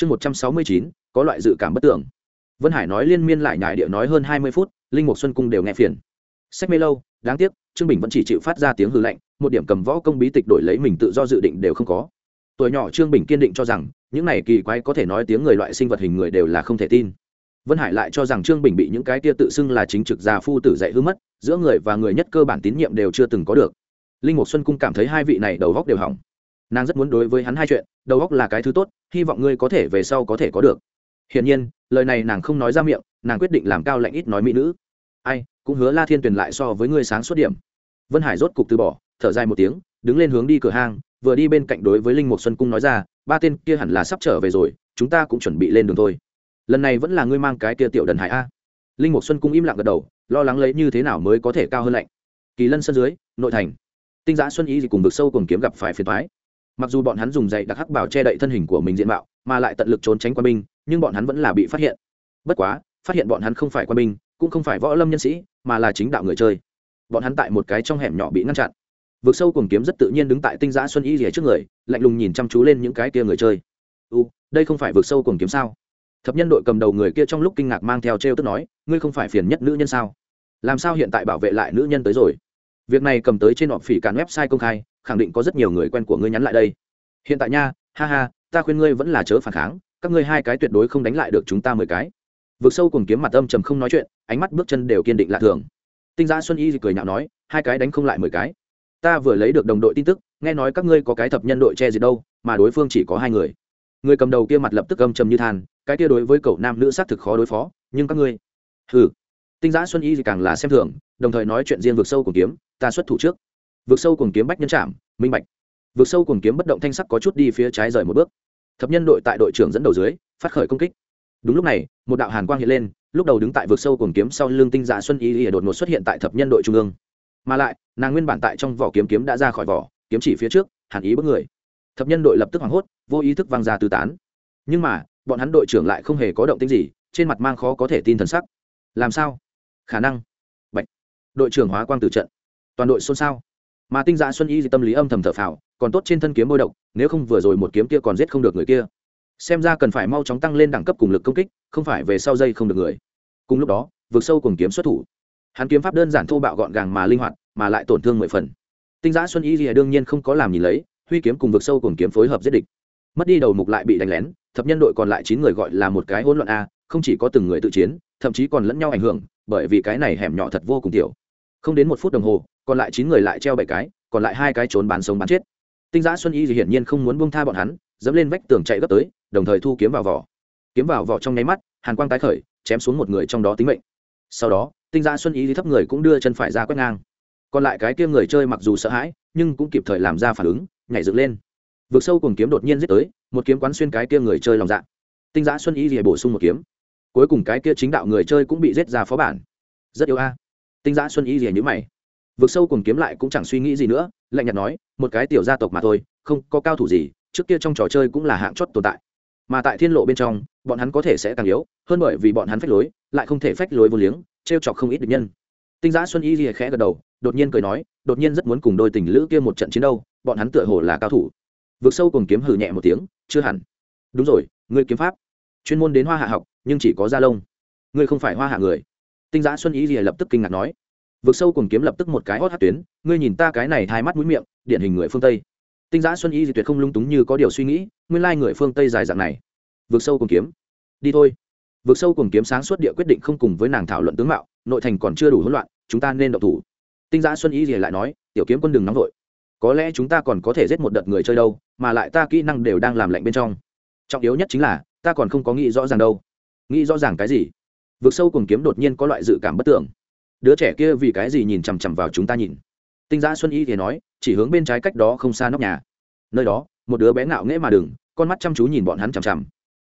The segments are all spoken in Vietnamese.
chương một trăm sáu mươi chín, có loại dự cảm bất tưởng vân hải nói liên miên lại nhải địa nói hơn hai mươi phút, linh mục xuân cung đều nghe phiền. Sách mê lâu, đáng tiếc, trương bình vẫn chỉ chịu phát ra tiếng hư lạnh, một điểm cầm võ công bí tịch đổi lấy mình tự do dự định đều không có. Tuổi nhỏ trương bình kiên định cho rằng, những này kỳ quái có thể nói tiếng người loại sinh vật hình người đều là không thể tin. Vân hải lại cho rằng trương bình bị những cái tia tự xưng là chính trực già phu tử dạy hư mất, giữa người và người nhất cơ bản tín nhiệm đều chưa từng có được. Linh mục xuân cung cảm thấy hai vị này đầu góc đều hỏng nàng rất muốn đối với hắn hai chuyện, đầu óc là cái thứ tốt, hy vọng ngươi có thể về sau có thể có được. Hiển nhiên, lời này nàng không nói ra miệng, nàng quyết định làm cao lạnh ít nói mỹ nữ. Ai, cũng hứa la thiên tuyền lại so với ngươi sáng suốt điểm. Vân hải rốt cục từ bỏ, thở dài một tiếng, đứng lên hướng đi cửa hang, vừa đi bên cạnh đối với linh mục xuân cung nói ra, ba tên kia hẳn là sắp trở về rồi, chúng ta cũng chuẩn bị lên đường thôi. Lần này vẫn là ngươi mang cái kia tiểu đần hải a. Linh mục xuân cung im lặng gật đầu, lo lắng lấy như thế nào mới có thể cao hơn lạnh. Kỳ lân sân dưới, nội thành. Tinh giã xuân y gì cùng vực sâu cùng kiếm gặp phải phiền thoái mặc dù bọn hắn dùng dày đặc hắc bảo che đậy thân hình của mình diện mạo, mà lại tận lực trốn tránh quân binh, nhưng bọn hắn vẫn là bị phát hiện. Bất quá, phát hiện bọn hắn không phải quân binh, cũng không phải võ lâm nhân sĩ, mà là chính đạo người chơi. Bọn hắn tại một cái trong hẻm nhỏ bị ngăn chặn. Vực sâu cùng kiếm rất tự nhiên đứng tại tinh giã xuân y rỉa trước người, lạnh lùng nhìn chăm chú lên những cái kia người chơi. U, đây không phải vực sâu cùng kiếm sao? Thập nhân đội cầm đầu người kia trong lúc kinh ngạc mang theo t r e o tức nói, ngươi không phải phiền nhất nữ nhân sao? Làm sao hiện tại bảo vệ lại nữ nhân tới rồi? Việc này cầm tới trên họp phỉ cản website công khai khẳng định có rất nhiều người quen của ngươi nhắn lại đây. Hiện tại nha, ha ha, ta khuyên ngươi vẫn là chớ phản kháng, các ngươi hai cái tuyệt đối không đánh lại được chúng ta mười cái. Vượt sâu cùng kiếm mặt âm trầm không nói chuyện, ánh mắt bước chân đều kiên định lạ thường. Tinh giã xuân y cười nhạo nói, hai cái đánh không lại mười cái. Ta vừa lấy được đồng đội tin tức, nghe nói các ngươi có cái thập nhân đội che gì đâu, mà đối phương chỉ có hai người. Người cầm đầu kia mặt lập tức âm trầm như than, cái kia đối với cậu nam nữ xác thực khó đối phó, nhưng các ngươi, hừ. Tinh giã xuân y càng là xem thường, đồng thời nói chuyện riêng vượt sâu cùng kiếm, ta xuất thủ trước vượt sâu cùng kiếm bách nhân trạm minh bạch. Vượt sâu cùng kiếm bất động thanh sắc có chút đi phía trái rời một bước. Thập nhân đội tại đội trưởng dẫn đầu dưới, phát khởi công kích. Đúng lúc này, một đạo hàn quang hiện lên, lúc đầu đứng tại vượt sâu cùng kiếm sau lưng tinh dạ xuân y đột ngột xuất hiện tại thập nhân đội trung ương. Mà lại, nàng nguyên bản tại trong vỏ kiếm kiếm đã ra khỏi vỏ, kiếm chỉ phía trước, hàn ý bước người. Thập nhân đội lập tức hoảng hốt, vô ý thức văng ra tứ tán. Nhưng mà, bọn hắn đội trưởng lại không hề có động tính gì, trên mặt mang khó có thể tin thần sắc. Làm sao? Khả năng. Bệnh đội trưởng hóa quang từ trận. Toàn đội xôn xao mà tinh dạ xuân y thì tâm lý âm thầm thở phào, còn tốt trên thân kiếm bôi độc, nếu không vừa rồi một kiếm kia còn giết không được người kia. Xem ra cần phải mau chóng tăng lên đẳng cấp cùng lực công kích, không phải về sau dây không được người. Cùng lúc đó vượt sâu cùng kiếm xuất thủ. Hắn kiếm pháp đơn giản thô bạo gọn gàng mà linh hoạt, mà lại tổn thương mười phần. Tinh giã xuân y thì đương nhiên không có làm nhìn lấy, huy kiếm cùng vượt sâu cùng kiếm phối hợp giết địch. Mất đi đầu mục lại bị đánh lén, thập nhân đội còn lại chín người gọi là một cái hỗn loạn a, không chỉ có từng người tự chiến, thậm chí còn lẫn nhau ảnh hưởng, bởi vì cái này hẻm nhỏ thật vô cùng tiểu không đến một phút đồng hồ, còn lại chín người lại treo bảy cái, còn lại hai cái trốn bán sống bán chết. Tinh giã xuân y thì hiển nhiên không muốn buông tha bọn hắn, dẫm lên vách tường chạy gấp tới, đồng thời thu kiếm vào vỏ. Kiếm vào vỏ trong nháy mắt, hàn quang tái khởi, chém xuống một người trong đó tính mệnh. Sau đó, tinh giã xuân y thì thấp người cũng đưa chân phải ra quét ngang. Còn lại cái kia người chơi mặc dù sợ hãi, nhưng cũng kịp thời làm ra phản ứng, nhảy dựng lên. Vượt sâu cùng kiếm đột nhiên giết tới, một kiếm quán xuyên cái kia người chơi lòng dạ. Tinh giã xuân y thì bổ sung một kiếm. Cuối cùng cái kia chính đạo người chơi cũng bị giết ra phó bản. Rất yếu a tinh giã xuân y thì nhữ mày. Vượt sâu cùng kiếm lại cũng chẳng suy nghĩ gì nữa, lạnh nhạt nói, một cái tiểu gia tộc mà thôi, không có cao thủ gì, trước kia trong trò chơi cũng là hạng chót tồn tại. Mà tại thiên lộ bên trong, bọn hắn có thể sẽ càng yếu, hơn bởi vì bọn hắn phách lối, lại không thể phách lối vô liếng t r e o chọc không ít được nhân. Tinh giã xuân y lìa khẽ gật đầu, đột nhiên cười nói, đột nhiên rất muốn cùng đôi tình lữ kia một trận chiến đâu, bọn hắn tựa hồ là cao thủ. Vượt sâu cùng kiếm hử nhẹ một tiếng, chưa hẳn. Đúng rồi, ngươi kiếm pháp, chuyên môn đến hoa hạ học, nhưng chỉ có da lông ngươi không phải hoa hạ người tinh giã xuân y gì lập tức kinh ngạc nói vượt sâu cùng kiếm lập tức một cái hót hát tuyến, ngươi nhìn ta cái này hai mắt mũi miệng, điển hình người phương tây. Tinh giã xuân y gì tuyệt không lung túng như có điều suy nghĩ, nguyên lai người phương tây dài dạng này. Vượt sâu cùng kiếm, đi thôi. Vượt sâu cùng kiếm sáng suốt địa quyết định không cùng với nàng thảo luận tướng mạo, nội thành còn chưa đủ hỗn loạn, chúng ta nên độc thủ. Tinh giã xuân y gì lại nói, tiểu kiếm quân đừng nóng vội. Có lẽ chúng ta còn có thể giết một đợt người chơi đâu, mà lại ta kỹ năng đều đang làm lạnh bên trong. Trọng yếu nhất chính là, ta còn không có nghĩ rõ ràng đâu. Nghĩ rõ ràng cái gì? Vượt sâu cùng kiếm đột nhiên có loại dự cảm bất tưởng. Đứa trẻ kia vì cái gì nhìn chằm chằm vào chúng ta nhìn? Tinh giã xuân y thì nói, chỉ hướng bên trái cách đó không xa nóc nhà. Nơi đó, một đứa bé ngạo nghễ mà đừng, con mắt chăm chú nhìn bọn hắn chằm chằm.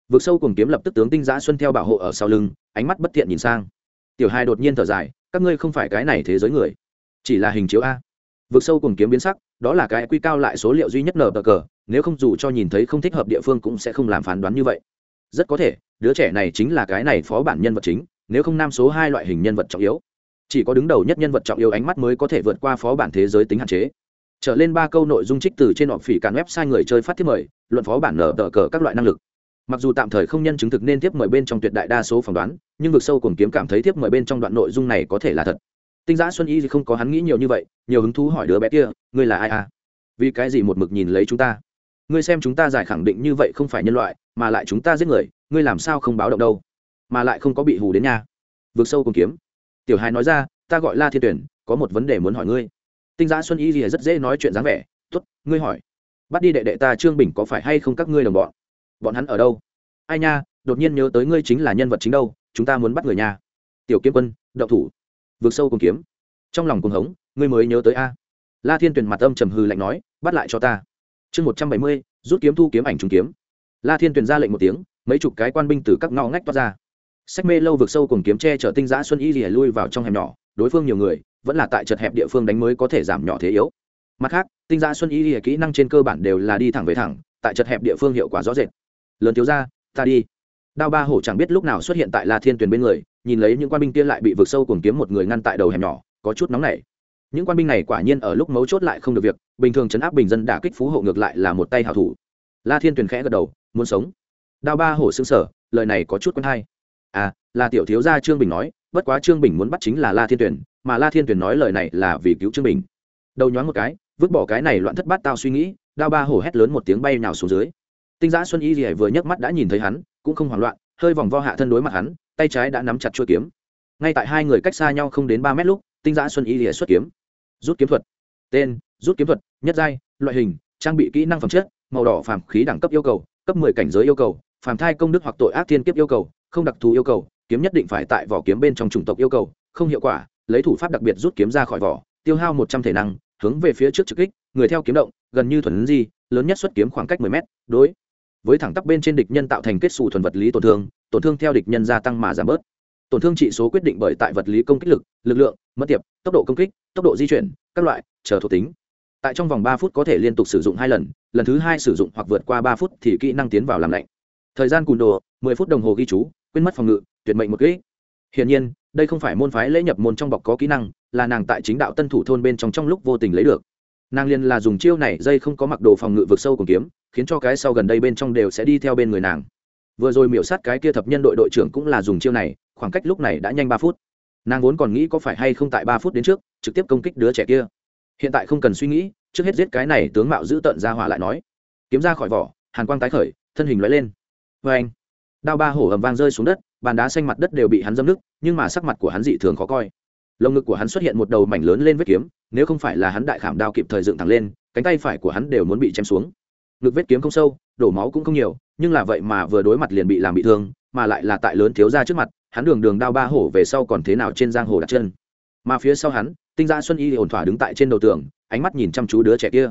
Vượt sâu cùng kiếm lập tức tướng tinh giã xuân theo bảo hộ ở sau lưng, ánh mắt bất thiện nhìn sang. Tiểu hai đột nhiên thở dài, các ngươi không phải cái này thế giới người, chỉ là hình chiếu a. Vượt sâu cùng kiếm biến sắc, đó là cái quy cao lại số liệu duy nhất nở cờ, nếu không dù cho nhìn thấy không thích hợp địa phương cũng sẽ không làm phán đoán như vậy rất có thể, đứa trẻ này chính là cái này phó bản nhân vật chính, nếu không nam số hai loại hình nhân vật trọng yếu. Chỉ có đứng đầu nhất nhân vật trọng yếu ánh mắt mới có thể vượt qua phó bản thế giới tính hạn chế. Trở lên ba câu nội dung trích từ trên họp phỉ cản website người chơi phát thiết mời, luận phó bản nở tờ cờ các loại năng lực. Mặc dù tạm thời không nhân chứng thực nên tiếp mời bên trong tuyệt đại đa số phỏng đoán, nhưng vực sâu cùng kiếm cảm thấy tiếp mời bên trong đoạn nội dung này có thể là thật. Tinh giã xuân y thì không có hắn nghĩ nhiều như vậy, nhiều hứng thú hỏi đứa bé kia, ngươi là ai à? Vì cái gì một mực nhìn lấy chúng ta? Ngươi xem chúng ta giải khẳng định như vậy không phải nhân loại, mà lại chúng ta giết người, ngươi làm sao không báo động đâu? Mà lại không có bị hù đến nhà vượt sâu cùng kiếm. Tiểu hài nói ra, ta gọi la thiên tuyển, có một vấn đề muốn hỏi ngươi. Tinh giã xuân y thì rất dễ nói chuyện dáng vẻ t ố t ngươi hỏi. Bắt đi đệ đệ ta trương bình có phải hay không các ngươi đồng bọn? Bọn hắn ở đâu? Ai nha, đột nhiên nhớ tới ngươi chính là nhân vật chính đâu, chúng ta muốn bắt người nha. Tiểu kiếm quân đậu thủ. Vượt sâu cùng kiếm. Trong lòng cùng hống, ngươi mới nhớ tới a. La thiên tuyển mặt âm trầm hư lạnh nói, bắt lại cho ta chương một trăm bảy mươi, rút kiếm thu kiếm ảnh trùng kiếm. La thiên tuyền ra lệnh một tiếng, mấy chục cái quan binh từ các ngõ ngách toát ra. Sách mê lâu vực sâu cùng kiếm tre chở tinh giã xuân y lìa lui vào trong hẻm nhỏ, đối phương nhiều người, vẫn là tại chật hẹp địa phương đánh mới có thể giảm nhỏ thế yếu. Mặt khác, tinh giã xuân y lìa kỹ năng trên cơ bản đều là đi thẳng về thẳng, tại chật hẹp địa phương hiệu quả rõ rệt. Lớn thiếu ra ta đi. Đao ba hổ chẳng biết lúc nào xuất hiện tại la thiên tuyền bên người, nhìn lấy những quan binh kia lại bị vực sâu cùng kiếm một người ngăn tại đầu hẻm nhỏ, có chút nóng nảy những quan binh này quả nhiên ở lúc mấu chốt lại không được việc, bình thường chấn áp bình dân đả kích phú hộ ngược lại là một tay hảo thủ. La thiên tuyền khẽ gật đầu, muốn sống? Đao ba hổ xương sở lời này có chút quen hay. À là tiểu thiếu gia trương bình nói, bất quá trương bình muốn bắt chính là la thiên tuyền, mà la thiên tuyền nói lời này là vì cứu trương bình. Đầu nhoáng một cái, vứt bỏ cái này loạn thất bát tao suy nghĩ đao ba hổ hét lớn một tiếng bay nào xuống dưới. Tinh giã xuân y rỉa vừa nhấc mắt đã nhìn thấy hắn, cũng không hoảng loạn, hơi vòng vo hạ thân đối mặt hắn, tay trái đã nắm chặt chuôi kiếm. Ngay tại hai người cách xa nhau không đến ba mét lúc tinh giã xuân y lìa xuất kiếm. Rút kiếm thuật. Tên, rút kiếm thuật, nhất giai, loại hình, trang bị kỹ năng phẩm chất, màu đỏ phàm khí đẳng cấp yêu cầu, cấp mười cảnh giới yêu cầu, phàm thai công đức hoặc tội ác thiên kiếp yêu cầu, không đặc thù yêu cầu, kiếm nhất định phải tại vỏ kiếm bên trong chủng tộc yêu cầu, không hiệu quả, lấy thủ pháp đặc biệt rút kiếm ra khỏi vỏ, tiêu hao một trăm thể năng, hướng về phía trước trực kích, người theo kiếm động, gần như thuần di, lớn nhất xuất kiếm khoảng cách mười mét, đối. Với thẳng tắp bên trên địch nhân tạo thành kết xù thuần vật lý tổn thương tổn thương theo địch nhân gia tăng mà giảm bớt. Tổn thương trị số quyết định bởi tại vật lý công kích lực lực lượng mất tiệp, tốc độ công kích, tốc độ di chuyển, các loại, chờ thuộc tính. Tại trong vòng ba phút có thể liên tục sử dụng hai lần lần thứ hai sử dụng hoặc vượt qua ba phút thì kỹ năng tiến vào làm lạnh. Thời gian cùn đồ, mười phút đồng hồ ghi chú, quên mất phòng ngự, tuyệt mệnh một kỹ hiển nhiên, đây không phải môn phái lễ nhập môn trong bọc có kỹ năng, là nàng tại chính đạo tân thủ thôn bên trong trong lúc vô tình lấy được. Nàng liên là dùng chiêu này dây không có mặc đồ phòng ngự vực sâu cùng kiếm, khiến cho cái sau gần đây bên trong đều sẽ đi theo bên người nàng. Vừa rồi miểu sát cái kia thập nhân đội đội trưởng cũng là dùng chiêu này, khoảng cách lúc này đã nhanh ba phút nàng vốn còn nghĩ có phải hay không tại ba phút đến trước, trực tiếp công kích đứa trẻ kia. Hiện tại không cần suy nghĩ, trước hết giết cái này tướng mạo giữ tận ra hỏa lại nói. Kiếm ra khỏi vỏ, hàn quang tái khởi, thân hình lóe lên. Vê anh, đao ba hổ ầm vang rơi xuống đất, bàn đá xanh mặt đất đều bị hắn dâm nứt, nhưng mà sắc mặt của hắn dị thường khó coi. Lồng ngực của hắn xuất hiện một đầu mảnh lớn lên vết kiếm, nếu không phải là hắn đại khảm đao kịp thời dựng thẳng lên, cánh tay phải của hắn đều muốn bị chém xuống. Ngực vết kiếm không sâu, đổ máu cũng không nhiều, nhưng là vậy mà vừa đối mặt liền bị làm bị thương, mà lại là tại lớn thiếu ra trước mặt hắn đường đường đao ba hổ về sau còn thế nào trên giang hồ đặt chân. Mà phía sau hắn, tinh gia xuân y ổn thỏa đứng tại trên đầu tường, ánh mắt nhìn chăm chú đứa trẻ kia.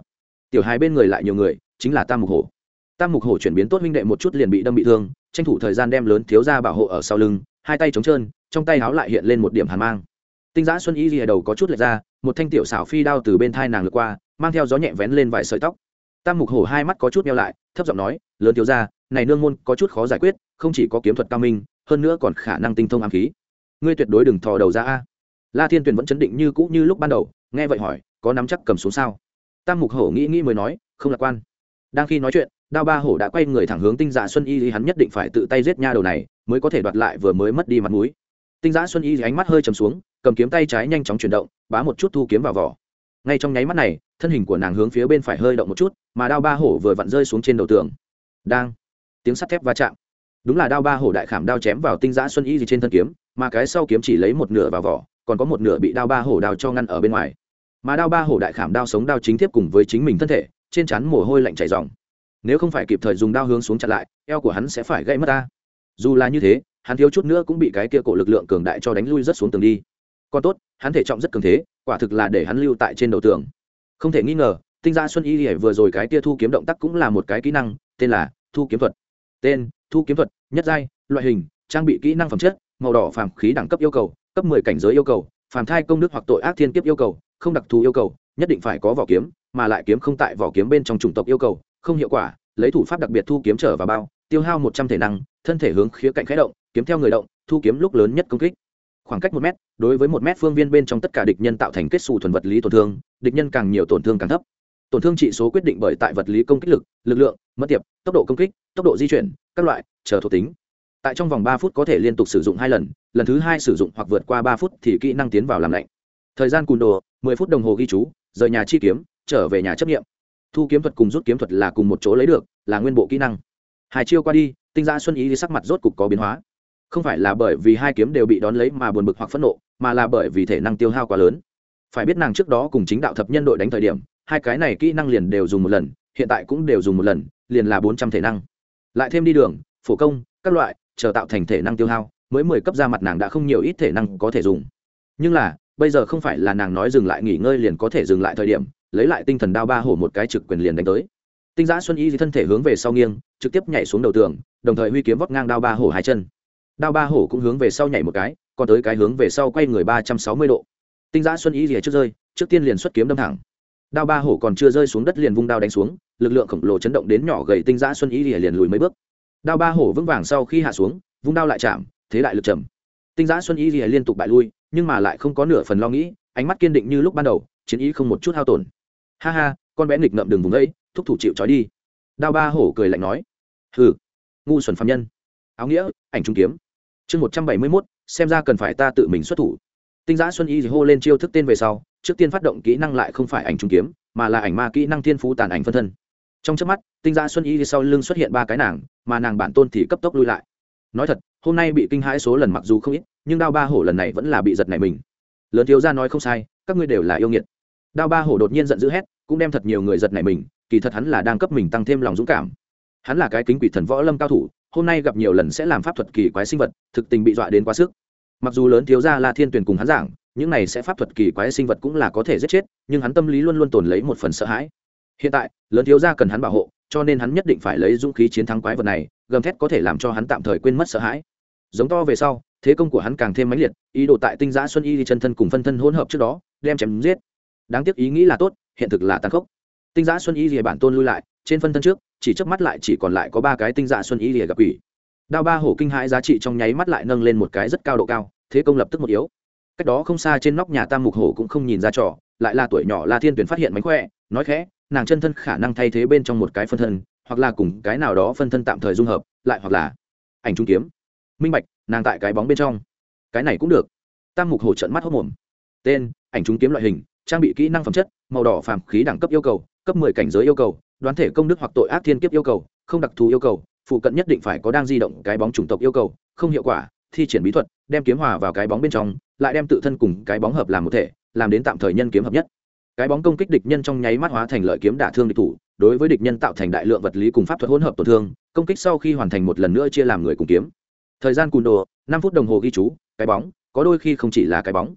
Tiểu hai bên người lại nhiều người, chính là tam mục hổ. Tam mục hổ chuyển biến tốt huynh đệ một chút liền bị đâm bị thương, tranh thủ thời gian đem lớn thiếu ra bảo hộ ở sau lưng, hai tay trống trơn, trong tay háo lại hiện lên một điểm hàn mang. Tinh giã xuân y ghi đầu có chút lệch ra, một thanh tiểu xảo phi đao từ bên thai nàng lượt qua, mang theo gió nhẹ vén lên vài sợi tóc. Tam mục hổ hai mắt có chút meo lại, thấp giọng nói, lớn thiếu ra này nương môn có chút khó giải quyết, không chỉ có kiếm thuật cao minh hơn nữa còn khả năng tinh thông ám khí. Ngươi tuyệt đối đừng thò đầu ra a. La thiên tuyền vẫn chấn định như cũ như lúc ban đầu, nghe vậy hỏi, có nắm chắc cầm xuống sao? Tam mục hổ nghĩ nghĩ mới nói, không lạc quan. Đang khi nói chuyện, đao ba hổ đã quay người thẳng hướng tinh dạ xuân y thì hắn nhất định phải tự tay giết nha đầu này, mới có thể đoạt lại vừa mới mất đi mặt mũi. Tinh dạ xuân y thì ánh mắt hơi chầm xuống, cầm kiếm tay trái nhanh chóng chuyển động, bá một chút thu kiếm vào vỏ. Ngay trong nháy mắt này, thân hình của nàng hướng phía bên phải hơi động một chút, mà đao ba hổ vừa vặn rơi xuống trên đầu tường. Đang. Tiếng sắt thép va chạm đúng là đao ba hổ đại khảm đao chém vào tinh giã xuân y gì trên thân kiếm, mà cái sau kiếm chỉ lấy một nửa vào vỏ, còn có một nửa bị đao ba hổ đao cho ngăn ở bên ngoài. Mà đao ba hổ đại khảm đao sống đao chính tiếp cùng với chính mình thân thể, trên chắn mồ hôi lạnh chảy dòng nếu không phải kịp thời dùng đao hướng xuống chặn lại, eo của hắn sẽ phải gãy mất ta. Dù là như thế, hắn thiếu chút nữa cũng bị cái kia cổ lực lượng cường đại cho đánh lui rất xuống tường đi. Còn tốt, hắn thể trọng rất cường thế, quả thực là để hắn lưu tại trên đầu tường. Không thể nghi ngờ, tinh gia xuân y vừa rồi cái kia thu kiếm động tác cũng là một cái kỹ năng, tên là thu kiếm thuật. Tên thu kiếm thuật, nhất giai, loại hình, trang bị kỹ năng phẩm chất, màu đỏ phàm khí đẳng cấp yêu cầu, cấp mười cảnh giới yêu cầu, phàm thai công đức hoặc tội ác thiên kiếp yêu cầu, không đặc thù yêu cầu, nhất định phải có vỏ kiếm, mà lại kiếm không tại vỏ kiếm bên trong chủng tộc yêu cầu, không hiệu quả, lấy thủ pháp đặc biệt thu kiếm trở vào bao, tiêu hao một trăm thể năng, thân thể hướng khía cạnh khẽ động, kiếm theo người động, thu kiếm lúc lớn nhất công kích. Khoảng cách một mét, đối với một mét phương viên bên trong tất cả địch nhân tạo thành kết xù thuần vật lý tổn thương, địch nhân càng nhiều tổn thương càng thấp. Tổn thương trị số quyết định bởi tại vật lý công kích lực lực lượng, mất tiệp, tốc độ công kích, tốc độ di chuyển các loại, chờ thuộc tính. Tại trong vòng ba phút có thể liên tục sử dụng hai lần lần thứ hai sử dụng hoặc vượt qua ba phút thì kỹ năng tiến vào làm lạnh. Thời gian cùn đồ, mười phút đồng hồ ghi chú, rời nhà chi kiếm, trở về nhà chấp nghiệm. Thu kiếm thuật cùng rút kiếm thuật là cùng một chỗ lấy được, là nguyên bộ kỹ năng. Hai chiêu qua đi, tinh gia xuân ý thì sắc mặt rốt cục có biến hóa. Không phải là bởi vì hai kiếm đều bị đón lấy mà buồn bực hoặc phẫn nộ, mà là bởi vì thể năng tiêu hao quá lớn. Phải biết nàng trước đó cùng chính đạo thập nhân đội đánh thời điểm, hai cái này kỹ năng liền đều dùng một lần, hiện tại cũng đều dùng một lần, liền là bốn trăm thể năng lại thêm đi đường, phổ công, các loại, chờ tạo thành thể năng tiêu hao, mới mười cấp ra mặt nàng đã không nhiều ít thể năng có thể dùng. Nhưng là, bây giờ không phải là nàng nói dừng lại nghỉ ngơi liền có thể dừng lại thời điểm, lấy lại tinh thần đao ba hổ một cái trực quyền liền đánh tới. Tinh giã xuân y thì thân thể hướng về sau nghiêng, trực tiếp nhảy xuống đầu tường, đồng thời huy kiếm vóc ngang đao ba hổ hai chân. Đao ba hổ cũng hướng về sau nhảy một cái, còn tới cái hướng về sau quay người ba trăm sáu mươi độ. Tinh giã xuân y rìa trước rơi, trước tiên liền xuất kiếm đâm thẳng. Đao ba hổ còn chưa rơi xuống đất liền vung đao đánh xuống lực lượng khổng lồ chấn động đến nhỏ gầy tinh giã xuân y lìa liền lùi mấy bước. Đao ba hổ vững vàng sau khi hạ xuống, vung đao lại chạm, thế đại lực trầm. Tinh giã xuân y lìa liên tục bại lui, nhưng mà lại không có nửa phần lo nghĩ, ánh mắt kiên định như lúc ban đầu, chiến ý không một chút hao tổn. Ha ha, con bé nghịch ngậm đừng vùng ấy, thúc thủ chịu trói đi. Đao ba hổ cười lạnh nói. Hừ, ngu xuẩn phạm nhân. Áo nghĩa, ảnh trung kiếm. Chương một trăm bảy mươi mốt, xem ra cần phải ta tự mình xuất thủ. Tinh giã xuân y hô lên chiêu thức tên về sau, trước tiên phát động kỹ năng lại không phải ảnh trung kiếm, mà là ảnh ma kỹ năng thiên phú tàn ảnh phân thân trong trước mắt, tinh gia xuân y sau lưng xuất hiện ba cái nàng, mà nàng bản tôn thì cấp tốc lui lại. Nói thật, hôm nay bị kinh hãi số lần mặc dù không ít, nhưng đao ba hổ lần này vẫn là bị giật này mình. Lớn thiếu gia nói không sai, các ngươi đều là yêu nghiệt. Đao ba hổ đột nhiên giận dữ hét, cũng đem thật nhiều người giật này mình, kỳ thật hắn là đang cấp mình tăng thêm lòng dũng cảm. Hắn là cái kính quỷ thần võ lâm cao thủ, hôm nay gặp nhiều lần sẽ làm pháp thuật kỳ quái sinh vật, thực tình bị dọa đến quá sức. Mặc dù lớn thiếu gia la thiên tuyền cùng hắn giảng, những này sẽ pháp thuật kỳ quái sinh vật cũng là có thể giết chết, nhưng hắn tâm lý luôn luôn tồn lấy một phần sợ hãi hiện tại, lớn thiếu gia cần hắn bảo hộ, cho nên hắn nhất định phải lấy dũng khí chiến thắng quái vật này, gầm thét có thể làm cho hắn tạm thời quên mất sợ hãi. Giống to về sau, thế công của hắn càng thêm mãnh liệt, ý đồ tại tinh giã xuân y chân thân cùng phân thân hỗn hợp trước đó, đem chém giết. Đáng tiếc ý nghĩ là tốt, hiện thực là tàn khốc. Tinh giã xuân y rìa bản tôn lui lại, trên phân thân trước, chỉ chớp mắt lại chỉ còn lại có ba cái tinh giã xuân y rìa gặp quỷ. Đao ba hổ kinh hãi giá trị trong nháy mắt lại nâng lên một cái rất cao độ cao, thế công lập tức một yếu. Cách đó không xa trên nóc nhà tam mục hổ cũng không nhìn ra trò, lại là tuổi nhỏ la thiên tuyển phát hiện mánh khỏe, nói khẽ nàng chân thân khả năng thay thế bên trong một cái phân thân, hoặc là cùng cái nào đó phân thân tạm thời dung hợp, lại hoặc là ảnh trung kiếm. Minh bạch, nàng tại cái bóng bên trong. Cái này cũng được. Tam mục hồ trận mắt hốc mồm. Tên, ảnh trung kiếm loại hình, trang bị kỹ năng phẩm chất, màu đỏ phàm khí đẳng cấp yêu cầu, cấp mười cảnh giới yêu cầu, đoán thể công đức hoặc tội ác thiên kiếp yêu cầu, không đặc thù yêu cầu, phụ cận nhất định phải có đang di động cái bóng chủng tộc yêu cầu, không hiệu quả, thi triển bí thuật, đem kiếm hòa vào cái bóng bên trong, lại đem tự thân cùng cái bóng hợp làm một thể, làm đến tạm thời nhân kiếm hợp nhất cái bóng công kích địch nhân trong nháy mắt hóa thành lợi kiếm đả thương địch thủ, đối với địch nhân tạo thành đại lượng vật lý cùng pháp thuật hỗn hợp tổn thương, công kích sau khi hoàn thành một lần nữa chia làm người cùng kiếm. Thời gian cùn đồ, năm phút đồng hồ ghi chú, cái bóng, có đôi khi không chỉ là cái bóng.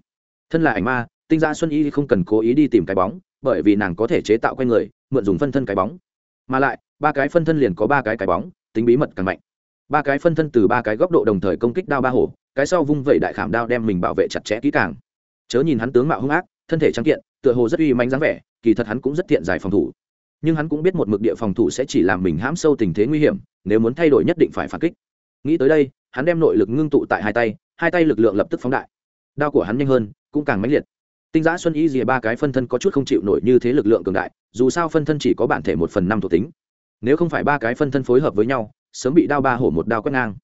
Thân là ảnh ma, tinh gia xuân y không cần cố ý đi tìm cái bóng, bởi vì nàng có thể chế tạo q u a n người, mượn dùng phân thân cái bóng. Mà lại, ba cái phân thân liền có ba cái cái bóng, tính bí mật càng mạnh. Ba cái phân thân từ ba cái góc độ đồng thời công kích đao ba hổ, cái sau vung vẩy đại khảm đao đem mình bảo vệ chặt chẽ kỹ càng. Chớ nhìn hắn tướng mạo hung ác, thân thể trắng kiện tựa hồ rất uy manh dáng vẻ, kỳ thật hắn cũng rất thiện giải phòng thủ. Nhưng hắn cũng biết một mực địa phòng thủ sẽ chỉ làm mình hãm sâu tình thế nguy hiểm, nếu muốn thay đổi nhất định phải phản kích. Nghĩ tới đây, hắn đem nội lực ngưng tụ tại hai tay hai tay lực lượng lập tức phóng đại. Đao của hắn nhanh hơn, cũng càng mãnh liệt. Tinh giã xuân y dìa ba cái phân thân có chút không chịu nổi như thế lực lượng cường đại, dù sao phân thân chỉ có bản thể một phần năm thuộc tính. Nếu không phải ba cái phân thân phối hợp với nhau, sớm bị đao ba hổ một đao quét ngang.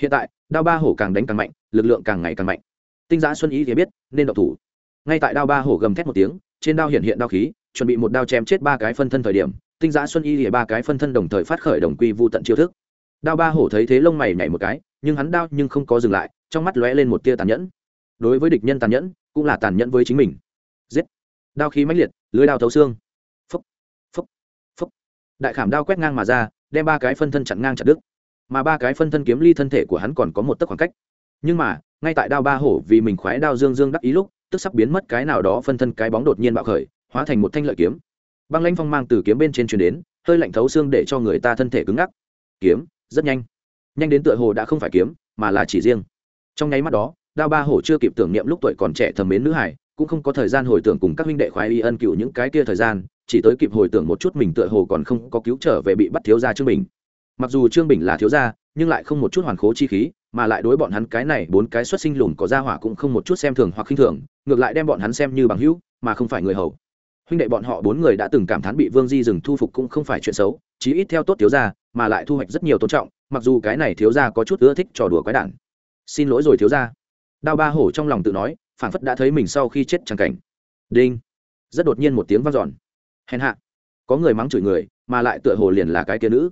Hiện tại, đao ba hổ càng đánh càng mạnh, lực lượng càng ngày càng mạnh. Tinh giã xuân ý thì biết, nên độc thủ ngay tại đao ba hổ gầm thét một tiếng, trên đao hiện hiện đao khí, chuẩn bị một đao chém chết ba cái phân thân thời điểm, tinh giã xuân y thì ba cái phân thân đồng thời phát khởi đồng quy vô tận chiêu thức. Đao ba hổ thấy thế lông mày nhảy một cái, nhưng hắn đao nhưng không có dừng lại, trong mắt lóe lên một tia tàn nhẫn. Đối với địch nhân tàn nhẫn, cũng là tàn nhẫn với chính mình. Giết! Đao khí mãnh liệt, lưới đao thấu xương. Phúc! Phúc! Phúc! Đại khảm đao quét ngang mà ra, đem ba cái phân thân chặn ngang chặt đứt. Mà ba cái phân thân kiếm ly thân thể của hắn còn có một tấc khoảng cách. Nhưng mà, ngay tại đao ba hổ vì mình khoái đao dương dương đắc ý lúc tức sắp biến mất cái nào đó phân thân cái bóng đột nhiên bạo khởi, hóa thành một thanh lợi kiếm. Băng lanh phong mang từ kiếm bên trên truyền đến, hơi lạnh thấu xương để cho người ta thân thể cứng ngắc. Kiếm, rất nhanh. Nhanh đến tựa hồ đã không phải kiếm, mà là chỉ riêng. Trong nháy mắt đó, đao ba hổ chưa kịp tưởng niệm lúc tuổi còn trẻ thầm mến nữ hải, cũng không có thời gian hồi tưởng cùng các huynh đệ khoái y ân cựu những cái kia thời gian, chỉ tới kịp hồi tưởng một chút mình tựa hồ còn không có cứu trở về bị bắt thiếu gia trương bình. Mặc dù trương bình là thiếu gia nhưng lại không một chút hoàn khố chi khí, mà lại đối bọn hắn cái này bốn cái xuất sinh lùn có gia hỏa cũng không một chút xem thường hoặc khinh thường, ngược lại đem bọn hắn xem như bằng hữu, mà không phải người hầu. Huynh đệ bọn họ bốn người đã từng cảm thán bị vương di rừng thu phục cũng không phải chuyện xấu, chí ít theo tốt thiếu gia, mà lại thu hoạch rất nhiều tôn trọng, mặc dù cái này thiếu gia có chút ưa thích trò đùa quái đản. Xin lỗi rồi thiếu gia. Đao ba hổ trong lòng tự nói phản phất đã thấy mình sau khi chết chẳng cảnh. Đinh. Rất đột nhiên một tiếng vang dọn. Hèn hạ. Có người mắng chửi người, mà lại tựa hồ liền là cái kia nữ.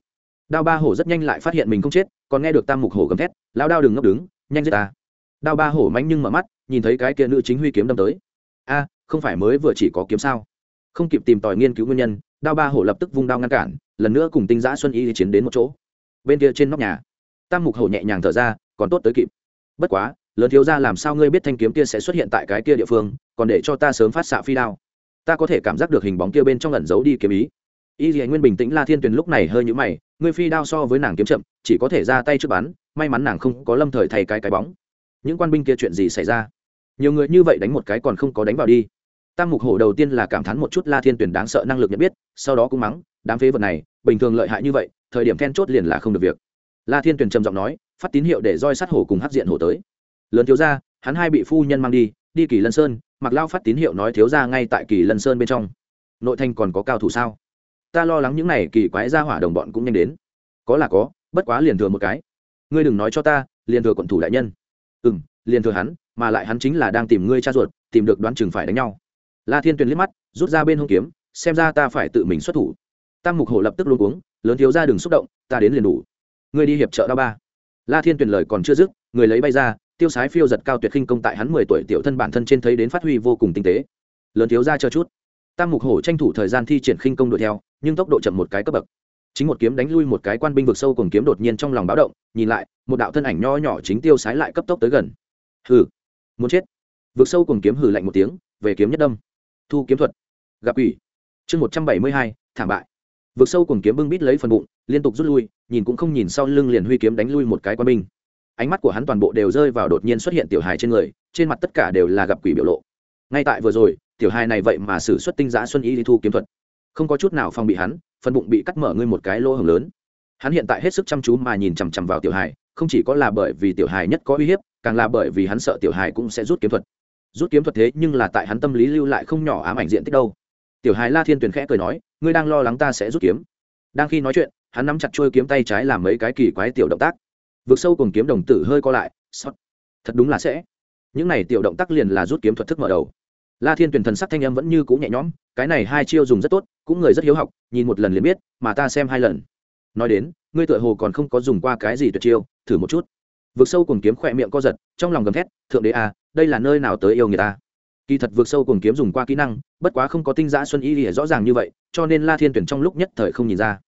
Đao ba hổ rất nhanh lại phát hiện mình không chết còn nghe được tam mục hổ gầm thét, lao đao đừng ngốc đứng, nhanh giết ta. Đao ba hổ mánh nhưng mở mắt, nhìn thấy cái kia nữ chính huy kiếm đâm tới. A, không phải mới vừa chỉ có kiếm sao? Không kịp tìm tòi nghiên cứu nguyên nhân, đao ba hổ lập tức vung đao ngăn cản, lần nữa cùng tinh giã xuân y chiến đến một chỗ. Bên kia trên nóc nhà, tam mục hổ nhẹ nhàng thở ra, còn tốt tới kịp. Bất quá, lớn thiếu ra làm sao ngươi biết thanh kiếm kia sẽ xuất hiện tại cái kia địa phương, còn để cho ta sớm phát xạ phi đao. Ta có thể cảm giác được hình bóng kia bên trong ẩn giấu đi kiếm ý y dì nguyên bình tĩnh la thiên tuyền lúc này hơi nhũ mày, ngươi phi đao so với nàng kiếm chậm, chỉ có thể ra tay trước bắn, may mắn nàng không có lâm thời thay cái cái bóng. Những quan binh kia chuyện gì xảy ra? Nhiều người như vậy đánh một cái còn không có đánh vào đi. Tam mục hổ đầu tiên là cảm thán một chút la thiên Tuyền đáng sợ năng lực nhận biết, sau đó cũng mắng, đám phế vật này, bình thường lợi hại như vậy, thời điểm then chốt liền là không được việc. La thiên Tuyền trầm giọng nói, phát tín hiệu để roi sát hổ cùng hắc diện hổ tới. Lớn thiếu gia, hắn hai bị phu nhân mang đi đi kỳ lân sơn mặc lao phát tín hiệu nói thiếu gia ngay tại kỳ lân sơn bên trong. Nội thành còn có cao thủ sao? Ta lo lắng những này kỳ quái ra hỏa đồng bọn cũng nhanh đến. Có là có, bất quá liền thừa một cái. Ngươi đừng nói cho ta, liền thừa quận thủ đại nhân. Ừ m liền thừa hắn, mà lại hắn chính là đang tìm ngươi cha ruột, tìm được đoán chừng phải đánh nhau. La thiên tuyền liếc mắt, rút ra bên hông kiếm, xem ra ta phải tự mình xuất thủ. Tam mục hổ lập tức luôn uống lớn thiếu ra đừng xúc động, ta đến liền đủ. Ngươi đi hiệp trợ đao ba. La thiên tuyền lời còn chưa dứt, người lấy bay ra, tiêu sái phiêu giật cao tuyệt khinh công tại hắn mười tuổi tiểu thân bản thân trên thấy đến phát huy vô cùng tinh tế. Lớn thiếu ra chờ chút. Tam mục hổ tranh thủ thời gian thi triển khinh công đuổi theo nhưng tốc độ chậm một cái cấp bậc. Chính một kiếm đánh lui một cái quan binh vực sâu cùng kiếm đột nhiên trong lòng báo động nhìn lại một đạo thân ảnh nho nhỏ chính tiêu sái lại cấp tốc tới gần. Hừ muốn chết. Vực sâu cùng kiếm hừ lạnh một tiếng về kiếm nhất đâm. Thu kiếm thuật. Gặp quỷ, chương một trăm bảy mươi hai thảm bại. Vực sâu cùng kiếm bưng bít lấy phần bụng liên tục rút lui nhìn cũng không nhìn sau lưng liền huy kiếm đánh lui một cái quan binh. Ánh mắt của hắn toàn bộ đều rơi vào đột nhiên xuất hiện tiểu hài trên người trên mặt tất cả đều là gặp quỷ biểu lộ. Ngay tại vừa rồi tiểu hài này vậy mà xử xuất tinh giã xuân y đi thu kiếm thuật không có chút nào phòng bị hắn, phần bụng bị cắt mở ngươi một cái lỗ hồng lớn. Hắn hiện tại hết sức chăm chú mà nhìn chằm chằm vào tiểu hài, không chỉ có là bởi vì tiểu hài nhất có uy hiếp, càng là bởi vì hắn sợ tiểu hài cũng sẽ rút kiếm thuật. Rút kiếm thuật thế nhưng là tại hắn tâm lý lưu lại không nhỏ ám ảnh diện tích đâu. Tiểu hài la thiên tuyền khẽ cười nói, ngươi đang lo lắng ta sẽ rút kiếm. Đang khi nói chuyện, hắn nắm chặt trôi kiếm tay trái làm mấy cái kỳ quái tiểu động tác. Vượt sâu cùng kiếm đồng tử hơi co lại thật đúng là sẽ. Những này tiểu động tác liền là rút kiếm thuật thức mở đầu la thiên tuyển thần sắc thanh âm vẫn như cũ nhẹ nhõm, cái này hai chiêu dùng rất tốt, cũng người rất hiếu học, nhìn một lần liền biết, mà ta xem hai lần. Nói đến, ngươi tựa hồ còn không có dùng qua cái gì tuyệt chiêu, thử một chút. Vượt sâu cùng kiếm khỏe miệng co giật, trong lòng gầm thét, thượng đế à đây là nơi nào tới yêu người ta? Kỳ thật vượt sâu cùng kiếm dùng qua kỹ năng, bất quá không có tinh giã xuân y lìa rõ ràng như vậy, cho nên la thiên tuyển trong lúc nhất thời không nhìn ra.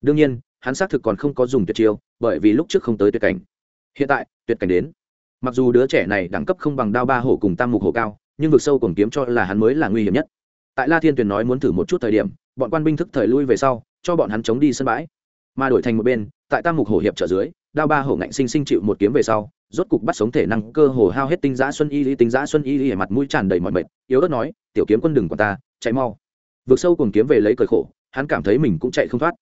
Đương nhiên, hắn xác thực còn không có dùng tuyệt chiêu, bởi vì lúc trước không tới tuyệt cảnh. Hiện tại, tuyệt cảnh đến. Mặc dù đứa trẻ này đẳng cấp không bằng đao ba hổ cùng tam mục hổ cao nhưng vực sâu cùng kiếm cho là hắn mới là nguy hiểm nhất. Tại la thiên tuyền nói muốn thử một chút thời điểm, bọn quan binh thức thời lui về sau, cho bọn hắn chống đi sân bãi. Mà đổi thành một bên, tại tam mục hổ hiệp trợ dưới, đao ba hổ ngạnh sinh sinh chịu một kiếm về sau, rốt cục bắt sống thể năng cơ hồ hao hết tinh giã xuân y lý, tinh giã xuân y lý mặt mũi tràn đầy mọi mệt, yếu ớt nói, tiểu kiếm quân đừng của ta, chạy mau. Vượt sâu cùng kiếm về lấy cởi khổ, hắn cảm thấy mình cũng chạy không thoát.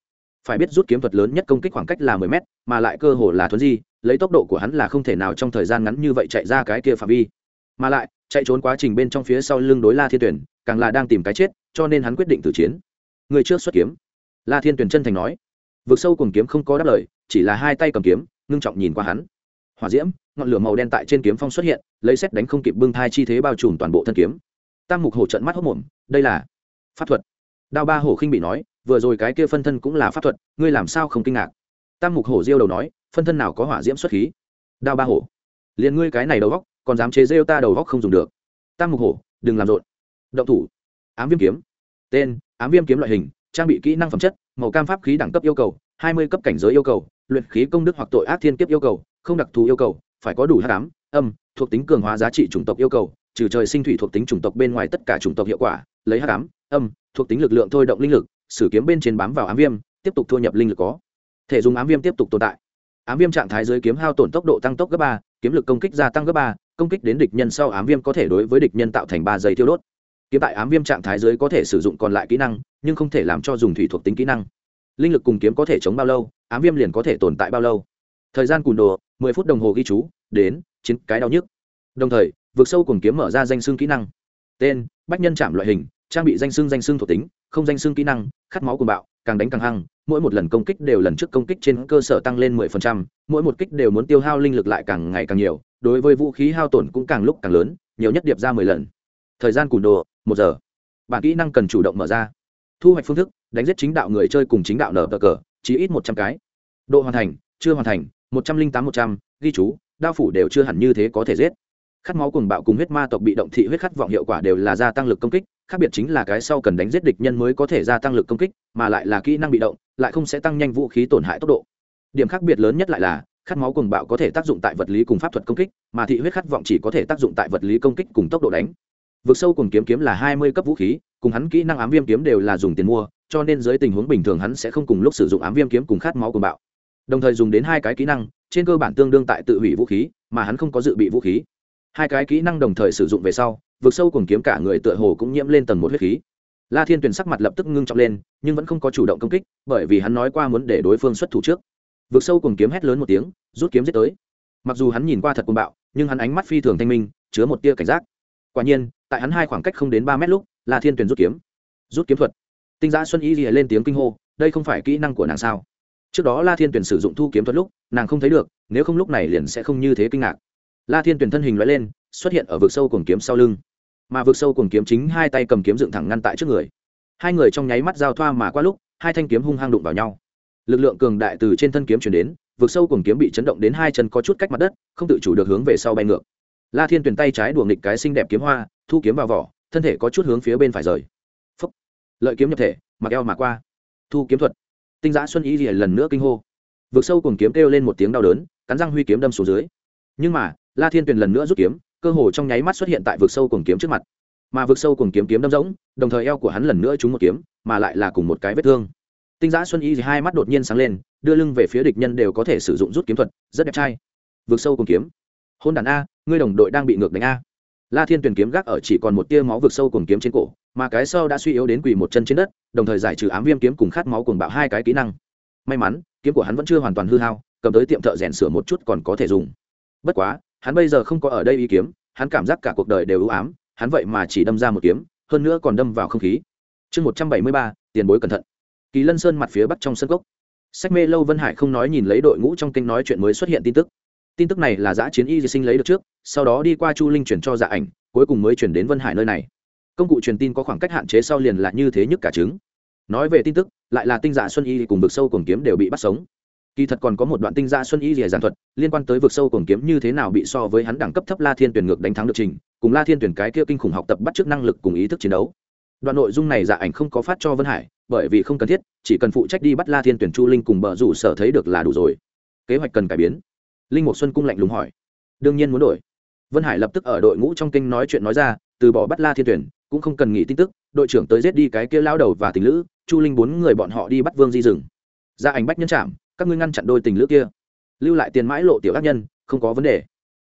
Phải biết rút kiếm thuật lớn nhất công kích khoảng cách là mười mét, mà lại cơ hồ là thuấn di, lấy tốc độ của hắn là không thể nào trong thời gian ngắn như vậy chạy ra cái kia phạm vi mà lại, chạy trốn quá trình bên trong phía sau lưng đối la thiên tuyển càng là đang tìm cái chết, cho nên hắn quyết định tử chiến. Người trước xuất kiếm. La thiên tuyển chân thành nói. Vực sâu cùng kiếm không có đáp lời, chỉ là hai tay cầm kiếm, ngưng trọng nhìn qua hắn. Hỏa diễm, ngọn lửa màu đen tại trên kiếm phong xuất hiện, lấy xét đánh không kịp bưng thai chi thế bao trùm toàn bộ thân kiếm. Tam mục hổ trận mắt hốc mồm, đây là pháp thuật. Đao ba hổ khinh bị nói, vừa rồi cái kia phân thân cũng là pháp thuật, ngươi làm sao không kinh ngạc? Tam mục hổ diêu đầu nói, phân thân nào có hỏa diễm xuất khí? Đao ba hổ, liền ngươi cái này đầu góc còn dám chế rêu ta đầu góc không dùng được. Tam mục hổ, đừng làm rộn. Động thủ. Ám viêm kiếm. Tên, ám viêm kiếm loại hình, trang bị kỹ năng phẩm chất, màu cam pháp khí đẳng cấp yêu cầu, hai mươi cấp cảnh giới yêu cầu, luyện khí công đức hoặc tội ác thiên kiếp yêu cầu, không đặc thù yêu cầu, phải có đủ h ám, âm, thuộc tính cường hóa giá trị chủng tộc yêu cầu, trừ trời sinh thủy thuộc tính chủng tộc bên ngoài tất cả chủng tộc hiệu quả, lấy h ám, âm, thuộc tính lực lượng thôi động linh lực, sử kiếm bên trên bám vào ám viêm, tiếp tục thu nhập linh lực có. Thể dùng ám viêm tiếp tục tồn tại. Ám viêm trạng thái dưới kiếm hao tổn tốc độ tăng tốc gấp ba, kiếm lực công kích gia tăng gấp ba công kích đến địch nhân sau ám viêm có thể đối với địch nhân tạo thành ba giây thiêu đốt. Kiếm tại ám viêm trạng thái dưới có thể sử dụng còn lại kỹ năng, nhưng không thể làm cho dùng thủy thuộc tính kỹ năng. Linh lực cùng kiếm có thể chống bao lâu, ám viêm liền có thể tồn tại bao lâu. Thời gian cùn đồ, mười phút đồng hồ ghi chú, đến, chiến cái đau nhức. Đồng thời vượt sâu cùng kiếm mở ra danh xương kỹ năng. Tên, bách nhân chạm loại hình, trang bị danh xương danh xương thuộc tính, không danh xương kỹ năng, khát máu cùng bạo, càng đánh càng hăng mỗi một lần công kích đều lần trước công kích trên cơ sở tăng lên mười phần trăm, mỗi một kích đều muốn tiêu hao linh lực lại càng ngày càng nhiều, đối với vũ khí hao tổn cũng càng lúc càng lớn, nhiều nhất điệp ra mười lần. Thời gian cùn đồ, một giờ. Bản kỹ năng cần chủ động mở ra. Thu hoạch phương thức, đánh giết chính đạo người chơi cùng chính đạo nở cờ cờ, chỉ ít một trăm cái. Độ hoàn thành, chưa hoàn thành, một trăm linh tám một trăm, ghi chú, đao phủ đều chưa hẳn như thế có thể giết. Khát máu cùng bạo cùng huyết ma tộc bị động thị huyết khát vọng hiệu quả đều là gia tăng lực công kích khác biệt chính là cái sau cần đánh giết địch nhân mới có thể gia tăng lực công kích, mà lại là kỹ năng bị động, lại không sẽ tăng nhanh vũ khí tổn hại tốc độ. Điểm khác biệt lớn nhất lại là, khát máu cùng bạo có thể tác dụng tại vật lý cùng pháp thuật công kích, mà thị huyết khát vọng chỉ có thể tác dụng tại vật lý công kích cùng tốc độ đánh. Vượt sâu cùng kiếm kiếm là hai mươi cấp vũ khí, cùng hắn kỹ năng ám viêm kiếm đều là dùng tiền mua, cho nên dưới tình huống bình thường hắn sẽ không cùng lúc sử dụng ám viêm kiếm cùng khát máu cùng bạo. Đồng thời dùng đến hai cái kỹ năng, trên cơ bản tương đương tại tự hủy vũ khí, mà hắn không có dự bị vũ khí. Hai cái kỹ năng đồng thời sử dụng về sau vượt sâu cùng kiếm cả người tựa hồ cũng nhiễm lên tầng một huyết khí. La thiên tuyền sắc mặt lập tức ngưng trọng lên, nhưng vẫn không có chủ động công kích, bởi vì hắn nói qua muốn để đối phương xuất thủ trước. Vượt sâu cùng kiếm hét lớn một tiếng, rút kiếm giết tới. Mặc dù hắn nhìn qua thật cuồng bạo, nhưng hắn ánh mắt phi thường thanh minh, chứa một tia cảnh giác. Quả nhiên, tại hắn hai khoảng cách không đến ba mét lúc, la thiên tuyền rút kiếm. Rút kiếm thuật. Tinh giã xuân y lìa lên tiếng kinh hô, đây không phải kỹ năng của nàng sao? Trước đó la thiên tuyền sử dụng thu kiếm thuật lúc, nàng không thấy được, nếu không lúc này liền sẽ không như thế kinh ngạc. La thiên tuyền thân hình loại lên, xuất hiện ở vực sâu cuồng kiếm sau lưng mà vực sâu cùng kiếm chính hai tay cầm kiếm dựng thẳng ngăn tại trước người. Hai người trong nháy mắt giao thoa mà qua lúc, hai thanh kiếm hung hăng đụng vào nhau. Lực lượng cường đại từ trên thân kiếm chuyển đến vực sâu cùng kiếm bị chấn động đến hai chân có chút cách mặt đất, không tự chủ được hướng về sau bay ngược. La thiên tuyền tay trái đùa nghịch cái xinh đẹp kiếm hoa, thu kiếm vào vỏ, thân thể có chút hướng phía bên phải rời. Phúc. lợi kiếm nhập thể, mặc eo mà qua. Thu kiếm thuật. Tinh giã xuân y rỉa lần nữa kinh hô. Vực sâu cùng kiếm kêu lên một tiếng đau đớn, cắn răng huy kiếm đâm xuống dưới. Nhưng mà, la thiên tuyền lần nữa rút kiếm cơ hồ trong nháy mắt xuất hiện tại vực sâu cùng kiếm trước mặt. Mà vực sâu cùng kiếm kiếm đâm rỗng, đồng thời eo của hắn lần nữa trúng một kiếm, mà lại là cùng một cái vết thương. Tinh giã xuân y hai mắt đột nhiên sáng lên, đưa lưng về phía địch nhân đều có thể sử dụng rút kiếm thuật, rất đẹp trai. Vực sâu cùng kiếm. Hôn đàn a, ngươi đồng đội đang bị ngược đánh a. La thiên tuyền kiếm gác ở chỉ còn một tia máu vực sâu cùng kiếm trên cổ, mà cái sau đã suy yếu đến quỳ một chân trên đất, đồng thời giải trừ ám viêm kiếm cùng khát máu cùng bạo hai cái kỹ năng. May mắn, kiếm của hắn vẫn chưa hoàn toàn hư hao, cầm tới tiệm thợ rèn sửa một chút còn có thể dùng. Bất quá hắn bây giờ không có ở đây ý kiếm, hắn cảm giác cả cuộc đời đều ưu ám, hắn vậy mà chỉ đâm ra một kiếm, hơn nữa còn đâm vào không khí. Chương một trăm bảy mươi ba, tiền bối cẩn thận. Kỳ lân sơn mặt phía bắc trong sân gốc sách mê lâu vân hải không nói nhìn lấy đội ngũ trong kênh nói chuyện mới xuất hiện tin tức. Tin tức này là giã chiến y di sinh lấy được trước, sau đó đi qua chu linh chuyển cho dạ ảnh, cuối cùng mới chuyển đến vân hải nơi này. Công cụ truyền tin có khoảng cách hạn chế sau liền là như thế nhất cả trứng. Nói về tin tức, lại là tinh dạ xuân y cùng Bực sâu cùng kiếm đều bị bắt sống kỳ thật còn có một đoạn tinh dạ xuân y rìa giản thuật, liên quan tới vực sâu cùng kiếm như thế nào bị so với hắn đẳng cấp thấp la thiên tuyển ngược đánh thắng được trình, cùng la thiên tuyển cái kia kinh khủng học tập bắt chước năng lực cùng ý thức chiến đấu. Đoạn nội dung này dạ ảnh không có phát cho vân hải, bởi vì không cần thiết, chỉ cần phụ trách đi bắt la thiên tuyển chu linh cùng bờ rủ sở thấy được là đủ rồi. Kế hoạch cần cải biến. Linh mục xuân cung lạnh lùng hỏi. Đương nhiên muốn đổi. Vân hải lập tức ở đội ngũ trong kinh nói chuyện nói ra, từ bỏ bắt la thiên tuyển, cũng không cần nghĩ tin tức, đội trưởng tới giết đi cái kia lao đầu và tình lữ, chu linh bốn người bọn họ đi bắt vương di rừng ra dạ ảnh bách nhân chạm các ngươi ngăn chặn đôi tình lữ kia. Lưu lại tiền mãi lộ tiểu ác nhân không có vấn đề.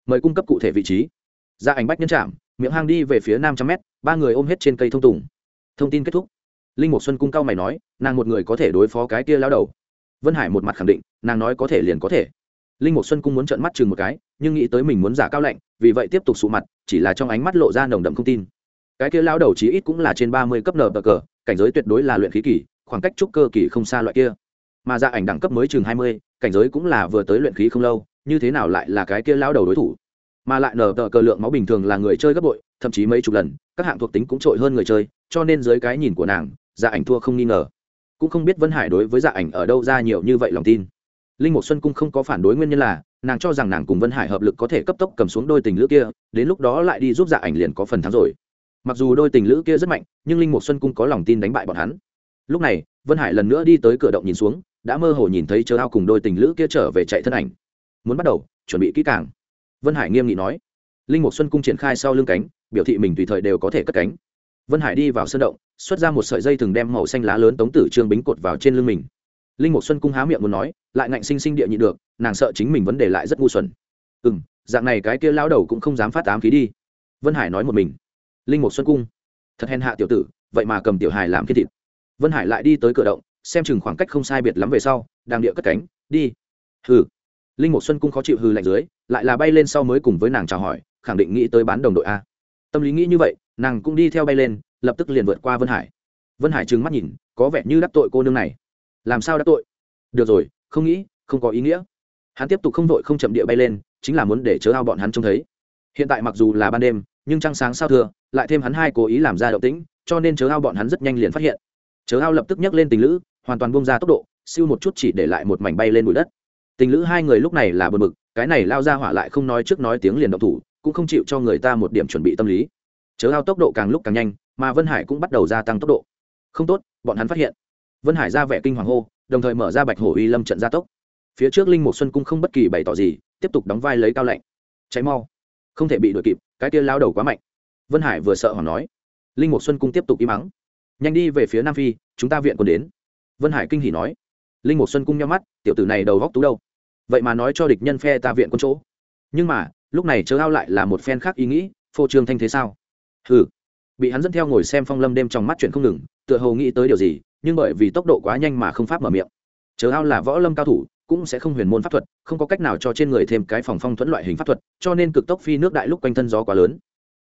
Mời cung cấp cụ thể vị trí. Ra ảnh bách nhân trạm, miệng hang đi về phía nam trăm mét ba người ôm hết trên cây thông tùng. Thông tin kết thúc. Linh mục xuân cung cao mày nói nàng một người có thể đối phó cái kia lao đầu. Vân hải một mặt khẳng định nàng nói có thể liền có thể. Linh mục xuân cung muốn trợn mắt chừng một cái nhưng nghĩ tới mình muốn giả cao lạnh vì vậy tiếp tục sụ mặt chỉ là trong ánh mắt lộ ra nồng đậm không tin. Cái kia lao đầu chí ít cũng là trên ba mươi cấp nở bờ cờ cảnh giới tuyệt đối là luyện khí kỳ khoảng cách trúc cơ kỳ không xa loại kia mà dạ ảnh đẳng cấp mới chừng hai mươi, cảnh giới cũng là vừa tới luyện khí không lâu, như thế nào lại là cái kia lao đầu đối thủ? Mà lại nở tờ cờ lượng máu bình thường là người chơi gấp bội, thậm chí mấy chục lần, các hạng thuộc tính cũng trội hơn người chơi, cho nên dưới cái nhìn của nàng dạ ảnh thua không nghi ngờ. Cũng không biết vân hải đối với dạ ảnh ở đâu ra nhiều như vậy lòng tin. Linh mục xuân cung không có phản đối nguyên nhân là, nàng cho rằng nàng cùng vân hải hợp lực có thể cấp tốc cầm xuống đôi tình lữ kia, đến lúc đó lại đi giúp dạ ảnh liền có phần thắng rồi. Mặc dù đôi tình lữ kia rất mạnh, nhưng linh mục xuân cung có lòng tin đánh bại bọn hắn. Lúc này, vân hải lần nữa đi tới cửa động nhìn xuống đã mơ hồ nhìn thấy chớ ao cùng đôi tình lữ kia trở về chạy thân ảnh. Muốn bắt đầu, chuẩn bị kỹ càng. Vân hải nghiêm nghị nói. Linh mục xuân cung triển khai sau lưng cánh, biểu thị mình tùy thời đều có thể cất cánh. Vân hải đi vào sân động, xuất ra một sợi dây thừng đem màu xanh lá lớn tống tử trương bính cột vào trên lưng mình. Linh mục xuân cung há miệng muốn nói, lại ngạnh sinh sinh địa nhị được, nàng sợ chính mình vấn đề lại rất ngu xuẩn. Ừ m dạng này cái kia lao đầu cũng không dám phát tám khí đi. Vân hải nói một mình. Linh mục xuân cung. Thật hèn hạ tiểu tử, vậy mà cầm tiểu hài làm kiên thịt. Vân hải lại đi tới cửa động xem chừng khoảng cách không sai biệt lắm về sau đang địa cất cánh, đi. Hừ. Linh mục xuân cung khó chịu hừ lạnh dưới, lại là bay lên sau mới cùng với nàng chào hỏi, khẳng định nghĩ tới bán đồng đội a. Tâm lý nghĩ như vậy, nàng cũng đi theo bay lên, lập tức liền vượt qua vân hải. Vân hải trừng mắt nhìn, có vẻ như đắc tội cô nương này. Làm sao đắc tội? Được rồi, không nghĩ, không có ý nghĩa. Hắn tiếp tục không vội không chậm địa bay lên, chính là muốn để chớ ao bọn hắn trông thấy. Hiện tại mặc dù là ban đêm, nhưng trăng sáng sao thừa, lại thêm hắn hai cố ý làm ra động tĩnh, cho nên chớ ao bọn hắn rất nhanh liền phát hiện chớ Hao lập tức nhấc lên tình lữ, hoàn toàn bông ra tốc độ, siêu một chút chỉ để lại một mảnh bay lên bụi đất. Tình lữ hai người lúc này là bờ mực cái này lao ra hỏa lại không nói trước nói tiếng liền động thủ, cũng không chịu cho người ta một điểm chuẩn bị tâm lý. Chớ Hao tốc độ càng lúc càng nhanh, mà vân hải cũng bắt đầu gia tăng tốc độ. Không tốt, bọn hắn phát hiện. Vân hải ra vẻ kinh hoàng hô, đồng thời mở ra bạch hổ uy lâm trận gia tốc. Phía trước linh một xuân cung không bất kỳ bày tỏ gì, tiếp tục đóng vai lấy cao lạnh cháy mau. Không thể bị đuổi kịp, cái kia lao đầu quá mạnh. Vân hải vừa sợ hoảng nói. Linh một xuân cung tiếp tục im mắng nhanh đi về phía nam phi, chúng ta viện quân đến. Vân hải kinh hỉ nói. Linh mục xuân cung nhau mắt, tiểu tử này đầu góc tú đâu? Vậy mà nói cho địch nhân phe ta viện quân chỗ. Nhưng mà, lúc này chớ ao lại là một phen khác ý nghĩ, phô trương thanh thế sao? Hừ. Bị hắn dẫn theo ngồi xem phong lâm đêm trong mắt chuyện không ngừng, tựa hồ nghĩ tới điều gì, nhưng bởi vì tốc độ quá nhanh mà không pháp mở miệng. Chớ ao là võ lâm cao thủ, cũng sẽ không huyền môn pháp thuật, không có cách nào cho trên người thêm cái phòng phong thuẫn loại hình pháp thuật, cho nên cực tốc phi nước đại lúc quanh thân gió quá lớn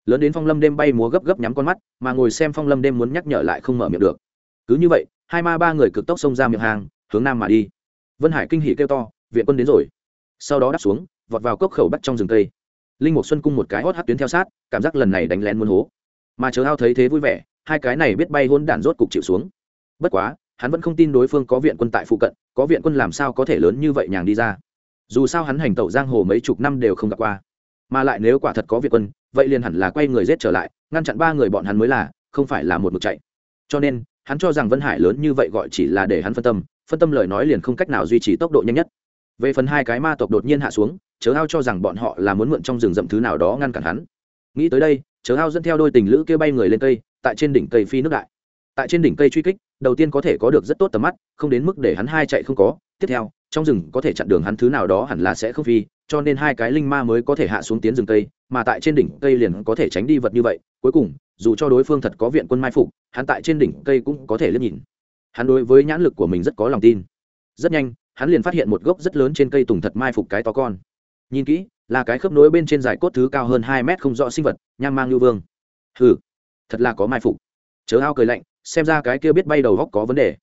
lớn đến phong lâm đêm bay múa gấp gấp nhắm con mắt, mà ngồi xem phong lâm đêm muốn nhắc nhở lại không mở miệng được. Cứ như vậy, hai ma ba người cực tốc xông ra miệng hàng, hướng nam mà đi. Vân hải kinh hỉ kêu to, viện quân đến rồi. Sau đó đáp xuống, vọt vào cốc khẩu bắt trong rừng cây. Linh mục xuân cung một cái hót hát tuyến theo sát, cảm giác lần này đánh lén muốn hố. Mà chớ ao thấy thế vui vẻ, hai cái này biết bay hôn đản rốt cục chịu xuống. Bất quá, hắn vẫn không tin đối phương có viện quân tại phụ cận, có viện quân làm sao có thể lớn như vậy nhàng đi ra. Dù sao hắn hành tẩu giang hồ mấy chục năm đều không gặp qua mà lại nếu quả thật có việc quân, vậy liền hẳn là quay người giết trở lại, ngăn chặn ba người bọn hắn mới là, không phải là một mực chạy. Cho nên, hắn cho rằng vân hải lớn như vậy gọi chỉ là để hắn phân tâm phân tâm lời nói liền không cách nào duy trì tốc độ nhanh nhất. Về phần hai cái ma tộc đột nhiên hạ xuống, chớ hao cho rằng bọn họ là muốn mượn trong rừng rậm thứ nào đó ngăn cản hắn. Nghĩ tới đây, chớ hao dẫn theo đôi tình lữ kia bay người lên cây, tại trên đỉnh cây phi nước đại. Tại trên đỉnh cây truy kích, đầu tiên có thể có được rất tốt tầm mắt, không đến mức để hắn hai chạy không có. Tiếp theo, trong rừng có thể chặn đường hắn thứ nào đó hẳn là sẽ không phi cho nên hai cái linh ma mới có thể hạ xuống tiến rừng cây, mà tại trên đỉnh cây liền có thể tránh đi vật như vậy. Cuối cùng, dù cho đối phương thật có viện quân mai phục, hắn tại trên đỉnh cây cũng có thể liếc nhìn. Hắn đối với nhãn lực của mình rất có lòng tin. Rất nhanh, hắn liền phát hiện một gốc rất lớn trên cây tùng thật mai phục cái to con. Nhìn kỹ, là cái khớp nối bên trên dài cốt thứ cao hơn hai mét không rõ sinh vật, nham mang lưu vương. Hừ, thật là có mai phục. Chớ ao cười lạnh, xem ra cái kia biết bay đầu góc có vấn đề.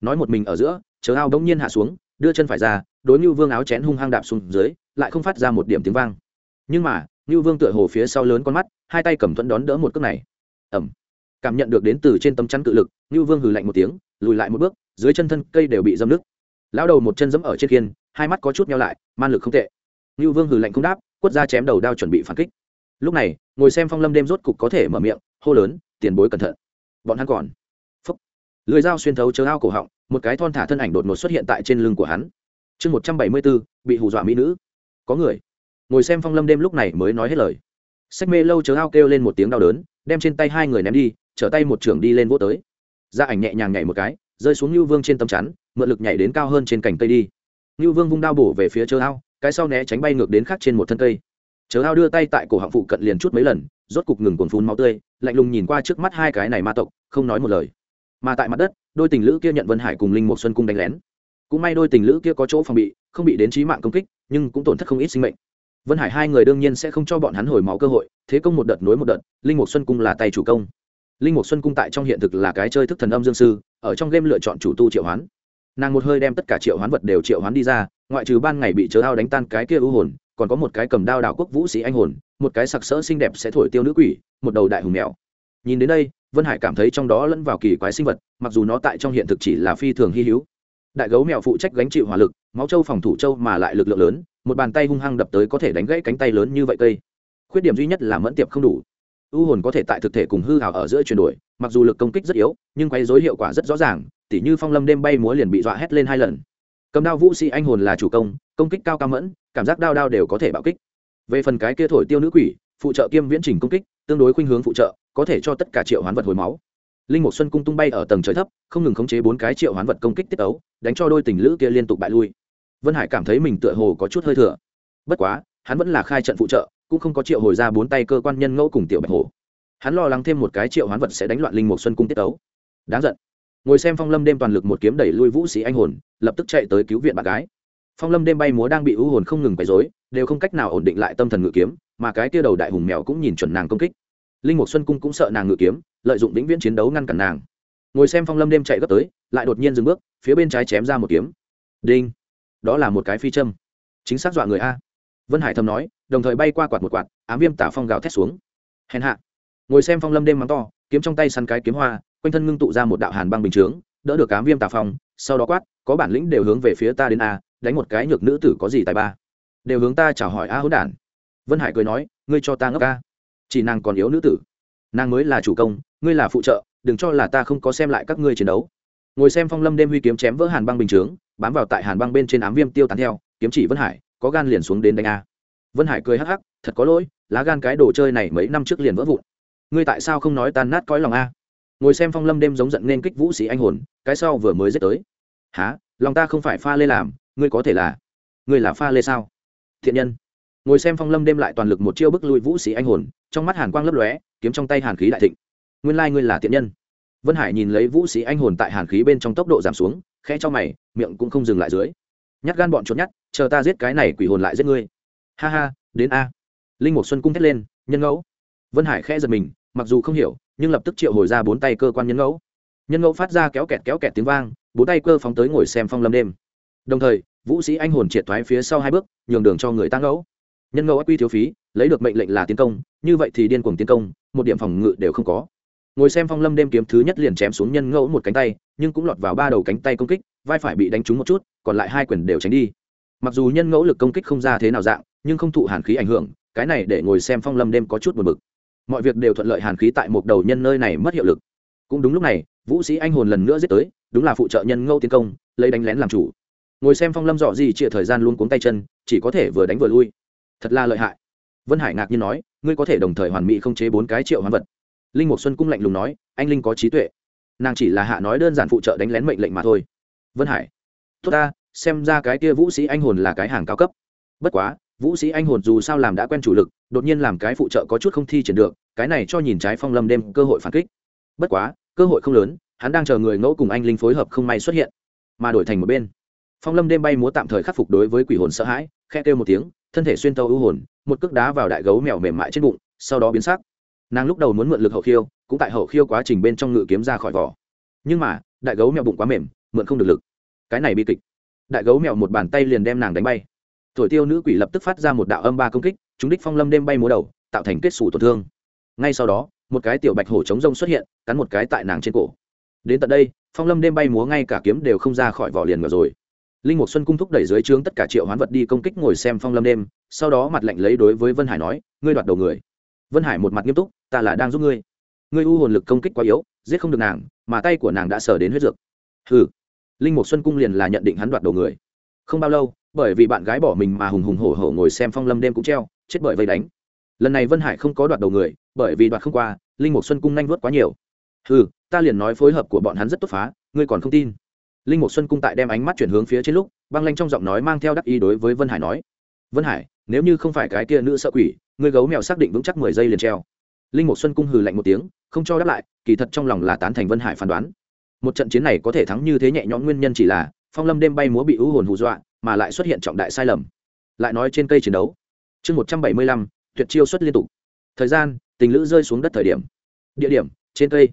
Nói một mình ở giữa, chớ ao đống nhiên hạ xuống, đưa chân phải ra, đối như vương áo chén hung hăng đạp xuống dưới lại không phát ra một điểm tiếng vang. Nhưng mà như vương tựa hồ phía sau lớn con mắt, hai tay cầm thuẫn đón đỡ một cước này. Ẩm cảm nhận được đến từ trên tấm chắn cự lực như vương hừ lạnh một tiếng, lùi lại một bước, dưới chân thân cây đều bị dâm nước lão đầu một chân dẫm ở trên kiên hai mắt có chút nhau lại, man lực không tệ. Như vương hừ lạnh không đáp, quất ra chém đầu đao chuẩn bị phản kích. Lúc này, ngồi xem phong lâm đêm rốt cục có thể mở miệng, hô lớn, tiền bối cẩn thận. Bọn hắn còn. Phúc. Lưới dao xuyên thấu chớ ao cổ họng, một cái thon thả thân ảnh đột ngột xuất hiện tại trên lưng của hắn. Chương một trăm bảy mươi bốn bị hù dọa mỹ nữ có người. Ngồi xem phong lâm đêm lúc này mới nói hết lời. Sách mê lâu chớ ao kêu lên một tiếng đau đớn, đem trên tay hai người ném đi, trở tay một trưởng đi lên vô tới. Gia ảnh nhẹ nhàng nhảy một cái, rơi xuống như vương trên tấm chắn, mượn lực nhảy đến cao hơn trên cành cây đi. Như vương vung đao bổ về phía chớ ao, cái sau né tránh bay ngược đến khác trên một thân cây. Chớ ao đưa tay tại cổ họng phụ cận liền chút mấy lần, rốt cục ngừng cồn phun máu tươi, lạnh lùng nhìn qua trước mắt hai cái này ma tộc, không nói một lời. Mà tại mặt đất, đôi tình lữ kia nhận vân hải cùng linh một xuân cung đánh lén. Cũng may đôi tình lữ kia có chỗ phòng bị, không bị đến trí mạng công kích nhưng cũng tổn thất không ít sinh mệnh. Vân hải hai người đương nhiên sẽ không cho bọn hắn hồi máu cơ hội, thế công một đợt nối một đợt, linh Mộc xuân cung là tay chủ công. Linh Mộc xuân cung tại trong hiện thực là cái chơi thức thần âm dương sư, ở trong game lựa chọn chủ tu triệu hoán. Nàng một hơi đem tất cả triệu hoán vật đều triệu hoán đi ra, ngoại trừ ban ngày bị chớ ao đánh tan cái kia ưu hồn, còn có một cái cầm đao đảo quốc vũ sĩ anh hồn, một cái sặc sỡ xinh đẹp sẽ thổi tiêu nữ quỷ, một đầu đại hùng mèo. Nhìn đến đây, vân hải cảm thấy trong đó lẫn vào kỳ quái sinh vật, mặc dù nó tại trong hiện thực chỉ là phi thường hy hữu. Đại gấu mèo phụ trách gánh chịu hỏa lực máu châu phòng thủ châu mà lại lực lượng lớn, một bàn tay hung hăng đập tới có thể đánh gãy cánh tay lớn như vậy cây. Khuyết điểm duy nhất là mẫn tiệp không đủ. U hồn có thể tại thực thể cùng hư hào ở giữa chuyển đổi, mặc dù lực công kích rất yếu, nhưng quay dối hiệu quả rất rõ ràng, tỉ như phong lâm đêm bay múa liền bị dọa hét lên hai lần. Cầm đao vũ sĩ anh hồn là chủ công công kích cao cao mẫn, cảm giác đao đao đều có thể bạo kích. Về phần cái kia thổi tiêu nữ quỷ, phụ trợ kiêm viễn trình công kích, tương đối khuynh hướng phụ trợ, có thể cho tất cả triệu hoán vật hồi máu. Linh mục xuân cung tung bay ở tầng trời thấp, không ngừng khống chế bốn cái triệu hoán vật công kích tiết ấu, đánh cho đôi tình lữ kia liên tục bại lui vân hải cảm thấy mình tựa hồ có chút hơi thừa. Bất quá, hắn vẫn là khai trận phụ trợ, cũng không có triệu hồi ra bốn tay cơ quan nhân ngẫu cùng tiểu bạch hồ hắn lo lắng thêm một cái triệu hoán vật sẽ đánh loạn linh mục xuân cung tiết tấu. Đáng giận. Ngồi xem phong lâm đêm toàn lực một kiếm đẩy lui vũ sĩ anh hồn, lập tức chạy tới cứu viện bạn gái. Phong lâm đêm bay múa đang bị ưu hồn không ngừng bày dối đều không cách nào ổn định lại tâm thần ngự kiếm, mà cái kia đầu đại hùng mèo cũng nhìn chuẩn nàng công kích. Linh mục xuân cung cũng sợ nàng ngự kiếm, lợi dụng vĩnh viễn chiến đấu ngăn cản nàng. Ngồi xem phong lâm đêm chạy gấp tới, lại đột nhiên dừng bước, phía bên trái chém ra một kiếm. Đinh đó là một cái phi châm. Chính xác dọa người a. Vân hải thầm nói, đồng thời bay qua quạt một quạt, ám viêm tả phong gào thét xuống. Hèn hạ. Ngồi xem phong lâm đêm mắng to, kiếm trong tay săn cái kiếm hoa, quanh thân ngưng tụ ra một đạo hàn băng bình chướng, đỡ được ám viêm tà phong, sau đó quát, có bản lĩnh đều hướng về phía ta đến a, đánh một cái nhược nữ tử có gì tài ba. Đều hướng ta chào hỏi a hỗn đản. Vân hải cười nói, ngươi cho ta ngốc ca chỉ nàng còn yếu nữ tử. Nàng mới là chủ công, ngươi là phụ trợ, đừng cho là ta không có xem lại các ngươi chiến đấu. Ngồi xem phong lâm đêm huy kiếm chém vỡ hàn băng bình chướng bám vào tại hàn băng bên trên ám viêm tiêu tán theo, kiếm chỉ vân hải, có gan liền xuống đến đánh a. Vân hải cười hắc hắc, thật có lỗi, lá gan cái đồ chơi này mấy năm trước liền vỡ vụn. Ngươi tại sao không nói tan nát cõi lòng a? Ngồi xem phong lâm đêm giống giận nên kích vũ sĩ anh hồn, cái sau vừa mới giết tới. Há lòng ta không phải pha lê làm, ngươi có thể là? Ngươi là pha lê sao? Thiện nhân. Ngồi xem phong lâm đêm lại toàn lực một chiêu bức lui vũ sĩ anh hồn, trong mắt hàn quang lấp lóe, kiếm trong tay hàn khí đại thịnh. Nguyên lai ngươi là thiện nhân. Vân hải nhìn lấy vũ sĩ anh hồn tại hàn khí bên trong tốc độ giảm xuống khẽ cho mày, miệng cũng không dừng lại dưới. Nhát gan bọn chuột nhát, chờ ta giết cái này quỷ hồn lại giết ngươi. Ha ha, đến a. Linh mục xuân cung thét lên, nhân ngẫu. Vân hải khẽ giật mình, mặc dù không hiểu, nhưng lập tức triệu hồi ra bốn tay cơ quan nhân ngẫu. Nhân ngẫu phát ra kéo kẹt kéo kẹt tiếng vang, bốn tay cơ phóng tới ngồi xem phong lâm đêm. Đồng thời, vũ sĩ anh hồn triệt thoái phía sau hai bước, nhường đường cho người tăng ngẫu. Nhân ngẫu quy thiếu phí, lấy được mệnh lệnh là tiến công, như vậy thì điên cuồng tiến công, một điểm phòng ngự đều không có. Ngồi xem phong lâm đêm kiếm thứ nhất liền chém xuống nhân ngẫu một cánh tay nhưng cũng lọt vào ba đầu cánh tay công kích, vai phải bị đánh trúng một chút, còn lại hai quyền đều tránh đi. Mặc dù nhân ngẫu lực công kích không ra thế nào dạng, nhưng không thụ hàn khí ảnh hưởng, cái này để ngồi xem phong lâm đêm có chút buồn bực. Mọi việc đều thuận lợi hàn khí tại một đầu nhân nơi này mất hiệu lực. Cũng đúng lúc này, vũ sĩ anh hồn lần nữa giết tới, đúng là phụ trợ nhân ngẫu tiến công, lấy đánh lén làm chủ. Ngồi xem phong lâm dọ gì chia thời gian luôn cuống tay chân, chỉ có thể vừa đánh vừa lui. Thật là lợi hại. Vân hải ngạc nhiên nói, ngươi có thể đồng thời hoàn mỹ không chế bốn cái triệu hoán vật. Linh mục xuân cung lạnh lùng nói, anh linh có trí tuệ nàng chỉ là hạ nói đơn giản phụ trợ đánh lén mệnh lệnh mà thôi. Vân hải, tốt ta, xem ra cái kia vũ sĩ anh hồn là cái hàng cao cấp. Bất quá, vũ sĩ anh hồn dù sao làm đã quen chủ lực, đột nhiên làm cái phụ trợ có chút không thi triển được, cái này cho nhìn trái phong lâm đêm cơ hội phản kích. Bất quá, cơ hội không lớn, hắn đang chờ người ngẫu cùng anh linh phối hợp không may xuất hiện, mà đổi thành một bên. Phong lâm đêm bay múa tạm thời khắc phục đối với quỷ hồn sợ hãi khe kêu một tiếng, thân thể xuyên tâu ưu hồn, một cước đá vào đại gấu mèo mềm mại trên bụng, sau đó biến sắc nàng lúc đầu muốn mượn lực hậu khiêu, cũng tại hậu khiêu quá trình bên trong ngự kiếm ra khỏi vỏ. Nhưng mà, đại gấu mèo bụng quá mềm, mượn không được lực. Cái này bi kịch. Đại gấu mèo một bàn tay liền đem nàng đánh bay. Thổi tiêu nữ quỷ lập tức phát ra một đạo âm ba công kích, chúng đích phong lâm đêm bay múa đầu, tạo thành kết xù tổn thương. Ngay sau đó, một cái tiểu bạch hổ chống rông xuất hiện, cắn một cái tại nàng trên cổ. Đến tận đây, phong lâm đêm bay múa ngay cả kiếm đều không ra khỏi vỏ liền ngờ rồi. Linh mục xuân cung thúc đẩy dưới trướng tất cả triệu hoán vật đi công kích ngồi xem phong lâm đêm, sau đó mặt lạnh lấy đối với vân hải nói, ngươi đoạt đầu người vân hải một mặt nghiêm túc, ta là đang giúp ngươi. Ngươi u hồn lực công kích quá yếu, giết không được nàng, mà tay của nàng đã sờ đến huyết dược. Ừ linh mục xuân cung liền là nhận định hắn đoạt đầu người. Không bao lâu, bởi vì bạn gái bỏ mình mà hùng hùng hổ hổ ngồi xem phong lâm đêm cũng treo, chết bởi vây đánh. Lần này vân hải không có đoạt đầu người, bởi vì đoạt không qua, linh mục xuân cung nhanh vớt quá nhiều. Ừ ta liền nói phối hợp của bọn hắn rất tốt phá, ngươi còn không tin. Linh mục xuân cung tại đem ánh mắt chuyển hướng phía trên lúc, băng lanh trong giọng nói mang theo đắc ý đối với vân hải nói. Vân hải nếu như không phải cái kia nữ sợ quỷ, người gấu mèo xác định vững chắc mười giây liền treo. Linh mục xuân cung hừ lạnh một tiếng, không cho đáp lại, kỳ thật trong lòng là tán thành vân hải phán đoán. Một trận chiến này có thể thắng như thế nhẹ nhõm nguyên nhân chỉ là, phong lâm đêm bay múa bị ưu hồn hù dọa, mà lại xuất hiện trọng đại sai lầm. Lại nói trên cây chiến đấu. Chương một trăm bảy mươi lăm, tuyệt chiêu xuất liên tục. Thời gian, tình lữ rơi xuống đất thời điểm. Địa điểm, trên cây.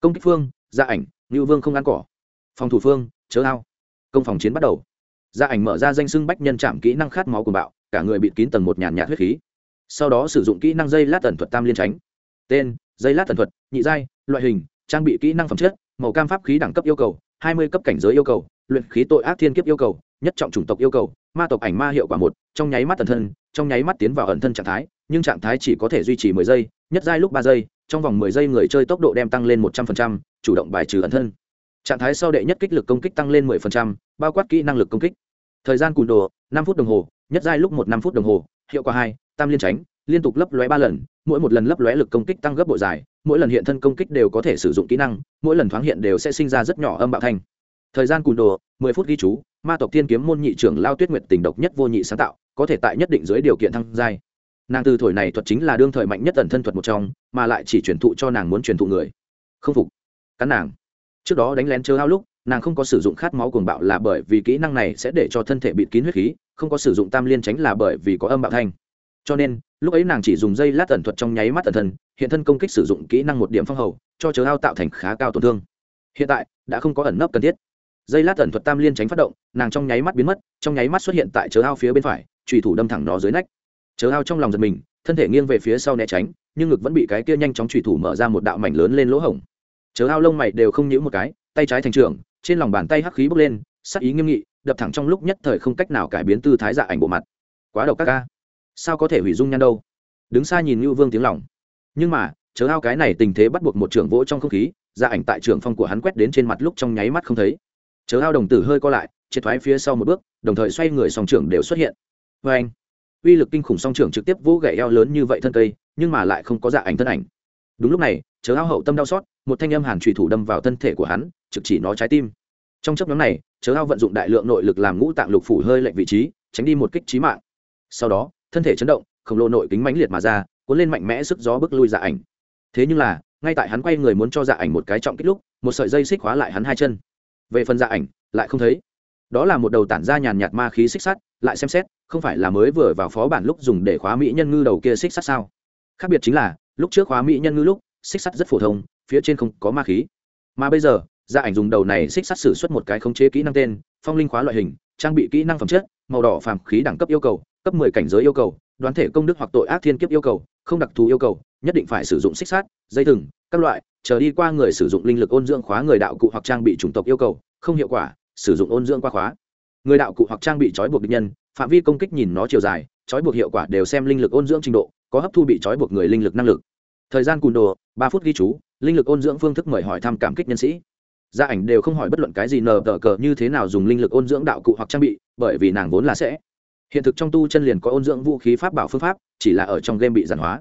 Công kích phương gia ảnh, ngưu vương không ăn cỏ. Phòng thủ phương, chớ ao. Công phòng chiến bắt đầu. Gia ảnh mở ra danh sưng bách nhân chạm kỹ năng khát máu của bạo cả người bịt kín tầng một nhàn nhạt huyết khí. Sau đó sử dụng kỹ năng dây lát tần thuật tam liên tránh. Tên, dây lát tần thuật, nhị giai, loại hình, trang bị kỹ năng phẩm chất, màu cam pháp khí đẳng cấp yêu cầu, hai mươi cấp cảnh giới yêu cầu, luyện khí tội ác thiên kiếp yêu cầu, nhất trọng chủng tộc yêu cầu, ma tộc ảnh ma hiệu quả một, trong nháy mắt ẩn thân, trong nháy mắt tiến vào ẩn thân trạng thái, nhưng trạng thái chỉ có thể duy trì mười giây, nhất giai lúc ba giây, trong vòng mười giây người chơi tốc độ đem tăng lên một trăm phần trăm, chủ động bài trừ ẩn thân. Trạng thái sau đệ nhất kích lực công kích tăng lên mười phần trăm, bao quát kỹ năng lực công kích. Thời gian cùn đồ, năm phút đồng hồ nhất giai lúc một năm phút đồng hồ, hiệu quả hai, tam liên tránh, liên tục lấp lóe ba lần, mỗi một lần lấp lóe lực công kích tăng gấp bộ dài, mỗi lần hiện thân công kích đều có thể sử dụng kỹ năng, mỗi lần thoáng hiện đều sẽ sinh ra rất nhỏ âm bạo thanh. Thời gian cùn đồ, mười phút ghi chú, ma tộc thiên kiếm môn nhị trưởng lao tuyết nguyệt tình độc nhất vô nhị sáng tạo, có thể tại nhất định dưới điều kiện thăng giai. Nàng từ thổi này thuật chính là đương thời mạnh nhất tần thân thuật một trong, mà lại chỉ truyền thụ cho nàng muốn truyền thụ người. Không phục. Cắn nàng. Trước đó đánh lén chớ hao lúc, nàng không có sử dụng khát máu cuồng bạo là bởi vì kỹ năng này sẽ để cho thân thể bịt kín huyết khí không có sử dụng tam liên tránh là bởi vì có âm bạo thanh. Cho nên, lúc ấy nàng chỉ dùng dây lát ẩn thuật trong nháy mắt ẩn thân, hiện thân công kích sử dụng kỹ năng một điểm phong hầu, cho chớ hao tạo thành khá cao tổn thương. Hiện tại, đã không có ẩn nấp cần thiết. Dây lát ẩn thuật tam liên tránh phát động, nàng trong nháy mắt biến mất, trong nháy mắt xuất hiện tại chớ ao phía bên phải trùy thủ đâm thẳng nó dưới nách. Chớ ao trong lòng giật mình, thân thể nghiêng về phía sau né tránh, nhưng ngực vẫn bị cái kia nhanh chóng trùy thủ mở ra một đạo mảnh lớn lên lỗ hổng. Chớ ao lông mày đều không nhíu một cái, tay trái thành trường trên lòng bàn tay hắc khí bốc lên, sắc ý nghiêm nghị đập thẳng trong lúc nhất thời không cách nào cải biến tư thái dạ ảnh bộ mặt. Quá độc các ca. Sao có thể hủy dung nhan đâu? Đứng xa nhìn như vương tiếng lòng. Nhưng mà, chớ ao cái này tình thế bắt buộc một trưởng vỗ trong không khí dạ ảnh tại trường phong của hắn quét đến trên mặt lúc trong nháy mắt không thấy. Chớ ao đồng tử hơi co lại, triệt thoái phía sau một bước, đồng thời xoay người song trưởng đều xuất hiện. Vê anh, uy lực kinh khủng song trưởng trực tiếp vỗ gậy eo lớn như vậy thân cây, nhưng mà lại không có dạ ảnh thân ảnh. Đúng lúc này, chớ ao hậu tâm đau xót, một thanh âm hàn trùy thủ đâm vào thân thể của hắn, trực chỉ nó trái tim trong chấp nhóm này, chớ ao vận dụng đại lượng nội lực làm ngũ tạng lục phủ hơi lệnh vị trí, tránh đi một kích trí mạng. Sau đó, thân thể chấn động, khổng lồ nội kính mãnh liệt mà ra, cuốn lên mạnh mẽ sức gió bước lui dạ ảnh. Thế nhưng là, ngay tại hắn quay người muốn cho dạ ảnh một cái trọng kích lúc, một sợi dây xích hóa lại hắn hai chân. Về phần dạ ảnh, lại không thấy. Đó là một đầu tản ra nhàn nhạt ma khí xích sắt, lại xem xét, không phải là mới vừa vào phó bản lúc dùng để khóa mỹ nhân ngư đầu kia xích sắt sao? Khác biệt chính là, lúc trước khóa mỹ nhân ngư lúc, xích sắt rất phổ thông, phía trên không có ma khí. Mà bây giờ gia ảnh dùng đầu này xích sắt sử xuất một cái khống chế kỹ năng tên, phong linh khóa loại hình, trang bị kỹ năng phẩm chất, màu đỏ phàm khí đẳng cấp yêu cầu, cấp mười cảnh giới yêu cầu, đoán thể công đức hoặc tội ác thiên kiếp yêu cầu, không đặc thù yêu cầu, nhất định phải sử dụng xích sắt, dây thừng, các loại, chờ đi qua người sử dụng linh lực ôn dưỡng khóa người đạo cụ hoặc trang bị chủng tộc yêu cầu, không hiệu quả, sử dụng ôn dưỡng qua khóa. Người đạo cụ hoặc trang bị trói buộc địch nhân, phạm vi công kích nhìn nó chiều dài, trói buộc hiệu quả đều xem linh lực ôn dưỡng trình độ, có hấp thu bị trói buộc người linh lực năng lực. Thời gian cùn đồ, ba phút ghi chú, linh lực ôn dưỡng phương thức mời hỏi thăm cảm kích nhân sĩ gia ảnh đều không hỏi bất luận cái gì nờ tờ cờ như thế nào dùng linh lực ôn dưỡng đạo cụ hoặc trang bị, bởi vì nàng vốn là sẽ. Hiện thực trong tu chân liền có ôn dưỡng vũ khí pháp bảo phương pháp, chỉ là ở trong game bị giản hóa.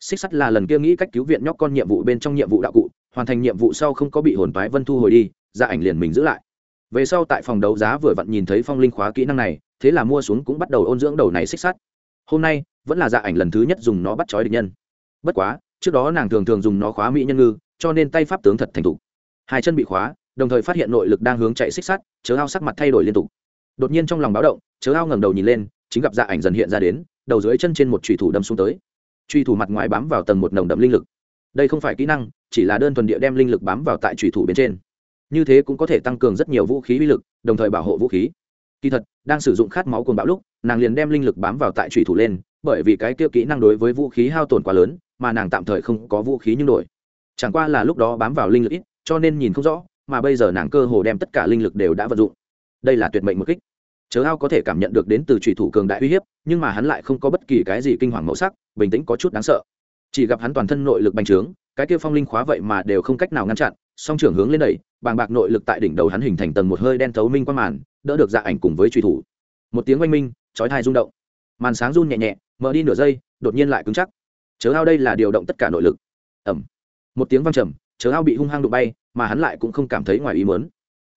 Xích sắt là lần kia nghĩ cách cứu viện nhóc con nhiệm vụ bên trong nhiệm vụ đạo cụ, hoàn thành nhiệm vụ sau không có bị hồn phái vân thu hồi đi, gia ảnh liền mình giữ lại. Về sau tại phòng đấu giá vừa vặn nhìn thấy phong linh khóa kỹ năng này, thế là mua xuống cũng bắt đầu ôn dưỡng đầu này xích sắt. Hôm nay, vẫn là gia ảnh lần thứ nhất dùng nó bắt chói địch nhân. Bất quá, trước đó nàng thường thường dùng nó khóa mỹ nhân ngư, cho nên tay pháp tướng thật thành thục hai chân bị khóa, đồng thời phát hiện nội lực đang hướng chạy xích sắt, chớ ao sắc mặt thay đổi liên tục. Đột nhiên trong lòng báo động, chớ ao ngẩng đầu nhìn lên, chính gặp dạ ảnh dần hiện ra đến, đầu dưới chân trên một trùy thủ đâm xuống tới. Truy thủ mặt ngoài bám vào tầng một nồng đậm linh lực. Đây không phải kỹ năng, chỉ là đơn thuần địa đem linh lực bám vào tại trùy thủ bên trên. Như thế cũng có thể tăng cường rất nhiều vũ khí uy lực, đồng thời bảo hộ vũ khí. Kỳ thật, đang sử dụng khát máu cồn bão lúc, nàng liền đem linh lực bám vào tại trùy thủ lên, bởi vì cái kia kỹ năng đối với vũ khí hao tổn quá lớn, mà nàng tạm thời không có vũ khí nhưng đổi. Chẳng qua là lúc đó bám vào linh lực ít cho nên nhìn không rõ, mà bây giờ nàng cơ hồ đem tất cả linh lực đều đã vận dụng. Đây là tuyệt mệnh một kích. Chớ ao có thể cảm nhận được đến từ trùy thủ cường đại uy hiếp, nhưng mà hắn lại không có bất kỳ cái gì kinh hoàng màu sắc, bình tĩnh có chút đáng sợ. Chỉ gặp hắn toàn thân nội lực bành trướng, cái kia phong linh khóa vậy mà đều không cách nào ngăn chặn, song trưởng hướng lên đẩy, bàng bạc nội lực tại đỉnh đầu hắn hình thành tầng một hơi đen thấu minh qua màn, đỡ được dạ ảnh cùng với truy thủ. Một tiếng oanh minh, chói thai rung động. Màn sáng run nhẹ nhẹ, mở đi nửa giây, đột nhiên lại cứng chắc. Chớ ao đây là điều động tất cả nội lực. Ẩm một tiếng văng trầm chớ ao bị hung hăng đụng bay, mà hắn lại cũng không cảm thấy ngoài ý mớn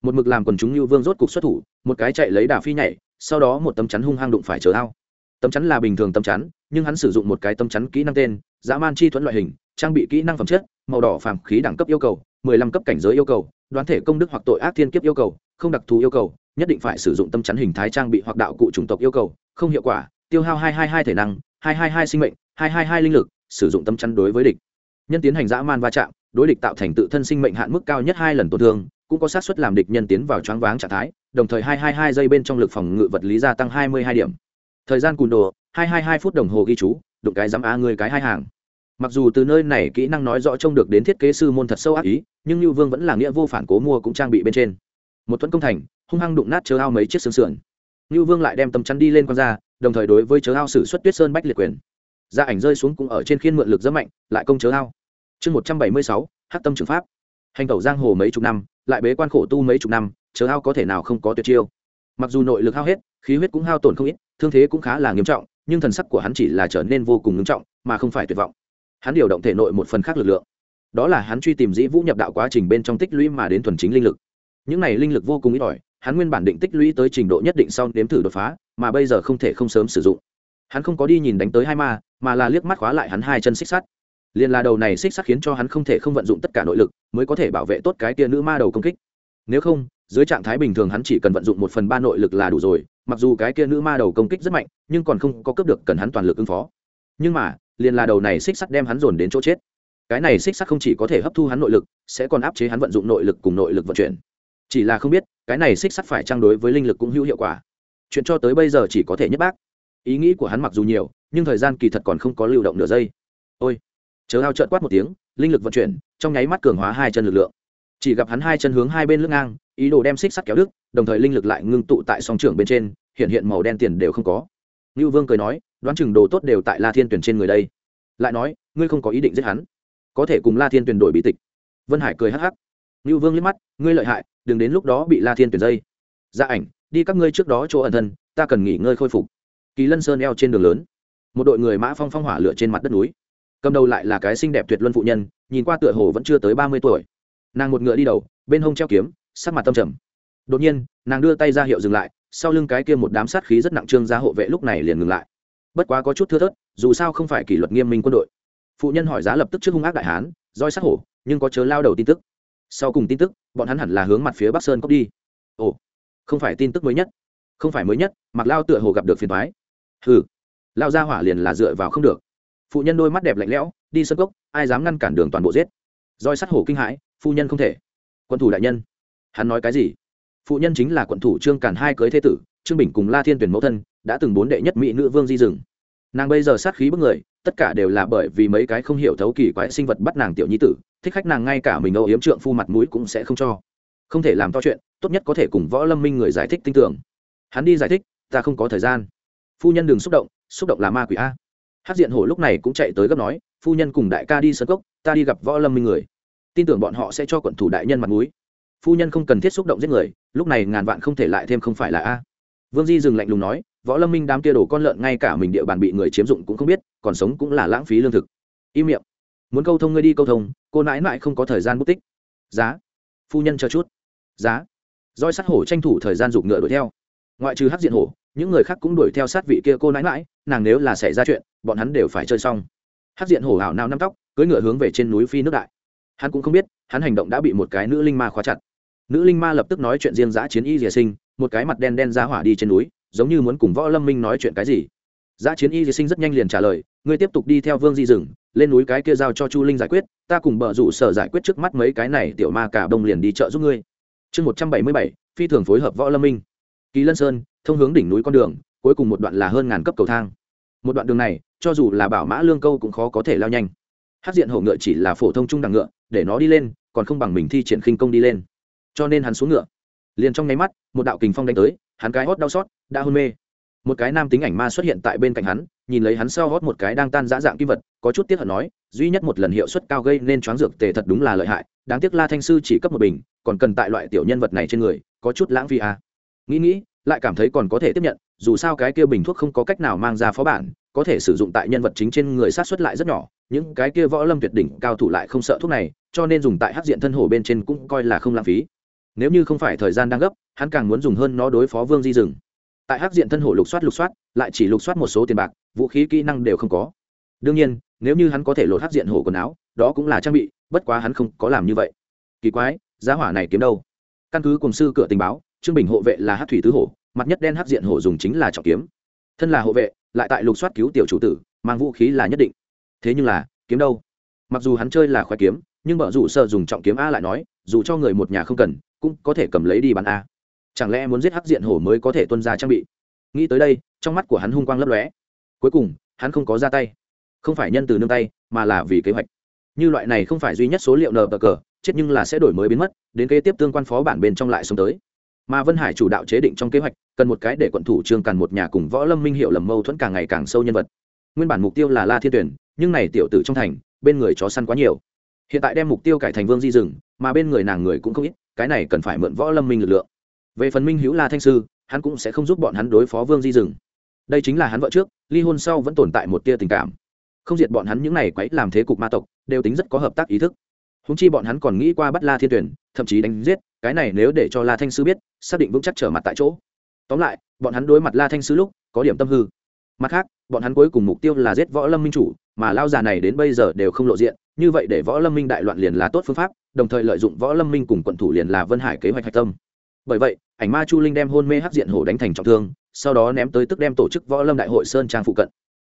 một mực làm quần chúng như vương rốt cục xuất thủ, một cái chạy lấy đà phi nhảy, sau đó một tấm chắn hung hăng đụng phải chớ ao. Tấm chắn là bình thường tấm chắn, nhưng hắn sử dụng một cái tấm chắn kỹ năng tên, dã man chi thuẫn loại hình, trang bị kỹ năng phẩm chất, màu đỏ phàm khí đẳng cấp yêu cầu, mười lăm cấp cảnh giới yêu cầu, đoán thể công đức hoặc tội ác thiên kiếp yêu cầu, không đặc thù yêu cầu, nhất định phải sử dụng tâm chắn hình thái trang bị hoặc đạo cụ chủng tộc yêu cầu, không hiệu quả, tiêu hao hai hai hai thể năng, hai hai hai sinh mệnh, hai hai hai linh lực, sử dụng tâm chắn đối với địch. Nhân tiến hành dã man va chạm đối địch tạo thành tự thân sinh mệnh hạn mức cao nhất hai lần tổn thương, cũng có xác suất làm địch nhân tiến vào choáng váng trạng thái, đồng thời hai hai hai giây bên trong lực phòng ngự vật lý gia tăng hai mươi hai điểm. Thời gian cùn đồ, hai hai hai phút đồng hồ ghi chú, đụng cái dám á người cái hai hàng. Mặc dù từ nơi này kỹ năng nói rõ trông được đến thiết kế sư môn thật sâu ác ý, nhưng như vương vẫn là nghĩa vô phản cố mua cũng trang bị bên trên. Một tuấn công thành, hung hăng đụng nát chớ ao mấy chiếc xương sườn. Như vương lại đem tấm chắn đi lên con ra, đồng thời đối với chớ ao sử xuất tuyết sơn bách liệt quyền. Gia ảnh rơi xuống cũng ở trên khiên mượn lực rất mạnh, lại công chớ ao chương một trăm bảy mươi sáu hát tâm trường pháp. Hành tẩu giang hồ mấy chục năm, lại bế quan khổ tu mấy chục năm chớ hao có thể nào không có tuyệt chiêu. Mặc dù nội lực hao hết, khí huyết cũng hao tổn không ít, thương thế cũng khá là nghiêm trọng, nhưng thần sắc của hắn chỉ là trở nên vô cùng nghiêm trọng, mà không phải tuyệt vọng. Hắn điều động thể nội một phần khác lực lượng. Đó là hắn truy tìm dĩ vũ nhập đạo quá trình bên trong tích lũy mà đến thuần chính linh lực. Những này linh lực vô cùng ít ỏi, hắn nguyên bản định tích lũy tới trình độ nhất định sau nếm thử đột phá, mà bây giờ không thể không sớm sử dụng. Hắn không có đi nhìn đánh tới hai ma, mà là liếc mắt khóa lại hắn hai chân xích sắt liền là đầu này xích sắt khiến cho hắn không thể không vận dụng tất cả nội lực, mới có thể bảo vệ tốt cái tia nữ ma đầu công kích. Nếu không, dưới trạng thái bình thường hắn chỉ cần vận dụng một phần ba nội lực là đủ rồi, mặc dù cái kia nữ ma đầu công kích rất mạnh, nhưng còn không có cướp được cần hắn toàn lực ứng phó. Nhưng mà, liền là đầu này xích sắt đem hắn dồn đến chỗ chết. Cái này xích sắt không chỉ có thể hấp thu hắn nội lực, sẽ còn áp chế hắn vận dụng nội lực cùng nội lực vận chuyển. Chỉ là không biết, cái này xích sắt phải trang đối với linh lực cũng hữu hiệu quả. Chuyện cho tới bây giờ chỉ có thể nhất bác. Ý nghĩ của hắn mặc dù nhiều, nhưng thời gian kỳ thật còn không có lưu động nửa giây. Ôi! Chớ hao trợn quát một tiếng, linh lực vận chuyển, trong nháy mắt cường hóa hai chân lực lượng. Chỉ gặp hắn hai chân hướng hai bên lưng ngang, ý đồ đem xích sắt kéo đứt, đồng thời linh lực lại ngưng tụ tại song trưởng bên trên, hiện hiện màu đen tiền đều không có. Ngưu vương cười nói, đoán chừng đồ tốt đều tại la thiên tuyển trên người đây. Lại nói, ngươi không có ý định giết hắn. Có thể cùng la thiên tuyển đổi bí tịch. Vân hải cười hắc hắc. Ngưu vương liếc mắt, ngươi lợi hại, đừng đến lúc đó bị la thiên tuyển dây. Ra ảnh, đi các ngươi trước đó chỗ ẩn thân, ta cần nghỉ ngơi khôi phục. Kỳ lân sơn eo trên đường lớn. Một đội người mã phong phong hỏa lửa trên mặt đất núi cầm đầu lại là cái xinh đẹp tuyệt luân phụ nhân, nhìn qua tựa hồ vẫn chưa tới ba mươi tuổi. Nàng một ngựa đi đầu, bên hông treo kiếm, sắc mặt tâm trầm. Đột nhiên, nàng đưa tay ra hiệu dừng lại, sau lưng cái kia một đám sát khí rất nặng trương gia hộ vệ lúc này liền ngừng lại. Bất quá có chút thưa thớt, dù sao không phải kỷ luật nghiêm minh quân đội. Phụ nhân hỏi giá lập tức trước hung ác đại hán, roi sát hổ, nhưng có chớ lao đầu tin tức. Sau cùng tin tức, bọn hắn hẳn là hướng mặt phía bắc sơn cốc đi. Ồ, không phải tin tức mới nhất. Không phải mới nhất mặc lao tựa hồ gặp được phiền thoái hừ, lao ra hỏa liền là dựa vào không được phụ nhân đôi mắt đẹp lạnh lẽo, đi sân cốc, ai dám ngăn cản đường toàn bộ giết. Roi sắt hổ kinh hãi, phu nhân không thể. Quân thủ đại nhân. Hắn nói cái gì? Phụ nhân chính là quận thủ trương cản hai cưới thế tử, trương bình cùng la thiên tuyển mẫu thân, đã từng bốn đệ nhất mỹ nữ vương di rừng. Nàng bây giờ sát khí bức người, tất cả đều là bởi vì mấy cái không hiểu thấu kỳ quái sinh vật bắt nàng tiểu nhi tử, thích khách nàng ngay cả mình âu yếm trượng phu mặt mũi cũng sẽ không cho. Không thể làm to chuyện, tốt nhất có thể cùng võ lâm minh người giải thích tin tưởng. Hắn đi giải thích, ta không có thời gian. Phu nhân đừng xúc động xúc động là ma quỷ a hát diện hổ lúc này cũng chạy tới gấp nói, phu nhân cùng đại ca đi sân cốc, ta đi gặp võ lâm minh người. Tin tưởng bọn họ sẽ cho quận thủ đại nhân mặt mũi. Phu nhân không cần thiết xúc động giết người, lúc này ngàn vạn không thể lại thêm không phải là a. Vương di dừng lạnh lùng nói, võ lâm minh đám kia đổ con lợn ngay cả mình địa bàn bị người chiếm dụng cũng không biết, còn sống cũng là lãng phí lương thực. Im miệng. Muốn câu thông ngươi đi câu thông, cô nãi mãi không có thời gian bút tích. Giá. Phu nhân chờ chút. Giá. Roi sắt hổ tranh thủ thời gian giục ngựa đuổi theo ngoại trừ hắc diện hổ, những người khác cũng đuổi theo sát vị kia cô nãi mãi, nàng nếu là xảy ra chuyện, bọn hắn đều phải chơi xong. Hắc diện hổ hảo nao năm tóc, cưỡi ngựa hướng về trên núi phi nước đại. Hắn cũng không biết, hắn hành động đã bị một cái nữ linh ma khóa chặt. Nữ linh ma lập tức nói chuyện riêng giã chiến y dìa sinh, một cái mặt đen đen ra hỏa đi trên núi, giống như muốn cùng võ lâm minh nói chuyện cái gì. Giã chiến y dìa sinh rất nhanh liền trả lời, ngươi tiếp tục đi theo vương di rừng lên núi cái kia giao cho chu linh giải quyết, ta cùng bờ rủ sở giải quyết trước mắt mấy cái này tiểu ma cả đông liền đi chợ giúp ngươi. Chương một trăm bảy mươi bảy, phi thường phối hợp võ lâm minh kỳ lân sơn, thông hướng đỉnh núi con đường, cuối cùng một đoạn là hơn ngàn cấp cầu thang. Một đoạn đường này, cho dù là bảo mã lương câu cũng khó có thể lao nhanh. Hát diện hổ ngựa chỉ là phổ thông trung đẳng ngựa, để nó đi lên, còn không bằng mình thi triển khinh công đi lên. Cho nên hắn xuống ngựa. Liền trong nháy mắt, một đạo kình phong đánh tới, hắn cái hót đau xót, đã hôn mê. Một cái nam tính ảnh ma xuất hiện tại bên cạnh hắn, nhìn lấy hắn sau hót một cái đang tan dã dạng kim vật, có chút tiếc hận nói, duy nhất một lần hiệu suất cao gây nên choáng dược tề thật đúng là lợi hại, đáng tiếc la thanh sư chỉ cấp một bình, còn cần tại loại tiểu nhân vật này trên người, có chút lãng phí à nghĩ nghĩ, lại cảm thấy còn có thể tiếp nhận, dù sao cái kia bình thuốc không có cách nào mang ra phó bản, có thể sử dụng tại nhân vật chính trên người sát xuất lại rất nhỏ, những cái kia võ lâm tuyệt đỉnh cao thủ lại không sợ thuốc này, cho nên dùng tại hát diện thân hồ bên trên cũng coi là không lãng phí. Nếu như không phải thời gian đang gấp, hắn càng muốn dùng hơn nó đối phó vương di rừng. Tại hát diện thân hồ lục soát lục soát, lại chỉ lục soát một số tiền bạc, vũ khí kỹ năng đều không có. Đương nhiên, nếu như hắn có thể lột hát diện hổ quần áo, đó cũng là trang bị, bất quá hắn không có làm như vậy. Kỳ quái, giá hỏa này kiếm đâu? Căn cứ cùng sư cửa tình báo trương bình hộ vệ là hát thủy tứ hổ, mặt nhất đen hát diện hổ dùng chính là trọng kiếm. Thân là hộ vệ, lại tại lục soát cứu tiểu chủ tử, mang vũ khí là nhất định. Thế nhưng là, kiếm đâu? Mặc dù hắn chơi là khoái kiếm, nhưng vợ rủ sợ dùng trọng kiếm a lại nói, dù cho người một nhà không cần, cũng có thể cầm lấy đi bán a. Chẳng lẽ muốn giết hắc diện hổ mới có thể tuân ra trang bị? Nghĩ tới đây, trong mắt của hắn hung quang lấp lóe. Cuối cùng, hắn không có ra tay. Không phải nhân từ nương tay, mà là vì kế hoạch. Như loại này không phải duy nhất số liệu nờ bờ cờ, chết nhưng là sẽ đổi mới biến mất, đến kế tiếp tương quan phó bản bên trong lại sống tới mà vân hải chủ đạo chế định trong kế hoạch, cần một cái để quận thủ trương càn một nhà cùng võ lâm minh hiệu lầm mâu thuẫn càng ngày càng sâu nhân vật. Nguyên bản mục tiêu là la thiên tuyển, nhưng này tiểu tử trong thành, bên người chó săn quá nhiều. Hiện tại đem mục tiêu cải thành vương di rừng, mà bên người nàng người cũng không ít, cái này cần phải mượn võ lâm minh lực lượng. Về phần minh hữu la thanh sư, hắn cũng sẽ không giúp bọn hắn đối phó vương di rừng. Đây chính là hắn vợ trước, ly hôn sau vẫn tồn tại một tia tình cảm. Không diệt bọn hắn những này quấy làm thế cục ma tộc, đều tính rất có hợp tác ý thức húng chi bọn hắn còn nghĩ qua bắt la thiên tuyển, thậm chí đánh giết, cái này nếu để cho la thanh sư biết, xác định vững chắc trở mặt tại chỗ. Tóm lại, bọn hắn đối mặt la thanh sư lúc, có điểm tâm hư. Mặt khác, bọn hắn cuối cùng mục tiêu là giết võ lâm minh chủ, mà lao già này đến bây giờ đều không lộ diện, như vậy để võ lâm minh đại loạn liền là tốt phương pháp, đồng thời lợi dụng võ lâm minh cùng quận thủ liền là vân hải kế hoạch hạch tâm. Bởi vậy, ảnh ma chu linh đem hôn mê hắc diện hổ đánh thành trọng thương, sau đó ném tới tức đem tổ chức võ lâm đại hội sơn trang phụ cận.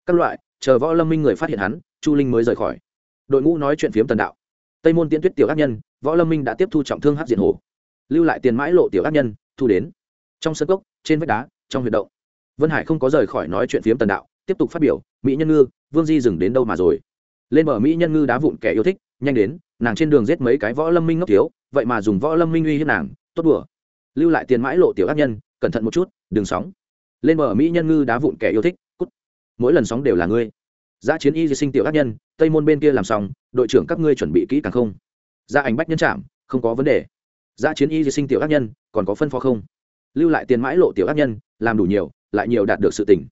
Các loại, chờ võ lâm minh người phát hiện hắn, chu linh mới rời khỏi. Đội ngũ nói chuyện phiếm tần đạo tây môn tiễn tuyết tiểu ác nhân, võ lâm minh đã tiếp thu trọng thương hát diện hồ lưu lại tiền mãi lộ tiểu ác nhân, thu đến. Trong sân cốc, trên vách đá, trong huyệt động. Vân hải không có rời khỏi nói chuyện phiếm tần đạo, tiếp tục phát biểu, mỹ nhân ngư, vương di dừng đến đâu mà rồi? Lên bờ mỹ nhân ngư đá vụn kẻ yêu thích, nhanh đến, nàng trên đường giết mấy cái võ lâm minh ngốc thiếu, vậy mà dùng võ lâm minh uy hiếp nàng, tốt đùa. Lưu lại tiền mãi lộ tiểu ác nhân, cẩn thận một chút, đừng sóng. Lên bờ mỹ nhân ngư đá vụn kẻ yêu thích, cút. Mỗi lần sóng đều là ngươi giã chiến y di sinh tiểu ác nhân, tây môn bên kia làm xong, đội trưởng các ngươi chuẩn bị kỹ càng không? Gia ảnh bách nhân trạm không có vấn đề. Giã chiến y di sinh tiểu ác nhân, còn có phân phó không? Lưu lại tiền mãi lộ tiểu ác nhân, làm đủ nhiều, lại nhiều đạt được sự tỉnh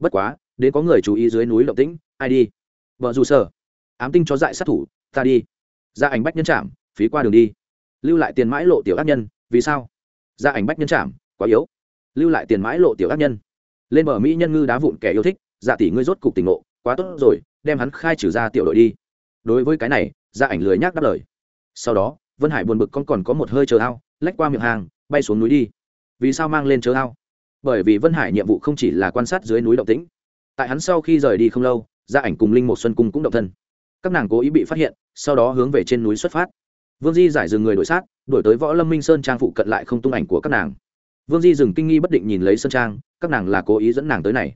bất quá, đến có người chú ý dưới núi động tĩnh, ai đi? Vợ dù sở ám tinh cho dại sát thủ, ta đi. Gia ảnh bách nhân trạm phí qua đường đi. Lưu lại tiền mãi lộ tiểu ác nhân, vì sao? Gia ảnh bách nhân trạm quá yếu. Lưu lại tiền mãi lộ tiểu ác nhân. Lên bờ mỹ nhân ngư đá vụn kẻ yêu thích dạ tỷ ngươi rốt cục tỉnh ngộ quá tốt rồi, đem hắn khai trừ ra tiểu đội đi. Đối với cái này gia ảnh lười nhác đáp lời. Sau đó, vân hải buồn bực con còn có một hơi chờ ao, lách qua miệng hàng, bay xuống núi đi. Vì sao mang lên chờ ao? Bởi vì vân hải nhiệm vụ không chỉ là quan sát dưới núi động tĩnh. Tại hắn sau khi rời đi không lâu gia ảnh cùng linh một xuân cung cũng động thân. Các nàng cố ý bị phát hiện, sau đó hướng về trên núi xuất phát. Vương di giải dừng người đổi sát đổi tới võ lâm minh sơn trang phụ cận lại không tung ảnh của các nàng. Vương di dừng kinh nghi bất định nhìn lấy sơn trang, các nàng là cố ý dẫn nàng tới này.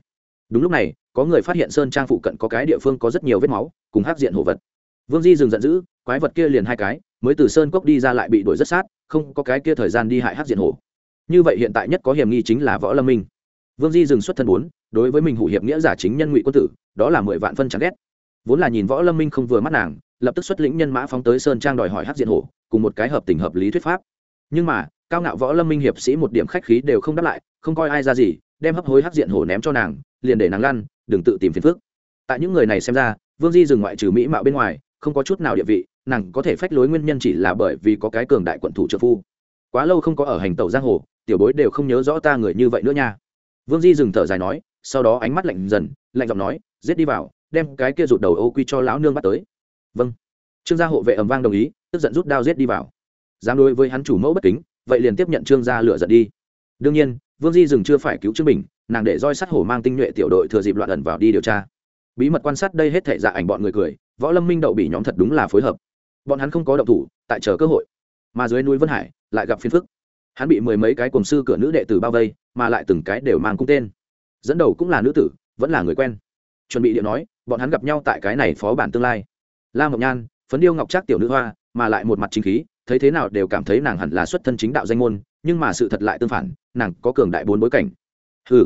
Đúng lúc này có người phát hiện sơn trang phụ cận có cái địa phương có rất nhiều vết máu, cùng hát diện hổ vật. Vương di dừng giận dữ, quái vật kia liền hai cái, mới từ sơn cốc đi ra lại bị đuổi rất sát, không có cái kia thời gian đi hại hát diện hổ. Như vậy hiện tại nhất có hiểm nghi chính là võ lâm minh. Vương di dừng xuất thân bốn, đối với mình hủ hiệp nghĩa giả chính nhân ngụy quân tử, đó là mười vạn phân chẳng ghét. Vốn là nhìn võ lâm minh không vừa mắt nàng, lập tức xuất lĩnh nhân mã phóng tới sơn trang đòi hỏi hát diện hổ, cùng một cái hợp tình hợp lý thuyết pháp. Nhưng mà, cao ngạo võ lâm minh hiệp sĩ một điểm khách khí đều không đáp lại, không coi ai ra gì, đem hấp hối hát diện hổ ném cho nàng, liền để nàng lăn đừng tự tìm phiền phức. Tại những người này xem ra, vương di dừng ngoại trừ mỹ mạo bên ngoài, không có chút nào địa vị, nàng có thể phách lối nguyên nhân chỉ là bởi vì có cái cường đại quận thủ trợ phu. Quá lâu không có ở hành tàu giang hồ, tiểu bối đều không nhớ rõ ta người như vậy nữa nha. Vương di dừng thở dài nói, sau đó ánh mắt lạnh dần, lạnh giọng nói, giết đi vào, đem cái kia rụt đầu ô quy cho lão nương bắt tới. Vâng. Trương gia hộ vệ ầm vang đồng ý, tức giận rút đao giết đi vào. Dám đối với hắn chủ mẫu bất kính, vậy liền tiếp nhận trương gia lựa giận đi. Đương nhiên, vương di dừng chưa phải cứu trương bình nàng để roi sắt hổ mang tinh nhuệ tiểu đội thừa dịp loạn ẩn vào đi điều tra. Bí mật quan sát đây hết thể dạ ảnh bọn người cười, võ lâm minh đậu bị nhóm thật đúng là phối hợp. Bọn hắn không có động thủ, tại chờ cơ hội. Mà dưới núi vân hải, lại gặp phiền phức. Hắn bị mười mấy cái cổng sư cửa nữ đệ tử bao vây, mà lại từng cái đều mang cung tên. Dẫn đầu cũng là nữ tử, vẫn là người quen. Chuẩn bị điện nói, bọn hắn gặp nhau tại cái này phó bản tương lai. La ngọc nhan, phấn điêu ngọc trác tiểu nữ hoa, mà lại một mặt chính khí, thấy thế nào đều cảm thấy nàng hẳn là xuất thân chính đạo danh môn, nhưng mà sự thật lại tương phản, nàng có cường đại bốn bối cảnh. Hừ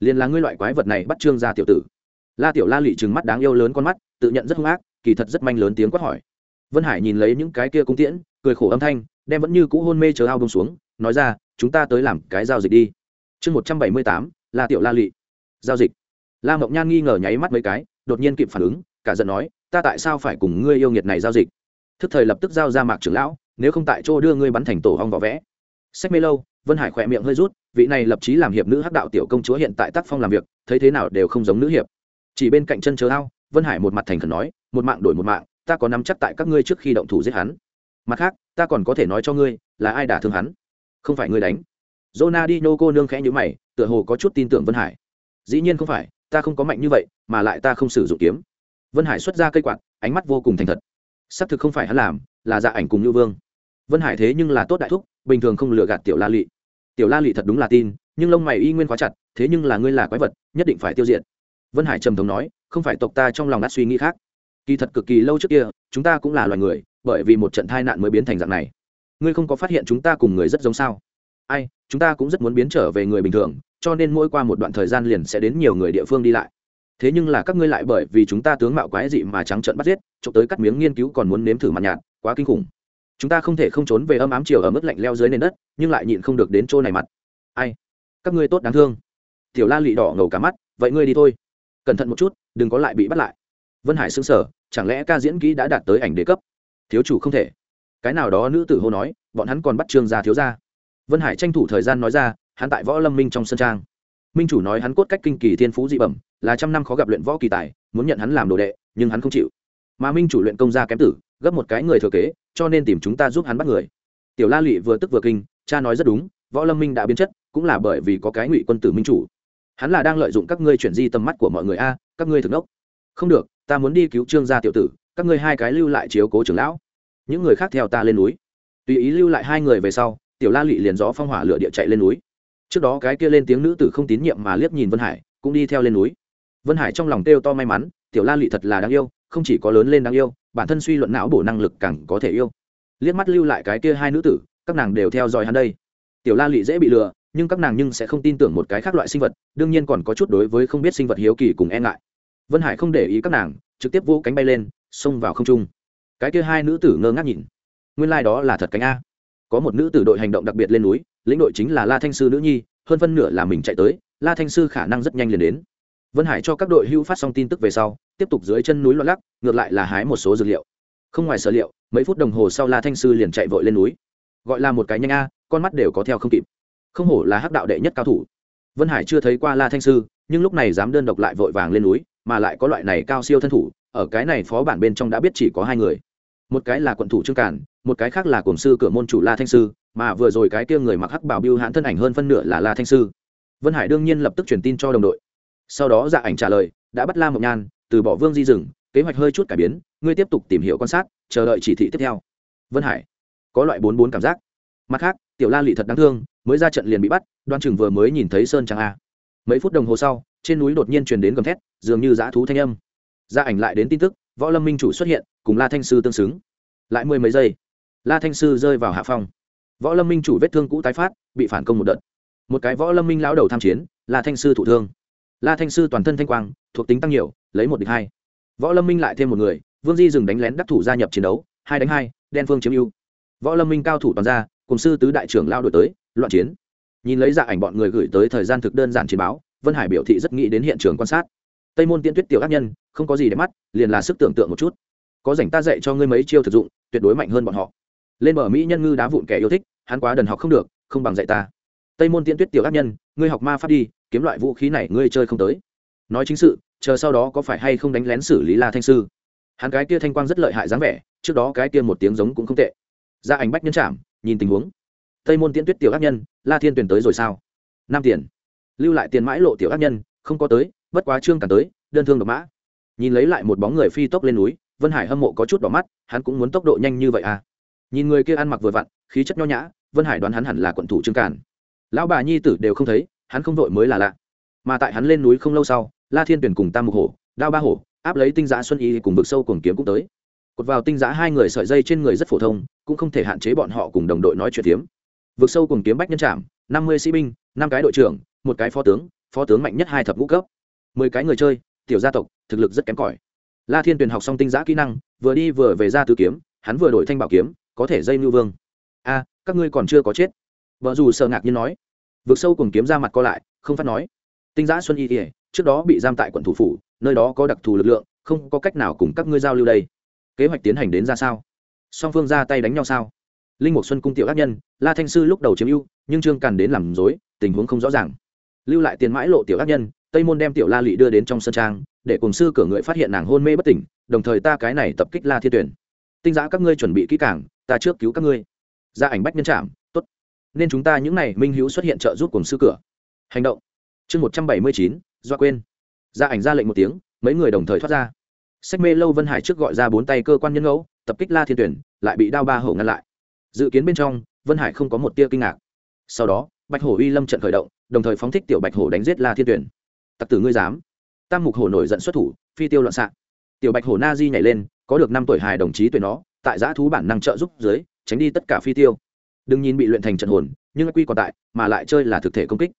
liền là ngươi loại quái vật này bắt trương gia tiểu tử. La tiểu la lị trừng mắt đáng yêu lớn con mắt, tự nhận rất hung ác, kỳ thật rất manh lớn tiếng quát hỏi. Vân hải nhìn lấy những cái kia cung tiễn, cười khổ âm thanh, đem vẫn như cũ hôn mê chờ ao bông xuống, nói ra, chúng ta tới làm cái giao dịch đi. Chương một trăm bảy mươi tám, la tiểu la lị. Giao dịch. La mộng nhan nghi ngờ nháy mắt mấy cái, đột nhiên kịp phản ứng, cả giận nói, ta tại sao phải cùng ngươi yêu nghiệt này giao dịch? Thức thời lập tức giao ra mạc trưởng lão, nếu không tại chỗ đưa ngươi bắn thành tổ hong vỏ vẽ. Sách mê lâu, vân hải khỏe miệng hơi rút vị này lập chí làm hiệp nữ hắc đạo tiểu công chúa hiện tại tác phong làm việc, thấy thế nào đều không giống nữ hiệp. Chỉ bên cạnh chân chớ ao, vân hải một mặt thành khẩn nói, một mạng đổi một mạng, ta có nắm chắc tại các ngươi trước khi động thủ giết hắn. Mặt khác, ta còn có thể nói cho ngươi, là ai đả thương hắn? Không phải ngươi đánh. Ronaldinho cô nương khẽ nhíu mày, tựa hồ có chút tin tưởng vân hải. Dĩ nhiên không phải, ta không có mạnh như vậy, mà lại ta không sử dụng kiếm. Vân hải xuất ra cây quạt, ánh mắt vô cùng thành thật. Xác thực không phải hắn làm, là dạ ảnh cùng như vương. Vân hải thế nhưng là tốt đại thúc, bình thường không lừa gạt tiểu la lị tiểu la lị thật đúng là tin, nhưng lông mày y nguyên quá chặt, thế nhưng là ngươi là quái vật, nhất định phải tiêu diệt. Vân hải trầm thống nói, không phải tộc ta trong lòng đã suy nghĩ khác. Kỳ thật cực kỳ lâu trước kia, chúng ta cũng là loài người, bởi vì một trận tai nạn mới biến thành dạng này. Ngươi không có phát hiện chúng ta cùng người rất giống sao? Ai, chúng ta cũng rất muốn biến trở về người bình thường, cho nên mỗi qua một đoạn thời gian liền sẽ đến nhiều người địa phương đi lại. Thế nhưng là các ngươi lại bởi vì chúng ta tướng mạo quái dị mà trắng trợn bắt giết trộm tới cắt miếng nghiên cứu còn muốn nếm thử mặt nhạt, quá kinh khủng chúng ta không thể không trốn về âm ám chiều ở mức lạnh leo dưới nền đất, nhưng lại nhịn không được đến chỗ này mặt. Ai? Các ngươi tốt đáng thương. Tiểu la lị đỏ ngầu cả mắt, vậy ngươi đi thôi. Cẩn thận một chút, đừng có lại bị bắt lại. Vân hải xứng sở chẳng lẽ ca diễn kỹ đã đạt tới ảnh đề cấp? Thiếu chủ không thể. Cái nào đó nữ tử hô nói, bọn hắn còn bắt trương gia thiếu gia. Vân hải tranh thủ thời gian nói ra, hắn tại võ lâm minh trong sân trang. Minh chủ nói hắn cốt cách kinh kỳ thiên phú dị bẩm, là trăm năm khó gặp luyện võ kỳ tài, muốn nhận hắn làm đồ đệ, nhưng hắn không chịu. Mà minh chủ luyện công gia kém tử gấp một cái người thừa kế, cho nên tìm chúng ta giúp hắn bắt người. Tiểu la lụy vừa tức vừa kinh, cha nói rất đúng, võ lâm minh đã biến chất, cũng là bởi vì có cái ngụy quân tử minh chủ. Hắn là đang lợi dụng các ngươi chuyển di tầm mắt của mọi người a, các ngươi thực đốc không được, ta muốn đi cứu trương gia tiểu tử, các ngươi hai cái lưu lại chiếu cố trưởng lão. Những người khác theo ta lên núi. Tùy ý lưu lại hai người về sau, tiểu la lụy liền rõ phong hỏa lửa địa chạy lên núi. Trước đó cái kia lên tiếng nữ tử không tín nhiệm mà liếc nhìn vân hải, cũng đi theo lên núi. Vân hải trong lòng kêu to may mắn, tiểu la lụy thật là đáng yêu, không chỉ có lớn lên đáng yêu bản thân suy luận não bổ năng lực càng có thể yêu. Liếc mắt lưu lại cái kia hai nữ tử, các nàng đều theo dõi hắn đây. Tiểu la lụy dễ bị lừa, nhưng các nàng nhưng sẽ không tin tưởng một cái khác loại sinh vật, đương nhiên còn có chút đối với không biết sinh vật hiếu kỳ cùng e ngại. Vân hải không để ý các nàng, trực tiếp vỗ cánh bay lên, xông vào không trung. Cái kia hai nữ tử ngơ ngác nhìn. Nguyên lai、like、đó là thật cánh a. Có một nữ tử đội hành động đặc biệt lên núi, lĩnh đội chính là la thanh sư nữ nhi, hơn phân nửa là mình chạy tới, la thanh sư khả năng rất nhanh liền đến vân hải cho các đội hưu phát xong tin tức về sau, tiếp tục dưới chân núi loạn lắc, ngược lại là hái một số dược liệu. Không ngoài sở liệu, mấy phút đồng hồ sau la thanh sư liền chạy vội lên núi. Gọi là một cái nhanh a, con mắt đều có theo không kịp. Không hổ là hắc đạo đệ nhất cao thủ. Vân hải chưa thấy qua la thanh sư, nhưng lúc này dám đơn độc lại vội vàng lên núi, mà lại có loại này cao siêu thân thủ, ở cái này phó bản bên trong đã biết chỉ có hai người. Một cái là quận thủ trương cản một cái khác là cổng sư cửa môn chủ la thanh sư, mà vừa rồi cái kia người mặc hắc bảo biêu hãn thân ảnh hơn phân nửa là la thanh sư. Vân hải đương nhiên lập tức truyền tin cho đồng đội sau đó dạ ảnh trả lời, đã bắt la mộc nhan, từ bỏ vương di rừng, kế hoạch hơi chút cải biến, ngươi tiếp tục tìm hiểu quan sát, chờ đợi chỉ thị tiếp theo. Vân hải, có loại bốn bốn cảm giác. Mặt khác, tiểu la lị thật đáng thương, mới ra trận liền bị bắt, đoan chừng vừa mới nhìn thấy sơn trang a. Mấy phút đồng hồ sau, trên núi đột nhiên truyền đến gầm thét, dường như dã thú thanh âm. Gia ảnh lại đến tin tức, võ lâm minh chủ xuất hiện, cùng la thanh sư tương xứng. Lại mười mấy giây, la thanh sư rơi vào hạ phong. Võ lâm minh chủ vết thương cũ tái phát, bị phản công một đợt. Một cái võ lâm minh lão đầu tham chiến, la thanh sư thụ thương la thanh sư toàn thân thanh quang, thuộc tính tăng nhiều, lấy một địch hai. Võ lâm minh lại thêm một người, vương di dừng đánh lén đắc thủ gia nhập chiến đấu, hai đánh hai, đen phương chiếm ưu. Võ lâm minh cao thủ toàn ra cùng sư tứ đại trưởng lao đổi tới, loạn chiến. Nhìn lấy dạ ảnh bọn người gửi tới thời gian thực đơn giản chiến báo, vân hải biểu thị rất nghĩ đến hiện trường quan sát. Tây môn tiên tuyết tiểu ác nhân, không có gì để mắt, liền là sức tưởng tượng một chút. Có rảnh ta dạy cho ngươi mấy chiêu thực dụng, tuyệt đối mạnh hơn bọn họ. Lên bờ mỹ nhân ngư đá vụn kẻ yêu thích, hắn quá đần học không được, không bằng dạy ta. Tây môn tiên tuyết tiểu ác nhân, ngươi học ma pháp đi kiếm loại vũ khí này ngươi chơi không tới. Nói chính sự, chờ sau đó có phải hay không đánh lén xử lý la thanh sư? Hắn cái kia thanh quang rất lợi hại dáng vẻ, trước đó cái kia một tiếng giống cũng không tệ. Ra ảnh bách nhân chạm nhìn tình huống. Tây môn tiễn tuyết tiểu ác nhân, la thiên tuyển tới rồi sao? Năm tiền. Lưu lại tiền mãi lộ tiểu ác nhân, không có tới, bất quá trương cản tới, đơn thương độc mã. Nhìn lấy lại một bóng người phi tốc lên núi, vân hải hâm mộ có chút đỏ mắt, hắn cũng muốn tốc độ nhanh như vậy à? Nhìn người kia ăn mặc vừa vặn, khí chất nho nhã, vân hải đoán hắn hẳn là quận thủ trương cản lão bà nhi tử đều không thấy hắn không vội mới là lạ. Mà tại hắn lên núi không lâu sau, la thiên tuyển cùng tam mục hổ, đao ba hổ, áp lấy tinh giã xuân y cùng vực sâu cùng kiếm cũng tới. Cột vào tinh giã hai người sợi dây trên người rất phổ thông, cũng không thể hạn chế bọn họ cùng đồng đội nói chuyện tiếm vực sâu cùng kiếm bách nhân trạm năm mươi sĩ binh, năm cái đội trưởng, một cái phó tướng phó tướng mạnh nhất hai thập ngũ cấp. Mười cái người chơi, tiểu gia tộc, thực lực rất kém cỏi. La thiên tuyền học xong tinh giã kỹ năng, vừa đi vừa về ra tứ kiếm, hắn vừa đổi thanh bảo kiếm, có thể dây lưu vương. A, các ngươi còn chưa có chết. Vợ dù sợ ngạc nhiên nói vượt sâu cùng kiếm ra mặt co lại, không phát nói. Tinh giã xuân y ỉa trước đó bị giam tại quận thủ phủ, nơi đó có đặc thù lực lượng, không có cách nào cùng các ngươi giao lưu đây. Kế hoạch tiến hành đến ra sao? Song phương ra tay đánh nhau sao? Linh mục xuân cung tiểu ác nhân, la thanh sư lúc đầu chiếm ưu, nhưng trương càn đến làm dối tình huống không rõ ràng. Lưu lại tiền mãi lộ tiểu ác nhân, tây môn đem tiểu la lị đưa đến trong sân trang, để cùng sư cửa ngựa phát hiện nàng hôn mê bất tỉnh, đồng thời ta cái này tập kích la thiên tuyển. Tinh giã các ngươi chuẩn bị kỹ cảng ta trước cứu các ngươi. Ra ảnh bách nhân trạm nên chúng ta những này minh hữu xuất hiện trợ giúp cùng sư cửa. Hành động. Chương một trăm bảy mươi chín, do quên. Ra ảnh ra lệnh một tiếng, mấy người đồng thời thoát ra. Sách mê lâu vân hải trước gọi ra bốn tay cơ quan nhân ngẫu, tập kích la thiên tuyển, lại bị đao ba hổ ngăn lại. Dự kiến bên trong, vân hải không có một tia kinh ngạc. Sau đó, bạch hổ uy lâm trận khởi động, đồng thời phóng thích tiểu bạch hổ đánh giết la thiên tuyển. Tặc tử ngươi dám. Tam mục hổ nổi giận xuất thủ, phi tiêu loạn xạ. Tiểu bạch hổ na di nhảy lên, có được năm tuổi hài đồng chí tuyển nó, tại giã thú bản năng trợ giúp dưới, tránh đi tất cả phi tiêu đừng nhìn bị luyện thành trận hồn, nhưng quy còn tại, mà lại chơi là thực thể công kích.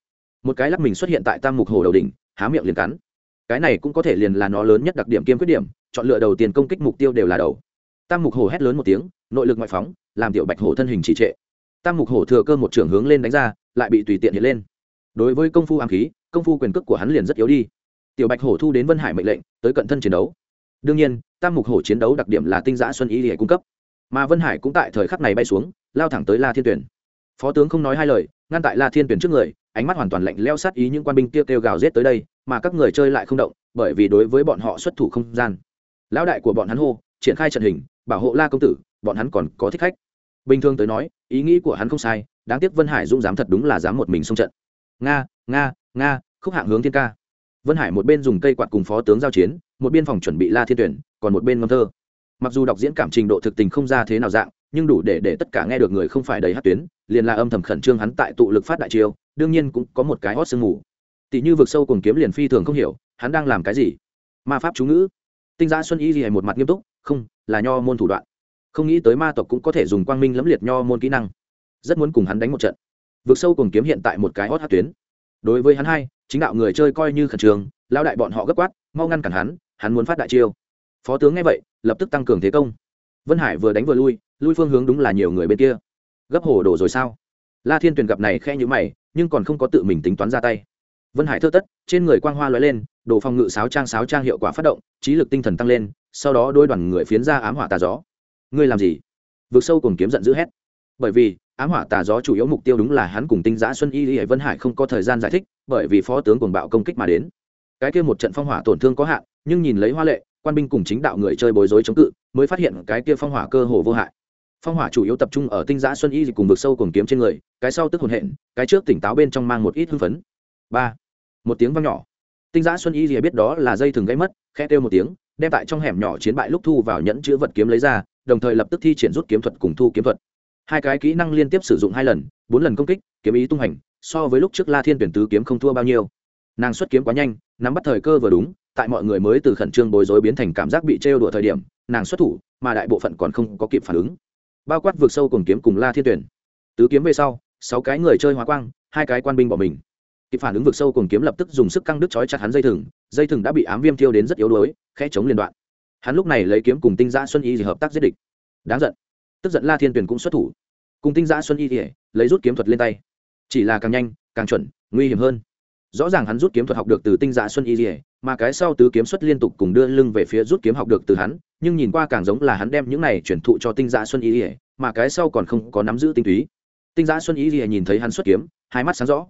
Một cái lắc mình xuất hiện tại tam mục hổ đầu đỉnh, há miệng liền cắn. Cái này cũng có thể liền là nó lớn nhất đặc điểm kiêm khuyết điểm, chọn lựa đầu tiên công kích mục tiêu đều là đầu. Tam mục hổ hét lớn một tiếng, nội lực ngoại phóng, làm tiểu bạch hổ thân hình trì trệ. Tam mục hổ thừa cơ một trưởng hướng lên đánh ra, lại bị tùy tiện hiện lên. Đối với công phu ám khí, công phu quyền cước của hắn liền rất yếu đi. Tiểu bạch hổ thu đến vân hải mệnh lệnh, tới cận thân chiến đấu. Đương nhiên, tam mục hổ chiến đấu đặc điểm là tinh giã xuân ý để cung cấp. Mà vân hải cũng tại thời khắc này bay xuống lao thẳng tới la thiên tuyển. Phó tướng không nói hai lời, ngăn tại la thiên tuyển trước người, ánh mắt hoàn toàn lạnh leo sát ý những quan binh kia kêu gào rết tới đây, mà các người chơi lại không động, bởi vì đối với bọn họ xuất thủ không gian. Lão đại của bọn hắn hô, triển khai trận hình, bảo hộ la công tử, bọn hắn còn có thích khách. Bình thường tới nói, ý nghĩ của hắn không sai, đáng tiếc vân hải dũng dám thật đúng là dám một mình xông trận. Nga nga nga, khúc hạng hướng thiên ca. Vân hải một bên dùng cây quạt cùng phó tướng giao chiến, một biên phòng chuẩn bị la thiên tuyển, còn một bên ngâm thơ. Mặc dù đọc diễn cảm trình độ thực tình không ra thế nào dạng nhưng đủ để để tất cả nghe được người không phải đầy hát tuyến, liền là âm thầm khẩn trương hắn tại tụ lực phát đại chiêu, đương nhiên cũng có một cái hót sương mù. Tỷ như vực sâu cùng kiếm liền phi thường không hiểu, hắn đang làm cái gì? Ma pháp chú ngữ. Tinh giã xuân y gì một mặt nghiêm túc, không, là nho môn thủ đoạn. Không nghĩ tới ma tộc cũng có thể dùng quang minh lẫm liệt nho môn kỹ năng. Rất muốn cùng hắn đánh một trận. Vực sâu cùng kiếm hiện tại một cái hót hát tuyến. Đối với hắn hai, chính đạo người chơi coi như khẩn trương lao đại bọn họ gấp quát, mau ngăn cản hắn hắn muốn phát đại chiêu. Phó tướng nghe vậy, lập tức tăng cường thế công. Vân hải vừa đánh vừa lui lui phương hướng đúng là nhiều người bên kia. Gấp hồ đồ rồi sao? La thiên tuyền gặp này khe nhữ mày, nhưng còn không có tự mình tính toán ra tay. Vân hải thơ tất, trên người quang hoa lóe lên, đồ phòng ngự sáo trang sáo trang hiệu quả phát động, trí lực tinh thần tăng lên, sau đó đôi đoàn người phiến ra ám hỏa tà gió. Ngươi làm gì? Vượt sâu cùng kiếm giận dữ hét. Bởi vì, ám hỏa tà gió chủ yếu mục tiêu đúng là hắn cùng tinh giã xuân y y vân hải không có thời gian giải thích, bởi vì phó tướng cuồng bạo công kích mà đến. Cái kia một trận phong hỏa tổn thương có hạn, nhưng nhìn lấy hoa lệ, quan binh cùng chính đạo người chơi bối rối chống cự, mới phát hiện cái kia phong hỏa cơ hồ vô hại phong hỏa chủ yếu tập trung ở tinh giã xuân y cùng vực sâu cùng kiếm trên người, cái sau tức hồn hện, cái trước tỉnh táo bên trong mang một ít hưng phấn. Ba, một tiếng vang nhỏ. Tinh giã xuân y biết đó là dây thừng gây mất khe kêu một tiếng, đem tại trong hẻm nhỏ chiến bại lúc thu vào nhẫn chữ vật kiếm lấy ra, đồng thời lập tức thi triển rút kiếm thuật cùng thu kiếm thuật. Hai cái kỹ năng liên tiếp sử dụng hai lần, bốn lần công kích, kiếm ý tung hành, so với lúc trước la thiên tuyển tứ kiếm không thua bao nhiêu. Nàng xuất kiếm quá nhanh, nắm bắt thời cơ vừa đúng, tại mọi người mới từ khẩn trương bối rối biến thành cảm giác bị trêu đùa thời điểm, nàng xuất thủ, mà đại bộ phận còn không có kịp phản ứng bao quát vượt sâu cùng kiếm cùng la thiên tuyển. Tứ kiếm về sau, sáu cái người chơi hóa quang, hai cái quan binh bỏ mình. Kịp phản ứng vượt sâu cùng kiếm lập tức dùng sức căng đứt chói chặt hắn dây thừng dây thừng đã bị ám viêm thiêu đến rất yếu đuối, khẽ chống liên đoạn. Hắn lúc này lấy kiếm cùng tinh giã xuân y hợp tác giết địch. Đáng giận. Tức giận la thiên tuyển cũng xuất thủ. Cùng tinh giã xuân y thì lấy rút kiếm thuật lên tay. Chỉ là càng nhanh, càng chuẩn, nguy hiểm hơn rõ ràng hắn rút kiếm thuật học được từ tinh dạ xuân y thì mà cái sau tứ kiếm xuất liên tục cùng đưa lưng về phía rút kiếm học được từ hắn, nhưng nhìn qua càng giống là hắn đem những này chuyển thụ cho tinh dạ xuân y thì mà cái sau còn không có nắm giữ tinh túy. Tinh dạ xuân y thì nhìn thấy hắn xuất kiếm, hai mắt sáng rõ.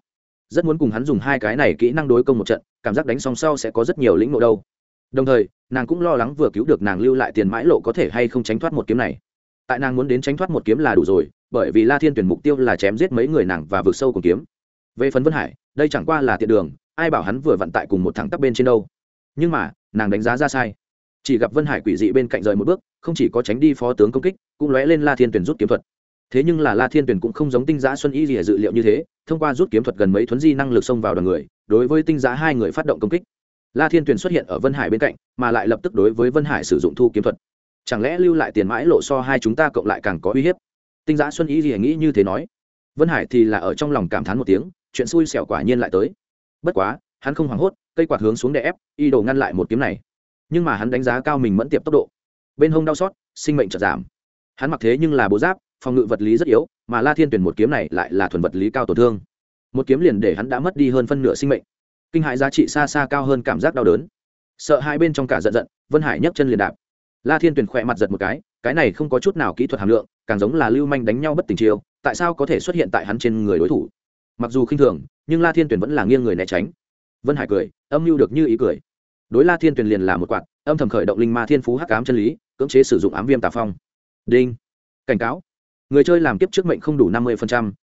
Rất muốn cùng hắn dùng hai cái này kỹ năng đối công một trận, cảm giác đánh song sau sẽ có rất nhiều lĩnh ngộ đâu. Đồng thời, nàng cũng lo lắng vừa cứu được nàng lưu lại tiền mãi lộ có thể hay không tránh thoát một kiếm này. Tại nàng muốn đến tránh thoát một kiếm là đủ rồi, bởi vì la thiên tuyển mục tiêu là chém giết mấy người nàng và vượt sâu cùng kiếm. Về phần vân hải đây chẳng qua là tiện đường, ai bảo hắn vừa vận tại cùng một thẳng tắp bên trên đâu. Nhưng mà, nàng đánh giá ra sai. Chỉ gặp vân hải quỷ dị bên cạnh rời một bước, không chỉ có tránh đi phó tướng công kích, cũng lóe lên la thiên tuyển rút kiếm thuật. Thế nhưng là la thiên tuyển cũng không giống tinh giã xuân y rỉa dự liệu như thế, thông qua rút kiếm thuật gần mấy thuấn di năng lực xông vào đoàn người, đối với tinh giã hai người phát động công kích. La thiên tuyển xuất hiện ở vân hải bên cạnh, mà lại lập tức đối với vân hải sử dụng thu kiếm thuật. Chẳng lẽ lưu lại tiền mãi lộ so hai chúng ta cộng lại càng có uy hiếp? Tinh giã xuân Y gì nghĩ như thế nói. Vân hải thì là ở trong lòng cảm thán một tiếng chuyện xui xẻo quả nhiên lại tới. Bất quá, hắn không hoảng hốt, cây quạt hướng xuống để ép, y đồ ngăn lại một kiếm này. Nhưng mà hắn đánh giá cao mình mẫn tiệp tốc độ. Bên hông đau xót, sinh mệnh chợt giảm. Hắn mặc thế nhưng là bố giáp, phòng ngự vật lý rất yếu, mà la thiên tuyển một kiếm này lại là thuần vật lý cao tổn thương. Một kiếm liền để hắn đã mất đi hơn phân nửa sinh mệnh. Kinh hại giá trị xa xa cao hơn cảm giác đau đớn. Sợ hai bên trong cả giận giận, vân hải nhấc chân liền đạp. La thiên tuyền khỏe mặt giật một cái cái này không có chút nào kỹ thuật hàm lượng, càng giống là lưu manh đánh nhau bất tình chiêu, tại sao có thể xuất hiện tại hắn trên người đối thủ? Mặc dù khinh thường, nhưng la thiên tuyền vẫn là nghiêng người né tránh. Vân hải cười, âm mưu được như ý cười. Đối la thiên tuyền liền là một quạt, âm thầm khởi động linh ma thiên phú hắc ám chân lý, cưỡng chế sử dụng ám viêm tà phong. Đinh. Cảnh cáo. Người chơi làm kiếp trước mệnh không đủ năm mươi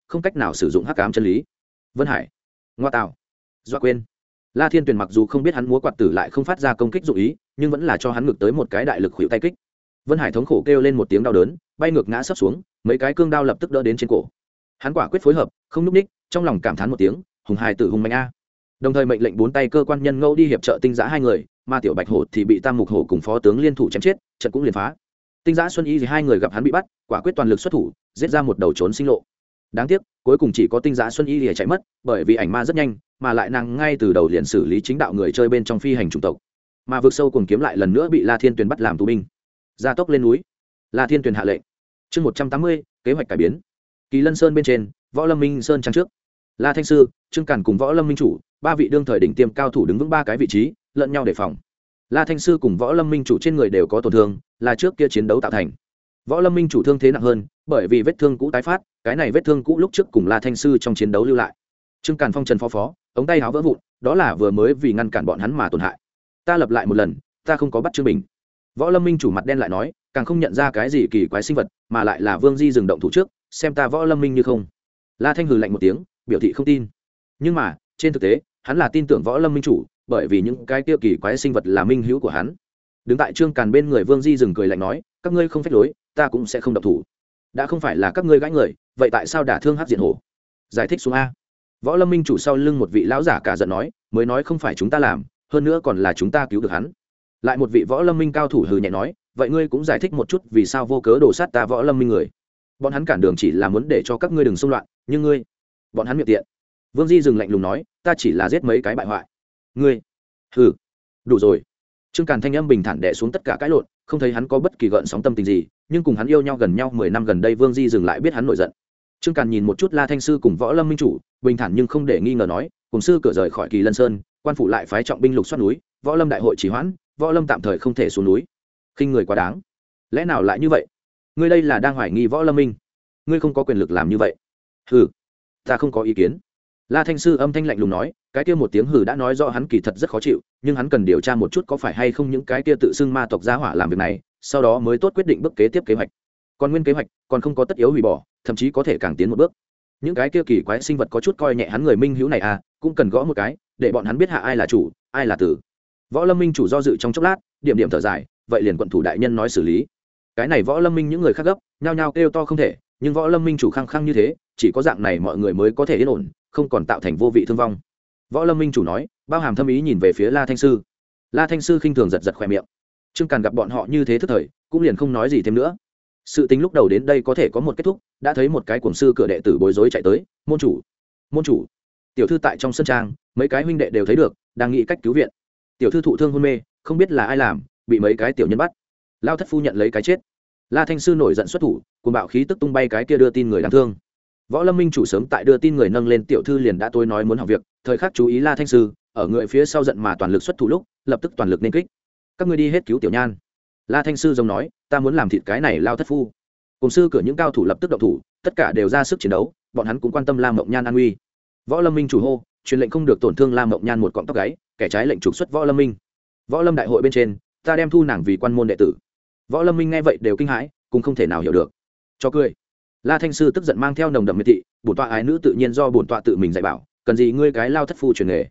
không cách nào sử dụng hắc ám chân lý. Vân hải. Ngoa tạo. Dọa quên. La thiên tuyền mặc dù không biết hắn múa quạt tử lại không phát ra công kích dụ ý, nhưng vẫn là cho hắn ngược tới một cái đại lực khuỵu tay kích. Vân hải thống khổ kêu lên một tiếng đau đớn, bay ngược ngã sấp xuống, mấy cái cương đao lập tức đỡ đến trên cổ. Hắn quả quyết phối hợp, không núp ních trong lòng cảm thán một tiếng, hùng hải tử, hùng mạnh a. Đồng thời mệnh lệnh bốn tay cơ quan nhân ngẫu đi hiệp trợ tinh giã hai người, mà tiểu bạch hổ thì bị tam mục hổ cùng phó tướng liên thủ chém chết, trận cũng liền phá. Tinh giã xuân y thì hai người gặp hắn bị bắt, quả quyết toàn lực xuất thủ, giết ra một đầu trốn sinh lộ. Đáng tiếc, cuối cùng chỉ có tinh giã xuân y thì chạy mất, bởi vì ảnh ma rất nhanh, mà lại nàng ngay từ đầu liền xử lý chính đạo người chơi bên trong phi hành chủng tộc. Mà vượt sâu cùng kiếm lại lần nữa bị la thiên tuyền bắt làm tù binh. Gia tốc lên núi. La thiên tuyền hạ lệnh. Chương một trăm tám mươi, kế hoạch cải biến. Kỳ lân sơn bên trên, võ lâm minh sơn trang trước la thanh sư, trương càn cùng võ lâm minh chủ, ba vị đương thời đỉnh tiêm cao thủ đứng vững ba cái vị trí, lẫn nhau đề phòng. La thanh sư cùng võ lâm minh chủ trên người đều có tổn thương, là trước kia chiến đấu tạo thành. Võ lâm minh chủ thương thế nặng hơn, bởi vì vết thương cũ tái phát, cái này vết thương cũ lúc trước cùng la thanh sư trong chiến đấu lưu lại. Trương càn phong trần phó phó, ống tay háo vỡ vụn, đó là vừa mới vì ngăn cản bọn hắn mà tổn hại. Ta lập lại một lần, ta không có bắt trương bình. Võ lâm minh chủ mặt đen lại nói, càng không nhận ra cái gì kỳ quái sinh vật, mà lại là vương di dừng động thủ trước, xem ta võ lâm minh như không. La thanh hừ lạnh một tiếng biểu thị không tin. Nhưng mà, trên thực tế, hắn là tin tưởng võ lâm minh chủ, bởi vì những cái tiêu kỳ quái sinh vật là minh hữu của hắn. Đứng tại trương càn bên người vương di dừng cười lạnh nói, các ngươi không phép lối, ta cũng sẽ không độc thủ. Đã không phải là các ngươi gãi người, vậy tại sao đả thương hát diện hổ? Giải thích xuống a. Võ lâm minh chủ sau lưng một vị lão giả cả giận nói, mới nói không phải chúng ta làm, hơn nữa còn là chúng ta cứu được hắn. Lại một vị võ lâm minh cao thủ hừ nhẹ nói, vậy ngươi cũng giải thích một chút vì sao vô cớ đổ sát ta võ lâm minh người. Bọn hắn cản đường chỉ là muốn để cho các ngươi đừng xung loạn, nhưng ngươi bọn hắn miệng tiện. Vương di dừng lạnh lùng nói, ta chỉ là giết mấy cái bại hoại. Ngươi? Hừ, đủ rồi. Trương càn thanh âm bình thản đẻ xuống tất cả cãi lộn, không thấy hắn có bất kỳ gợn sóng tâm tình gì, nhưng cùng hắn yêu nhau gần nhau mười năm gần đây vương di dừng lại biết hắn nổi giận. Trương càn nhìn một chút la thanh sư cùng võ lâm minh chủ, bình thản nhưng không để nghi ngờ nói, cùng sư cửa rời khỏi kỳ lân sơn, quan phụ lại phái trọng binh lục xoát núi, võ lâm đại hội chỉ hoãn, võ lâm tạm thời không thể xuống núi. Khinh người quá đáng. Lẽ nào lại như vậy? Ngươi đây là đang hoài nghi võ lâm minh? Ngươi không có quyền lực làm như vậy? Hừ ta không có ý kiến. La thanh sư âm thanh lạnh lùng nói, cái kia một tiếng hừ đã nói rõ hắn kỳ thật rất khó chịu, nhưng hắn cần điều tra một chút có phải hay không những cái kia tự xưng ma tộc gia hỏa làm việc này, sau đó mới tốt quyết định bước kế tiếp kế hoạch. Còn nguyên kế hoạch, còn không có tất yếu hủy bỏ, thậm chí có thể càng tiến một bước. Những cái kia kỳ quái sinh vật có chút coi nhẹ hắn người minh hữu này à cũng cần gõ một cái, để bọn hắn biết hạ ai là chủ, ai là tử. Võ lâm minh chủ do dự trong chốc lát, điểm điểm thở dài, vậy liền quận thủ đại nhân nói xử lý. Cái này võ lâm minh những người khác gấp, nhao nhao kêu to không thể nhưng võ lâm minh chủ khăng khăng như thế, chỉ có dạng này mọi người mới có thể yên ổn, không còn tạo thành vô vị thương vong. Võ lâm minh chủ nói, bao hàm thâm ý nhìn về phía la thanh sư. La thanh sư khinh thường giật giật khỏe miệng. Trương càn gặp bọn họ như thế thức thời, cũng liền không nói gì thêm nữa. Sự tính lúc đầu đến đây có thể có một kết thúc, đã thấy một cái cuồng sư cửa đệ tử bối rối chạy tới, môn chủ môn chủ. Tiểu thư tại trong sân trang, mấy cái huynh đệ đều thấy được, đang nghĩ cách cứu viện. Tiểu thư thụ thương hôn mê, không biết là ai làm, bị mấy cái tiểu nhân bắt. Lao thất phu nhận lấy cái chết. La thanh sư nổi giận xuất thủ cùng bạo khí tức tung bay cái kia đưa tin người đáng thương. Võ lâm minh chủ sớm tại đưa tin người nâng lên tiểu thư liền đã tôi nói muốn học việc, thời khắc chú ý la thanh sư, ở người phía sau giận mà toàn lực xuất thủ lúc, lập tức toàn lực nên kích. Các ngươi đi hết cứu tiểu nhan. La thanh sư giống nói, ta muốn làm thịt cái này lao thất phu. Cùng sư cửa những cao thủ lập tức động thủ, tất cả đều ra sức chiến đấu, bọn hắn cũng quan tâm la mộng nhan an uy võ lâm minh chủ hô, truyền lệnh không được tổn thương la mộng nhan một cọng tóc gáy, kẻ trái lệnh trục xuất võ lâm minh. Võ lâm đại hội bên trên, ta đem thu nàng vì quan môn đệ tử. Võ lâm minh nghe vậy đều kinh hãi, cũng không thể nào hiểu được cho cười. La thanh sư tức giận mang theo nồng đậm miệt thị, bổn tọa ái nữ tự nhiên do bổn tọa tự mình dạy bảo, cần gì ngươi cái lao thất phu truyền nghề.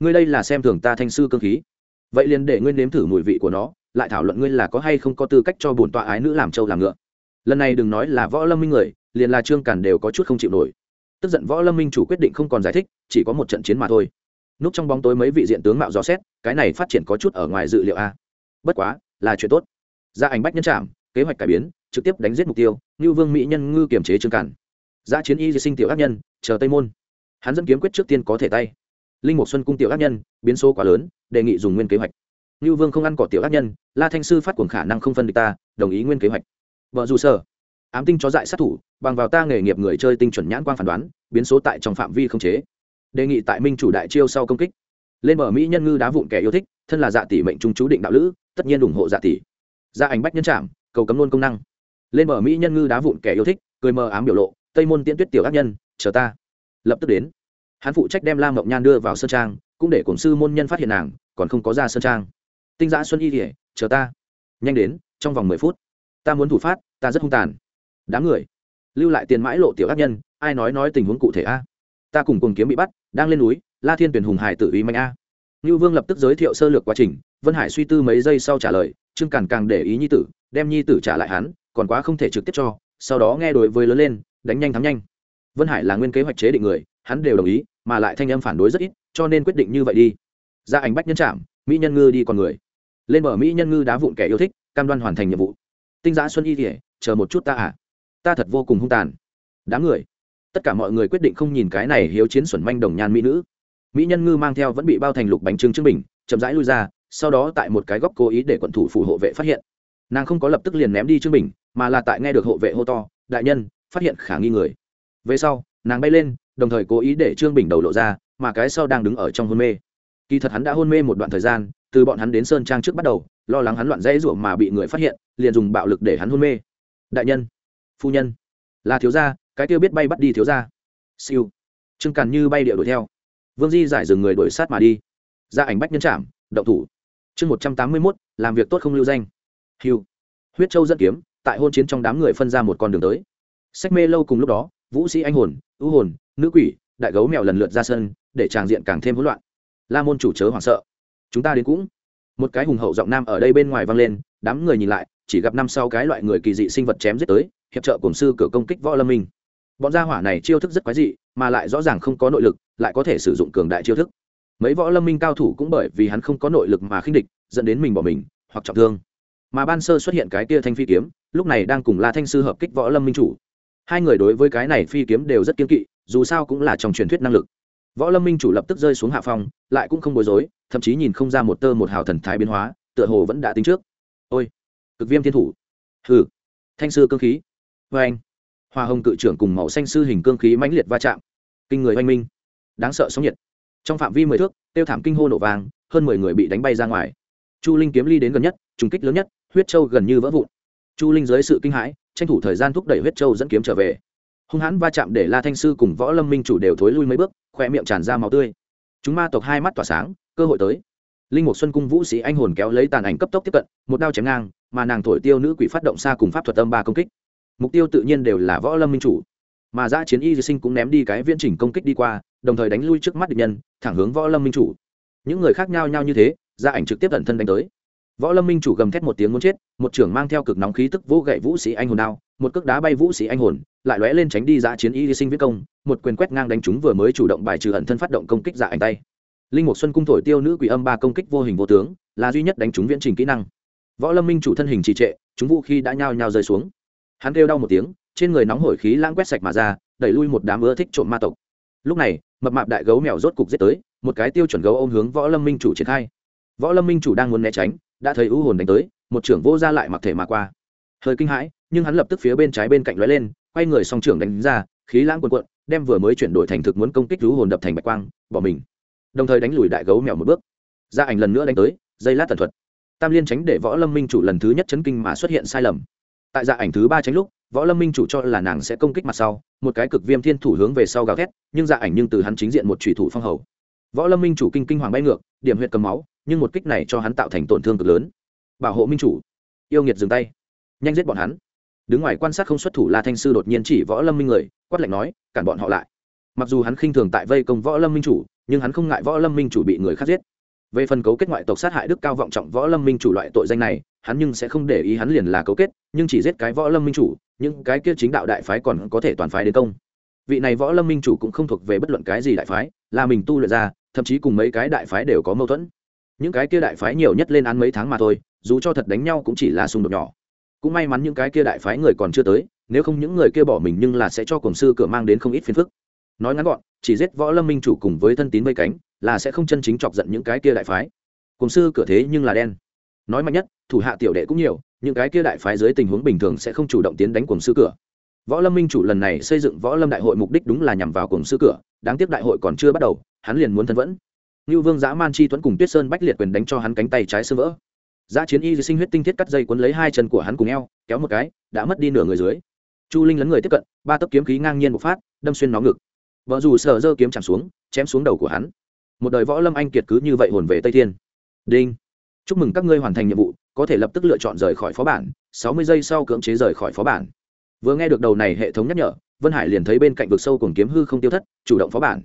Ngươi đây là xem thường ta thanh sư cơ khí. Vậy liền để ngươi nếm thử mùi vị của nó, lại thảo luận ngươi là có hay không có tư cách cho bổn tọa ái nữ làm trâu làm ngựa. Lần này đừng nói là võ lâm minh người, liền là trương càn đều có chút không chịu nổi. Tức giận võ lâm minh chủ quyết định không còn giải thích, chỉ có một trận chiến mà thôi. Núp trong bóng tối mấy vị diện tướng mạo rõ xét, cái này phát triển có chút ở ngoài dự liệu a. Bất quá, là chuyện tốt. Gia ảnh bách nhân trạm kế hoạch cải biến trực tiếp đánh giết mục tiêu như vương mỹ nhân ngư kiềm chế trương cản giã chiến y di sinh tiểu ác nhân, chờ tây môn. Hắn dẫn kiếm quyết trước tiên có thể tay. Linh mục xuân cung tiểu ác nhân, biến số quá lớn, đề nghị dùng nguyên kế hoạch. Như vương không ăn cỏ tiểu ác nhân, la thanh sư phát cuồng khả năng không phân địch ta, đồng ý nguyên kế hoạch. Vợ dù sở, ám tinh chó dại sát thủ, bằng vào ta nghề nghiệp người chơi tinh chuẩn nhãn quan phán đoán, biến số tại trong phạm vi không chế. Đề nghị tại minh chủ đại chiêu sau công kích. Lên mở mỹ nhân ngư đá vụn kẻ yêu thích, thân là dạ tỷ mệnh trung chú định đạo lữ, tất nhiên ủng hộ dạ tỷ. Gia ảnh bách nhân trạm cầu cấm luôn công năng lên bờ mỹ nhân ngư đá vụn kẻ yêu thích, cười mờ ám biểu lộ, tây môn tiễn tuyết tiểu ác nhân, chờ ta. Lập tức đến. Hắn phụ trách đem lam mộng nhan đưa vào sơn trang, cũng để cổng sư môn nhân phát hiện nàng, còn không có ra sơn trang. Tinh giã xuân y kỉa chờ ta. Nhanh đến, trong vòng mười phút. Ta muốn thủ phát, ta rất hung tàn. Đám người. Lưu lại tiền mãi lộ tiểu ác nhân, ai nói nói tình huống cụ thể a? Ta cùng cùng kiếm bị bắt, đang lên núi, la thiên tuyển hùng hải tử uy mạnh a. Ngưu vương lập tức giới thiệu sơ lược quá trình, vân hải suy tư mấy giây sau trả lời, trương càn càng để ý nhi tử, đem nhi tử trả lại hắn còn quá không thể trực tiếp cho, sau đó nghe đối với lớn lên, đánh nhanh thắng nhanh. Vân hải là nguyên kế hoạch chế định người, hắn đều đồng ý, mà lại thanh âm phản đối rất ít, cho nên quyết định như vậy đi. Ra ảnh bách nhân trạm mỹ nhân ngư đi còn người. Lên bờ mỹ nhân ngư đá vụn kẻ yêu thích, cam đoan hoàn thành nhiệm vụ. Tinh giã xuân y thể chờ một chút ta à. Ta thật vô cùng hung tàn. Đám người. Tất cả mọi người quyết định không nhìn cái này hiếu chiến xuẩn manh đồng nhan mỹ nữ. Mỹ nhân ngư mang theo vẫn bị bao thành lục bánh trưng trưng bình, chậm rãi lui ra, sau đó tại một cái góc cố ý để quận thủ phủ hộ vệ phát hiện nàng không có lập tức liền ném đi trương bình, mà là tại nghe được hộ vệ hô to, đại nhân, phát hiện khả nghi người. Về sau, nàng bay lên, đồng thời cố ý để trương bình đầu lộ ra, mà cái sau đang đứng ở trong hôn mê. Kỳ thật hắn đã hôn mê một đoạn thời gian, từ bọn hắn đến sơn trang trước bắt đầu, lo lắng hắn loạn dãy ruộng mà bị người phát hiện, liền dùng bạo lực để hắn hôn mê. Đại nhân, phu nhân. Là thiếu gia, cái tiêu biết bay bắt đi thiếu gia. Siêu. Trương càn như bay địa đuổi theo. Vương di giải dừng người đuổi sát mà đi. Ra ảnh bách nhân trảm, động thủ. Chương một trăm tám mươi mốt, làm việc tốt không lưu danh hiu huyết châu dẫn kiếm, tại hôn chiến trong đám người phân ra một con đường tới. Sách mê lâu cùng lúc đó, vũ sĩ anh hồn, ưu hồn, nữ quỷ, đại gấu mèo lần lượt ra sân, để tràng diện càng thêm hỗn loạn. La môn chủ chớ hoảng sợ. Chúng ta đến cũng. Một cái hùng hậu giọng nam ở đây bên ngoài vang lên, đám người nhìn lại, chỉ gặp năm sau cái loại người kỳ dị sinh vật chém giết tới, hiệp trợ cổng sư cửa công kích võ lâm minh. Bọn gia hỏa này chiêu thức rất quái dị, mà lại rõ ràng không có nội lực, lại có thể sử dụng cường đại chiêu thức. Mấy võ lâm minh cao thủ cũng bởi vì hắn không có nội lực mà khinh địch, dẫn đến mình bỏ mình, hoặc trọng thương mà ban sơ xuất hiện cái kia thanh phi kiếm, lúc này đang cùng la thanh sư hợp kích võ lâm minh chủ. Hai người đối với cái này phi kiếm đều rất kiên kỵ, dù sao cũng là trong truyền thuyết năng lực. Võ lâm minh chủ lập tức rơi xuống hạ phong, lại cũng không bối rối, thậm chí nhìn không ra một tơ một hào thần thái biến hóa, tựa hồ vẫn đã tính trước. Ôi, cực viêm thiên thủ. Hừ, thanh sư cương khí. Vê anh hoa hồng cự trưởng cùng màu xanh sư hình cương khí mãnh liệt va chạm. Kinh người oanh minh. Đáng sợ sóng nhiệt. Trong phạm vi mười thước, tiêu thảm kinh hô nổ vàng hơn mười người bị đánh bay ra ngoài. Chu linh kiếm ly đến gần nhất, trùng kích lớn nhất huyết châu gần như vỡ vụn. Chu linh dưới sự kinh hãi, tranh thủ thời gian thúc đẩy huyết châu dẫn kiếm trở về. Hung hãn va chạm để la thanh sư cùng võ lâm minh chủ đều thối lui mấy bước khoe miệng tràn ra máu tươi. Chúng ma tộc hai mắt tỏa sáng, cơ hội tới. Linh mục xuân cung vũ sĩ anh hồn kéo lấy tàn ảnh cấp tốc tiếp cận, một đao chém ngang, mà nàng thổi tiêu nữ quỷ phát động xa cùng pháp thuật âm ba công kích. Mục tiêu tự nhiên đều là võ lâm minh chủ. Mà giã chiến y di sinh cũng ném đi cái viễn trình công kích đi qua, đồng thời đánh lui trước mắt địch nhân, thẳng hướng võ lâm minh chủ. Những người khác nhau nhau như thế gia ảnh trực tiếp tận thân đánh tới võ lâm minh chủ gầm thét một tiếng muốn chết, một trưởng mang theo cực nóng khí tức vô gậy vũ sĩ anh hồn đao, một cước đá bay vũ sĩ anh hồn, lại lóe lên tránh đi giã chiến y hy sinh viết công, một quyền quét ngang đánh chúng vừa mới chủ động bài trừ ẩn thân phát động công kích dạ ảnh tay. Linh mục xuân cung thổi tiêu nữ quỷ âm ba công kích vô hình vô tướng, là duy nhất đánh trúng viễn trình kỹ năng. Võ lâm minh chủ thân hình trì trệ, chúng vũ khí đã nhao nhao rơi xuống. Hắn kêu đau một tiếng, trên người nóng hổi khí lãng quét sạch mà ra, đẩy lui một đám ưa thích trộm ma tộc. Lúc này, mập mạp đại gấu mèo rốt cục giết tới, một cái tiêu chuẩn gấu ôm hướng võ lâm minh chủ triển khai. Võ lâm minh chủ đang muốn né tránh đã thấy ưu hồn đánh tới, một trưởng vô ra lại mặc thể mà qua. Hơi kinh hãi, nhưng hắn lập tức phía bên trái bên cạnh lóe lên, quay người song trưởng đánh ra, khí lãng quần quận đem vừa mới chuyển đổi thành thực muốn công kích ưu hồn đập thành bạch quang, bỏ mình. Đồng thời đánh lùi đại gấu mèo một bước. Gia ảnh lần nữa đánh tới, dây lát tần thuật. Tam liên tránh để võ lâm minh chủ lần thứ nhất chấn kinh mà xuất hiện sai lầm. Tại dạ ảnh thứ ba tránh lúc, võ lâm minh chủ cho là nàng sẽ công kích mặt sau, một cái cực viêm thiên thủ hướng về sau gào thét, nhưng dạ ảnh nhưng từ hắn chính diện một thủy thủ phong hầu. Võ lâm minh chủ kinh kinh hoàng bay ngược, điểm huyệt cầm máu nhưng một kích này cho hắn tạo thành tổn thương cực lớn. Bảo hộ minh chủ. Yêu nghiệt dừng tay. Nhanh giết bọn hắn. Đứng ngoài quan sát không xuất thủ la thanh sư đột nhiên chỉ võ lâm minh người, quát lạnh nói, cản bọn họ lại. Mặc dù hắn khinh thường tại vây công võ lâm minh chủ, nhưng hắn không ngại võ lâm minh chủ bị người khác giết. Về phần cấu kết ngoại tộc sát hại đức cao vọng trọng võ lâm minh chủ loại tội danh này, hắn nhưng sẽ không để ý hắn liền là cấu kết, nhưng chỉ giết cái võ lâm minh chủ, những cái kia chính đạo đại phái còn có thể toàn phái đến công. Vị này võ lâm minh chủ cũng không thuộc về bất luận cái gì đại phái, là mình tu luyện ra, thậm chí cùng mấy cái đại phái đều có mâu thuẫn những cái kia đại phái nhiều nhất lên án mấy tháng mà thôi, dù cho thật đánh nhau cũng chỉ là xung đột nhỏ. Cũng may mắn những cái kia đại phái người còn chưa tới, nếu không những người kia bỏ mình nhưng là sẽ cho cổng sư cửa mang đến không ít phiền phức. Nói ngắn gọn, chỉ giết võ lâm minh chủ cùng với thân tín vây cánh, là sẽ không chân chính chọc giận những cái kia đại phái. Cổng sư cửa thế nhưng là đen. Nói mạnh nhất, thủ hạ tiểu đệ cũng nhiều, những cái kia đại phái dưới tình huống bình thường sẽ không chủ động tiến đánh cổng sư cửa. Võ lâm minh chủ lần này xây dựng võ lâm đại hội mục đích đúng là nhằm vào cổng sư cửa, đáng tiếc đại hội còn chưa bắt đầu, hắn liền muốn thân vẫn. Nưu vương giã man chi tuấn cùng tuyết sơn bách liệt quyền đánh cho hắn cánh tay trái sơ vỡ. Giã chiến y sinh huyết tinh thiết cắt dây cuốn lấy hai chân của hắn cùng eo, kéo một cái, đã mất đi nửa người dưới. Chu linh lấn người tiếp cận, ba tấc kiếm khí ngang nhiên một phát, đâm xuyên nó ngực. Vợ dù sờ giơ kiếm chạm xuống, chém xuống đầu của hắn. Một đời võ lâm anh kiệt cứ như vậy hồn về tây thiên. Đinh. Chúc mừng các ngươi hoàn thành nhiệm vụ, có thể lập tức lựa chọn rời khỏi phó bản, sáu mươi giây sau cưỡng chế rời khỏi phó bản. Vừa nghe được đầu này hệ thống nhắc nhở, vân hải liền thấy bên cạnh vực sâu cùng kiếm hư không tiêu thất, chủ động phó bản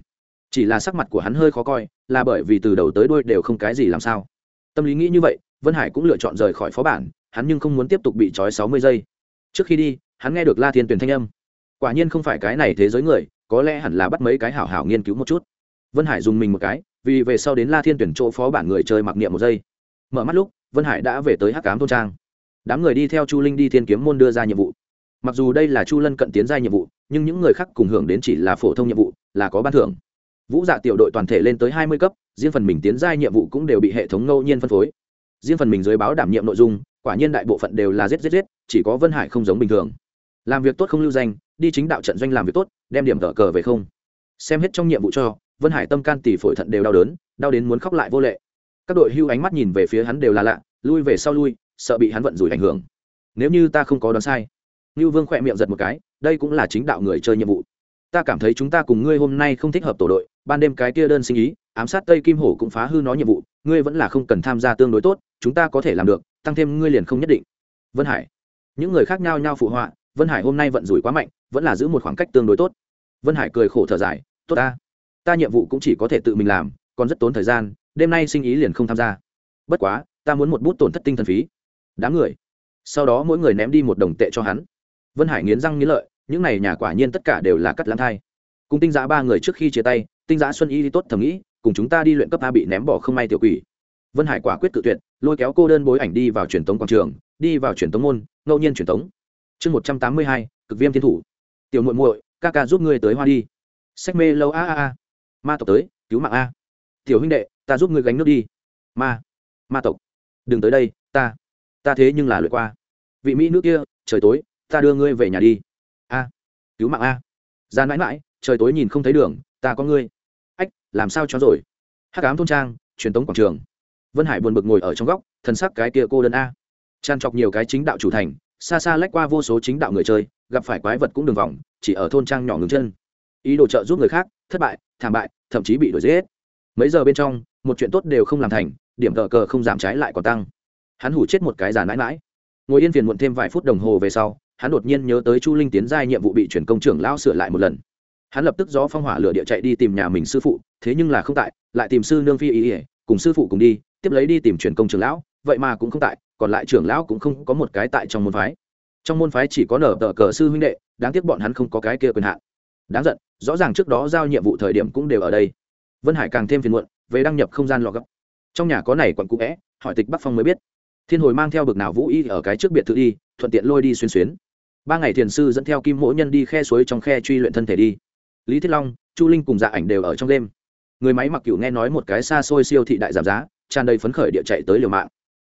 chỉ là sắc mặt của hắn hơi khó coi, là bởi vì từ đầu tới đuôi đều không cái gì làm sao. Tâm lý nghĩ như vậy, vân hải cũng lựa chọn rời khỏi phó bản, hắn nhưng không muốn tiếp tục bị trói sáu mươi giây. Trước khi đi, hắn nghe được la thiên tuyển thanh âm. Quả nhiên không phải cái này thế giới người, có lẽ hẳn là bắt mấy cái hảo hảo nghiên cứu một chút. Vân hải dùng mình một cái, vì về sau đến la thiên tuyển chỗ phó bản người chơi mặc niệm một giây. Mở mắt lúc, vân hải đã về tới hắc cám thôn trang. Đám người đi theo chu linh đi thiên kiếm môn đưa ra nhiệm vụ. Mặc dù đây là chu lân cận tiến ra nhiệm vụ, nhưng những người khác cùng hưởng đến chỉ là phổ thông nhiệm vụ, là có ban thưởng vũ dạ tiểu đội toàn thể lên tới hai mươi cấp, riêng phần mình tiến giai nhiệm vụ cũng đều bị hệ thống ngẫu nhiên phân phối. Riêng phần mình dưới báo đảm nhiệm nội dung, quả nhiên đại bộ phận đều là giết giết giết, chỉ có vân hải không giống bình thường. Làm việc tốt không lưu danh, đi chính đạo trận doanh làm việc tốt, đem điểm tờ cờ về không. Xem hết trong nhiệm vụ cho, vân hải tâm can tỷ phổi thận đều đau đớn, đau đến muốn khóc lại vô lệ. Các đội hưu ánh mắt nhìn về phía hắn đều là lạ, lui về sau lui, sợ bị hắn vận rủi ảnh hưởng. Nếu như ta không có đoán sai như vương khỏe miệng giật một cái, đây cũng là chính đạo người chơi nhiệm vụ. Ta cảm thấy chúng ta cùng ngươi hôm nay không thích hợp tổ đội ban đêm cái kia đơn sinh ý, ám sát tây kim hổ cũng phá hư nó nhiệm vụ, ngươi vẫn là không cần tham gia tương đối tốt, chúng ta có thể làm được, tăng thêm ngươi liền không nhất định. Vân hải. Những người khác nhau nhau phụ họa, vân hải hôm nay vận rủi quá mạnh, vẫn là giữ một khoảng cách tương đối tốt. Vân hải cười khổ thở dài, tốt ta. Ta nhiệm vụ cũng chỉ có thể tự mình làm, còn rất tốn thời gian, đêm nay sinh ý liền không tham gia. Bất quá, ta muốn một bút tổn thất tinh thần phí. Đám người. Sau đó mỗi người ném đi một đồng tệ cho hắn. Vân hải nghiến răng nghiến lợi, những này nhà quả nhiên tất cả đều là cắt lãng thai. Cùng tinh giã ba người trước khi chia tay tinh giã xuân y đi tốt thầm nghĩ, cùng chúng ta đi luyện cấp a bị ném bỏ không may tiểu quỷ. Vân hải quả quyết tự tuyệt, lôi kéo cô đơn bối ảnh đi vào truyền tống quảng trường, đi vào truyền tống môn, ngẫu nhiên truyền tống. Chương một trăm tám mươi hai, cực viêm thiên thủ. Tiểu muội muội, ca ca giúp ngươi tới hoa đi. Sách mê lâu a a a. Ma tộc tới, cứu mạng a. Tiểu huynh đệ, ta giúp ngươi gánh nước đi. Ma ma tộc. Đừng tới đây, ta ta thế nhưng là lượt qua. Vị mỹ nữ kia, trời tối, ta đưa ngươi về nhà đi. A, cứu mạng a. Ra mãi mãi, trời tối nhìn không thấy đường, ta có ngươi làm sao cho rồi? Hắc ám thôn trang, truyền tống quảng trường. Vân hải buồn bực ngồi ở trong góc thân sắc cái kia cô đơn a. Tràn trọc nhiều cái chính đạo chủ thành, xa xa lách qua vô số chính đạo người chơi, gặp phải quái vật cũng đường vòng, chỉ ở thôn trang nhỏ ngừng chân. Ý đồ trợ giúp người khác, thất bại, thảm bại, thậm chí bị đuổi giết. Mấy giờ bên trong, một chuyện tốt đều không làm thành, điểm tờ cờ không giảm trái lại còn tăng. Hắn hủ chết một cái già mãi mãi ngồi yên phiền muộn thêm vài phút đồng hồ về sau, hắn đột nhiên nhớ tới chu linh tiến giai nhiệm vụ bị chuyển công trưởng lao sửa lại một lần hắn lập tức gió phong hỏa lửa địa chạy đi tìm nhà mình sư phụ, thế nhưng là không tại, lại tìm sư nương phi ý ỉa cùng sư phụ cùng đi, tiếp lấy đi tìm truyền công trưởng lão, vậy mà cũng không tại, còn lại trưởng lão cũng không có một cái tại trong môn phái. Trong môn phái chỉ có nở tờ cờ sư huynh đệ, đáng tiếc bọn hắn không có cái kia quyền hạn. Đáng giận, rõ ràng trước đó giao nhiệm vụ thời điểm cũng đều ở đây. Vân hải càng thêm phiền muộn, về đăng nhập không gian lò gấp. Trong nhà có này quận cũ vẽ hỏi tịch bắc phong mới biết. Thiên hồi mang theo bực nào vũ y ở cái trước biệt thự đi, thuận tiện lôi đi xuyên xuyến. Ba ngày thiền sư dẫn theo kim mỗ nhân đi khe suối trong khe truy luyện thân thể đi lý thiết long, chu linh cùng dạ ảnh đều ở trong đêm người máy mặc cựu nghe nói một cái xa xôi siêu thị đại giảm giá, tràn đầy phấn khởi địa chạy tới liều mạng.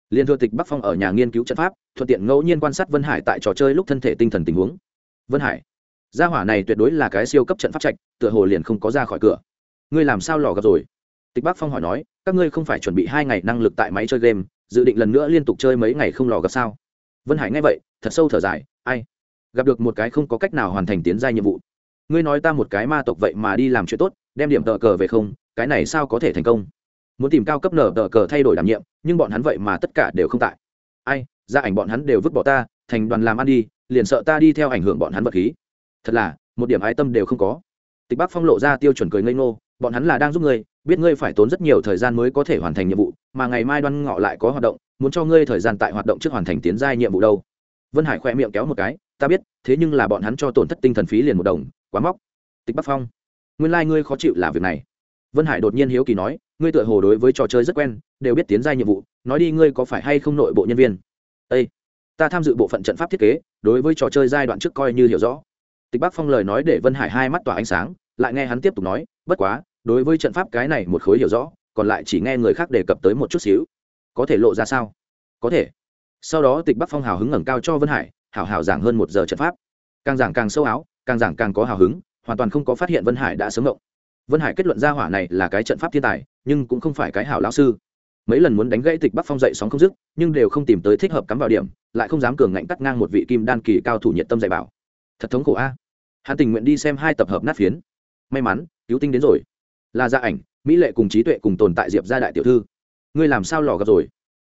Liên thừa tịch bắc phong ở nhà nghiên cứu trận pháp, thuận tiện ngẫu nhiên quan sát vân hải tại trò chơi lúc thân thể tinh thần tình huống. Vân hải, gia hỏa này tuyệt đối là cái siêu cấp trận pháp trạch, tựa hồ liền không có ra khỏi cửa. Ngươi làm sao lò gặp rồi? Tịch bắc phong hỏi nói, các ngươi không phải chuẩn bị hai ngày năng lực tại máy chơi game, dự định lần nữa liên tục chơi mấy ngày không lò gặp sao? Vân hải nghe vậy, thật sâu thở dài, ai? Gặp được một cái không có cách nào hoàn thành tiến gia nhiệm vụ ngươi nói ta một cái ma tộc vậy mà đi làm chuyện tốt, đem điểm tờ cờ về không, cái này sao có thể thành công? Muốn tìm cao cấp nở tờ cờ thay đổi đảm nhiệm, nhưng bọn hắn vậy mà tất cả đều không tại. Ai, ra ảnh bọn hắn đều vứt bỏ ta, thành đoàn làm ăn đi, liền sợ ta đi theo ảnh hưởng bọn hắn vật khí. Thật là, một điểm ái tâm đều không có. Tịch bắc phong lộ ra tiêu chuẩn cười ngây ngô, bọn hắn là đang giúp ngươi, biết ngươi phải tốn rất nhiều thời gian mới có thể hoàn thành nhiệm vụ, mà ngày mai đoan ngọ lại có hoạt động, muốn cho ngươi thời gian tại hoạt động trước hoàn thành tiến giai nhiệm vụ đâu. Vân hải khoe miệng kéo một cái ta biết, thế nhưng là bọn hắn cho tổn thất tinh thần phí liền một đồng, quá móc. Tịch bắc phong, nguyên lai、like、ngươi khó chịu là việc này. Vân hải đột nhiên hiếu kỳ nói, ngươi tựa hồ đối với trò chơi rất quen, đều biết tiến giai nhiệm vụ, nói đi ngươi có phải hay không nội bộ nhân viên? Â ta tham dự bộ phận trận pháp thiết kế, đối với trò chơi giai đoạn trước coi như hiểu rõ. Tịch bắc phong lời nói để vân hải hai mắt tỏa ánh sáng, lại nghe hắn tiếp tục nói, bất quá, đối với trận pháp cái này một khối hiểu rõ, còn lại chỉ nghe người khác đề cập tới một chút xíu. Có thể lộ ra sao? Có thể. Sau đó tịch bắc phong hào hứng ngẩng cao cho vân hải hảo hảo giảng hơn một giờ trận pháp. Càng giảng càng sâu áo, càng giảng càng có hào hứng, hoàn toàn không có phát hiện vân hải đã sớm động. vân hải kết luận ra hỏa này là cái trận pháp thiên tài, nhưng cũng không phải cái hảo lão sư. Mấy lần muốn đánh gãy tịch bắc phong dậy sóng không dứt, nhưng đều không tìm tới thích hợp cắm vào điểm, lại không dám cường ngạnh cắt ngang một vị kim đan kỳ cao thủ nhiệt tâm dạy bảo. Thật thống khổ a. Hắn tình nguyện đi xem hai tập hợp nát phiến. May mắn, cứu tinh đến rồi. Là gia ảnh, mỹ lệ cùng trí tuệ cùng tồn tại diệp gia đại tiểu thư. Ngươi làm sao lò gặp rồi?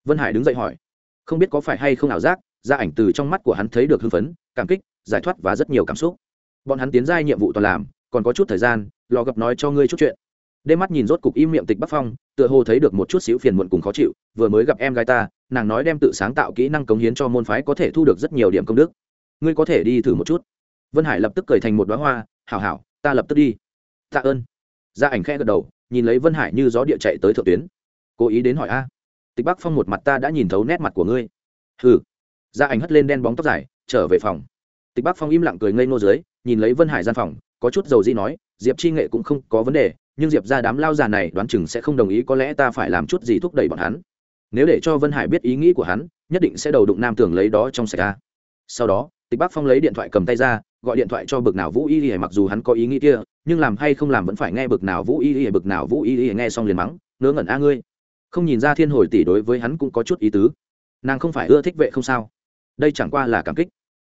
Vân hải đứng dậy hỏi. Không biết có phải hay không ảo giác gia ảnh từ trong mắt của hắn thấy được hưng phấn, cảm kích, giải thoát và rất nhiều cảm xúc. Bọn hắn tiến ra nhiệm vụ toàn làm, còn có chút thời gian, lò gặp nói cho ngươi chút chuyện. Đêm mắt nhìn rốt cục im miệng tịch bắc phong, tựa hồ thấy được một chút xíu phiền muộn cùng khó chịu, vừa mới gặp em gái ta, nàng nói đem tự sáng tạo kỹ năng cống hiến cho môn phái có thể thu được rất nhiều điểm công đức. Ngươi có thể đi thử một chút. Vân hải lập tức cười thành một đoá hoa, hảo hảo, ta lập tức đi. Tạ ơn. Gia ảnh khẽ gật đầu, nhìn lấy vân hải như gió địa chạy tới thượng tuyến. Cố ý đến hỏi a. Tịch bắc phong một mặt ta đã nhìn thấu nét mặt của ngươi. Hừ gia ảnh hất lên đen bóng tóc dài, trở về phòng. Tịch bắc phong im lặng cười ngây nô dưới, nhìn lấy vân hải gian phòng, có chút dầu dĩ nói, diệp chi nghệ cũng không có vấn đề, nhưng diệp ra đám lao già này đoán chừng sẽ không đồng ý, có lẽ ta phải làm chút gì thúc đẩy bọn hắn. Nếu để cho vân hải biết ý nghĩ của hắn, nhất định sẽ đầu đụng nam tưởng lấy đó trong sạch ra sau đó, tịch bắc phong lấy điện thoại cầm tay ra, gọi điện thoại cho bực nào vũ y y, mặc dù hắn có ý nghĩ kia, nhưng làm hay không làm vẫn phải nghe bực nào vũ y y, bực nào vũ y y nghe xong liền mắng, ngớ ngẩn a ngươi. Không nhìn ra thiên hồi tỷ đối với hắn cũng có chút ý tứ. Nàng không phải ưa thích vệ không sao đây chẳng qua là cảm kích.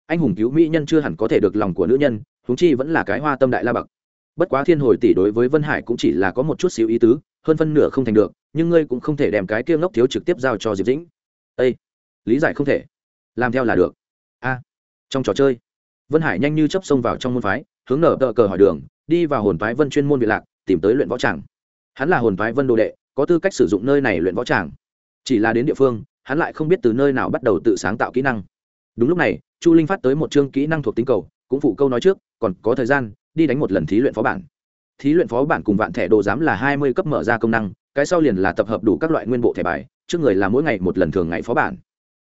Anh hùng cứu mỹ nhân chưa hẳn có thể được lòng của nữ nhân, huống chi vẫn là cái hoa tâm đại la bậc. Bất quá thiên hồi tỷ đối với vân hải cũng chỉ là có một chút xíu ý tứ, hơn phân nửa không thành được, nhưng ngươi cũng không thể đem cái kia ngốc thiếu trực tiếp giao cho diệp dĩnh. Ây lý giải không thể. Làm theo là được. A, trong trò chơi, vân hải nhanh như chấp xông vào trong môn phái, hướng nở tờ cờ hỏi đường, đi vào hồn phái vân chuyên môn vị lạc, tìm tới luyện võ tràng. Hắn là hồn phái vân đồ đệ, có tư cách sử dụng nơi này luyện võ tràng. Chỉ là đến địa phương, hắn lại không biết từ nơi nào bắt đầu tự sáng tạo kỹ năng đúng lúc này, chu linh phát tới một chương kỹ năng thuộc tính cầu, cũng phụ câu nói trước, còn có thời gian, đi đánh một lần thí luyện phó bản. Thí luyện phó bản cùng vạn thẻ đồ giám là hai mươi cấp mở ra công năng, cái sau liền là tập hợp đủ các loại nguyên bộ thẻ bài, trước người là mỗi ngày một lần thường ngày phó bản.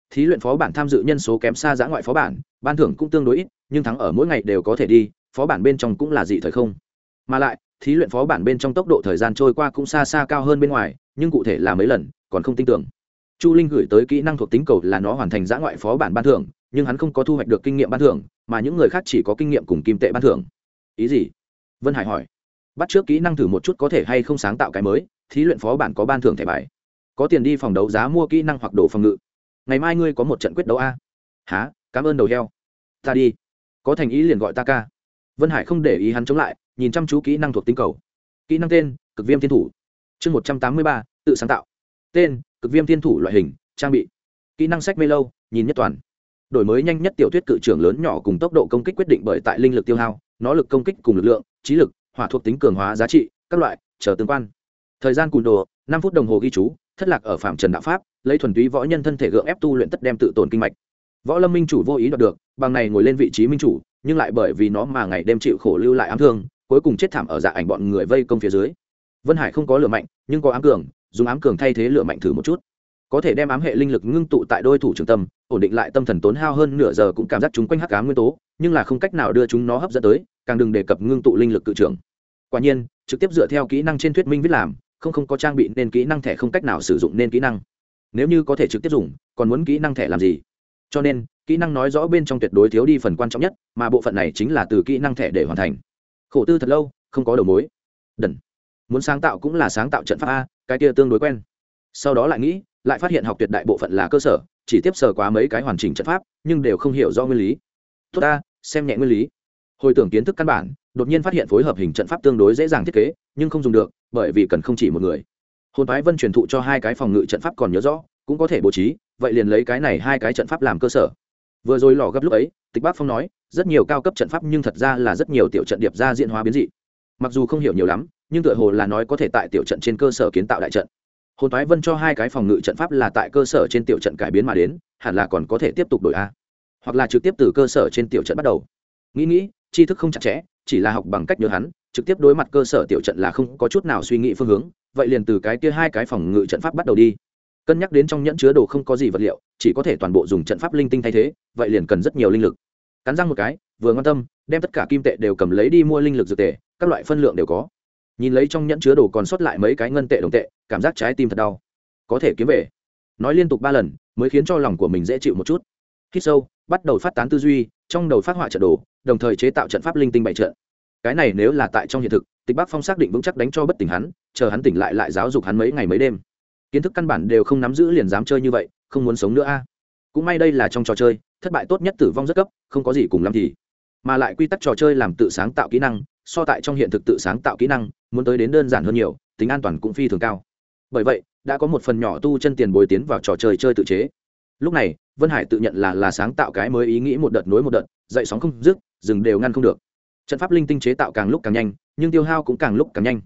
Thí luyện phó bản tham dự nhân số kém xa giã ngoại phó bản, ban thưởng cũng tương đối ít, nhưng thắng ở mỗi ngày đều có thể đi, phó bản bên trong cũng là dị thời không. Mà lại, thí luyện phó bản bên trong tốc độ thời gian trôi qua cũng xa xa cao hơn bên ngoài, nhưng cụ thể là mấy lần, còn không tin tưởng chu linh gửi tới kỹ năng thuộc tính cầu là nó hoàn thành giã ngoại phó bản ban thưởng, nhưng hắn không có thu hoạch được kinh nghiệm ban thưởng, mà những người khác chỉ có kinh nghiệm cùng kim tệ ban thưởng. Ý gì? Vân hải hỏi. Bắt trước kỹ năng thử một chút có thể hay không sáng tạo cái mới, thí luyện phó bản có ban thưởng thẻ bài. Có tiền đi phòng đấu giá mua kỹ năng hoặc đồ phòng ngự. Ngày mai ngươi có một trận quyết đấu a. Há cảm ơn đầu heo. Ta đi. Có thành ý liền gọi ta ca. Vân hải không để ý hắn chống lại, nhìn chăm chú kỹ năng thuộc tính cầu. Kỹ năng tên, cực viêm thiên thủ. Chương một trăm tám mươi ba, tự sáng tạo. Tên cực viêm thiên thủ loại hình, trang bị. Kỹ năng sách mê lâu, nhìn nhất toàn. Đổi mới nhanh nhất tiểu thuyết cự trưởng lớn nhỏ cùng tốc độ công kích quyết định bởi tại linh lực tiêu hao, nó lực công kích cùng lực lượng, trí lực, hỏa thuộc tính cường hóa giá trị, các loại, chờ tương quan. Thời gian cùn đồ, năm phút đồng hồ ghi chú, thất lạc ở phạm trần đạo pháp, lấy thuần túy võ nhân thân thể gượng ép tu luyện tất đem tự tổn kinh mạch. Võ lâm minh chủ vô ý đoạt được, bằng này ngồi lên vị trí minh chủ, nhưng lại bởi vì nó mà ngày đêm chịu khổ lưu lại ám thương, cuối cùng chết thảm ở dạ ảnh bọn người vây công phía dưới. Vân hải không có lửa mạnh, nhưng có ám cường dùng ám cường thay thế lửa mạnh thử một chút. Có thể đem ám hệ linh lực ngưng tụ tại đôi thủ trường tâm, ổn định lại tâm thần tốn hao hơn nửa giờ cũng cảm giác chúng quanh hắc ám nguyên tố, nhưng là không cách nào đưa chúng nó hấp dẫn tới, càng đừng đề cập ngưng tụ linh lực cự trưởng. Quả nhiên, trực tiếp dựa theo kỹ năng trên thuyết minh viết làm, không không có trang bị nên kỹ năng thẻ không cách nào sử dụng nên kỹ năng. Nếu như có thể trực tiếp dùng, còn muốn kỹ năng thẻ làm gì? Cho nên, kỹ năng nói rõ bên trong tuyệt đối thiếu đi phần quan trọng nhất, mà bộ phận này chính là từ kỹ năng thẻ để hoàn thành. Khổ tư thật lâu, không có đầu mối. Đần. Muốn sáng tạo cũng là sáng tạo trận pháp a cái kia tương đối quen. Sau đó lại nghĩ, lại phát hiện học tuyệt đại bộ phận là cơ sở, chỉ tiếp sở quá mấy cái hoàn chỉnh trận pháp, nhưng đều không hiểu do nguyên lý. Tốt ta, xem nhẹ nguyên lý. Hồi tưởng kiến thức căn bản, đột nhiên phát hiện phối hợp hình trận pháp tương đối dễ dàng thiết kế, nhưng không dùng được, bởi vì cần không chỉ một người. Hồn phái vân truyền thụ cho hai cái phòng ngự trận pháp còn nhớ rõ, cũng có thể bố trí, vậy liền lấy cái này hai cái trận pháp làm cơ sở. Vừa rồi lò gấp lúc ấy, tịch bác phong nói, rất nhiều cao cấp trận pháp nhưng thật ra là rất nhiều tiểu trận điệp ra diện hóa biến dị mặc dù không hiểu nhiều lắm, nhưng tựa hồ là nói có thể tại tiểu trận trên cơ sở kiến tạo đại trận. Hồn thoái vân cho hai cái phòng ngự trận pháp là tại cơ sở trên tiểu trận cải biến mà đến, hẳn là còn có thể tiếp tục đổi a. Hoặc là trực tiếp từ cơ sở trên tiểu trận bắt đầu. Nghĩ nghĩ, tri thức không chặt chẽ, chỉ là học bằng cách nhớ hắn, trực tiếp đối mặt cơ sở tiểu trận là không có chút nào suy nghĩ phương hướng, vậy liền từ cái kia hai cái phòng ngự trận pháp bắt đầu đi. Cân nhắc đến trong nhẫn chứa đồ không có gì vật liệu, chỉ có thể toàn bộ dùng trận pháp linh tinh thay thế, vậy liền cần rất nhiều linh lực. Cắn răng một cái, vừa ngon tâm, đem tất cả kim tệ đều cầm lấy đi mua linh lực dược tệ các loại phân lượng đều có. Nhìn lấy trong nhẫn chứa đồ còn sót lại mấy cái ngân tệ đồng tệ, cảm giác trái tim thật đau. Có thể kiếm về. Nói liên tục ba lần, mới khiến cho lòng của mình dễ chịu một chút. Hít sâu, bắt đầu phát tán tư duy, trong đầu phát họa trận đồ, đồng thời chế tạo trận pháp linh tinh bày trận. Cái này nếu là tại trong hiện thực, tịch bắc phong xác định vững chắc đánh cho bất tỉnh hắn, chờ hắn tỉnh lại lại giáo dục hắn mấy ngày mấy đêm. Kiến thức căn bản đều không nắm giữ liền dám chơi như vậy, không muốn sống nữa a. Cũng may đây là trong trò chơi, thất bại tốt nhất tử vong rất cấp, không có gì cùng lắm thì. Mà lại quy tắc trò chơi làm tự sáng tạo kỹ năng so tại trong hiện thực tự sáng tạo kỹ năng, muốn tới đến đơn giản hơn nhiều, tính an toàn cũng phi thường cao. Bởi vậy, đã có một phần nhỏ tu chân tiền bồi tiến vào trò chơi chơi tự chế. Lúc này, vân hải tự nhận là là sáng tạo cái mới ý nghĩ một đợt nối một đợt, dậy sóng không dứt, dừng đều ngăn không được. Trận pháp linh tinh chế tạo càng lúc càng nhanh, nhưng tiêu hao cũng càng lúc càng nhanh.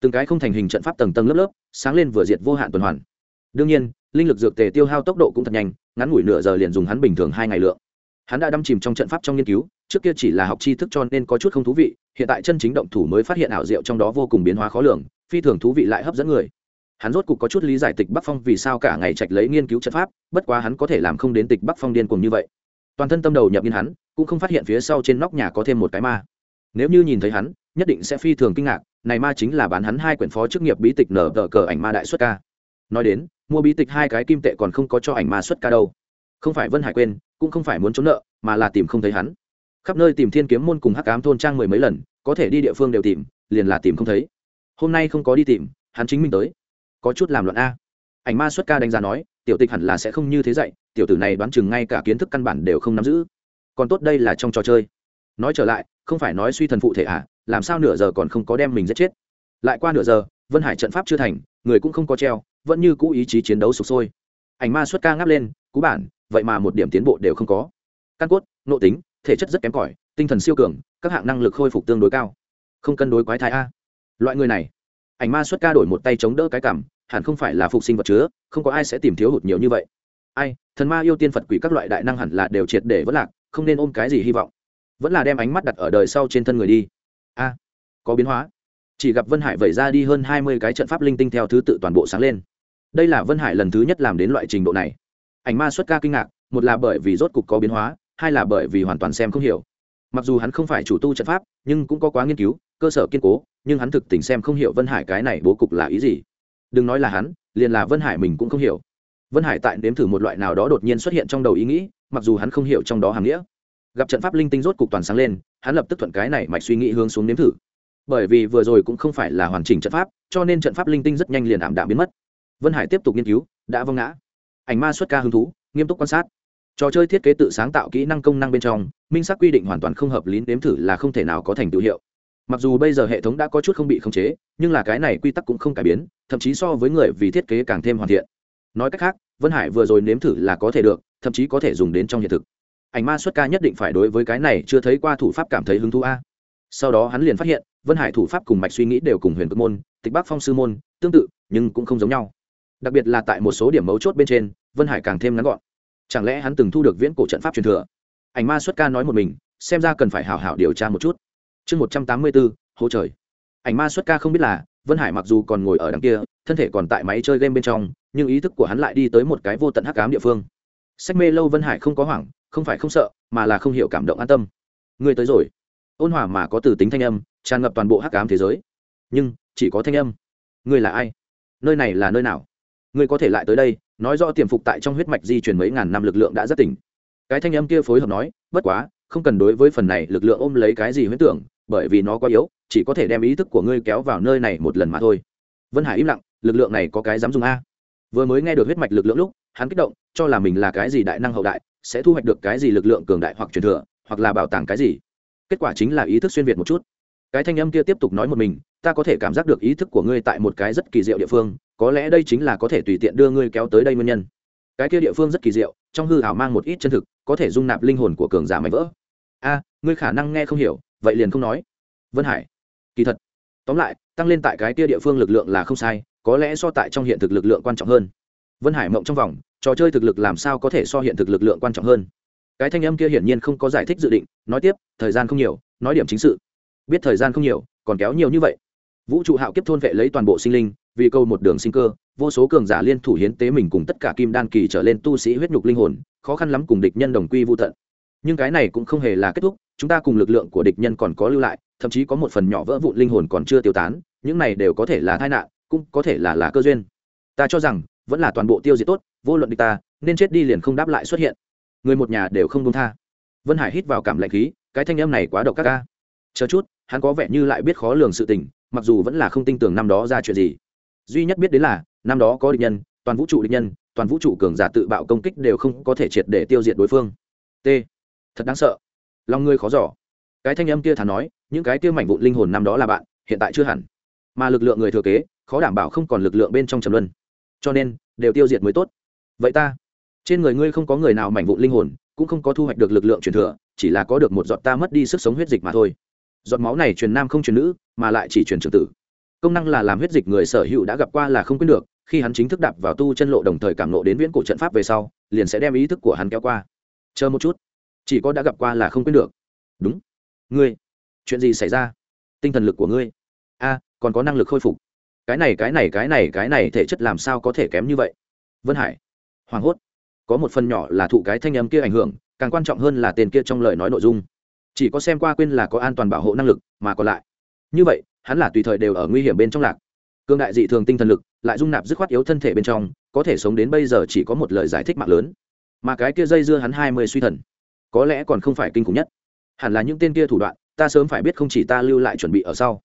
Từng cái không thành hình trận pháp tầng tầng lớp lớp, sáng lên vừa diệt vô hạn tuần hoàn. Đương nhiên, linh lực dược tề tiêu hao tốc độ cũng thật nhanh, ngắn ngủi nửa giờ liền dùng hắn bình thường hai ngày lượng. Hắn đã đâm chìm trong trận pháp trong nghiên cứu trước kia chỉ là học tri thức cho nên có chút không thú vị, hiện tại chân chính động thủ mới phát hiện ảo diệu trong đó vô cùng biến hóa khó lường, phi thường thú vị lại hấp dẫn người. Hắn rốt cục có chút lý giải tịch bắc phong vì sao cả ngày trạch lấy nghiên cứu trận pháp, bất quá hắn có thể làm không đến tịch bắc phong điên cuồng như vậy. Toàn thân tâm đầu nhập nghiên hắn, cũng không phát hiện phía sau trên nóc nhà có thêm một cái ma. Nếu như nhìn thấy hắn, nhất định sẽ phi thường kinh ngạc, này ma chính là bán hắn hai quyển phó chức nghiệp bí tịch nở tờ cờ ảnh ma đại xuất ca. Nói đến, mua bí tịch hai cái kim tệ còn không có cho ảnh ma xuất ca đâu. Không phải vân hải quên, cũng không phải muốn trốn nợ, mà là tìm không thấy hắn khắp nơi tìm thiên kiếm môn cùng hắc ám thôn trang mười mấy lần, có thể đi địa phương đều tìm, liền là tìm không thấy. Hôm nay không có đi tìm, hắn chính mình tới. Có chút làm loạn a. Ảnh ma xuất ca đánh giá nói, tiểu tịch hẳn là sẽ không như thế dạy, tiểu tử này đoán chừng ngay cả kiến thức căn bản đều không nắm giữ. Còn tốt đây là trong trò chơi. Nói trở lại, không phải nói suy thần phụ thể à làm sao nửa giờ còn không có đem mình giết chết. Lại qua nửa giờ, vân hải trận pháp chưa thành, người cũng không có treo, vẫn như cũ ý chí chiến đấu sụp sôi. Ảnh ma xuất ca ngáp lên, cú bản, vậy mà một điểm tiến bộ đều không có. Căn cốt nộ tính thể chất rất kém cỏi, tinh thần siêu cường, các hạng năng lực khôi phục tương đối cao. Không cân đối quái thai a. Loại người này, ảnh ma xuất ca đổi một tay chống đỡ cái cảm, hẳn không phải là phục sinh vật chứa, không có ai sẽ tìm thiếu hụt nhiều như vậy. Ai, thần ma yêu tiên phật quỷ các loại đại năng hẳn là đều triệt để vất lạc, không nên ôm cái gì hy vọng. Vẫn là đem ánh mắt đặt ở đời sau trên thân người đi. A, có biến hóa. Chỉ gặp vân hải vẩy ra đi hơn hai mươi cái trận pháp linh tinh theo thứ tự toàn bộ sáng lên. Đây là vân hải lần thứ nhất làm đến loại trình độ này. Ảnh ma xuất ca kinh ngạc, một là bởi vì rốt cục có biến hóa hai là bởi vì hoàn toàn xem không hiểu. Mặc dù hắn không phải chủ tu trận pháp, nhưng cũng có quá nghiên cứu, cơ sở kiên cố, nhưng hắn thực tình xem không hiểu vân hải cái này bố cục là ý gì. Đừng nói là hắn, liền là vân hải mình cũng không hiểu. Vân hải tại nếm thử một loại nào đó đột nhiên xuất hiện trong đầu ý nghĩ, mặc dù hắn không hiểu trong đó hàm nghĩa. Gặp trận pháp linh tinh rốt cục toàn sáng lên, hắn lập tức thuận cái này mạch suy nghĩ hướng xuống nếm thử. Bởi vì vừa rồi cũng không phải là hoàn chỉnh trận pháp, cho nên trận pháp linh tinh rất nhanh liền ảm đạm biến mất. Vân hải tiếp tục nghiên cứu, đã vâng ngã. Ảnh ma xuất ca hứng thú, nghiêm túc quan sát trò chơi thiết kế tự sáng tạo kỹ năng công năng bên trong, minh xác quy định hoàn toàn không hợp lý, nếm thử là không thể nào có thành tựu hiệu. Mặc dù bây giờ hệ thống đã có chút không bị khống chế, nhưng là cái này quy tắc cũng không cải biến, thậm chí so với người vì thiết kế càng thêm hoàn thiện. Nói cách khác, vân hải vừa rồi nếm thử là có thể được, thậm chí có thể dùng đến trong hiện thực. Ảnh ma xuất ca nhất định phải đối với cái này chưa thấy qua thủ pháp cảm thấy hứng thú a. Sau đó hắn liền phát hiện, vân hải thủ pháp cùng mạch suy nghĩ đều cùng huyền cực môn, tịch bắc phong sư môn, tương tự, nhưng cũng không giống nhau. Đặc biệt là tại một số điểm mấu chốt bên trên, vân hải càng thêm ngắn gọn chẳng lẽ hắn từng thu được viễn cổ trận pháp truyền thừa? Ảnh ma xuất ca nói một mình, xem ra cần phải hảo hảo điều tra một chút. Chương một trăm tám mươi bốn hỗ trời. Ảnh ma xuất ca không biết là, vân hải mặc dù còn ngồi ở đằng kia, thân thể còn tại máy chơi game bên trong, nhưng ý thức của hắn lại đi tới một cái vô tận hắc ám địa phương. Sách mê lâu vân hải không có hoảng, không phải không sợ, mà là không hiểu cảm động an tâm. Người tới rồi. Ôn hòa mà có từ tính thanh âm, tràn ngập toàn bộ hắc ám thế giới. Nhưng, chỉ có thanh âm. Người là ai? Nơi này là nơi nào? Ngươi có thể lại tới đây, nói rõ tiềm phục tại trong huyết mạch di chuyển mấy ngàn năm lực lượng đã rất tỉnh. Cái thanh âm kia phối hợp nói, bất quá, không cần đối với phần này lực lượng ôm lấy cái gì huyết tưởng, bởi vì nó quá yếu, chỉ có thể đem ý thức của ngươi kéo vào nơi này một lần mà thôi. Vân hải im lặng, lực lượng này có cái dám dùng a? Vừa mới nghe được huyết mạch lực lượng lúc, hắn kích động, cho là mình là cái gì đại năng hậu đại, sẽ thu hoạch được cái gì lực lượng cường đại hoặc truyền thừa, hoặc là bảo tàng cái gì. Kết quả chính là ý thức xuyên việt một chút. Cái thanh âm kia tiếp tục nói một mình, ta có thể cảm giác được ý thức của ngươi tại một cái rất kỳ diệu địa phương có lẽ đây chính là có thể tùy tiện đưa ngươi kéo tới đây nguyên nhân. Cái kia địa phương rất kỳ diệu, trong hư hảo mang một ít chân thực, có thể dung nạp linh hồn của cường giả mạnh vỡ. A, ngươi khả năng nghe không hiểu, vậy liền không nói. Vân hải, kỳ thật. Tóm lại, tăng lên tại cái kia địa phương lực lượng là không sai, có lẽ so tại trong hiện thực lực lượng quan trọng hơn. Vân hải mộng trong vòng, trò chơi thực lực làm sao có thể so hiện thực lực lượng quan trọng hơn? Cái thanh âm kia hiển nhiên không có giải thích dự định, nói tiếp, thời gian không nhiều, nói điểm chính sự. Biết thời gian không nhiều, còn kéo nhiều như vậy vũ trụ hạo kiếp thôn vệ lấy toàn bộ sinh linh, vì câu một đường sinh cơ, vô số cường giả liên thủ hiến tế mình cùng tất cả kim đan kỳ trở lên tu sĩ huyết nhục linh hồn, khó khăn lắm cùng địch nhân đồng quy vô tận. Nhưng cái này cũng không hề là kết thúc, chúng ta cùng lực lượng của địch nhân còn có lưu lại, thậm chí có một phần nhỏ vỡ vụn linh hồn còn chưa tiêu tán, những này đều có thể là tai nạn, cũng có thể là là cơ duyên. Ta cho rằng, vẫn là toàn bộ tiêu diệt tốt, vô luận địch ta, nên chết đi liền không đáp lại xuất hiện. Người một nhà đều không đông tha. Vân hải hít vào cảm lạnh khí, cái thanh âm này quá độc các ca. Chờ chút, hắn có vẻ như lại biết khó lường sự tình mặc dù vẫn là không tin tưởng năm đó ra chuyện gì. Duy nhất biết đến là, năm đó có địch nhân, toàn vũ trụ địch nhân, toàn vũ trụ cường giả tự bạo công kích đều không có thể triệt để tiêu diệt đối phương. T. Thật đáng sợ. Lòng ngươi khó giỏ cái thanh âm kia thà nói, những cái kia mảnh vụn linh hồn năm đó là bạn, hiện tại chưa hẳn. Mà lực lượng người thừa kế, khó đảm bảo không còn lực lượng bên trong trầm luân. Cho nên, đều tiêu diệt mới tốt. Vậy ta, trên người ngươi không có người nào mảnh vụn linh hồn, cũng không có thu hoạch được lực lượng truyền thừa, chỉ là có được một giọt ta mất đi sức sống huyết dịch mà thôi giọt máu này truyền nam không truyền nữ, mà lại chỉ truyền trưởng tử. Công năng là làm huyết dịch người sở hữu đã gặp qua là không quyết được, khi hắn chính thức đạp vào tu chân lộ đồng thời cảm nộ đến viễn cổ trận pháp về sau, liền sẽ đem ý thức của hắn kéo qua. Chờ một chút. Chỉ có đã gặp qua là không quyết được. Đúng. Ngươi, chuyện gì xảy ra? Tinh thần lực của ngươi. A, còn có năng lực khôi phục. Cái này cái này cái này cái này thể chất làm sao có thể kém như vậy? Vân hải, hoảng hốt. Có một phần nhỏ là thụ cái thanh âm kia ảnh hưởng, càng quan trọng hơn là tên kia trong lời nói nội dung chỉ có xem qua quên là có an toàn bảo hộ năng lực mà còn lại. Như vậy, hắn là tùy thời đều ở nguy hiểm bên trong lạc. Cương đại dị thường tinh thần lực, lại dung nạp dứt khoát yếu thân thể bên trong, có thể sống đến bây giờ chỉ có một lời giải thích mạng lớn. Mà cái kia dây dưa hắn hai mươi suy thần, có lẽ còn không phải kinh khủng nhất. Hẳn là những tên kia thủ đoạn, ta sớm phải biết không chỉ ta lưu lại chuẩn bị ở sau.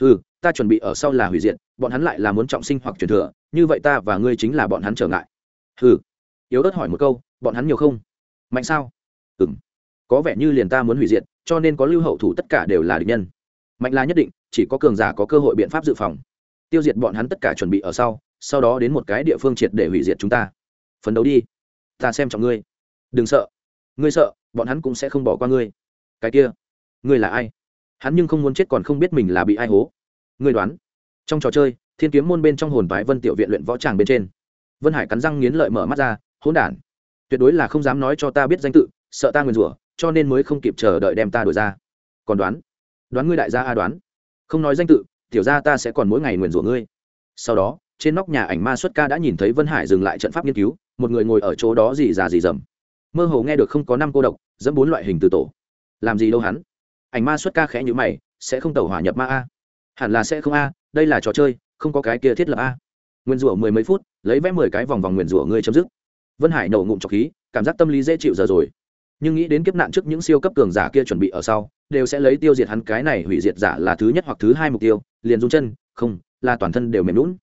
Ừ ta chuẩn bị ở sau là hủy diệt, bọn hắn lại là muốn trọng sinh hoặc truyền thừa, như vậy ta và ngươi chính là bọn hắn trở ngại. Ừ yếu ớt hỏi một câu, bọn hắn nhiều không? Mạnh sao? Ừ m có vẻ như liền ta muốn hủy diệt, cho nên có lưu hậu thủ tất cả đều là địch nhân. Mạnh là nhất định, chỉ có cường giả có cơ hội biện pháp dự phòng. Tiêu diệt bọn hắn tất cả chuẩn bị ở sau sau đó đến một cái địa phương triệt để hủy diệt chúng ta. Phấn đấu đi. Ta xem trọng ngươi. Đừng sợ. Ngươi sợ, bọn hắn cũng sẽ không bỏ qua ngươi. Cái kia, ngươi là ai? Hắn nhưng không muốn chết còn không biết mình là bị ai hố. Ngươi đoán. Trong trò chơi, thiên kiếm môn bên trong hồn vái vân tiểu viện luyện võ tràng bên trên. Vân hải cắn răng nghiến lợi mở mắt ra, hỗn đản, tuyệt đối là không dám nói cho ta biết danh tự, sợ ta nguyền rủa cho nên mới không kịp chờ đợi đem ta đổi ra. Còn đoán? Đoán ngươi đại gia a đoán. Không nói danh tự, tiểu ra ta sẽ còn mỗi ngày nguyền rủa ngươi. Sau đó, trên nóc nhà ảnh ma xuất ca đã nhìn thấy vân hải dừng lại trận pháp nghiên cứu, một người ngồi ở chỗ đó gì già gì dầm mơ hồ nghe được không có năm cô độc, dẫn bốn loại hình từ tổ. Làm gì đâu hắn? Ảnh ma xuất ca khẽ như mày, sẽ không tẩu hỏa nhập ma a. Hẳn là sẽ không a, đây là trò chơi, không có cái kia thiết lập a. Nguyên rủa mười mấy phút, lấy vẽ mười cái vòng vòng nguyền rủa ngươi chấm dứt. Vân hải nổ ngụm trọc khí, cảm giác tâm lý dễ chịu giờ rồi nhưng nghĩ đến kiếp nạn trước những siêu cấp cường giả kia chuẩn bị ở sau, đều sẽ lấy tiêu diệt hắn cái này hủy diệt giả là thứ nhất hoặc thứ hai mục tiêu, liền rung chân, không, là toàn thân đều mềm lún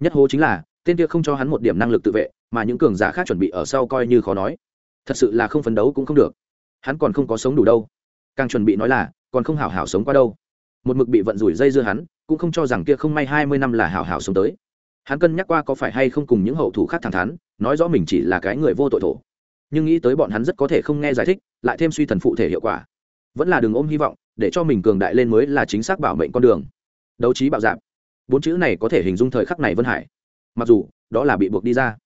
nhất hố chính là, tên kia không cho hắn một điểm năng lực tự vệ, mà những cường giả khác chuẩn bị ở sau coi như khó nói. Thật sự là không phấn đấu cũng không được. Hắn còn không có sống đủ đâu. Càng chuẩn bị nói là, còn không hảo hảo sống qua đâu. Một mực bị vận rủi dây dưa hắn, cũng không cho rằng kia không may hai mươi năm là hảo hảo sống tới. Hắn cân nhắc qua có phải hay không cùng những hậu thủ khác thẳng thắn, nói rõ mình chỉ là cái người vô tội thổ nhưng nghĩ tới bọn hắn rất có thể không nghe giải thích, lại thêm suy thần phụ thể hiệu quả. Vẫn là đừng ôm hy vọng, để cho mình cường đại lên mới là chính xác bảo mệnh con đường. Đấu trí bạo dạp bốn chữ này có thể hình dung thời khắc này vân hải. Mặc dù, đó là bị buộc đi ra.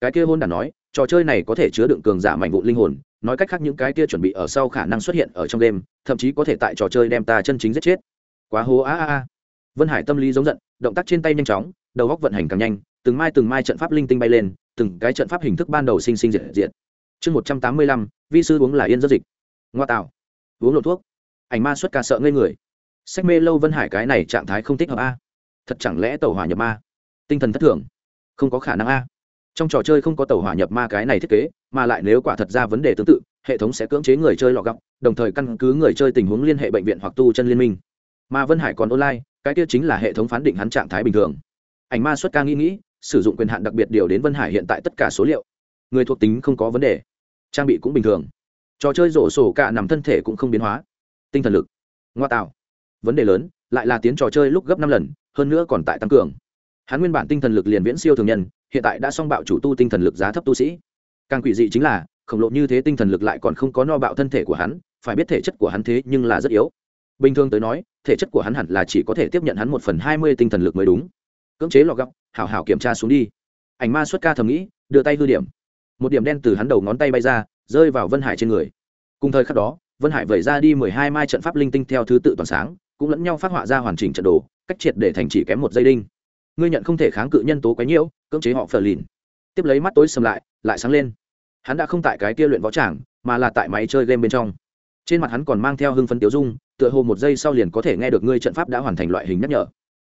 Cái kia hôn đản nói, trò chơi này có thể chứa đựng cường giả mạnh vụ linh hồn, nói cách khác những cái kia chuẩn bị ở sau khả năng xuất hiện ở trong đêm thậm chí có thể tại trò chơi đem ta chân chính giết chết. Quá hố a a a. Vân hải tâm lý giống giận, động tác trên tay nhanh chóng, đầu góc vận hành càng nhanh, từng mai từng mai trận pháp linh tinh bay lên, từng cái trận pháp hình thức ban đầu sinh sinh diệt diệt chương một trăm tám mươi lăm, vi sư uống là yên rất dịch. Ngoa tạo. Uống lộ thuốc. Ảnh ma xuất ca sợ ngây người. Sách mê lâu vân hải cái này trạng thái không thích hợp a. Thật chẳng lẽ tàu hỏa nhập ma? Tinh thần thất thường. Không có khả năng a. Trong trò chơi không có tàu hỏa nhập ma cái này thiết kế, mà lại nếu quả thật ra vấn đề tương tự, hệ thống sẽ cưỡng chế người chơi lọ gọc đồng thời căn cứ người chơi tình huống liên hệ bệnh viện hoặc tu chân liên minh. Mà vân hải còn online, cái kia chính là hệ thống phán định hắn trạng thái bình thường. Ảnh ma xuất ca nghĩ nghĩ, sử dụng quyền hạn đặc biệt điều đến vân hải hiện tại tất cả số liệu. Người thuộc tính không có vấn đề trang bị cũng bình thường. Trò chơi rổ sổ cả nằm thân thể cũng không biến hóa. Tinh thần lực. Ngoa tạo. Vấn đề lớn, lại là tiến trò chơi lúc gấp năm lần, hơn nữa còn tại tăng cường. Hắn nguyên bản tinh thần lực liền viễn siêu thường nhân, hiện tại đã song bạo chủ tu tinh thần lực giá thấp tu sĩ. Càng quỷ dị chính là, khổng lộ như thế tinh thần lực lại còn không có no bạo thân thể của hắn, phải biết thể chất của hắn thế nhưng là rất yếu. Bình thường tới nói, thể chất của hắn hẳn là chỉ có thể tiếp nhận hắn một phần hai mươi tinh thần lực mới đúng. Cưỡng chế lọ gấp hảo hảo kiểm tra xuống đi. Ảnh ma xuất ca thầm nghĩ, đưa tay hư điểm một điểm đen từ hắn đầu ngón tay bay ra, rơi vào vân hải trên người. Cùng thời khắc đó, vân hải vẩy ra đi mười hai mai trận pháp linh tinh theo thứ tự toàn sáng, cũng lẫn nhau phát họa ra hoàn chỉnh trận đồ, cách triệt để thành chỉ kém một dây đinh. Ngươi nhận không thể kháng cự nhân tố quấy nhiễu, cưỡng chế họ phờ lìn. Tiếp lấy mắt tối sầm lại lại sáng lên. Hắn đã không tại cái kia luyện võ tràng, mà là tại máy chơi game bên trong. Trên mặt hắn còn mang theo hưng phấn tiêu dung, tựa hồ một giây sau liền có thể nghe được ngươi trận pháp đã hoàn thành loại hình nhắc nhở.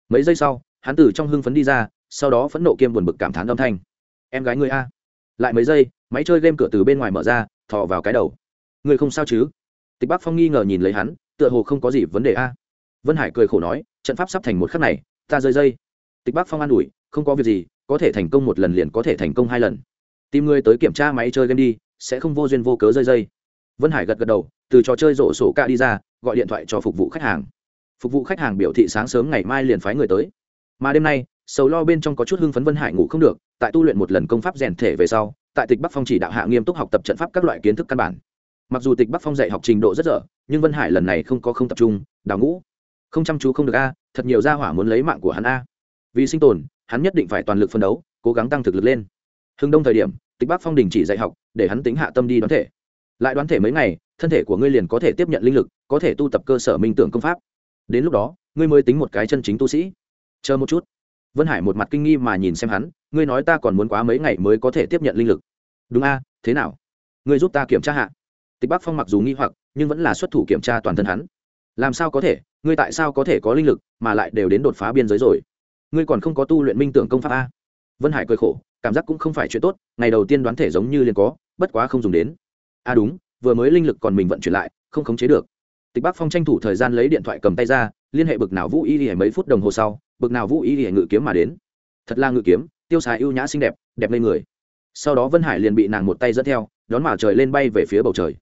Mấy giây sau, hắn từ trong hưng phấn đi ra, sau đó phẫn nộ kiêm buồn bực cảm thán âm thanh. Em gái ngươi a lại mấy giây, máy chơi game cửa từ bên ngoài mở ra thọ vào cái đầu. Người không sao chứ? Tịch bắc phong nghi ngờ nhìn lấy hắn, tựa hồ không có gì vấn đề a. Vân hải cười khổ nói, trận pháp sắp thành một khắc này, ta rơi dây. Tịch bắc phong an ủi, không có việc gì, có thể thành công một lần liền có thể thành công hai lần. Tìm người tới kiểm tra máy chơi game đi, sẽ không vô duyên vô cớ rơi dây. Vân hải gật gật đầu, từ trò chơi rổ sổ ca đi ra, gọi điện thoại cho phục vụ khách hàng. Phục vụ khách hàng biểu thị sáng sớm ngày mai liền phái người tới. Mà đêm nay sầu lo bên trong có chút hưng phấn vân hải ngủ không được, tại tu luyện một lần công pháp rèn thể về sau, tại tịch bắc phong chỉ đạo hạ nghiêm túc học tập trận pháp các loại kiến thức căn bản. Mặc dù tịch bắc phong dạy học trình độ rất dở, nhưng vân hải lần này không có không tập trung, đào ngũ. Không chăm chú không được a, thật nhiều gia hỏa muốn lấy mạng của hắn a. Vì sinh tồn, hắn nhất định phải toàn lực phân đấu, cố gắng tăng thực lực lên. Hưng đông thời điểm, tịch bắc phong đình chỉ dạy học, để hắn tính hạ tâm đi đoán thể. Lại đoán thể mấy ngày, thân thể của ngươi liền có thể tiếp nhận linh lực, có thể tu tập cơ sở minh tưởng công pháp. Đến lúc đó, ngươi mới tính một cái chân chính tu sĩ. Chờ một chút vân hải một mặt kinh nghi mà nhìn xem hắn, ngươi nói ta còn muốn quá mấy ngày mới có thể tiếp nhận linh lực. Đúng a, thế nào? Ngươi giúp ta kiểm tra hạ. Tịch bắc phong mặc dù nghi hoặc, nhưng vẫn là xuất thủ kiểm tra toàn thân hắn. Làm sao có thể? Ngươi tại sao có thể có linh lực mà lại đều đến đột phá biên giới rồi? Ngươi còn không có tu luyện minh tưởng công pháp a? Vân hải cười khổ, cảm giác cũng không phải chuyện tốt, ngày đầu tiên đoán thể giống như liền có, bất quá không dùng đến. A, đúng, vừa mới linh lực còn mình vận chuyển lại, không khống chế được. Tịch bắc phong tranh thủ thời gian lấy điện thoại cầm tay ra, liên hệ bực nào vũ y hề mấy phút đồng hồ sau bực nào vũ y hề ngự kiếm mà đến. Thật là ngự kiếm, tiêu xài ưu nhã xinh đẹp đẹp lên người. Sau đó vân hải liền bị nàng một tay dẫn theo, đón mào trời lên bay về phía bầu trời.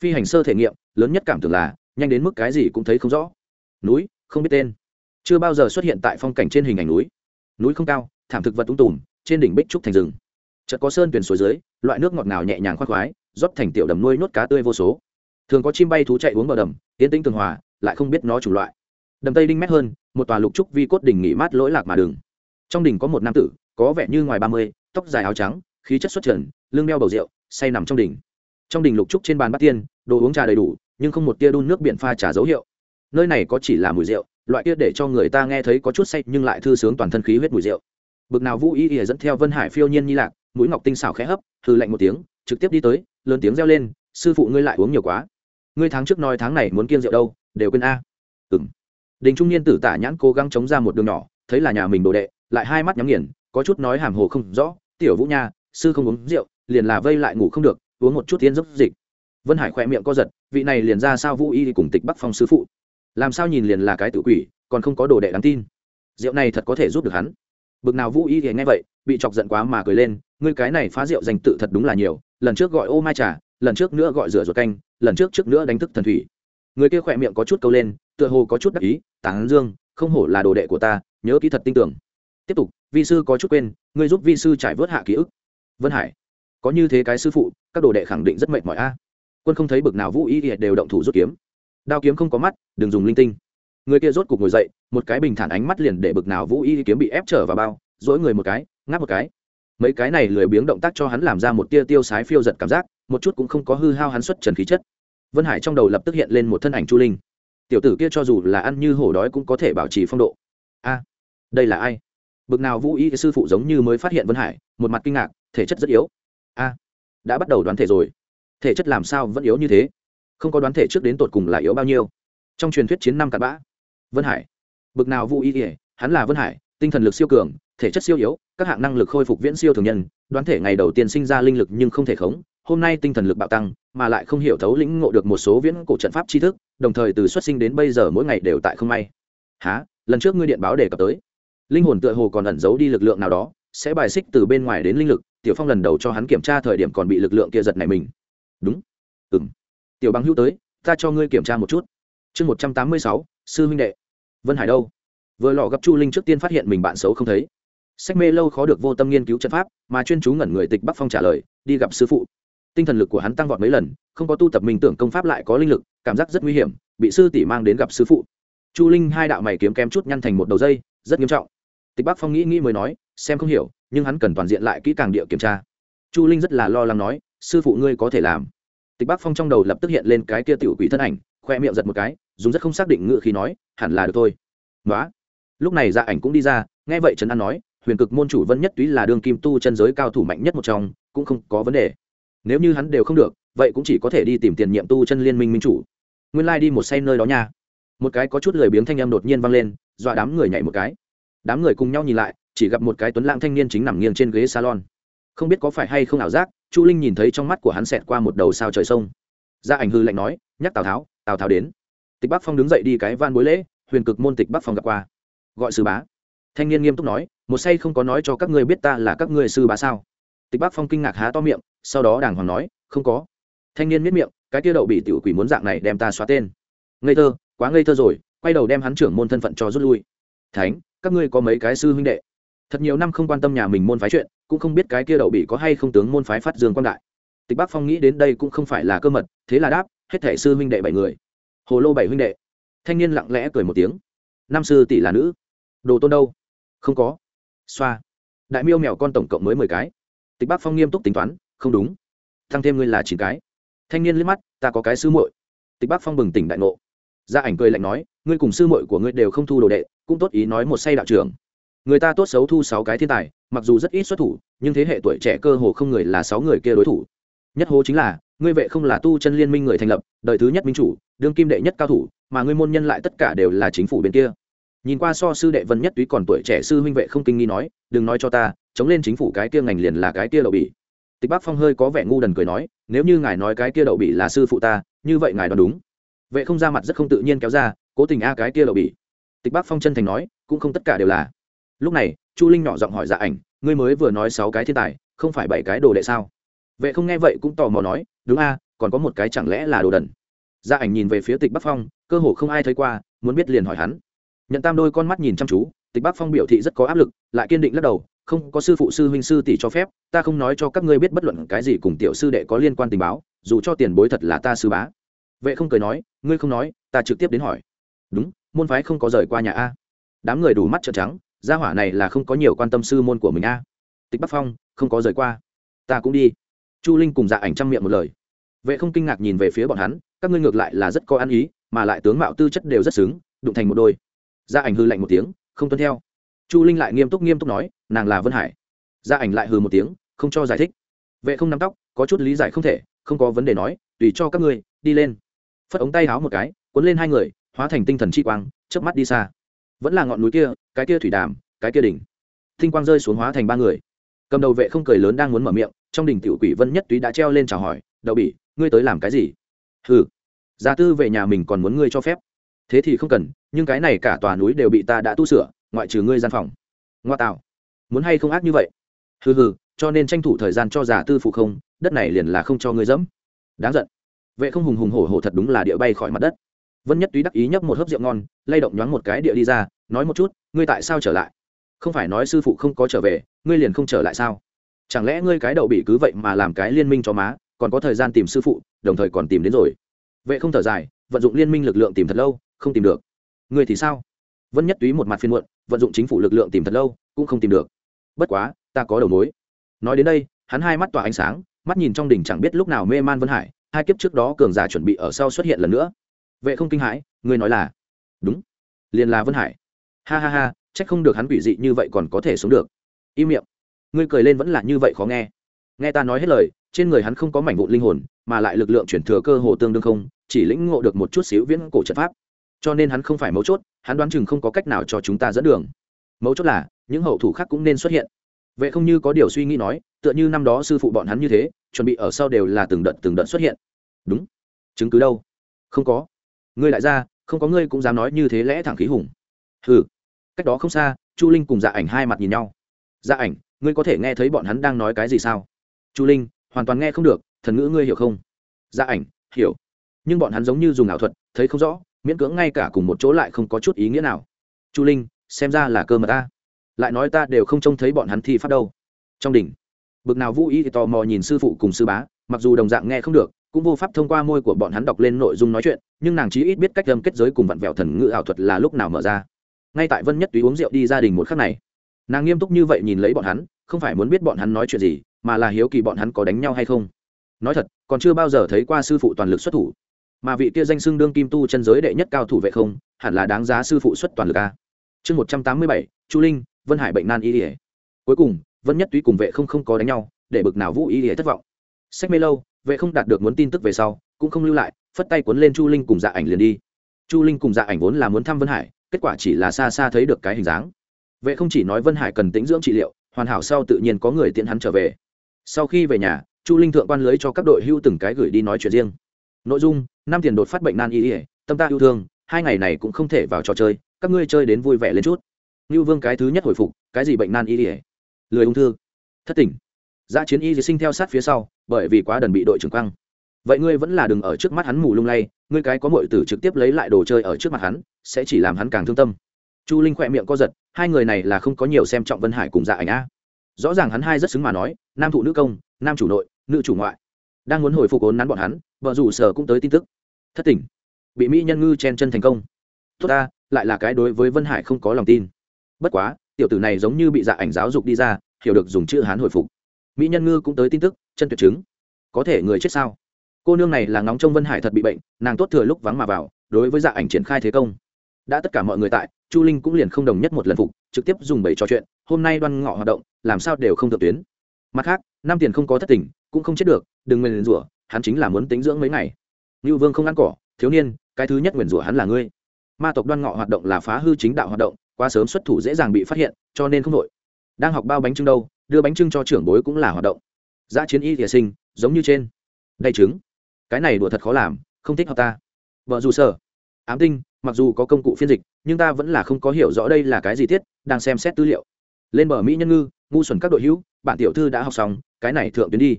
Phi hành sơ thể nghiệm, lớn nhất cảm tưởng là, nhanh đến mức cái gì cũng thấy không rõ. Núi, không biết tên. Chưa bao giờ xuất hiện tại phong cảnh trên hình ảnh núi. Núi không cao, thảm thực vật tung tùm, trên đỉnh bích trúc thành rừng. Chợt có sơn tuyển suối dưới, loại nước ngọt nào nhẹ nhàng khoác khoái, rót thành tiểu đầm nuôi nuốt cá tươi vô số. Thường có chim bay thú chạy uống vào đầm, tiến tĩnh tường hòa, lại không biết nó chủ loại đầm tây đinh mét hơn, một tòa lục trúc vi cốt đỉnh nghỉ mát lỗi lạc mà đường. Trong đỉnh có một nam tử, có vẻ như ngoài ba mươi, tóc dài áo trắng, khí chất xuất trần, lưng đeo bầu rượu, say nằm trong đỉnh. Trong đỉnh lục trúc trên bàn bát tiên, đồ uống trà đầy đủ, nhưng không một tia đun nước biển pha trà dấu hiệu. Nơi này có chỉ là mùi rượu, loại kia để cho người ta nghe thấy có chút say nhưng lại thư sướng toàn thân khí huyết mùi rượu. Bực nào vũ y ỉa dẫn theo vân hải phiêu nhiên nhi lạc, mũi ngọc tinh xảo khẽ hấp thư lạnh một tiếng, trực tiếp đi tới, lớn tiếng reo lên, sư phụ ngươi lại uống nhiều quá. Ngươi tháng trước nói tháng này muốn kiêng rượu đâu, đều quên a. Ừng đình trung niên tử tả nhãn cố gắng chống ra một đường nhỏ, thấy là nhà mình đồ đệ, lại hai mắt nhắm nghiền, có chút nói hàm hồ không rõ, tiểu vũ nha, sư không uống rượu, liền là vây lại ngủ không được, uống một chút tiên dốc dịch. Vân hải khỏe miệng co giật, vị này liền ra sao vũ y cùng tịch bắc phong sư phụ? Làm sao nhìn liền là cái tự quỷ, còn không có đồ đệ đáng tin? Rượu này thật có thể giúp được hắn. Bực nào vũ y thì nghe vậy, bị chọc giận quá mà cười lên, ngươi cái này phá rượu dành tự thật đúng là nhiều, lần trước gọi ô mai trà, lần trước nữa gọi rửa ruột canh, lần trước trước nữa đánh thức thần thủy. Người kia khỏe miệng có chút câu lên, tựa hồ có chút đắc ý tán dương, không hổ là đồ đệ của ta, nhớ kỹ thật tin tưởng. Tiếp tục, vi sư có chút quên, ngươi giúp vi sư trải vớt hạ ký ức. Vân hải, có như thế cái sư phụ, các đồ đệ khẳng định rất mệt mỏi a. Quân không thấy bực nào vũ y đều động thủ rút kiếm. Đao kiếm không có mắt, đừng dùng linh tinh. Người kia rốt cục ngồi dậy, một cái bình thản ánh mắt liền để bực nào vũ y kiếm bị ép trở vào bao dỗi người một cái, ngáp một cái. Mấy cái này lười biếng động tác cho hắn làm ra một tia tiêu sái phiêu giật cảm giác, một chút cũng không có hư hao hắn xuất trần khí chất. Vân hải trong đầu lập tức hiện lên một thân ảnh chu linh tiểu tử kia cho dù là ăn như hổ đói cũng có thể bảo trì phong độ. A, đây là ai? Bực nào vũ y sư phụ giống như mới phát hiện vân hải, một mặt kinh ngạc, thể chất rất yếu. A, đã bắt đầu đoán thể rồi. Thể chất làm sao vẫn yếu như thế? Không có đoán thể trước đến tột cùng là yếu bao nhiêu. Trong truyền thuyết chiến năm cặn bã, vân hải. Bực nào vũ y ỉa hắn là vân hải, tinh thần lực siêu cường, thể chất siêu yếu, các hạng năng lực khôi phục viễn siêu thường nhân, đoán thể ngày đầu tiên sinh ra linh lực nhưng không thể khống hôm nay tinh thần lực bạo tăng, mà lại không hiểu thấu lĩnh ngộ được một số viễn cổ trận pháp tri thức, đồng thời từ xuất sinh đến bây giờ mỗi ngày đều tại không may. Há lần trước ngươi điện báo đề cập tới. Linh hồn tựa hồ còn ẩn giấu đi lực lượng nào đó, sẽ bài xích từ bên ngoài đến linh lực, tiểu phong lần đầu cho hắn kiểm tra thời điểm còn bị lực lượng kia giật này mình. Đúng. Ừng tiểu băng hữu tới, ta cho ngươi kiểm tra một chút. Chương một trăm tám mươi sáu, sư huynh đệ. Vân hải đâu? Vừa lọ gặp chu linh trước tiên phát hiện mình bạn xấu không thấy. Sách mê lâu khó được vô tâm nghiên cứu trận pháp, mà chuyên chú ngẩn người tịch bắc phong trả lời, đi gặp sư phụ tinh thần lực của hắn tăng vọt mấy lần, không có tu tập mình tưởng công pháp lại có linh lực, cảm giác rất nguy hiểm, bị sư tỷ mang đến gặp sư phụ. Chu linh hai đạo mày kiếm kém chút nhăn thành một đầu dây, rất nghiêm trọng. Tịch bắc phong nghĩ nghĩ mới nói, xem không hiểu, nhưng hắn cần toàn diện lại kỹ càng địa kiểm tra. Chu linh rất là lo lắng nói, sư phụ ngươi có thể làm. Tịch bắc phong trong đầu lập tức hiện lên cái kia tiểu quỷ thân ảnh, khoe miệng giật một cái, dùng rất không xác định ngự khi nói, hẳn là được thôi. Nói lúc này dạ ảnh cũng đi ra, nghe vậy trấn an nói, huyền cực môn chủ vân nhất túy là đương kim tu chân giới cao thủ mạnh nhất một trong, cũng không có vấn đề nếu như hắn đều không được, vậy cũng chỉ có thể đi tìm tiền nhiệm tu chân liên minh minh chủ. Nguyên lai、like、đi một say nơi đó nha. Một cái có chút lười biếng thanh em đột nhiên vang lên, dọa đám người nhảy một cái. Đám người cùng nhau nhìn lại, chỉ gặp một cái tuấn lãng thanh niên chính nằm nghiêng trên ghế salon. Không biết có phải hay không ảo giác, chu linh nhìn thấy trong mắt của hắn xẹt qua một đầu sao trời sông. Gia ảnh hư lạnh nói, nhắc tào tháo tào tháo đến. Tịch bắc phong đứng dậy đi cái van bối lễ, huyền cực môn tịch bắc phong gặp qua. Gọi sư bá. Thanh niên nghiêm túc nói, một say không có nói cho các ngươi biết ta là các ngươi sư bá sao? Tịch bắc phong kinh ngạc há to miệng, sau đó đàng hoàng nói, không có. Thanh niên miết miệng, cái kia đậu bị tiểu quỷ muốn dạng này đem ta xóa tên. Ngây thơ, quá ngây thơ rồi, quay đầu đem hắn trưởng môn thân phận cho rút lui. Thánh, các ngươi có mấy cái sư huynh đệ? Thật nhiều năm không quan tâm nhà mình môn phái chuyện, cũng không biết cái kia đậu bị có hay không tướng môn phái phát dương quan đại. Tịch bắc phong nghĩ đến đây cũng không phải là cơ mật, thế là đáp, hết thể sư huynh đệ bảy người. Hồ lô bảy huynh đệ. Thanh niên lặng lẽ cười một tiếng. Nam sư tỷ là nữ. Đồ tôn đâu? Không có. Xoa. Đại miêu mèo con tổng cộng mới mười cái tịch bắc phong nghiêm túc tính toán, không đúng. Thăng thêm ngươi là chín cái. Thanh niên liếc mắt, ta có cái sư muội. Tịch bắc phong bừng tỉnh đại ngộ. Gia ảnh cười lạnh nói, ngươi cùng sư muội của ngươi đều không thu đồ đệ, cũng tốt ý nói một say đạo trưởng. Người ta tốt xấu thu sáu cái thiên tài, mặc dù rất ít xuất thủ, nhưng thế hệ tuổi trẻ cơ hồ không người là sáu người kia đối thủ. Nhất hố chính là, ngươi vệ không là tu chân liên minh người thành lập, đời thứ nhất minh chủ, đương kim đệ nhất cao thủ, mà ngươi môn nhân lại tất cả đều là chính phủ bên kia. Nhìn qua so sư đệ vân nhất túy còn tuổi trẻ sư huynh vệ không kinh nghi nói, đừng nói cho ta chống lên chính phủ cái kia ngành liền là cái kia đậu bỉ. Tịch Bác phong hơi có vẻ ngu đần cười nói, nếu như ngài nói cái kia đậu bỉ là sư phụ ta, như vậy ngài đoán đúng. Vệ không ra mặt rất không tự nhiên kéo ra, cố tình a cái kia đậu bỉ. Tịch Bác phong chân thành nói, cũng không tất cả đều là. Lúc này, chu linh nhỏ giọng hỏi dạ ảnh, ngươi mới vừa nói sáu cái thiên tài, không phải bảy cái đồ đệ sao? Vệ không nghe vậy cũng tò mò nói, đúng a, còn có một cái chẳng lẽ là đồ đần? Dạ ảnh nhìn về phía tịch bắc phong, cơ hồ không ai thấy qua, muốn biết liền hỏi hắn. Nhận tam đôi con mắt nhìn chăm chú, tịch bắc phong biểu thị rất có áp lực, lại kiên định lắc đầu không có sư phụ sư huynh sư tỷ cho phép, ta không nói cho các ngươi biết bất luận cái gì cùng tiểu sư đệ có liên quan tình báo, dù cho tiền bối thật là ta sư bá. Vệ không cười nói, ngươi không nói, ta trực tiếp đến hỏi. Đúng, môn phái không có rời qua nhà a. Đám người đủ mắt trợn trắng, gia hỏa này là không có nhiều quan tâm sư môn của mình a. Tịch bắc phong, không có rời qua. Ta cũng đi. Chu linh cùng dạ ảnh trang miệng một lời. Vệ không kinh ngạc nhìn về phía bọn hắn, các ngươi ngược lại là rất có ăn ý, mà lại tướng mạo tư chất đều rất xứng, đụng thành một đôi. Dạ ảnh hư lạnh một tiếng, không tuân theo chu linh lại nghiêm túc nghiêm túc nói, nàng là vân hải. Gia ảnh lại hừ một tiếng, không cho giải thích. Vệ không nắm tóc, có chút lý giải không thể, không có vấn đề nói, tùy cho các ngươi, đi lên. Phất ống tay háo một cái, cuốn lên hai người, hóa thành tinh thần chi quang, chớp mắt đi xa. Vẫn là ngọn núi kia, cái kia thủy đàm, cái kia đỉnh. Tinh quang rơi xuống hóa thành ba người. Cầm đầu vệ không cười lớn đang muốn mở miệng, trong đỉnh tiểu quỷ vân nhất túy đã treo lên chào hỏi, đậu bỉ, ngươi tới làm cái gì? Ừ gia tư về nhà mình còn muốn ngươi cho phép. Thế thì không cần, nhưng cái này cả tòa núi đều bị ta đã tu sửa ngoại trừ ngươi gian phòng. Ngoa tạo. Muốn hay không ác như vậy? Hừ hừ, cho nên tranh thủ thời gian cho giả tư phụ không, đất này liền là không cho ngươi dẫm. Đáng giận. Vệ không hùng hùng hổ hổ thật đúng là địa bay khỏi mặt đất. Vân nhất túy đắc ý nhấp một hớp rượu ngon, lay động nhoáng một cái địa đi ra, nói một chút, ngươi tại sao trở lại? Không phải nói sư phụ không có trở về, ngươi liền không trở lại sao? Chẳng lẽ ngươi cái đậu bị cứ vậy mà làm cái liên minh cho má, còn có thời gian tìm sư phụ, đồng thời còn tìm đến rồi? Vệ không thở dài, vận dụng liên minh lực lượng tìm thật lâu, không tìm được. Ngươi thì sao? Vân nhất túy một mặt phiên muộn, vận dụng chính phủ lực lượng tìm thật lâu, cũng không tìm được. Bất quá, ta có đầu mối. Nói đến đây, hắn hai mắt tỏa ánh sáng, mắt nhìn trong đỉnh chẳng biết lúc nào mê man vân hải, hai kiếp trước đó cường giả chuẩn bị ở sau xuất hiện lần nữa. Vệ không kinh hãi, ngươi nói là? Đúng. Liền là vân hải. Ha ha ha trách không được hắn quỷ dị như vậy còn có thể sống được. Im miệng. Ngươi cười lên vẫn là như vậy khó nghe. Nghe ta nói hết lời, trên người hắn không có mảnh vụn linh hồn, mà lại lực lượng chuyển thừa cơ hồ tương đương không, chỉ lĩnh ngộ được một chút xíu viễn cổ trận pháp cho nên hắn không phải mấu chốt, hắn đoán chừng không có cách nào cho chúng ta dẫn đường. Mấu chốt là, những hậu thủ khác cũng nên xuất hiện. Vệ không như có điều suy nghĩ nói, tựa như năm đó sư phụ bọn hắn như thế, chuẩn bị ở sau đều là từng đợt từng đợt xuất hiện. Đúng. Chứng cứ đâu? Không có. Ngươi lại ra, không có ngươi cũng dám nói như thế lẽ thẳng khí hùng. Ừ cách đó không xa, chu linh cùng dạ ảnh hai mặt nhìn nhau. Dạ ảnh, ngươi có thể nghe thấy bọn hắn đang nói cái gì sao? Chu linh, hoàn toàn nghe không được, thần ngữ ngươi hiểu không? Dạ ảnh, hiểu. Nhưng bọn hắn giống như dùng ảo thuật, thấy không rõ miễn cưỡng ngay cả cùng một chỗ lại không có chút ý nghĩa nào. Chu linh, xem ra là cơ mà ta. Lại nói ta đều không trông thấy bọn hắn thi pháp đâu. Trong đỉnh, bực nào vũ ý thì tò mò nhìn sư phụ cùng sư bá, mặc dù đồng dạng nghe không được, cũng vô pháp thông qua môi của bọn hắn đọc lên nội dung nói chuyện, nhưng nàng chí ít biết cách âm kết giới cùng vặn vẹo thần ngữ ảo thuật là lúc nào mở ra. Ngay tại vân nhất túy uống rượu đi gia đình một khắc này, nàng nghiêm túc như vậy nhìn lấy bọn hắn, không phải muốn biết bọn hắn nói chuyện gì, mà là hiếu kỳ bọn hắn có đánh nhau hay không. Nói thật, còn chưa bao giờ thấy qua sư phụ toàn lực xuất thủ mà vị kia danh xưng đương kim tu chân giới đệ nhất cao thủ vệ không, hẳn là đáng giá sư phụ xuất toàn lực a. Chương một trăm tám mươi bảy, chu linh, vân hải bệnh nan y ỉa cuối cùng, vân nhất túy cùng vệ không không có đánh nhau, để bực nào vũ y ỉa thất vọng. Sách mê lâu, vệ không đạt được muốn tin tức về sau, cũng không lưu lại, phất tay cuốn lên chu linh cùng dạ ảnh liền đi. Chu linh cùng dạ ảnh vốn là muốn thăm vân hải, kết quả chỉ là xa xa thấy được cái hình dáng. Vệ không chỉ nói vân hải cần tĩnh dưỡng trị liệu, hoàn hảo sau tự nhiên có người tiện hắn trở về. Sau khi về nhà, chu linh thượng quan lưới cho các đội hưu từng cái gửi đi nói chuyện riêng nội dung, năm tiền đột phát bệnh nan y ỉa tâm ta yêu thương, hai ngày này cũng không thể vào trò chơi, các ngươi chơi đến vui vẻ lên chút. Ngưu vương cái thứ nhất hồi phục, cái gì bệnh nan y ỉa lười ung thư. Thất tỉnh. Giã chiến y sinh theo sát phía sau, bởi vì quá đần bị đội trưởng quăng. Vậy ngươi vẫn là đừng ở trước mắt hắn mù lung lay, ngươi cái có mọi tử trực tiếp lấy lại đồ chơi ở trước mặt hắn, sẽ chỉ làm hắn càng thương tâm. Chu linh khỏe miệng co giật, hai người này là không có nhiều xem trọng vân hải cùng dạ ảnh a. Rõ ràng hắn hai rất xứng mà nói, nam thụ nữ công, nam chủ nội, nữ chủ ngoại. Đang muốn hồi phục ốn nắn bọn hắn vợ rủ sở cũng tới tin tức. Thất tỉnh bị mỹ nhân ngư chen chân thành công. Tốt ta, lại là cái đối với vân hải không có lòng tin. Bất quá, tiểu tử này giống như bị dạ ảnh giáo dục đi ra, hiểu được dùng chữ hán hồi phục. Mỹ nhân ngư cũng tới tin tức, chân tuyệt chứng. Có thể người chết sao? Cô nương này là ngóng trông vân hải thật bị bệnh, nàng tốt thừa lúc vắng mà vào, đối với dạ ảnh triển khai thế công. Đã tất cả mọi người tại, chu linh cũng liền không đồng nhất một lần phục, trực tiếp dùng bảy trò chuyện, hôm nay đoan ngọ hoạt động, làm sao đều không thượng tuyến. Mặt khác, năm tiền không có thất tình, cũng không chết được, đừng nguyền rủa hắn chính là muốn tính dưỡng mấy ngày. Như vương không ăn cỏ, thiếu niên, cái thứ nhất nguyền rủa hắn là ngươi. Ma tộc đoan ngọ hoạt động là phá hư chính đạo hoạt động, quá sớm xuất thủ dễ dàng bị phát hiện, cho nên không đội. Đang học bao bánh trưng đâu, đưa bánh trưng cho trưởng bối cũng là hoạt động. Giã chiến y thìa sinh, giống như trên. Đầy trứng. Cái này đùa thật khó làm, không thích học ta. Vợ dù sở ám tinh, mặc dù có công cụ phiên dịch, nhưng ta vẫn là không có hiểu rõ đây là cái gì tiết, đang xem xét tư liệu. Lên bờ mỹ nhân ngư, ngu xuẩn các đội hữu bản tiểu thư đã học xong, cái này thượng tuyến đi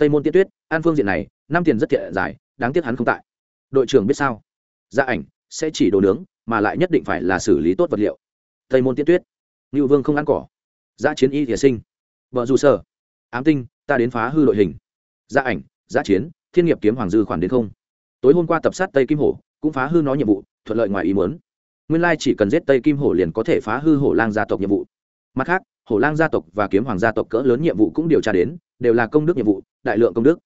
tây môn tiết tuyết an phương diện này năm tiền rất thiện giải đáng tiếc hắn không tại đội trưởng biết sao gia ảnh sẽ chỉ đồ nướng mà lại nhất định phải là xử lý tốt vật liệu tây môn tiết tuyết ngưu vương không ăn cỏ giã chiến y thìa sinh vợ dù sở ám tinh ta đến phá hư đội hình gia ảnh giã chiến thiên nghiệp kiếm hoàng dư khoản đến không tối hôm qua tập sát tây kim hổ cũng phá hư nó nhiệm vụ thuận lợi ngoài ý muốn nguyên lai chỉ cần giết tây kim hổ liền có thể phá hư hổ lang gia tộc nhiệm vụ mặt khác hổ lang gia tộc và kiếm hoàng gia tộc cỡ lớn nhiệm vụ cũng điều tra đến đều là công đức nhiệm vụ đại lượng công đức.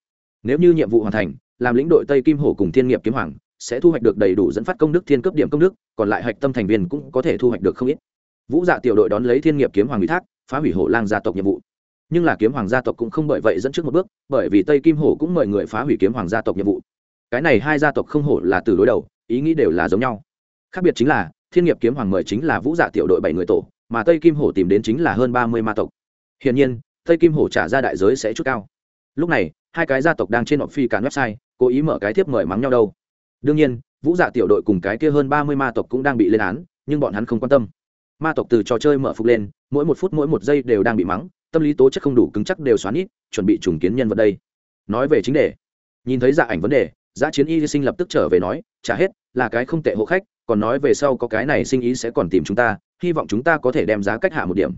Nếu như nhiệm vụ hoàn thành, làm lĩnh đội tây kim hổ cùng thiên nghiệp kiếm hoàng, sẽ thu hoạch được đầy đủ dẫn phát công đức, thiên cấp điểm công đức, còn lại hạch tâm thành viên cũng có thể thu hoạch được không ít. Vũ dạ tiểu đội đón lấy thiên nghiệp kiếm hoàng ủy thác, phá hủy hổ lang gia tộc nhiệm vụ. Nhưng là kiếm hoàng gia tộc cũng không bởi vậy dẫn trước một bước, bởi vì tây kim hổ cũng mời người phá hủy kiếm hoàng gia tộc nhiệm vụ. Cái này hai gia tộc không hổ là từ đối đầu, ý nghĩ đều là giống nhau. Khác biệt chính là, thiên nghiệp kiếm hoàng mời chính là vũ dạ tiểu đội bảy người tổ, mà tây kim hổ tìm đến chính là hơn ba mươi ma tộc. Hiển nhiên, tây kim hổ trả ra đại giới sẽ chút cao lúc này, hai cái gia tộc đang trên họp phi cản website, cố ý mở cái tiếp mời mắng nhau đâu. Đương nhiên, vũ dạ tiểu đội cùng cái kia hơn ba mươi ma tộc cũng đang bị lên án, nhưng bọn hắn không quan tâm. Ma tộc từ trò chơi mở phục lên, mỗi một phút mỗi một giây đều đang bị mắng, tâm lý tố chất không đủ cứng chắc đều xoắn ít, chuẩn bị trùng kiến nhân vật đây. Nói về chính đề. Nhìn thấy dạ ảnh vấn đề giá chiến y sinh lập tức trở về nói trả hết, là cái không tệ hộ khách, còn nói về sau có cái này sinh ý sẽ còn tìm chúng ta, hy vọng chúng ta có thể đem giá cách hạ một điểm.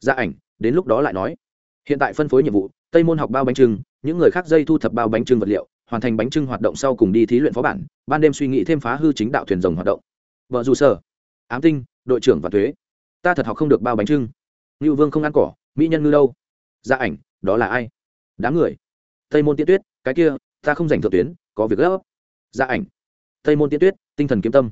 Dạ ảnh, đến lúc đó lại nói, hiện tại phân phối nhiệm vụ tây môn học bao bánh trưng, những người khác dây thu thập bao bánh trưng vật liệu, hoàn thành bánh trưng hoạt động sau cùng đi thí luyện phó bản, ban đêm suy nghĩ thêm phá hư chính đạo thuyền rồng hoạt động. Vợ dù sở ám tinh, đội trưởng và thuế. Ta thật học không được bao bánh trưng. Ngưu vương không ăn cỏ, mỹ nhân ngư đâu? Gia ảnh, đó là ai? Đám người. Tây môn tiên tuyết, cái kia, ta không giành thượng tuyến, có việc gấp. Gia ảnh. Tây môn tiên tuyết, tinh thần kiếm tâm.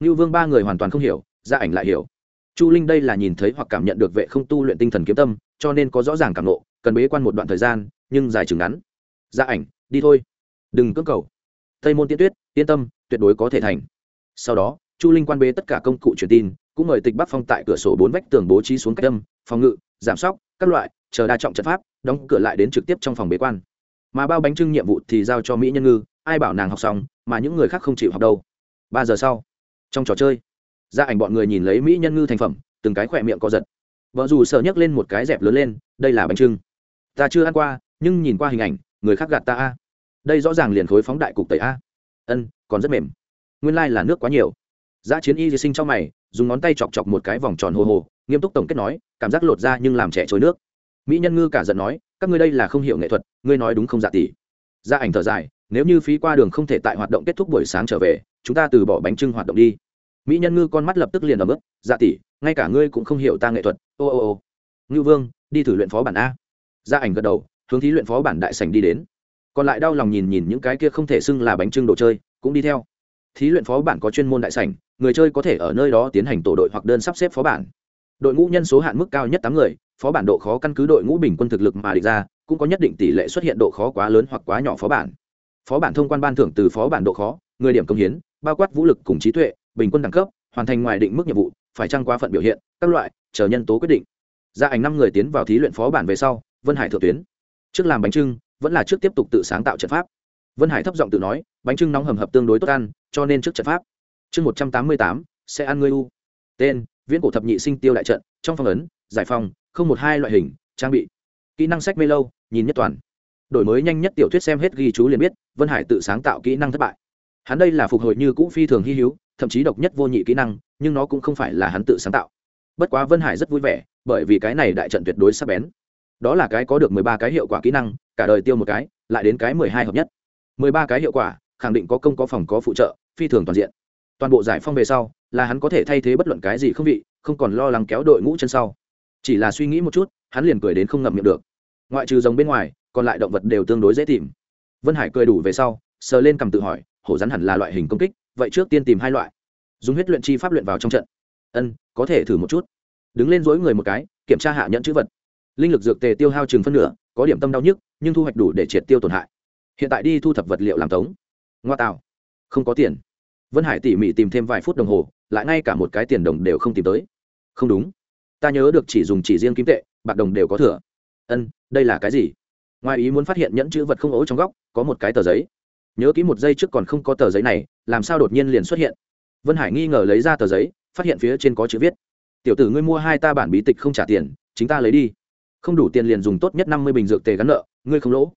Ngưu vương ba người hoàn toàn không hiểu gia ảnh lại hiểu. Chu linh đây là nhìn thấy hoặc cảm nhận được vệ không tu luyện tinh thần kiếm tâm cho nên có rõ ràng cảm nộ, cần bế quan một đoạn thời gian, nhưng dài chừng ngắn. Gia ảnh, đi thôi. Đừng cưỡng cầu. Tây môn tiên tuyết, yên tâm, tuyệt đối có thể thành. Sau đó, chu linh quan bế tất cả công cụ truyền tin, cũng mời tịch bắc phong tại cửa sổ bốn vách tường bố trí xuống cách âm, phòng ngự, giảm sóc, các loại, chờ đa trọng trận pháp, đóng cửa lại đến trực tiếp trong phòng bế quan. Mà bao bánh trưng nhiệm vụ thì giao cho mỹ nhân ngư, ai bảo nàng học xong, mà những người khác không chịu học đâu. Ba giờ sau, trong trò chơi gia ảnh bọn người nhìn lấy mỹ nhân ngư thành phẩm, từng cái khỏe miệng co giật vợ dù sợ nhấc lên một cái dẹp lớn lên, đây là bánh trưng. Ta chưa ăn qua, nhưng nhìn qua hình ảnh, người khác gạt ta a. Đây rõ ràng liền khối phóng đại cục tẩy a. Ân, còn rất mềm. Nguyên lai là nước quá nhiều. Giá chiến y di sinh trong mày, dùng ngón tay chọc chọc một cái vòng tròn hồ hồ nghiêm túc tổng kết nói, cảm giác lột ra nhưng làm trẻ trôi nước. Mỹ nhân ngư cả giận nói, các ngươi đây là không hiểu nghệ thuật, ngươi nói đúng không dạ tỷ? Gia ảnh thở dài, nếu như phí qua đường không thể tại hoạt động kết thúc buổi sáng trở về, chúng ta từ bỏ bánh trưng hoạt động đi mỹ nhân ngư con mắt lập tức liền ở mức, dạ tỷ ngay cả ngươi cũng không hiểu ta nghệ thuật. Ô ô ô. Ngư vương đi thử luyện phó bản a. Gia ảnh gật đầu hướng thí luyện phó bản đại sành đi đến. Còn lại đau lòng nhìn nhìn những cái kia không thể xưng là bánh trưng đồ chơi cũng đi theo. Thí luyện phó bản có chuyên môn đại sảnh người chơi có thể ở nơi đó tiến hành tổ đội hoặc đơn sắp xếp phó bản. Đội ngũ nhân số hạn mức cao nhất tám người phó bản độ khó căn cứ đội ngũ bình quân thực lực mà địch ra cũng có nhất định tỷ lệ xuất hiện độ khó quá lớn hoặc quá nhỏ phó bản. Phó bản thông quan ban thưởng từ phó bản độ khó người điểm công hiến bao quát vũ lực cùng trí tuệ bình quân đẳng cấp, hoàn thành ngoài định mức nhiệm vụ, phải trăng quá phận biểu hiện, các loại, chờ nhân tố quyết định. Gia ảnh năm người tiến vào thí luyện phó bản về sau, vân hải thượng tuyến. Trước làm bánh trưng, vẫn là trước tiếp tục tự sáng tạo trận pháp. Vân hải thấp giọng tự nói, bánh trưng nóng hầm hập tương đối tốt ăn, cho nên trước trận pháp. Chương một trăm tám mươi tám, sẽ ăn ngươi u. Tên, viễn cổ thập nhị sinh tiêu đại trận, trong phong ấn, giải phòng không một hai loại hình, trang bị. Kỹ năng sách mê lâu, nhìn nhất toàn. Đổi mới nhanh nhất tiểu thuyết xem hết ghi chú liền biết, vân hải tự sáng tạo kỹ năng thất bại hắn đây là phục hồi như cũ phi thường hy hữu, thậm chí độc nhất vô nhị kỹ năng, nhưng nó cũng không phải là hắn tự sáng tạo. Bất quá vân hải rất vui vẻ, bởi vì cái này đại trận tuyệt đối sắc bén. Đó là cái có được mười ba cái hiệu quả kỹ năng, cả đời tiêu một cái, lại đến cái mười hai hợp nhất. Mười ba cái hiệu quả, khẳng định có công có phòng có phụ trợ, phi thường toàn diện. Toàn bộ giải phong về sau, là hắn có thể thay thế bất luận cái gì không vị, không còn lo lắng kéo đội ngũ chân sau. Chỉ là suy nghĩ một chút, hắn liền cười đến không ngậm miệng được. Ngoại trừ giống bên ngoài, còn lại động vật đều tương đối dễ tìm. Vân hải cười đủ về sau, sờ lên cầm tự hỏi hổ rắn hẳn là loại hình công kích, vậy trước tiên tìm hai loại. Dùng huyết luyện chi pháp luyện vào trong trận. Ân, có thể thử một chút. Đứng lên dối người một cái, kiểm tra hạ nhận chữ vật. Linh lực dược tề tiêu hao chừng phân nửa, có điểm tâm đau nhức, nhưng thu hoạch đủ để triệt tiêu tổn hại. Hiện tại đi thu thập vật liệu làm tống. Ngoa tạo. Không có tiền. Vân hải tỉ mỉ tìm thêm vài phút đồng hồ, lại ngay cả một cái tiền đồng đều không tìm tới. Không đúng. Ta nhớ được chỉ dùng chỉ riêng kim tệ, bạc đồng đều có thừa. Ân, đây là cái gì? Ngoài ý muốn phát hiện nhẫn chữ vật không ố trong góc, có một cái tờ giấy nhớ kỹ một giây trước còn không có tờ giấy này, làm sao đột nhiên liền xuất hiện? Vân hải nghi ngờ lấy ra tờ giấy, phát hiện phía trên có chữ viết. Tiểu tử ngươi mua hai ta bản bí tịch không trả tiền, chính ta lấy đi. Không đủ tiền liền dùng tốt nhất năm mươi bình dược tề gắn nợ, ngươi không lỗ.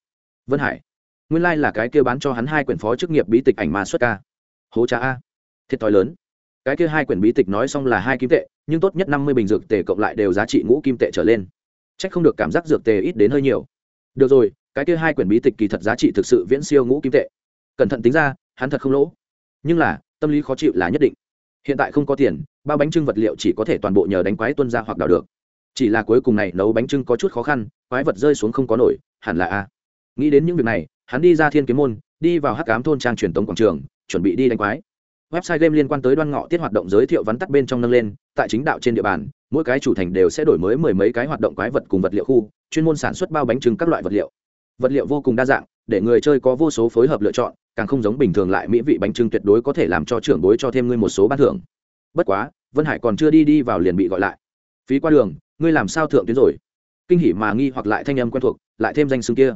Vân hải. Nguyên lai、like、là cái kia bán cho hắn hai quyển phó chức nghiệp bí tịch ảnh ma xuất ca. Hố cha a. Thiệt thòi lớn. Cái kia hai quyển bí tịch nói xong là hai kim tệ, nhưng tốt nhất năm mươi bình dược tề cộng lại đều giá trị ngũ kim tệ trở lên. C h ắ c không được cảm giác dược tề ít đến hơi nhiều. Được rồi, cái kia hai quyển bí tịch kỳ thật giá trị thực sự viễn siêu ngũ kim tệ cẩn thận tính ra, hắn thật không lỗ. Nhưng là, tâm lý khó chịu là nhất định. Hiện tại không có tiền bao bánh trưng vật liệu chỉ có thể toàn bộ nhờ đánh quái tuân ra hoặc đào được. Chỉ là cuối cùng này nấu bánh trưng có chút khó khăn, quái vật rơi xuống không có nổi, hẳn là a. Nghĩ đến những việc này, hắn đi ra thiên kiếm môn, đi vào hắc ám thôn trang truyền tống quảng trường, chuẩn bị đi đánh quái. Website game liên quan tới đoan ngọ tiết hoạt động giới thiệu vắn tắt bên trong nâng lên, tại chính đạo trên địa bàn, mỗi cái chủ thành đều sẽ đổi mới mười mấy cái hoạt động quái vật cùng vật liệu khu, chuyên môn sản xuất bao bánh trưng các loại vật liệu. Vật liệu vô cùng đa dạng, để người chơi có vô số phối hợp lựa chọn càng không giống bình thường lại mỹ vị bánh trưng tuyệt đối có thể làm cho trưởng bối cho thêm ngươi một số ban thưởng. Bất quá, vân hải còn chưa đi đi vào liền bị gọi lại. Phí qua đường, ngươi làm sao thượng tuyến rồi? Kinh hỉ mà nghi hoặc lại thanh âm quen thuộc, lại thêm danh xưng kia.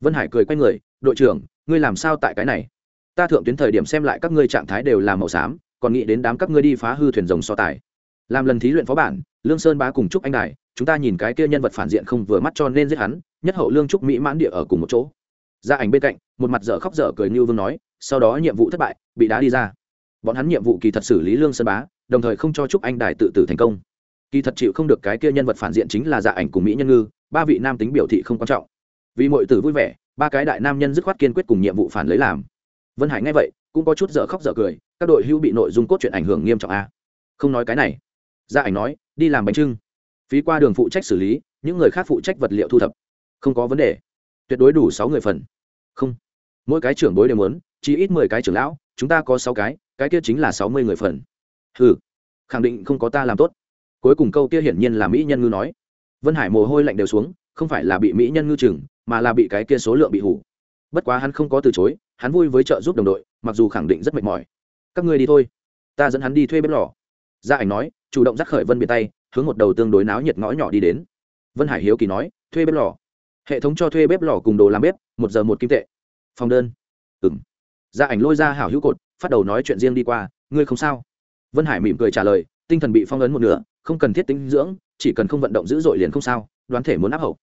Vân hải cười quay người, đội trưởng, ngươi làm sao tại cái này? Ta thượng tuyến thời điểm xem lại các ngươi trạng thái đều là màu xám, còn nghĩ đến đám các ngươi đi phá hư thuyền rồng so tài. Làm lần thí luyện phó bản, lương sơn bá cùng chúc anh đài, chúng ta nhìn cái kia nhân vật phản diện không vừa mắt cho nên giết hắn, nhất hậu lương trúc mỹ mãn địa ở cùng một chỗ gia ảnh bên cạnh, một mặt dở khóc dở cười như vương nói, sau đó nhiệm vụ thất bại, bị đá đi ra. Bọn hắn nhiệm vụ kỳ thật xử lý lương sơn bá, đồng thời không cho chúc anh đài tự tử thành công. Kỳ thật chịu không được cái kia nhân vật phản diện chính là dạ ảnh cùng mỹ nhân ngư, ba vị nam tính biểu thị không quan trọng. Vì mọi tử vui vẻ, ba cái đại nam nhân dứt khoát kiên quyết cùng nhiệm vụ phản lấy làm. Vân hải nghe vậy, cũng có chút dở khóc dở cười, các đội hữu bị nội dung cốt truyện ảnh hưởng nghiêm trọng a. Không nói cái này. Gia ảnh nói, đi làm bánh trưng. Phí qua đường phụ trách xử lý, những người khác phụ trách vật liệu thu thập. Không có vấn đề tuyệt đối đủ sáu người phần. Không. Mỗi cái trưởng bối đều muốn, chỉ ít mười cái trưởng lão, chúng ta có sáu cái cái kia chính là sáu mươi người phần. Ừ khẳng định không có ta làm tốt. Cuối cùng câu kia hiển nhiên là mỹ nhân ngư nói. Vân hải mồ hôi lạnh đều xuống, không phải là bị mỹ nhân ngư chừng, mà là bị cái kia số lượng bị hủ. Bất quá hắn không có từ chối, hắn vui với trợ giúp đồng đội, mặc dù khẳng định rất mệt mỏi. Các ngươi đi thôi. Ta dẫn hắn đi thuê bếp lò. Gia ảnh nói, chủ động dắt khởi vân biệt tay, hướng một đầu tương đối náo nhiệt ngõ nhỏ đi đến. Vân hải hiếu kỳ nói, thuê bếp lò? Hệ thống cho thuê bếp lò cùng đồ làm bếp, một giờ một kim tệ. Phòng đơn. Ừng gia dạ ảnh lôi ra hảo hữu cột, phát đầu nói chuyện riêng đi qua, ngươi không sao? Vân hải mỉm cười trả lời, tinh thần bị phong ấn một nửa, không cần thiết tính dưỡng, chỉ cần không vận động dữ dội liền không sao, đoán thể muốn áp hậu.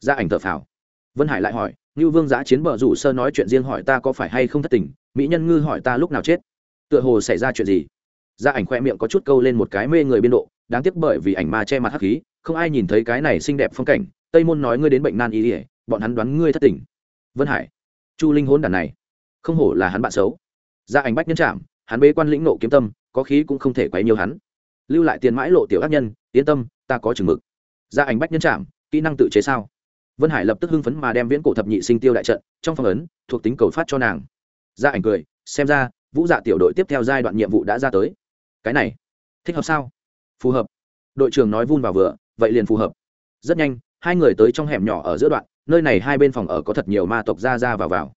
Gia ảnh thở phào. Vân hải lại hỏi như vương giã chiến bờ rủ sơ nói chuyện riêng hỏi ta có phải hay không thất tình, mỹ nhân ngư hỏi ta lúc nào chết? Tựa hồ xảy ra chuyện gì? Gia ảnh khoe miệng có chút câu lên một cái mê người biên độ, đáng tiếc bởi vì ảnh ma che mặt hắc khí, không ai nhìn thấy cái này xinh đẹp phong cảnh tây môn nói ngươi đến bệnh nan y ỉa bọn hắn đoán ngươi thất tình. Vân hải, chu linh hôn đàn này, không hổ là hắn bạn xấu. Gia ảnh bách nhân trạm hắn bế quan lĩnh nộ kiếm tâm, có khí cũng không thể quấy nhiều hắn. Lưu lại tiền mãi lộ tiểu ác nhân, yên tâm, ta có chừng mực. Gia ảnh bách nhân trạm kỹ năng tự chế sao? Vân hải lập tức hưng phấn mà đem viễn cổ thập nhị sinh tiêu đại trận, trong phong ấn, thuộc tính cầu phát cho nàng. Gia ảnh cười, xem ra, vũ dạ tiểu đội tiếp theo giai đoạn nhiệm vụ đã ra tới. Cái này, thích hợp sao? Phù hợp. Đội trưởng nói vun vào vừa, vậy liền phù hợp. Rất nhanh hai người tới trong hẻm nhỏ ở giữa đoạn, nơi này hai bên phòng ở có thật nhiều ma tộc ra ra vào vào.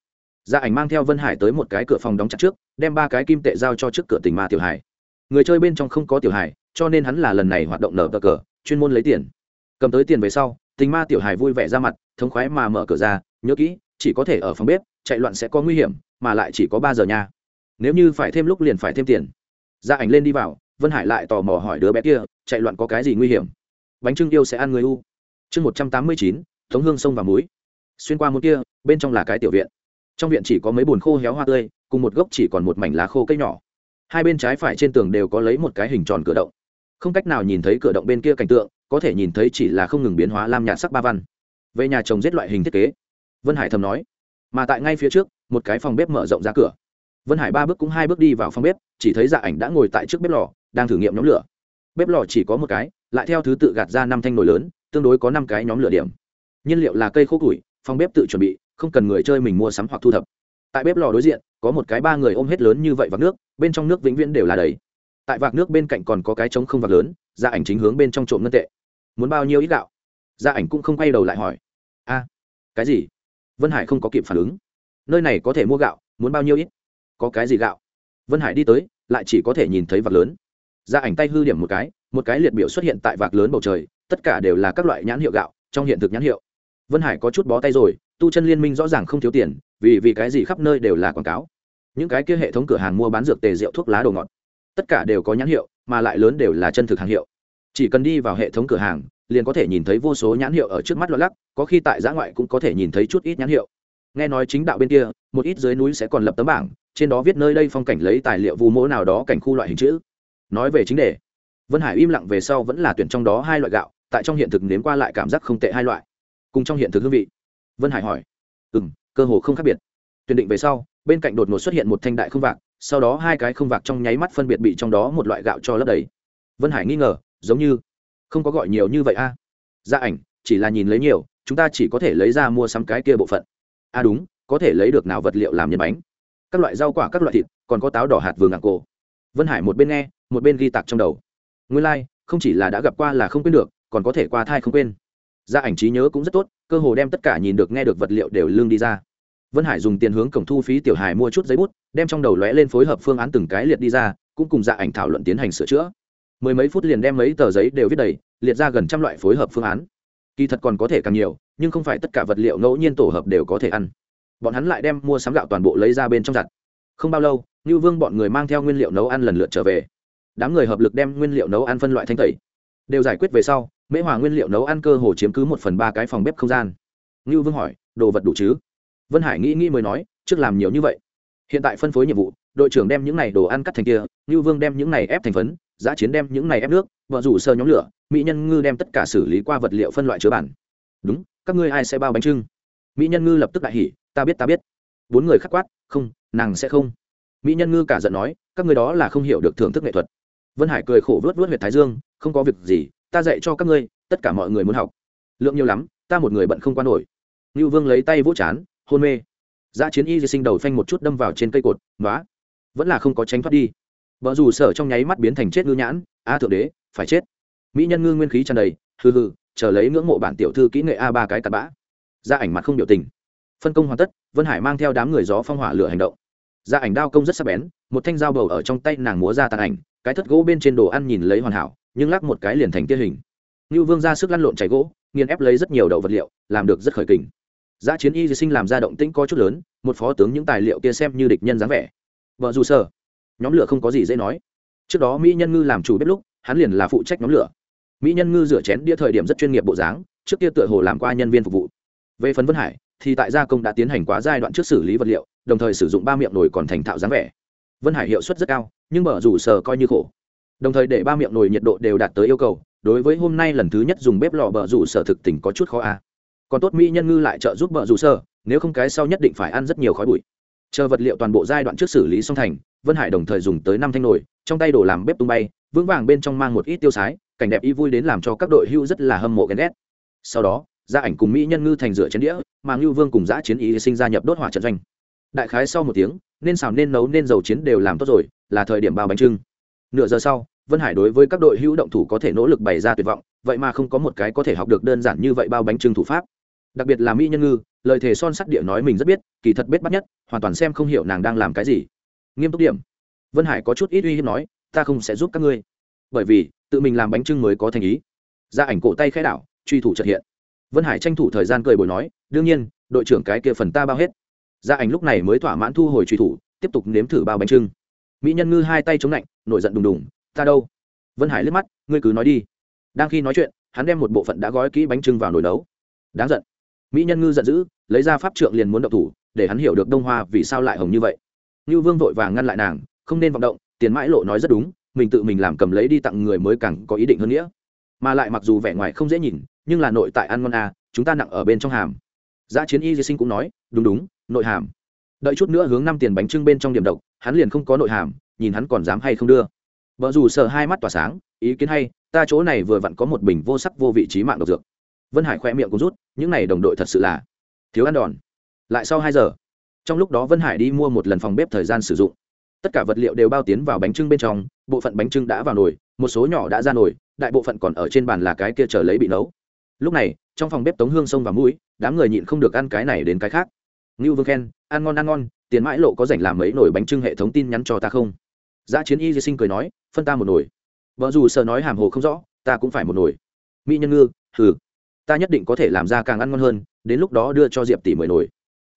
Gia ảnh mang theo vân hải tới một cái cửa phòng đóng chặt trước, đem ba cái kim tệ giao cho trước cửa tình ma tiểu hải. Người chơi bên trong không có tiểu hải, cho nên hắn là lần này hoạt động nở cờ cờ, chuyên môn lấy tiền. Cầm tới tiền về sau, tình ma tiểu hải vui vẻ ra mặt, thống khoái mà mở cửa ra, nhớ kỹ, chỉ có thể ở phòng bếp, chạy loạn sẽ có nguy hiểm, mà lại chỉ có ba giờ nha. Nếu như phải thêm lúc liền phải thêm tiền. Gia ảnh lên đi vào, vân hải lại tò mò hỏi đứa bé kia, chạy loạn có cái gì nguy hiểm? Bánh trưng yêu sẽ ăn người u chương một trăm tám mươi chín thống hương sông và muối xuyên qua một kia, bên trong là cái tiểu viện. Trong viện chỉ có mấy bồn khô héo hoa tươi, cùng một gốc chỉ còn một mảnh lá khô cây nhỏ. Hai bên trái phải trên tường đều có lấy một cái hình tròn cửa động. Không cách nào nhìn thấy cửa động bên kia cảnh tượng, có thể nhìn thấy chỉ là không ngừng biến hóa lam nhạt sắc ba văn. Về nhà chồng giết loại hình thiết kế. Vân hải thầm nói. Mà tại ngay phía trước, một cái phòng bếp mở rộng ra cửa. Vân hải ba bước cũng hai bước đi vào phòng bếp, chỉ thấy dạ ảnh đã ngồi tại trước bếp lò, đang thử nghiệm nhóm lửa. Bếp lò chỉ có một cái, lại theo thứ tự gạt ra năm thanh nồi lớn tương đối có năm cái nhóm lửa điểm. Nhiên liệu là cây khô củi, phòng bếp tự chuẩn bị, không cần người chơi mình mua sắm hoặc thu thập. Tại bếp lò đối diện, có một cái ba người ôm hết lớn như vậy vạc nước, bên trong nước vĩnh viễn đều là đầy. Tại vạc nước bên cạnh còn có cái trống không vạc lớn gia ảnh chính hướng bên trong trộm ngân tệ. Muốn bao nhiêu ít gạo? Gia ảnh cũng không quay đầu lại hỏi. A, cái gì? Vân hải không có kịp phản ứng. Nơi này có thể mua gạo, muốn bao nhiêu ít? Có cái gì gạo? Vân hải đi tới, lại chỉ có thể nhìn thấy vạc lớn. Gia ảnh tay hư điểm một cái một cái liệt biểu xuất hiện tại vạc lớn bầu trời, tất cả đều là các loại nhãn hiệu gạo, trong hiện thực nhãn hiệu. Vân hải có chút bó tay rồi, tu chân liên minh rõ ràng không thiếu tiền, vì vì cái gì khắp nơi đều là quảng cáo. Những cái kia hệ thống cửa hàng mua bán dược tề rượu thuốc lá đồ ngọt, tất cả đều có nhãn hiệu, mà lại lớn đều là chân thực hàng hiệu. Chỉ cần đi vào hệ thống cửa hàng, liền có thể nhìn thấy vô số nhãn hiệu ở trước mắt lo lắc, có khi tại giã ngoại cũng có thể nhìn thấy chút ít nhãn hiệu. Nghe nói chính đạo bên kia, một ít dưới núi sẽ còn lập tấm bảng, trên đó viết nơi đây phong cảnh lấy tài liệu vu mỗ nào đó cảnh khu loại hình chữ. Nói về chính đề vân hải im lặng về sau vẫn là tuyển trong đó hai loại gạo, tại trong hiện thực nếm qua lại cảm giác không tệ hai loại. Cùng trong hiện thực hương vị. Vân hải hỏi. Ừ m cơ hồ không khác biệt. Tuyển định về sau, bên cạnh đột ngột xuất hiện một thanh đại không vạc, sau đó hai cái không vạc trong nháy mắt phân biệt bị trong đó một loại gạo cho lấp đầy. Vân hải nghi ngờ, giống như, không có gọi nhiều như vậy a. À? gia ảnh, chỉ là nhìn lấy nhiều, chúng ta chỉ có thể lấy ra mua sắm cái kia bộ phận. À đúng, có thể lấy được nào vật liệu làm nhân bánh. Các loại rau quả, các loại thịt, còn có táo đỏ hạt vừa ngạc cổ. Vân hải một bên nghe, một bên ghi tạc trong đầu nguyên lai、like, không chỉ là đã gặp qua là không quên được còn có thể qua thai không quên. Gia ảnh trí nhớ cũng rất tốt cơ hồ đem tất cả nhìn được nghe được vật liệu đều lương đi ra. Vân hải dùng tiền hướng cổng thu phí tiểu hải mua chút giấy bút đem trong đầu lóe lên phối hợp phương án từng cái liệt đi ra cũng cùng gia ảnh thảo luận tiến hành sửa chữa. Mười mấy phút liền đem mấy tờ giấy đều viết đầy liệt ra gần trăm loại phối hợp phương án. Kỳ thật còn có thể càng nhiều nhưng không phải tất cả vật liệu ngẫu nhiên tổ hợp đều có thể ăn. Bọn hắn lại đem mua sắm gạo toàn bộ lấy ra bên trong giặt. Không bao lâu như vương bọn người mang theo nguyên liệu nấu ăn lần lượt trở về đám người hợp lực đem nguyên liệu nấu ăn phân loại thanh tẩy. Đều giải quyết về sau, mễ hòa nguyên liệu nấu ăn cơ hồ chiếm cứ một phần ba cái phòng bếp không gian. Ngưu vương hỏi, đồ vật đủ chứ? Vân hải nghĩ nghĩ mới nói, trước làm nhiều như vậy. Hiện tại phân phối nhiệm vụ, đội trưởng đem những này đồ ăn cắt thành kia, ngưu vương đem những này ép thành phấn giã chiến đem những này ép nước, vợ rủ sơ nhóm lửa, mỹ nhân ngư đem tất cả xử lý qua vật liệu phân loại chứa bản. Đúng, các ngươi ai sẽ bao bánh trưng? Mỹ nhân ngư lập tức đại hỉ, ta biết ta biết. Bốn người khắc quát, không, nàng sẽ không. Mỹ nhân ngư cả giận nói, các người đó là không hiểu được thưởng thức nghệ thuật vân hải cười khổ vớt vớt huyệt thái dương, không có việc gì, ta dạy cho các ngươi, tất cả mọi người muốn học. Lượng nhiều lắm, ta một người bận không qua nổi. Ngưu vương lấy tay vỗ chán, hôn mê. Giá chiến y di sinh đầu phanh một chút đâm vào trên cây cột nói vẫn là không có tránh thoát đi. Vợ dù sở trong nháy mắt biến thành chết ngư nhãn, a thượng đế, phải chết. Mỹ nhân ngư nguyên khí tràn đầy, hừ hừ, chờ lấy ngưỡng mộ bản tiểu thư kỹ nghệ a ba cái cặp bã. Ra ảnh mặt không biểu tình. Phân công hoàn tất, vân hải mang theo đám người gió phong hỏa lửa hành động gia ảnh đao công rất sắc bén một thanh dao bầu ở trong tay nàng múa ra tàn ảnh cái thất gỗ bên trên đồ ăn nhìn lấy hoàn hảo nhưng lắc một cái liền thành tia hình. Như vương ra sức lăn lộn chảy gỗ nghiền ép lấy rất nhiều đậu vật liệu làm được rất khởi kình. Giá chiến y sinh làm ra động tĩnh có chút lớn một phó tướng những tài liệu kia xem như địch nhân dáng vẻ. Vợ dù sợ, nhóm lửa không có gì dễ nói. Trước đó mỹ nhân ngư làm chủ bếp lúc hắn liền là phụ trách nhóm lửa. Mỹ nhân ngư rửa chén đĩa thời điểm rất chuyên nghiệp bộ dáng trước kia tựa hồ làm qua nhân viên phục vụ. Về phần vân hải thì tại gia công đã tiến hành quá giai đoạn trước xử lý vật liệu đồng thời sử dụng ba miệng nồi còn thành thạo dáng vẻ. Vân hải hiệu suất rất cao, nhưng mở rủ sờ coi như khổ. Đồng thời để ba miệng nồi nhiệt độ đều đạt tới yêu cầu, đối với hôm nay lần thứ nhất dùng bếp lò bờ rủ sở thực tình có chút khó a còn tốt mỹ nhân ngư lại trợ giúp bờ rủ sở nếu không cái sau nhất định phải ăn rất nhiều khói bụi. Chờ vật liệu toàn bộ giai đoạn trước xử lý xong thành, vân hải đồng thời dùng tới năm thanh nồi, trong tay đổ làm bếp tung bay, vững vàng bên trong mang một ít tiêu sái, cảnh đẹp y vui đến làm cho các đội hưu rất là hâm mộ ghen ghét. Sau đó, gia ảnh cùng mỹ nhân ngư thành rửa chén đĩa, mà ngưu vương cùng giã chiến ý sinh ra nhập đốt hỏa trận doanh đại khái sau một tiếng, nên xào nên nấu nên dầu chiến đều làm tốt rồi, là thời điểm bao bánh trưng. Nửa giờ sau, vân hải đối với các đội hữu động thủ có thể nỗ lực bày ra tuyệt vọng, vậy mà không có một cái có thể học được đơn giản như vậy bao bánh trưng thủ pháp. Đặc biệt là mỹ nhân ngư, lời thề son sắt địa nói mình rất biết, kỳ thật bết bắt nhất, hoàn toàn xem không hiểu nàng đang làm cái gì. Nghiêm túc điểm. Vân hải có chút ít uy hiếp nói, ta không sẽ giúp các ngươi. Bởi vì, tự mình làm bánh trưng mới có thành ý. Ra ảnh cổ tay khai đảo, truy thủ trật hiện. Vân hải tranh thủ thời gian cười bồi nói, đương nhiên, đội trưởng cái kia phần ta bao hết gia ảnh lúc này mới thỏa mãn thu hồi truy thủ, tiếp tục nếm thử bao bánh trưng. Mỹ nhân ngư hai tay chống lạnh, nổi giận đùng đùng, ta đâu? Vân hải liếc mắt, ngươi cứ nói đi. Đang khi nói chuyện, hắn đem một bộ phận đã gói kỹ bánh trưng vào nồi nấu. Đáng giận. Mỹ nhân ngư giận dữ, lấy ra pháp trượng liền muốn động thủ, để hắn hiểu được đông hoa vì sao lại hồng như vậy. Như vương vội vàng ngăn lại nàng, không nên vọng động, tiền mãi lộ nói rất đúng, mình tự mình làm cầm lấy đi tặng người mới càng có ý định hơn nghĩa. Mà lại mặc dù vẻ ngoài không dễ nhìn, nhưng là nội tại ăn ngon à chúng ta nặng ở bên trong hàm. Giá chiến y di sinh cũng nói, đúng đúng nội hàm. Đợi chút nữa hướng năm tiền bánh trưng bên trong điểm độc, hắn liền không có nội hàm, nhìn hắn còn dám hay không đưa. Vợ dù sợ hai mắt tỏa sáng, ý kiến hay, ta chỗ này vừa vặn có một bình vô sắc vô vị trí mạng độc dược. Vân hải khoe miệng cũng rút, những n à y đồng đội thật sự là thiếu ăn đòn. Lại sau hai giờ, trong lúc đó vân hải đi mua một lần phòng bếp thời gian sử dụng. Tất cả vật liệu đều bao tiến vào bánh trưng bên trong, bộ phận bánh trưng đã vào nồi, một số nhỏ đã ra nồi, đại bộ phận còn ở trên bàn là cái kia chờ lấy bị nấu. Lúc này, trong phòng bếp tống hương sông và mũi, đám người nhịn không được ăn cái này đến cái khác ngưu vương khen, ăn ngon ăn ngon, tiền mãi lộ có rảnh làm mấy nồi bánh trưng hệ thống tin nhắn cho ta không? Giá chiến y di sinh cười nói, phân ta một nồi vợ dù sợ nói hàm hồ không rõ, ta cũng phải một nồi mỹ nhân ngư, hừ, ta nhất định có thể làm ra càng ăn ngon hơn, đến lúc đó đưa cho diệp tỷ mười nồi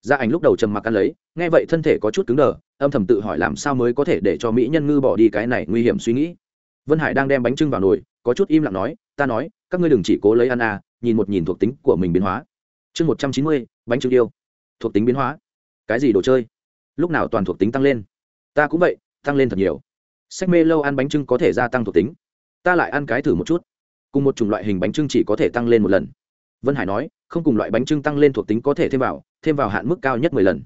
gia ảnh lúc đầu trầm mặc ăn lấy, nghe vậy thân thể có chút cứng đờ, âm thầm tự hỏi làm sao mới có thể để cho mỹ nhân ngư bỏ đi cái này nguy hiểm suy nghĩ. Vân hải đang đem bánh trưng vào nồi, có chút im lặng nói, ta nói, các ngươi đừng chỉ cố lấy ăn à nhìn một nhìn thuộc tính của mình biến hóa. Chương một trăm chín mươi, bánh trưng yêu thuộc tính biến hóa. Cái gì đồ chơi? Lúc nào toàn thuộc tính tăng lên? Ta cũng vậy, tăng lên thật nhiều. Sách mê lâu ăn bánh trưng có thể gia tăng thuộc tính. Ta lại ăn cái thử một chút. Cùng một chủng loại hình bánh trưng chỉ có thể tăng lên một lần. Vân hải nói, không cùng loại bánh trưng tăng lên thuộc tính có thể thêm vào thêm vào hạn mức cao nhất mười lần.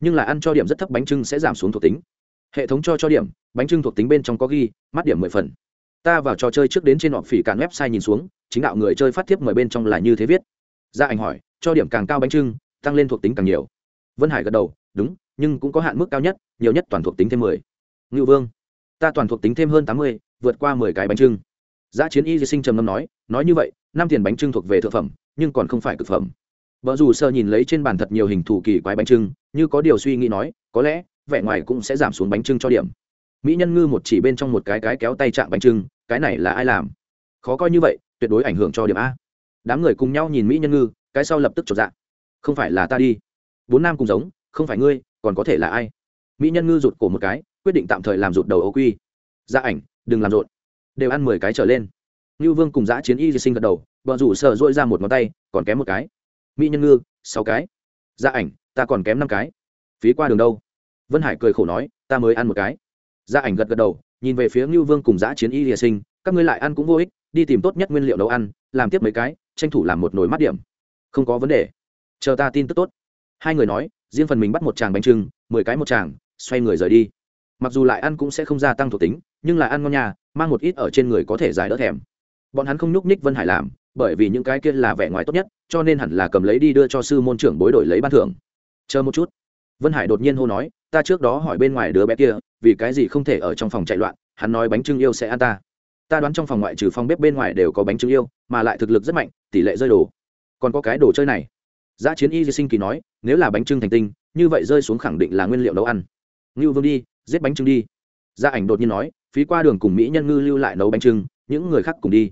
Nhưng là ăn cho điểm rất thấp bánh trưng sẽ giảm xuống thuộc tính. Hệ thống cho cho điểm, bánh trưng thuộc tính bên trong có ghi mắt điểm mười phần. Ta vào trò chơi trước đến trên họ phỉ cản website nhìn xuống, chính đạo người chơi phát thiếp mời bên trong là như thế viết. Gia ảnh hỏi, cho điểm càng cao bánh trưng tăng lên thuộc tính càng nhiều. Vân hải gật đầu, đúng, nhưng cũng có hạn mức cao nhất, nhiều nhất toàn thuộc tính thêm mười. Ngự vương, ta toàn thuộc tính thêm hơn tám mươi, vượt qua mười cái bánh trưng. Giá chiến y di sinh trầm ngâm nói nói như vậy, năm tiền bánh trưng thuộc về thượng phẩm, nhưng còn không phải cực phẩm. Vợ dù sơ nhìn lấy trên bàn thật nhiều hình thủ kỳ quái bánh trưng, như có điều suy nghĩ nói, có lẽ, vẻ ngoài cũng sẽ giảm xuống bánh trưng cho điểm. Mỹ nhân ngư một chỉ bên trong một cái cái kéo tay chạm bánh trưng, cái này là ai làm? Khó coi như vậy, tuyệt đối ảnh hưởng cho điểm a. Đám người cùng nhau nhìn mỹ nhân ngư, cái sau lập tức chột dạ không phải là ta đi. Bốn nam cùng giống, không phải ngươi, còn có thể là ai? Mỹ nhân ngư rụt cổ một cái, quyết định tạm thời làm rụt đầu ô quy. Gia ảnh, đừng làm rộn. Đều ăn mười cái trở lên. Ngưu vương cùng giã chiến y di sinh gật đầu, vợ rủ sợ dội ra một ngón tay, còn kém một cái. Mỹ nhân ngư, sáu cái. Gia ảnh, ta còn kém năm cái. Phí qua đường đâu? Vân hải cười khổ nói, ta mới ăn một cái. Gia ảnh gật gật đầu, nhìn về phía ngưu vương cùng giã chiến y di sinh, các ngươi lại ăn cũng vô ích, đi tìm tốt nhất nguyên liệu nấu ăn, làm tiếp mấy cái, tranh thủ làm một nồi mắt điểm. Không có vấn đề chờ ta tin tức tốt. Hai người nói, riêng phần mình bắt một tràng bánh trưng, mười cái một tràng, xoay người rời đi. Mặc dù lại ăn cũng sẽ không gia tăng thuộc tính, nhưng là ăn ngon nhà, mang một ít ở trên người có thể giải đỡ thèm. Bọn hắn không nhúc ních vân hải làm, bởi vì những cái kia là vẻ ngoài tốt nhất, cho nên hẳn là cầm lấy đi đưa cho sư môn trưởng bối đổi lấy ban thưởng. Chờ một chút. Vân hải đột nhiên hô nói, ta trước đó hỏi bên ngoài đứa bé kia, vì cái gì không thể ở trong phòng chạy loạn, hắn nói bánh trưng yêu sẽ ăn ta. Ta đoán trong phòng ngoại trừ phòng bếp bên ngoài đều có bánh trưng yêu, mà lại thực lực rất mạnh, tỷ lệ rơi đồ. Còn có cái đồ chơi này giá chiến y sinh kỳ nói, nếu là bánh trưng thành tinh, như vậy rơi xuống khẳng định là nguyên liệu nấu ăn. Ngưu vương đi, giết bánh trưng đi. Gia ảnh đột nhiên nói, phí qua đường cùng mỹ nhân ngư lưu lại nấu bánh trưng, những người khác cùng đi.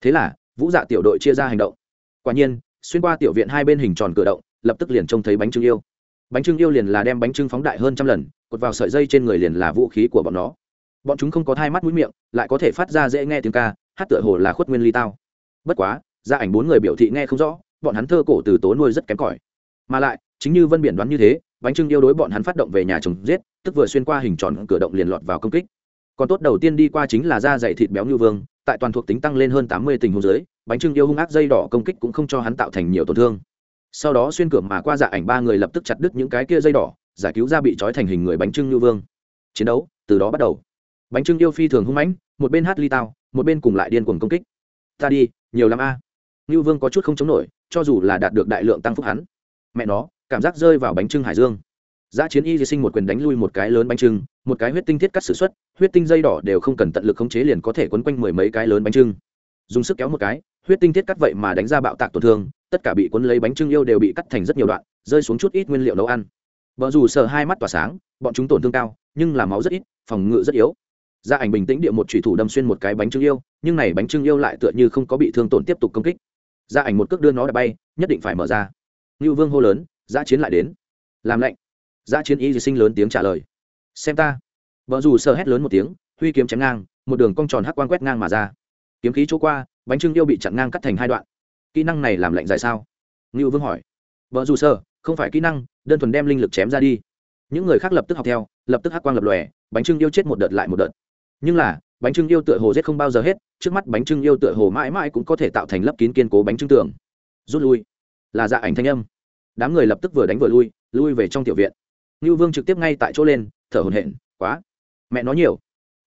Thế là, vũ dạ tiểu đội chia ra hành động. Quả nhiên, xuyên qua tiểu viện hai bên hình tròn cửa động, lập tức liền trông thấy bánh trưng yêu. Bánh trưng yêu liền là đem bánh trưng phóng đại hơn trăm lần, cột vào sợi dây trên người liền là vũ khí của bọn nó. Bọn chúng không có thai mắt mũi miệng, lại có thể phát ra dễ nghe tiếng ca, hát tựa hồ là khuất nguyên ly tao. Bất quá gia ảnh bốn người biểu thị nghe không rõ bọn hắn thơ cổ từ tố nuôi rất kém cỏi. Mà lại, chính như vân biển đoán như thế, bánh trưng yêu đối bọn hắn phát động về nhà chồng giết, tức vừa xuyên qua hình tròn cửa động liền lọt vào công kích. Còn tốt đầu tiên đi qua chính là da dày thịt béo như vương, tại toàn thuộc tính tăng lên hơn tám mươi tình huống dưới, bánh trưng yêu hung ác dây đỏ công kích cũng không cho hắn tạo thành nhiều tổn thương. Sau đó xuyên cửa mà qua dạ ảnh ba người lập tức chặt đứt những cái kia dây đỏ, giải cứu ra bị trói thành hình người bánh trưng như vương. Chiến đấu từ đó bắt đầu. Bánh trưng yêu phi thường hung mãnh, một bên hát ly tao, một bên cùng lại điên cuồng công kích. Ta đi, nhiều lắm a. à như vương có chút không chống nổi cho dù là đạt được đại lượng tăng phúc hắn mẹ nó cảm giác rơi vào bánh trưng hải dương Giá chiến y di sinh một quyền đánh lui một cái lớn bánh trưng, một cái huyết tinh thiết cắt sử xuất, huyết tinh dây đỏ đều không cần tận lực khống chế liền có thể quấn quanh mười mấy cái lớn bánh trưng. Dùng sức kéo một cái, huyết tinh thiết cắt vậy mà đánh ra bạo tạc tổn thương, tất cả bị quấn lấy bánh trưng yêu đều bị cắt thành rất nhiều đoạn, rơi xuống chút ít nguyên liệu nấu ăn. Vợ dù sợ hai mắt tỏa sáng, bọn chúng tổn thương cao, nhưng là máu rất ít, phòng ngự rất yếu. Gia ảnh bình tĩnh địa một chủy thủ đâm xuyên một cái bánh trưng yêu, nhưng này bánh trưng yêu lại tựa như không có bị thương tổn tiếp tục công kích. Gia ảnh một cước đưa nó đã bay, nhất định phải mở ra. ngưu Vương hô lớn, giã chiến lại đến. Làm lệnh giã chiến y sinh lớn tiếng trả lời. Xem ta. Vợ dù sợ hét lớn một tiếng, huy kiếm chém ngang, một đường cong tròn hắc quang quét ngang mà ra. Kiếm khí chỗ qua, bánh trưng yêu bị chặn ngang cắt thành hai đoạn. Kỹ năng này làm lệnh dài sao? Ngưu Vương hỏi. Vợ dù sợ, không phải kỹ năng, đơn thuần đem linh lực chém ra đi. Những người khác lập tức học theo, lập tức hắc quang lập lòe, bánh trưng yêu chết một đợt lại một đợt. Nhưng là, bánh trưng yêu tựa hồ giết không bao giờ hết, trước mắt bánh trưng yêu tựa hồ mãi mãi cũng có thể tạo thành lớp kín kiên cố bánh trưng tường. Rút lui. Là dạ ảnh thanh âm. Đám người lập tức vừa đánh vừa lui, lui về trong tiểu viện. Ngưu vương trực tiếp ngay tại chỗ lên thở hổn hển quá. Mẹ nói nhiều.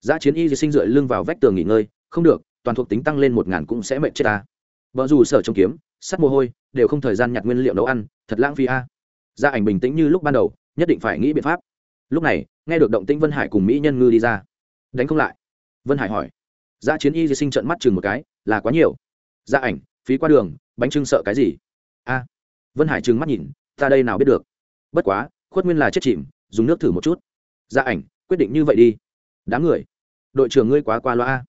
Giá chiến y sinh rượi lưng vào vách tường nghỉ ngơi không được toàn thuộc tính tăng lên một ngàn cũng sẽ mệt chết ta. Vợ dù sở trông kiếm sắt mồ hôi đều không thời gian nhặt nguyên liệu nấu ăn thật lãng phí a. Gia ảnh bình tĩnh như lúc ban đầu nhất định phải nghĩ biện pháp. Lúc này nghe được động tĩnh vân hải cùng mỹ nhân ngư đi ra. Đánh không lại vân hải hỏi. Dạ chiến y di sinh trận mắt chừng một cái, là quá nhiều. Dạ ảnh, phí qua đường, bánh trưng sợ cái gì? A. Vân hải trừng mắt nhìn, ta đây nào biết được? Bất quá, khuất nguyên là chết chìm, dùng nước thử một chút. Dạ ảnh, quyết định như vậy đi. Đám người. Đội trưởng ngươi quá qua loa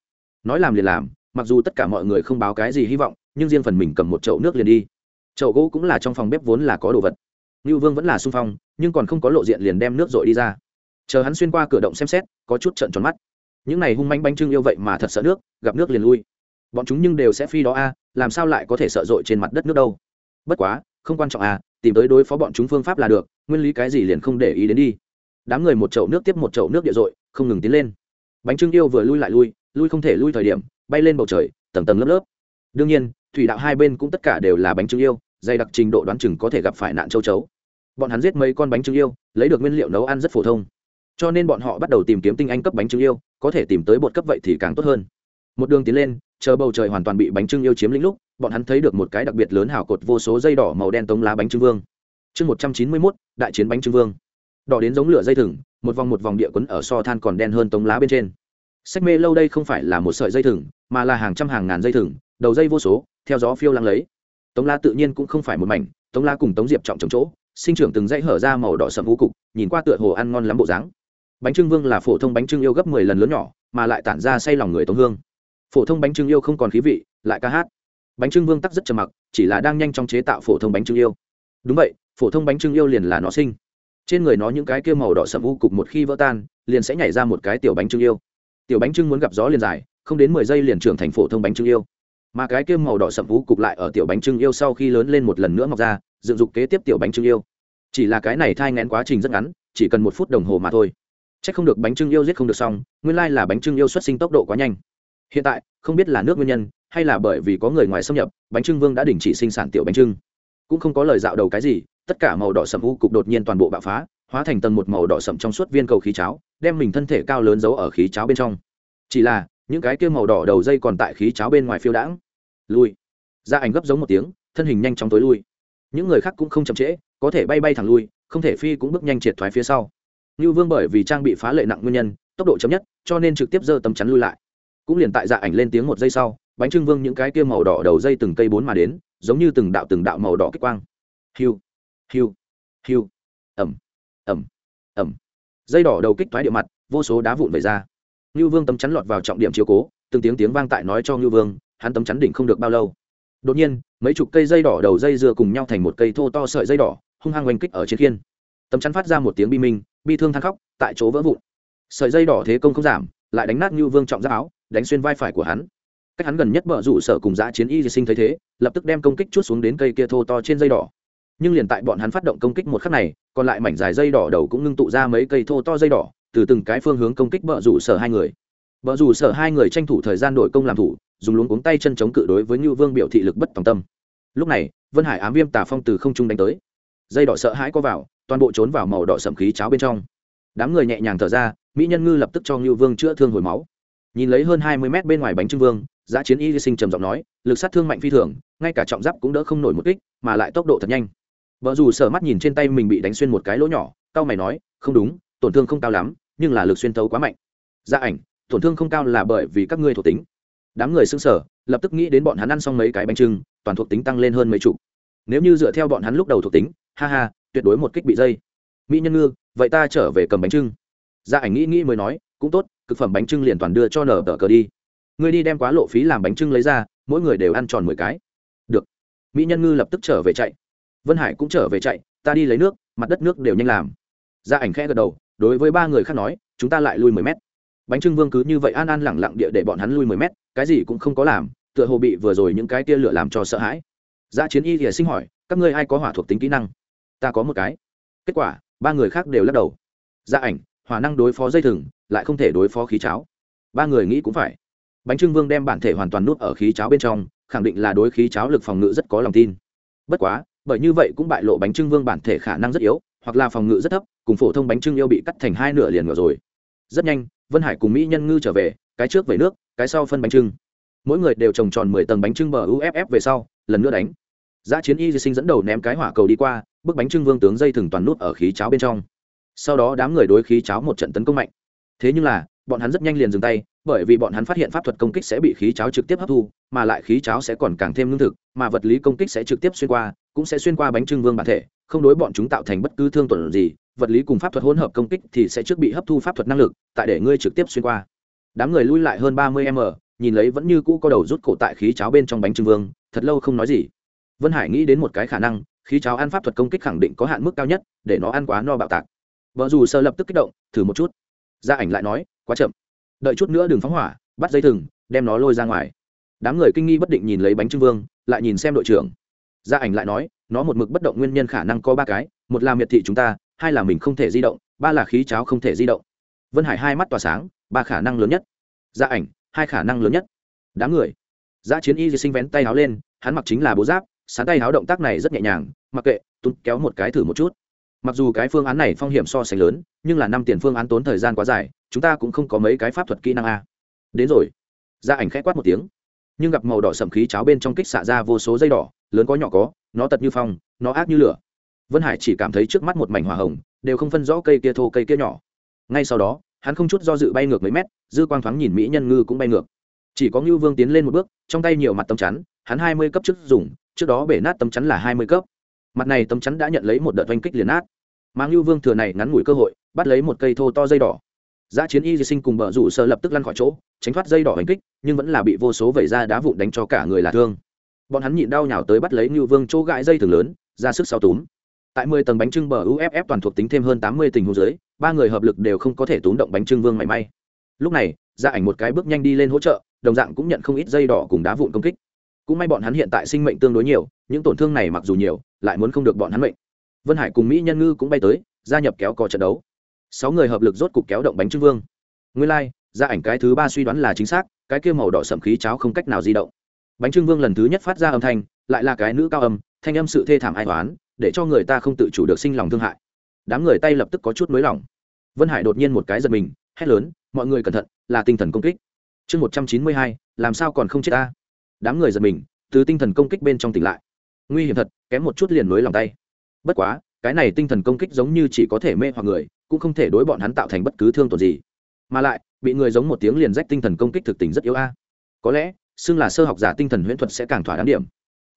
nói làm liền làm, mặc dù tất cả mọi người không báo cái gì hy vọng, nhưng riêng phần mình cầm một chậu nước liền đi. Chậu gỗ cũng là trong phòng bếp vốn là có đồ vật. Ngưu vương vẫn là sung phong, nhưng còn không có lộ diện liền đem nước dội đi ra. Chờ hắn xuyên qua cửa động xem xét, có chút trận tròn mắt những này hung manh bánh trưng yêu vậy mà thật sợ nước, gặp nước liền lui. Bọn chúng nhưng đều sẽ phi đó a, làm sao lại có thể sợ dội trên mặt đất nước đâu? Bất quá, không quan trọng à tìm tới đối phó bọn chúng phương pháp là được, nguyên lý cái gì liền không để ý đến đi. Đám người một chậu nước tiếp một chậu nước địa dội, không ngừng tiến lên. Bánh trưng yêu vừa lui lại lui lui không thể lui thời điểm, bay lên bầu trời, tầng tầng lớp lớp. Đương nhiên, thủy đạo hai bên cũng tất cả đều là bánh trưng yêu, dày đặc trình độ đoán chừng có thể gặp phải nạn châu chấu. Bọn hắn giết mấy con bánh trưng yêu, lấy được nguyên liệu nấu ăn rất phổ thông cho nên bọn họ bắt đầu tìm kiếm tinh anh cấp bánh trưng yêu, có thể tìm tới bột cấp vậy thì càng tốt hơn. Một đường tiến lên, chờ bầu trời hoàn toàn bị bánh trưng yêu chiếm lĩnh lúc, bọn hắn thấy được một cái đặc biệt lớn hào cột vô số dây đỏ màu đen tống lá bánh trưng vương. Chương một trăm chín mươi mốt, đại chiến bánh trưng vương. Đỏ đến giống lửa dây thừng, một vòng một vòng địa quấn ở so than còn đen hơn tống lá bên trên. Sách mê lâu đây không phải là một sợi dây thừng, mà là hàng trăm hàng ngàn dây thừng, đầu dây vô số, theo gió phiêu lăng lấy. Tống lá tự nhiên cũng không phải một mảnh, tống lá cùng tống diệp trọng trồng chỗ, sinh trưởng từng dãy hở ra màu đỏ sậm vũ cục, nhìn qua tựa hồ ăn ngon lắm bộ dáng bánh trưng vương là phổ thông bánh trưng yêu gấp mười lần lớn nhỏ, mà lại tản ra say lòng người tống hương. Phổ thông bánh trưng yêu không còn khí vị, lại ca hát. Bánh trưng vương tắc rất trầm mặc, chỉ là đang nhanh trong chế tạo phổ thông bánh trưng yêu. Đúng vậy, phổ thông bánh trưng yêu liền là nó sinh. Trên người nó những cái kia màu đỏ sậm u cục một khi vỡ tan, liền sẽ nhảy ra một cái tiểu bánh trưng yêu. Tiểu bánh trưng muốn gặp gió liền dài, không đến mười giây liền trưởng thành phổ thông bánh trưng yêu. Mà cái kia màu đỏ sậm u cục lại ở tiểu bánh trưng yêu sau khi lớn lên một lần nữa mọc ra, dựng dục kế tiếp tiểu bánh trưng yêu. Chỉ là cái này thai ngén quá trình rất ngắn, chỉ cần một phút đồng hồ mà thôi. Chắc không được bánh trưng yêu giết không được xong, nguyên lai là bánh trưng yêu xuất sinh tốc độ quá nhanh. hiện tại, không biết là nước nguyên nhân, hay là bởi vì có người ngoài xâm nhập, bánh trưng vương đã đình chỉ sinh sản tiểu bánh trưng. cũng không có lời dạo đầu cái gì, tất cả màu đỏ sậm u cục đột nhiên toàn bộ bạo phá, hóa thành tầng một màu đỏ sậm trong suốt viên cầu khí cháo, đem mình thân thể cao lớn giấu ở khí cháo bên trong. chỉ là, những cái kia màu đỏ đầu dây còn tại khí cháo bên ngoài phiêu đãng. lui. ra ảnh gấp giống một tiếng, thân hình nhanh chóng tối lui. những người khác cũng không chậm trễ, có thể bay bay thẳng lui, không thể phi cũng bước nhanh triệt thoái phía sau. Nưu vương bởi vì trang bị phá lệ nặng nguyên nhân tốc độ chậm nhất cho nên trực tiếp giơ tấm chắn lui lại. Cũng liền tại dạ ảnh lên tiếng một giây sau bánh trưng vương những cái kia màu đỏ đầu dây từng cây bốn mà đến giống như từng đạo từng đạo màu đỏ kích quang. Hiu hiu hiu ầm, ầm, ầm, dây đỏ đầu kích thoái địa mặt vô số đá vụn vẩy ra. Nưu vương tấm chắn lọt vào trọng điểm chiếu cố từng tiếng tiếng vang tại nói cho Nưu vương hắn tấm chắn đỉnh không được bao lâu. Đột nhiên mấy chục cây dây đỏ đầu dây dưa cùng nhau thành một cây thô to sợi dây đỏ hung hăng oanh kích ở trên thiên tấm chắn phát ra một tiếng bi minh, bi thương than khóc, tại chỗ vỡ vụn. Sợi dây đỏ thế công không giảm, lại đánh nát như vương trọng giáp áo, đánh xuyên vai phải của hắn. Cách hắn gần nhất bờ rủ sở cùng giã chiến y sinh thấy thế, lập tức đem công kích chút xuống đến cây kia thô to trên dây đỏ. Nhưng liền tại bọn hắn phát động công kích một khắc này, còn lại mảnh dài dây đỏ đầu cũng ngưng tụ ra mấy cây thô to dây đỏ, từ từng cái phương hướng công kích bờ rủ sở hai người. Bờ rủ sở hai người tranh thủ thời gian đổi công làm thủ, dùng luống cuống tay chân chống cự đối với như vương biểu thị lực bất tòng tâm. Lúc này, vân hải ám viêm tà phong từ không trung đánh tới. Dây đỏ sợ hãi có vào toàn bộ trốn vào màu đỏ sậm khí cháo bên trong. Đám người nhẹ nhàng thở ra, mỹ nhân ngư lập tức cho ngưu vương chữa thương hồi máu. Nhìn lấy hơn hai mươi mét bên ngoài bánh trưng vương giã chiến y sinh trầm giọng nói, lực sát thương mạnh phi thường, ngay cả trọng giáp cũng đỡ không nổi một kích, mà lại tốc độ thật nhanh. Vợ dù sở mắt nhìn trên tay mình bị đánh xuyên một cái lỗ nhỏ cao mày nói, không đúng, tổn thương không cao lắm, nhưng là lực xuyên thấu quá mạnh. Gia ảnh, tổn thương không cao là bởi vì các ngươi thuộc tính. Đám người xưng sở lập tức nghĩ đến bọn hắn ăn xong mấy cái bánh trưng, toàn thuộc tính tăng lên hơn mấy chục. Nếu như dựa theo bọn hắn lúc đầu thuộc tính, ha ha tuyệt đối một kích bị dây. Mỹ nhân ngư, vậy ta trở về cầm bánh trưng. Gia ảnh nghĩ nghĩ mới nói, cũng tốt thực phẩm bánh trưng liền toàn đưa cho nở tờ cờ đi. Ngươi đi đem quá lộ phí làm bánh trưng lấy ra, mỗi người đều ăn tròn mười cái. Được. Mỹ nhân ngư lập tức trở về chạy. Vân hải cũng trở về chạy, ta đi lấy nước, mặt đất nước đều nhanh làm. Gia ảnh khẽ gật đầu, đối với ba người khác nói, chúng ta lại lui mười mét. Bánh trưng vương cứ như vậy an an lẳng lặng địa để bọn hắn lui mười mét, cái gì cũng không có làm, tựa hồ bị vừa rồi những cái tia lửa làm cho sợ hãi. Gia chiến y thì sinh hỏi, các ngươi ai có hỏa thuộc tính kỹ năng? Ta có một cái. Kết quả, ba người khác đều lắc đầu. Gia ảnh, hỏa năng đối phó dây thừng, lại không thể đối phó khí cháo. Ba người nghĩ cũng phải. Bánh trưng vương đem bản thể hoàn toàn nuốt ở khí cháo bên trong, khẳng định là đối khí cháo lực phòng ngự rất có lòng tin. Bất quá, bởi như vậy cũng bại lộ bánh trưng vương bản thể khả năng rất yếu, hoặc là phòng ngự rất thấp, cùng phổ thông bánh trưng yêu bị cắt thành hai nửa liền ngựa rồi. Rất nhanh, vân hải cùng mỹ nhân ngư trở về, cái trước về nước, cái sau phân bánh trưng. Mỗi người đều trồng tròn mười tầng bánh trưng bờ uff về sau, lần nữa đánh. Giã chiến y di sinh dẫn đầu ném cái hỏa cầu đi qua, bức bánh trưng vương tướng dây thừng toàn nút ở khí cháo bên trong. Sau đó đám người đối khí cháo một trận tấn công mạnh. Thế nhưng là, bọn hắn rất nhanh liền dừng tay, bởi vì bọn hắn phát hiện pháp thuật công kích sẽ bị khí cháo trực tiếp hấp thu, mà lại khí cháo sẽ còn càng thêm lương thực, mà vật lý công kích sẽ trực tiếp xuyên qua, cũng sẽ xuyên qua bánh trưng vương bản thể, không đối bọn chúng tạo thành bất cứ thương tổn gì, vật lý cùng pháp thuật hỗn hợp công kích thì sẽ trước bị hấp thu pháp thuật năng lực, tại để ngươi trực tiếp xuyên qua. Đám người lui lại hơn ba mươi m, nhìn lấy vẫn như cũ có đầu rút cổ tại khí cháo bên trong bánh trưng vương, thật lâu không nói gì vân hải nghĩ đến một cái khả năng, khí cháo ăn pháp thuật công kích khẳng định có hạn mức cao nhất, để nó ăn quá no bạo tạc. Vợ dù sơ lập tức kích động, thử một chút. Gia ảnh lại nói, quá chậm. Đợi chút nữa đừng phóng hỏa, bắt dây thừng, đem nó lôi ra ngoài. Đám người kinh nghi bất định nhìn lấy bánh trưng vương, lại nhìn xem đội trưởng. Gia ảnh lại nói, nó một mực bất động nguyên nhân khả năng có ba cái, một là miệt thị chúng ta, hai là mình không thể di động, ba là khí cháo không thể di động. Vân hải hai mắt tỏa sáng, ba khả năng lớn nhất. Gia ảnh, hai khả năng lớn nhất. Đám người. Gia chiến y di sinh vén tay áo lên, hắn mặc chính là bố giáp sán tay háo động tác này rất nhẹ nhàng, mặc kệ tuấn kéo một cái thử một chút. Mặc dù cái phương án này phong hiểm so sánh lớn, nhưng là năm tiền phương án tốn thời gian quá dài, chúng ta cũng không có mấy cái pháp thuật kỹ năng a. Đến rồi. Gia ảnh k h ẽ quát một tiếng. Nhưng gặp màu đỏ sầm khí cháo bên trong kích xạ ra vô số dây đỏ, lớn có nhỏ có, nó tật như phong, nó ác như lửa. Vân hải chỉ cảm thấy trước mắt một mảnh hỏa hồng, đều không phân rõ cây kia thô cây kia nhỏ. Ngay sau đó, hắn không chút do dự bay ngược mấy mét, dư quang thoáng nhìn mỹ nhân ngư cũng bay ngược. Chỉ có ngưu vương tiến lên một bước, trong tay nhiều mặt tấm chắn, hắn hai mươi cấp trước dùng trước đó bể nát tấm chắn là hai mươi cấp mặt này tấm chắn đã nhận lấy một đợt oanh kích liền nát mà ngưu vương thừa này ngắn ngủi cơ hội bắt lấy một cây thô to dây đỏ Giá chiến y di sinh cùng bờ rủ sơ lập tức lăn khỏi chỗ, tránh thoát dây đỏ hành kích, nhưng vẫn là bị vô số vẩy ra đá vụn đánh cho cả người là thương. Bọn hắn nhịn đau nhào tới bắt lấy Nưu Vương chỗ gãi dây thường lớn, ra sức sau túm. Tại mười tầng bánh trưng bờ UFF toàn thuộc tính thêm hơn tám mươi tình huống dưới, ba người hợp lực đều không có thể túm động bánh trưng Vương mảy may. Lúc này, Gia ảnh một cái bước nhanh đi lên hỗ trợ, đồng dạng cũng nhận không ít dây đỏ cùng đá vụn công kích. Cũng may bọn hắn hiện tại sinh mệnh tương đối nhiều, những tổn thương này mặc dù nhiều, lại muốn không được bọn hắn mệnh. Vân Hải cùng Mỹ Nhân Ngư cũng bay tới, gia nhập kéo cò trận đấu. Sáu người hợp lực rốt cục kéo động bánh trưng Vương. Nguyên lai、like, gia ảnh cái thứ ba suy đoán là chính xác cái kia màu đỏ sậm khí cháo không cách nào di động. Bánh trưng vương lần thứ nhất phát ra âm thanh lại là cái nữ cao âm thanh âm sự thê thảm ai toán để cho người ta không tự chủ được sinh lòng thương hại. Đám người tay lập tức có chút nới lỏng. Vân hải đột nhiên một cái giật mình hét lớn mọi người cẩn thận là tinh thần công kích. Chương một trăm chín mươi hai làm sao còn không chết ta? Đám người giật mình, từ tinh thần công kích bên trong tỉnh lại. Nguy hiểm thật, kém một chút liền nối lòng tay. Bất quá, cái này tinh thần công kích giống như chỉ có thể mê hoặc người, cũng không thể đối bọn hắn tạo thành bất cứ thương tổn gì. Mà lại, bị người giống một tiếng liền rách tinh thần công kích thực tình rất yếu a. Có lẽ, xưng là sơ học giả tinh thần huyễn thuật sẽ càng thỏa đáng điểm.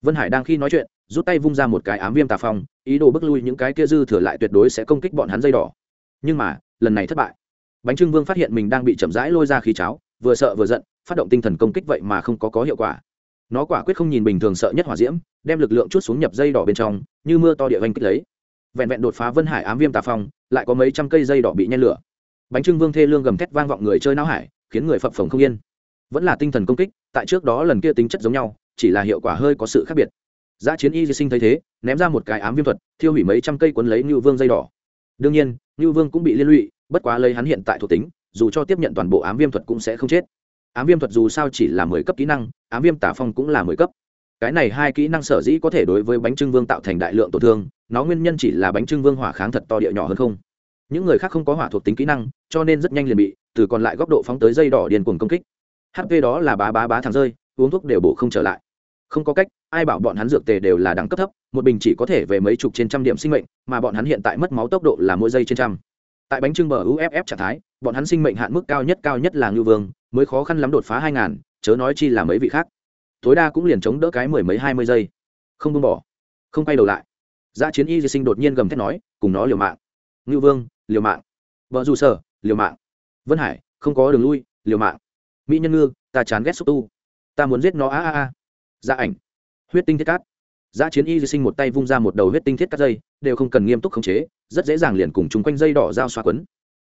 Vân hải đang khi nói chuyện, rút tay vung ra một cái ám viêm tà phong, ý đồ bước lui những cái kia dư thừa lại tuyệt đối sẽ công kích bọn hắn dây đỏ. Nhưng mà, lần này thất bại. Bánh trưng vương phát hiện mình đang bị chậm rãi lôi ra khí cháo, vừa sợ vừa giận, phát động tinh thần công kích vậy mà không có có hiệu quả nó quả quyết không nhìn bình thường sợ nhất hỏa diễm, đem lực lượng chút xuống nhập dây đỏ bên trong, như mưa to địa oanh kích lấy. Vẹn vẹn đột phá vân hải ám viêm tà phong, lại có mấy trăm cây dây đỏ bị nhen lửa. Bánh trưng vương thê lương gầm thét vang vọng người chơi não hải, khiến người phập phồng không yên. Vẫn là tinh thần công kích, tại trước đó lần kia tính chất giống nhau, chỉ là hiệu quả hơi có sự khác biệt. Giá chiến y di sinh thấy thế, ném ra một cái ám viêm thuật, thiêu hủy mấy trăm cây quấn lấy ngưu vương dây đỏ. Đương nhiên, ngưu vương cũng bị liên lụy, bất quá lấy hắn hiện tại thuộc tính, dù cho tiếp nhận toàn bộ ám viêm thuật cũng sẽ không chết ám viêm thuật dù sao chỉ là mười cấp kỹ năng, ám viêm tả phong cũng là mười cấp. Cái này hai kỹ năng sở dĩ có thể đối với bánh trưng vương tạo thành đại lượng tổn thương, nó nguyên nhân chỉ là bánh trưng vương hỏa kháng thật to địa nhỏ hơn không. Những người khác không có hỏa thuộc tính kỹ năng, cho nên rất nhanh liền bị từ còn lại góc độ phóng tới dây đỏ điền cuồng công kích. Hp đó là bá bá bá thằng rơi, uống thuốc đều bổ không trở lại. Không có cách, ai bảo bọn hắn dược tề đều là đẳng cấp thấp, một bình chỉ có thể về mấy chục trên trăm điểm sinh mệnh, mà bọn hắn hiện tại mất máu tốc độ là mỗi giây trên trăm. Tại bánh trưng bờ uff trạng thái, bọn hắn sinh mệnh hạn mức cao nhất cao nhất là ngư vương mới khó khăn lắm đột phá hai ngàn, chớ nói chi là mấy vị khác. Tối đa cũng liền chống đỡ cái mười mấy hai mươi giây. Không buông bỏ, không quay đầu lại. Giá chiến y di sinh đột nhiên gầm thét nói, cùng nó liều mạng. Ngư vương, liều mạng. Vợ dù sở, liều mạng. Vân hải, không có đường lui, liều mạng. Mỹ nhân ngư, ta chán ghét xúc tu. Ta muốn giết nó, a a a. Gia ảnh. Huyết tinh thiết cát. Giá chiến y di sinh một tay vung ra một đầu huyết tinh thiết cắt dây, đều không cần nghiêm túc khống chế, rất dễ dàng liền cùng chung quanh dây đỏ dao xoa quấn.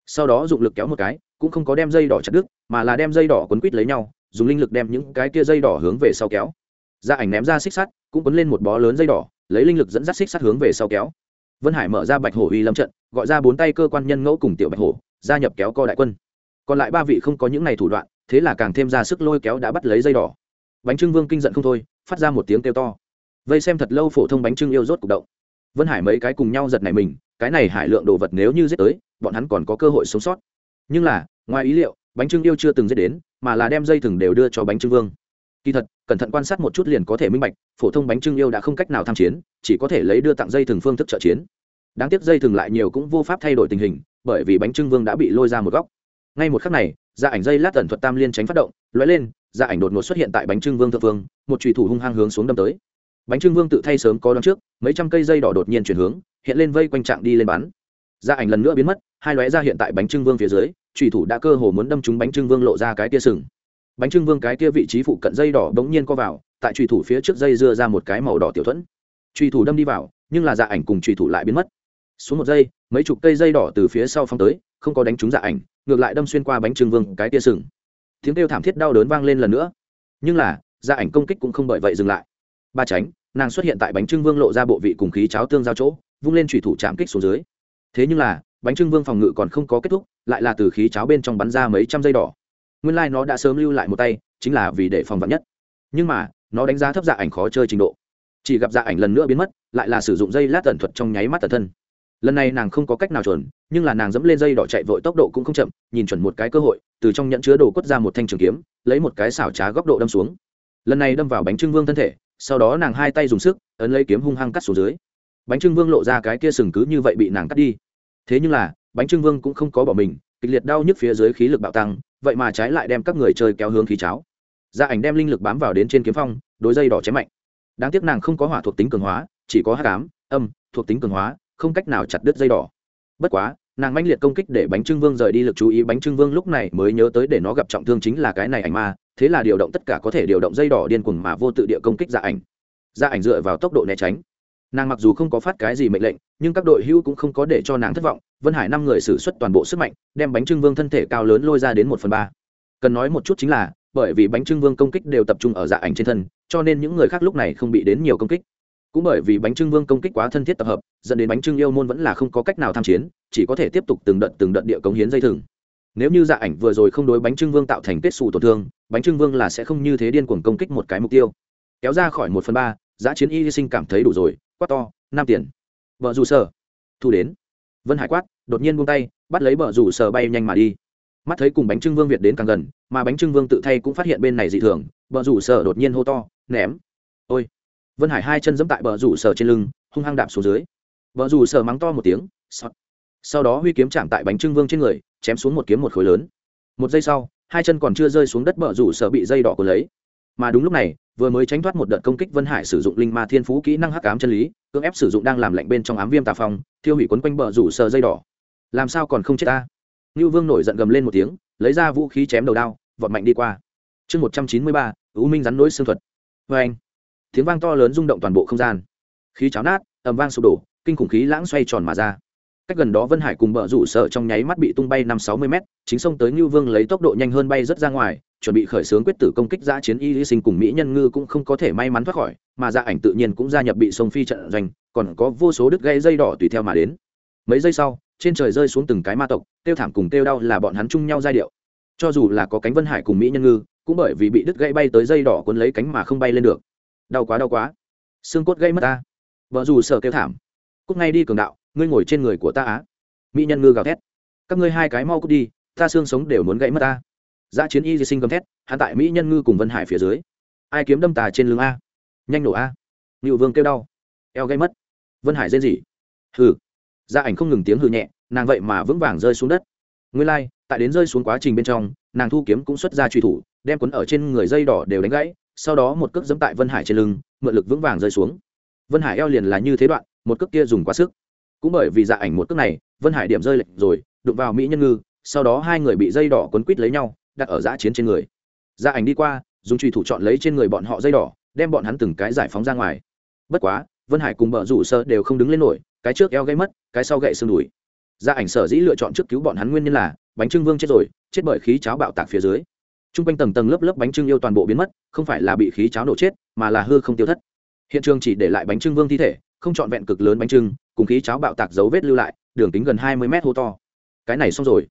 Sau đó dụng lực kéo một cái, cũng không có đem dây đỏ chặt đứt mà là đem dây đỏ quấn quít lấy nhau, dùng linh lực đem những cái kia dây đỏ hướng về sau kéo. Gia ảnh ném ra xích sắt, cũng quấn lên một bó lớn dây đỏ, lấy linh lực dẫn dắt xích sắt hướng về sau kéo. Vân hải mở ra bạch hổ uy lâm trận, gọi ra bốn tay cơ quan nhân ngẫu cùng tiểu bạch hổ, gia nhập kéo co đại quân. Còn lại ba vị không có những này thủ đoạn, thế là càng thêm ra sức lôi kéo đã bắt lấy dây đỏ. Bánh trưng vương kinh giận không thôi, phát ra một tiếng kêu to. Vây xem thật lâu phổ thông bánh trưng yêu rốt cục động. Vân hải mấy cái cùng nhau giật này mình, cái này hải lượng đồ vật nếu như giết tới, bọn hắn còn có cơ hội sống sót. Nhưng là, ngoài ý liệu bánh trưng yêu chưa từng giết đến, mà là đem dây thừng đều đưa cho bánh trưng vương. Kỳ thật, cẩn thận quan sát một chút liền có thể minh bạch, phổ thông bánh trưng yêu đã không cách nào tham chiến, chỉ có thể lấy đưa tặng dây thừng phương thức trợ chiến. Đáng tiếc dây thừng lại nhiều cũng vô pháp thay đổi tình hình, bởi vì bánh trưng vương đã bị lôi ra một góc. Ngay một khắc này gia ảnh dây lát tần thuật tam liên tránh phát động, lóe lên gia ảnh đột ngột xuất hiện tại bánh trưng vương thượng vương, một trùy thủ hung hăng hướng xuống đâm tới. Bánh trưng vương tự thay sớm có đón trước, mấy trăm cây dây đỏ đột nhiên chuyển hướng, hiện lên vây quanh trạng đi lên bắn. Gia ảnh lần nữa biến mất, hai lóe ra hiện tại bánh trưng vương phía dưới trùy thủ đã cơ hồ muốn đâm trúng bánh trưng vương lộ ra cái tia sừng. Bánh trưng vương cái tia vị trí phụ cận dây đỏ bỗng nhiên co vào, tại trùy thủ phía trước dây dưa ra một cái màu đỏ tiểu thuẫn. Trùy thủ đâm đi vào, nhưng là dạ ảnh cùng trùy thủ lại biến mất. Xuống một giây, mấy chục cây dây đỏ từ phía sau phong tới, không có đánh trúng dạ ảnh, ngược lại đâm xuyên qua bánh trưng vương cái tia sừng. Tiếng kêu thảm thiết đau đớn vang lên lần nữa. Nhưng là dạ ảnh công kích cũng không bởi vậy dừng lại. Ba tránh, nàng xuất hiện tại bánh trưng vương lộ ra bộ vị cùng khí cháo tương giao chỗ, vung lên trùy thủ chạm kích xuống dưới. Thế nhưng là bánh trưng vương phòng ngự còn không có kết thúc, lại là từ khí cháo bên trong bắn ra mấy trăm dây đỏ. Nguyên lai、like、nó đã sớm lưu lại một tay, chính là vì để phòng vắn nhất. Nhưng mà, nó đánh giá thấp dạ ảnh khó chơi trình độ. Chỉ gặp dạ ảnh lần nữa biến mất, lại là sử dụng dây lát tẩn thuật trong nháy mắt tẩn thân. Lần này nàng không có cách nào chuẩn, nhưng là nàng dẫm lên dây đỏ chạy vội tốc độ cũng không chậm, nhìn chuẩn một cái cơ hội, từ trong nhận chứa đồ quất ra một thanh trường kiếm, lấy một cái xảo trá góc độ đâm xuống. Lần này đâm vào bánh trưng vương thân thể, sau đó nàng hai tay dùng sức, ấn lấy kiếm hung hăng cắt xuống dưới. Bánh trưng vương lộ ra cái kia sừng cứ như vậy bị nàng cắt đi thế nhưng là, bánh trưng vương cũng không có bỏ mình, kịch liệt đau nhức phía dưới khí lực bạo tăng, vậy mà trái lại đem các người chơi kéo hướng khí cháo. Gia ảnh đem linh lực bám vào đến trên kiếm phong, đối dây đỏ chém mạnh. Đáng tiếc nàng không có hỏa thuộc tính cường hóa, chỉ có hát cám âm, thuộc tính cường hóa, không cách nào chặt đứt dây đỏ. Bất quá, nàng manh liệt công kích để bánh trưng vương rời đi lực chú ý, bánh trưng vương lúc này mới nhớ tới để nó gặp trọng thương chính là cái này ảnh ma, thế là điều động tất cả có thể điều động dây đỏ điên cuồng mà vô tự địa công kích gia ảnh. Gia ảnh dựa vào tốc độ né tránh nàng mặc dù không có phát cái gì mệnh lệnh, nhưng các đội hữu cũng không có để cho nàng thất vọng. Vân hải năm người xử suất toàn bộ sức mạnh, đem bánh trưng vương thân thể cao lớn lôi ra đến một phần ba. Cần nói một chút chính là, bởi vì bánh trưng vương công kích đều tập trung ở dạ ảnh trên thân, cho nên những người khác lúc này không bị đến nhiều công kích. Cũng bởi vì bánh trưng vương công kích quá thân thiết tập hợp, dẫn đến bánh trưng yêu môn vẫn là không có cách nào tham chiến, chỉ có thể tiếp tục từng đợt từng đợt địa cống hiến dây thừng. Nếu như dạ ảnh vừa rồi không đối bánh trưng vương tạo thành kết xù tổn thương, bánh trưng vương là sẽ không như thế điên cuồng công kích một cái mục tiêu. Kéo ra khỏi một phần ba, giá chiến y sinh cảm thấy đủ rồi quát to năm tiền. Vợ dù sở. Thu đến. Vân hải quát, đột nhiên buông tay, bắt lấy vợ rủ sở bay nhanh mà đi. Mắt thấy cùng bánh trưng vương việt đến càng gần, mà bánh trưng vương tự thay cũng phát hiện bên này dị thường vợ rủ sở đột nhiên hô to, ném. Ôi. Vân hải hai chân giẫm tại bờ rủ sở trên lưng, hung hăng đạp xuống dưới. Vợ rủ sở mắng to một tiếng sau đó huy kiếm chạm tại bánh trưng vương trên người, chém xuống một kiếm một khối lớn. Một giây sau, hai chân còn chưa rơi xuống đất bờ rủ sở bị dây đỏ của lấy mà đúng lúc này, vừa mới tránh thoát một đợt công kích, vân hải sử dụng linh ma thiên phú kỹ năng hắc ám chân lý, cưỡng ép sử dụng đang làm lạnh bên trong ám viêm tà phong, thiêu hủy quấn quanh bờ rủ sờ dây đỏ. Làm sao còn không chết ta? Ngưu vương nổi giận gầm lên một tiếng, lấy ra vũ khí chém đầu đao, vọt mạnh đi qua. Chương một trăm chín mươi ba ưu minh rắn nối xương thuật. Vê anh, tiếng vang to lớn rung động toàn bộ không gian. Khí cháo nát, ầm vang sụp đổ, kinh khủng khí lãng xoay tròn mà ra cách gần đó vân hải cùng bờ rủ sợ trong nháy mắt bị tung bay năm sáu mươi m chính sông tới ngưu vương lấy tốc độ nhanh hơn bay rất ra ngoài, chuẩn bị khởi xướng quyết tử công kích giã chiến y hy sinh cùng mỹ nhân ngư cũng không có thể may mắn thoát khỏi, mà gia ảnh tự nhiên cũng gia nhập bị sông phi trận doanh, còn có vô số đứt gây dây đỏ tùy theo mà đến. Mấy giây sau, trên trời rơi xuống từng cái ma tộc tiêu thảm cùng tiêu đau là bọn hắn chung nhau giai điệu. Cho dù là có cánh vân hải cùng mỹ nhân ngư, cũng bởi vì bị đứt gãy bay tới dây đỏ cuốn lấy cánh mà không bay lên được. Đau quá đau quá. Xương cốt gây mất ta. Vợ dù sợ kêu thảm. Cúc ngay đi cường đạo ngươi ngồi trên người của ta á mỹ nhân ngư gào thét các ngươi hai cái mau cút đi ta xương sống đều muốn gãy mất ta giã chiến y di sinh gầm thét, hắn tại Mỹ nhân ngư cùng Vân Hải phía dưới. Ai kiếm đâm tà trên lưng a? Nhanh nổ a. ngự Vương kêu đau. Eo gây mất. Vân Hải rên rỉ. Hừ. Gia ảnh không ngừng tiếng hừ nhẹ, nàng vậy mà vững vàng rơi xuống đất. Nguyên lai、like, tại đến rơi xuống quá trình bên trong, nàng thu kiếm cũng xuất ra truy thủ, đem quấn ở trên người dây đỏ đều đánh gãy, sau đó một cước giẫm tại Vân Hải trên lưng, mượn lực vững vàng rơi xuống. Vân Hải eo liền là như thế đoạn, một cước kia dùng quá sức. Cũng bởi vì dạ ảnh một cước này, Vân Hải điểm rơi lệch rồi, đụng vào Mỹ nhân ngư, sau đó hai người bị dây đỏ quấn quít lấy nhau, đặt ở giã chiến trên người. Dạ ảnh đi qua dùng truy thủ chọn lấy trên người bọn họ dây đỏ đem bọn hắn từng cái giải phóng ra ngoài. Bất quá vân hải cùng bờ rủ sơ đều không đứng lên nổi cái trước eo gây mất cái sau gậy xương đùi. Gia ảnh sở dĩ lựa chọn trước cứu bọn hắn nguyên nhân là bánh trưng vương chết rồi chết bởi khí cháo bạo tạc phía dưới. T r u n g quanh tầng tầng lớp lớp bánh trưng yêu toàn bộ biến mất không phải là bị khí cháo nổ chết mà là hư không tiêu thất. Hiện trường chỉ để lại bánh trưng vương thi thể không trọn vẹn cực lớn bánh trưng cùng khí cháo bạo tạc dấu vết lưu lại, đường kính gần hai mươi mét hô to. Cái này xong rồi.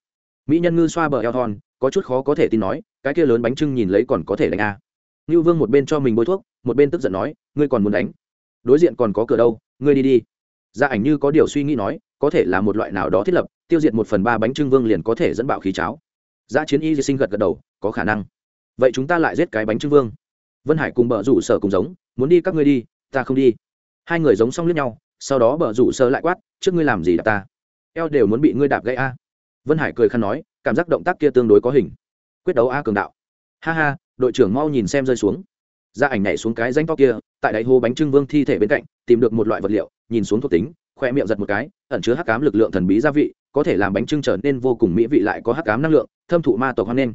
Mỹ nhân ngư xoa bờ eo thon có chút khó có thể tin nói, cái kia lớn bánh trưng nhìn lấy còn có thể đánh a. À. ngưu vương một bên cho mình bôi thuốc, một bên tức giận nói, ngươi còn muốn đánh? Đối diện còn có cửa đâu, ngươi đi đi. Gia ảnh như có điều suy nghĩ nói, có thể là một loại nào đó thiết lập, tiêu diệt một phần ba bánh trưng vương liền có thể dẫn bạo khí cháo. Gia chiến y di sinh gật gật đầu, có khả năng. Vậy chúng ta lại giết cái bánh trưng vương. Vân hải cùng bờ rủ sở cùng giống, muốn đi các ngươi đi, ta không đi. Hai người giống xong lướt nhau sau đó bờ rủ sơ lại quát, trước ngươi làm gì đạp ta? Eo đều muốn bị ngươi đạp gãy a. Vân hải cười khăn nói, cảm giác động tác kia tương đối có hình. Quyết đấu a cường đạo. Ha ha, đội trưởng mau nhìn xem rơi xuống. Ra ảnh nhảy xuống cái danh to kia, tại đáy hô bánh trưng vương thi thể bên cạnh, tìm được một loại vật liệu, nhìn xuống thuộc tính, khoe miệng giật một cái, ẩn chứa hắc cám lực lượng thần bí gia vị, có thể làm bánh trưng trở nên vô cùng mỹ vị lại có hắc cám năng lượng, thâm thụ ma tộc hoan nên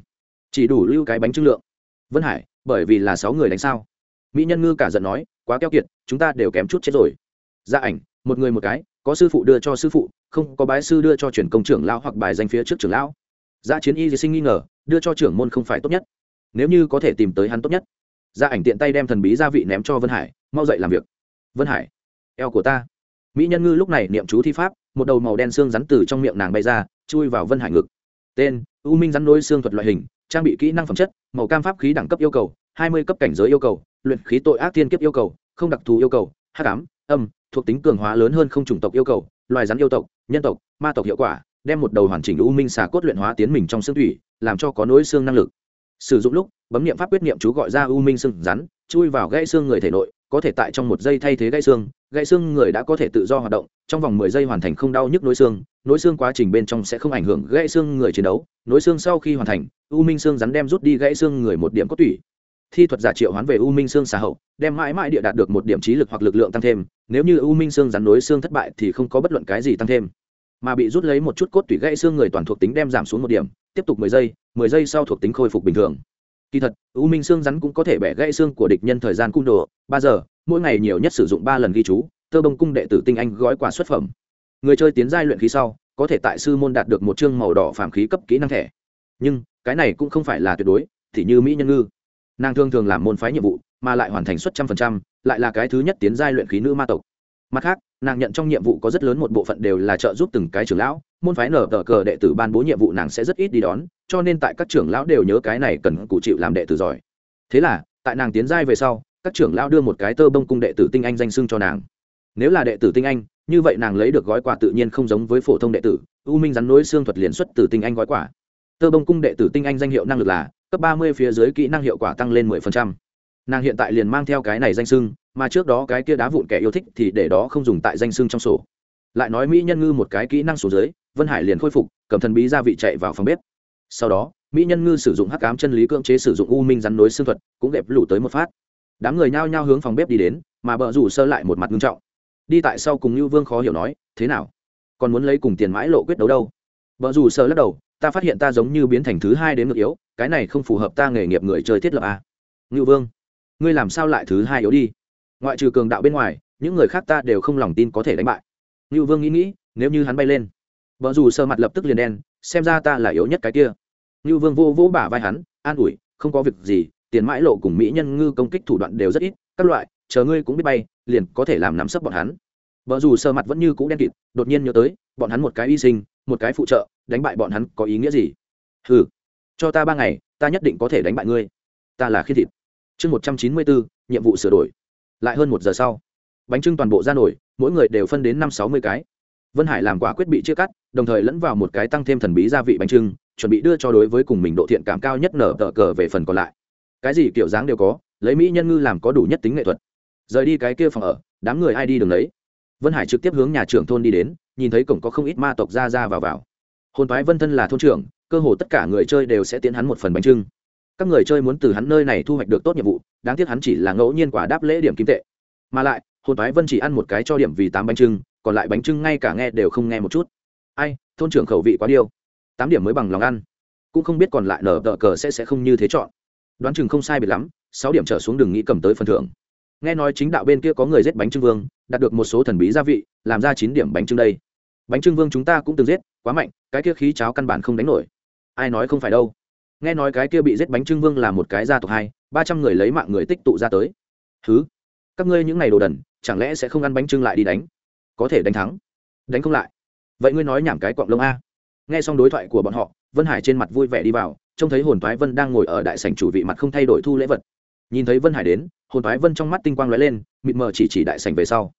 chỉ đủ lưu cái bánh trưng lượng. Vân hải, bởi vì là sáu người đánh sao? Mỹ nhân ngư cả giận nói, quá keo kiệt, chúng ta đều kém chút chết rồi gia ảnh, một người một cái, có sư phụ đưa cho sư phụ, không có bái sư đưa cho truyền công trưởng lão hoặc bài danh phía trước trưởng lão. Gia chiến y sinh nghi ngờ, đưa cho trưởng môn không phải tốt nhất. Nếu như có thể tìm tới hắn tốt nhất. Gia ảnh tiện tay đem thần bí gia vị ném cho vân hải, mau dậy làm việc. Vân hải, eo của ta. Mỹ nhân ngư lúc này niệm chú thi pháp, một đầu màu đen xương rắn từ trong miệng nàng bay ra, chui vào vân hải ngực. Tên, u minh rắn nối xương thuật loại hình, trang bị kỹ năng phẩm chất, màu cam pháp khí đẳng cấp yêu cầu, hai mươi cấp cảnh giới yêu cầu, luyện khí tội ác thiên kiếp yêu cầu, không đặc thù yêu cầu hát cám âm thuộc tính cường hóa lớn hơn không chủng tộc yêu cầu, loài rắn yêu tộc, nhân tộc, ma tộc hiệu quả, đem một đầu hoàn chỉnh u minh xà cốt luyện hóa tiến mình trong xương thủy, làm cho có nối xương năng lực. Sử dụng lúc, bấm niệm pháp quyết niệm chú gọi ra u minh xương rắn, chui vào gãy xương người thể nội, có thể tại trong một giây thay thế gãy xương gãy xương người đã có thể tự do hoạt động, trong vòng mười giây hoàn thành không đau nhức nối xương nối xương quá trình bên trong sẽ không ảnh hưởng gãy xương người chiến đấu, nối xương sau khi hoàn thành, u minh xương rắn đem rút đi gãy xương người một điểm cốt tủy. Thi thuật giả triệu hoán về u minh xương xà hậu, đem mãi mãi địa đạt được một điểm trí lực hoặc lực lượng tăng thêm nếu như u minh xương rắn nối xương thất bại thì không có bất luận cái gì tăng thêm. Mà bị rút lấy một chút cốt tủy gãy xương người toàn thuộc tính đem giảm xuống một điểm, tiếp tục mười giây mười giây sau thuộc tính khôi phục bình thường. Kỳ thật, u minh xương rắn cũng có thể bẻ gãy xương của địch nhân thời gian cung đồ ba giờ, mỗi ngày nhiều nhất sử dụng ba lần ghi chú, tơ bông cung đệ tử tinh anh gói quà xuất phẩm. Người chơi tiến giai luyện khí sau, có thể tại sư môn đạt được một chương màu đỏ phàm khí cấp kỹ năng thẻ. Nhưng, cái này cũng không phải là tuyệt đối, thì như mỹ nhân ngư. Nàng thường thường làm môn phái nhiệm vụ mà lại hoàn thành suất trăm phần trăm, lại là cái thứ nhất tiến giai luyện khí nữ ma tộc. Mặt khác, nàng nhận trong nhiệm vụ có rất lớn một bộ phận đều là trợ giúp từng cái trưởng lão, môn phái nở tờ cờ đệ tử ban bố nhiệm vụ nàng sẽ rất ít đi đón, cho nên tại các trưởng lão đều nhớ cái này cần cụ chịu làm đệ tử giỏi. Thế là, tại nàng tiến giai về sau, các trưởng lão đưa một cái tơ bông cung đệ tử tinh anh danh xưng cho nàng. Nếu là đệ tử tinh anh, như vậy nàng lấy được gói quà tự nhiên không giống với phổ thông đệ tử, u minh rắn nối xương thuật liền xuất từ tinh anh gói quà. Tơ bông cung đệ tử tinh anh danh hiệu năng lực là cấp ba mươi phía dưới kỹ năng hiệu quả tăng lên mười phần trăm nàng hiện tại liền mang theo cái này danh sưng, mà trước đó cái kia đá vụn kẻ yêu thích thì để đó không dùng tại danh sưng trong sổ. Lại nói mỹ nhân ngư một cái kỹ năng số dưới, vân hải liền khôi phục, cầm thần bí gia vị chạy vào phòng bếp. Sau đó, mỹ nhân ngư sử dụng hắc cám chân lý cưỡng chế sử dụng u minh rắn nối xương thuật, cũng đẹp lủ tới một phát. Đám người nhao nhao hướng phòng bếp đi đến, mà bờ rủ sơ lại một mặt nghiêm trọng. Đi tại sau cùng như vương khó hiểu nói, thế nào? Còn muốn lấy cùng tiền mãi lộ quyết đấu đâu? Bờ rủ sơ lắc đầu, ta phát hiện ta giống như biến thành thứ hai đến ngược yếu, cái này không phù hợp ta nghề nghiệp người chơi thiết lập à. ngưu vương ngươi làm sao lại thứ hai yếu đi? Ngoại trừ cường đạo bên ngoài, những người khác ta đều không lòng tin có thể đánh bại. Ngưu vương nghĩ nghĩ, nếu như hắn bay lên, vợ dù sơ mặt lập tức liền đen, xem ra ta là yếu nhất cái kia. Ngưu vương vô vỗ bả vai hắn, an ủi, không có việc gì, tiền mãi lộ cùng mỹ nhân ngư công kích thủ đoạn đều rất ít, các loại, chờ ngươi cũng biết bay, liền có thể làm nắm sấp bọn hắn. Vợ dù sơ mặt vẫn như cũ đen kịt, đột nhiên nhớ tới, bọn hắn một cái y sinh, một cái phụ trợ, đánh bại bọn hắn có ý nghĩa gì? Ừ cho ta ba ngày, ta nhất định có thể đánh bại ngươi. Ta là khi thịt chương một trăm chín mươi bốn, nhiệm vụ sửa đổi. Lại hơn một giờ sau, bánh trưng toàn bộ ra nổi, mỗi người đều phân đến năm sáu mươi cái. Vân hải làm quả quyết bị chia cắt, đồng thời lẫn vào một cái tăng thêm thần bí gia vị bánh trưng, chuẩn bị đưa cho đối với cùng mình độ thiện cảm cao nhất nở tờ cờ về phần còn lại. Cái gì kiểu dáng đều có, lấy mỹ nhân ngư làm có đủ nhất tính nghệ thuật. Rời đi cái kia phòng ở, đám người ai đi đường lấy vân hải trực tiếp hướng nhà trưởng thôn đi đến, nhìn thấy cổng có không ít ma tộc ra ra vào vào. Hồn thoái vân thân là thôn trưởng, cơ hồ tất cả người chơi đều sẽ tiến hắn một phần bánh trưng các người chơi muốn từ hắn nơi này thu hoạch được tốt nhiệm vụ, đáng tiếc hắn chỉ là ngẫu nhiên quả đáp lễ điểm kim tệ. Mà lại, hồn toái vân chỉ ăn một cái cho điểm vì tám bánh trưng, còn lại bánh trưng ngay cả nghe đều không nghe một chút. Ai, thôn trưởng khẩu vị quá điêu. Tám điểm mới bằng lòng ăn. Cũng không biết còn lại nở tờ cờ sẽ sẽ không như thế chọn. Đoán chừng không sai biệt lắm, sáu điểm trở xuống đừng nghĩ cầm tới phần thưởng. Nghe nói chính đạo bên kia có người giết bánh trưng vương, đạt được một số thần bí gia vị, làm ra chín điểm bánh trưng đây. Bánh trưng vương chúng ta cũng từng giết, quá mạnh, cái kia khí cháo căn bản không đánh nổi. Ai nói không phải đâu nghe nói cái kia bị giết bánh trưng vương là một cái gia tộc hai, ba trăm người lấy mạng người tích tụ ra tới. Thứ các ngươi những ngày đồ đần, chẳng lẽ sẽ không ăn bánh trưng lại đi đánh? Có thể đánh thắng. Đánh không lại. Vậy ngươi nói nhảm cái cọng lông a. Nghe xong đối thoại của bọn họ, vân hải trên mặt vui vẻ đi vào, trông thấy hồn thoái vân đang ngồi ở đại sảnh chủ vị mặt không thay đổi thu lễ vật. Nhìn thấy vân hải đến, hồn thoái vân trong mắt tinh quang lóe lên, mịt mờ chỉ chỉ đại sảnh về sau.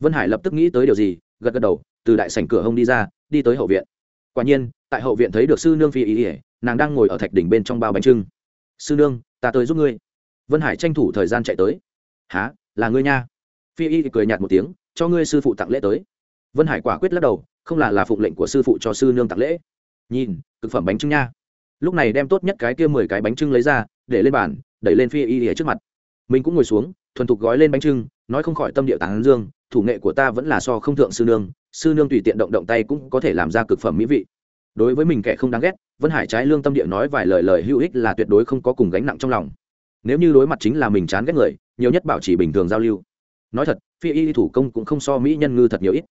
Vân hải lập tức nghĩ tới điều gì, gật gật đầu, từ đại sảnh cửa hông đi ra, đi tới hậu viện. Quả nhiên, tại hậu viện thấy được sư nương phi ý ỉa nàng đang ngồi ở thạch đỉnh bên trong bao bánh trưng. Sư nương, ta tới giúp ngươi. Vân hải tranh thủ thời gian chạy tới. Há là ngươi nha? Phi y cười nhạt một tiếng, cho ngươi sư phụ tặng lễ tới. Vân hải quả quyết lắc đầu, không là là phụng lệnh của sư phụ cho sư nương tặng lễ. Nhìn thực phẩm bánh trưng nha. Lúc này đem tốt nhất cái kia mười cái bánh trưng lấy ra, để lên bàn, đẩy lên phi y ở trước mặt. Mình cũng ngồi xuống, thuần thục gói lên bánh trưng, nói không khỏi tâm địa tán dương, thủ nghệ của ta vẫn là so không thượng sư nương sư nương tùy tiện động động tay cũng có thể làm ra cực phẩm mỹ vị đối với mình kẻ không đáng ghét, vân hải trái lương tâm địa nói vài lời lời hữu ích là tuyệt đối không có cùng gánh nặng trong lòng. Nếu như đối mặt chính là mình chán ghét người, nhiều nhất bảo chỉ bình thường giao lưu. Nói thật, phi y thủ công cũng không so mỹ nhân ngư thật nhiều ít.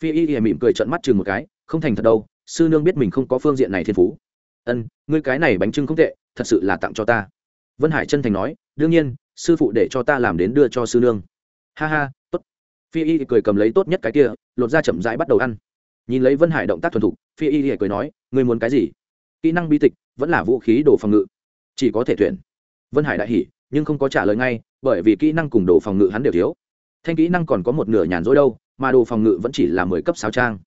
Phi y mỉm cười trận mắt chừng một cái, không thành thật đâu, sư nương biết mình không có phương diện này thiên phú. Ân, ngươi cái này bánh trưng không tệ, thật sự là tặng cho ta. Vân hải chân thành nói, đương nhiên, sư phụ để cho ta làm đến đưa cho sư nương. Ha ha, tốt. Phi y cười cầm lấy tốt nhất cái kia, lột ra chậm rãi bắt đầu ăn nhìn lấy vân hải động tác thuần thục phi y cười nói ngươi muốn cái gì kỹ năng bi tịch vẫn là vũ khí đồ phòng ngự chỉ có thể tuyển vân hải đại hỉ nhưng không có trả lời ngay bởi vì kỹ năng cùng đồ phòng ngự hắn đều thiếu thanh kỹ năng còn có một nửa nhàn rỗi đâu mà đồ phòng ngự vẫn chỉ là mười cấp sao trang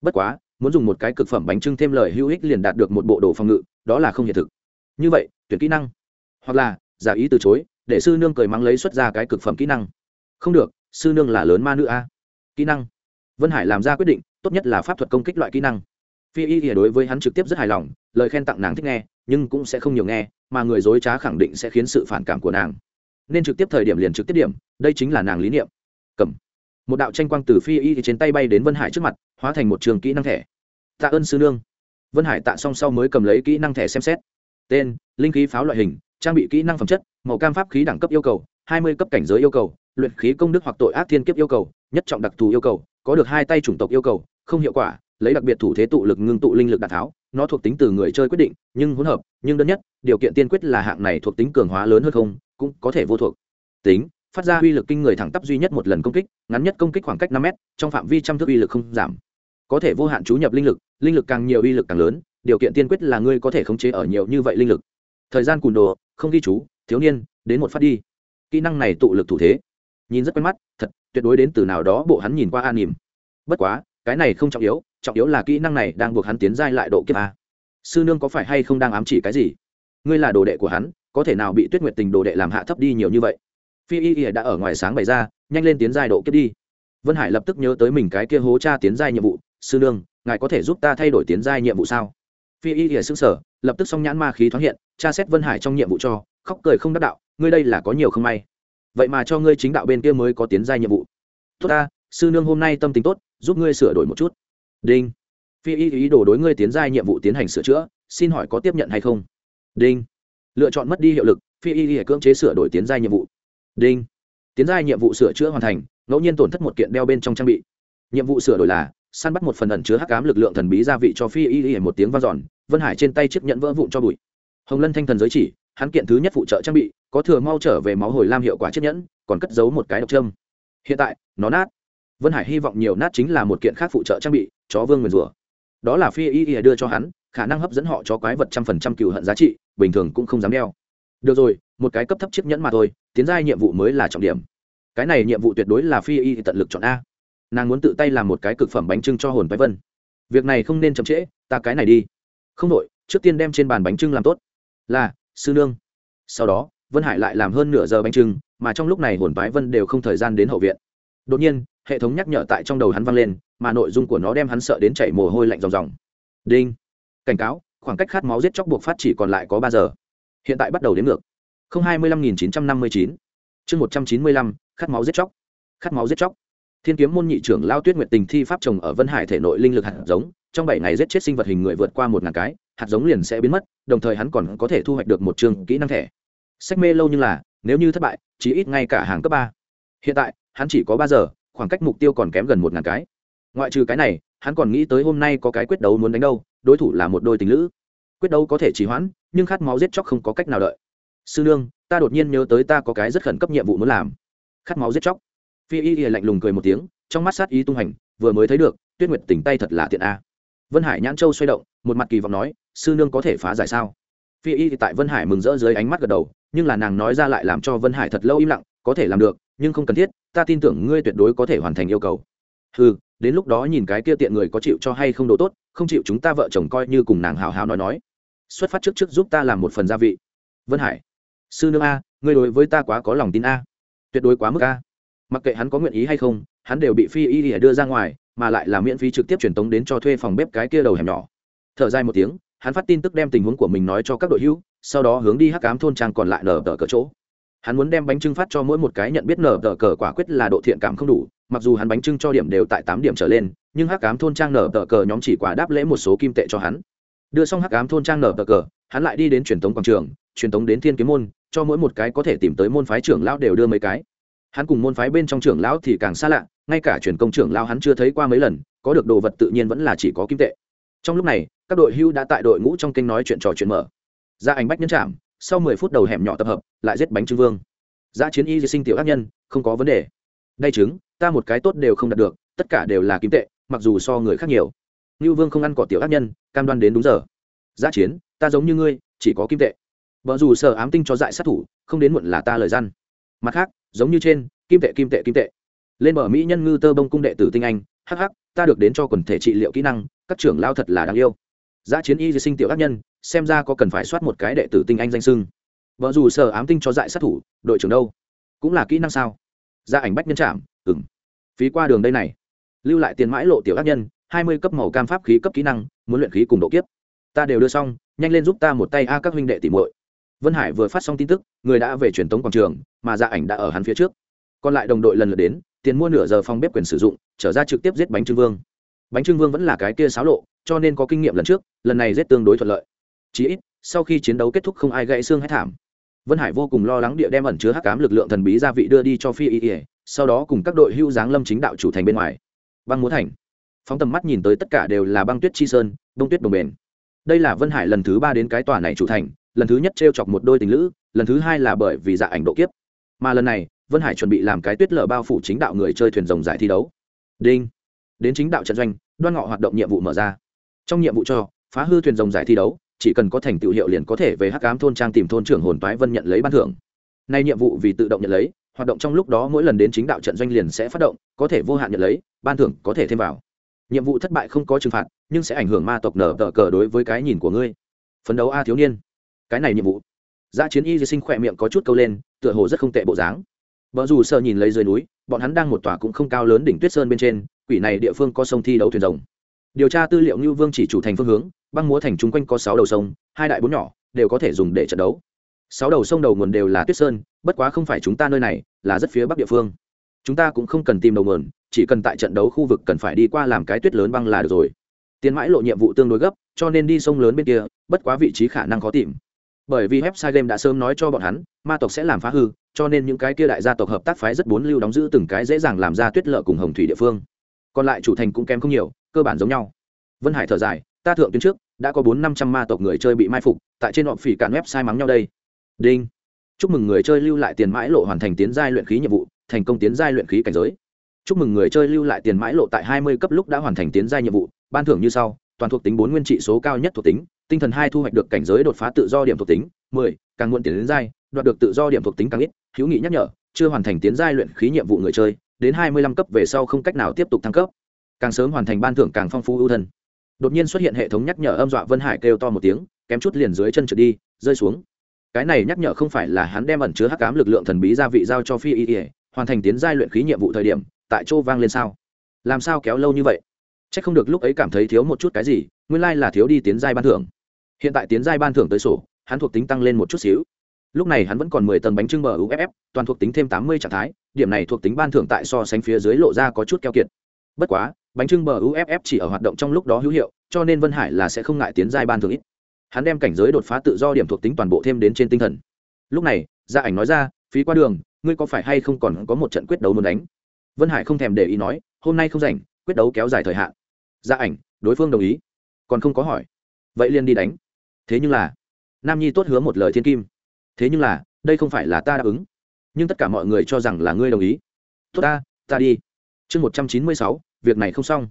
bất quá muốn dùng một cái cực phẩm bánh trưng thêm lời hữu ích liền đạt được một bộ đồ phòng ngự đó là không hiện thực như vậy tuyển kỹ năng hoặc là giả ý từ chối để sư nương cười mắng lấy xuất ra cái cực phẩm kỹ năng không được sư nương là lớn ma nữ a kỹ năng vân hải làm ra quyết định tốt nhất là pháp thuật công kích loại kỹ năng. Phi y thì đối với hắn trực tiếp rất hài lòng, lời khen tặng nàng thích nghe, nhưng cũng sẽ không nhiều nghe, mà người dối trá khẳng định sẽ khiến sự phản cảm của nàng. Nên trực tiếp thời điểm liền trực tiếp điểm, đây chính là nàng lý niệm. Cầm. Một đạo tranh quang từ phi y trên tay bay đến vân hải trước mặt, hóa thành một trường kỹ năng thẻ. Tạ ơn sư nương. Vân hải tạ xong sau mới cầm lấy kỹ năng thẻ xem xét. Tên, linh khí pháo loại hình, trang bị kỹ năng phẩm chất, màu cam pháp khí đẳng cấp yêu cầu, hai mươi cấp cảnh giới yêu cầu, luyện khí công đức hoặc tội ác thiên kiếp yêu cầu, nhất trọng đặc thù yêu cầu, có được hai tay chủng tộc yêu cầu không hiệu quả, lấy đặc biệt thủ thế tụ lực ngưng tụ linh lực đạn tháo, nó thuộc tính từ người chơi quyết định, nhưng hỗn hợp, nhưng đơn nhất, điều kiện tiên quyết là hạng này thuộc tính cường hóa lớn hơn không, cũng có thể vô thuộc. Tính, phát ra uy lực kinh người thẳng tắp duy nhất một lần công kích, ngắn nhất công kích khoảng cách năm m trong phạm vi trăm thước uy lực không giảm. Có thể vô hạn chú nhập linh lực linh lực càng nhiều uy lực càng lớn, điều kiện tiên quyết là ngươi có thể khống chế ở nhiều như vậy linh lực. Thời gian cùn đồ, không ghi chú, thiếu niên, đến một phát đi. Kỹ năng này tụ lực thủ thế. Nhìn rất quen mắt, thật, tuyệt đối đến từ nào đó bộ hắn nhìn qua an nỉm bất quá cái này không trọng yếu trọng yếu là kỹ năng này đang buộc hắn tiến giai lại độ kiếp a. Sư nương có phải hay không đang ám chỉ cái gì? Ngươi là đồ đệ của hắn, có thể nào bị tuyết nguyệt tình đồ đệ làm hạ thấp đi nhiều như vậy? Phi y ỉa đã ở ngoài sáng bày ra, nhanh lên tiến giai độ kiếp đi. Vân hải lập tức nhớ tới mình cái kia hố cha tiến giai nhiệm vụ, sư nương, ngài có thể giúp ta thay đổi tiến giai nhiệm vụ sao? Phi y ỉa xứng sở lập tức xong nhãn ma khí thoáng hiện, tra xét vân hải trong nhiệm vụ cho, khóc cười không đắc đạo, ngươi đây là có nhiều không may. Vậy mà cho ngươi chính đạo bên kia mới có tiến giai nhiệm vụ. Tốt ta, sư nương hôm nay tâm tính tốt giúp ngươi sửa đổi một chút. Đinh. Phi y ý đồ đối ngươi tiến giai nhiệm vụ tiến hành sửa chữa, xin hỏi có tiếp nhận hay không? Đinh. Lựa chọn mất đi hiệu lực, phi y y cưỡng chế sửa đổi tiến giai nhiệm vụ. Đinh. Tiến giai nhiệm vụ sửa chữa hoàn thành, ngẫu nhiên tổn thất một kiện đeo bên trong trang bị. Nhiệm vụ sửa đổi là, săn bắt một phần ẩn chứa hắc cám lực lượng thần bí gia vị cho phi y y một tiếng v a n vân hải trên tay chiếc nhẫn vỡ vụn cho bụi. Hồng lân thanh thần giới chỉ, hắn kiện thứ nhất phụ trợ trang bị, có thừa mau trở về máu hồi lam hiệu quả chiếc nhẫn, còn cất giấu một cái độc trâm hiện tại, nó nát vân hải hy vọng nhiều nát chính là một kiện khác phụ trợ trang bị, chó vương nguyền rủa. Đó là phi y y đưa cho hắn, khả năng hấp dẫn họ cho quái vật trăm phần trăm cựu hận giá trị, bình thường cũng không dám đeo. Được rồi, một cái cấp thấp chiếc nhẫn mà thôi, tiến giai nhiệm vụ mới là trọng điểm. Cái này nhiệm vụ tuyệt đối là phi y tận lực chọn a. Nàng muốn tự tay làm một cái cực phẩm bánh trưng cho hồn bái vân. Việc này không nên chậm trễ, ta cái này đi. Không đội trước tiên đem trên bàn bánh trưng làm tốt. Là, sư nương. Sau đó, vân hải lại làm hơn nửa giờ bánh trưng, mà trong lúc này hồn bái vân đều không thời gian đến hậu viện đột nhiên, hệ thống nhắc nhở tại trong đầu hắn vang lên, mà nội dung của nó đem hắn sợ đến chảy mồ hôi lạnh ròng ròng. Đinh. Cảnh cáo, khoảng cách khát máu giết chóc buộc phát chỉ còn lại có ba giờ. Hiện tại bắt đầu đến ngược. Không hai mươi lăm nghìn chín trăm năm mươi chín. Chương một trăm chín mươi lăm, khát máu giết chóc. Khát máu giết chóc. Thiên kiếm môn nhị trưởng lao tuyết nguyệt tình thi pháp trồng ở vân hải thể nội linh lực hạt giống, trong bảy ngày giết chết sinh vật hình người vượt qua một ngàn cái, hạt giống liền sẽ biến mất, đồng thời hắn còn có thể thu hoạch được một trường kỹ năng thẻ. Sách mê lâu nhưng là, nếu như thất bại chỉ ít ngay cả hàng cấp ba. Hiện tại hắn chỉ có ba giờ, khoảng cách mục tiêu còn kém gần một ngàn cái. Ngoại trừ cái này, hắn còn nghĩ tới hôm nay có cái quyết đấu muốn đánh đâu, đối thủ là một đôi tình lữ. Quyết đấu có thể trì hoãn, nhưng khát máu giết chóc không có cách nào đợi. Sư nương, ta đột nhiên nhớ tới ta có cái rất khẩn cấp nhiệm vụ muốn làm. Khát máu giết chóc. Phi y y lạnh lùng cười một tiếng, trong mắt sát ý tung hành, vừa mới thấy được, tuyết nguyệt tỉnh tay thật là tiện a. Vân hải nhãn châu xoay động, một mặt kỳ vọng nói, sư nương có thể phá giải sao? Phi y tại vân hải mừng rỡ dưới ánh mắt gật đầu, nhưng là nàng nói ra lại làm cho vân hải thật lâu im lặng, có thể làm được, nhưng không cần thiết ta tin tưởng ngươi tuyệt đối có thể hoàn thành yêu cầu. Ừ đến lúc đó nhìn cái kia tiện người có chịu cho hay không đồ tốt, không chịu chúng ta vợ chồng coi như cùng nàng hào hào nói nói. Xuất phát trước trước giúp ta làm một phần gia vị. Vân hải, sư nương a, ngươi đối với ta quá có lòng tin a. Tuyệt đối quá mức a. Mặc kệ hắn có nguyện ý hay không, hắn đều bị phi y đưa ra ngoài, mà lại là miễn phí trực tiếp truyền tống đến cho thuê phòng bếp cái kia đầu hẻm nhỏ. Thở dài một tiếng, hắn phát tin tức đem tình huống của mình nói cho các đội hữu, sau đó hướng đi hắc cám thôn trang còn lại nở tờ cỡ chỗ hắn muốn đem bánh trưng phát cho mỗi một cái nhận biết nở tờ cờ quả quyết là độ thiện cảm không đủ, mặc dù hắn bánh trưng cho điểm đều tại tám điểm trở lên, nhưng hắc cám thôn trang nở tờ cờ nhóm chỉ quả đáp lễ một số kim tệ cho hắn. Đưa xong hắc cám thôn trang nở tờ cờ, hắn lại đi đến truyền thống quảng trường, truyền thống đến thiên kiếm môn, cho mỗi một cái có thể tìm tới môn phái trưởng lão đều đưa mấy cái. Hắn cùng môn phái bên trong trưởng lão thì càng xa lạ, ngay cả truyền công trưởng lão hắn chưa thấy qua mấy lần, có được đồ vật tự nhiên vẫn là chỉ có kim tệ. Trong lúc này, các đội hưu đã tại đội ngũ trong kênh nói chuyện trò chuyện mở. Ra ảnh bách nhân trạm sau mười phút đầu hẻm nhỏ tập hợp, lại giết bánh trưng vương. Giá chiến y di sinh tiểu ác nhân, không có vấn đề. Đây chứng, ta một cái tốt đều không đạt được, tất cả đều là kim tệ, mặc dù so người khác nhiều. Như vương không ăn cỏ tiểu ác nhân, cam đoan đến đúng giờ. Giá chiến, ta giống như ngươi, chỉ có kim tệ. Vợ dù sợ ám tinh cho dại sát thủ, không đến muộn là ta lời răn mặt khác, giống như trên, kim tệ kim tệ kim tệ. Lên bờ mỹ nhân ngư tơ bông cung đệ tử tinh anh, hắc hắc, ta được đến cho quần thể trị liệu kỹ năng, các trưởng lao thật là đáng yêu giã chiến y di sinh tiểu ác nhân, xem ra có cần phải soát một cái đệ tử tinh anh danh sưng vợ dù sở ám tinh cho dại sát thủ, đội trưởng đâu? Cũng là kỹ năng sao? Gia ảnh bách nhân trạm ừng phí qua đường đây này. Lưu lại tiền mãi lộ tiểu ác nhân, hai mươi cấp màu cam pháp khí cấp kỹ năng, muốn luyện khí cùng độ kiếp. Ta đều đưa xong, nhanh lên giúp ta một tay a các huynh đệ tỉ muội. Vân hải vừa phát xong tin tức, người đã về truyền tống quảng trường, mà gia ảnh đã ở hắn phía trước. Còn lại đồng đội lần lượt đến, tiền mua nửa giờ phòng bếp quyền sử dụng, trở ra trực tiếp giết bánh trưng vương bánh trưng vương vẫn là cái kia xáo lộ, cho nên có kinh nghiệm lần trước, lần này rất tương đối thuận lợi. Chí ít, sau khi chiến đấu kết thúc không ai gãy xương hay thảm. Vân hải vô cùng lo lắng địa đem ẩn chứa hắc cám lực lượng thần bí gia vị đưa đi cho phi y ỉa sau đó cùng các đội hưu giáng lâm chính đạo chủ thành bên ngoài. Băng múa thành. Phóng tầm mắt nhìn tới tất cả đều là băng tuyết chi sơn đông tuyết đồng bền đây là vân hải lần thứ ba đến cái tòa này chủ thành, lần thứ nhất t r e o chọc một đôi tình lữ, lần thứ hai là bởi vì dạ ảnh độ kiếp. Mà lần này, vân hải chuẩn bị làm cái tuyết lở bao phủ chính đạo người chơi thuyền rồng giải thi đấu. Đinh đến chính đạo trận doanh, đoan ngọ hoạt động nhiệm vụ mở ra. Trong nhiệm vụ cho, phá hư thuyền rồng giải thi đấu, chỉ cần có thành tựu hiệu liền có thể về hắc cám thôn trang tìm thôn trưởng hồn toái vân nhận lấy ban thưởng. Nay nhiệm vụ vì tự động nhận lấy, hoạt động trong lúc đó mỗi lần đến chính đạo trận doanh liền sẽ phát động, có thể vô hạn nhận lấy, ban thưởng có thể thêm vào. Nhiệm vụ thất bại không có trừng phạt, nhưng sẽ ảnh hưởng ma tộc nở tờ cờ đối với cái nhìn của ngươi. Phấn đấu a thiếu niên. Cái này nhiệm vụ. Gia chiến y di sinh khỏe miệng có chút câu lên, tựa hồ rất không tệ bộ dáng. Vợ dù sợ nhìn lấy dưới núi, bọn hắn đang một tòa cũng không cao lớn đỉnh tuyết sơn bên trên quỷ này địa phương có sông thi đấu thuyền rồng. Điều tra tư liệu như vương chỉ chủ thành phương hướng, băng múa thành chung quanh có sáu đầu sông, hai đại bốn nhỏ, đều có thể dùng để trận đấu. Sáu đầu sông đầu nguồn đều là tuyết sơn, bất quá không phải chúng ta nơi này, là rất phía bắc địa phương. Chúng ta cũng không cần tìm đầu nguồn, chỉ cần tại trận đấu khu vực cần phải đi qua làm cái tuyết lớn băng là được rồi. Tiến mãi lộ nhiệm vụ tương đối gấp, cho nên đi sông lớn bên kia, bất quá vị trí khả năng khó tìm. Bởi vì website game đã sớm nói cho bọn hắn, ma tộc sẽ làm phá hư, cho nên những cái kia đại gia tộc hợp tác phái rất bốn lưu đóng giữ từng cái dễ dàng làm ra tuyết lợ cùng hồng thủy địa phương còn lại chủ thành cũng kém không nhiều, cơ bản giống nhau. Vân hải thở dài, ta thượng tuyến trước, đã có bốn năm trăm ma tộc người chơi bị mai phục, tại trên họ phỉ cạn web sai mắng nhau đây. Đinh. Chúc mừng người chơi lưu lại tiền mãi lộ hoàn thành tiến giai luyện khí nhiệm vụ, thành công tiến giai luyện khí cảnh giới. Chúc mừng người chơi lưu lại tiền mãi lộ tại hai mươi cấp lúc đã hoàn thành tiến giai nhiệm vụ, ban thưởng như sau, toàn thuộc tính bốn nguyên trị số cao nhất thuộc tính, tinh thần hai thu hoạch được cảnh giới đột phá tự do điểm thuộc tính, mười, càng muộn tiền đến giai, đoạt được tự do điểm thuộc tính càng ít, hữu nghị nhắc nhở, chưa hoàn thành tiến giai luyện khí nhiệm vụ người chơi đến hai mươi lăm cấp về sau không cách nào tiếp tục thăng cấp. Càng sớm hoàn thành ban thưởng càng phong phú ưu thân. Đột nhiên xuất hiện hệ thống nhắc nhở âm dọa vân hải kêu to một tiếng, kém chút liền dưới chân trượt đi, rơi xuống. Cái này nhắc nhở không phải là hắn đem ẩn chứa hắc cám lực lượng thần bí gia vị giao cho phi y ỉa hoàn thành tiến giai luyện khí nhiệm vụ thời điểm, tại chỗ vang lên sao? Làm sao kéo lâu như vậy? C h ắ c không được lúc ấy cảm thấy thiếu một chút cái gì, nguyên lai là thiếu đi tiến giai ban thưởng. Hiện tại tiến giai ban thưởng tới sổ, hắn thuộc tính tăng lên một chút xíu lúc này hắn vẫn còn mười tầng bánh trưng bờ uff toàn thuộc tính thêm tám mươi trạng thái, điểm này thuộc tính ban thưởng tại so sánh phía dưới lộ ra có chút keo kiệt. Bất quá, bánh trưng bờ uff chỉ ở hoạt động trong lúc đó hữu hiệu, cho nên vân hải là sẽ không ngại tiến giai ban thưởng ít. Hắn đem cảnh giới đột phá tự do điểm thuộc tính toàn bộ thêm đến trên tinh thần. Lúc này gia ảnh nói ra, phí qua đường, ngươi có phải hay không còn có một trận quyết đấu muốn đánh? Vân hải không thèm để ý nói, hôm nay không rảnh, quyết đấu kéo dài thời hạn. Gia ảnh, đối phương đồng ý. Còn không có hỏi. Vậy liền đi đánh. Thế nhưng là, nam nhi tốt hứa một lời thiên kim thế nhưng là, đây không phải là ta đáp ứng. Nhưng tất cả mọi người cho rằng là ngươi đồng ý. Tốt ta ta đi. Chương một trăm chín mươi sáu, việc này không xong.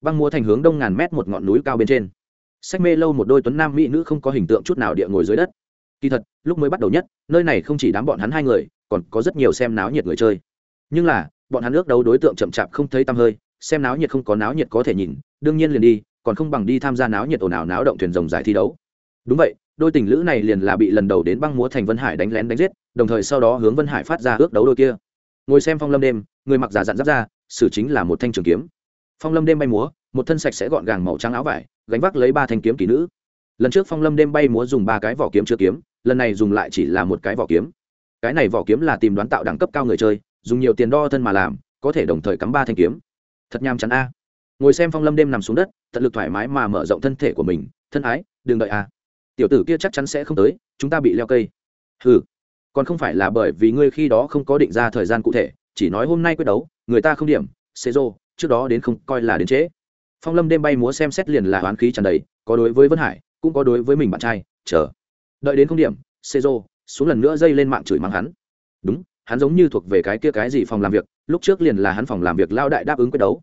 Băng mua thành hướng đông ngàn mét một ngọn núi cao bên trên. Sách mê lâu một đôi tuấn nam mỹ nữ không có hình tượng chút nào địa ngồi dưới đất. Kỳ thật, lúc mới bắt đầu nhất, nơi này không chỉ đám bọn hắn hai người, còn có rất nhiều xem náo nhiệt người chơi. Nhưng là, bọn hắn ước đấu đối tượng chậm chạp không thấy tăm hơi, xem náo nhiệt không có náo nhiệt có thể nhìn, đương nhiên liền đi, còn không bằng đi tham gia náo nhiệt ồn ào náo động thuyền rồng giải thi đấu. Đúng vậy đôi tình lữ này liền là bị lần đầu đến băng múa thành vân hải đánh lén đánh giết, đồng thời sau đó hướng vân hải phát ra ước đấu đôi kia. Ngồi xem phong lâm đêm, người mặc giả dặn giáp ra, xử chính là một thanh trường kiếm. Phong lâm đêm bay múa, một thân sạch sẽ gọn gàng màu trắng áo vải, gánh vác lấy ba thanh kiếm kỷ nữ. Lần trước phong lâm đêm bay múa dùng ba cái vỏ kiếm chưa kiếm, lần này dùng lại chỉ là một cái vỏ kiếm. Cái này vỏ kiếm là tìm đoán tạo đẳng cấp cao người chơi, dùng nhiều tiền đo thân mà làm, có thể đồng thời cắm ba thanh kiếm. Thật nham chắn a. Ngồi xem phong lâm đêm nằm xuống đất, tận lực thoải mái mà mở rộng thân thể của mình, thân ái, đừng đợi a tiểu tử kia chắc chắn sẽ không tới, chúng ta bị leo cây. Ừ còn không phải là bởi vì ngươi khi đó không có định ra thời gian cụ thể, chỉ nói hôm nay quyết đấu, người ta không điểm xế rô trước đó đến không coi là đến trễ. Phong lâm đêm bay múa xem xét liền là hoán khí tràn đầy, có đối với vân hải, cũng có đối với mình bạn trai, chờ. Đợi đến không điểm xế rô xuống lần nữa dây lên mạng chửi mắng hắn. Đúng, hắn giống như thuộc về cái kia cái gì phòng làm việc, lúc trước liền là hắn phòng làm việc lao đại đáp ứng quyết đấu.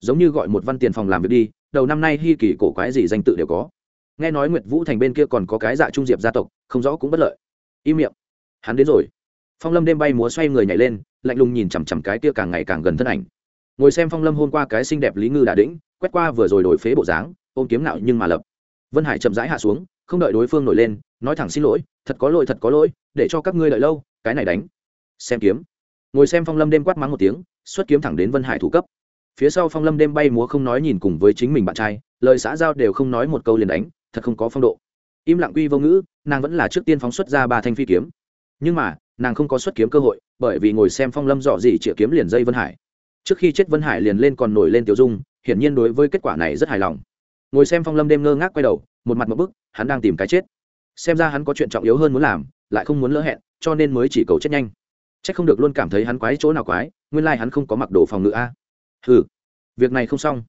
Giống như gọi một văn tiền phòng làm việc đi, đầu năm nay hy kỳ cổ quái gì danh tự đều có nghe nói nguyệt vũ thành bên kia còn có cái dạ trung diệp gia tộc, không rõ cũng bất lợi. Im miệng. Hắn đến rồi. Phong lâm đêm bay múa xoay người nhảy lên, lạnh lùng nhìn chằm chằm cái kia càng ngày càng gần thân ảnh. Ngồi xem phong lâm hôm qua cái xinh đẹp lý ngư đà đĩnh, quét qua vừa rồi đổi phế bộ dáng, ôm kiếm nạo nhưng mà lập. Vân hải chậm rãi hạ xuống, không đợi đối phương nổi lên, nói thẳng xin lỗi, thật có lỗi, thật có lỗi, để cho các ngươi đợi lâu, cái này đánh. Xem kiếm. Ngồi xem phong lâm đêm quát mắng một tiếng, xuất kiếm thẳng đến vân hải thủ cấp. Phía sau phong lâm đêm bay múa không nói nhìn cùng với chính mình bạn trai, lời xã giao đều không nói một câu liền đánh thật không có phong độ. Im lặng quy vô ngữ, nàng vẫn là trước tiên phóng xuất ra ba thanh phi kiếm. Nhưng mà, nàng không có xuất kiếm cơ hội, bởi vì ngồi xem phong lâm dọ gì chĩa kiếm liền dây vân hải. Trước khi chết vân hải liền lên còn nổi lên tiểu dung, hiển nhiên đối với kết quả này rất hài lòng. Ngồi xem phong lâm đêm ngơ ngác quay đầu, một mặt một bức, hắn đang tìm cái chết. Xem ra hắn có chuyện trọng yếu hơn muốn làm, lại không muốn lỡ hẹn, cho nên mới chỉ cầu chết nhanh. C h ắ c không được luôn cảm thấy hắn quái chỗ nào quái, nguyên lai、like、hắn không có mặc đồ phòng ngự a. Ừ việc này không xong.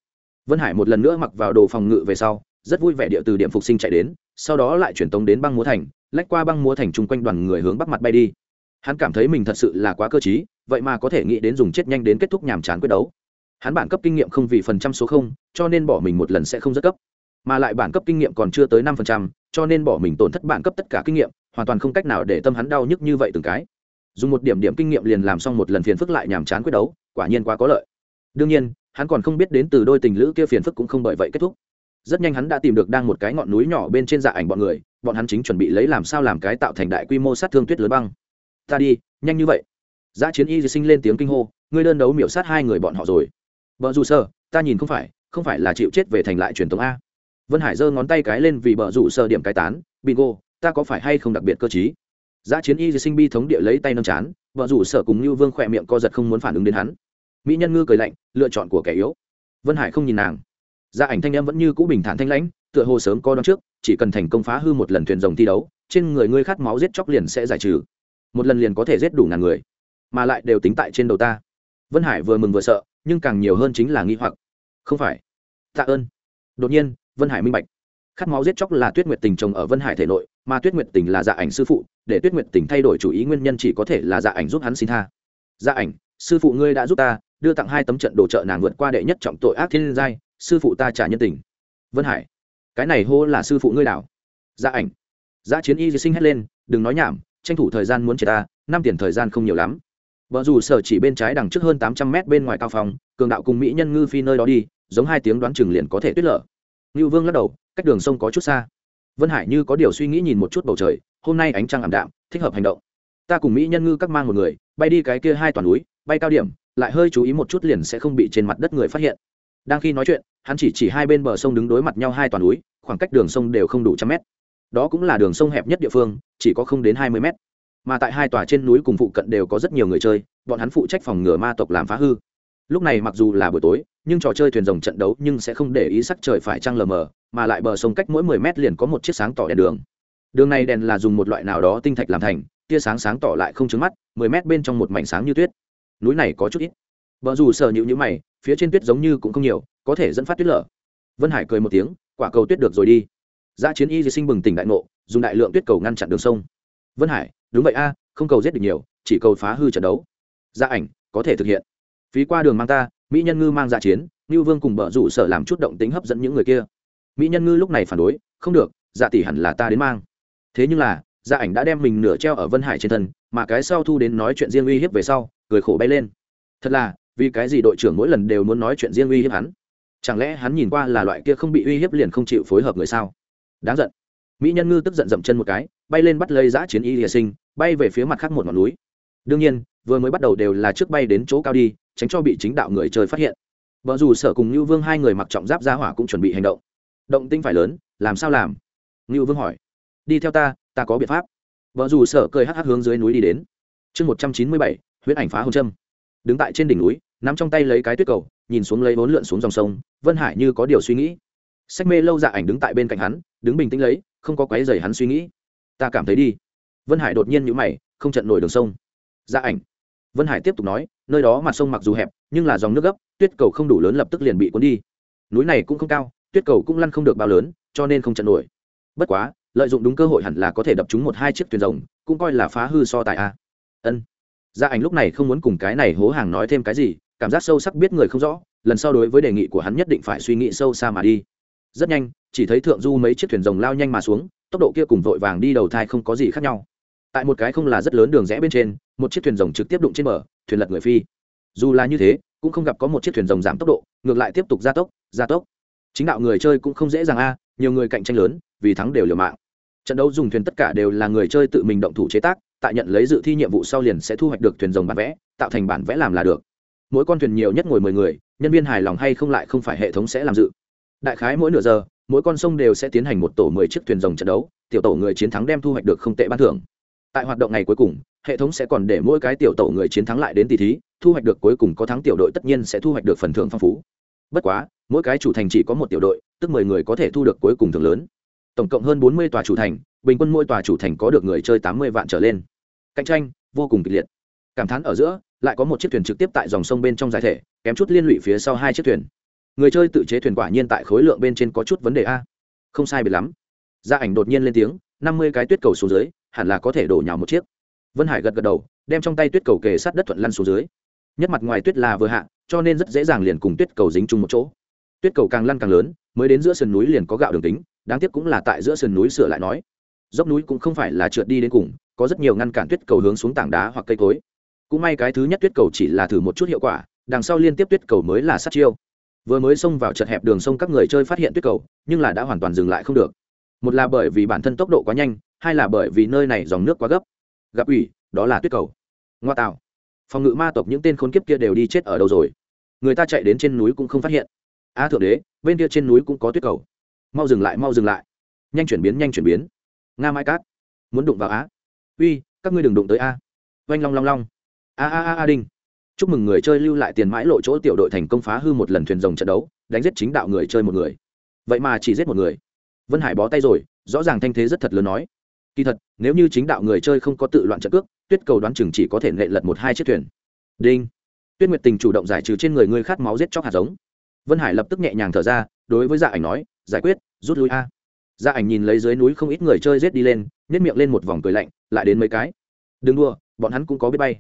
Vân hải một lần nữa mặc vào đồ phòng ngự về sau rất vui vẻ địa từ điểm phục sinh chạy đến, sau đó lại chuyển tống đến băng múa thành, lách qua băng múa thành chung quanh đoàn người hướng bắc mặt bay đi. Hắn cảm thấy mình thật sự là quá cơ t vậy mà có thể nghĩ đến dùng chết nhanh đến kết thúc nhàm chán quyết đấu. Hắn bản cấp kinh nghiệm không vì phần trăm số không, cho nên bỏ mình một lần sẽ không rất cấp mà lại bản cấp kinh nghiệm còn chưa tới năm phần trăm, cho nên bỏ mình tổn thất bản cấp tất cả kinh nghiệm, hoàn toàn không cách nào để tâm hắn đau nhức như vậy từng cái. Dùng một điểm điểm kinh nghiệm liền làm xong một lần phiền phức lại nhàm chán quyết đấu, quả nhiên quá có lợi. Đương nhiên, hắn còn không biết đến từ đôi tình lữ kia phiền phức cũng không bởi vậy kết thúc rất nhanh hắn đã tìm được đang một cái ngọn núi nhỏ bên trên dạ ảnh bọn người, bọn hắn chính chuẩn bị lấy làm sao làm cái tạo thành đại quy mô sát thương tuyết lớn băng. Ta đi, nhanh như vậy. Giã chiến y sinh lên tiếng kinh hô, ngươi đơn đấu miểu sát hai người bọn họ rồi. Vợ dù sơ ta nhìn không phải không phải là chịu chết về thành lại truyền thống a. Vân hải giơ ngón tay cái lên vì bờ rủ sơ điểm cái tán, bingo, ta có phải hay không đặc biệt cơ chí giã dạ chiến y sinh bi thống địa lấy tay nâng chán vợ rủ sở cùng như vương khỏe miệng co giật không muốn phản ứng đến hắn. Mỹ nhân ngư cười lạnh, lựa chọn của kẻ yếu. Vân hải không nhìn nàng gia ảnh thanh em vẫn như cũ bình thản thanh lãnh, tựa hồ sớm co đón trước, chỉ cần thành công phá hư một lần thuyền rồng thi đấu, trên người ngươi khát máu giết chóc liền sẽ giải trừ. Một lần liền có thể giết đủ ngàn người, mà lại đều tính tại trên đầu ta. Vân hải vừa mừng vừa sợ, nhưng càng nhiều hơn chính là nghi hoặc. Không phải. Tạ ơn. Đột nhiên, vân hải minh bạch. Khát máu giết chóc là tuyết nguyệt tình chồng ở vân hải thể nội, mà tuyết nguyệt tình là dạ ảnh sư phụ, để tuyết nguyệt tình thay đổi chủ ý nguyên nhân chỉ có thể là dạ ảnh giúp hắn xin tha. Dạ ảnh, sư phụ ngươi đã giúp ta, đưa tặng hai tấm trận đồ trợ nàng vượt qua đệ nhất trọng tội ác thiên giai sư phụ ta trả nhân tình. Vân hải, cái này hô là sư phụ ngươi đảo. Gia ảnh gia chiến y sinh hét lên, đừng nói nhảm, tranh thủ thời gian muốn chết ta, năm tiền thời gian không nhiều lắm. Vợ dù sở chỉ bên trái đằng trước hơn tám trăm mét bên ngoài cao phòng, cường đạo cùng mỹ nhân ngư phi nơi đó đi, giống hai tiếng đoán chừng liền có thể tuyết lở. Ngưu vương lắc đầu, cách đường sông có chút xa. Vân hải như có điều suy nghĩ nhìn một chút bầu trời, hôm nay ánh trăng ảm đạm, thích hợp hành động. Ta cùng mỹ nhân ngư các mang một người, bay đi cái kia hai toàn núi, bay cao điểm, lại hơi chú ý một chút liền sẽ không bị trên mặt đất người phát hiện đang khi nói chuyện, hắn chỉ chỉ hai bên bờ sông đứng đối mặt nhau hai toàn núi, khoảng cách đường sông đều không đủ trăm mét. Đó cũng là đường sông hẹp nhất địa phương, chỉ có không đến hai mươi mét. Mà tại hai tòa trên núi cùng phụ cận đều có rất nhiều người chơi, bọn hắn phụ trách phòng ngừa ma tộc làm phá hư. Lúc này mặc dù là buổi tối, nhưng trò chơi thuyền rồng trận đấu nhưng sẽ không để ý sắc trời phải trăng lờ mờ, mà lại bờ sông cách mỗi mười mét liền có một chiếc sáng tỏ đèn đường. Đường này đèn là dùng một loại nào đó tinh thạch làm thành, tia sáng sáng tỏ lại không trứng mắt, mười mét bên trong một mảnh sáng như tuyết. Núi này có chút ít vợ dù sở nhịu nhữ mày, phía trên tuyết giống như cũng không nhiều, có thể dẫn phát tuyết lở. Vân hải cười một tiếng, quả cầu tuyết được rồi đi. Giá chiến y di sinh bừng tỉnh đại ngộ, dùng đại lượng tuyết cầu ngăn chặn đường sông. Vân hải, đúng vậy a, không cầu giết được nhiều, chỉ cầu phá hư trận đấu. Gia ảnh, có thể thực hiện. Phí qua đường mang ta, mỹ nhân ngư mang gia chiến, ngưu vương cùng bờ rủ sở làm chút động tính hấp dẫn những người kia. Mỹ nhân ngư lúc này phản đối, không được dạ tỷ hẳn là ta đến mang. Thế nhưng là gia ảnh đã đem mình nửa treo ở vân hải trên thân, mà cái sau thu đến nói chuyện riêng uy hiếp về sau, cười khổ bay lên. Thật là vì cái gì đội trưởng mỗi lần đều muốn nói chuyện riêng uy hiếp hắn? Chẳng lẽ hắn nhìn qua là loại kia không bị uy hiếp liền không chịu phối hợp người sao? Đáng giận. Mỹ nhân ngư tức giận dậm chân một cái, bay lên bắt lấy giã chiến y hiệ sinh, bay về phía mặt khác một ngọn núi. Đương nhiên, vừa mới bắt đầu đều là trước bay đến chỗ cao đi, tránh cho bị chính đạo người chơi phát hiện. Vợ dù sở cùng như vương hai người mặc trọng giáp ra hỏa cũng chuẩn bị hành động. Động tinh phải lớn, làm sao làm? Như vương hỏi. Đi theo ta ta có biện pháp. Vợ dù sở cười hắc hắc hướng dưới núi đi đến. Chương một trăm chín mươi bảy huyết ảnh phá hồng trâm đứng tại trên đỉnh núi, nắm trong tay lấy cái tuyết cầu, nhìn xuống lấy bốn lượn xuống dòng sông, vân hải như có điều suy nghĩ. Sách mê lâu dạ ảnh đứng tại bên cạnh hắn, đứng bình tĩnh lấy, không có quái dày hắn suy nghĩ. Ta cảm thấy đi. Vân hải đột nhiên nhữ mày, không trận nổi đường sông. Dạ ảnh. Vân hải tiếp tục nói, nơi đó mặt sông mặc dù hẹp, nhưng là dòng nước gấp, tuyết cầu không đủ lớn lập tức liền bị cuốn đi. Núi này cũng không cao, tuyết cầu cũng lăn không được bao lớn, cho nên không trận nổi. Bất quá, lợi dụng đúng cơ hội hẳn là có thể đập trúng một hai chiếc thuyền rồng, cũng coi là phá hư so tài a. Ân gia ảnh lúc này không muốn cùng cái này hố hàng nói thêm cái gì, cảm giác sâu sắc biết người không rõ, lần sau đối với đề nghị của hắn nhất định phải suy nghĩ sâu xa mà đi. Rất nhanh, chỉ thấy thượng du mấy chiếc thuyền rồng lao nhanh mà xuống, tốc độ kia cùng vội vàng đi đầu thai không có gì khác nhau. Tại một cái không là rất lớn đường rẽ bên trên, một chiếc thuyền rồng trực tiếp đụng trên bờ, thuyền lật người phi. Dù là như thế, cũng không gặp có một chiếc thuyền rồng giảm tốc độ, ngược lại tiếp tục gia tốc gia tốc. Chính đạo người chơi cũng không dễ dàng a, nhiều người cạnh tranh lớn, vì thắng đều liều mạng. Trận đấu dùng thuyền tất cả đều là người chơi tự mình động thủ chế tác tại nhận lấy dự thi nhiệm vụ sau liền sẽ thu hoạch được thuyền rồng bản vẽ, tạo thành bản vẽ làm là được. Mỗi con thuyền nhiều nhất ngồi mười người, nhân viên hài lòng hay không lại không phải hệ thống sẽ làm dự. Đại khái mỗi nửa giờ, mỗi con sông đều sẽ tiến hành một tổ mười chiếc thuyền rồng trận đấu, tiểu tổ người chiến thắng đem thu hoạch được không tệ ban thưởng. Tại hoạt động ngày cuối cùng, hệ thống sẽ còn để mỗi cái tiểu tổ người chiến thắng lại đến tỷ thí, thu hoạch được cuối cùng có thắng tiểu đội tất nhiên sẽ thu hoạch được phần thưởng phong phú. Bất quá, mỗi cái chủ thành chỉ có một tiểu đội, tức mười người có thể thu được cuối cùng thưởng lớn. Tổng cộng hơn bốn mươi tòa chủ thành, bình quân mỗi tòa chủ thành có được người chơi tám mươi vạn trở lên cạnh tranh vô cùng kịch liệt. Cảm thán ở giữa, lại có một chiếc thuyền trực tiếp tại dòng sông bên trong giải thể, kém chút liên lụy phía sau hai chiếc thuyền. Người chơi tự chế thuyền quả nhiên tại khối lượng bên trên có chút vấn đề a. Không sai biệt lắm. Gia ảnh đột nhiên lên tiếng, năm mươi cái tuyết cầu xuống dưới, hẳn là có thể đổ nhào một chiếc. Vân hải gật gật đầu, đem trong tay tuyết cầu kề sát đất thuận lăn xuống dưới. Nhất mặt ngoài tuyết là vừa hạ, cho nên rất dễ dàng liền cùng tuyết cầu dính chung một chỗ. Tuyết cầu càng lăn càng lớn, mới đến giữa sườn núi liền có gạo đường tính, đáng tiếc cũng là tại giữa sườn núi sửa lại nói. Dốc núi cũng không phải là trượt đi đến cùng có rất nhiều ngăn cản tuyết cầu hướng xuống tảng đá hoặc cây cối. Cũng may cái thứ nhất tuyết cầu chỉ là thử một chút hiệu quả, đằng sau liên tiếp tuyết cầu mới là sát chiêu. Vừa mới xông vào chật hẹp đường sông các người chơi phát hiện tuyết cầu, nhưng là đã hoàn toàn dừng lại không được. Một là bởi vì bản thân tốc độ quá nhanh, hai là bởi vì nơi này dòng nước quá gấp. Gặp ủy, đó là tuyết cầu. Ngoa tạo. Phòng ngự ma tộc những tên khốn kiếp kia đều đi chết ở đâu rồi? Người ta chạy đến trên núi cũng không phát hiện. A thượng đế, bên kia trên núi cũng có tuyết cầu. Mau dừng lại, mau dừng lại. Nhanh chuyển biến, nhanh chuyển biến. Nga mai cát. Muốn đụng vào á uy, các ngươi đừng đụng tới a. Oanh long long long. A a a a đinh. Chúc mừng người chơi lưu lại tiền mãi lộ chỗ tiểu đội thành công phá hư một lần thuyền rồng trận đấu, đánh giết chính đạo người chơi một người. Vậy mà chỉ giết một người. Vân hải bó tay rồi, rõ ràng thanh thế rất thật lớn nói. Kỳ thật, nếu như chính đạo người chơi không có tự loạn trận cước, tuyết cầu đoán chừng chỉ có thể nệ lật một hai chiếc thuyền. Đinh. Tuyết nguyệt tình chủ động giải trừ trên người ngươi khát máu giết chóc hạt giống. Vân hải lập tức nhẹ nhàng thở ra, đối với dạ ảnh nói, giải quyết, rút lui a. Dạ ảnh nhìn lấy dưới núi không ít người chơi giết đi lên nhét miệng lên một vòng cười lạnh, lại đến mấy cái. Đừng đua bọn hắn cũng có biết bay.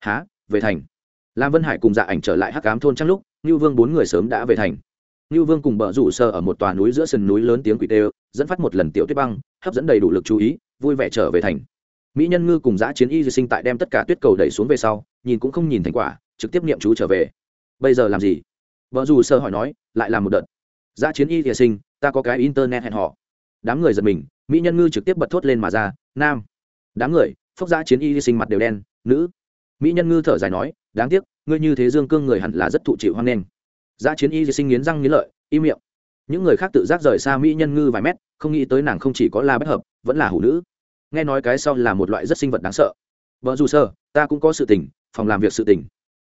Há về thành. Lam vân hải cùng dạ ảnh trở lại hắc cám thôn trăng lúc, ngưu vương bốn người sớm đã về thành. Ngưu vương cùng bờ rủ sơ ở một tòa núi giữa sườn núi lớn tiếng quỷ tê, dẫn phát một lần tiểu tuyết băng, hấp dẫn đầy đủ lực chú ý, vui vẻ trở về thành. Mỹ nhân ngư cùng giã chiến y di sinh tại đem tất cả tuyết cầu đẩy xuống về sau, nhìn cũng không nhìn thành quả, trực tiếp niệm chú trở về. Bây giờ làm gì? Vợ dù sơ hỏi nói, lại làm một đợt. Giã chiến y di sinh, ta có cái internet hẹn họ đám người giật mình mỹ nhân ngư trực tiếp bật thốt lên mà ra, nam. Đám người phốc giã chiến y di sinh mặt đều đen, nữ. Mỹ nhân ngư thở dài nói, đáng tiếc, ngươi như thế dương cương người hẳn là rất thụ chịu hoang nghênh. Giã chiến y di sinh nghiến răng nghiến lợi, im miệng. Những người khác tự giác rời xa mỹ nhân ngư vài mét, không nghĩ tới nàng không chỉ có la bất hợp, vẫn là hủ nữ. Nghe nói cái sau là một loại rất sinh vật đáng sợ. Vợ dù sơ ta cũng có sự tình, phòng làm việc sự tình.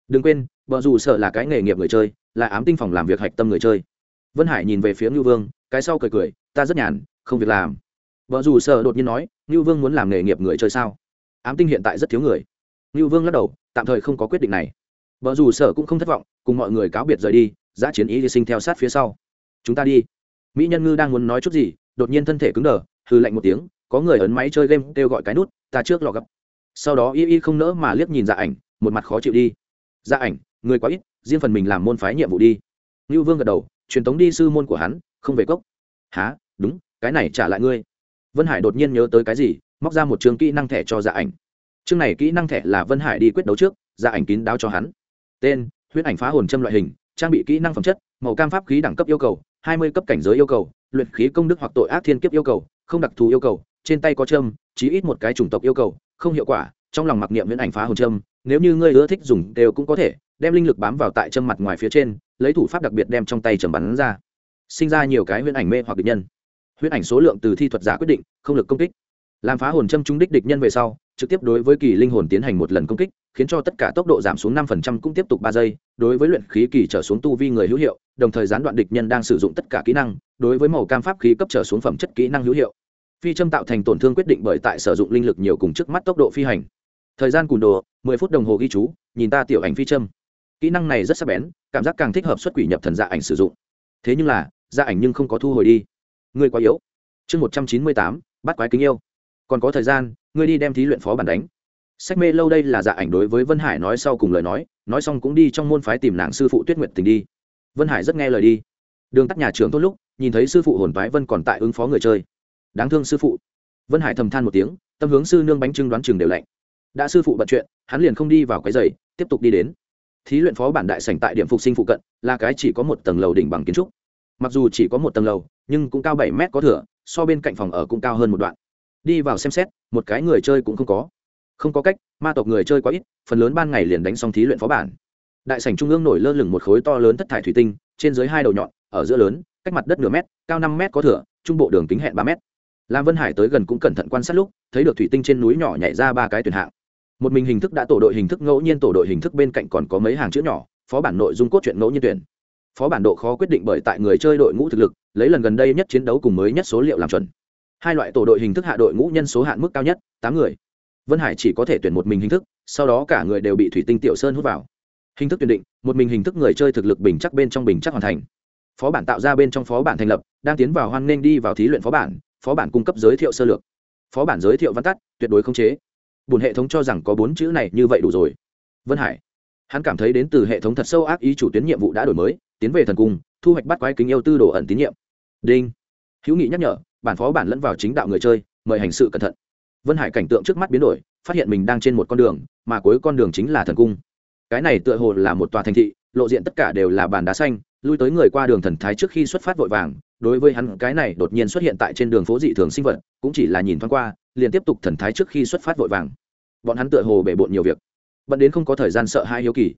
Đừng quên, vợ dù sợ là cái nghề nghiệp người chơi, là ám tinh phòng làm việc hạch tâm người chơi. Vân hải nhìn về phía ngư vương, cái sau cười cười, ta rất nhàn, không việc làm vợ dù sợ đột nhiên nói, ngưu vương muốn làm nghề nghiệp người chơi sao? Ám tinh hiện tại rất thiếu người. Ngưu vương lắc đầu, tạm thời không có quyết định này. Vợ dù sợ cũng không thất vọng, cùng mọi người cáo biệt rời đi, giã chiến ý đi sinh theo sát phía sau. Chúng ta đi. Mỹ nhân ngư đang muốn nói chút gì, đột nhiên thân thể cứng đờ hư lạnh một tiếng, có người ấn máy chơi game kêu gọi cái nút, ta trước lò gấp sau đó y y không nỡ mà liếc nhìn dạ ảnh, một mặt khó chịu đi. Dạ ảnh, người quá ít, riêng phần mình làm môn phái nhiệm vụ đi. Ngưu vương gật đầu, truyền tống đi sư môn của hắn, không về cốc. Há đúng, cái này trả lại ngươi vân hải đột nhiên nhớ tới cái gì, móc ra một trường kỹ năng thẻ cho dạ ảnh. Chương này kỹ năng thẻ là vân hải đi quyết đấu trước dạ ảnh kín đáo cho hắn. Tên, huyết ảnh phá hồn châm loại hình, trang bị kỹ năng phẩm chất, màu cam pháp khí đẳng cấp yêu cầu, hai mươi cấp cảnh giới yêu cầu, luyện khí công đức hoặc tội ác thiên kiếp yêu cầu, không đặc thù yêu cầu, trên tay có châm, chí ít một cái chủng tộc yêu cầu, không hiệu quả, trong lòng mặc niệm viễn ảnh phá hồn châm, nếu như ngươi ưa thích dùng đều cũng có thể, đem linh lực bám vào tại châm mặt ngoài phía trên, lấy thủ pháp đặc biệt đem trong tay chầm bắn ra. Sinh ra nhiều cái huyễn ảnh mê hoặc địch nhân huyết ảnh số lượng từ thi thuật giả quyết định, không lực công kích. Làm phá hồn châm trúng đích địch nhân về sau, trực tiếp đối với kỳ linh hồn tiến hành một lần công kích, khiến cho tất cả tốc độ giảm xuống năm phần trăm cũng tiếp tục ba giây, đối với luyện khí kỳ trở xuống tu vi người hữu hiệu, đồng thời gián đoạn địch nhân đang sử dụng tất cả kỹ năng, đối với màu cam pháp khí cấp trở xuống phẩm chất kỹ năng hữu hiệu. Phi châm tạo thành tổn thương quyết định bởi tại sử dụng linh lực nhiều cùng trước mắt tốc độ phi hành. Thời gian cùn đồ, mười phút đồng hồ ghi chú, nhìn ta tiểu ảnh phi châm. Kỹ năng này rất sắc bén, cảm giác càng thích hợp xuất quỷ nhập thần dạ ảnh sử dụng. Thế nhưng là dạ ảnh nhưng không có thu hồi đi ngươi quá yếu. Chương một trăm chín mươi tám, bắt quái kính yêu. Còn có thời gian, ngươi đi đem thí luyện phó bản đánh. Sách mê lâu đây là dạ ảnh đối với vân hải nói sau cùng lời nói nói xong cũng đi trong môn phái tìm nàng sư phụ tuyết nguyệt tình đi. Vân hải rất nghe lời đi. Đường tắt nhà trường tốt lúc, nhìn thấy sư phụ hồn phái vân còn tại ứng phó người chơi. Đáng thương sư phụ. Vân hải thầm than một tiếng, tâm hướng sư nương bánh trưng đoán chừng đều lạnh. Đã sư phụ bận chuyện, hắn liền không đi vào cái giày, tiếp tục đi đến. Thí luyện phó bản đại sảnh tại điểm phục sinh phụ cận, là cái chỉ có một tầng lầu đỉnh bằng kiến trúc mặc dù chỉ có một tầng lầu, nhưng cũng cao bảy mét có thửa, so bên cạnh phòng ở cũng cao hơn một đoạn. Đi vào xem xét, một cái người chơi cũng không có. Không có cách, ma tộc người chơi quá ít, phần lớn ban ngày liền đánh xong thí luyện phó bản. Đại sảnh trung ương nổi lơ lửng một khối to lớn thất thải thủy tinh, trên dưới hai đầu nhọn, ở giữa lớn, cách mặt đất nửa mét, cao năm mét có thửa, trung bộ đường kính hẹn ba mét. Lam vân hải tới gần cũng cẩn thận quan sát lúc, thấy được thủy tinh trên núi nhỏ nhảy ra ba cái tuyển hạng. Một mình hình thức đã tổ đội hình thức ngẫu nhiên, tổ đội hình thức bên cạnh còn có mấy hàng chữ nhỏ, phó bản nội dung cốt truyện ngẫu nhiên tuyển phó bản độ khó quyết định bởi tại người chơi đội ngũ thực lực, lấy lần gần đây nhất chiến đấu cùng mới nhất số liệu làm chuẩn. Hai loại tổ đội hình thức hạ đội ngũ nhân số hạn mức cao nhất, tám người. Vân hải chỉ có thể tuyển một mình hình thức, sau đó cả người đều bị thủy tinh tiểu sơn hút vào. Hình thức tuyển định, một mình hình thức người chơi thực lực bình chắc bên trong bình chắc hoàn thành. Phó bản tạo ra bên trong phó bản thành lập, đang tiến vào hoan nghênh đi vào thí luyện phó bản phó bản cung cấp giới thiệu sơ lược. Phó bản giới thiệu văn tắt, tuyệt đối không chế. Bùn hệ thống cho rằng có bốn chữ này như vậy đủ rồi. Vân hải. Hắn cảm thấy đến từ hệ thống thật sâu ác ý chủ tuyến nhiệm vụ đã đổi mới tiến về thần cung, thu hoạch bắt quái kính yêu tư đồ ẩn tín nhiệm. Đinh. Hữu nghị nhắc nhở, bản phó bản lẫn vào chính đạo người chơi, mời hành sự cẩn thận. Vân hải cảnh tượng trước mắt biến đổi, phát hiện mình đang trên một con đường, mà cuối con đường chính là thần cung. Cái này tựa hồ là một tòa thành thị, lộ diện tất cả đều là bàn đá xanh, lui tới người qua đường thần thái trước khi xuất phát vội vàng, đối với hắn cái này đột nhiên xuất hiện tại trên đường phố dị thường sinh vật, cũng chỉ là nhìn thoáng qua, liền tiếp tục thần thái trước khi xuất phát vội vàng. Bọn hắn tựa hồ bể bộn nhiều việc, bận đến không có thời gian sợ hai hiếu kỳ.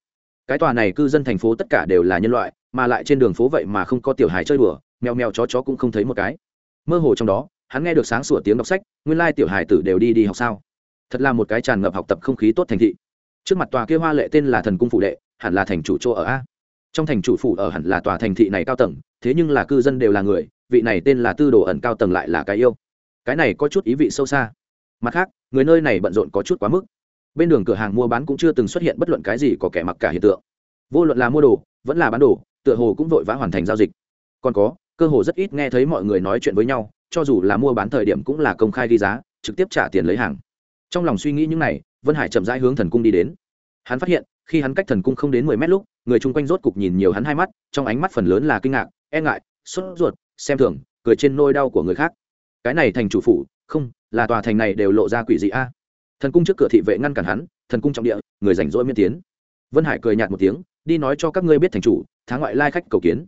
Cái tòa này cư dân thành phố tất cả đều là nhân loại mà lại trên đường phố vậy mà không có tiểu hài chơi đùa, mèo mèo chó chó cũng không thấy một cái. Mơ hồ trong đó, hắn nghe được sáng sủa tiếng đọc sách, nguyên lai tiểu hài tử đều đi đi học sao. Thật là một cái tràn ngập học tập không khí tốt thành thị. Trước mặt tòa kia hoa lệ tên là thần cung phủ đệ hẳn là thành chủ chỗ ở a. Trong thành chủ phủ ở hẳn là tòa thành thị này cao tầng, thế nhưng là cư dân đều là người, vị này tên là tư đồ ẩn cao tầng lại là cái yêu. Cái này có chút ý vị sâu xa. Mặt khác, người nơi này bận rộn có chút quá mức. Bên đường cửa hàng mua bán cũng chưa từng xuất hiện bất luận cái gì có kẻ mặc cả hiện tượng. Vô luận là mua đồ, vẫn là bán đồ tựa hồ cũng vội vã hoàn thành giao dịch. Còn có, cơ hồ rất ít nghe thấy mọi người nói chuyện với nhau, cho dù là mua bán thời điểm cũng là công khai ghi giá, trực tiếp trả tiền lấy hàng. Trong lòng suy nghĩ những này, vân hải chậm rãi hướng thần cung đi đến. Hắn phát hiện, khi hắn cách thần cung không đến mười mét lúc, người chung quanh rốt cục nhìn nhiều hắn hai mắt, trong ánh mắt phần lớn là kinh ngạc e ngại, sốt ruột, xem thường, cười trên nôi đau của người khác. Cái này thành chủ phủ, không, là tòa thành này đều lộ ra quỷ dị a. Thần cung trước cửa thị vệ ngăn cản hắn, thần cung trọng địa, người rảnh rỗi miên tiến. Vân hải cười nhạt một tiếng, đi nói cho các ngươi biết thành chủ tháng ngoại lai khách cầu kiến.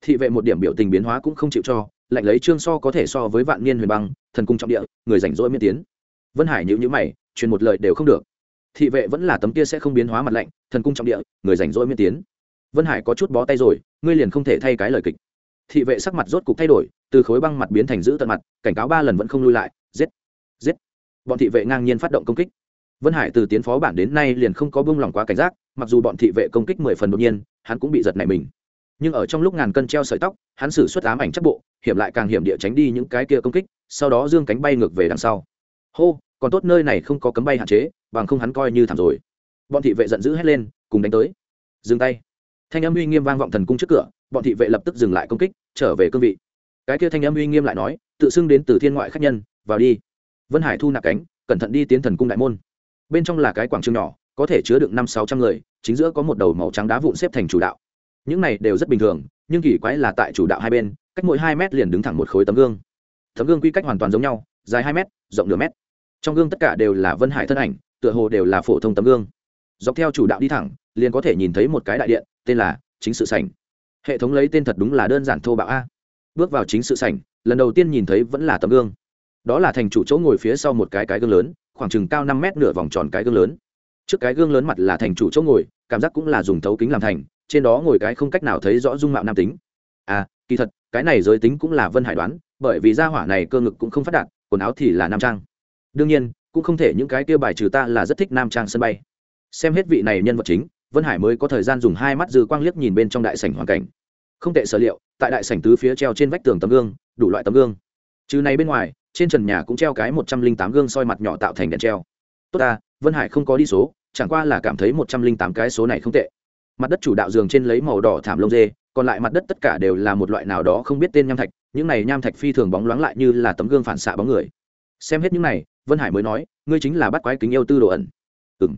Thị vệ một điểm biểu tình biến hóa cũng không chịu cho, lạnh lấy trương so có thể so với vạn niên huyền băng, thần cung trọng địa, người rảnh rỗi miên tiến. Vân hải nhữ nhữ mày, truyền một lời đều không được. Thị vệ vẫn là tấm kia sẽ không biến hóa mặt lạnh, thần cung trọng địa, người rảnh rỗi miên tiến. Vân hải có chút bó tay rồi, ngươi liền không thể thay cái lời kịch. Thị vệ sắc mặt rốt cục thay đổi, từ khối băng mặt biến thành giữ tận mặt, cảnh cáo ba lần vẫn không lui lại, giết giết. Bọn thị vệ ngang nhiên phát động công kích. Vân hải từ tiến phó bản đến nay liền không có buông lòng quá cảnh giác, mặc dù bọn thị vệ công kích mười phần đột nhiên hắn cũng bị giật nảy mình. Nhưng ở trong lúc ngàn cân treo sợi tóc, hắn xử suất ám ảnh chắc bộ, hiểm lại càng hiểm địa tránh đi những cái kia công kích, sau đó dương cánh bay ngược về đằng sau. Hô, còn tốt nơi này không có cấm bay hạn chế, bằng không hắn coi như thảm rồi. Bọn thị vệ giận dữ hét lên, cùng đánh tới. Dừng tay. Thanh âm uy nghiêm vang vọng thần cung trước cửa, bọn thị vệ lập tức dừng lại công kích, trở về cương vị. Cái kia thanh âm uy nghiêm lại nói, tự xưng đến từ thiên ngoại khách nhân, vào đi. Vân hải thu nạp cánh, cẩn thận đi tiến thần cung đại môn. Bên trong là cái quảng trường nhỏ, có thể chứa được năm sáu trăm người chính giữa có một đầu màu trắng đá vụn xếp thành chủ đạo. Những này đều rất bình thường, nhưng kỳ quái là tại chủ đạo hai bên, cách mỗi hai mét liền đứng thẳng một khối tấm gương. Tấm gương quy cách hoàn toàn giống nhau, dài hai mét, rộng nửa mét. Trong gương tất cả đều là vân hải thân ảnh, tựa hồ đều là phổ thông tấm gương. Dọc theo chủ đạo đi thẳng, liền có thể nhìn thấy một cái đại điện, tên là chính sự sảnh. Hệ thống lấy tên thật đúng là đơn giản thô bạo a. Bước vào chính sự sảnh, lần đầu tiên nhìn thấy vẫn là tấm gương. Đó là thành chủ chỗ ngồi phía sau một cái cái gương lớn, khoảng chừng cao năm mét nửa vòng tròn cái gương lớn trước cái gương lớn mặt là thành chủ chỗ ngồi, cảm giác cũng là dùng thấu kính làm thành, trên đó ngồi cái không cách nào thấy rõ dung mạo nam tính. À kỳ thật, cái này giới tính cũng là vân hải đoán, bởi vì gia hỏa này cơ ngực cũng không phát đạt, quần áo thì là nam trang. Đương nhiên, cũng không thể những cái kia bài trừ ta là rất thích nam trang sân bay. Xem hết vị này nhân vật chính, vân hải mới có thời gian dùng hai mắt dư quang liếc nhìn bên trong đại sảnh hoàn cảnh. Không tệ sở liệu, tại đại sảnh tứ phía treo trên vách tường tấm gương, đủ loại tấm gương. Trừ này bên ngoài, trên trần nhà cũng treo cái một trăm linh tám gương soi mặt nhỏ tạo thành đèn treo tốt ta, vân hải không có đi số, chẳng qua là cảm thấy một trăm linh tám cái số này không tệ. Mặt đất chủ đạo giường trên lấy màu đỏ thảm lông dê, còn lại mặt đất tất cả đều là một loại nào đó không biết tên nham thạch, những này nham thạch phi thường bóng loáng lại như là tấm gương phản xạ bóng người. Xem hết những này, vân hải mới nói, ngươi chính là bắt quái kính yêu tư đồ ẩn. Ừ m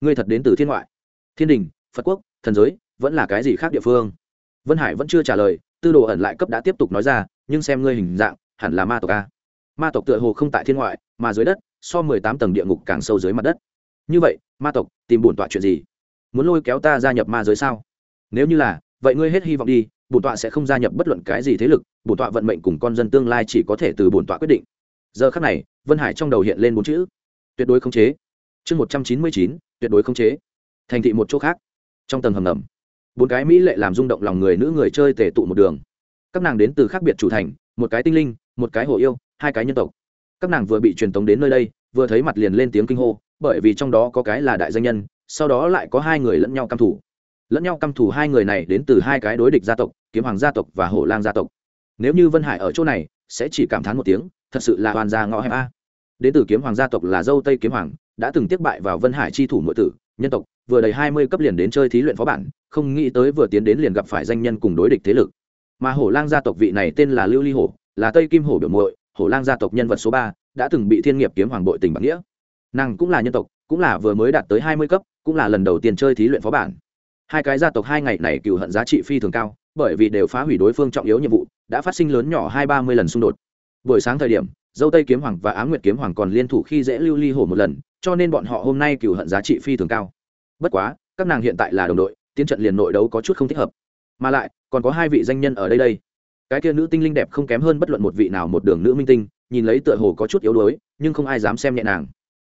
ngươi thật đến từ thiên ngoại. Thiên đình, phật quốc, thần giới, vẫn là cái gì khác địa phương? Vân hải vẫn chưa trả lời, tư đồ ẩn lại cấp đã tiếp tục nói ra, nhưng xem ngươi hình dạng, hẳn là ma tộc a. Ma tộc tựa hồ không tại thiên ngoại, mà dưới đất so mười tám tầng địa ngục càng sâu dưới mặt đất. Như vậy, ma tộc, tìm bổn tọa chuyện gì? Muốn lôi kéo ta gia nhập ma giới sao? Nếu như là, vậy ngươi hết hy vọng đi, bổn tọa sẽ không gia nhập bất luận cái gì thế lực, bổn tọa vận mệnh cùng con dân tương lai chỉ có thể từ bổn tọa quyết định. Giờ khắc này, vân hải trong đầu hiện lên bốn chữ, tuyệt đối khống chế. Chương một trăm chín mươi chín, tuyệt đối khống chế. Thành thị một chỗ khác. Trong tầng hầm ngầm, bốn cái mỹ lệ làm rung động lòng người nữ người chơi tề tụ một đường. Các nàng đến từ khác biệt chủ thành, một cái tinh linh, một cái hồ yêu, hai cái nhân tộc các nàng vừa bị truyền tống đến nơi đây, vừa thấy mặt liền lên tiếng kinh hô, bởi vì trong đó có cái là đại danh nhân, sau đó lại có hai người lẫn nhau căm thủ lẫn nhau căm thủ hai người này đến từ hai cái đối địch gia tộc, kiếm hoàng gia tộc và hổ lang gia tộc. Nếu như vân hải ở chỗ này, sẽ chỉ cảm thán một tiếng, thật sự là hoàn gia ngõ hẹp a. Đến từ kiếm hoàng gia tộc là dâu tây kiếm hoàng, đã từng tiếp bại vào vân hải chi thủ nội tử, nhân tộc, vừa đầy hai mươi cấp liền đến chơi thí luyện phó bản, không nghĩ tới vừa tiến đến liền gặp phải danh nhân cùng đối địch thế lực. Mà hổ lang gia tộc vị này tên là lưu ly hổ, là tây kim hổ biểu muội hổ lang gia tộc nhân vật số ba, đã từng bị thiên nghiệp kiếm hoàng bội tình bạc nghĩa. Nàng cũng là nhân tộc, cũng là vừa mới đạt tới hai mươi cấp, cũng là lần đầu tiên chơi thí luyện phó bản. Hai cái gia tộc hai ngày này cựu hận giá trị phi thường cao, bởi vì đều phá hủy đối phương trọng yếu nhiệm vụ, đã phát sinh lớn nhỏ hai ba mươi lần xung đột. Buổi sáng thời điểm, dâu tây kiếm hoàng và á m nguyệt kiếm hoàng còn liên thủ khi dễ lưu ly hổ một lần, cho nên bọn họ hôm nay cựu hận giá trị phi thường cao. Bất quá, các nàng hiện tại là đồng đội, tiến trận liền nội đấu có chút không thích hợp. Mà lại, còn có hai vị danh nhân ở đây đây cái kia nữ tinh linh đẹp không kém hơn bất luận một vị nào một đường nữ minh tinh, nhìn lấy tựa hồ có chút yếu đuối, nhưng không ai dám xem nhẹ nàng.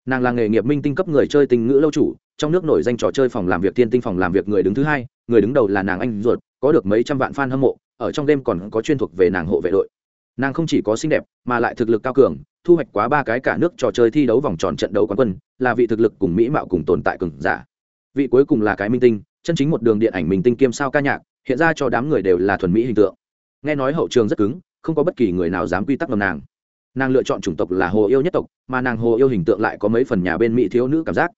Nàng là nghề nghiệp minh tinh cấp người chơi tình ngữ lâu chủ, trong nước nổi danh trò chơi phòng làm việc tiên tinh phòng làm việc người đứng thứ hai, người đứng đầu là nàng anh ruột, có được mấy trăm vạn fan hâm mộ, ở trong đêm còn có chuyên thuộc về nàng hộ vệ đội. Nàng không chỉ có xinh đẹp, mà lại thực lực cao cường, thu hoạch quá ba cái cả nước trò chơi thi đấu vòng tròn trận đấu quán quân, là vị thực lực cùng mỹ mạo cùng tồn tại cường giả. Vị cuối cùng là cái minh tinh, chân chính một đường điện ảnh minh tinh kiêm sao ca nhạc, hiện ra cho đám người đều là thuần mỹ hình tượng nghe nói hậu trường rất cứng, không có bất kỳ người nào dám quy tắc ngầm nàng. Nàng lựa chọn chủng tộc là hồ yêu nhất tộc, mà nàng hồ yêu hình tượng lại có mấy phần nhà bên mỹ thiếu nữ cảm giác.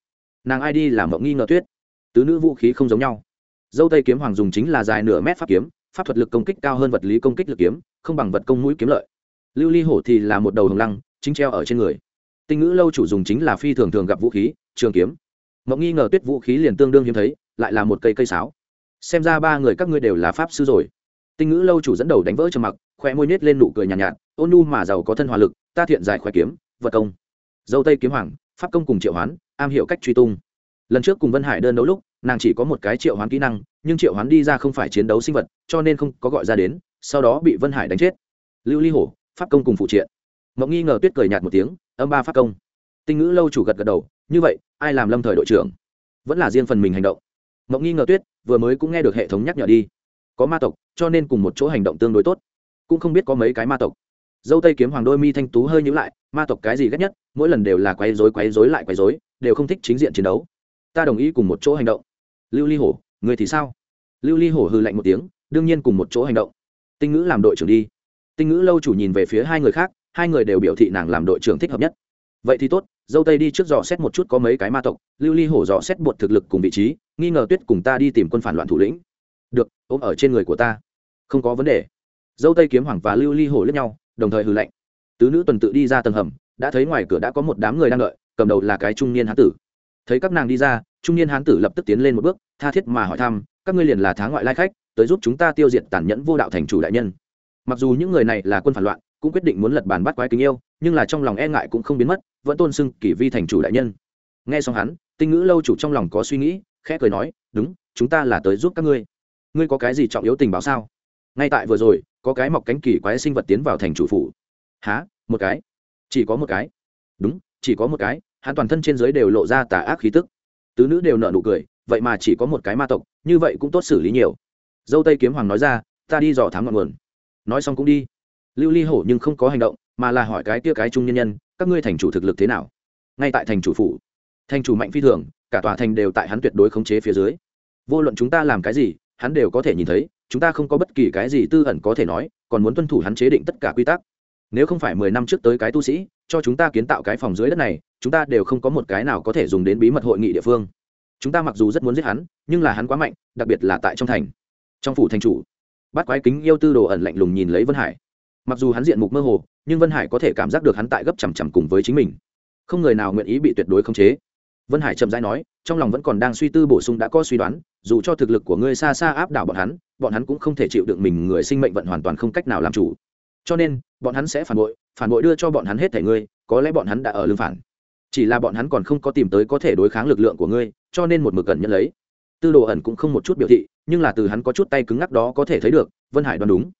Nàng id là mộng nghi ngờ tuyết. Tứ nữ vũ khí không giống nhau. Dâu tây kiếm hoàng dùng chính là dài nửa mét pháp kiếm, pháp thuật lực công kích cao hơn vật lý công kích lực kiếm, không bằng vật công mũi kiếm lợi. Lưu ly hổ thì là một đầu hồng lăng, chính treo ở trên người. Tinh ngữ lâu chủ dùng chính là phi thường thường gặp vũ khí, trường kiếm. Mộng nghi ngờ tuyết vũ khí liền tương đương hiếm thấy, lại là một cây cây sáo. Xem ra ba người các ngươi đều là pháp sư rồi tinh ngữ lâu chủ dẫn đầu đánh vỡ trầm mặc khoe môi nết lên nụ cười nhàn nhạt, nhạt ôn nu mà giàu có thân hòa lực ta thiện giải khoe kiếm vật công. Dâu tây kiếm hoàng pháp công cùng triệu hoán am hiểu cách truy tung. Lần trước cùng vân hải đơn đấu lúc nàng chỉ có một cái triệu hoán kỹ năng nhưng triệu hoán đi ra không phải chiến đấu sinh vật cho nên không có gọi ra đến sau đó bị vân hải đánh chết. Lưu ly hổ pháp công cùng phụ triện. Mộng nghi ngờ tuyết cười nhạt một tiếng âm ba pháp công. Tinh ngữ lâu chủ gật gật đầu như vậy ai làm lâm thời đội trưởng? Vẫn là riêng phần mình hành động. Mộng nghi ngờ tuyết vừa mới cũng nghe được hệ thống nhắc nhở đi có ma tộc, cho nên cùng một chỗ hành động tương đối tốt. Cũng không biết có mấy cái ma tộc. Dâu tây kiếm hoàng đôi mi thanh tú hơi nhữ lại, ma tộc cái gì ghét nhất, mỗi lần đều là quấy dối quấy dối lại quấy dối đều không thích chính diện chiến đấu. Ta đồng ý cùng một chỗ hành động. Lưu ly hổ, người thì sao? Lưu ly hổ hư lạnh một tiếng, đương nhiên cùng một chỗ hành động. Tinh ngữ làm đội trưởng đi. Tinh ngữ lâu chủ nhìn về phía hai người khác, hai người đều biểu thị nàng làm đội trưởng thích hợp nhất. Vậy thì tốt, dâu tây đi trước dò xét một chút có mấy cái ma tộc, lưu ly hổ dò xét bột thực lực cùng vị trí, nghi ngờ tuyết cùng ta đi tìm quân phản loạn thủ lĩnh được, ôm ở trên người của ta. Không có vấn đề. Dâu tây kiếm hoàng và lưu ly hổ lướt nhau, đồng thời hư lệnh tứ nữ tuần tự đi ra tầng hầm, đã thấy ngoài cửa đã có một đám người đang đợi, cầm đầu là cái trung niên hán tử. Thấy các nàng đi ra, trung niên hán tử lập tức tiến lên một bước, tha thiết mà hỏi thăm, các ngươi liền là tháng ngoại lai khách, tới giúp chúng ta tiêu diệt tàn nhẫn vô đạo thành chủ đại nhân. Mặc dù những người này là quân phản loạn, cũng quyết định muốn lật bàn bắt quái kính yêu, nhưng là trong lòng e ngại cũng không biến mất, vẫn tôn xưng kỷ vi thành chủ đại nhân. Nghe xong hắn, tinh ngữ lâu chủ trong lòng có suy nghĩ, khẽ cười nói, đúng, chúng ta là tới giúp các ngươi ngươi có cái gì trọng yếu tình báo sao? Ngay tại vừa rồi, có cái mọc cánh kỳ quái sinh vật tiến vào thành chủ phủ. Há một cái? Chỉ có một cái? Đúng, chỉ có một cái, hắn toàn thân trên giới đều lộ ra tà ác khí tức. Tứ nữ đều nợ nụ cười, vậy mà chỉ có một cái ma tộc, như vậy cũng tốt xử lý nhiều. Dâu tây kiếm hoàng nói ra, ta đi dò thám ngọn nguồn. Nói xong cũng đi. Lưu ly hổ nhưng không có hành động, mà là hỏi cái kia cái trung nhân nhân, các ngươi thành chủ thực lực thế nào? Ngay tại thành chủ phủ, thành chủ mạnh phi thường, cả tòa thành đều tại hắn tuyệt đối khống chế phía dưới. Vô luận chúng ta làm cái gì hắn đều có thể nhìn thấy, chúng ta không có bất kỳ cái gì tư ẩn có thể nói, còn muốn tuân thủ hắn chế định tất cả quy tắc. Nếu không phải mười năm trước tới cái tu sĩ, cho chúng ta kiến tạo cái phòng dưới đất này, chúng ta đều không có một cái nào có thể dùng đến bí mật hội nghị địa phương. Chúng ta mặc dù rất muốn giết hắn, nhưng là hắn quá mạnh, đặc biệt là tại trong thành. Trong phủ thành chủ bắt quái kính yêu tư đồ ẩn lạnh lùng nhìn lấy vân hải. Mặc dù hắn diện mục mơ hồ, nhưng vân hải có thể cảm giác được hắn tại gấp chằm chằm cùng với chính mình. Không người nào nguyện ý bị tuyệt đối khống chế vân hải chậm rãi nói, trong lòng vẫn còn đang suy tư bổ sung đã có suy đoán, dù cho thực lực của ngươi xa xa áp đảo bọn hắn bọn hắn cũng không thể chịu đựng mình người sinh mệnh vận hoàn toàn không cách nào làm chủ. Cho nên, bọn hắn sẽ phản bội phản bội đưa cho bọn hắn hết thể ngươi, có lẽ bọn hắn đã ở lưng phản. Chỉ là bọn hắn còn không có tìm tới có thể đối kháng lực lượng của ngươi, cho nên một mực cần nhận lấy. Tư đồ ẩn cũng không một chút biểu thị, nhưng là từ hắn có chút tay cứng ngắc đó có thể thấy được, vân hải đoán đúng.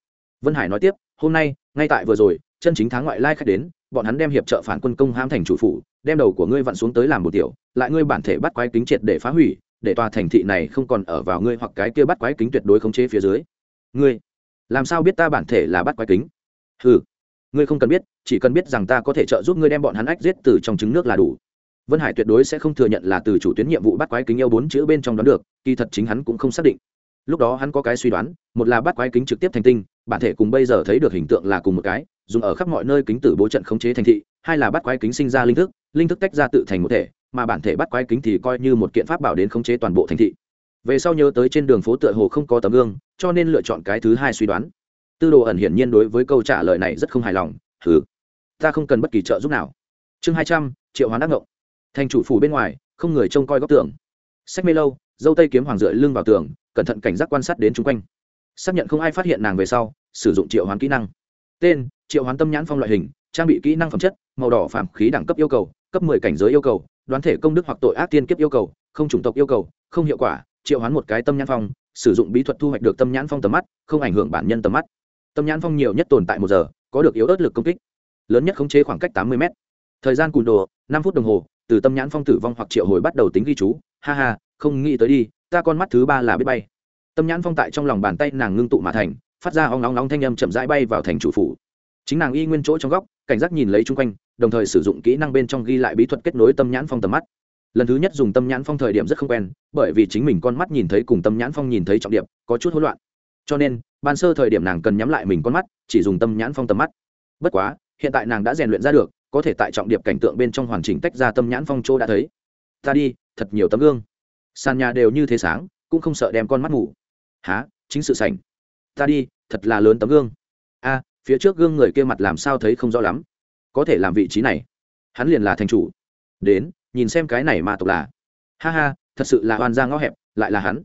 Vân hải nói tiếp, hôm nay, ngay tại vừa rồi, chân chính tháng ngoại lai khách đến bọn hắn đem hiệp trợ phản quân công ham thành chủ phủ, đem đầu của ngươi vặn xuống tới làm một tiểu, lại ngươi bản thể bắt quái kính triệt để phá hủy, để tòa thành thị này không còn ở vào ngươi hoặc cái kia bắt quái kính tuyệt đối khống chế phía dưới. Ngươi, làm sao biết ta bản thể là bắt quái kính? Ừ ngươi không cần biết, chỉ cần biết rằng ta có thể trợ giúp ngươi đem bọn hắn ách giết từ trong trứng nước là đủ. Vân hải tuyệt đối sẽ không thừa nhận là từ chủ tuyến nhiệm vụ bắt quái kính yêu bốn chữ bên trong đoán được, kỳ thật chính hắn cũng không xác định. Lúc đó hắn có cái suy đoán, một là bắt quái kính trực tiếp thành tinh, bản thể cùng bây giờ thấy được hình tượng là cùng một cái dùng ở khắp mọi nơi kính tử bố trận khống chế thành thị, hai là bắt quái kính sinh ra linh thức linh thức tách ra tự thành một thể, mà bản thể bắt quái kính thì coi như một kiện pháp bảo đến khống chế toàn bộ thành thị. Về sau nhớ tới trên đường phố tựa hồ không có tấm gương, cho nên lựa chọn cái thứ hai suy đoán. Tư đồ ẩn hiển nhiên đối với câu trả lời này rất không hài lòng thử ta không cần bất kỳ trợ giúp nào. Chương hai trăm, triệu hoán đắc ngộng. Thành chủ phủ bên ngoài, không người trông coi góc tường. Sách mê lâu, dâu tây kiếm hoàng rượi lưng vào tường, cẩn thận cảnh giác quan sát đến chung quanh. Xác nhận không ai phát hiện nàng về sau, sử dụng triệu hoán kỹ năng. Tên triệu hoán tâm nhãn phong loại hình, trang bị kỹ năng phẩm chất, màu đỏ phạm khí đẳng cấp yêu cầu, cấp mười cảnh giới yêu cầu, đoán thể công đức hoặc tội ác tiên kiếp yêu cầu, không chủng tộc yêu cầu, không hiệu quả, triệu hoán một cái tâm nhãn phong, sử dụng bí thuật thu hoạch được tâm nhãn phong tầm mắt, không ảnh hưởng bản nhân tầm mắt. Tâm nhãn phong nhiều nhất tồn tại một giờ, có được yếu ớt lực công kích. Lớn nhất khống chế khoảng cách tám mươi m thời gian cùn đồ, năm phút đồng hồ, từ tâm nhãn phong tử vong hoặc triệu hồi bắt đầu tính ghi chú. Ha ha, không nghĩ tới đi, ta con mắt thứ ba là biết bay. Tâm nhãn phong tại trong lòng bàn tay nàng ngưng tụ mà thành, phát ra ong nóng nóng thanh âm chậm rãi bay vào thành chủ phủ chính nàng y nguyên chỗ trong góc, cảnh giác nhìn lấy chung quanh, đồng thời sử dụng kỹ năng bên trong ghi lại bí thuật kết nối tâm nhãn phong tầm mắt. Lần thứ nhất dùng tâm nhãn phong thời điểm rất không quen, bởi vì chính mình con mắt nhìn thấy cùng tâm nhãn phong nhìn thấy trọng điểm, có chút hỗn loạn. Cho nên, ban sơ thời điểm nàng cần nhắm lại mình con mắt, chỉ dùng tâm nhãn phong tầm mắt. Bất quá, hiện tại nàng đã rèn luyện ra được, có thể tại trọng điểm cảnh tượng bên trong hoàn chỉnh tách ra tâm nhãn phong chỗ đã thấy. Ta đi, thật nhiều tấm gương. Sàn nhà đều như thế sáng, cũng không sợ đem con mắt ngủ há chính sự sảnh. Ta đi, thật là lớn tấm gương. A phía trước gương người kia mặt làm sao thấy không rõ lắm. Có thể làm vị trí này. Hắn liền là thành chủ. Đến, nhìn xem cái này mà tộc là. Ha ha, thật sự là oan ra ngõ hẹp, lại là hắn.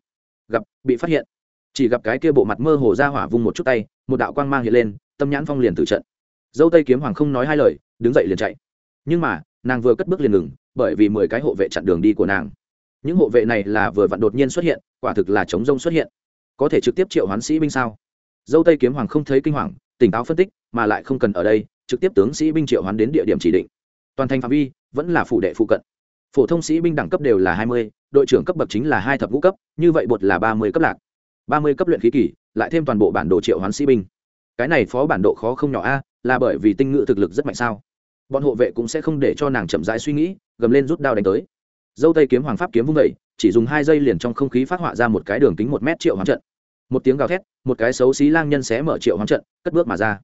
Gặp, bị phát hiện. Chỉ gặp cái kia bộ mặt mơ hồ ra hỏa vung một chút tay, một đạo quang mang hiện lên, tâm nhãn phong liền từ trận. Dâu tây kiếm hoàng không nói hai lời, đứng dậy liền chạy. Nhưng mà, nàng vừa cất bước liền ngừng, bởi vì mười cái hộ vệ chặn đường đi của nàng. Những hộ vệ này là vừa vặn đột nhiên xuất hiện, quả thực là chống rông xuất hiện. Có thể trực tiếp triệu hoán sĩ binh sao? Dâu tây kiếm hoàng không thấy kinh hoàng tỉnh táo phân tích, mà lại không cần ở đây, trực tiếp tướng sĩ binh triệu hoán đến địa điểm chỉ định. Toàn thành phạm vi vẫn là phủ đệ phụ cận. Phổ thông sĩ binh đẳng cấp đều là hai mươi, đội trưởng cấp bậc chính là hai thập ngũ cấp, như vậy bột là ba mươi cấp lạc. Ba mươi cấp luyện khí kỷ lại thêm toàn bộ bản đồ triệu hoán sĩ binh. Cái này phó bản độ khó không nhỏ a, là bởi vì tinh ngự thực lực rất mạnh sao? Bọn hộ vệ cũng sẽ không để cho nàng chậm rãi suy nghĩ, gầm lên rút đao đánh tới. Dâu tây kiếm hoàng pháp kiếm vung vẩy chỉ dùng hai giây liền trong không khí phát họa ra một cái đường kính một mét triệu hoán trận một tiếng gào thét, một cái xấu xí lang nhân sẽ mở triệu hoán trận, cất bước mà ra.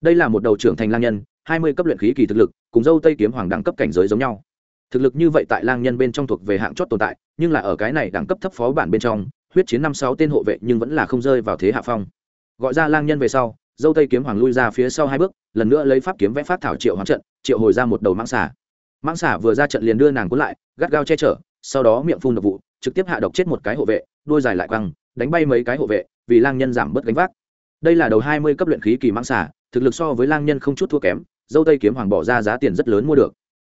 Đây là một đầu trưởng thành lang nhân, hai mươi cấp luyện khí kỳ thực lực, cùng dâu tây kiếm hoàng đẳng cấp cảnh giới giống nhau. Thực lực như vậy tại lang nhân bên trong thuộc về hạng chót tồn tại, nhưng là ở cái này đẳng cấp thấp phó bản bên trong, huyết chiến năm sáu tên hộ vệ nhưng vẫn là không rơi vào thế hạ phong. Gọi ra lang nhân về sau, dâu tây kiếm hoàng lui ra phía sau hai bước, lần nữa lấy pháp kiếm vẽ phát thảo triệu hoàng trận, triệu hồi ra một đầu mãng xả mãng xả vừa ra trận liền đưa nàng cuốn lại, gắt gao che chở, sau đó miệng phun độc vụ, trực tiếp hạ độc chết một cái hộ vệ, đuôi dài lại quăng đánh bay mấy cái hộ vệ, vì lang nhân giảm bớt gánh vác. Đây là đầu hai mươi cấp luyện khí kỳ mãng xả thực lực so với lang nhân không chút thua kém, dâu tây kiếm hoàng bỏ ra giá tiền rất lớn mua được.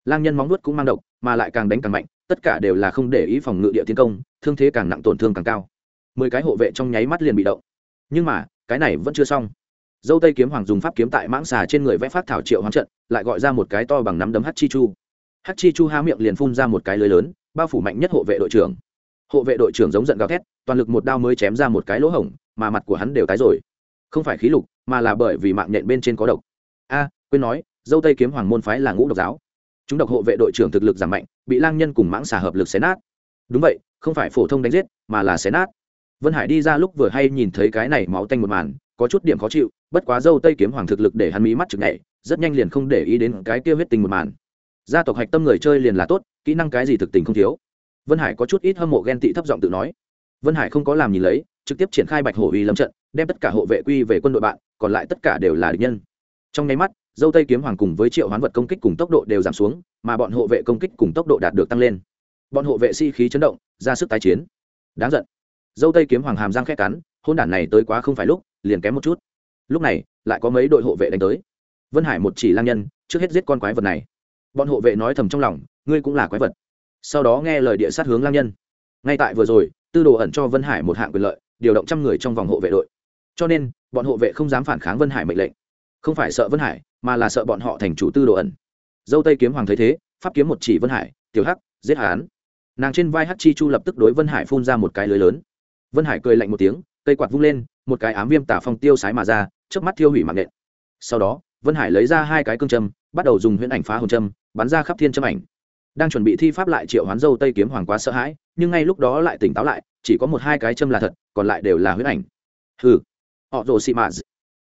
Lang nhân móng nuốt cũng mang độc, mà lại càng đánh càng mạnh, tất cả đều là không để ý phòng ngự địa tiến công, thương thế càng nặng tổn thương càng cao. Mười cái hộ vệ trong nháy mắt liền bị động. Nhưng mà, cái này vẫn chưa xong. Dâu tây kiếm hoàng dùng pháp kiếm tại mãng xà trên người vẽ phát thảo triệu hoán trận, lại gọi ra một cái to bằng nắm đấm hát chi chu. Hát chi chu há miệng liền phun ra một cái lưới lớn, bao phủ mạnh nhất hộ vệ đội trưởng hộ vệ đội trưởng giống giận gào thét, toàn lực một đao mới chém ra một cái lỗ hổng, mà mặt của hắn đều tái rồi. Không phải khí lục, mà là bởi vì mạng nhện bên trên có độc. A, quên nói, dâu tây kiếm hoàng môn phái là ngũ độc giáo. Chúng độc hộ vệ đội trưởng thực lực giảm mạnh, bị lang nhân cùng mãng xà hợp lực xé nát. Đúng vậy, không phải phổ thông đánh giết, mà là xé nát. Vân hải đi ra lúc vừa hay nhìn thấy cái này máu tanh một màn, có chút điểm khó chịu, bất quá dâu tây kiếm hoàng thực lực để hắn mí mắt chực nhảy, rất nhanh liền không để ý đến cái kia huyết tình một màn. Gia tộc hạch tâm người chơi liền là tốt, kỹ năng cái gì thực tình không thiếu vân hải có chút ít hâm mộ ghen tị thấp giọng tự nói. Vân hải không có làm nhìn lấy, trực tiếp triển khai bạch hổ uy lâm trận, đem tất cả hộ vệ quy về quân đội bạn, còn lại tất cả đều là địch nhân. Trong nháy mắt, dâu tây kiếm hoàng cùng với triệu hoán vật công kích cùng tốc độ đều giảm xuống, mà bọn hộ vệ công kích cùng tốc độ đạt được tăng lên. Bọn hộ vệ si khí chấn động, ra sức tái chiến. Đáng giận. Dâu tây kiếm hoàng hàm giang khét cắn, hôn đản này tới quá không phải lúc, liền kém một chút. Lúc này, lại có mấy đội hộ vệ đánh tới. Vân hải một chỉ lang nhân, trước hết giết con quái vật này. Bọn hộ vệ nói thầm trong lòng, ngươi cũng là quái vật sau đó nghe lời địa sát hướng lang nhân. Ngay tại vừa rồi, tư đồ ẩn cho vân hải một hạng quyền lợi, điều động trăm người trong vòng hộ vệ đội. Cho nên, bọn hộ vệ không dám phản kháng vân hải mệnh lệnh. Không phải sợ vân hải, mà là sợ bọn họ thành chủ tư đồ ẩn. Dâu tây kiếm hoàng thấy thế, pháp kiếm một chỉ vân hải, tiểu hắc, giết hà án nàng trên vai hắc chi chu lập tức đối vân hải phun ra một cái lưới lớn. Vân hải cười lạnh một tiếng, cây quạt vung lên, một cái ám viêm tả phong tiêu sái mà ra trước mắt thiêu hủy mạng nện. Sau đó, vân hải lấy ra hai cái cương châm, bắt đầu dùng huyễn ảnh phá hồn châm, bắn ra khắp thiên châm ảnh đang chuẩn bị thi pháp lại triệu hoán dâu tây kiếm hoàng quá sợ hãi, nhưng ngay lúc đó lại tỉnh táo lại, chỉ có một hai cái châm là thật, còn lại đều là huyễn ảnh. Hừ. Họ rồ xị mạ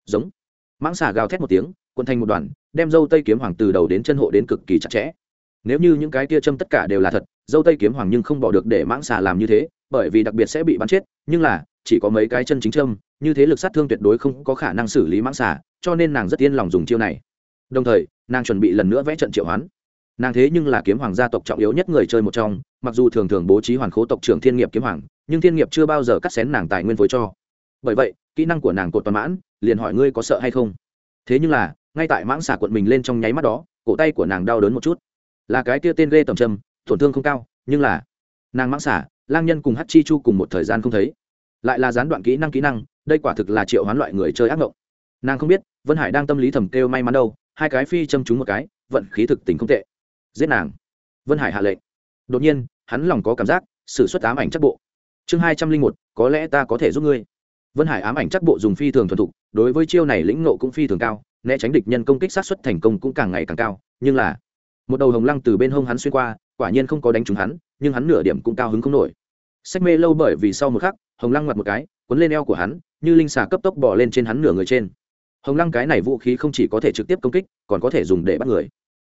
giống. Mãng xà gào thét một tiếng quân thành một đoàn, đem dâu tây kiếm hoàng từ đầu đến chân hộ đến cực kỳ chặt chẽ. Nếu như những cái tia châm tất cả đều là thật, dâu tây kiếm hoàng nhưng không bỏ được để mãng xà làm như thế, bởi vì đặc biệt sẽ bị bắn chết, nhưng là, chỉ có mấy cái chân chính châm, như thế lực sát thương tuyệt đối không có khả năng xử lý mãng xà, cho nên nàng rất yên lòng dùng chiêu này. Đồng thời, nàng chuẩn bị lần nữa vẽ trận triệu hoán nàng thế nhưng là kiếm hoàng gia tộc trọng yếu nhất người chơi một trong, mặc dù thường thường bố trí hoàn khố tộc trưởng thiên nghiệp kiếm hoàng, nhưng thiên nghiệp chưa bao giờ cắt xén nàng tài nguyên phối cho. Bởi vậy, kỹ năng của nàng cột toàn mãn, liền hỏi ngươi có sợ hay không? Thế nhưng là, ngay tại mãng xả quận mình lên trong nháy mắt đó, cổ tay của nàng đau đớn một chút. Là cái tia tên ghê tầm châm tổn thương không cao, nhưng là, nàng mãng xả lang nhân cùng hát chi chu cùng một thời gian không thấy. Lại là gián đoạn kỹ năng kỹ năng, đây quả thực là triệu hoán loại người chơi ác mộng nàng không biết, vân hải đang tâm lý thầm kêu may mắn đâu, hai cái phi châm trúng một cái, vận khí thực tình không tệ giết nàng. Vân hải hạ lệnh. Đột nhiên, hắn lòng có cảm giác s ử suất ám ảnh chắc bộ. Chương hai trăm linh một, có lẽ ta có thể giúp ngươi. Vân hải ám ảnh chắc bộ dùng phi thường thuần thục, đối với chiêu này lĩnh nộ cũng phi thường cao, né tránh địch nhân công kích sát xuất thành công cũng càng ngày càng cao, nhưng là, một đầu hồng lăng từ bên hông hắn xuyên qua, quả nhiên không có đánh trúng hắn, nhưng hắn nửa điểm cũng cao hứng không nổi. Sách mê lâu bởi vì sau một khắc, hồng lăng ngoặt một cái quấn lên eo của hắn, như linh xà cấp tốc bỏ lên trên hắn nửa người trên. Hồng lăng cái này vũ khí không chỉ có thể trực tiếp công kích, còn có thể dùng để bắt người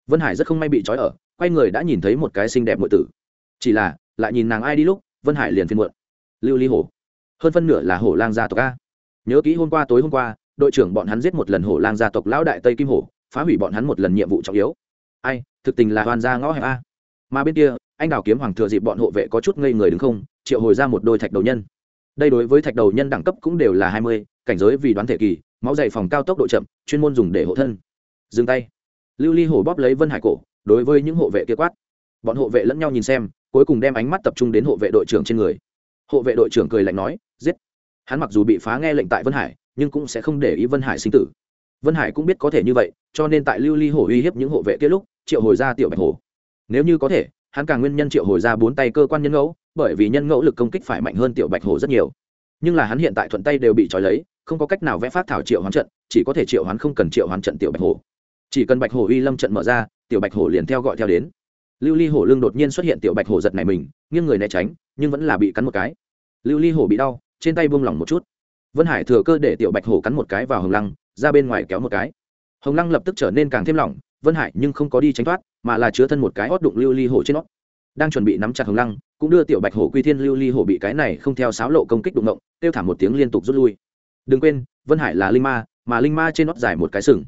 vân hải rất không may bị trói ở, quay người đã nhìn thấy một cái xinh đẹp muội tử. Chỉ là, lại nhìn nàng ai đi lúc, vân hải liền phiên muộn. Lưu ly hổ. Hơn phân nửa là hổ lang gia tộc a. Nhớ kỹ hôm qua tối hôm qua, đội trưởng bọn hắn giết một lần hổ lang gia tộc lão đại tây kim hổ, phá hủy bọn hắn một lần nhiệm vụ trọng yếu. Ai, thực tình là hoàn gia ngõ hẹp a. Mà bên kia, anh đào kiếm hoàng thừa dịp bọn hộ vệ có chút ngây người đứng không, triệu hồi ra một đôi thạch đầu nhân. Đây đối với thạch đầu nhân đẳng cấp cũng đều là hai mươi, cảnh giới vì đoán thể kỳ, máu dày phòng cao tốc độ chậm, chuyên môn dùng để hộ thân. Dừng tay lưu ly hổ bóp lấy vân hải cổ, đối với những hộ vệ kia quát. Bọn hộ vệ lẫn nhau nhìn xem, cuối cùng đem ánh mắt tập trung đến hộ vệ đội trưởng trên người. Hộ vệ đội trưởng cười lạnh nói, giết. Hắn mặc dù bị phá nghe lệnh tại vân hải, nhưng cũng sẽ không để ý vân hải sinh tử. Vân hải cũng biết có thể như vậy, cho nên tại lưu ly hổ uy hiếp những hộ vệ kia lúc, triệu hồi ra tiểu bạch hổ. Nếu như có thể, hắn càng nguyên nhân triệu hồi ra bốn tay cơ quan nhân ngẫu, bởi vì nhân ngẫu lực công kích phải mạnh hơn tiểu bạch hổ rất nhiều. Nhưng là hắn hiện tại thuận tay đều bị trói lấy, không có cách nào vẽ phát thảo triệu hoán trận, chỉ có thể triệu hoán không cần triệu hoán trận tiểu bạch hổ chỉ cần bạch hổ uy lâm trận mở ra, tiểu bạch hổ liền theo gọi theo đến. Lưu ly hổ lưng đột nhiên xuất hiện tiểu bạch hổ giật này mình, nghiêng người né tránh, nhưng vẫn là bị cắn một cái. Lưu ly hổ bị đau, trên tay buông lỏng một chút. Vân hải thừa cơ để tiểu bạch hổ cắn một cái vào hồng lăng, ra bên ngoài kéo một cái. Hồng lăng lập tức trở nên càng thêm lỏng, vân hải nhưng không có đi tránh thoát, mà là chứa thân một cái hót đụng lưu ly hổ trên nót đang chuẩn bị nắm chặt hồng lăng, cũng đưa tiểu bạch hổ quy thiên lưu ly hổ bị cái này không theo sáo lộ công kích đụng ngộng, kêu thảm một tiếng liên tục rút lui. Đừng quên, vân hải là linh ma, mà linh ma trên nót dài một cái sừng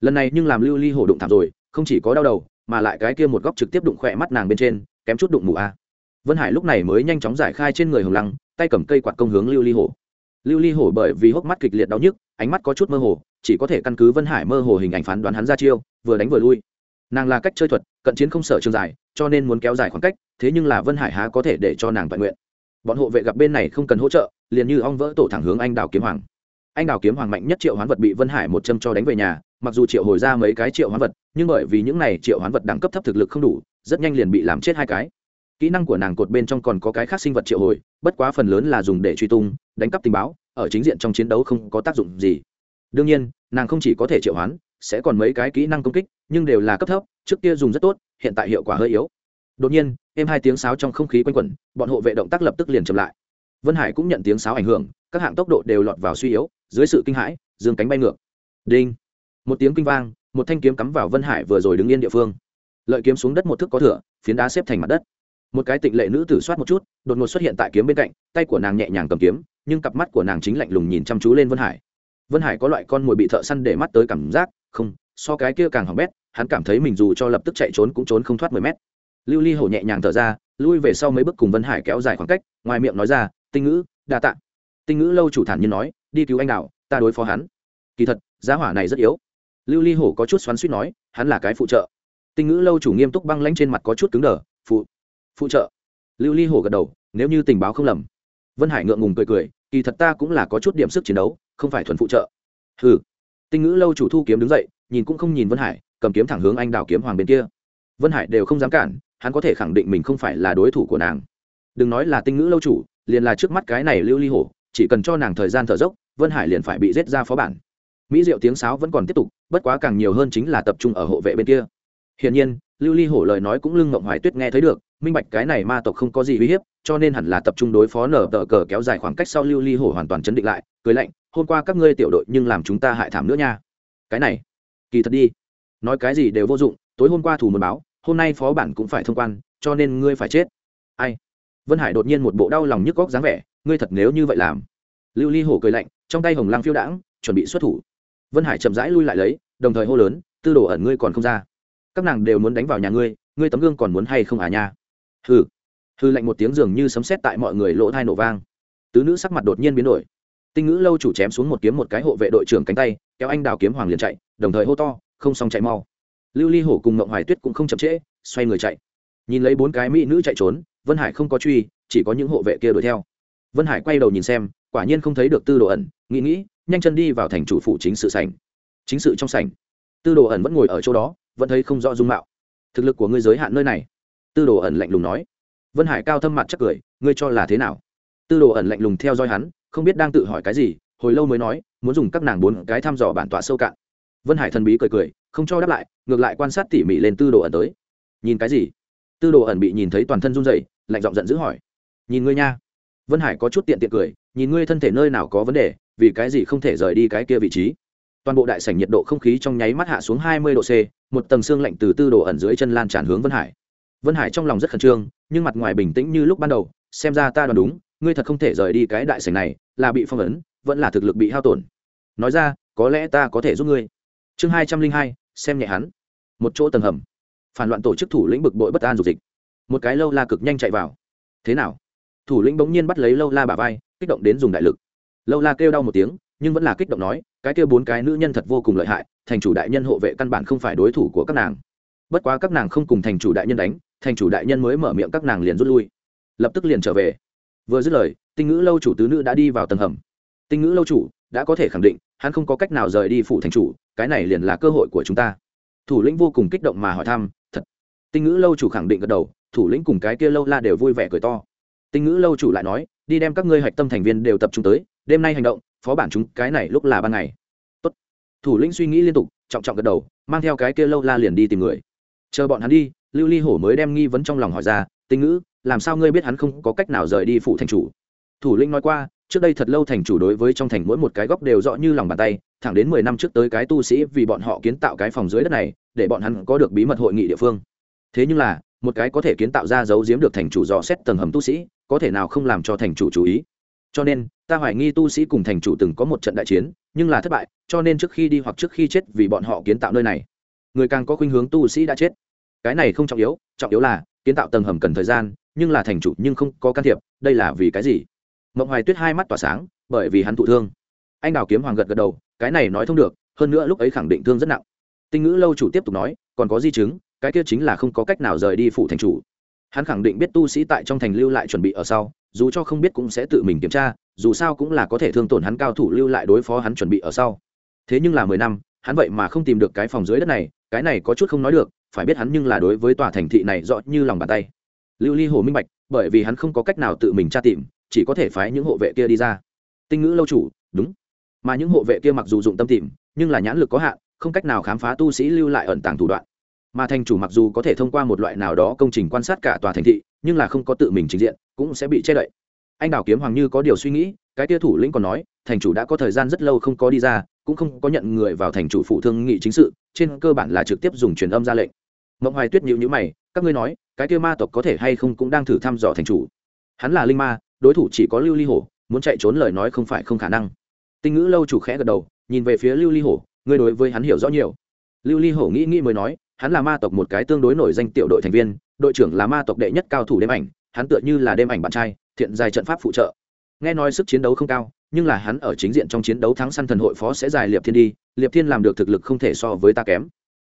lần này nhưng làm lưu ly hổ đụng thảm rồi, không chỉ có đau đầu, mà lại cái kia một góc trực tiếp đụng khỏe mắt nàng bên trên, kém chút đụng mù a. Vân hải lúc này mới nhanh chóng giải khai trên người hồng lăng, tay cầm cây quạt công hướng lưu ly hổ. Lưu ly hổ bởi vì hốc mắt kịch liệt đau nhức, ánh mắt có chút mơ hồ, chỉ có thể căn cứ vân hải mơ hồ hình ảnh phán đoán hắn ra chiêu, vừa đánh vừa lui. Nàng là cách chơi thuật, cận chiến không sợ trường dài cho nên muốn kéo dài khoảng cách, thế nhưng là vân hải há có thể để cho nàng toàn nguyện. Bọn hộ vệ gặp bên này không cần hỗ trợ, liền như ong vỡ tổ thẳng hướng anh đào kiếm hoàng. Anh đào kiếm hoàng mạnh nhất triệu hoán vật bị vân hải một châm cho đánh về nhà mặc dù triệu hồi ra mấy cái triệu hoán vật, nhưng bởi vì những này triệu hoán vật đẳng cấp thấp thực lực không đủ, rất nhanh liền bị làm chết hai cái. Kỹ năng của nàng cột bên trong còn có cái khác sinh vật triệu hồi, bất quá phần lớn là dùng để truy tung, đánh cắp tình báo, ở chính diện trong chiến đấu không có tác dụng gì. Đương nhiên, nàng không chỉ có thể triệu hoán, sẽ còn mấy cái kỹ năng công kích, nhưng đều là cấp thấp, trước kia dùng rất tốt, hiện tại hiệu quả hơi yếu. Đột nhiên, êm hai tiếng sáo trong không khí quanh quẩn, bọn hộ vệ động tác lập tức liền chậm lại. Vân hải cũng nhận tiếng sáo ảnh hưởng, các hạng tốc độ đều lọt vào suy yếu, dưới sự kinh hãi, dương cánh bay ngược. Đinh! Một tiếng kinh vang, một thanh kiếm cắm vào vân hải vừa rồi đứng yên địa phương. Lợi kiếm xuống đất một thước có thửa phiến đá xếp thành mặt đất. Một cái tịnh lệ nữ tử soát một chút, đột ngột xuất hiện tại kiếm bên cạnh, tay của nàng nhẹ nhàng cầm kiếm, nhưng cặp mắt của nàng chính lạnh lùng nhìn chăm chú lên vân hải. Vân hải có loại con mồi bị thợ săn để mắt tới cảm giác, không, so cái kia càng hỏng bét, hắn cảm thấy mình dù cho lập tức chạy trốn cũng trốn không thoát mười mét. Lưu ly hổ nhẹ nhàng thở ra, lui về sau mấy bước cùng vân hải kéo dài khoảng cách, ngoài miệng nói ra, tinh ngữ, đa tạ. Tinh ngữ lâu chủ thản nhiên nói, đi cứu anh đạo, ta đối phó hắn. Kỳ thật, giá hỏa này rất yếu lưu ly hổ có chút xoắn suýt nói, hắn là cái phụ trợ. Tinh ngữ lâu chủ nghiêm túc băng lãnh trên mặt có chút cứng đờ, phụ phụ trợ. Lưu ly hổ gật đầu, nếu như tình báo không lầm. Vân hải ngượng ngùng cười cười, kỳ thật ta cũng là có chút điểm sức chiến đấu, không phải thuần phụ trợ. Hừ. Tinh ngữ lâu chủ thu kiếm đứng dậy, nhìn cũng không nhìn vân hải, cầm kiếm thẳng hướng anh đào kiếm hoàng bên kia. Vân hải đều không dám cản, hắn có thể khẳng định mình không phải là đối thủ của nàng. Đừng nói là tinh ngữ lâu chủ, liền là trước mắt cái này lưu ly hổ, chỉ cần cho nàng thời gian thở dốc, vân hải liền phải bị giết ra phó bản mỹ diệu tiếng sáo vẫn còn tiếp tục, bất quá càng nhiều hơn chính là tập trung ở hộ vệ bên kia. Hiển nhiên, lưu ly hổ lời nói cũng lưng ngộng hoài tuyết nghe thấy được, minh bạch cái này ma tộc không có gì uy hiếp, cho nên hẳn là tập trung đối phó nở tờ cờ kéo dài khoảng cách sau lưu ly hổ hoàn toàn chấn định lại, cười lạnh, hôm qua các ngươi tiểu đội nhưng làm chúng ta hại thảm nữa nha. Cái này, kỳ thật đi, nói cái gì đều vô dụng, tối hôm qua thủ một báo, hôm nay phó bản cũng phải thông quan, cho nên ngươi phải chết. Ai? Vân hải đột nhiên một bộ đau lòng nhức góc dáng vẻ, ngươi thật nếu như vậy làm. Lưu ly hổ cười lạnh, trong tay hồng lăng phiêu đãng, chuẩn bị xuất thủ vân hải chậm rãi lui lại lấy, đồng thời hô lớn, tư đồ ẩn ngươi còn không ra. Các nàng đều muốn đánh vào nhà ngươi ngươi tấm gương còn muốn hay không à nha? Hừ. Hư lạnh một tiếng dường như sấm sét tại mọi người lỗ thai nổ vang. Tứ nữ sắc mặt đột nhiên biến đổi. Tinh ngữ lâu chủ chém xuống một kiếm một cái hộ vệ đội trưởng cánh tay, kéo anh đào kiếm hoàng liền chạy, đồng thời hô to, không xong chạy mau. Lưu ly hổ cùng mộng hoài tuyết cũng không chậm trễ, xoay người chạy. Nhìn lấy bốn cái mỹ nữ chạy trốn, vân hải không có truy, chỉ có những hộ vệ kia đuổi theo. Vân hải quay đầu nhìn xem, quả nhiên không thấy được tư đồ ẩn, nghĩ nghĩ nhanh chân đi vào thành chủ phụ chính sự sảnh. Chính sự trong sảnh. Tư đồ ẩn vẫn ngồi ở chỗ đó, vẫn thấy không rõ dung mạo. Thực lực của ngươi giới hạn nơi này. Tư đồ ẩn lạnh lùng nói. Vân hải cao thâm mặt chắc cười, ngươi cho là thế nào? Tư đồ ẩn lạnh lùng theo dõi hắn, không biết đang tự hỏi cái gì, hồi lâu mới nói, muốn dùng các nàng bốn cái thăm dò bản tọa sâu cạn. Vân hải thần bí cười cười, không cho đáp lại, ngược lại quan sát tỉ mỉ lên tư đồ ẩn tới. Nhìn cái gì? Tư đồ ẩn bị nhìn thấy toàn thân run rẩy, lạnh giọng giận dữ hỏi. Nhìn ngươi nha. Vân hải có chút tiện tiện cười, nhìn ngươi thân thể nơi nào có vấn đề vì cái gì không thể rời đi cái kia vị trí? Toàn bộ đại sảnh nhiệt độ không khí trong nháy mắt hạ xuống hai mươi độ c, một tầng xương lạnh từ tư đồ ẩn dưới chân lan tràn hướng vân hải. Vân hải trong lòng rất khẩn trương, nhưng mặt ngoài bình tĩnh như lúc ban đầu, xem ra ta đoán đúng, ngươi thật không thể rời đi cái đại sảnh này, là bị phong ấn, vẫn là thực lực bị hao tổn. Nói ra, có lẽ ta có thể giúp ngươi. Chương hai trăm linh hai, xem nhẹ hắn. Một chỗ tầng hầm. Phản loạn tổ chức thủ lĩnh bực bội bất an dục dịch. Một cái lâu la cực nhanh chạy vào. Thế nào? Thủ lĩnh bỗng nhiên bắt lấy lâu la bà vai, kích động đến dùng đại lực lâu la kêu đau một tiếng, nhưng vẫn là kích động nói, cái kêu bốn cái nữ nhân thật vô cùng lợi hại, thành chủ đại nhân hộ vệ căn bản không phải đối thủ của các nàng. Bất quá các nàng không cùng thành chủ đại nhân đánh, thành chủ đại nhân mới mở miệng các nàng liền rút lui. Lập tức liền trở về. Vừa dứt lời, tinh ngữ lâu chủ tứ nữ đã đi vào tầng hầm. Tinh ngữ lâu chủ đã có thể khẳng định, hắn không có cách nào rời đi phủ thành chủ, cái này liền là cơ hội của chúng ta. Thủ lĩnh vô cùng kích động mà hỏi thăm, thật? Tinh ngữ lâu chủ khẳng định gật đầu, thủ lĩnh cùng cái kia lâu la đều vui vẻ cười to. Tinh ngữ lâu chủ lại nói, đi đem các ngươi hạch tâm thành viên đều tập trung tới đêm nay hành động, phó bản chúng cái này lúc là ban ngày. Tốt. thủ lĩnh suy nghĩ liên tục, trọng trọng gật đầu, mang theo cái kia lâu la liền đi tìm người. Chờ bọn hắn đi, lưu ly hổ mới đem nghi vấn trong lòng hỏi ra tinh ngữ, làm sao ngươi biết hắn không có cách nào rời đi phụ thành chủ? Thủ lĩnh nói qua, trước đây thật lâu thành chủ đối với trong thành mỗi một cái góc đều rõ như lòng bàn tay, thẳng đến mười năm trước tới cái tu sĩ vì bọn họ kiến tạo cái phòng dưới đất này, để bọn hắn có được bí mật hội nghị địa phương. Thế nhưng là, một cái có thể kiến tạo ra giấu giếm được thành chủ dò xét tầng hầm tu sĩ, có thể nào không làm cho thành chủ chú ý? Cho nên ta hoài nghi tu sĩ cùng thành chủ từng có một trận đại chiến, nhưng là thất bại, cho nên trước khi đi hoặc trước khi chết vì bọn họ kiến tạo nơi này. Người càng có khuynh hướng tu sĩ đã chết. Cái này không trọng yếu trọng yếu là kiến tạo tầng hầm cần thời gian, nhưng là thành chủ nhưng không có can thiệp, đây là vì cái gì? Mộng hoài tuyết hai mắt tỏa sáng, bởi vì hắn thụ thương. Anh đào kiếm hoàng gật gật đầu, cái này nói thông được, hơn nữa lúc ấy khẳng định thương rất nặng. Tinh ngữ lâu chủ tiếp tục nói, còn có di chứng, cái kia chính là không có cách nào rời đi phủ thành chủ. Hắn khẳng định biết tu sĩ tại trong thành lưu lại chuẩn bị ở sau dù cho không biết cũng sẽ tự mình kiểm tra, dù sao cũng là có thể thương tổn hắn cao thủ lưu lại đối phó hắn chuẩn bị ở sau. Thế nhưng là mười năm, hắn vậy mà không tìm được cái phòng dưới đất này, cái này có chút không nói được, phải biết hắn nhưng là đối với tòa thành thị này rõ như lòng bàn tay. Lưu ly hồ minh bạch, bởi vì hắn không có cách nào tự mình tra tìm, chỉ có thể phái những hộ vệ kia đi ra. Tinh ngữ lâu chủ, đúng. Mà những hộ vệ kia mặc dù dụng tâm tìm, nhưng là nhãn lực có hạn, không cách nào khám phá tu sĩ lưu lại ẩn tàng thủ đoạn. Mà thành chủ mặc dù có thể thông qua một loại nào đó công trình quan sát cả tòa thành thị, nhưng là không có tự mình trình diện cũng sẽ bị che đậy. Anh đào kiếm hoàng như có điều suy nghĩ, cái tia thủ lĩnh còn nói, thành chủ đã có thời gian rất lâu không có đi ra, cũng không có nhận người vào thành chủ phụ thương nghị chính sự, trên cơ bản là trực tiếp dùng truyền âm ra lệnh. Mộng hoài tuyết nhịu nhữ mày, các ngươi nói, cái kia ma tộc có thể hay không cũng đang thử thăm dò thành chủ? Hắn là linh ma, đối thủ chỉ có lưu ly hổ, muốn chạy trốn lời nói không phải không khả năng. Tinh ngữ lâu chủ khẽ gật đầu, nhìn về phía lưu ly hổ, ngươi đối với hắn hiểu rõ nhiều. Lưu ly hổ nghĩ nghĩ mới nói, hắn là ma tộc một cái tương đối nổi danh tiểu đội thành viên, đội trưởng là ma tộc đệ nhất cao thủ đêm ảnh hắn tựa như là đêm ảnh bạn trai, thiện dài trận pháp phụ trợ. Nghe nói sức chiến đấu không cao, nhưng là hắn ở chính diện trong chiến đấu thắng săn thần hội phó sẽ dài liệp thiên đi, liệp thiên làm được thực lực không thể so với ta kém.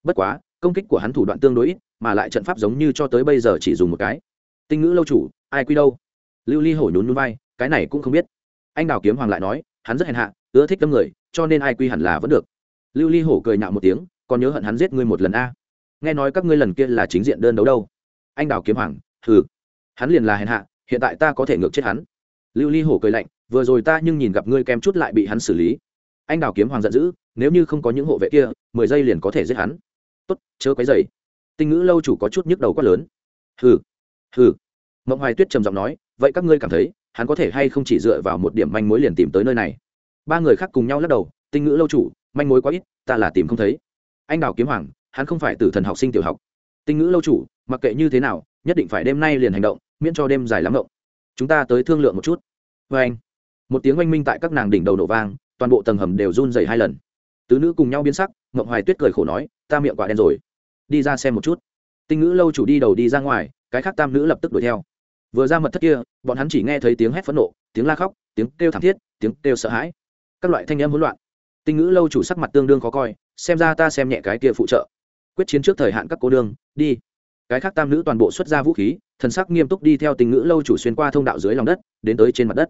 Bất quá, công kích của hắn thủ đoạn tương đối ít, mà lại trận pháp giống như cho tới bây giờ chỉ dùng một cái. Tinh ngữ lâu chủ, ai quy đâu? Lưu ly hổ nhún nhún vai, cái này cũng không biết. Anh đào kiếm hoàng lại nói, hắn rất hèn hạ, ưa thích đâm người, cho nên ai quy hẳn là vẫn được. Lưu ly hổ cười nhạo một tiếng, còn nhớ hận hắn giết ngươi một lần a. Nghe nói các ngươi lần kia là chính diện đơn đấu đâu? Anh đào kiếm hoàng thử hắn liền là hèn hạ, hiện tại ta có thể ngược chết hắn. Lưu ly hổ cười lạnh, vừa rồi ta nhưng nhìn gặp ngươi kem chút lại bị hắn xử lý. Anh đào kiếm hoàng giận dữ, nếu như không có những hộ vệ kia, mười giây liền có thể giết hắn. Tốt, chớ quấy dày tinh ngữ lâu chủ có chút nhức đầu quát lớn. Hừ hừ. Mộng hoài tuyết trầm giọng nói, vậy các ngươi cảm thấy, hắn có thể hay không chỉ dựa vào một điểm manh mối liền tìm tới nơi này? Ba người khác cùng nhau lắc đầu, tinh ngữ lâu chủ, manh mối quá ít, ta là tìm không thấy. Anh đào kiếm hoàng, hắn không phải tử thần học sinh tiểu học. Tinh ngữ lâu chủ, mặc kệ như thế nào nhất định phải đêm nay liền hành động, miễn cho đêm dài lắm động chúng ta tới thương lượng một chút. Vê anh, một tiếng oanh minh tại các nàng đỉnh đầu nổ vang, toàn bộ tầng hầm đều run dày hai lần. Tứ nữ cùng nhau biến sắc mộng hoài tuyết cười khổ nói, ta miệng quả đen rồi. Đi ra xem một chút. Tinh ngữ lâu chủ đi đầu đi ra ngoài, cái khác tam nữ lập tức đuổi theo. Vừa ra mật thất kia, bọn hắn chỉ nghe thấy tiếng hét phẫn nộ, tiếng la khóc, tiếng kêu thảm thiết, tiếng kêu sợ hãi. Các loại thanh âm hỗn loạn. Tinh ngữ lâu chủ sắc mặt tương đương khó coi, xem ra ta xem nhẹ cái kia phụ trợ. Quyết chiến trước thời hạn các cô đương đi cái khác tam nữ toàn bộ xuất ra vũ khí, thần sắc nghiêm túc đi theo tình ngữ lâu chủ xuyên qua thông đạo dưới lòng đất, đến tới trên mặt đất.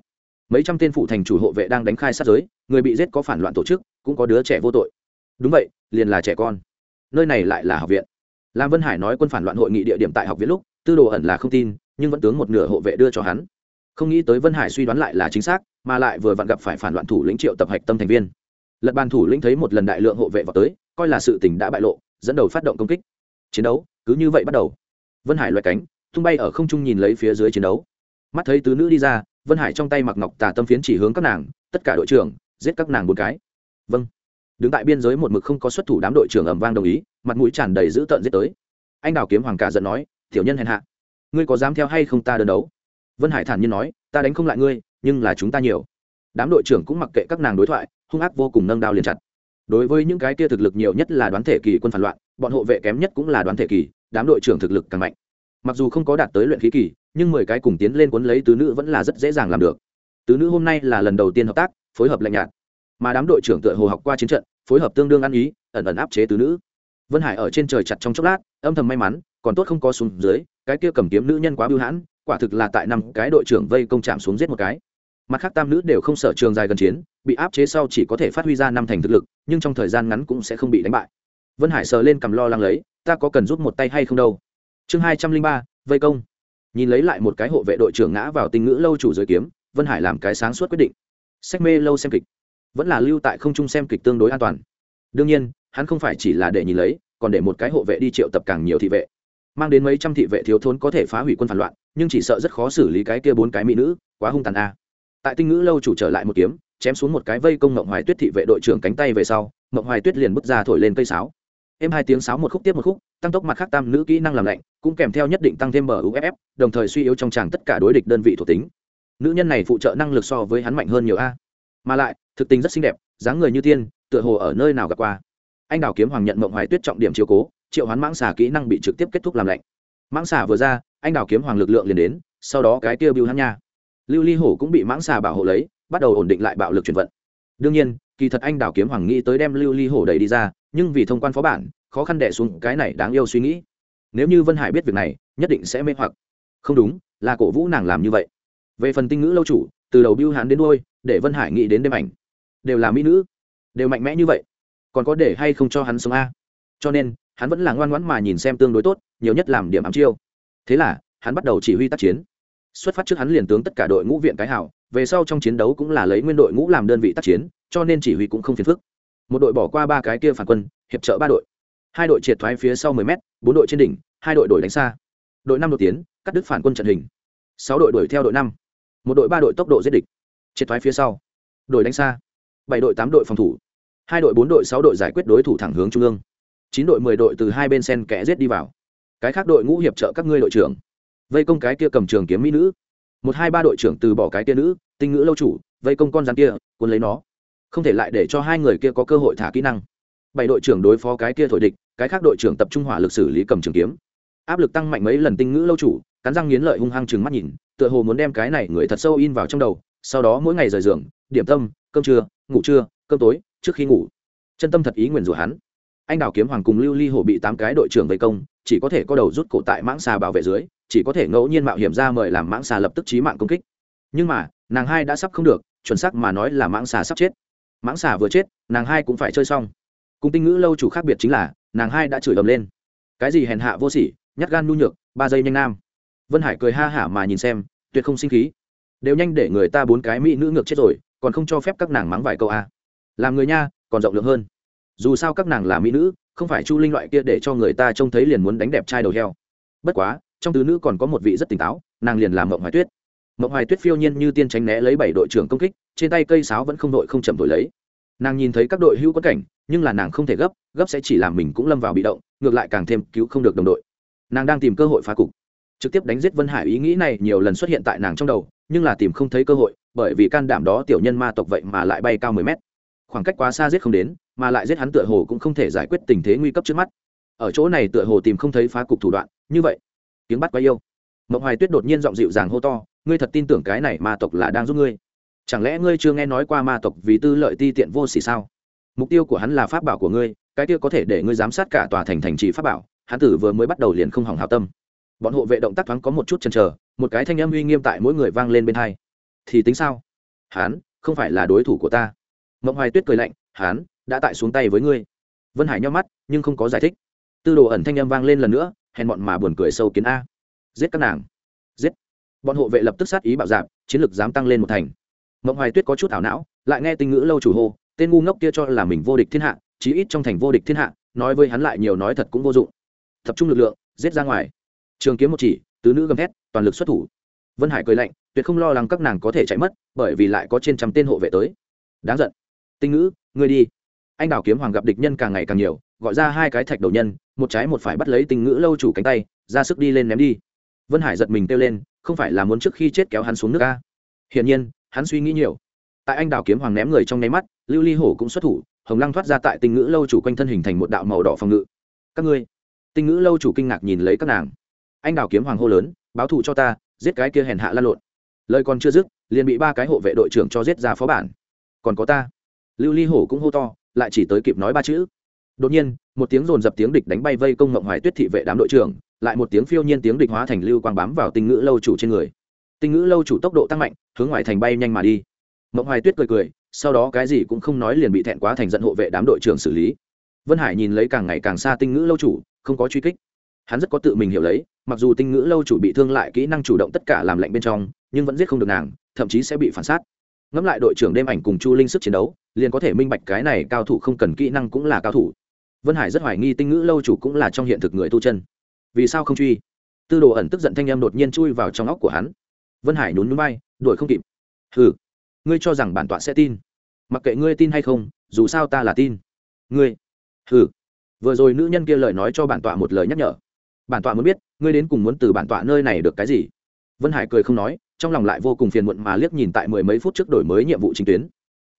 Mấy trăm tên phụ thành chủ hộ vệ đang đánh khai sát giới, người bị giết có phản loạn tổ chức, cũng có đứa trẻ vô tội. Đúng vậy, liền là trẻ con. Nơi này lại là học viện. Lam vân hải nói quân phản loạn hội nghị địa điểm tại học viện lúc, tư đồ ẩn là không tin, nhưng vẫn tướng một nửa hộ vệ đưa cho hắn. Không nghĩ tới vân hải suy đoán lại là chính xác, mà lại vừa vặn gặp phải phản loạn thủ lĩnh triệu tập hạch tâm thành viên. Lật bàn thủ lĩnh thấy một lần đại lượng hộ vệ vào tới, coi là sự tình đã bại lộ, dẫn đầu phát động công kích. Chiến đấu cứ như vậy bắt đầu. Vân hải loại cánh, tung bay ở không trung nhìn lấy phía dưới chiến đấu. Mắt thấy tứ nữ đi ra, vân hải trong tay mặc ngọc tà tâm phiến chỉ hướng các nàng, tất cả đội trưởng, giết các nàng một cái. Vâng. Đứng tại biên giới một mực không có xuất thủ đám đội trưởng ẩm vang đồng ý, mặt mũi tràn đầy dữ tợn giết tới. Anh đào kiếm hoàng cả giận nói, tiểu nhân hèn hạ, ngươi có dám theo hay không ta đơn đấu? Vân hải thản nhiên nói, ta đánh không lại ngươi, nhưng là chúng ta nhiều. Đám đội trưởng cũng mặc kệ các nàng đối thoại, hung ác vô cùng nâng đao liền chặt. Đối với những cái kia thực lực nhiều nhất là đoán thể kỳ quân phản loạn bọn hộ vệ kém nhất cũng là đoán thể kỳ, đám đội trưởng thực lực càng mạnh. Mặc dù không có đạt tới luyện khí kỳ, nhưng mười cái cùng tiến lên cuốn lấy tứ nữ vẫn là rất dễ dàng làm được. Tứ nữ hôm nay là lần đầu tiên hợp tác, phối hợp lạnh nhạt. Mà đám đội trưởng tựa hồ học qua chiến trận, phối hợp tương đương ăn ý, ẩn ẩn áp chế tứ nữ. Vân hải ở trên trời chặt trong chốc lát, âm thầm may mắn, còn tốt không có xuống dưới, cái kia cầm kiếm nữ nhân quá bưu hãn, quả thực là tại năm cái đội trưởng vây công chạm xuống giết một cái. Mặt khác tam nữ đều không sợ trường dài gần chiến, bị áp chế sau chỉ có thể phát huy ra năm thành thực lực, nhưng trong thời gian ngắn cũng sẽ không bị đánh bại vân hải sờ lên cầm lo lắng lấy, ta có cần giúp một tay hay không đâu? Chương hai trăm linh ba, vây công. Nhìn lấy lại một cái hộ vệ đội trưởng ngã vào tinh ngữ lâu chủ dưới kiếm, vân hải làm cái sáng suốt quyết định. Sách mê lâu xem kịch. Vẫn là lưu tại không trung xem kịch tương đối an toàn. Đương nhiên, hắn không phải chỉ là để nhìn lấy, còn để một cái hộ vệ đi triệu tập càng nhiều thị vệ. Mang đến mấy trăm thị vệ thiếu thốn có thể phá hủy quân phản loạn, nhưng chỉ sợ rất khó xử lý cái kia bốn cái mỹ nữ, quá hung tàn a. Tại tinh ngữ lâu chủ trở lại một kiếm, chém xuống một cái vây công ngộng hoài tuyết thị vệ đội trưởng cánh tay về sau ngộng hoài tuyết liền bước ra thổi lên cây sáo em hai tiếng sáo một khúc tiếp một khúc, tăng tốc mặt khác tam nữ kỹ năng làm lạnh, cũng kèm theo nhất định tăng thêm bờ uff đồng thời suy yếu trong tràng tất cả đối địch đơn vị thuộc tính. Nữ nhân này phụ trợ năng lực so với hắn mạnh hơn nhiều a. Mà lại, thực tình rất xinh đẹp, dáng người như tiên, tựa hồ ở nơi nào gặp qua. Anh đào kiếm hoàng nhận mộng hoài tuyết trọng điểm chiếu cố, triệu hoán mãng xà kỹ năng bị trực tiếp kết thúc làm lạnh. Mãng xà vừa ra, anh đào kiếm hoàng lực lượng liền đến, sau đó cái tiêu bưu hắn nha. Lưu ly hổ cũng bị mãng xà bảo hộ lấy, bắt đầu ổn định lại bạo lực chuyển vận. Đương nhiên, kỳ thật anh đào kiếm hoàng nghĩ tới đem lưu ly hổ đẩy đi ra nhưng vì thông quan phó bản, khó khăn đẻ xuống cái này đáng yêu suy nghĩ. Nếu như vân hải biết việc này, nhất định sẽ mê hoặc. Không đúng, là cổ vũ nàng làm như vậy. Về phần tinh ngữ lâu chủ, từ đầu biêu hán đến đôi để vân hải nghĩ đến đêm ảnh. Đều là mỹ nữ. Đều mạnh mẽ như vậy. Còn có để hay không cho hắn sống a? Cho nên, hắn vẫn là ngoan ngoãn mà nhìn xem tương đối tốt, nhiều nhất làm điểm ám chiêu. Thế là, hắn bắt đầu chỉ huy tác chiến. Xuất phát trước hắn liền tướng tất cả đội ngũ viện cái hảo về sau trong chiến đấu cũng là lấy nguyên đội ngũ làm đơn vị tác chiến, cho nên chỉ huy cũng không phiền phức một đội bỏ qua ba cái kia phản quân, hiệp trợ ba đội. Hai đội triệt thoái phía sau 10 m bốn đội trên đỉnh, hai đội đổi đánh xa. Đội năm đội tiến, cắt đứt phản quân trận hình. Sáu đội đuổi theo đội năm. Một đội ba đội tốc độ giết địch. Triệt thoái phía sau. Đội đánh xa. Bảy đội tám đội phòng thủ. Hai đội bốn đội sáu đội giải quyết đối thủ thẳng hướng trung ương. Chín đội mười đội từ hai bên sen kẽ giết đi vào. Cái khác đội ngũ hiệp trợ các ngươi đội trưởng. Vây công cái kia cầm trường kiếm mỹ nữ. Một hai ba đội trưởng từ bỏ cái kia nữ, tinh ngữ lâu chủ, vây công con rắn kia, cuốn lấy nó không thể lại để cho hai người kia có cơ hội thả kỹ năng. Bảy đội trưởng đối phó cái kia thổi địch, cái khác đội trưởng tập trung hỏa lực xử lý cầm trường kiếm. Áp lực tăng mạnh mấy lần tinh ngữ lâu chủ, cắn răng nghiến lợi hung hăng chừng mắt nhìn, tựa hồ muốn đem cái này người thật sâu in vào trong đầu, sau đó mỗi ngày rời giường, điểm tâm, cơm trưa, ngủ trưa, cơm tối, trước khi ngủ. Chân tâm thật ý nguyền rủa hắn. Anh đào kiếm hoàng cùng lưu ly hổ bị tám cái đội trưởng vây công, chỉ có thể có đầu rút cổ tại mãng xà bảo vệ dưới, chỉ có thể ngẫu nhiên mạo hiểm ra mời làm mãng xà lập tức trí mạng công kích. Nhưng mà, nàng hai đã sắp không được, chuẩn xác mà nói là mãng xà sắp chết mãng xà vừa chết, nàng hai cũng phải chơi xong. Cùng tinh ngữ lâu chủ khác biệt chính là, nàng hai đã chửi ầm lên. Cái gì hèn hạ vô sỉ, nhát gan nhu nhược, ba giây nhanh nam. Vân hải cười ha hả mà nhìn xem, tuyệt không sinh khí. Đều nhanh để người ta bốn cái mỹ nữ ngược chết rồi, còn không cho phép các nàng mắng vài câu a à. làm người nha, còn rộng lượng hơn. Dù sao các nàng là mỹ nữ, không phải chu linh loại kia để cho người ta trông thấy liền muốn đánh đẹp trai đầu heo. Bất quá, trong tứ nữ còn có một vị rất tỉnh táo, nàng liền làm mộng hoài tuyết mộng hoài tuyết phiêu nhiên như tiên tránh né lấy bảy đội trưởng công kích, trên tay cây sáo vẫn không đội không chậm đổi lấy. Nàng nhìn thấy các đội hữu quất cảnh, nhưng là nàng không thể gấp gấp sẽ chỉ làm mình cũng lâm vào bị động, ngược lại càng thêm cứu không được đồng đội. Nàng đang tìm cơ hội phá cục. Trực tiếp đánh giết vân hải ý nghĩ này nhiều lần xuất hiện tại nàng trong đầu, nhưng là tìm không thấy cơ hội, bởi vì can đảm đó tiểu nhân ma tộc vậy mà lại bay cao mười mét. Khoảng cách quá xa giết không đến, mà lại giết hắn tựa hồ cũng không thể giải quyết tình thế nguy cấp trước mắt. Ở chỗ này tựa hồ tìm không thấy phá cục thủ đoạn, như vậy, tiếng bắt quay yêu. Mộng hoài tuyết đột nhiên giọng dịu dàng hô to ngươi thật tin tưởng cái này ma tộc là đang giúp ngươi? Chẳng lẽ ngươi chưa nghe nói qua ma tộc vì tư lợi ti tiện vô xỉ sao? Mục tiêu của hắn là pháp bảo của ngươi, cái kia có thể để ngươi giám sát cả tòa thành thành trì pháp bảo, hắn tử vừa mới bắt đầu liền không hỏng hào tâm. Bọn hộ vệ động tác thoáng có một chút chần chờ, một cái thanh âm uy nghiêm tại mỗi người vang lên bên hai. Thì tính sao? Hắn, không phải là đối thủ của ta. Mộng hoài tuyết cười lạnh, hắn, đã tại xuống tay với ngươi. Vân hải nhau mắt, nhưng không có giải thích. Tư đồ ẩn thanh âm vang lên lần nữa, hèn bọn mà buồn cười sâu kiến a. Giết các nàng. Giết bọn hộ vệ lập tức sát ý bạo dạp, chiến lược dám tăng lên một thành. Mộng hoài tuyết có chút ảo não, lại nghe tinh ngữ lâu chủ hô, tên ngu ngốc kia cho là mình vô địch thiên hạ, chí ít trong thành vô địch thiên hạ, nói với hắn lại nhiều nói thật cũng vô dụng. Tập trung lực lượng, giết ra ngoài. Trường kiếm một chỉ, tứ nữ gầm thét, toàn lực xuất thủ. Vân hải cười lạnh, tuyệt không lo lắng các nàng có thể chạy mất, bởi vì lại có trên trăm tên hộ vệ tới. Đáng giận. Tinh ngữ, ngươi đi. Anh đào kiếm hoàng gặp địch nhân càng ngày càng nhiều, gọi ra hai cái thạch đầu nhân, một trái một phải bắt lấy tinh ngữ lâu chủ cánh tay, ra sức đi lên ném đi vân hải giật mình kêu lên, không phải là muốn trước khi chết kéo hắn xuống nước ca hiển nhiên, hắn suy nghĩ nhiều. Tại anh đào kiếm hoàng ném người trong nháy mắt, lưu ly hổ cũng xuất thủ, hồng lăng thoát ra tại tinh ngữ lâu chủ quanh thân hình thành một đạo màu đỏ phòng ngự. Các ngươi, tinh ngữ lâu chủ kinh ngạc nhìn lấy các nàng. Anh đào kiếm hoàng hô lớn, báo thù cho ta, giết cái kia hèn hạ lan lộn. Lời còn chưa dứt, liền bị ba cái hộ vệ đội trưởng cho giết ra phó bản. Còn có ta. Lưu ly hổ cũng hô to, lại chỉ tới kịp nói ba chữ. Đột nhiên, một tiếng rồn dập tiếng địch đánh bay vây công ngộng hoài tuyết thị vệ đám đội trưởng lại một tiếng phiêu nhiên tiếng địch hóa thành lưu quang bám vào tinh ngữ lâu chủ trên người. Tinh ngữ lâu chủ tốc độ tăng mạnh, hướng ngoài thành bay nhanh mà đi. Mộng hoài tuyết cười cười, sau đó cái gì cũng không nói liền bị thẹn quá thành dẫn hộ vệ đám đội trưởng xử lý. Vân hải nhìn lấy càng ngày càng xa tinh ngữ lâu chủ, không có truy kích. Hắn rất có tự mình hiểu lấy, mặc dù tinh ngữ lâu chủ bị thương lại kỹ năng chủ động tất cả làm lạnh bên trong, nhưng vẫn giết không được nàng, thậm chí sẽ bị phản sát. Ngẫm lại đội trưởng đêm ảnh cùng chu linh sức chiến đấu, liền có thể minh bạch cái này cao thủ không cần kỹ năng cũng là cao thủ. Vân hải rất hoài nghi tinh ngữ lâu chủ cũng là trong hiện thực người tu chân vì sao không truy? Tư đồ ẩn tức giận thanh em đột nhiên chui vào trong óc của hắn. Vân hải nhún núi bay đuổi không kịp. Hừ, ngươi cho rằng bản tọa sẽ tin. Mặc kệ ngươi tin hay không, dù sao ta là tin. Ngươi, hừ. Vừa rồi nữ nhân kia lời nói cho bản tọa một lời nhắc nhở. Bản tọa muốn biết, ngươi đến cùng muốn từ bản tọa nơi này được cái gì? Vân hải cười không nói, trong lòng lại vô cùng phiền muộn mà liếc nhìn tại mười mấy phút trước đổi mới nhiệm vụ chính tuyến.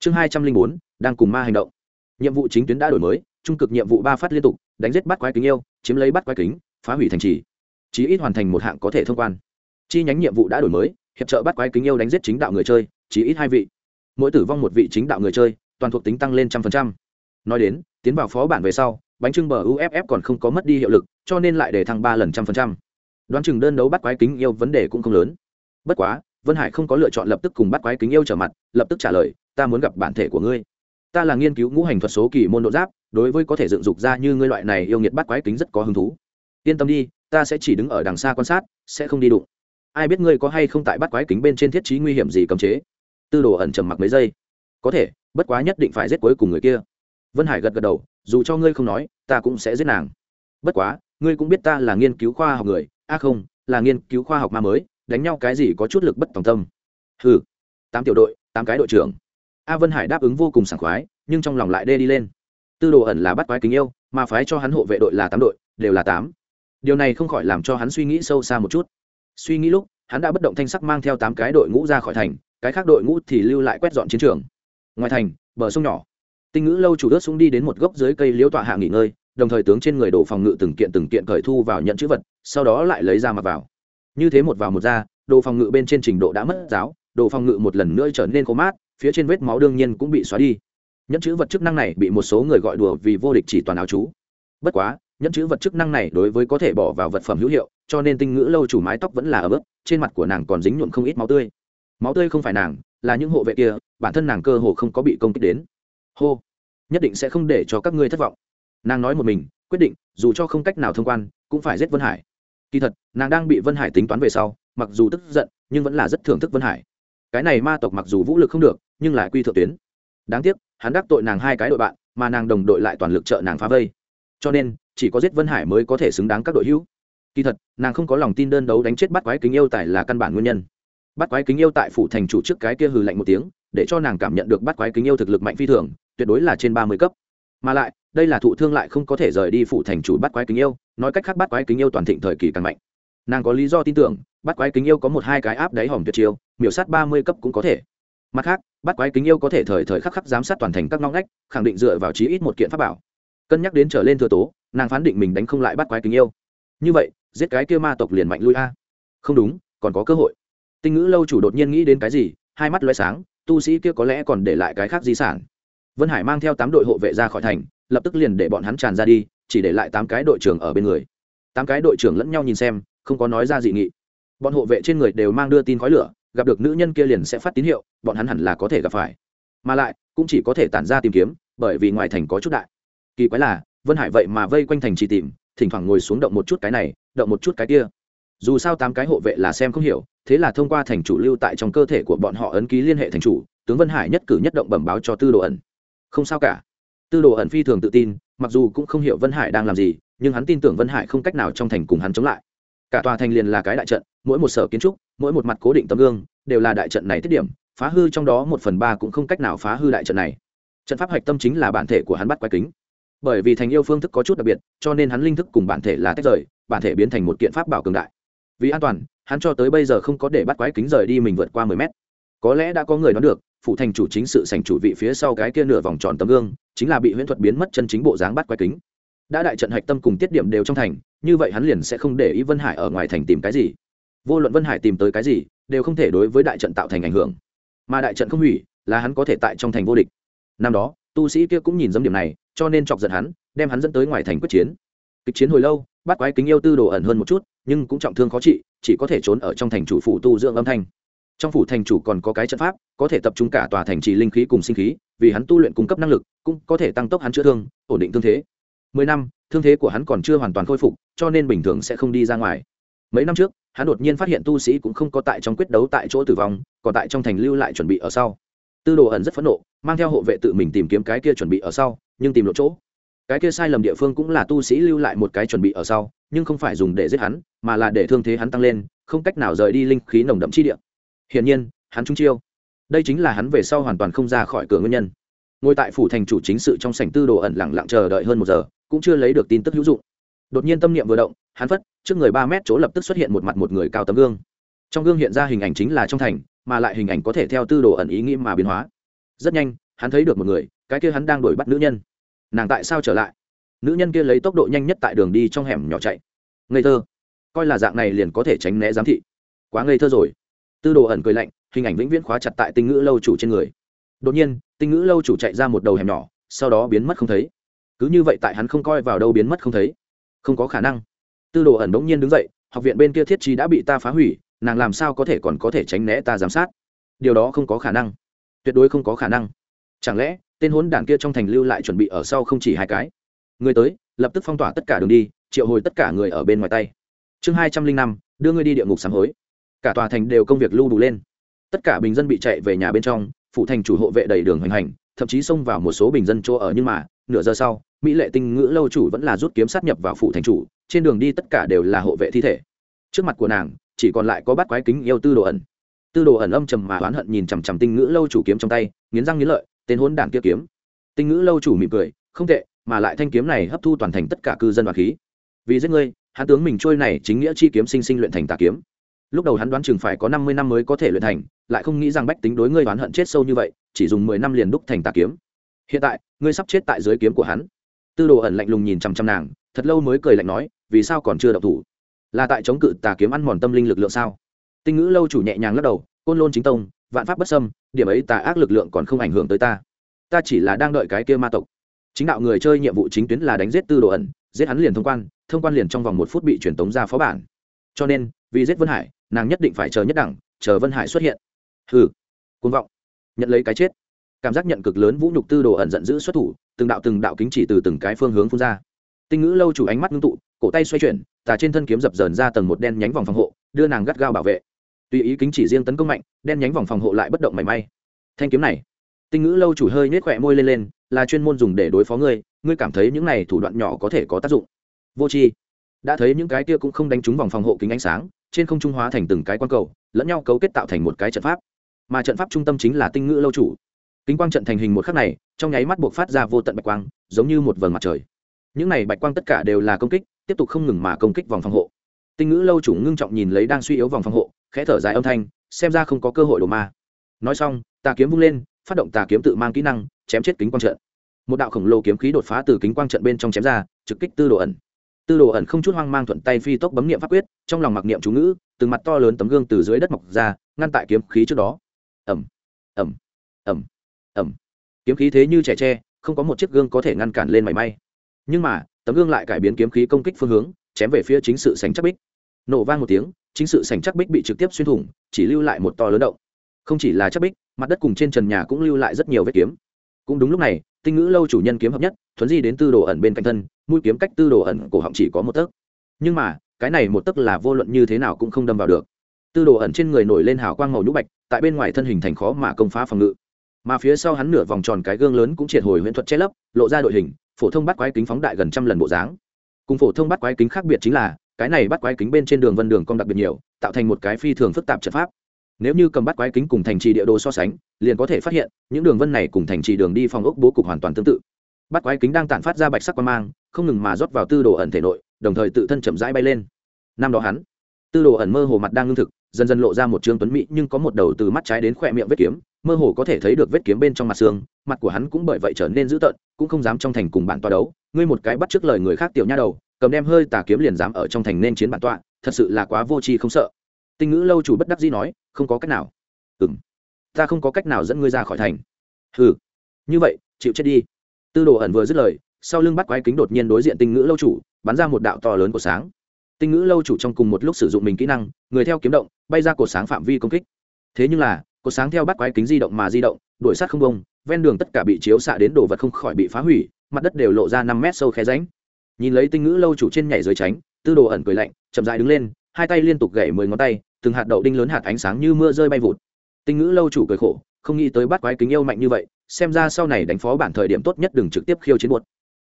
Chương hai trăm linh bốn, đang cùng ma hành động. Nhiệm vụ chính tuyến đã đổi mới, trung cực nhiệm vụ ba phát liên tục, đánh giết bắt quái kính yêu, chiếm lấy bắt quái kính phá hủy thành trì, chí ít hoàn thành một hạng có thể thông quan. Chi nhánh nhiệm vụ đã đổi mới, hiệp trợ bắt quái kính yêu đánh giết chính đạo người chơi, chí ít hai vị. Mỗi tử vong một vị chính đạo người chơi, toàn thuộc tính tăng lên trăm phần trăm. Nói đến, tiến vào phó bản về sau, bánh trưng bờ uff còn không có mất đi hiệu lực, cho nên lại để thăng ba lần trăm phần trăm. Đoán chừng đơn đấu bắt quái kính yêu vấn đề cũng không lớn. Bất quá, vân hải không có lựa chọn lập tức cùng bắt quái kính yêu trở mặt, lập tức trả lời, ta muốn gặp bản thể của ngươi. Ta là nghiên cứu ngũ hành thuật số kỳ môn độ giáp, đối với có thể dựng dục ra như ngươi loại này yêu nghiệt bắt quái kính rất có hứng thú yên tâm đi, ta sẽ chỉ đứng ở đằng xa quan sát, sẽ không đi đụng. Ai biết ngươi có hay không tại bắt quái kính bên trên thiết trí nguy hiểm gì cấm chế? Tư đồ ẩn trầm mặc mấy giây. Có thể, bất quá nhất định phải giết cuối cùng người kia. Vân hải gật gật đầu, dù cho ngươi không nói, ta cũng sẽ giết nàng. Bất quá, ngươi cũng biết ta là nghiên cứu khoa học người, a không, là nghiên cứu khoa học ma mới, đánh nhau cái gì có chút lực bất tòng tâm. Ừ tám tiểu đội, tám cái đội trưởng. A vân hải đáp ứng vô cùng sảng khoái, nhưng trong lòng lại đê đi lên. Tư đồ ẩn là bắt quái kính yêu, mà phái cho hắn hộ vệ đội là tám đội, đều là tám điều này không khỏi làm cho hắn suy nghĩ sâu xa một chút. Suy nghĩ lúc, hắn đã bất động thanh sắc mang theo tám cái đội ngũ ra khỏi thành, cái khác đội ngũ thì lưu lại quét dọn chiến trường. Ngoài thành, bờ sông nhỏ. Tinh ngữ lâu chủ ướt xuống đi đến một gốc dưới cây liễu tọa hạ nghỉ ngơi, đồng thời tướng trên người đổ phòng ngự từng kiện từng kiện cởi thu vào nhận chữ vật, sau đó lại lấy ra mặc vào. Như thế một vào một ra, đồ phòng ngự bên trên trình độ đã mất giáo, đồ phòng ngự một lần nữa trở nên khô mát, phía trên vết máu đương nhiên cũng bị xóa đi. Nhẫn chữ vật chức năng này bị một số người gọi đùa vì vô địch chỉ toàn áo chú. Bất quá nhẫn chữ vật chức năng này đối với có thể bỏ vào vật phẩm hữu hiệu, cho nên tinh ngữ lâu chủ mái tóc vẫn là ở bước trên mặt của nàng còn dính nhuộm không ít máu tươi. Máu tươi không phải nàng, là những hộ vệ kia, bản thân nàng cơ hồ không có bị công kích đến. Hô, nhất định sẽ không để cho các ngươi thất vọng. Nàng nói một mình, quyết định, dù cho không cách nào thông quan, cũng phải giết vân hải. Kỳ thật, nàng đang bị vân hải tính toán về sau, mặc dù tức giận, nhưng vẫn là rất thưởng thức vân hải. Cái này ma tộc mặc dù vũ lực không được, nhưng lại quy thượng tuyến. Đáng tiếc, hắn đắc tội nàng hai cái đội bạn, mà nàng đồng đội lại toàn lực trợ nàng phá vây cho nên, chỉ có giết vân hải mới có thể xứng đáng các đội hữu. Kỳ thật, nàng không có lòng tin đơn đấu đánh chết bắt quái kính yêu tại là căn bản nguyên nhân. Bắt quái kính yêu tại phủ thành chủ trước cái kia hừ lạnh một tiếng, để cho nàng cảm nhận được bắt quái kính yêu thực lực mạnh phi thường, tuyệt đối là trên ba mươi cấp. Mà lại, đây là thụ thương lại không có thể rời đi phủ thành chủ bắt quái kính yêu, nói cách khác bắt quái kính yêu toàn thịnh thời kỳ càng mạnh. Nàng có lý do tin tưởng bắt quái kính yêu có một hai cái áp đáy hòm tuyệt chiêu, miểu sát ba mươi cấp cũng có thể. Mặt khác bắt quái kính yêu có thể thời thời khắc khắc giám sát toàn thành các ngõ ngách, khẳng định dựa vào chí ít một kiện pháp bảo cân nhắc đến trở lên thừa tố, nàng phán định mình đánh không lại bắt quái kính yêu. Như vậy, giết cái kia ma tộc liền mạnh lui a. Không đúng, còn có cơ hội. Tinh ngữ lâu chủ đột nhiên nghĩ đến cái gì, hai mắt loay sáng, tu sĩ kia có lẽ còn để lại cái khác di sản. Vân hải mang theo tám đội hộ vệ ra khỏi thành, lập tức liền để bọn hắn tràn ra đi, chỉ để lại tám cái đội trưởng ở bên người. Tám cái đội trưởng lẫn nhau nhìn xem, không có nói ra dị nghị. Bọn hộ vệ trên người đều mang đưa tin khói lửa, gặp được nữ nhân kia liền sẽ phát tín hiệu, bọn hắn hẳn là có thể gặp phải. Mà lại, cũng chỉ có thể tản ra tìm kiếm, bởi vì ngoài thành có chút đại kỳ quái là, vân hải vậy mà vây quanh thành trì tìm, thỉnh thoảng ngồi xuống động một chút cái này, động một chút cái kia. Dù sao tám cái hộ vệ là xem không hiểu, thế là thông qua thành chủ lưu tại trong cơ thể của bọn họ ấn ký liên hệ thành chủ, tướng vân hải nhất cử nhất động bẩm báo cho tư đồ ẩn. Không sao cả. Tư đồ ẩn phi thường tự tin, mặc dù cũng không hiểu vân hải đang làm gì, nhưng hắn tin tưởng vân hải không cách nào trong thành cùng hắn chống lại. Cả tòa thành liền là cái đại trận, mỗi một sở kiến trúc, mỗi một mặt cố định tấm gương, đều là đại trận này tiết điểm, phá hư trong đó một phần ba cũng không cách nào phá hư đại trận này. Trận pháp hạch tâm chính là bản thể của hắn bắt quái kính bởi vì thành yêu phương thức có chút đặc biệt, cho nên hắn linh thức cùng bản thể là tách rời, bản thể biến thành một kiện pháp bảo cường đại. Vì an toàn, hắn cho tới bây giờ không có để bắt quái kính rời đi mình vượt qua mười mét. Có lẽ đã có người đoán được, phụ thành chủ chính sự sành chủ vị phía sau cái kia nửa vòng tròn tấm gương, chính là bị huyễn thuật biến mất chân chính bộ dáng bắt quái kính. Đã đại trận hạch tâm cùng tiết điểm đều trong thành, như vậy hắn liền sẽ không để ý vân hải ở ngoài thành tìm cái gì. Vô luận vân hải tìm tới cái gì, đều không thể đối với đại trận tạo thành ảnh hưởng. Mà đại trận không hủy, là hắn có thể tại trong thành vô địch. Năm đó, tu sĩ kia cũng nhìn dấm điểm này cho nên chọc giận hắn, đem hắn dẫn tới ngoài thành quyết chiến. Kịch chiến hồi lâu bắt quái kính yêu tư đồ ẩn hơn một chút, nhưng cũng trọng thương khó trị, chỉ có thể trốn ở trong thành chủ phủ tu dưỡng âm thanh. Trong phủ thành chủ còn có cái trận pháp, có thể tập trung cả tòa thành trì linh khí cùng sinh khí, vì hắn tu luyện cung cấp năng lực, cũng có thể tăng tốc hắn chữa thương, ổn định thương thế. Mười năm, thương thế của hắn còn chưa hoàn toàn khôi phục, cho nên bình thường sẽ không đi ra ngoài. Mấy năm trước, hắn đột nhiên phát hiện tu sĩ cũng không có tại trong quyết đấu tại chỗ tử vong, còn tại trong thành lưu lại chuẩn bị ở sau tư đồ ẩn rất phẫn nộ, mang theo hộ vệ tự mình tìm kiếm cái kia chuẩn bị ở sau, nhưng tìm lộ chỗ. Cái kia sai lầm địa phương cũng là tu sĩ lưu lại một cái chuẩn bị ở sau, nhưng không phải dùng để giết hắn, mà là để thương thế hắn tăng lên, không cách nào rời đi linh khí nồng đậm chi địa. Hiển nhiên, hắn trung chiêu. Đây chính là hắn về sau hoàn toàn không ra khỏi cửa nguyên nhân. Ngồi tại phủ thành chủ chính sự trong sảnh tư đồ ẩn lặng lặng chờ đợi hơn một giờ, cũng chưa lấy được tin tức hữu dụng. Đột nhiên tâm niệm vừa động, hắn phất, trước người ba mét chỗ lập tức xuất hiện một mặt một người cao tấm gương. Trong gương hiện ra hình ảnh chính là trong thành mà lại hình ảnh có thể theo tư đồ ẩn ý nghĩ mà biến hóa. Rất nhanh, hắn thấy được một người, cái kia hắn đang đuổi bắt nữ nhân. Nàng tại sao trở lại? Nữ nhân kia lấy tốc độ nhanh nhất tại đường đi trong hẻm nhỏ chạy. Ngây thơ. Coi là dạng này liền có thể tránh né giám thị. Quá ngây thơ rồi. Tư đồ ẩn cười lạnh, hình ảnh vĩnh viễn khóa chặt tại tinh ngữ lâu chủ trên người. Đột nhiên, tinh ngữ lâu chủ chạy ra một đầu hẻm nhỏ, sau đó biến mất không thấy. Cứ như vậy tại hắn không coi vào đâu biến mất không thấy. Không có khả năng. Tư đồ ẩn bỗng nhiên đứng dậy, học viện bên kia thiết trí đã bị ta phá hủy nàng làm sao có thể còn có thể tránh né ta giám sát? Điều đó không có khả năng. Tuyệt đối không có khả năng. Chẳng lẽ, tên hốn đảng kia trong thành lưu lại chuẩn bị ở sau không chỉ hai cái? Người tới, lập tức phong tỏa tất cả đường đi, triệu hồi tất cả người ở bên ngoài tay. Chương hai trăm linh năm, đưa ngươi đi địa ngục sáng hối. Cả tòa thành đều công việc lưu đủ lên. Tất cả bình dân bị chạy về nhà bên trong phụ thành chủ hộ vệ đầy đường hoành hành, thậm chí xông vào một số bình dân chỗ ở nhưng mà, nửa giờ sau, mỹ lệ tinh ngữ lâu chủ vẫn là rút kiếm sát nhập vào phụ thành chủ, trên đường đi tất cả đều là hộ vệ thi thể. Trước mặt của nàng chỉ còn lại có bát quái kính yêu tư đồ ẩn. Tư đồ ẩn âm trầm mà oán hận nhìn chằm chằm tinh ngữ lâu chủ kiếm trong tay, nghiến răng nghiến lợi, tên hôn đảng kia kiếm. Tinh ngữ lâu chủ mỉm cười, không tệ, mà lại thanh kiếm này hấp thu toàn thành tất cả cư dân và khí. Vì giết ngươi, hắn tướng mình trôi này chính nghĩa chi kiếm sinh sinh luyện thành tà kiếm. Lúc đầu hắn đoán chừng phải có năm mươi năm mới có thể luyện thành, lại không nghĩ rằng bách tính đối ngươi oán hận chết sâu như vậy, chỉ dùng mười năm liền đúc thành tà kiếm. Hiện tại, ngươi sắp chết tại dưới kiếm của hắn. Tư đồ ẩn lạnh lùng nhìn chằm chằm nàng, thật lâu mới cười lạnh nói, vì sao còn chưa đậu thủ? Là tại chống cự tà kiếm ăn mòn tâm linh lực lượng sao? Tinh ngữ lâu chủ nhẹ nhàng lắc đầu, côn lôn chính tông, vạn pháp bất xâm, điểm ấy tà ác lực lượng còn không ảnh hưởng tới ta. Ta chỉ là đang đợi cái kia ma tộc. Chính đạo người chơi nhiệm vụ chính tuyến là đánh giết tư đồ ẩn, giết hắn liền thông quan thông quan liền trong vòng một phút bị truyền tống ra phó bản. Cho nên, vì giết vân hải, nàng nhất định phải chờ nhất đẳng, chờ vân hải xuất hiện. Hừ côn vọng. Nhận lấy cái chết. Cảm giác nhận cực lớn vũ nhục tư đồ ẩn giận dữ xuất thủ, từng đạo từng đạo kính chỉ từ từng cái phương hướng phun ra. Tinh ngữ lâu chủ ánh mắt ngưng tụ cổ tay xoay chuyển, tà trên thân kiếm dập dờn ra tầng một đen nhánh vòng phòng hộ, đưa nàng gắt gao bảo vệ. Tùy ý kính chỉ riêng tấn công mạnh, đen nhánh vòng phòng hộ lại bất động mảy may. Thanh kiếm này, tinh ngữ lâu chủ hơi nhếch khỏe môi lên lên, là chuyên môn dùng để đối phó ngươi ngươi cảm thấy những này thủ đoạn nhỏ có thể có tác dụng. Vô tri, đã thấy những cái kia cũng không đánh trúng vòng phòng hộ kính ánh sáng, trên không trung hóa thành từng cái quan cầu, lẫn nhau cấu kết tạo thành một cái trận pháp. Mà trận pháp trung tâm chính là tinh ngữ lâu chủ. Kính quang trận thành hình một khắc này, trong nháy mắt buộc phát ra vô tận bạch quang, giống như một vầng mặt trời. Những này bạch quang tất cả đều là công kích tiếp tục không ngừng mà công kích vòng phòng hộ. Tinh ngữ lâu chủ ngưng trọng nhìn lấy đang suy yếu vòng phòng hộ, khẽ thở dài âm thanh, xem ra không có cơ hội đổ ma. Nói xong, tà kiếm vung lên, phát động tà kiếm tự mang kỹ năng, chém chết kính quang trận. Một đạo khổng lồ kiếm khí đột phá từ kính quang trận bên trong chém ra, trực kích tư đồ ẩn. Tư đồ ẩn không chút hoang mang thuận tay phi tốc bấm niệm pháp quyết, trong lòng mặc niệm chú ngữ, từng mặt to lớn tấm gương từ dưới đất mọc ra, ngăn tại kiếm khí trước đó. Ẩm ẩm ẩm ẩm kiếm khí thế như trẻ tre, không có một chiếc gương có thể ngăn cản lên mảy may. Nhưng mà tấm gương lại cải biến kiếm khí công kích phương hướng, chém về phía chính sự sành chắc bích. Nổ vang một tiếng, chính sự sành chắc bích bị trực tiếp xuyên thủng, chỉ lưu lại một to lớn động. Không chỉ là chắc bích, mặt đất cùng trên trần nhà cũng lưu lại rất nhiều vết kiếm. Cũng đúng lúc này, tinh ngữ lâu chủ nhân kiếm hợp nhất, thuấn di đến tư đồ ẩn bên cạnh thân, mũi kiếm cách tư đồ ẩn cổ họng chỉ có một tấc. Nhưng mà, cái này một tấc là vô luận như thế nào cũng không đâm vào được. Tư đồ ẩn trên người nổi lên hào quang màu nhũ bạch, tại bên ngoài thân hình thành khó mà công phá phòng ngự mà phía sau hắn nửa vòng tròn cái gương lớn cũng triệt hồi huyễn thuật che lấp, lộ ra đội hình, phổ thông bắt quái kính phóng đại gần trăm lần bộ dáng. Cùng phổ thông bắt quái kính khác biệt chính là, cái này bắt quái kính bên trên đường vân đường cong đặc biệt nhiều, tạo thành một cái phi thường phức tạp trận pháp. Nếu như cầm bắt quái kính cùng thành trì địa đồ so sánh, liền có thể phát hiện, những đường vân này cùng thành trì đường đi phòng ốc bố cục hoàn toàn tương tự. Bắt quái kính đang tản phát ra bạch sắc quan mang, không ngừng mà rót vào tư đồ ẩn thể nội, đồng thời tự thân chậm rãi bay lên. Năm đó hắn, tư đồ ẩn mơ hồ mặt đang ngưng thực, dần dần lộ ra một trương tuấn mỹ nhưng có một đầu từ mắt trái đến khỏe miệng vết kiếm mơ hồ có thể thấy được vết kiếm bên trong mặt xương, mặt của hắn cũng bởi vậy trở nên dữ tợn, cũng không dám trong thành cùng bản tọa đấu. Ngươi một cái bắt trước lời người khác tiểu nha đầu, cầm đem hơi tà kiếm liền dám ở trong thành nên chiến bản tọa, thật sự là quá vô tri không sợ. Tinh ngữ lâu chủ bất đắc dĩ nói, không có cách nào. Ừ m ta không có cách nào dẫn ngươi ra khỏi thành. Ừ như vậy, chịu chết đi. Tư đồ ẩn vừa dứt lời, sau lưng bắt quái kính đột nhiên đối diện tinh ngữ lâu chủ, bắn ra một đạo to lớn của sáng. Tinh ngữ lâu chủ trong cùng một lúc sử dụng mình kỹ năng, người theo kiếm động, bay ra cột sáng phạm vi công kích. Thế nhưng là cột sáng theo bắt quái kính di động mà di động, đuổi sát không bông, ven đường tất cả bị chiếu xạ đến đồ vật không khỏi bị phá hủy, mặt đất đều lộ ra năm mét sâu khe ránh nhìn lấy tinh ngữ lâu chủ trên nhảy dưới tránh, tư đồ ẩn cười lạnh, chậm dại đứng lên, hai tay liên tục gảy mười ngón tay, từng hạt đậu đinh lớn hạt ánh sáng như mưa rơi bay vụt. Tinh ngữ lâu chủ cười khổ, không nghĩ tới bắt quái kính yêu mạnh như vậy, xem ra sau này đánh phó bản thời điểm tốt nhất đừng trực tiếp khiêu chiến buột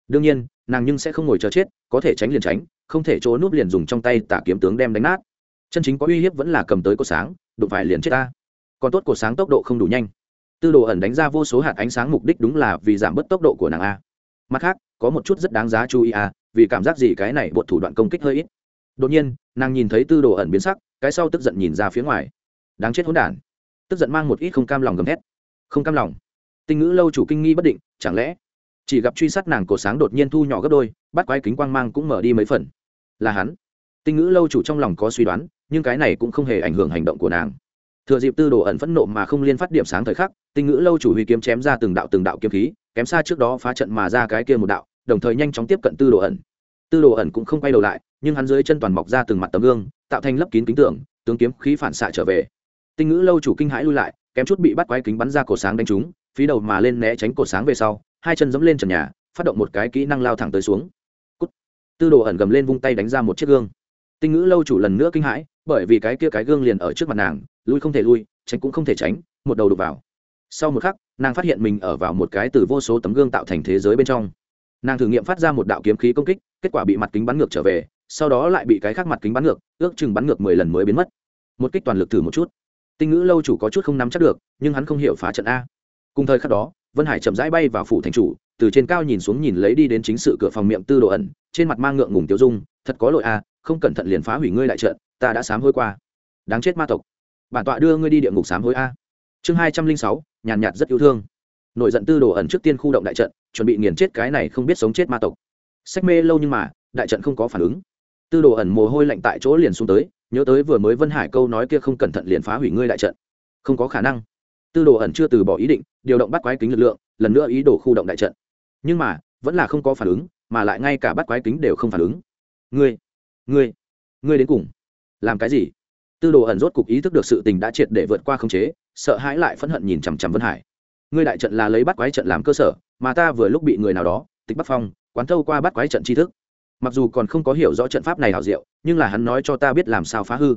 đương nhiên, nàng nhưng sẽ không ngồi chờ chết, có thể tránh liền tránh, không thể chỗ núp liền dùng trong tay tả kiếm tướng đem đánh nát. Chân chính có uy hiếp vẫn là cầm tới cột sáng, đụng phải liền chết ta còn tốt của sáng tốc độ không đủ nhanh. Tư đồ ẩn đánh ra vô số hạt ánh sáng mục đích đúng là vì giảm bớt tốc độ của nàng a. Mặt khác, có một chút rất đáng giá chú ý a, vì cảm giác gì cái này bột thủ đoạn công kích hơi ít. Đột nhiên, nàng nhìn thấy tư đồ ẩn biến sắc, cái sau tức giận nhìn ra phía ngoài. Đáng chết hỗn đản. Tức giận mang một ít không cam lòng gầm thét. Không cam lòng. Tinh ngữ lâu chủ kinh nghi bất định, chẳng lẽ chỉ gặp truy sát nàng cổ sáng đột nhiên thu nhỏ gấp đôi, bắt quái kính quang mang cũng mở đi mấy phần. Là hắn. Tinh ngữ lâu chủ trong lòng có suy đoán, nhưng cái này cũng không hề ảnh hưởng hành động của nàng thừa dịp tư đồ ẩn phẫn nộ mà không liên phát điểm sáng thời khắc, tinh ngữ lâu chủ huy kiếm chém ra từng đạo từng đạo kiếm khí, kém xa trước đó phá trận mà ra cái kia một đạo, đồng thời nhanh chóng tiếp cận tư đồ ẩn. Tư đồ ẩn cũng không quay đầu lại, nhưng hắn dưới chân toàn mọc ra từng mặt tấm gương, tạo thành lấp kín kính tượng, tướng kiếm khí phản xạ trở về. Tinh ngữ lâu chủ kinh hãi lui lại, kém chút bị bắt quái kính bắn ra cổ sáng đánh trúng, phí đầu mà lên né tránh cổ sáng về sau, hai chân dẫm lên trần nhà, phát động một cái kỹ năng lao thẳng tới xuống. Cút. tư đồ ẩn gầm lên vung tay đánh ra một chiếc gương. Tinh ngữ lâu chủ lần nữa kinh hãi, bởi vì cái kia cái gương liền ở trước mặt nàng lui không thể lui, tránh cũng không thể tránh, một đầu đục vào. Sau một khắc, nàng phát hiện mình ở vào một cái từ vô số tấm gương tạo thành thế giới bên trong. Nàng thử nghiệm phát ra một đạo kiếm khí công kích, kết quả bị mặt kính bắn ngược trở về, sau đó lại bị cái khác mặt kính bắn ngược, ước chừng bắn ngược mười lần mới biến mất. Một kích toàn lực thử một chút. Tinh ngữ lâu chủ có chút không nắm chắc được, nhưng hắn không hiểu phá trận a. Cùng thời khắc đó, vân hải chậm rãi bay vào phủ thành chủ, từ trên cao nhìn xuống nhìn lấy đi đến chính sự cửa phòng miệng tư đồ ẩn, trên mặt mang ngượng ngùng tiêu dung, thật có lỗi a, không cẩn thận liền phá hủy ngươi lại trận, ta đã sám hối qua. Đáng chết ma tộc bản tọa đưa ngươi đi địa ngục sám hối a. Chương hai trăm linh sáu, nhàn nhạt rất yêu thương. Nội giận tư đồ ẩn trước tiên khu động đại trận, chuẩn bị nghiền chết cái này không biết sống chết ma tộc. Sách mê lâu nhưng mà, đại trận không có phản ứng. Tư đồ ẩn mồ hôi lạnh tại chỗ liền xuống tới, nhớ tới vừa mới vân hải câu nói kia không cẩn thận liền phá hủy ngươi đại trận. Không có khả năng. Tư đồ ẩn chưa từ bỏ ý định, điều động bắt quái kính lực lượng, lần nữa ý đồ khu động đại trận. Nhưng mà, vẫn là không có phản ứng, mà lại ngay cả bắt quái kính đều không phản ứng. Ngươi ngươi ngươi đến cùng, làm cái gì? Tư đồ ẩn rốt cục ý thức được sự tình đã triệt để vượt qua khống chế, sợ hãi lại phẫn hận nhìn chằm chằm vân hải. Ngươi đại trận là lấy bắt quái trận làm cơ sở, mà ta vừa lúc bị người nào đó, tịch bắc phong, quán thâu qua bắt quái trận tri thức. Mặc dù còn không có hiểu rõ trận pháp này hảo diệu, nhưng là hắn nói cho ta biết làm sao phá hư.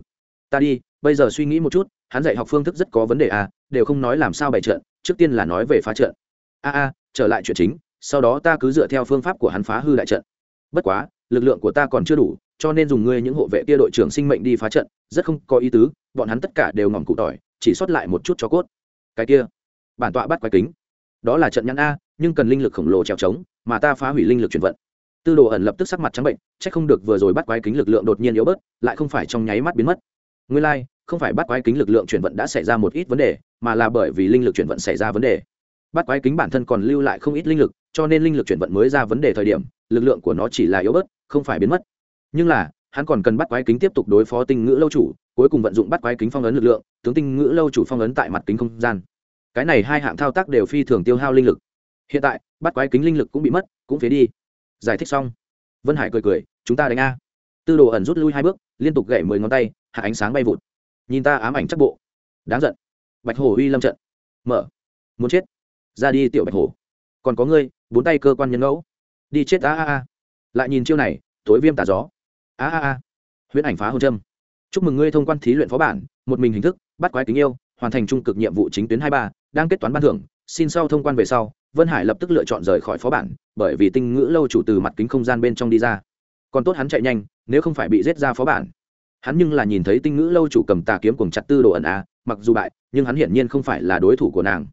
Ta đi, bây giờ suy nghĩ một chút, hắn dạy học phương thức rất có vấn đề à đều không nói làm sao bày trận, trước tiên là nói về phá trận. A a, trở lại chuyện chính, sau đó ta cứ dựa theo phương pháp của hắn phá hư đại trận. Bất quá, lực lượng của ta còn chưa đủ cho nên dùng ngươi những hộ vệ kia đội trưởng sinh mệnh đi phá trận rất không có ý tứ bọn hắn tất cả đều ngỏm cụ tỏi chỉ sót lại một chút cho cốt. Cái kia bản tọa bắt quái kính. Đó là trận nhãn a nhưng cần linh lực khổng lồ trèo trống mà ta phá hủy linh lực chuyển vận. Tư đồ ẩn lập tức sắc mặt trắng bệnh c h ắ c không được vừa rồi bắt quái kính lực lượng đột nhiên yếu bớt lại không phải trong nháy mắt biến mất. Nguyên lai、like, không phải bắt quái kính lực lượng chuyển vận đã xảy ra một ít vấn đề mà là bởi vì linh lực chuyển vận xảy ra vấn đề. Bắt quái kính bản thân còn lưu lại không ít linh lực cho nên linh lực chuyển vận mới ra vấn đề thời điểm lực lượng của nó chỉ là yếu bớt không phải biến mất nhưng là, hắn còn cần bắt quái kính tiếp tục đối phó tinh ngữ lâu chủ, cuối cùng vận dụng bắt quái kính phong ấn lực lượng, tướng tinh ngữ lâu chủ phong ấn tại mặt kính không gian. Cái này hai hạng thao tác đều phi thường tiêu hao linh lực. Hiện tại, bắt quái kính linh lực cũng bị mất, cũng phế đi. Giải thích xong. Vân hải cười cười, chúng ta đánh a. Tư đồ ẩn rút lui hai bước, liên tục gậy mười ngón tay, hạ ánh sáng bay vụt. Nhìn ta ám ảnh chắc bộ. Đáng giận. Bạch hổ uy lâm trận. Mở. Muốn chết. Ra đi tiểu bạch hổ. Còn có ngươi, bốn tay cơ quan nhân ngẫu. Đi chết a a a. Lại nhìn chiêu này, tối viêm tà gió a a a. Huyễn ảnh phá hôn trâm chúc mừng ngươi thông quan thí luyện phó bản, một mình hình thức, bắt quái kính yêu, hoàn thành trung cực nhiệm vụ chính tuyến hai ba, đang kết toán ban thưởng. Xin sau thông quan về sau, vân hải lập tức lựa chọn rời khỏi phó bản, bởi vì tinh ngữ lâu chủ từ mặt kính không gian bên trong đi ra. Còn tốt hắn chạy nhanh, nếu không phải bị giết ra phó bản. Hắn nhưng là nhìn thấy tinh ngữ lâu chủ cầm tà kiếm cùng chặt tư đồ ẩn a, mặc dù bại, nhưng hắn hiển nhiên không phải là đối thủ của nàng.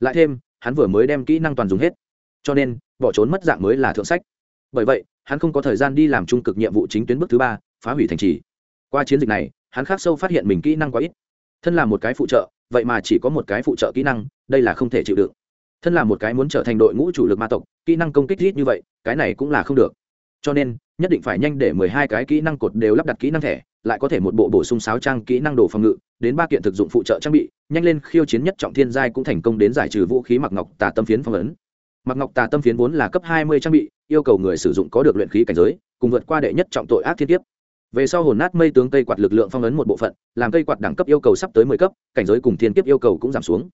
Lại thêm, hắn vừa mới đem kỹ năng toàn dùng hết. Cho nên, bỏ trốn mất dạng mới là thượng sách. Bởi vậy hắn không có thời gian đi làm trung cực nhiệm vụ chính tuyến bước thứ ba, phá hủy thành trì. Qua chiến dịch này, hắn khác sâu phát hiện mình kỹ năng quá ít. Thân là một cái phụ trợ, vậy mà chỉ có một cái phụ trợ kỹ năng, đây là không thể chịu đựng. Thân là một cái muốn trở thành đội ngũ chủ lực ma tộc, kỹ năng công kích ít như vậy, cái này cũng là không được. Cho nên, nhất định phải nhanh để mười hai cái kỹ năng cột đều lắp đặt kỹ năng thẻ, lại có thể một bộ bổ sung sáo trang kỹ năng đồ phòng ngự, đến ba kiện thực dụng phụ trợ trang bị, nhanh lên khiêu chiến nhất trọng thiên giai cũng thành công đến giải trừ vũ khí mặc ngọc tà tâm phiến phong ấn mặc ngọc tà tâm phiến vốn là cấp hai mươi trang bị, yêu cầu người sử dụng có được luyện khí cảnh giới, cùng vượt qua đệ nhất trọng tội ác thiên tiếp về sau hồn nát mây tướng cây quạt lực lượng phong ấn một bộ phận, làm cây quạt đẳng cấp yêu cầu sắp tới mười cấp, cảnh giới cùng thiên kiếp yêu cầu cũng giảm xuống.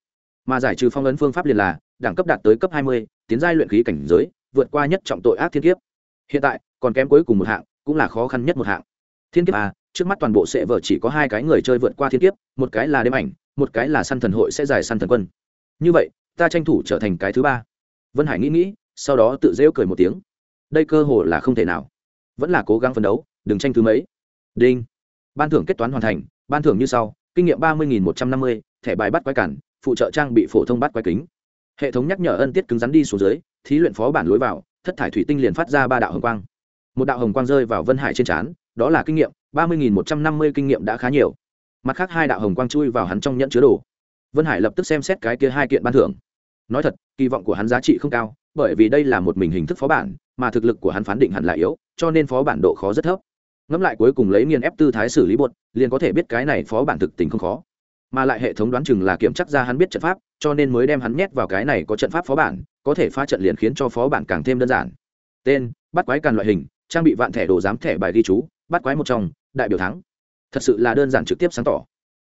Mà giải trừ phong ấn phương pháp liền là, đẳng cấp đạt tới cấp hai mươi, tiến giai luyện khí cảnh giới, vượt qua nhất trọng tội ác thiên kiếp. Hiện tại, còn kém cuối cùng một hạng, cũng là khó khăn nhất một hạng. Thiên kiếp à trước mắt toàn bộ sẽ vợ chỉ có hai cái người chơi vượt qua thiên kiếp, một cái là đêm ảnh, một cái là săn thần hội sẽ giải săn thần quân. Như vậy, ta tranh thủ trở thành cái thứ ba vân hải nghĩ nghĩ, sau đó tự rêu cười một tiếng. Đây cơ hồ là không thể nào. Vẫn là cố gắng phấn đấu, đừng tranh thứ mấy. Đinh. Ban thưởng kết toán hoàn thành, ban thưởng như sau, kinh nghiệm ba mươi một trăm năm mươi, thẻ bài bắt quái cản, phụ trợ trang bị phổ thông bắt quái kính. Hệ thống nhắc nhở ân tiết cứng rắn đi xuống dưới, thí luyện phó bản lối vào, thất thải thủy tinh liền phát ra ba đạo hồng quang. Một đạo hồng quang rơi vào vân hải trên trán, đó là kinh nghiệm, ba mươi một trăm năm mươi kinh nghiệm đã khá nhiều. Mặt khác hai đạo hồng quang chui vào hắn trong nhẫn chứa đồ. Vân hải lập tức xem xét cái kia hai kiện ban thưởng nói thật, kỳ vọng của hắn giá trị không cao, bởi vì đây là một mình hình thức phó bản, mà thực lực của hắn phán định hẳn là yếu, cho nên phó bản độ khó rất thấp. Ngẫm lại cuối cùng lấy nghiên ép tư thái xử lý bột, liền có thể biết cái này phó bản thực tình không khó. Mà lại hệ thống đoán chừng là kiểm chắc ra hắn biết trận pháp, cho nên mới đem hắn nhét vào cái này có trận pháp phó bản, có thể phá trận liền khiến cho phó bản càng thêm đơn giản. Tên, bắt quái càn loại hình, trang bị vạn thẻ đồ giám thẻ bài ghi chú, bắt quái một trong, đại biểu thắng. Thật sự là đơn giản trực tiếp sáng tỏ.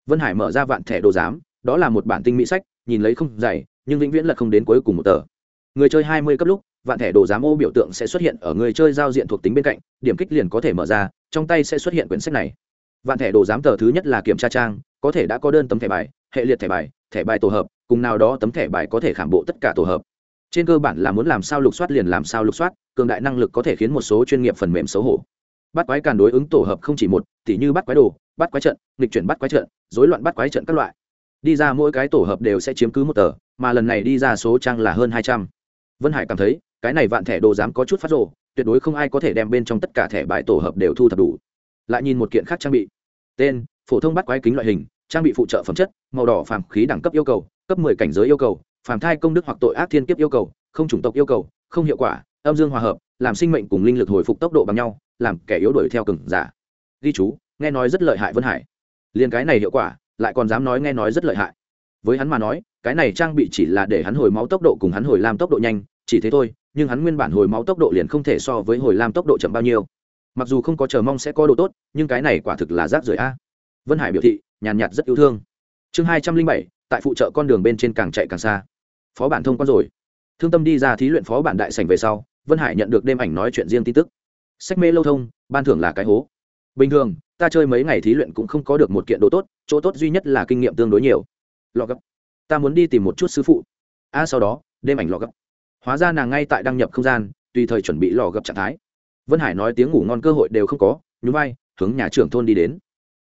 Vân hải mở ra vạn thẻ đồ giám, đó là một bản tinh mỹ sách, nhìn lấy không dày nhưng vĩnh viễn là không đến cuối cùng một tờ. Người chơi hai mươi cấp lúc, vạn thẻ đồ giám ô biểu tượng sẽ xuất hiện ở người chơi giao diện thuộc tính bên cạnh, điểm kích liền có thể mở ra, trong tay sẽ xuất hiện quyển sách này. Vạn thẻ đồ giám tờ thứ nhất là kiểm tra trang, có thể đã có đơn tấm thẻ bài, hệ liệt thẻ bài thẻ bài tổ hợp, cùng nào đó tấm thẻ bài có thể khảm bộ tất cả tổ hợp. Trên cơ bản là muốn làm sao lục soát liền làm sao lục soát, cường đại năng lực có thể khiến một số chuyên nghiệp phần mềm xấu hổ. Bắt quái càn đối ứng tổ hợp không chỉ một, tỉ như bắt quái đồ, bắt quái trận, nghịch chuyển bắt quái trận dối loạn bắt quái trận các loại đi ra mỗi cái tổ hợp đều sẽ chiếm cứ một tờ, mà lần này đi ra số trang là hơn hai trăm. Vân hải cảm thấy, cái này vạn thẻ đồ dám có chút phát rộ tuyệt đối không ai có thể đem bên trong tất cả thẻ bài tổ hợp đều thu thập đủ. Lại nhìn một kiện khác trang bị. Tên, phổ thông bắt quái kính loại hình, trang bị phụ trợ phẩm chất, màu đỏ phàm khí đẳng cấp yêu cầu, cấp mười cảnh giới yêu cầu, phàm thai công đức hoặc tội ác thiên kiếp yêu cầu, không chủng tộc yêu cầu, không hiệu quả, âm dương hòa hợp, làm sinh mệnh cùng linh lực hồi phục tốc độ bằng nhau, làm kẻ yếu đuổi theo cừng giả. Ghi chú, nghe nói rất lợi hại vân hải. Liền cái này hiệu quả lại còn dám nói nghe nói rất lợi hại. Với hắn mà nói, cái này trang bị chỉ là để hắn hồi máu tốc độ cùng hắn hồi làm tốc độ nhanh, chỉ thế thôi, nhưng hắn nguyên bản hồi máu tốc độ liền không thể so với hồi làm tốc độ chậm bao nhiêu. Mặc dù không có chờ mong sẽ có độ tốt, nhưng cái này quả thực là rác rưởi a. Vân hải biểu thị, nhàn nhạt rất yêu thương. Chương hai trăm linh bảy, tại phụ trợ con đường bên trên càng chạy càng xa. Phó bản thông quan rồi. Thương tâm đi ra thí luyện phó bản đại sành về sau, vân hải nhận được đêm ảnh nói chuyện riêng tin tức. Sách mê lâu thông, ban thưởng là cái hố. Bình thường ta chơi mấy ngày thí luyện cũng không có được một kiện đồ tốt, chỗ tốt duy nhất là kinh nghiệm tương đối nhiều. Lọ gấp. Ta muốn đi tìm một chút sư phụ. A, sau đó, đêm ảnh lọ gấp. Hóa ra nàng ngay tại đăng nhập không gian, tùy thời chuẩn bị lò gấp trạng thái. Vân hải nói tiếng ngủ ngon cơ hội đều không có, nhún vai, hướng nhà trưởng thôn đi đến.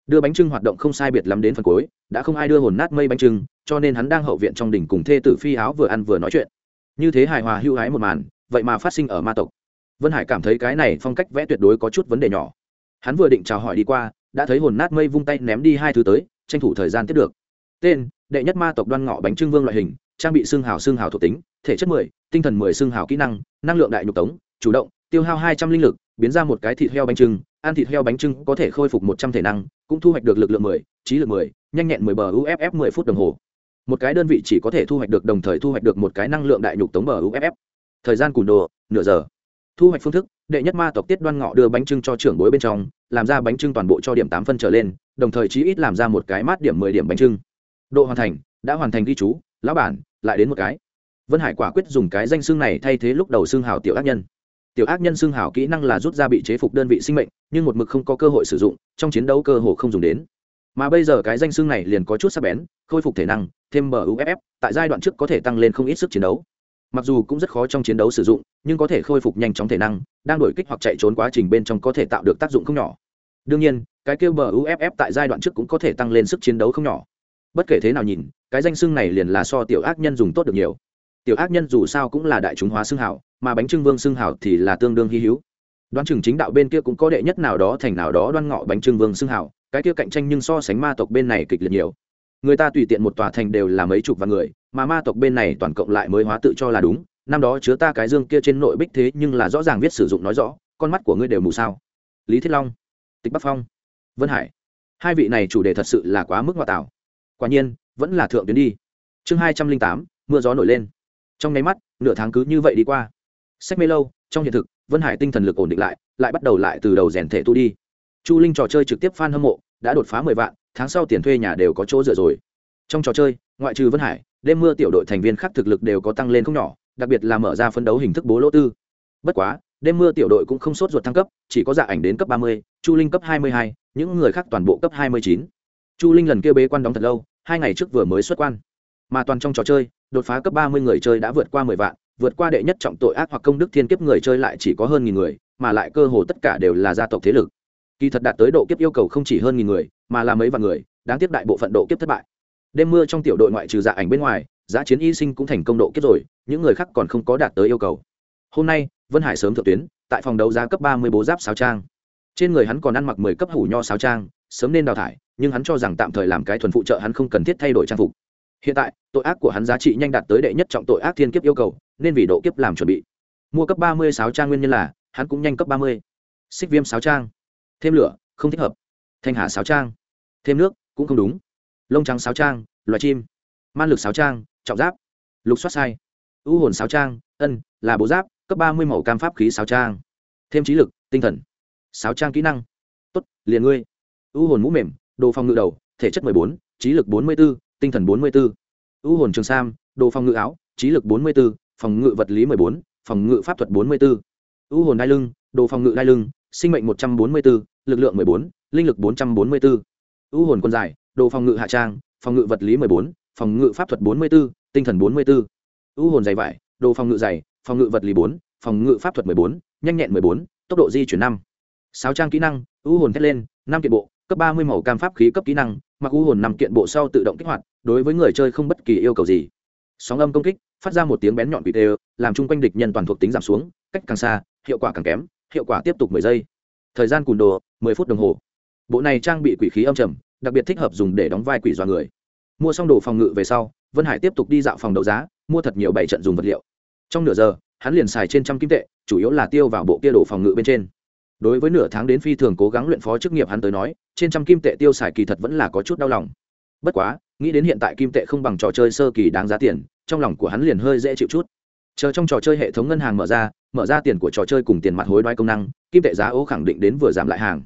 Đưa bánh trưng hoạt động không sai biệt lắm đến phần cuối, đã không ai đưa hồn nát mây bánh trưng, cho nên hắn đang hậu viện trong đỉnh cùng thê tử phi áo vừa ăn vừa nói chuyện. Như thế hài hòa hưu hái một màn, vậy mà phát sinh ở ma tộc. Vân hải cảm thấy cái này phong cách vẽ tuyệt đối có chút vấn đề nhỏ hắn vừa định chào hỏi đi qua, đã thấy hồn nát mây vung tay ném đi hai thứ tới, tranh thủ thời gian tiếp được. Tên, đệ nhất ma tộc đoan ngọ bánh trưng vương loại hình, trang bị xương hào xương hào thuộc tính, thể chất mười, tinh thần mười xương hào kỹ năng năng lượng đại nhục tống, chủ động, tiêu hao hai trăm linh lực, biến ra một cái thịt heo bánh trưng, ăn thịt heo bánh trưng có thể khôi phục một trăm thể năng, cũng thu hoạch được lực lượng mười, trí lực mười, nhanh nhẹn mười bờ uff mười phút đồng hồ. Một cái đơn vị chỉ có thể thu hoạch được đồng thời thu hoạch được một cái năng lượng đại nhục tống bờ uff thời gian cùn đồ, nửa giờ thu hoạch phương thức, đệ nhất ma tộc tiết đoan ngọ đưa bánh trưng cho trưởng bối bên trong, làm ra bánh trưng toàn bộ cho điểm tám phân trở lên, đồng thời chí ít làm ra một cái mát điểm mười điểm bánh trưng. Độ hoàn thành, đã hoàn thành ghi chú, lão bản, lại đến một cái. Vân hải quả quyết dùng cái danh xương này thay thế lúc đầu xương hào tiểu ác nhân. Tiểu ác nhân xương hào kỹ năng là rút ra bị chế phục đơn vị sinh mệnh, nhưng một mực không có cơ hội sử dụng, trong chiến đấu cơ hồ không dùng đến. Mà bây giờ cái danh xương này liền có chút sắc bén, khôi phục thể năng, thêm bờ uff tại giai đoạn trước có thể tăng lên không ít sức chiến đấu mặc dù cũng rất khó trong chiến đấu sử dụng, nhưng có thể khôi phục nhanh chóng thể năng, đang đổi kích hoặc chạy trốn quá trình bên trong có thể tạo được tác dụng không nhỏ. Đương nhiên, cái kêu bờ uff tại giai đoạn trước cũng có thể tăng lên sức chiến đấu không nhỏ. Bất kể thế nào nhìn, cái danh xưng này liền là so tiểu ác nhân dùng tốt được nhiều. Tiểu ác nhân dù sao cũng là đại chúng hóa xưng hảo, mà bánh trưng vương xưng hảo thì là tương đương hy hữu. Đoán chừng chính đạo bên kia cũng có đệ nhất nào đó thành nào đó đoan ngọ bánh trưng vương xưng hảo, cái kia cạnh tranh nhưng so sánh ma tộc bên này kịch liệt nhiều. Người ta tùy tiện một tòa thành đều là mấy chục vạn người mà ma tộc bên này toàn cộng lại mới hóa tự cho là đúng, năm đó chứa ta cái dương kia trên nội bích thế nhưng là rõ ràng viết sử dụng nói rõ, con mắt của ngươi đều mù sao. Lý thiết long, tịch bắc phong, vân hải. Hai vị này chủ đề thật sự là quá mức ngoại tạo. Quả nhiên, vẫn là thượng tuyến đi. Chương hai trăm linh tám, mưa gió nổi lên. Trong nháy mắt, nửa tháng cứ như vậy đi qua. Sách mê lâu, trong hiện thực, vân hải tinh thần lực ổn định lại lại bắt đầu lại từ đầu rèn thể tu đi. Chu linh trò chơi trực tiếp f a n hâm mộ, đã đột phá mười vạn, tháng sau tiền thuê nhà đều có chỗ dựa rồi. Trong trò chơi, ngoại trừ vân hải đêm mưa tiểu đội thành viên khác thực lực đều có tăng lên không nhỏ, đặc biệt là mở ra phân đấu hình thức bố lỗ tư. Bất quá, đêm mưa tiểu đội cũng không sốt ruột thăng cấp, chỉ có dạ ảnh đến cấp ba mươi, chu linh cấp hai mươi hai, những người khác toàn bộ cấp hai mươi chín. Chu linh lần kia bế quan đóng thật lâu, hai ngày trước vừa mới xuất quan. Mà toàn trong trò chơi, đột phá cấp ba mươi người chơi đã vượt qua mười vạn, vượt qua đệ nhất trọng tội ác hoặc công đức thiên kiếp người chơi lại chỉ có hơn nghìn người, mà lại cơ hồ tất cả đều là gia tộc thế lực. Kỳ thật đạt tới độ kiếp yêu cầu không chỉ hơn nghìn người, mà là mấy vạn người, đáng tiếc đại bộ phận độ kiếp thất bại đêm mưa trong tiểu đội ngoại trừ dạ ảnh bên ngoài, giá chiến y sinh cũng thành công độ kiếp rồi, những người khác còn không có đạt tới yêu cầu. Hôm nay, vân hải sớm thượng tuyến, tại phòng đấu giá cấp ba mươi bố giáp sáo trang. Trên người hắn còn ăn mặc mười cấp hủ nho sáo trang, sớm nên đào thải, nhưng hắn cho rằng tạm thời làm cái thuần phụ trợ hắn không cần thiết thay đổi trang phục. Hiện tại, tội ác của hắn giá trị nhanh đạt tới đệ nhất trọng tội ác thiên kiếp yêu cầu, nên vì độ kiếp làm chuẩn bị. Mua cấp ba mươi sáo trang nguyên nhân là, hắn cũng nhanh cấp ba mươi. Xích viêm sáo trang. Thêm lửa, không thích hợp. Thanh hà sáo trang. Thêm nước, cũng không đúng lông trắng sáo trang, loài chim, man lực sáo trang, trọng giáp, lục xoát sai, u hồn sáo trang, ân, là bố giáp, cấp ba mươi màu cam pháp khí sáo trang. Thêm trí lực, tinh thần, sáo trang kỹ năng. Tốt, liền ngươi. U hồn mũ mềm, đồ phòng ngự đầu, thể chất mười bốn, trí lực bốn mươi b ố tinh thần bốn mươi b ố u hồn trường sam, đồ phòng ngự áo, trí lực bốn mươi b ố phòng ngự vật lý mười bốn, phòng ngự pháp thuật bốn mươi b ố u hồn đai lưng, đồ phòng ngự đai lưng, sinh mệnh một trăm bốn mươi b ố lực lượng mười bốn, linh lực bốn trăm bốn mươi b ố u hồn quân dài đồ phòng ngự hạ trang, phòng ngự vật lý mười bốn, phòng ngự pháp thuật bốn mươi b ố tinh thần bốn mươi b ố u hồn dày vải, đồ phòng ngự dày, phòng ngự vật lý bốn, phòng ngự pháp thuật mười bốn, nhanh nhẹn mười bốn, tốc độ di chuyển năm. Sáu trang kỹ năng, u hồn thét lên, năm kiện bộ, cấp ba mươi màu cam pháp khí cấp kỹ năng, mặc u hồn nằm kiện bộ sau tự động kích hoạt, đối với người chơi không bất kỳ yêu cầu gì. Sóng âm công kích, phát ra một tiếng bén nhọn bị tê, làm chung quanh địch nhân toàn thuộc tính giảm xuống, cách càng xa, hiệu quả càng kém, hiệu quả tiếp tục mười giây. Thời gian cùn đồ, mười phút đồng hồ. Bộ này trang bị quỷ khí âm trầm đặc biệt thích hợp dùng để đóng vai quỷ dọa người. Mua xong đồ phòng ngự về sau, vân hải tiếp tục đi dạo phòng đấu giá, mua thật nhiều bảy trận dùng vật liệu. Trong nửa giờ, hắn liền xài trên trăm kim tệ, chủ yếu là tiêu vào bộ kia đồ phòng ngự bên trên. Đối với nửa tháng đến phi thường cố gắng luyện phó chức nghiệp hắn tới nói, trên trăm kim tệ tiêu xài kỳ thật vẫn là có chút đau lòng. Bất quá, nghĩ đến hiện tại kim tệ không bằng trò chơi sơ kỳ đáng giá tiền, trong lòng của hắn liền hơi dễ chịu chút. Chờ trong trò chơi hệ thống ngân hàng mở ra mở ra tiền của trò chơi cùng tiền mặt hối đoái công năng, kim tệ giá ố khẳng định đến vừa giảm lại hàng.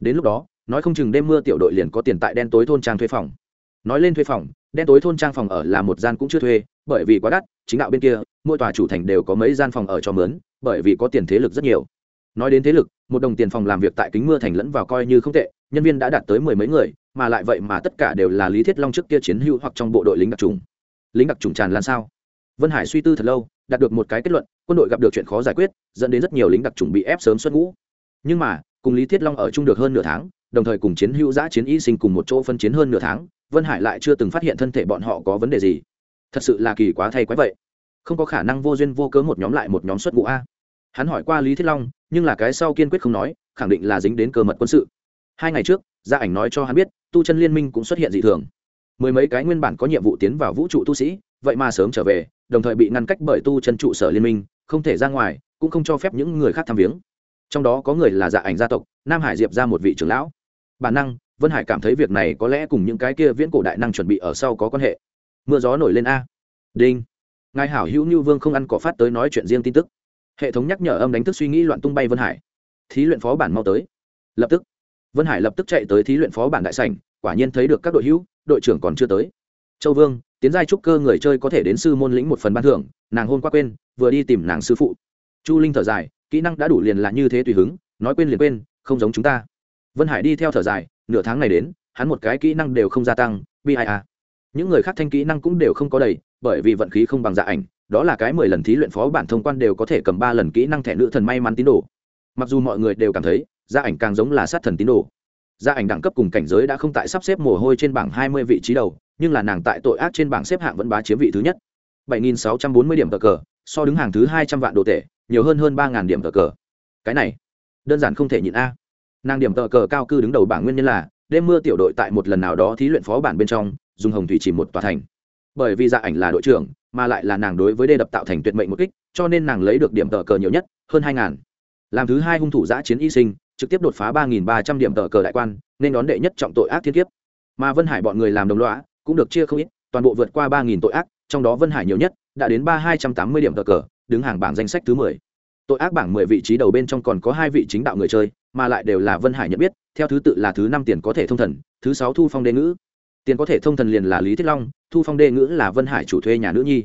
Đến lúc đó nói không chừng đêm mưa tiểu đội liền có tiền tại đen tối thôn trang thuê phòng. Nói lên thuê phòng, đen tối thôn trang phòng ở là một gian cũng chưa thuê, bởi vì quá đắt, chính đạo bên kia, mỗi tòa chủ thành đều có mấy gian phòng ở cho mướn, bởi vì có tiền thế lực rất nhiều. Nói đến thế lực, một đồng tiền phòng làm việc tại kính mưa thành lẫn vào coi như không tệ, nhân viên đã đạt tới mười mấy người, mà lại vậy mà tất cả đều là lý thiết long trước kia chiến hữu hoặc trong bộ đội lính đặc trùng. Lính đặc trùng tràn lan sao? Vân hải suy tư thật lâu, đạt được một cái kết luận, quân đội gặp được chuyện khó giải quyết, dẫn đến rất nhiều lính đặc trùng bị ép sớm xuất ngũ. Nhưng mà, cùng lý thiết long ở chung được hơn nửa tháng đồng thời cùng chiến hữu giã chiến y sinh cùng một chỗ phân chiến hơn nửa tháng, vân hải lại chưa từng phát hiện thân thể bọn họ có vấn đề gì. Thật sự là kỳ quá thay quái vậy. Không có khả năng vô duyên vô cớ một nhóm lại một nhóm xuất ngũ a. Hắn hỏi qua lý thiết long, nhưng là cái sau kiên quyết không nói, khẳng định là dính đến cơ mật quân sự. Hai ngày trước, gia ảnh nói cho hắn biết, tu chân liên minh cũng xuất hiện dị thường. Mười mấy cái nguyên bản có nhiệm vụ tiến vào vũ trụ tu sĩ, vậy mà sớm trở về, đồng thời bị ngăn cách bởi tu chân trụ sở liên minh, không thể ra ngoài, cũng không cho phép những người khác tham viếng. Trong đó có người là dạ ảnh gia tộc, nam hải diệp ra một vị trưởng lão bản năng, vân hải cảm thấy việc này có lẽ cùng những cái kia viễn cổ đại năng chuẩn bị ở sau có quan hệ. Mưa gió nổi lên a. Đinh. Ngài hảo hữu như vương không ăn cỏ phát tới nói chuyện riêng tin tức. Hệ thống nhắc nhở âm đánh thức suy nghĩ loạn tung bay vân hải. Thí luyện phó bản mau tới. Lập tức. Vân hải lập tức chạy tới thí luyện phó bản đại sảnh, quả nhiên thấy được các đội hữu, đội trưởng còn chưa tới. Châu vương, tiến giai trúc cơ người chơi có thể đến sư môn lĩnh một phần ban thưởng, nàng hôn qua quên, vừa đi tìm nàng sư phụ. Chu linh thở dài, kỹ năng đã đủ liền là như thế tùy hứng, nói quên liền quên, không giống chúng ta vân hải đi theo thở dài, nửa tháng này đến, hắn một cái kỹ năng đều không gia tăng, bi ai à. Những người khác thanh kỹ năng cũng đều không có đầy, bởi vì vận khí không bằng dạ ảnh, đó là cái mười lần thí luyện phó bản thông quan đều có thể cầm ba lần kỹ năng thẻ nữ thần may mắn tín đồ. Mặc dù mọi người đều cảm thấy gia ảnh càng giống là sát thần tín đồ. Gia ảnh đẳng cấp cùng cảnh giới đã không tại sắp xếp mồ hôi trên bảng hai mươi vị trí đầu, nhưng là nàng tại tội ác trên bảng xếp hạng vẫn bá chiếm vị thứ nhất. Bảy nghìn sáu trăm bốn mươi điểm tờ cờ, so đứng hàng thứ hai trăm vạn đồ tệ, nhiều hơn hơn ba điểm tờ cờ. Cái này, đơn giản không thể nhịn a nàng điểm tờ cờ cao cư đứng đầu bảng nguyên nhân là, đêm mưa tiểu đội tại một lần nào đó thí luyện phó bản bên trong, dùng hồng thủy chỉ một tòa thành. Bởi vì dạ ảnh là đội trưởng, mà lại là nàng đối với đê đập tạo thành tuyệt mệnh một kích, cho nên nàng lấy được điểm tờ cờ nhiều nhất, hơn hai ngàn. Làm thứ hai hung thủ giã chiến y sinh, trực tiếp đột phá ba nghìn ba trăm điểm tờ cờ đại quan, nên đón đệ nhất trọng tội ác thiên kiếp. Mà vân hải bọn người làm đồng loã cũng được chia không ít, toàn bộ vượt qua ba nghìn tội ác, trong đó vân hải nhiều nhất, đã đến ba hai trăm tám mươi điểm tờ cờ, đứng hàng bảng danh sách thứ mười tội ác bảng mười vị trí đầu bên trong còn có hai vị chính đạo người chơi, mà lại đều là vân hải nhận biết, theo thứ tự là thứ năm tiền có thể thông thần, thứ sáu thu phong đê ngữ. Tiền có thể thông thần liền là lý thiết long, thu phong đê ngữ là vân hải chủ thuê nhà nữ nhi.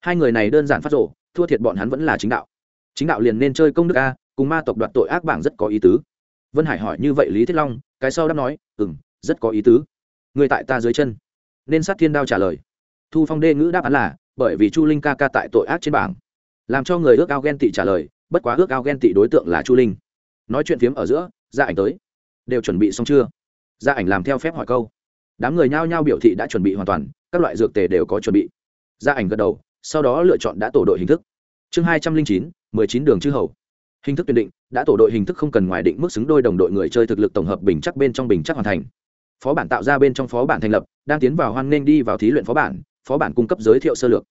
Hai người này đơn giản phát rộ, thua thiệt bọn hắn vẫn là chính đạo. Chính đạo liền nên chơi công đức a, cùng ma tộc đoạt tội ác bảng rất có ý tứ. Vân hải hỏi như vậy lý thiết long, cái sau đáp nói ừ m rất có ý tứ. Người tại ta dưới chân. Nên sát thiên đao trả lời. Thu phong đê ngữ đáp án là, bởi vì chu linh ca ca tại tội ác trên bảng. Làm cho người ước ao ghen tị trả lời bất quá ước ao ghen tị đối tượng là chu linh. Nói chuyện phiếm ở giữa gia ảnh tới. Đều chuẩn bị xong chưa? Gia ảnh làm theo phép hỏi câu. Đám người nhao nhao biểu thị đã chuẩn bị hoàn toàn, các loại dược tề đều có chuẩn bị. Gia ảnh gật đầu, sau đó lựa chọn đã tổ đội hình thức. Chương hai trăm linh chín, mười chín đường chư hầu. Hình thức tuyển định, đã tổ đội hình thức không cần ngoài định mức xứng đôi đồng đội người chơi thực lực tổng hợp bình chắc bên trong bình chắc hoàn thành. Phó bản tạo ra bên trong phó bản thành lập, đang tiến vào hoan nghênh đi vào thí luyện phó bản phó bản cung cấp giới thiệu sơ lược.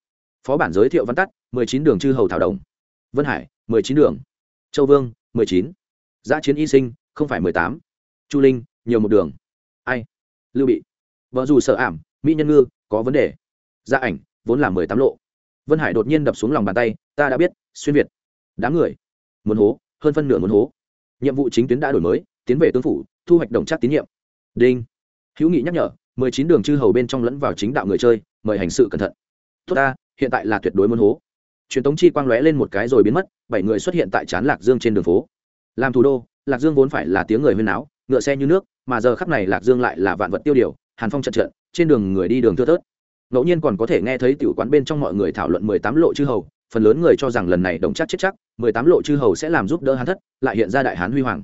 Phó bản giới thiệu văn tắt, mười chín đường chư hầu thảo đồng vân hải, mười chín đường. Châu vương, mười chín. Giã chiến y sinh, không phải mười tám. Chu linh, nhiều một đường. Ai? Lưu bị. Vợ dù sợ ảm, mỹ nhân ngư, có vấn đề. Gia ảnh, vốn là mười tám lộ. Vân hải đột nhiên đập xuống lòng bàn tay, ta đã biết, xuyên việt. Đám người. Muốn hố, hơn phân nửa muốn hố. Nhiệm vụ chính tuyến đã đổi mới, tiến về tướng phủ, thu hoạch đồng chắc tín nhiệm. Đinh. Hữu nghị nhắc nhở, mười chín đường chư hầu bên trong lẫn vào chính đạo người chơi, mời hành sự cẩn thận. Tốt ta, hiện tại là tuyệt đối muốn hố truyền tống chi quang lóe lên một cái rồi biến mất, bảy người xuất hiện tại trán lạc dương trên đường phố. Làm thủ đô, lạc dương vốn phải là tiếng người huyên áo ngựa xe như nước, mà giờ khắp này lạc dương lại là vạn vật tiêu điều, hàn phong trận trận, trên đường người đi đường thưa thớt. Ngẫu nhiên còn có thể nghe thấy tiểu quán bên trong mọi người thảo luận mười tám lộ chư hầu, phần lớn người cho rằng lần này đồng chắc chết chắc, mười tám lộ chư hầu sẽ làm giúp đỡ hán thất, lại hiện ra đại hán huy hoàng.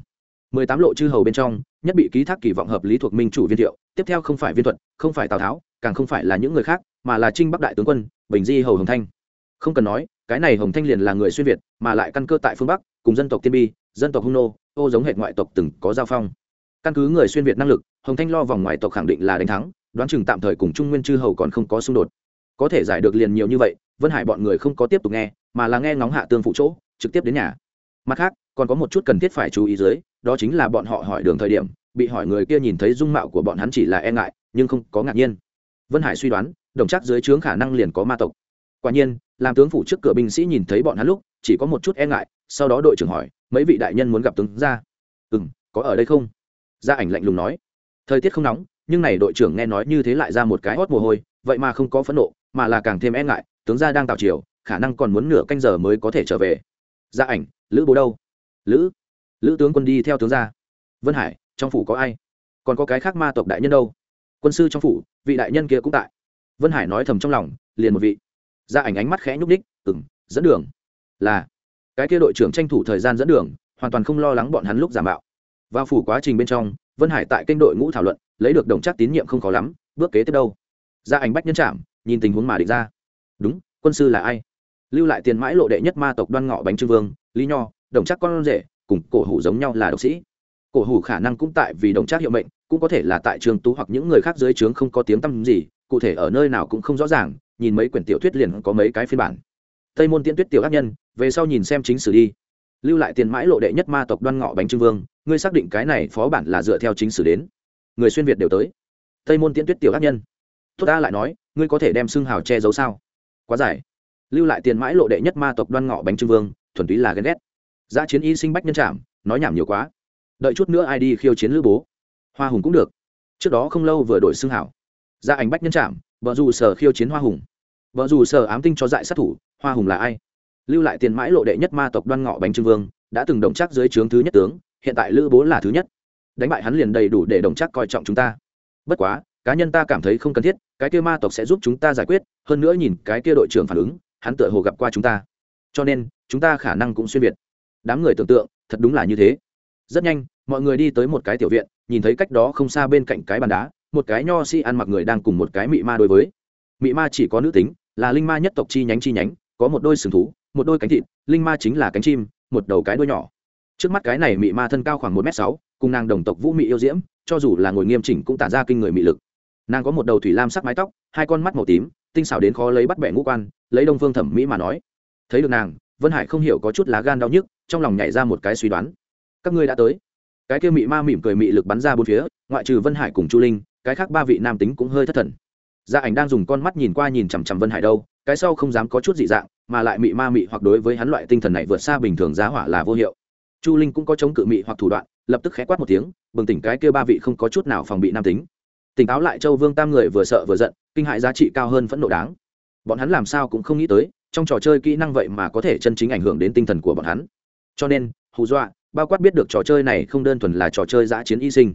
Mười tám lộ chư hầu bên trong, nhất bị ký thác kỳ vọng hợp lý thuộc minh chủ viên thiệu, tiếp theo không phải viên thuận không phải tào tháo, càng không phải là những người khác, mà là trinh bắc đại tướng quân, bình di hầu hồng thanh không cần nói, cái này hồng thanh liền là người xuyên việt, mà lại căn cơ tại phương bắc, cùng dân tộc tiên bi, dân tộc hung nô, ô giống hệ ngoại tộc từng có giao phong. Căn cứ người xuyên việt năng lực, hồng thanh lo vòng ngoại tộc khẳng định là đánh thắng, đoán chừng tạm thời cùng trung nguyên chư hầu còn không có xung đột. Có thể giải được liền nhiều như vậy, vân hải bọn người không có tiếp tục nghe, mà là nghe ngóng hạ tương phụ chỗ, trực tiếp đến nhà. Mặt khác, còn có một chút cần thiết phải chú ý dưới, đó chính là bọn họ hỏi đường thời điểm, bị hỏi người kia nhìn thấy dung mạo của bọn hắn chỉ là e ngại, nhưng không có ngạc nhiên. Vân hải suy đoán, đồng chắc dưới trướng khả năng liền có ma tộc. Quả nhiên làm tướng phủ trước cửa binh sĩ nhìn thấy bọn hắn lúc, chỉ có một chút e ngại, sau đó đội trưởng hỏi, mấy vị đại nhân muốn gặp tướng ra? Ừ m có ở đây không? Gia ảnh lạnh lùng nói. Thời tiết không nóng, nhưng này đội trưởng nghe nói như thế lại ra một cái hót mồ hôi, vậy mà không có phẫn nộ, mà là càng thêm e ngại, tướng gia đang tạo chiều khả năng còn muốn nửa canh giờ mới có thể trở về. Gia ảnh, lữ bố đâu? Lữ lữ tướng quân đi theo tướng gia. vân hải, trong phủ có ai? Còn có cái khác ma tộc đại nhân đâu? Quân sư trong phủ, vị đại nhân kia cũng tại. Vân hải nói thầm trong lòng, liền một vị ra ảnh ánh mắt khẽ nhúc ních ừng dẫn đường. Là. Cái kia đội trưởng tranh thủ thời gian dẫn đường, hoàn toàn không lo lắng bọn hắn lúc giả mạo. Vào phủ quá trình bên trong, vân hải tại kênh đội ngũ thảo luận, lấy được đồng chắc tín nhiệm không khó lắm, bước kế tiếp đâu? Ra ảnh bách nhân trạm nhìn tình huống mà định ra. Đúng, quân sư là ai? Lưu lại tiền mãi lộ đệ nhất ma tộc đoan ngọ bánh trưng vương, lý nho, đồng chắc con rể, cùng cổ hủ giống nhau là độc sĩ. Cổ hủ khả năng cũng tại vì đồng chắc hiệu mệnh, cũng có thể là tại trường tú hoặc những người khác dưới trướng không có tiếng tăm gì, cụ thể ở nơi nào cũng không rõ ràng nhìn mấy quyển tiểu thuyết liền có mấy cái phiên bản. Tây môn tiễn tuyết tiểu ác nhân, về sau nhìn xem chính sử đi. Lưu lại tiền mãi lộ đệ nhất ma tộc đoan ngọ bánh trưng vương, ngươi xác định cái này phó bản là dựa theo chính sử đến. Người xuyên việt đều tới. Tây môn tiễn tuyết tiểu ác nhân. Tốt ta lại nói, ngươi có thể đem xương hào che giấu sao? Quá dài. Lưu lại tiền mãi lộ đệ nhất ma tộc đoan ngọ bánh trưng vương, thuần túy là ghen ghét. Giã chiến y sinh bách nhân trảm, nói nhảm nhiều quá. Đợi chút nữa ai đi khiêu chiến lữ bố. Hoa hùng cũng được. Trước đó không lâu vừa đổi xương hảo gia ảnh bách nhân trảm vợ dù sở khiêu chiến hoa hùng vợ dù sở ám tinh cho dại sát thủ, hoa hùng là ai? Lưu lại tiền mãi lộ đệ nhất ma tộc đoan ngọ bánh trưng vương, đã từng đồng chắc dưới trướng thứ nhất tướng, hiện tại lữ bố là thứ nhất. Đánh bại hắn liền đầy đủ để đồng chắc coi trọng chúng ta. Bất quá, cá nhân ta cảm thấy không cần thiết, cái kia ma tộc sẽ giúp chúng ta giải quyết, hơn nữa nhìn cái kia đội trưởng phản ứng, hắn tựa hồ gặp qua chúng ta. Cho nên, chúng ta khả năng cũng xuyên việt. Đám người tưởng tượng, thật đúng là như thế. Rất nhanh, mọi người đi tới một cái tiểu viện, nhìn thấy cách đó không xa bên cạnh cái bàn đá, một cái nho si ăn mặc người đang cùng một cái mị ma đối với. Mị ma chỉ có nữ tính là linh ma nhất tộc chi nhánh chi nhánh, có một đôi sừng thú, một đôi cánh thịt, linh ma chính là cánh chim, một đầu cái đuôi nhỏ. Trước mắt cái này mị ma thân cao khoảng một m sáu, cùng nàng đồng tộc vũ mị yêu diễm, cho dù là ngồi nghiêm chỉnh cũng tản ra kinh người mị lực. Nàng có một đầu thủy lam sắc mái tóc, hai con mắt màu tím, tinh xảo đến khó lấy bắt bẻ ngũ quan, lấy đông phương thẩm mỹ mà nói. Thấy được nàng, vân hải không hiểu có chút lá gan đau nhức, trong lòng nhảy ra một cái suy đoán. Các ngươi đã tới. Cái kia mị ma mỉm cười mị lực bắn ra bốn phía, ngoại trừ vân hải cùng chu linh, cái khác ba vị nam tính cũng hơi thất thần gia ảnh đang dùng con mắt nhìn qua nhìn chằm chằm vân hải đâu, cái sau không dám có chút dị dạng, mà lại mị ma mị hoặc đối với hắn loại tinh thần này vượt xa bình thường giá hỏa là vô hiệu. Chu linh cũng có chống cự mị hoặc thủ đoạn, lập tức khẽ quát một tiếng, bừng tỉnh cái kia ba vị không có chút nào phòng bị nam tính. Tỉnh táo lại châu vương tam người vừa sợ vừa giận, kinh hại giá trị cao hơn phẫn nộ đáng. Bọn hắn làm sao cũng không nghĩ tới, trong trò chơi kỹ năng vậy mà có thể chân chính ảnh hưởng đến tinh thần của bọn hắn. Cho nên, hù dọa, bao quát biết được trò chơi này không đơn thuần là trò chơi giã chiến y sinh.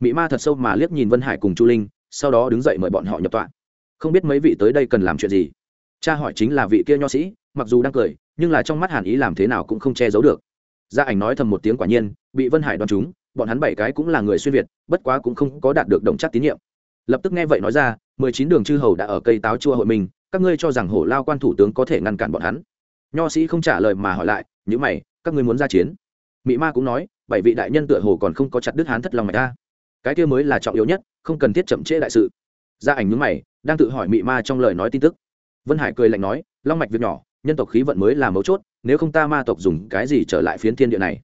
Mỹ ma thật sâu mà liếc nhìn vân hải cùng chu linh sau đó đứng dậy mời bọn họ nhập tọa. Không biết mấy vị tới đây cần làm chuyện gì. Cha hỏi chính là vị kia nho sĩ, mặc dù đang cười, nhưng là trong mắt hàn ý làm thế nào cũng không che giấu được. Gia ảnh nói thầm một tiếng quả nhiên, bị vân hải đoán chúng, bọn hắn bảy cái cũng là người xuyên việt, bất quá cũng không có đạt được đồng chắc tín nhiệm. Lập tức nghe vậy nói ra, mười chín đường chư hầu đã ở cây táo chua hội mình, các ngươi cho rằng hổ lao quan thủ tướng có thể ngăn cản bọn hắn. Nho sĩ không trả lời mà hỏi lại những mày, các ngươi muốn ra chiến? Mỹ ma cũng nói, bảy vị đại nhân tựa hồ còn không có chặt đứt hán thất lòng mày ta cái kia mới là trọng yếu nhất, không cần thiết chậm trễ đại sự. Gia ảnh nhướng mày, đang tự hỏi mỹ ma trong lời nói tin tức. Vân hải cười lạnh nói, long mạch việc nhỏ, nhân tộc khí vận mới là mấu chốt, nếu không ta ma tộc dùng cái gì trở lại phiến thiên địa này?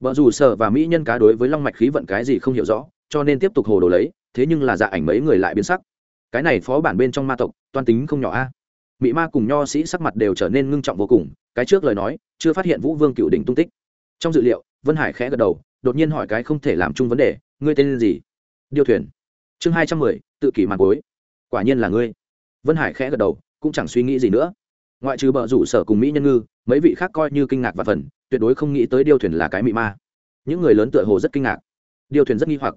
Vợ dù sở và mỹ nhân cá đối với long mạch khí vận cái gì không hiểu rõ, cho nên tiếp tục hồ đồ lấy, thế nhưng là dạ ảnh mấy người lại biến sắc. Cái này phó bản bên trong ma tộc, toan tính không nhỏ a. Mỹ ma cùng nho sĩ sắc mặt đều trở nên ngưng trọng vô cùng, cái trước lời nói, chưa phát hiện vũ vương cựu đỉnh tung tích. Trong dự liệu, vân hải khẽ gật đầu, đột nhiên hỏi cái không thể làm chung vấn đề ngươi tên gì? Điêu thuyền. Chương hai trăm mười, tự kỷ mặt gối quả nhiên là ngươi. Vân hải khẽ gật đầu, cũng chẳng suy nghĩ gì nữa. Ngoại trừ bờ rủ sở cùng mỹ nhân ngư, mấy vị khác coi như kinh ngạc và phần, tuyệt đối không nghĩ tới điêu thuyền là cái mị ma. Những người lớn tựa hồ rất kinh ngạc. Điêu thuyền rất nghi hoặc.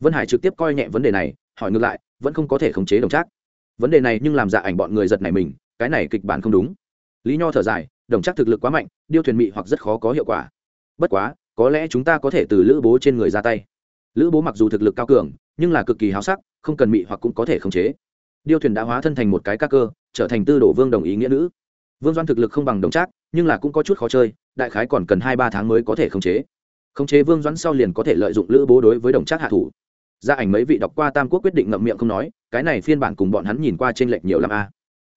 Vân hải trực tiếp coi nhẹ vấn đề này, hỏi ngược lại, vẫn không có thể khống chế đồng trác. Vấn đề này nhưng làm dạ ảnh bọn người giật này mình, cái này kịch bản không đúng. Lý nho thở dài, đồng trác thực lực quá mạnh, điêu thuyền mị hoặc rất khó có hiệu quả. Bất quá, có lẽ chúng ta có thể từ lữ bố trên người ra tay lữ bố mặc dù thực lực cao cường, nhưng là cực kỳ háo sắc, không cần mị hoặc cũng có thể khống chế. Điêu thuyền đã hóa thân thành một cái ca cơ, trở thành tư Đồ vương đồng ý nghĩa nữ. Vương doan thực lực không bằng đồng trác, nhưng là cũng có chút khó chơi, đại khái còn cần hai ba tháng mới có thể khống chế. Khống chế vương doãn sau liền có thể lợi dụng lữ bố đối với đồng trác hạ thủ. Gia ảnh mấy vị đọc qua tam quốc quyết định ngậm miệng không nói, cái này phiên bản cùng bọn hắn nhìn qua t r ê n lệch nhiều l a.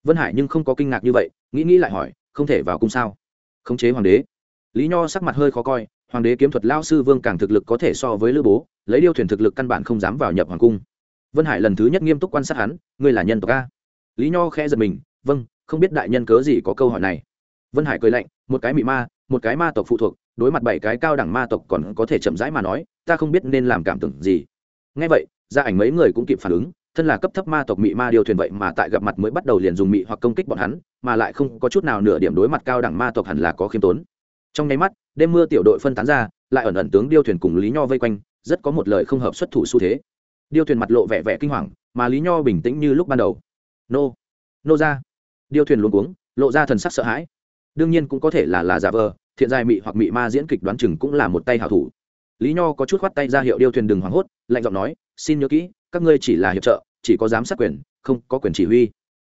Vân hải nhưng không có kinh ngạc như vậy, nghĩ nghĩ lại hỏi, không thể vào cung sao? Khống chế hoàng đế. Lý nho sắc mặt hơi khó coi hoàng đế kiếm thuật lao sư vương càng thực lực có thể so với lữ bố, lấy điêu thuyền thực lực căn bản không dám vào nhập hoàng cung. Vân hải lần thứ nhất nghiêm túc quan sát hắn, ngươi là nhân tộc a. Lý nho khẽ giật mình vâng không biết đại nhân cớ gì có câu hỏi này. Vân hải cười lạnh, một cái mị ma, một cái ma tộc phụ thuộc, đối mặt bảy cái cao đẳng ma tộc còn có thể chậm rãi mà nói, ta không biết nên làm cảm tưởng gì. Ngay vậy, gia ảnh mấy người cũng kịp phản ứng, thân là cấp thấp ma tộc mị ma điều thuyền vậy mà tại gặp mặt mới bắt đầu liền dùng mị hoặc công kích bọn hắn, mà lại không có chút nào nửa điểm đối mặt cao đẳng ma tộc hẳn là có khiêm tốn trong nháy mắt, đêm mưa tiểu đội phân tán ra, lại ẩn ẩn tướng điêu thuyền cùng lý nho vây quanh, rất có một lời không hợp xuất thủ xu thế. Điêu thuyền mặt lộ vẻ vẻ kinh hoàng, mà lý nho bình tĩnh như lúc ban đầu. Nô nô ra. Điêu thuyền luôn cuống, lộ ra thần sắc sợ hãi. Đương nhiên cũng có thể là là giả vờ, thiện dài mị hoặc mị ma diễn kịch đoán chừng cũng là một tay hảo thủ. Lý nho có chút khoát tay ra hiệu điêu thuyền đừng hoảng hốt, lạnh giọng nói, xin nhớ kỹ, các ngươi chỉ là hiệp trợ, chỉ có giám sát quyền, không có quyền chỉ huy.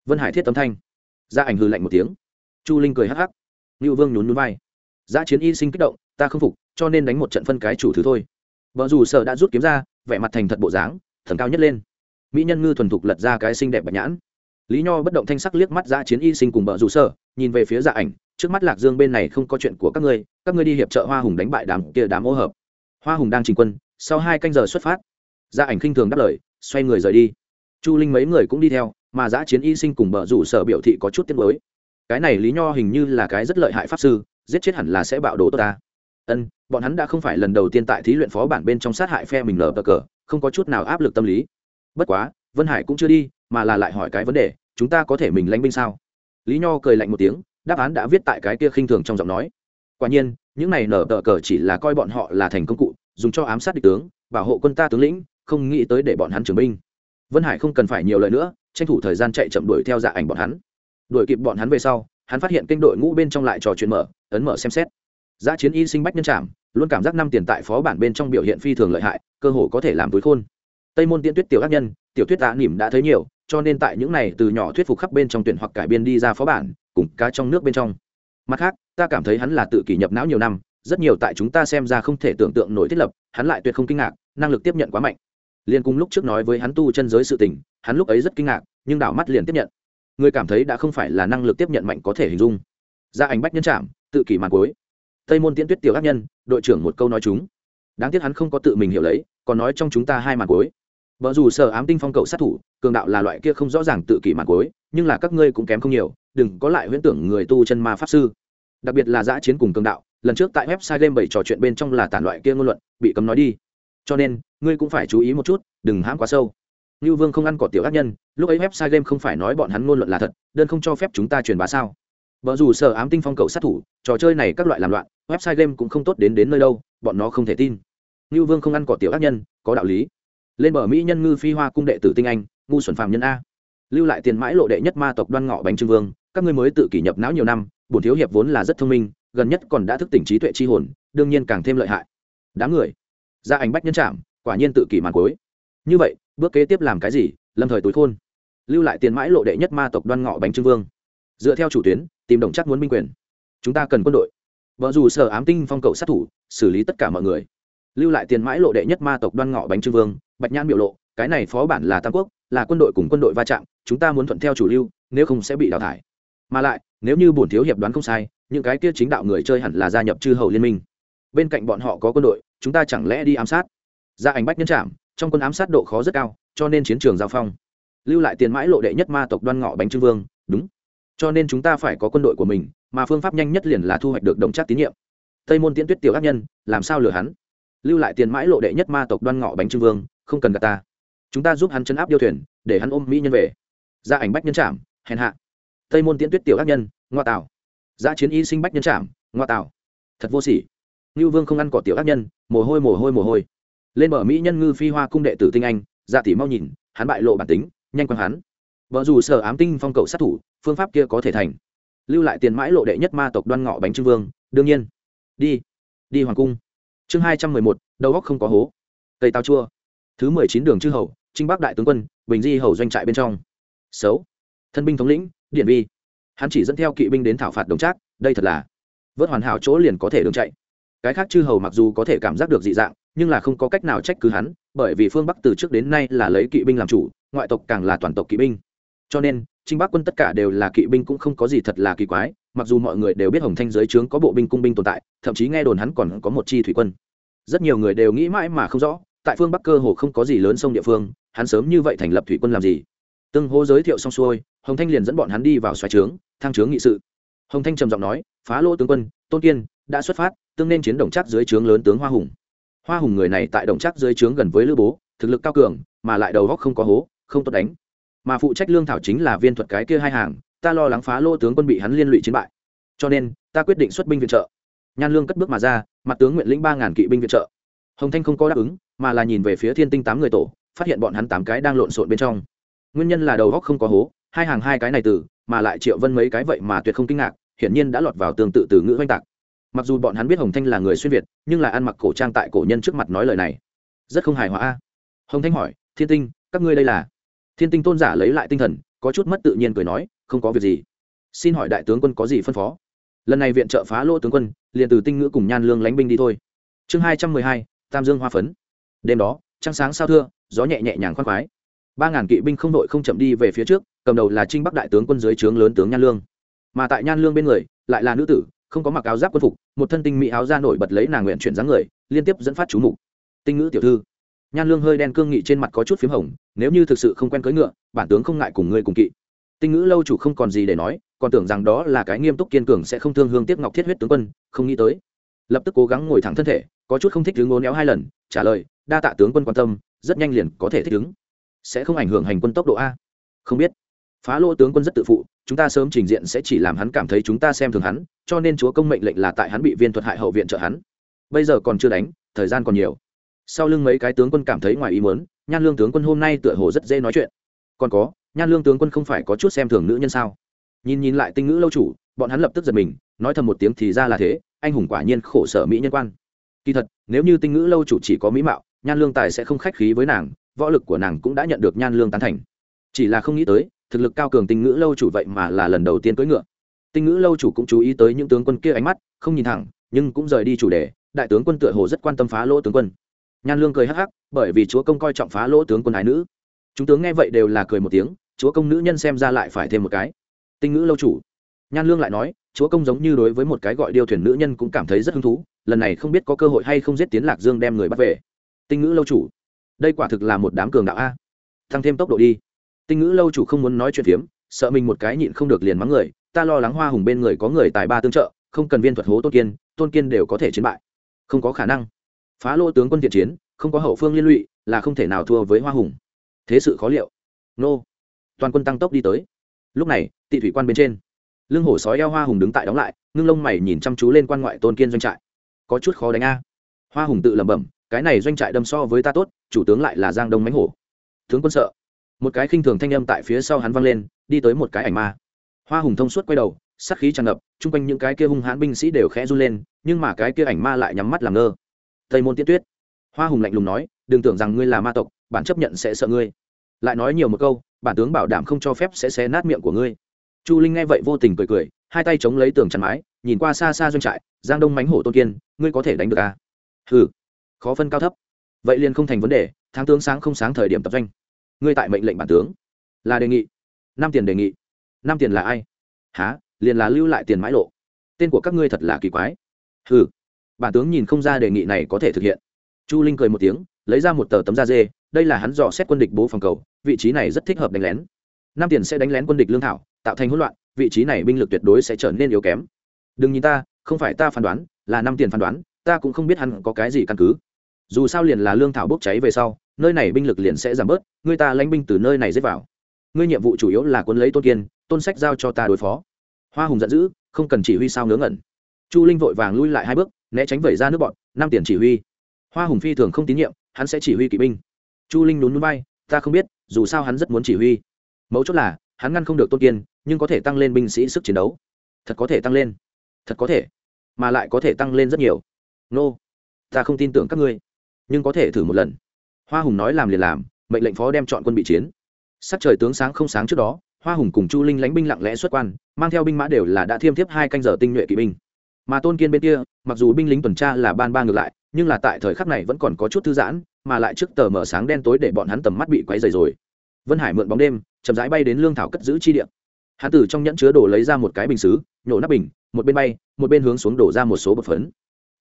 Vân hải thiết tấm thanh. Ra ảnh hư lạnh một tiếng. Chu linh cười hắc hắc. Ngưu vương nhún núi vai giã chiến y sinh kích động, ta không phục, cho nên đánh một trận phân cái chủ thứ thôi. Vợ dù sợ đã rút kiếm ra, vẻ mặt thành thật bộ dáng, thần cao nhất lên. Mỹ nhân ngư thuần thục lật ra cái xinh đẹp bạch nhãn. Lý nho bất động thanh sắc liếc mắt giã chiến y sinh cùng vợ dù sợ, nhìn về phía dạ ảnh, trước mắt lạc dương bên này không có chuyện của các ngươi các ngươi đi hiệp trợ hoa hùng đánh bại đám kia đám ô hợp. Hoa hùng đang trình quân, sau hai canh giờ xuất phát. Gia ảnh khinh thường đáp lời, xoay người rời đi. Chu linh mấy người cũng đi theo, mà giã chiến y sinh cùng bờ rủ sở biểu thị có chút tiết mới cái này lý nho hình như là cái rất lợi hại pháp sư giết chết hẳn là sẽ bạo đồ tốt ta. Ân, bọn hắn đã không phải lần đầu tiên tại thí luyện phó bản bên trong sát hại phe mình lờ bờ cờ, không có chút nào áp lực tâm lý. Bất quá, vân hải cũng chưa đi, mà là lại hỏi cái vấn đề, chúng ta có thể mình lanh binh sao? Lý nho cười lạnh một tiếng, đáp án đã viết tại cái kia khinh thường trong giọng nói. Quả nhiên, những này nở tờ cờ chỉ là coi bọn họ là thành công cụ, dùng cho ám sát địch tướng, bảo hộ quân ta tướng lĩnh, không nghĩ tới để bọn hắn trưởng binh. Vân hải không cần phải nhiều lời nữa, tranh thủ thời gian chạy chậm đuổi theo dạ ảnh bọn hắn. Đuổi kịp bọn hắn về sau hắn phát hiện kênh đội ngũ bên trong lại trò chuyện mở, ấn mở xem xét. Giá chiến y sinh bách nhân trảm, luôn cảm giác năm tiền tại phó bản bên trong biểu hiện phi thường lợi hại, cơ hồ có thể làm túi khôn. Tây môn tiên tuyết tiểu ác nhân, tiểu tuyết tạ nỉm đã thấy nhiều, cho nên tại những này từ nhỏ thuyết phục khắp bên trong tuyển hoặc cải biên đi ra phó bản, cùng cá trong nước bên trong. Mặt khác, ta cảm thấy hắn là tự kỷ nhập não nhiều năm, rất nhiều tại chúng ta xem ra không thể tưởng tượng nổi thiết lập, hắn lại tuyệt không kinh ngạc, năng lực tiếp nhận quá mạnh. Liền cùng lúc trước nói với hắn tu chân giới sự tình, hắn lúc ấy rất kinh ngạc, nhưng đảo mắt liền tiếp nhận người cảm thấy đã không phải là năng lực tiếp nhận mạnh có thể hình dung. Gia ảnh bách nhân trạm tự kỷ màn cuối. Tây môn tiễn tuyết tiểu ác nhân, đội trưởng một câu nói chúng. Đáng tiếc hắn không có tự mình hiểu lấy, còn nói trong chúng ta hai màn cuối. Vợ dù sợ ám tinh phong cậu sát thủ, cường đạo là loại kia không rõ ràng tự kỷ màn cuối, nhưng là các ngươi cũng kém không nhiều, đừng có lại huyễn tưởng người tu chân ma pháp sư. Đặc biệt là giã chiến cùng cường đạo, lần trước tại website game bảy trò chuyện bên trong là tản loại kia ngôn luận, bị cấm nói đi. Cho nên, ngươi cũng phải chú ý một chút, đừng hãm quá sâu. Nưu vương không ăn cỏ tiểu ác nhân, lúc ấy website game không phải nói bọn hắn ngôn luận là thật, đơn không cho phép chúng ta truyền bá sao? Vở dù sở ám tinh phong cầu sát thủ, trò chơi này các loại làm loạn, website game cũng không tốt đến đến nơi đâu, bọn nó không thể tin. Nưu vương không ăn cỏ tiểu ác nhân, có đạo lý. Lên bờ mỹ nhân ngư phi hoa cung đệ tử tinh anh, ngu xuẩn phàm nhân a. Lưu lại tiền mãi lộ đệ nhất ma tộc đoan ngọ bánh trưng vương, các ngươi mới tự kỷ nhập não nhiều năm, bổn thiếu hiệp vốn là rất thông minh, gần nhất còn đã thức tỉnh trí tuệ chi hồn, đương nhiên càng thêm lợi hại. Đáng người. Gia ảnh bách nhân trạm quả nhiên tự kỷ màn cuối như vậy, bước kế tiếp làm cái gì? Lâm thời túi khôn. Lưu lại tiền mãi lộ đệ nhất ma tộc đoan ngọ bánh trưng vương. Dựa theo chủ tuyến, tìm đồng chắc muốn binh quyền. Chúng ta cần quân đội. Vợ dù sở ám tinh phong cầu sát thủ, xử lý tất cả mọi người. Lưu lại tiền mãi lộ đệ nhất ma tộc đoan ngọ bánh trưng vương, bạch nhãn biểu lộ, cái này phó bản là tam quốc, là quân đội cùng quân đội va chạm, chúng ta muốn thuận theo chủ lưu, nếu không sẽ bị đào thải. Mà lại, nếu như bổn thiếu hiệp đoán không sai, những cái kia chính đạo người chơi hẳn là gia nhập chư hầu liên minh. Bên cạnh bọn họ có quân đội, chúng ta chẳng lẽ đi ám sát? Ra ảnh bách nhân trạm trong quân ám sát độ khó rất cao, cho nên chiến trường giao phong. Lưu lại tiền mãi lộ đệ nhất ma tộc đoan ngọ bánh trưng vương, đúng. Cho nên chúng ta phải có quân đội của mình, mà phương pháp nhanh nhất liền là thu hoạch được đồng chắc tín nhiệm. Tây môn tiễn tuyết tiểu ác nhân, làm sao lừa hắn? Lưu lại tiền mãi lộ đệ nhất ma tộc đoan ngọ bánh trưng vương, không cần gạt ta. Chúng ta giúp hắn chấn áp điêu thuyền, để hắn ôm mỹ nhân về. Ra ảnh bách nhân trảm, hèn hạ. Tây môn tiễn tuyết tiểu ác nhân, ngoa tạo giã chiến y sinh bách nhân trảm, ngoa tạo thật vô sỉ. Ngưu vương không ăn cỏ tiểu ác nhân, mồ hôi mồ hôi mồ hôi lên bờ mỹ nhân ngư phi hoa cung đệ tử tinh anh dạ tỷ mau nhìn, hắn bại lộ bản tính, nhanh quăng hắn. Vợ dù sở ám tinh phong cầu sát thủ, phương pháp kia có thể thành. Lưu lại tiền mãi lộ đệ nhất ma tộc đoan ngọ bánh trưng vương, đương nhiên. Đi đi hoàng cung. Chương hai trăm mười một, đầu góc không có hố. Cây tao chua. Thứ mười chín đường chư hầu, trinh bắc đại tướng quân, bình di hầu doanh trại bên trong. Xấu. Thân binh thống lĩnh điện vi. Hắn chỉ dẫn theo kỵ binh đến thảo phạt đồng trác, đây thật là vớt hoàn hảo chỗ liền có thể đường chạy. Cái khác chư hầu mặc dù có thể cảm giác được dị dạng nhưng là không có cách nào trách cứ hắn, bởi vì phương bắc từ trước đến nay là lấy kỵ binh làm chủ, ngoại tộc càng là toàn tộc kỵ binh. Cho nên, trinh bắc quân tất cả đều là kỵ binh cũng không có gì thật là kỳ quái, mặc dù mọi người đều biết hồng thanh giới trướng có bộ binh cung binh tồn tại, thậm chí nghe đồn hắn còn có một chi thủy quân. Rất nhiều người đều nghĩ mãi mà không rõ, tại phương bắc cơ hồ không có gì lớn sông địa phương, hắn sớm như vậy thành lập thủy quân làm gì? Tương hô giới thiệu xong xuôi, hồng thanh liền dẫn bọn hắn đi vào xoáy trướng thang trướng nghị sự. Hồng thanh trầm giọng nói, phá lỗ tướng quân, tôn kiên, đã xuất phát, tương nên chiến đồng chắc dưới trướng lớn tướng hoa hùng hoa hùng người này tại đồng chắc dưới trướng gần với lữ bố, thực lực cao cường, mà lại đầu góc không có hố, không tốt đánh. Mà phụ trách lương thảo chính là viên thuật cái kia hai hàng, ta lo lắng phá lô tướng quân bị hắn liên lụy chiến bại. Cho nên, ta quyết định xuất binh viện trợ. Nhan lương cất bước mà ra, mặt tướng nguyện lĩnh ba ngàn kỵ binh viện trợ. Hồng thanh không có đáp ứng, mà là nhìn về phía thiên tinh tám người tổ, phát hiện bọn hắn tám cái đang lộn xộn bên trong. Nguyên nhân là đầu góc không có hố, hai hàng hai cái này từ, mà lại triệu vân mấy cái vậy mà tuyệt không kinh ngạc, hiển nhiên đã lọt vào tương tự từ ngữ oanh tạc mặc dù bọn hắn biết hồng thanh là người xuyên việt, nhưng là ăn mặc cổ trang tại cổ nhân trước mặt nói lời này, rất không hài hòa a. Hồng thanh hỏi, thiên tinh, các ngươi đây là? Thiên tinh tôn giả lấy lại tinh thần, có chút mất tự nhiên cười nói, không có việc gì. Xin hỏi đại tướng quân có gì phân phó? Lần này viện trợ phá lỗ tướng quân, liền từ tinh ngữ cùng nhan lương lánh binh đi thôi. Chương hai trăm mười hai, tam dương hoa phấn. Đêm đó, trăng sáng sao thưa, gió nhẹ nhẹ nhàng khoan khoái. Ba ngàn kỵ binh không đội không chậm đi về phía trước, cầm đầu là trinh bắc đại tướng quân dưới trướng lớn tướng nhan lương. Mà tại nhan lương bên người, lại là nữ tử không có mặc áo giáp quân phục, một thân tinh mỹ áo ra nổi bật lấy nàng nguyện chuyển dáng người, liên tiếp dẫn phát chú mục. Tinh ngữ tiểu thư, nhan lương hơi đen cương nghị trên mặt có chút p h í m hồng, nếu như thực sự không quen cưỡi ngựa, bản tướng không ngại cùng ngươi cùng kỵ. Tinh ngữ lâu chủ không còn gì để nói, còn tưởng rằng đó là cái nghiêm túc kiên cường sẽ không thương hương tiếc ngọc thiết huyết tướng quân, không nghĩ tới. Lập tức cố gắng ngồi thẳng thân thể, có chút không thích đứng ngố néo hai lần, trả lời, đa tạ tướng quân quan tâm, rất nhanh liền có thể thích ứng sẽ không ảnh hưởng hành quân tốc độ a. Không biết. Phá lỗ tướng quân rất tự phụ chúng ta sớm trình diện sẽ chỉ làm hắn cảm thấy chúng ta xem thường hắn, cho nên chúa công mệnh lệnh là tại hắn bị viên thuật hại hậu viện trợ hắn. Bây giờ còn chưa đánh, thời gian còn nhiều. Sau lưng mấy cái tướng quân cảm thấy ngoài ý muốn, nhan lương tướng quân hôm nay tựa hồ rất dễ nói chuyện. Còn có, nhan lương tướng quân không phải có chút xem thường nữ nhân sao? Nhìn nhìn lại tinh ngữ lâu chủ, bọn hắn lập tức giật mình, nói thầm một tiếng thì ra là thế, anh hùng quả nhiên khổ sở mỹ nhân quan. Kỳ thật, nếu như tinh ngữ lâu chủ chỉ có mỹ mạo, nhan lương tài sẽ không khách khí với nàng, võ lực của nàng cũng đã nhận được nhan lương tán thành chỉ là không nghĩ tới, thực lực cao cường tinh ngữ lâu chủ vậy mà là lần đầu tiên cưỡi ngựa. Tinh ngữ lâu chủ cũng chú ý tới những tướng quân kia ánh mắt, không nhìn thẳng, nhưng cũng rời đi chủ đề, đại tướng quân tựa hồ rất quan tâm phá lỗ tướng quân. Nhan lương cười hắc hắc, bởi vì chúa công coi trọng phá lỗ tướng quân ái nữ. Chúng tướng nghe vậy đều là cười một tiếng, chúa công nữ nhân xem ra lại phải thêm một cái. Tinh ngữ lâu chủ. Nhan lương lại nói, chúa công giống như đối với một cái gọi điêu thuyền nữ nhân cũng cảm thấy rất hứng thú, lần này không biết có cơ hội hay không giết tiến lạc dương đem người bắt về. Tinh ngữ lâu chủ. Đây quả thực là một đám cường đạo a. Tăng thêm tốc độ đi tinh ngữ lâu chủ không muốn nói chuyện phiếm, sợ mình một cái nhịn không được liền mắng người, ta lo lắng hoa hùng bên người có người tài ba tương trợ, không cần viên thuật hố tôn kiên tôn kiên đều có thể chiến bại. Không có khả năng. Phá lô tướng quân thiện chiến, không có hậu phương liên lụy, là không thể nào thua với hoa hùng. Thế sự khó liệu. Nô. Toàn quân tăng tốc đi tới. Lúc này, tị thủy quan bên trên. Lưng hổ sói eo hoa hùng đứng tại đóng lại, ngưng lông mày nhìn chăm chú lên quan ngoại tôn kiên doanh trại. Có chút khó đánh a. Hoa hùng tự lẩm bẩm, cái này doanh trại đâm so với ta tốt, chủ tướng lại là giang đông mánh hổ. Tướng quân sợ một cái khinh thường thanh âm tại phía sau hắn vang lên, đi tới một cái ảnh ma. Hoa hùng thông suốt quay đầu, sát khí tràn ngập, chung quanh những cái kia hung hãn binh sĩ đều khẽ run lên, nhưng mà cái kia ảnh ma lại nhắm mắt làm ngơ. Tây môn tiết tuyết. Hoa hùng lạnh lùng nói, đừng tưởng rằng ngươi là ma tộc, bản chấp nhận sẽ sợ ngươi. Lại nói nhiều một câu, bản tướng bảo đảm không cho phép sẽ xé nát miệng của ngươi. Chu linh nghe vậy vô tình cười cười, hai tay chống lấy tường chắn mái, nhìn qua xa xa doanh trại, giang đông mánh hổ tôn kiên, ngươi có thể đánh được à? hừ, khó phân cao thấp. Vậy liền không thành vấn đề, tháng tướng sáng không sáng thời điểm tập doanh ngươi tại mệnh lệnh bản tướng. Là đề nghị. Năm tiền đề nghị. Năm tiền là ai? Há liền là lưu lại tiền mãi lộ. Tên của các ngươi thật là kỳ quái. Hừ. Bản tướng nhìn không ra đề nghị này có thể thực hiện. Chu linh cười một tiếng, lấy ra một tờ tấm da dê, đây là hắn dò xét quân địch bố phòng cầu, vị trí này rất thích hợp đánh lén. Năm tiền sẽ đánh lén quân địch lương thảo, tạo thành hỗn loạn, vị trí này binh lực tuyệt đối sẽ trở nên yếu kém. Đừng nhìn ta, không phải ta phán đoán, là năm tiền phán đoán, ta cũng không biết hắn có cái gì căn cứ dù sao liền là lương thảo bốc cháy về sau, nơi này binh lực liền sẽ giảm bớt, người ta lãnh binh từ nơi này dễ vào. Ngươi nhiệm vụ chủ yếu là quân lấy tôn kiên, tôn sách giao cho ta đối phó. Hoa hùng giận dữ, không cần chỉ huy sao ngớ ngẩn. Chu linh vội vàng lui lại hai bước, né tránh vẩy ra nước bọn, năm tiền chỉ huy. Hoa hùng phi thường không tín nhiệm, hắn sẽ chỉ huy kỵ binh. Chu linh nhún núi bay ta không biết, dù sao hắn rất muốn chỉ huy. Mấu chốt là, hắn ngăn không được tôn kiên, nhưng có thể tăng lên binh sĩ sức chiến đấu. Thật có thể tăng lên. Thật có thể. Mà lại có thể tăng lên rất nhiều. Nô、no. ta không tin tưởng các ngươi nhưng có thể thử một lần. Hoa hùng nói làm liền làm, mệnh lệnh phó đem chọn quân bị chiến. Sắc trời tướng sáng không sáng trước đó, hoa hùng cùng chu linh lánh binh lặng lẽ xuất quan, mang theo binh mã đều là đã thiêm thiếp hai canh giờ tinh nhuệ kỵ binh. Mà tôn kiên bên kia, mặc dù binh lính tuần tra là ban ba ngược lại, nhưng là tại thời khắc này vẫn còn có chút thư giãn, mà lại trước tờ mở sáng đen tối để bọn hắn tầm mắt bị quấy dày rồi. Vân hải mượn bóng đêm, chậm rãi bay đến lương thảo cất giữ chi điện hắn tử trong nhẫn chứa đổ lấy ra một cái bình xứ, nhổ nắp bình, một bên bay, một bên hướng xuống đổ ra một số bột phấn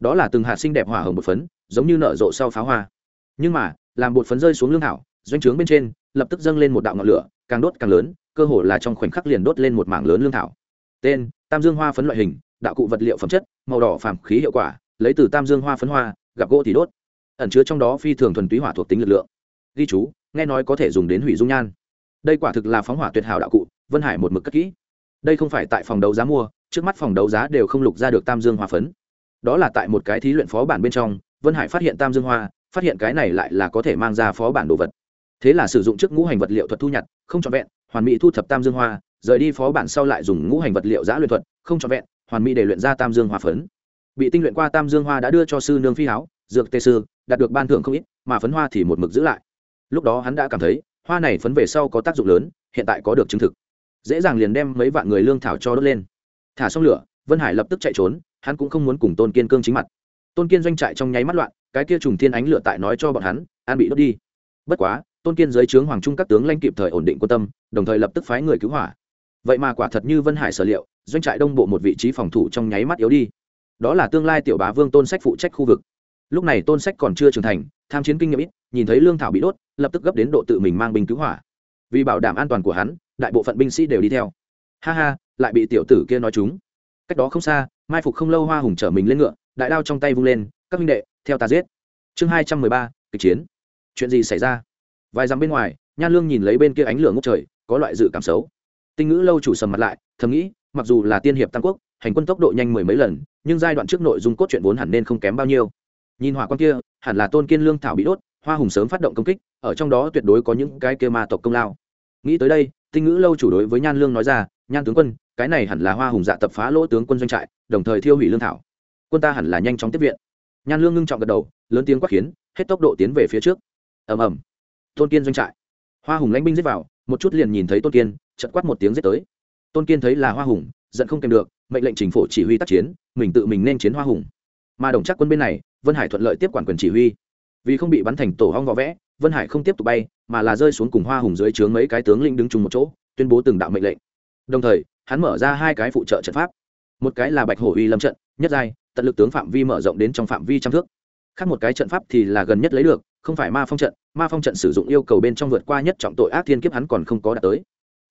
đó là từng hạt xinh đẹp hỏa hồng bột phấn, giống như nở rộ sau pháo hoa. Nhưng mà, làm bột phấn rơi xuống lương thảo, doanh trướng bên trên, lập tức dâng lên một đạo ngọn lửa, càng đốt càng lớn, cơ hồ là trong khoảnh khắc liền đốt lên một mảng lớn lương thảo. Tên, tam dương hoa phấn loại hình, đạo cụ vật liệu phẩm chất, màu đỏ phàm khí hiệu quả, lấy từ tam dương hoa phấn hoa, gặp gỗ thì đốt. Ẩn chứa trong đó phi thường thuần túy hỏa thuộc tính lực lượng. Ghi chú, nghe nói có thể dùng đến hủy dung nhan. Đây quả thực là phóng hỏa tuyệt hảo đạo cụ, vân hải một mực cất kỹ. Đây không phải tại phòng đấu giá mua, trước mắt phòng đấu giá đều không lục ra được tam dương hoa phấn đó là tại một cái thí luyện phó bản bên trong, vân hải phát hiện tam dương hoa, phát hiện cái này lại là có thể mang ra phó bản đồ vật. Thế là sử dụng chức ngũ hành vật liệu thuật thu nhặt, không trọn vẹn, hoàn mỹ thu thập tam dương hoa, rời đi phó bản sau lại dùng ngũ hành vật liệu giã luyện thuật, không trọn vẹn, hoàn mỹ để luyện ra tam dương hoa phấn. Bị tinh luyện qua tam dương hoa đã đưa cho sư nương phi háo, dược tê sư, đạt được ban thưởng không ít, mà phấn hoa thì một mực giữ lại. Lúc đó hắn đã cảm thấy, hoa này phấn về sau có tác dụng lớn, hiện tại có được chứng thực. Dễ dàng liền đem mấy vạn người lương thảo cho đốt lên. Thả xong lửa, vân hải lập tức chạy trốn hắn cũng không muốn cùng tôn kiên cương chính mặt tôn kiên doanh trại trong nháy mắt loạn cái kia trùng thiên ánh lửa tại nói cho bọn hắn an bị đốt đi bất quá tôn kiên dưới trướng hoàng trung các tướng lanh kịp thời ổn định quan tâm đồng thời lập tức phái người cứu hỏa vậy mà quả thật như vân hải sở liệu doanh trại đông bộ một vị trí phòng thủ trong nháy mắt yếu đi đó là tương lai tiểu bá vương tôn sách phụ trách khu vực lúc này tôn sách còn chưa trưởng thành tham chiến kinh nghiệm ít nhìn thấy lương thảo bị đốt lập tức gấp đến độ tự mình mang binh cứu hỏa vì bảo đảm an toàn của hắn đại bộ phận binh sĩ đều đi theo ha ha lại bị tiểu tử kia nói chúng cách đó không xa, mai phục không lâu hoa hùng chở mình lên ngựa, đại đao trong tay vung lên, các minh đệ, theo ta giết. Chương hai trăm mười ba, kịch chiến. Chuyện gì xảy ra? Vài dặm bên ngoài, nhan lương nhìn lấy bên kia ánh lửa ngốc trời, có loại dự cảm xấu. Tinh ngữ lâu chủ sầm mặt lại, thầm nghĩ, mặc dù là tiên hiệp tam quốc, hành quân tốc độ nhanh mười mấy lần, nhưng giai đoạn trước nội dung cốt truyện vốn hẳn nên không kém bao nhiêu. Nhìn hỏa quan kia, hẳn là tôn kiên lương thảo bị đốt, hoa hùng sớm phát động công kích, ở trong đó tuyệt đối có những cái kia ma tộc công lao. Nghĩ tới đây, tinh ngữ lâu chủ đối với nhan lương nói ra nhan tướng quân, cái này hẳn là hoa hùng dạ tập phá lỗ tướng quân doanh trại, đồng thời thiêu hủy lương thảo. Quân ta hẳn là nhanh chóng tiếp viện. Nhan lương ngưng trọng gật đầu, lớn tiếng quát khiến, hết tốc độ tiến về phía trước. Ầm ầm. Tôn kiên doanh trại. Hoa hùng lãnh binh giết vào, một chút liền nhìn thấy tôn kiên chật quát một tiếng giết tới. Tôn kiên thấy là hoa hùng, giận không kèm được, mệnh lệnh chính phủ chỉ huy tác chiến, mình tự mình nên chiến hoa hùng. Mà đồng chắc quân bên này, vân hải thuận lợi tiếp quản quyền chỉ huy. Vì không bị bắn thành tổ hong võ vẽ, vân hải không tiếp tục bay, mà là rơi xuống cùng hoa hùng dưới trướng mấy cái tướng lĩnh đứng chung một chỗ, tuyên bố từng đạo mệnh lệnh đồng thời, hắn mở ra hai cái phụ trợ trận pháp. Một cái là bạch hổ uy lâm trận, nhất giai, tận lực tướng phạm vi mở rộng đến trong phạm vi trăm thước. Khác một cái trận pháp thì là gần nhất lấy được, không phải ma phong trận, ma phong trận sử dụng yêu cầu bên trong vượt qua nhất trọng tội ác thiên kiếp hắn còn không có đạt tới.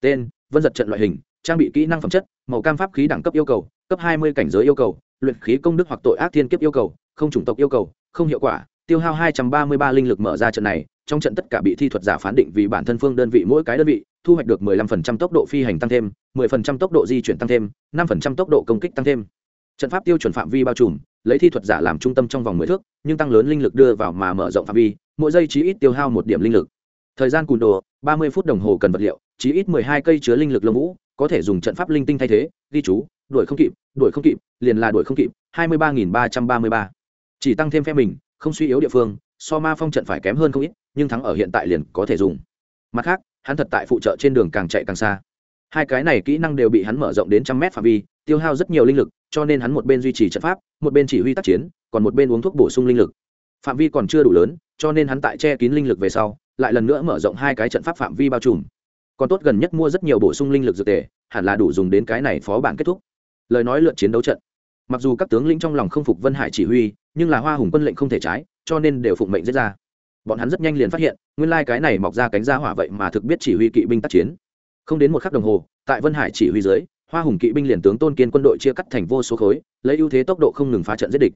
Tên, vân giật trận loại hình, trang bị kỹ năng phẩm chất, màu cam pháp khí đẳng cấp yêu cầu, cấp hai mươi cảnh giới yêu cầu, luyện khí công đức hoặc tội ác thiên kiếp yêu cầu, không chủng tộc yêu cầu, không hiệu quả, tiêu hao hai trăm ba mươi ba linh lực mở ra trận này, trong trận tất cả bị thi thuật giả phán định vì bản thân phương đơn vị mỗi cái đơn vị thu hoạch được 15% tốc độ phi hành tăng thêm 10% tốc độ di chuyển tăng thêm 5% tốc độ công kích tăng thêm. Trận pháp tiêu chuẩn phạm vi bao trùm, lấy thi thuật giả làm trung tâm trong vòng mười thước, nhưng tăng lớn linh lực đưa vào mà mở rộng phạm vi, mỗi giây chí ít tiêu hao một điểm linh lực. Thời gian cùn đồ, ba mươi phút đồng hồ cần vật liệu, chí ít mười hai cây chứa linh lực lông vũ, có thể dùng trận pháp linh tinh thay thế, ghi chú, đuổi không kịp, đuổi không kịp, liền là đuổi không kịp, hai mươi ba nghìn ba trăm ba mươi ba. Chỉ tăng thêm phe mình, không suy yếu địa phương, so ma phong trận phải kém hơn không ít, nhưng thắng ở hiện tại liền có thể dùng. Mặt khác hắn thật tại phụ trợ trên đường càng chạy càng xa. Hai cái này kỹ năng đều bị hắn mở rộng đến trăm mét phạm vi, tiêu hao rất nhiều linh lực, cho nên hắn một bên duy trì trận pháp, một bên chỉ huy tác chiến, còn một bên uống thuốc bổ sung linh lực. Phạm vi còn chưa đủ lớn, cho nên hắn tại che kín linh lực về sau, lại lần nữa mở rộng hai cái trận pháp phạm vi bao trùm. Còn tốt gần nhất mua rất nhiều bổ sung linh lực dược tề, hẳn là đủ dùng đến cái này phó bản kết thúc. Lời nói lượt chiến đấu trận. Mặc dù các tướng lĩnh trong lòng không phục vân hải chỉ huy, nhưng là hoa hùng quân lệnh không thể trái, cho nên đều phụng mệnh giết ra bọn hắn rất nhanh liền phát hiện, nguyên lai cái này mọc ra cánh ra hỏa vậy mà thực biết chỉ huy kỵ binh tác chiến. Không đến một khắc đồng hồ, tại vân hải chỉ huy dưới, hoa hùng kỵ binh liền tướng tôn kiên quân đội chia cắt thành vô số khối, lấy ưu thế tốc độ không ngừng phá trận giết địch.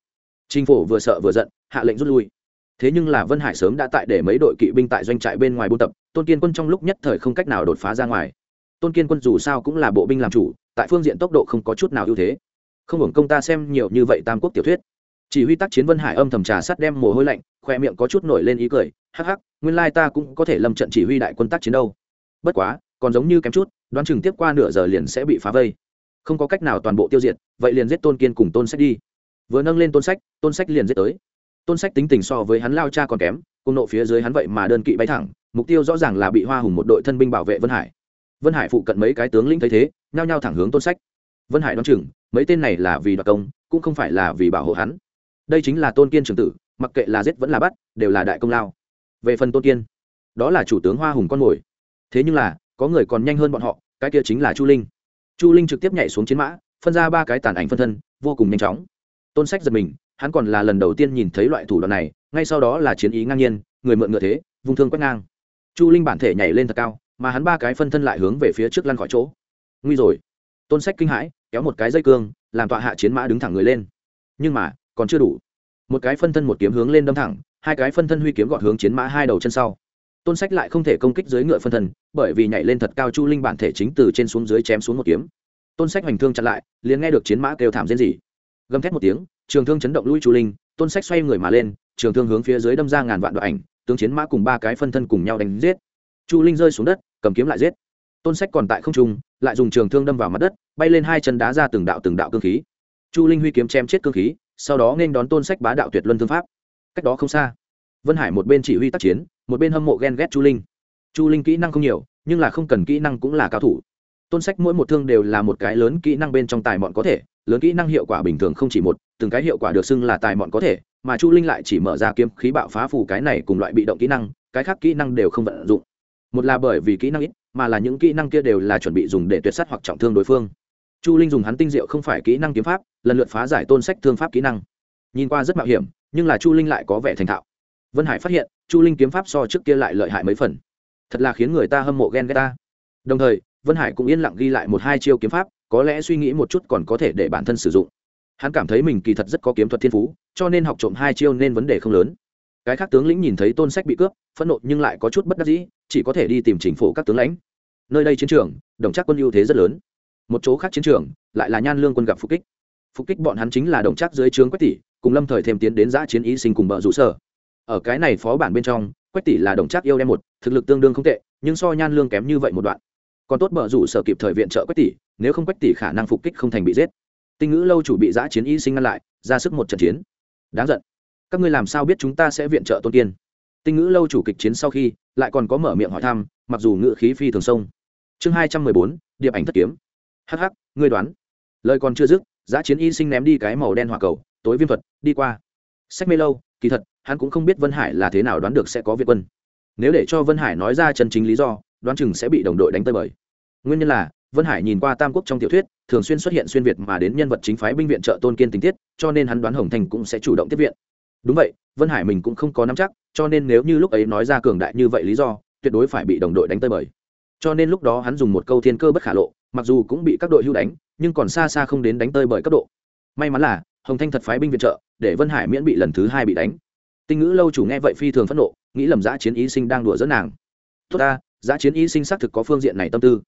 Chính phủ vừa sợ vừa giận, hạ lệnh rút lui. Thế nhưng là vân hải sớm đã tại để mấy đội kỵ binh tại doanh trại bên ngoài buôn tập, tôn kiên quân trong lúc nhất thời không cách nào đột phá ra ngoài. Tôn kiên quân dù sao cũng là bộ binh làm chủ, tại phương diện tốc độ không có chút nào ưu thế. Không hưởng công ta xem nhiều như vậy tam quốc tiểu thuyết. Chỉ huy tác chiến vân hải âm thầm trà sắt đem mồ hôi lạnh khoe miệng có chút nổi lên ý cười, hắc hắc, nguyên lai ta cũng có thể lâm trận chỉ huy đại quân tác chiến đâu. Bất quá, còn giống như kém chút, đoán chừng tiếp qua nửa giờ liền sẽ bị phá vây. Không có cách nào toàn bộ tiêu diệt, vậy liền giết tôn kiên cùng tôn sách đi. Vừa nâng lên tôn sách tôn sách liền giết tới. Tôn sách tính tình so với hắn lao cha còn kém, cùng nộ phía dưới hắn vậy mà đơn kỵ bay thẳng, mục tiêu rõ ràng là bị hoa hùng một đội thân binh bảo vệ vân hải. Vân hải phụ cận mấy cái tướng lĩnh thấy thế, nhao nhao thẳng hướng tôn sách. Vân hải đoán chừng, mấy tên này là vì đoạt công, cũng không phải là vì bảo hộ hắn. Đây chính là tôn kiên trường tử mặc kệ là giết vẫn là bắt, đều là đại công lao. Về phần tôn kiên, đó là chủ tướng hoa hùng con mồi. Thế nhưng là, có người còn nhanh hơn bọn họ, cái kia chính là chu linh. Chu linh trực tiếp nhảy xuống chiến mã, phân ra ba cái tàn ảnh phân thân, vô cùng nhanh chóng. Tôn sách giật mình, hắn còn là lần đầu tiên nhìn thấy loại thủ đoạn này, ngay sau đó là chiến ý ngang nhiên, người mượn ngựa thế, vung thương quét ngang. Chu linh bản thể nhảy lên thật cao, mà hắn ba cái phân thân lại hướng về phía trước lăn khỏi chỗ. Nguy rồi. Tôn sách kinh hãi, kéo một cái dây cương, làm tọa hạ chiến mã đứng thẳng người lên. Nhưng mà, còn chưa đủ một cái phân thân một kiếm hướng lên đâm thẳng, hai cái phân thân huy kiếm gọn hướng chiến mã hai đầu chân sau. Tôn sách lại không thể công kích dưới ngựa phân thân, bởi vì nhảy lên thật cao chu linh bản thể chính từ trên xuống dưới chém xuống một kiếm. Tôn sách hoành thương chặn lại, liền nghe được chiến mã kêu thảm rên rỉ. Gầm thét một tiếng, trường thương chấn động lui chu linh, tôn sách xoay người mà lên, trường thương hướng phía dưới đâm ra ngàn vạn đoạn ảnh, tướng chiến mã cùng ba cái phân thân cùng nhau đánh giết. Chu linh rơi xuống đất, cầm kiếm lại giết. Tôn sách còn tại không trung, lại dùng trường thương đâm vào mặt đất, bay lên hai chân đá ra từng đạo từng đạo cương khí. Chu linh huy kiếm chém chết cương khí sau đó nên đón tôn sách bá đạo tuyệt luân thương pháp. Cách đó không xa, vân hải một bên chỉ huy tác chiến, một bên hâm mộ ghen ghét chu linh. Chu linh kỹ năng không nhiều, nhưng là không cần kỹ năng cũng là cao thủ. Tôn sách mỗi một thương đều là một cái lớn kỹ năng bên trong tài mọn có thể, lớn kỹ năng hiệu quả bình thường không chỉ một, từng cái hiệu quả được xưng là tài mọn có thể, mà chu linh lại chỉ mở ra kiếm khí bạo phá phù cái này cùng loại bị động kỹ năng, cái khác kỹ năng đều không vận dụng. Một là bởi vì kỹ năng ít, mà là những kỹ năng kia đều là chuẩn bị dùng để tuyệt sát hoặc trọng thương đối phương chu linh dùng hắn tinh diệu không phải kỹ năng kiếm pháp, lần lượt phá giải tôn sách thương pháp kỹ năng. Nhìn qua rất mạo hiểm, nhưng là chu linh lại có vẻ thành thạo. Vân hải phát hiện, chu linh kiếm pháp so trước kia lại lợi hại mấy phần. Thật là khiến người ta hâm mộ ghen ghét ta. Đồng thời, vân hải cũng yên lặng ghi lại một hai chiêu kiếm pháp, có lẽ suy nghĩ một chút còn có thể để bản thân sử dụng. Hắn cảm thấy mình kỳ thật rất có kiếm thuật thiên phú, cho nên học trộm hai chiêu nên vấn đề không lớn. Cái khác tướng lĩnh nhìn thấy tôn sách bị cướp, phẫn nộ nhưng lại có chút bất đắc dĩ, chỉ có thể đi tìm chính phủ các tướng lãnh. Nơi đây chiến trường, đồng chắc quân ưu thế rất lớn một chỗ khác chiến trường, lại là nhan lương quân gặp phục kích. Phục kích bọn hắn chính là đồng chắc dưới trướng quách tỷ, cùng lâm thời thêm tiến đến giã chiến ý sinh cùng bờ rủ sở. Ở cái này phó bản bên trong, quách tỷ là đồng chắc yêu đem một, thực lực tương đương không tệ, nhưng so nhan lương kém như vậy một đoạn. Còn tốt bờ rủ sở kịp thời viện trợ quách tỷ, nếu không quách tỷ khả năng phục kích không thành bị giết. Tinh ngữ lâu chủ bị giã chiến y sinh ngăn lại, ra sức một trận chiến. Đáng giận. Các ngươi làm sao biết chúng ta sẽ viện trợ tôn kiên? Tinh ngữ lâu chủ kịch chiến sau khi, lại còn có mở miệng hỏi thăm, mặc dù ngữ khí phi thường sông. Chương hai trăm mười bốn, điệp ảnh thất kiếm hh ngươi đoán. Lời còn chưa dứt giá chiến y sinh ném đi cái màu đen hỏa cầu, tối viêm thuật, đi qua. Sách mê lâu, kỳ thật, hắn cũng không biết vân hải là thế nào đoán được sẽ có việt quân. Nếu để cho vân hải nói ra chân chính lý do, đoán chừng sẽ bị đồng đội đánh tơi bời. Nguyên nhân là, vân hải nhìn qua tam quốc trong tiểu thuyết, thường xuyên xuất hiện xuyên việt mà đến nhân vật chính phái binh viện trợ tôn kiên tình tiết, cho nên hắn đoán hồng thành cũng sẽ chủ động tiếp viện. Đúng vậy, vân hải mình cũng không có nắm chắc, cho nên nếu như lúc ấy nói ra cường đại như vậy lý do, tuyệt đối phải bị đồng đội đánh tơi bời. Cho nên lúc đó hắn dùng một câu thiên cơ bất khả lộ mặc dù cũng bị các đội hưu đánh, nhưng còn xa xa không đến đánh tơi bởi cấp độ. May mắn là, hồng thanh thật phái binh viện trợ, để vân hải miễn bị lần thứ hai bị đánh. Tinh ngữ lâu chủ nghe vậy phi thường phẫn nộ, nghĩ lầm giã chiến ý sinh đang đùa dẫn nàng. Tốt ta, giã chiến ý sinh xác thực có phương diện này tâm tư.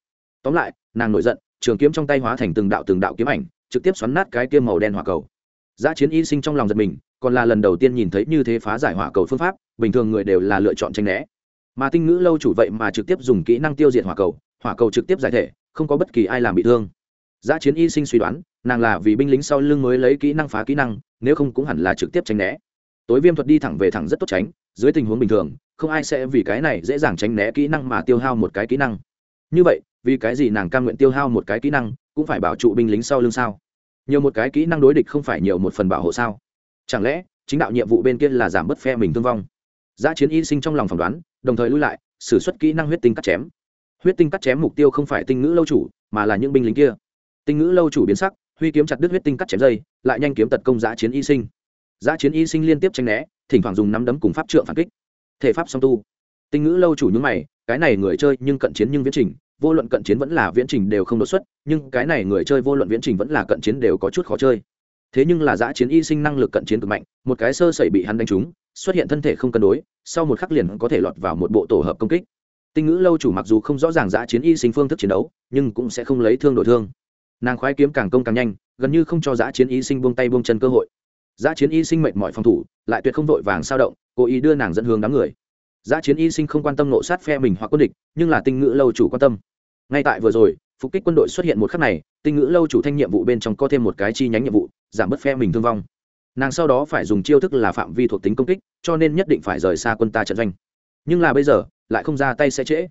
Tóm lại, nàng nổi giận, trường kiếm trong tay hóa thành từng đạo từng đạo kiếm ảnh, trực tiếp xoắn nát cái kiếm màu đen hỏa cầu. Giã chiến y sinh trong lòng giật mình, còn là lần đầu tiên nhìn thấy như thế phá giải hỏa cầu phương pháp, bình thường người đều là lựa chọn tranh né. Mà tinh ngữ lâu chủ vậy mà trực tiếp dùng kỹ năng tiêu diệt hỏa cầu hỏa cầu trực tiếp giải thể không có bất kỳ ai làm bị thương. Giã chiến y sinh suy đoán, nàng là vì binh lính sau lưng mới lấy kỹ năng phá kỹ năng, nếu không cũng hẳn là trực tiếp tránh né. Tối viêm thuật đi thẳng về thẳng rất tốt tránh, dưới tình huống bình thường, không ai sẽ vì cái này dễ dàng tránh né kỹ năng mà tiêu hao một cái kỹ năng. Như vậy, vì cái gì nàng cam nguyện tiêu hao một cái kỹ năng, cũng phải bảo trụ binh lính sau lưng sao? Nhiều một cái kỹ năng đối địch không phải nhiều một phần bảo hộ sao? Chẳng lẽ, chính đạo nhiệm vụ bên kia là giảm bớt phe mình thương vong? Giã chiến y sinh trong lòng phỏng đoán, đồng thời lui lại xử suất kỹ năng huyết tinh cắt chém huyết tinh cắt chém mục tiêu không phải tinh ngữ lâu chủ, mà là những binh lính kia. Tinh ngữ lâu chủ biến sắc, huy kiếm chặt đứt huyết tinh cắt chém dây, lại nhanh kiếm tật công giã chiến y sinh. Giã chiến y sinh liên tiếp tranh né, thỉnh thoảng dùng nắm đấm cùng pháp trượng phản kích. Thể pháp song tu. Tinh ngữ lâu chủ những mày, cái này người chơi nhưng cận chiến nhưng viễn trình, vô luận cận chiến vẫn là viễn trình đều không đột xuất, nhưng cái này người chơi vô luận viễn trình vẫn là cận chiến đều có chút khó chơi. Thế nhưng là giã chiến y sinh năng lực cận chiến cực mạnh, một cái sơ sẩy bị hắn đánh trúng, xuất hiện thân thể không cân đối, sau một khắc liền có thể lọt vào một bộ tổ hợp công kích tinh ngữ lâu chủ mặc dù không rõ ràng giã chiến y sinh phương thức chiến đấu, nhưng cũng sẽ không lấy thương đổi thương. Nàng khoái kiếm càng công càng nhanh, gần như không cho giã chiến y sinh buông tay buông chân cơ hội. Giã chiến y sinh mệnh mọi phòng thủ, lại tuyệt không vội vàng sao động, cố ý đưa nàng dẫn hướng đám người. Giã chiến y sinh không quan tâm nộ sát phe mình hoặc quân địch, nhưng là tinh ngữ lâu chủ quan tâm. Ngay tại vừa rồi, phục kích quân đội xuất hiện một khắc này, tinh ngữ lâu chủ thanh nhiệm vụ bên trong có thêm một cái chi nhánh nhiệm vụ, giảm bớt phe mình thương vong. Nàng sau đó phải dùng chiêu thức là phạm vi thuộc tính công kích, cho nên nhất định phải rời xa quân ta trận doanh. Nhưng là bây giờ lại không ra tay sẽ trễ.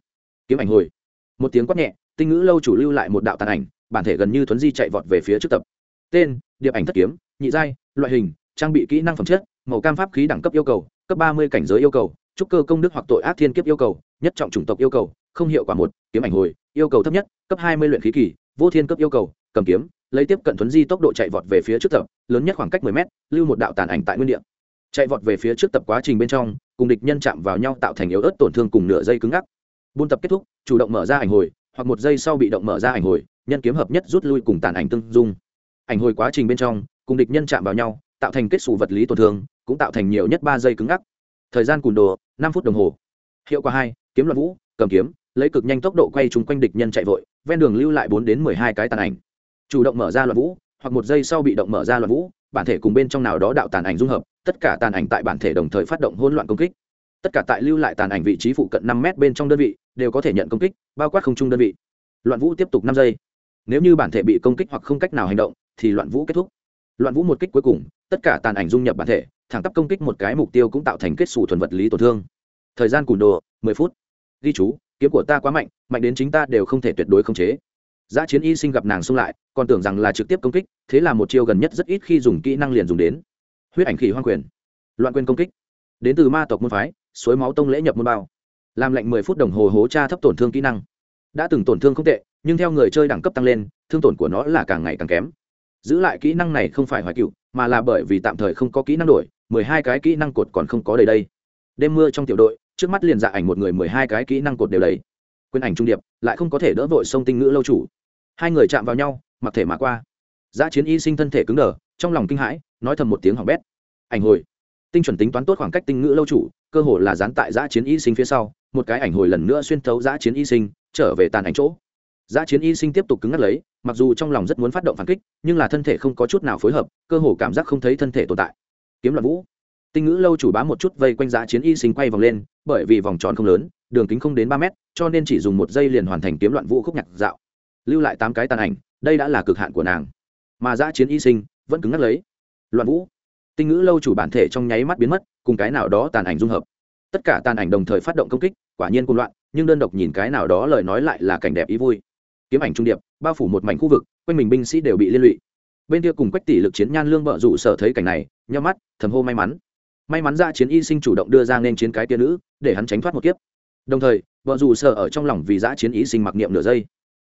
Kiếm ảnh hồi. Một tiếng quát nhẹ, tinh ngữ lâu chủ lưu lại một đạo tàn ảnh, bản thể gần như thuấn di chạy vọt về phía trước tập. Tên, điệp ảnh thất kiếm, nhị giai, loại hình, trang bị kỹ năng phẩm chất, màu cam pháp khí đẳng cấp yêu cầu, cấp ba mươi cảnh giới yêu cầu, trúc cơ công đức hoặc tội ác thiên kiếp yêu cầu, nhất trọng chủng tộc yêu cầu, không hiệu quả một, kiếm ảnh hồi, yêu cầu thấp nhất, cấp hai mươi luyện khí kỳ, vô thiên cấp yêu cầu, cầm kiếm, lấy tiếp cận thuấn di tốc độ chạy vọt về phía trước tập, lớn nhất khoảng cách mười m lưu một đạo tàn ảnh tại nguyên địa. Chạy vọt về phía trước tập quá trình bên trong cùng địch nhân chạm vào nhau tạo thành yếu ớt tổn thương cùng nửa dây cứng ngắc. Buôn tập kết thúc, chủ động mở ra ảnh hồi, hoặc một giây sau bị động mở ra ảnh hồi, nhân kiếm hợp nhất rút lui cùng tàn ảnh tương dung. Ảnh hồi quá trình bên trong, cùng địch nhân chạm vào nhau, tạo thành kết xù vật lý tổn thương, cũng tạo thành nhiều nhất ba giây cứng ngắc. Thời gian cùn đồ, năm phút đồng hồ. Hiệu quả hai, kiếm loạn vũ, cầm kiếm, lấy cực nhanh tốc độ quay trúng quanh địch nhân chạy vội, ven đường lưu lại bốn đến mười hai cái tàn ảnh. Chủ động mở ra loạn vũ, hoặc một giây sau bị động mở ra loạn vũ bản thể cùng bên trong nào đó đạo tàn ảnh dung hợp, tất cả tàn ảnh tại bản thể đồng thời phát động hỗn loạn công kích. Tất cả tại lưu lại tàn ảnh vị trí phụ cận năm m bên trong đơn vị, đều có thể nhận công kích, bao quát không chung đơn vị. Loạn vũ tiếp tục năm giây. Nếu như bản thể bị công kích hoặc không cách nào hành động, thì loạn vũ kết thúc. Loạn vũ một kích cuối cùng, tất cả tàn ảnh dung nhập bản thể, thẳng tắp công kích một cái mục tiêu cũng tạo thành kết xù thuần vật lý tổn thương. Thời gian cùn đồ, mười phút. Ghi chú, kiếm của ta quá mạnh mạnh đến chính ta đều không thể tuyệt đối khống chế giã chiến y sinh gặp nàng xung lại, còn tưởng rằng là trực tiếp công kích, thế là một chiêu gần nhất rất ít khi dùng kỹ năng liền dùng đến. Huyết ảnh khỉ hoang quyền, loạn quyền công kích. Đến từ ma tộc môn phái, suối máu tông lễ nhập môn bao. Làm lệnh mười phút đồng hồ hố tra thấp tổn thương kỹ năng. Đã từng tổn thương không tệ, nhưng theo người chơi đẳng cấp tăng lên, thương tổn của nó là càng ngày càng kém. Giữ lại kỹ năng này không phải hoài cựu, mà là bởi vì tạm thời không có kỹ năng đổi, mười hai cái kỹ năng cột còn không có đầy đây. Đêm mưa trong tiểu đội, trước mắt liền dạ ảnh một người mười hai cái kỹ năng cột đều đầy. Quyền ảnh trung điệp, lại không có thể đỡ vội sông tinh ngữ lâu chủ hai người chạm vào nhau, mặc thể mà qua. Giã chiến y sinh thân thể cứng đờ, trong lòng kinh hãi, nói thầm một tiếng hỏng bét. Ảnh hồi. Tinh chuẩn tính toán tốt khoảng cách tinh ngữ lâu chủ, cơ hồ là dán tại giã chiến y sinh phía sau, một cái ảnh hồi lần nữa xuyên thấu giã chiến y sinh, trở về tàn ảnh chỗ. Giã chiến y sinh tiếp tục cứng ngắt lấy, mặc dù trong lòng rất muốn phát động phản kích, nhưng là thân thể không có chút nào phối hợp, cơ hồ cảm giác không thấy thân thể tồn tại. Kiếm loạn vũ. Tinh ngữ lâu chủ bám một chút vây quanh giã chiến y sinh quay vòng lên, bởi vì vòng tròn không lớn, đường kính không đến ba mét, cho nên chỉ dùng một giây liền hoàn thành kiếm loạn vũ khúc nhạc dạo lưu lại tám cái tàn ảnh, đây đã là cực hạn của nàng. Mà giã chiến y sinh vẫn cứng ngắt lấy. Loạn vũ, tinh ngữ lâu chủ bản thể trong nháy mắt biến mất, cùng cái nào đó tàn ảnh dung hợp. Tất cả tàn ảnh đồng thời phát động công kích, quả nhiên cùng loạn, nhưng đơn độc nhìn cái nào đó lời nói lại là cảnh đẹp ý vui. Kiếm ảnh trung điệp, bao phủ một mảnh khu vực, quanh mình binh sĩ đều bị liên lụy. Bên kia cùng quách tỷ lực chiến nhan lương vợ rủ sở thấy cảnh này nhau mắt, thầm hô may mắn. May mắn ra chiến y sinh chủ động đưa ra nên chiến cái tia nữ, để hắn tránh thoát một kiếp. Đồng thời vợ rủ sở ở trong lòng vì giã chiến y sinh mặc niệm nửa giây.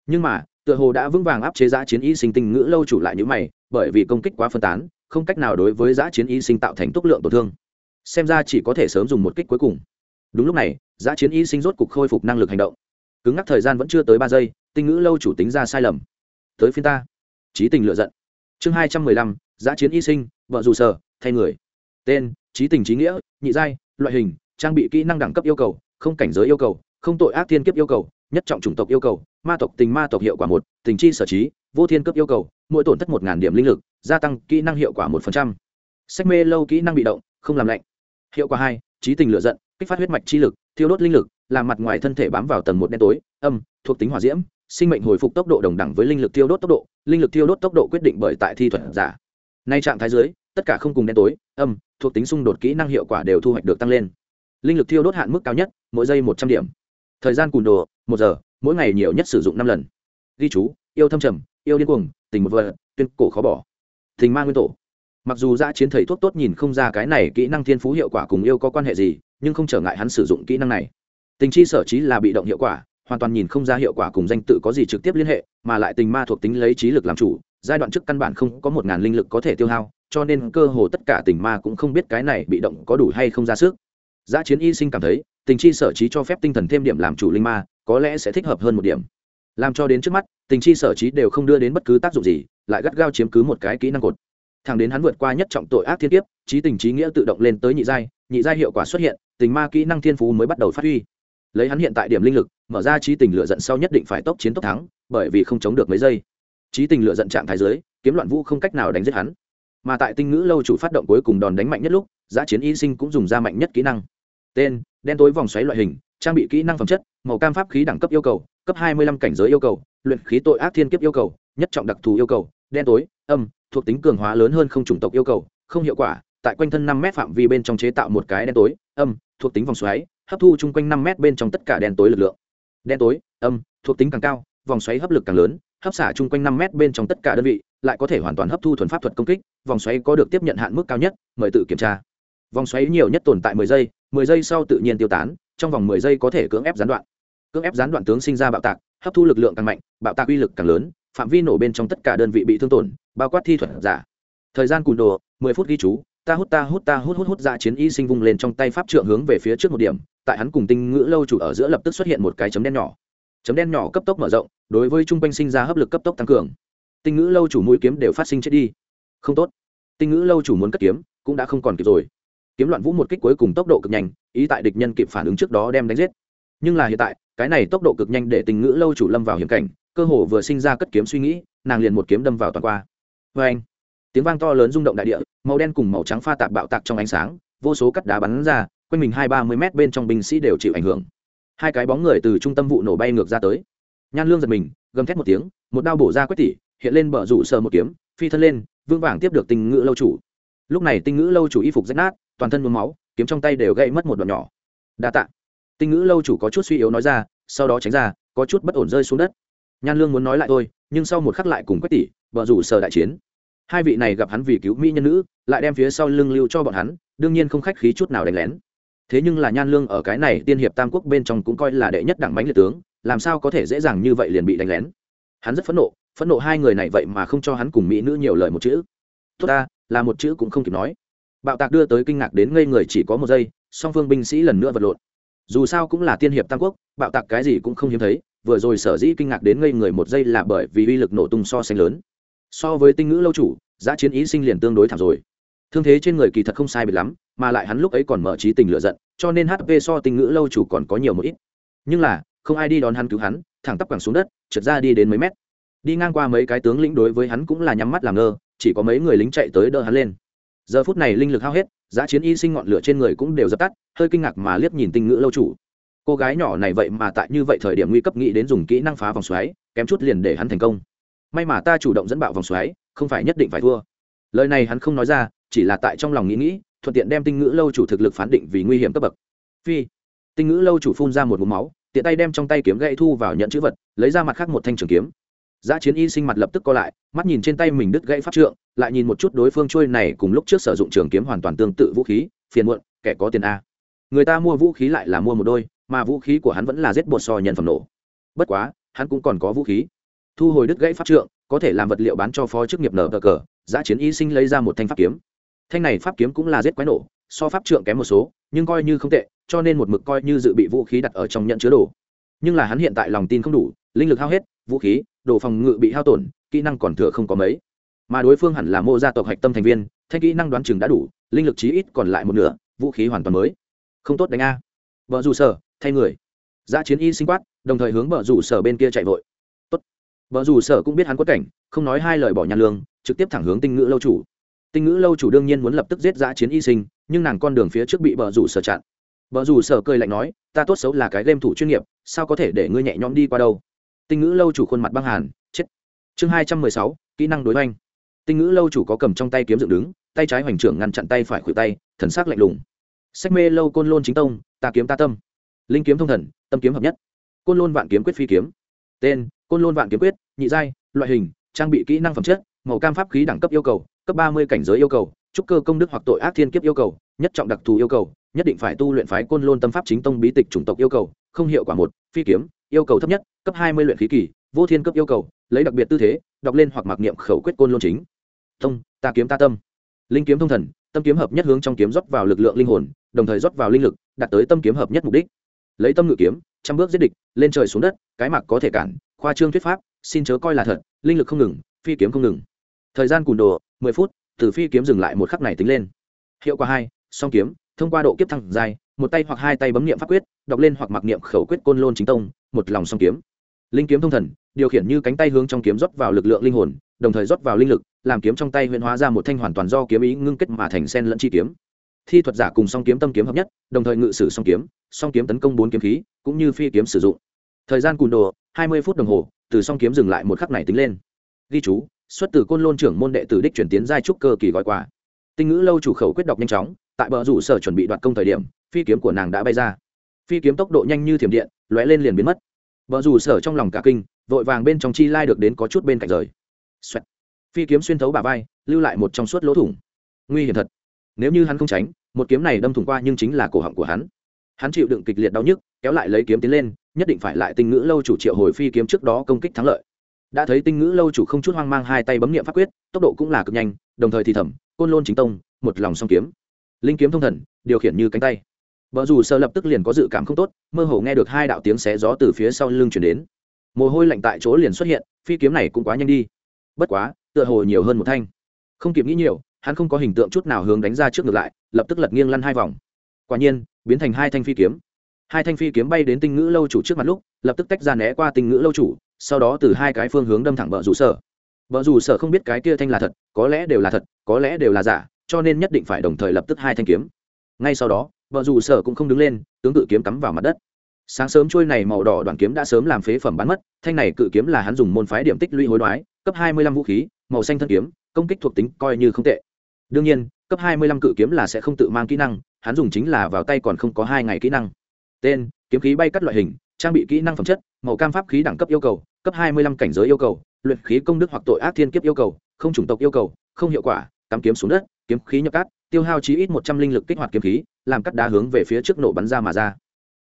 Nhưng mà tựa hồ đã vững vàng áp chế giã chiến y sinh tinh ngữ lâu chủ lại như mày, bởi vì công kích quá phân tán, không cách nào đối với giã chiến y sinh tạo thành tốc lượng tổn thương. Xem ra chỉ có thể sớm dùng một kích cuối cùng. Đúng lúc này, giã chiến y sinh rốt cục khôi phục năng lực hành động. Cứng ngắc thời gian vẫn chưa tới ba giây, tinh ngữ lâu chủ tính ra sai lầm. Tới phiên ta. Trí tình lựa giận. Chương hai trăm mười lăm, giã chiến y sinh, vợ dù sở thay người. Tên trí tình trí nghĩa, nhị giai, loại hình, trang bị kỹ năng đẳng cấp yêu cầu, không cảnh giới yêu cầu, không tội ác thiên kiếp yêu cầu nhất trọng chủng tộc yêu cầu, ma tộc tình ma tộc hiệu quả một, tình chi sở trí, vô thiên cấp yêu cầu, mỗi tổn thất một điểm linh lực, gia tăng kỹ năng hiệu quả một phần trăm. Sách mê lâu kỹ năng bị động, không làm lạnh. Hiệu quả hai, trí tình lựa giận, kích phát huyết mạch chi lực, thiêu đốt linh lực, làm mặt ngoài thân thể bám vào tầng một đen tối, âm, thuộc tính hỏa diễm, sinh mệnh hồi phục tốc độ đồng đẳng với linh lực thiêu đốt tốc độ, linh lực thiêu đốt tốc độ quyết định bởi tại thi thuật giả. Nay trạng thái dưới, tất cả không cùng đen tối, âm, thuộc tính xung đột kỹ năng hiệu quả đều thu hoạch được tăng lên. Linh lực thiêu đốt hạn mức cao nhất, mỗi giây một trăm điểm thời gian cùn đồ một giờ mỗi ngày nhiều nhất sử dụng năm lần. Ghi chú yêu thâm trầm yêu điên cuồng tình một vợ tuyên cổ khó bỏ. Tình ma nguyên tổ. Mặc dù giã chiến thầy thuốc tốt nhìn không ra cái này kỹ năng thiên phú hiệu quả cùng yêu có quan hệ gì nhưng không trở ngại hắn sử dụng kỹ năng này. Tình chi sở trí là bị động hiệu quả hoàn toàn nhìn không ra hiệu quả cùng danh tự có gì trực tiếp liên hệ mà lại tình ma thuộc tính lấy trí lực làm chủ giai đoạn trước căn bản không có một ngàn linh lực có thể tiêu hao cho nên cơ hồ tất cả tình ma cũng không biết cái này bị động có đủ hay không ra sức. Giã chiến y sinh cảm thấy, tình chi sở trí cho phép tinh thần thêm điểm làm chủ linh ma, có lẽ sẽ thích hợp hơn một điểm. Làm cho đến trước mắt, tình chi sở trí đều không đưa đến bất cứ tác dụng gì, lại gắt gao chiếm cứ một cái kỹ năng cột. Thẳng đến hắn vượt qua nhất trọng tội ác thiên tiếp, trí tình trí nghĩa tự động lên tới nhị giai, nhị giai hiệu quả xuất hiện, tình ma kỹ năng thiên phú mới bắt đầu phát huy. Lấy hắn hiện tại điểm linh lực, mở ra trí tình lựa giận sau nhất định phải tốc chiến tốc thắng, bởi vì không chống được mấy giây. Trí tình lựa giận trạng thái giới, kiếm loạn vũ không cách nào đánh giết hắn. Mà tại tinh ngữ lâu chủ phát động cuối cùng đòn đánh mạnh nhất lúc, giã chiến y sinh cũng dùng ra mạnh nhất kỹ năng tên đen tối vòng xoáy loại hình, trang bị kỹ năng phẩm chất, màu cam pháp khí đẳng cấp yêu cầu, cấp hai mươi lăm cảnh giới yêu cầu, luyện khí tội ác thiên kiếp yêu cầu, nhất trọng đặc thù yêu cầu, đen tối, âm, thuộc tính cường hóa lớn hơn không chủng tộc yêu cầu, không hiệu quả, tại quanh thân năm mét phạm vi bên trong chế tạo một cái đen tối, âm, thuộc tính vòng xoáy, hấp thu chung quanh năm mét bên trong tất cả đen tối lực lượng. Đen tối, âm, thuộc tính càng cao, vòng xoáy hấp lực càng lớn, hấp xả chung quanh năm mét bên trong tất cả đơn vị, lại có thể hoàn toàn hấp thu thuần pháp thuật công kích, vòng xoáy có được tiếp nhận hạn mức cao nhất, mời tự kiểm tra. Vòng xoáy nhiều nhất tồn tại mười giây mười giây sau tự nhiên tiêu tán, trong vòng mười giây có thể cưỡng ép gián đoạn. Cưỡng ép gián đoạn tướng sinh ra bạo tạc, hấp thu lực lượng càng mạnh, bạo tạc uy lực càng lớn, phạm vi nổ bên trong tất cả đơn vị bị thương tổn, bao quát thi thuật giả. Thời gian cùn đồ, mười phút ghi chú, ta hút ta hút ta hút hút hút ra chiến y sinh vung lên trong tay pháp trượng hướng về phía trước một điểm, tại hắn cùng tinh ngữ lâu chủ ở giữa lập tức xuất hiện một cái chấm đen nhỏ. Chấm đen nhỏ cấp tốc mở rộng, đối với trung quanh sinh ra hấp lực cấp tốc tăng cường. Tinh ngữ lâu chủ mũi kiếm đều phát sinh chết đi. Không tốt. Tinh ngữ lâu chủ muốn cất kiếm, cũng đã không còn kịp rồi kiếm loạn vũ một kích cuối cùng tốc độ cực nhanh, ý tại địch nhân kịp phản ứng trước đó đem đánh giết. Nhưng là hiện tại, cái này tốc độ cực nhanh để tình ngữ lâu chủ lâm vào hiểm cảnh, cơ hồ vừa sinh ra cất kiếm suy nghĩ, nàng liền một kiếm đâm vào toàn qua. Vê anh, tiếng vang to lớn rung động đại địa, màu đen cùng màu trắng pha tạp bạo tạc trong ánh sáng, vô số cắt đá bắn ra, quanh mình hai ba mươi mét bên trong binh sĩ đều chịu ảnh hưởng. Hai cái bóng người từ trung tâm vụ nổ bay ngược ra tới. Nhan lương giật mình, gầm thét một tiếng, một đao bổ ra quét tỉ, hiện lên bờ rủ sờ một kiếm, phi thân lên vương vàng tiếp được tình ngữ lâu chủ. Lúc này tinh ngữ lâu chủ y phục rách nát toàn thân mướm máu, kiếm trong tay đều gây mất một đoạn nhỏ. Đa tạ. Tinh ngữ lâu chủ có chút suy yếu nói ra, sau đó tránh ra, có chút bất ổn rơi xuống đất. Nhan lương muốn nói lại thôi, nhưng sau một khắc lại cùng quách tỷ, vợ rủ sở đại chiến. Hai vị này gặp hắn vì cứu mỹ nhân nữ, lại đem phía sau lưng lưu cho bọn hắn, đương nhiên không khách khí chút nào đánh lén. Thế nhưng là nhan lương ở cái này tiên hiệp tam quốc bên trong cũng coi là đệ nhất đảng bánh liệt tướng, làm sao có thể dễ dàng như vậy liền bị đánh lén? Hắn rất phẫn nộ phẫn nộ hai người này vậy mà không cho hắn cùng mỹ nữ nhiều lời một chữ. Tốt ta, là một chữ cũng không kịp nói bạo tạc đưa tới kinh ngạc đến ngây người chỉ có một giây, song phương binh sĩ lần nữa vật lộn. Dù sao cũng là tiên hiệp tam quốc, bạo tạc cái gì cũng không hiếm thấy, vừa rồi sở dĩ kinh ngạc đến ngây người một giây là bởi vì uy lực nổ tung so sánh lớn. So với tinh ngữ lâu chủ, giá chiến ý sinh liền tương đối thảm rồi. Thương thế trên người kỳ thật không sai biệt lắm, mà lại hắn lúc ấy còn mở trí tình lựa giận, cho nên hp so tinh ngữ lâu chủ còn có nhiều một ít. Nhưng là, không ai đi đón hắn cứu hắn, thẳng tắp quẳng xuống đất, trượt ra đi đến mấy mét. Đi ngang qua mấy cái tướng lĩnh đối với hắn cũng là nhắm mắt làm ngơ, chỉ có mấy người lính chạy tới đỡ hắn lên giờ phút này linh lực hao hết, giá chiến y sinh ngọn lửa trên người cũng đều dập tắt, hơi kinh ngạc mà liếc nhìn tinh ngữ lâu chủ. Cô gái nhỏ này vậy mà tại như vậy thời điểm nguy cấp nghĩ đến dùng kỹ năng phá vòng xoáy, kém chút liền để hắn thành công. May mà ta chủ động dẫn bạo vòng xoáy, không phải nhất định phải thua. Lời này hắn không nói ra, chỉ là tại trong lòng nghĩ nghĩ, thuận tiện đem tinh ngữ lâu chủ thực lực phán định vì nguy hiểm cấp bậc. Phi. Tinh ngữ lâu chủ phun ra một mũ máu, tiện tay đem trong tay kiếm gậy thu vào nhận chữ vật, lấy ra mặt khác một thanh trường kiếm. Giá chiến y sinh mặt lập tức co lại, mắt nhìn trên tay mình đứt gãy pháp trượng, lại nhìn một chút đối phương trôi này cùng lúc trước sử dụng trường kiếm hoàn toàn tương tự vũ khí, phiền muộn, kẻ có tiền a. Người ta mua vũ khí lại là mua một đôi, mà vũ khí của hắn vẫn là giết bột so nhân phẩm nổ. Bất quá, hắn cũng còn có vũ khí. Thu hồi đứt gãy pháp trượng, có thể làm vật liệu bán cho phó chức nghiệp nở cờ. Giá chiến y sinh lấy ra một thanh pháp kiếm. Thanh này pháp kiếm cũng là giết quái nổ, so pháp trượng kém một số, nhưng coi như không tệ, cho nên một mực coi như dự bị vũ khí đặt ở trong nhận chứa đồ. Nhưng là hắn hiện tại lòng tin không đủ, linh lực hao hết, vũ khí, đồ phòng ngự bị hao tổn, kỹ năng còn thừa không có mấy. Mà đối phương hẳn là mô gia tộc hạch tâm thành viên, thanh kỹ năng đoán chừng đã đủ, linh lực chí ít còn lại một nửa, vũ khí hoàn toàn mới. Không tốt đánh a. Vợ rủ sở, thay người. Giã chiến y sinh quát, đồng thời hướng vợ rủ sở bên kia chạy vội. Tốt. Vợ rủ sở cũng biết hắn quất cảnh, không nói hai lời bỏ nhà lương, trực tiếp thẳng hướng tinh ngữ lâu chủ. Tinh ngữ lâu chủ đương nhiên muốn lập tức giết giã chiến y sinh, nhưng nàng con đường phía trước bị vợ rủ sở chặn. Vợ rủ sở cười lạnh nói, ta tốt xấu là cái game thủ chuyên nghiệp, sao có thể để ngươi nhẹ nhõm đi qua đâu? Tinh ngữ lâu chủ khuôn mặt băng hàn, chết. Chương hai trăm mười sáu, kỹ năng đối oanh tinh ngữ lâu chủ có cầm trong tay kiếm dựng đứng, tay trái hoành trưởng ngăn chặn tay phải khuỷu tay, thần sắc lạnh lùng. Sách mê lâu côn lôn chính tông, ta kiếm ta tâm. Linh kiếm thông thần, tâm kiếm hợp nhất. Côn lôn vạn kiếm quyết phi kiếm. Tên, côn lôn vạn kiếm quyết, nhị giai, loại hình, trang bị kỹ năng phẩm chất, màu cam pháp khí đẳng cấp yêu cầu, cấp ba mươi cảnh giới yêu cầu, trúc cơ công đức hoặc tội ác thiên kiếp yêu cầu, nhất trọng đặc thù yêu cầu, nhất định phải tu luyện phái côn lôn tâm pháp chính tông bí tịch chủng tộc yêu cầu, không hiệu quả một, phi kiếm, yêu cầu thấp nhất cấp hai mươi luyện khí kỳ, vô thiên cấp yêu cầu, lấy đặc biệt tư thế, đọc lên hoặc mặc niệm khẩu quyết côn lôn chính. Thông, ta kiếm ta tâm. Linh kiếm thông thần, tâm kiếm hợp nhất hướng trong kiếm rót vào lực lượng linh hồn, đồng thời rót vào linh lực, đạt tới tâm kiếm hợp nhất mục đích. Lấy tâm ngự kiếm, trăm bước giết địch, lên trời xuống đất, cái mặc có thể cản, khoa trương thuyết pháp, xin chớ coi là thật, linh lực không ngừng, phi kiếm không ngừng. Thời gian cùn đồ, mười phút, từ phi kiếm dừng lại một khắc này tính lên. Hiệu quả hai, song kiếm, thông qua độ kiếp thăng dài, một tay hoặc hai tay bấm niệm pháp quyết, đọc lên hoặc mặc niệm khẩu quyết côn lôn chính tông, một lòng song kiếm linh kiếm thông thần, điều khiển như cánh tay hướng trong kiếm rót vào lực lượng linh hồn, đồng thời rót vào linh lực, làm kiếm trong tay huyễn hóa ra một thanh hoàn toàn do kiếm ý ngưng kết mà thành sen lẫn chi kiếm. Thi thuật giả cùng song kiếm tâm kiếm hợp nhất, đồng thời ngự sử song kiếm song kiếm tấn công bốn kiếm khí, cũng như phi kiếm sử dụng. Thời gian cùn đồ, hai mươi phút đồng hồ, từ song kiếm dừng lại một khắc này tính lên. Ghi chú, xuất từ côn lôn trưởng môn đệ tử đích chuyển tiến giai trúc cơ kỳ gọi quà tinh ngữ lâu chủ khẩu quyết đọc nhanh chóng, tại bờ rủ sở chuẩn bị đoạt công thời điểm, phi kiếm của nàng đã bay ra. Phi kiếm tốc độ nhanh như thiểm điện, lóe lên liền biến mất vợ dù sở trong lòng cả kinh, vội vàng bên trong chi lai được đến có chút bên cạnh rời. Xoẹt. phi kiếm xuyên thấu bà vai, lưu lại một trong suốt lỗ thủng. Nguy hiểm thật. Nếu như hắn không tránh, một kiếm này đâm thủng qua nhưng chính là cổ họng của hắn. Hắn chịu đựng kịch liệt đau nhức, kéo lại lấy kiếm tiến lên, nhất định phải lại tinh ngữ lâu chủ triệu hồi phi kiếm trước đó công kích thắng lợi. Đã thấy tinh ngữ lâu chủ không chút hoang mang hai tay bấm nghiệm pháp quyết, tốc độ cũng là cực nhanh, đồng thời thì thầm, côn lôn chính tông, một lòng song kiếm. Linh kiếm thông thần, điều khiển như cánh tay vợ dù sợ lập tức liền có dự cảm không tốt, mơ hồ nghe được hai đạo tiếng xé gió từ phía sau lưng chuyển đến. Mồ hôi lạnh tại chỗ liền xuất hiện, phi kiếm này cũng quá nhanh đi. Bất quá, tựa hồ nhiều hơn một thanh. Không kịp nghĩ nhiều, hắn không có hình tượng chút nào hướng đánh ra trước ngược lại, lập tức lật nghiêng lăn hai vòng. Quả nhiên, biến thành hai thanh phi kiếm. Hai thanh phi kiếm bay đến tinh ngữ lâu chủ trước mặt lúc, lập tức tách ra né qua tinh ngữ lâu chủ, sau đó từ hai cái phương hướng đâm thẳng vợ rủ sở vợ dù sở không biết cái kia thanh là thật, có lẽ đều là thật, có lẽ đều là giả, cho nên nhất định phải đồng thời lập tức hai thanh kiếm. Ngay sau đó vợ dù sở cũng không đứng lên, tướng cự kiếm cắm vào mặt đất. Sáng sớm trôi này màu đỏ đoàn kiếm đã sớm làm phế phẩm bán mất, thanh này cự kiếm là hắn dùng môn phái điểm tích lũy hối đoái, cấp hai mươi lăm vũ khí, màu xanh thân kiếm, công kích thuộc tính coi như không tệ. Đương nhiên, cấp hai mươi lăm cự kiếm là sẽ không tự mang kỹ năng, hắn dùng chính là vào tay còn không có hai ngày kỹ năng. Tên, kiếm khí bay cắt loại hình, trang bị kỹ năng phẩm chất, màu cam pháp khí đẳng cấp yêu cầu, cấp hai mươi lăm cảnh giới yêu cầu, luyện khí công đức hoặc tội ác thiên kiếp yêu cầu, không chủng tộc yêu cầu, không hiệu quả, cắm kiếm xuống đất, kiếm khí nhập cát tiêu hao chí ít một trăm linh lực kích hoạt kiếm khí, làm cắt đá hướng về phía trước nổ bắn ra mà ra.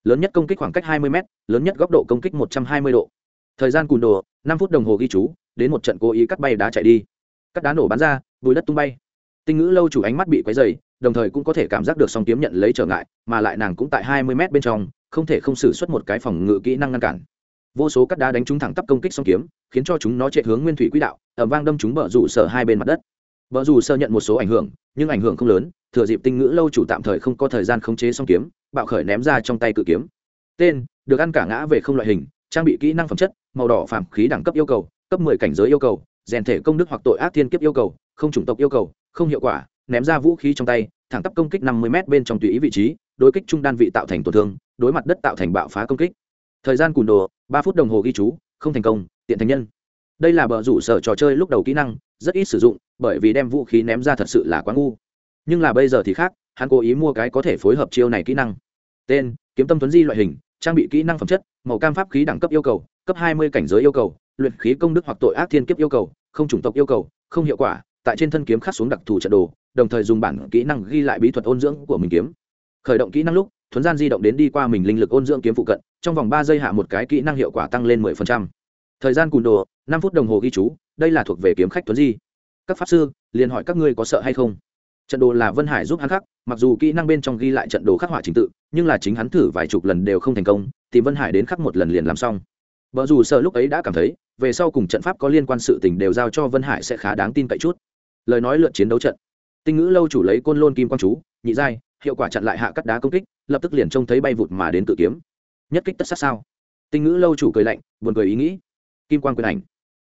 Lớn nhất công kích khoảng cách hai mươi m lớn nhất góc độ công kích một trăm hai mươi độ. Thời gian cùn đồ, năm phút đồng hồ ghi chú, đến một trận cố ý cắt bay đá chạy đi. Cắt đá nổ bắn ra, bùi đất tung bay. Tinh ngữ lâu chủ ánh mắt bị quấy dày đồng thời cũng có thể cảm giác được song kiếm nhận lấy trở ngại, mà lại nàng cũng tại hai mươi m bên trong, không thể không xử suất một cái phòng ngự kỹ năng ngăn cản. Vô số cắt đá đánh trúng thẳng tắp công kích song kiếm, khiến cho chúng nó chạy hướng nguyên thủy quỹ đạo ở vang đâm chúng bờ rủ sở hai bên mặt đất vợ dù sơ nhận một số ảnh hưởng, nhưng ảnh hưởng không lớn, thừa dịp tinh ngữ lâu chủ tạm thời không có thời gian khống chế song kiếm, bạo khởi ném ra trong tay cự kiếm. Tên, được ăn cả ngã về không loại hình, trang bị kỹ năng phẩm chất, màu đỏ phạm khí đẳng cấp yêu cầu, cấp mười cảnh giới yêu cầu, rèn thể công đức hoặc tội ác thiên kiếp yêu cầu, không chủng tộc yêu cầu, không hiệu quả, ném ra vũ khí trong tay, thẳng tắp công kích năm mươi m bên trong tùy ý vị trí, đối kích trung đan vị tạo thành tổn thương, đối mặt đất tạo thành bạo phá công kích. Thời gian cùn đồ, ba phút đồng hồ ghi chú, không thành công, tiện thành nhân đây là bờ rủ sở trò chơi lúc đầu kỹ năng, rất ít sử dụng, bởi vì đem vũ khí ném ra thật sự là quá ngu. Nhưng là bây giờ thì khác, hắn cố ý mua cái có thể phối hợp chiêu này kỹ năng. Tên, kiếm tâm tuấn di loại hình, trang bị kỹ năng phẩm chất, màu cam pháp khí đẳng cấp yêu cầu, cấp hai mươi cảnh giới yêu cầu, luyện khí công đức hoặc tội ác thiên kiếp yêu cầu, không chủng tộc yêu cầu, không hiệu quả, tại trên thân kiếm khắc xuống đặc thù trận đồ, đồng thời dùng bản kỹ năng ghi lại bí thuật ôn dưỡng của mình kiếm. Khởi động kỹ năng lúc, thuấn gian di động đến đi qua mình linh lực ôn dưỡng kiếm phụ cận, trong vòng ba giây hạ một cái kỹ năng hiệu quả tăng lên mười phần trăm. Thời gian cùn đồ năm phút đồng hồ ghi chú, đây là thuộc về kiếm khách tuấn di. Các pháp sư, liền hỏi các ngươi có sợ hay không? Trận đồ là vân hải giúp hắn khắc, mặc dù kỹ năng bên trong ghi lại trận đồ khắc họa trình tự, nhưng là chính hắn thử vài chục lần đều không thành công, thì vân hải đến khắc một lần liền làm xong. Vợ dù sợ lúc ấy đã cảm thấy, về sau cùng trận pháp có liên quan sự tình đều giao cho vân hải sẽ khá đáng tin cậy chút. Lời nói lượt chiến đấu trận. Tinh ngữ lâu chủ lấy côn lôn kim quang chú, nhị giai, hiệu quả chặn lại hạ cắt đá công kích, lập tức liền trông thấy bay vụt mà đến tự kiếm. Nhất kích tất sát sao. Tinh ngữ lâu chủ cười lạnh, buồn cười ý nghĩ. Kim quang quyền ảnh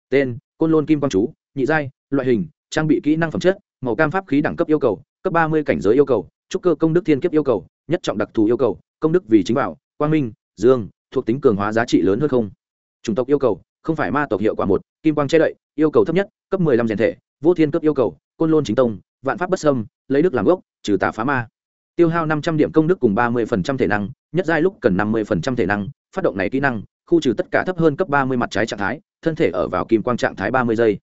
tên, côn lôn kim quang chú, nhị giai, loại hình, trang bị kỹ năng phẩm chất, màu cam pháp khí đẳng cấp yêu cầu, cấp ba mươi cảnh giới yêu cầu, trúc cơ công đức thiên kiếp yêu cầu, nhất trọng đặc thù yêu cầu, công đức vì chính bảo, quang minh, dương, thuộc tính cường hóa giá trị lớn hơn không. Chủng tộc yêu cầu, không phải ma tộc hiệu quả một, kim quang che đậy, yêu cầu thấp nhất, cấp mười lăm rèn thể, vô thiên cấp yêu cầu, côn lôn chính tông, vạn pháp bất sâm lấy đức làm gốc, trừ tà phá ma. Tiêu hao năm trăm điểm công đức cùng ba mươi phần trăm thể năng, nhất giai lúc cần năm mươi phần trăm thể năng, phát động này kỹ năng, khu trừ tất cả thấp hơn cấp ba mươi mặt trái trạng thái thân thể ở vào kim quang trạng thái ba mươi giây.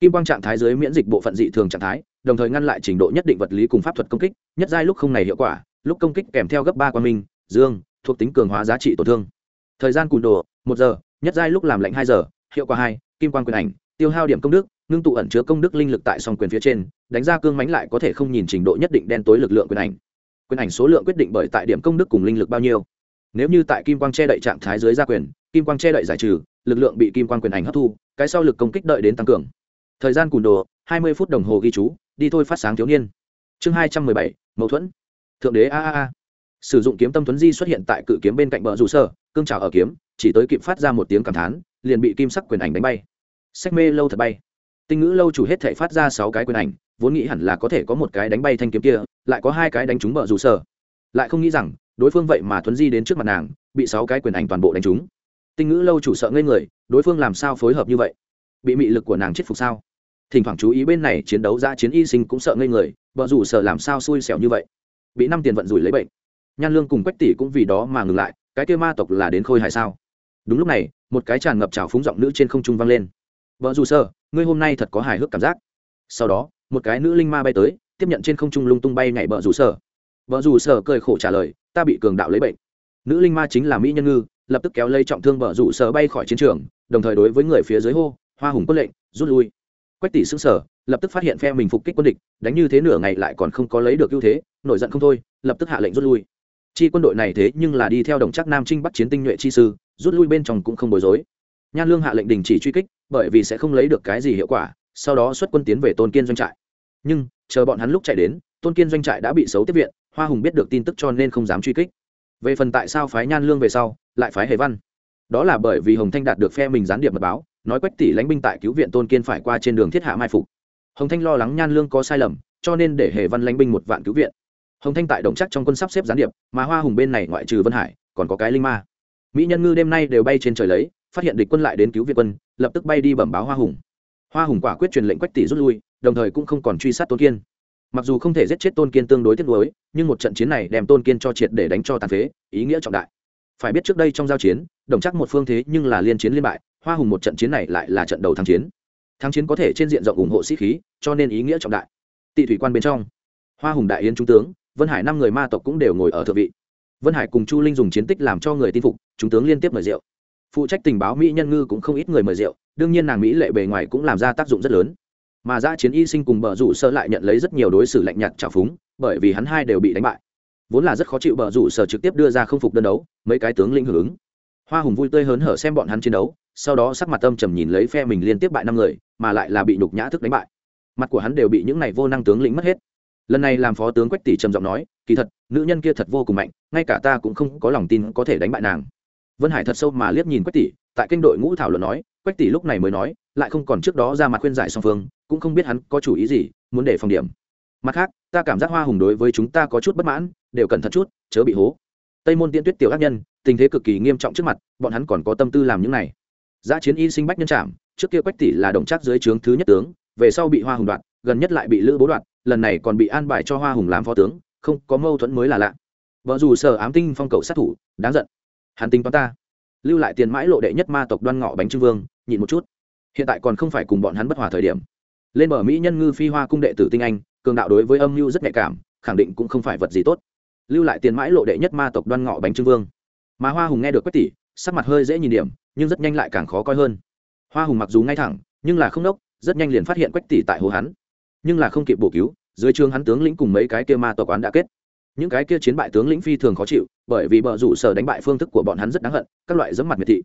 Kim quang trạng thái dưới miễn dịch bộ phận dị thường trạng thái, đồng thời ngăn lại trình độ nhất định vật lý cùng pháp thuật công kích, nhất giai lúc không này hiệu quả, lúc công kích kèm theo gấp ba quan minh, dương, thuộc tính cường hóa giá trị tổn thương. Thời gian cùn đồ, một giờ, nhất giai lúc làm lạnh hai giờ, hiệu quả hai, kim quan quyền ảnh, tiêu hao điểm công đức, ngưng tụ ẩn chứa công đức linh lực tại song quyền phía trên, đánh ra cương mánh lại có thể không nhìn trình độ nhất định đen tối lực lượng quyền ảnh. Quyền ảnh số lượng quyết định bởi tại điểm công đức cùng linh lực bao nhiêu. Nếu như tại kim quang che đậy trạng thái dưới gia quyền, kim quang che đậy giải trừ lực lượng bị kim Quan quyền ảnh hấp thu, cái sau lực công kích đợi đến tăng cường. Thời gian cùn đồ, hai mươi phút đồng hồ ghi chú, đi thôi phát sáng thiếu niên. Chương hai trăm mười bảy, mâu thuẫn. Thượng đế a a a. Sử dụng kiếm tâm Thuấn di xuất hiện tại cự kiếm bên cạnh bờ rủ sơ, cương trào ở kiếm, chỉ tới kịp phát ra một tiếng cảm thán, liền bị kim sắc quyền ảnh đánh bay. Sách mê lâu thật bay. Tinh ngữ lâu chủ hết thể phát ra sáu cái quyền ảnh, vốn nghĩ hẳn là có thể có một cái đánh bay thanh kiếm kia, lại có hai cái đánh trúng bờ rủ sơ. Lại không nghĩ rằng, đối phương vậy mà Thuấn di đến trước mặt nàng, bị sáu cái quyền ảnh toàn bộ đánh trúng tinh ngữ lâu chủ sợ ngây người, đối phương làm sao phối hợp như vậy? Bị mị lực của nàng chết phục sao? Thỉnh thoảng chú ý bên này chiến đấu ra chiến y sinh cũng sợ ngây người, vợ rủ sợ làm sao xui xẻo như vậy? Bị năm tiền vận rủi lấy bệnh. Nhan lương cùng quách tỷ cũng vì đó mà ngừng lại, cái kêu ma tộc là đến khôi hài sao? Đúng lúc này, một cái tràn ngập trào phúng giọng nữ trên không trung vang lên. Vợ dù sơ ngươi hôm nay thật có hài hước cảm giác. Sau đó, một cái nữ linh ma bay tới, tiếp nhận trên không trung lung tung bay nhảy vợ dù sơ vợ dù sơ cười khổ trả lời, ta bị cường đạo lấy bệnh. Nữ linh ma chính là mỹ nhân ngư lập tức kéo lây trọng thương bờ rủ sở bay khỏi chiến trường, đồng thời đối với người phía dưới hô, hoa hùng quân lệnh, rút lui. Quách tỷ xứng sở lập tức phát hiện phe mình phục kích quân địch, đánh như thế nửa ngày lại còn không có lấy được ưu thế, nổi giận không thôi, lập tức hạ lệnh rút lui. Chi quân đội này thế nhưng là đi theo đồng chắc nam trinh bắt chiến tinh nhuệ chi sư, rút lui bên trong cũng không bối rối. Nhan lương hạ lệnh đình chỉ truy kích, bởi vì sẽ không lấy được cái gì hiệu quả, sau đó xuất quân tiến về tôn kiên doanh trại. Nhưng, chờ bọn hắn lúc chạy đến, tôn kiên doanh trại đã bị xấu tiếp viện, hoa hùng biết được tin tức cho nên không dám truy kích về phần tại sao phái nhan lương về sau, lại phái hề văn. Đó là bởi vì hồng thanh đạt được phe mình gián điệp mật báo, nói quách tỷ lãnh binh tại cứu viện tôn kiên phải qua trên đường thiết hạ mai phục. Hồng thanh lo lắng nhan lương có sai lầm, cho nên để hề văn lãnh binh một vạn cứu viện. Hồng thanh tại đồng chắc trong quân sắp xếp gián điệp, mà hoa hùng bên này ngoại trừ vân hải, còn có cái linh ma. Mỹ nhân ngư đêm nay đều bay trên trời lấy, phát hiện địch quân lại đến cứu viện quân, lập tức bay đi bẩm báo hoa hùng. Hoa hùng quả quyết truyền lệnh quách tỷ rút lui, đồng thời cũng không còn truy sát tôn kiên mặc dù không thể giết chết tôn kiên tương đối tiếc nuối, nhưng một trận chiến này đem tôn kiên cho triệt để đánh cho tàn phế, ý nghĩa trọng đại. Phải biết trước đây trong giao chiến, đồng chắc một phương thế nhưng là liên chiến liên bại, hoa hùng một trận chiến này lại là trận đầu thắng chiến. Thắng chiến có thể trên diện rộng ủng hộ sĩ khí, cho nên ý nghĩa trọng đại. Tị thủy quan bên trong, hoa hùng đại yến trung tướng, vân hải năm người ma tộc cũng đều ngồi ở thượng vị. Vân hải cùng chu linh dùng chiến tích làm cho người tin phục, chúng tướng liên tiếp mời rượu. Phụ trách tình báo mỹ nhân ngư cũng không ít người mời rượu, đương nhiên nàng mỹ lệ bề ngoài cũng làm ra tác dụng rất lớn mà ra chiến y sinh cùng bờ rủ sơ lại nhận lấy rất nhiều đối xử lạnh nhạt trào phúng, bởi vì hắn hai đều bị đánh bại. Vốn là rất khó chịu bờ rủ sở trực tiếp đưa ra không phục đơn đấu, mấy cái tướng lĩnh hưởng ứng. Hoa hùng vui tươi hớn hở xem bọn hắn chiến đấu, sau đó sắc mặt tâm trầm nhìn lấy phe mình liên tiếp bại năm người, mà lại là bị nhục nhã thức đánh bại. Mặt của hắn đều bị những này vô năng tướng lĩnh mất hết. Lần này làm phó tướng quách tỷ trầm giọng nói, kỳ thật, nữ nhân kia thật vô cùng mạnh, ngay cả ta cũng không có lòng tin có thể đánh bại nàng. Vân hải thật sâu mà liếc nhìn quách tỷ, tại kênh đội ngũ thảo luận nói, quách tỷ lúc này mới nói, lại không còn trước đó ra mặt khuyên giải song phương cũng không biết hắn có chủ ý gì, muốn để phòng điểm. Mặt khác, ta cảm giác hoa hùng đối với chúng ta có chút bất mãn, đều cẩn thận chút, chớ bị hố. Tây môn tiễn tuyết tiểu ác nhân, tình thế cực kỳ nghiêm trọng trước mặt, bọn hắn còn có tâm tư làm những này. Giã chiến y sinh bách nhân trảm, trước kia quách tỷ là đồng chắc dưới trướng thứ nhất tướng, về sau bị hoa hùng đoạt, gần nhất lại bị lữ bố đoạt, lần này còn bị an bài cho hoa hùng làm phó tướng, không, có mâu thuẫn mới là lạ. Vợ dù sở ám tinh phong cầu sát thủ, đáng giận. Hàn tinh toán ta, lưu lại tiền mãi lộ đệ nhất ma tộc đoan ngọ bánh trưng vương, nhịn một chút. Hiện tại còn không phải cùng bọn hắn bất hòa thời điểm lên bờ mỹ nhân ngư phi hoa cung đệ tử tinh anh, cường đạo đối với âm mưu rất nhạy cảm, khẳng định cũng không phải vật gì tốt. Lưu lại tiền mãi lộ đệ nhất ma tộc đoan ngọ bánh trưng vương. Mà hoa hùng nghe được quách tỷ, sắc mặt hơi dễ nhìn điểm, nhưng rất nhanh lại càng khó coi hơn. Hoa hùng mặc dù ngay thẳng, nhưng là không đốc, rất nhanh liền phát hiện quách tỷ tại hồ hắn. Nhưng là không kịp bổ cứu, dưới trường hắn tướng lĩnh cùng mấy cái kia ma tộc quán đã kết. Những cái kia chiến bại tướng lĩnh phi thường khó chịu, bởi vì bờ rủ sở đánh bại phương thức của bọn hắn rất đáng hận, các loại dẫm mặt miệt thị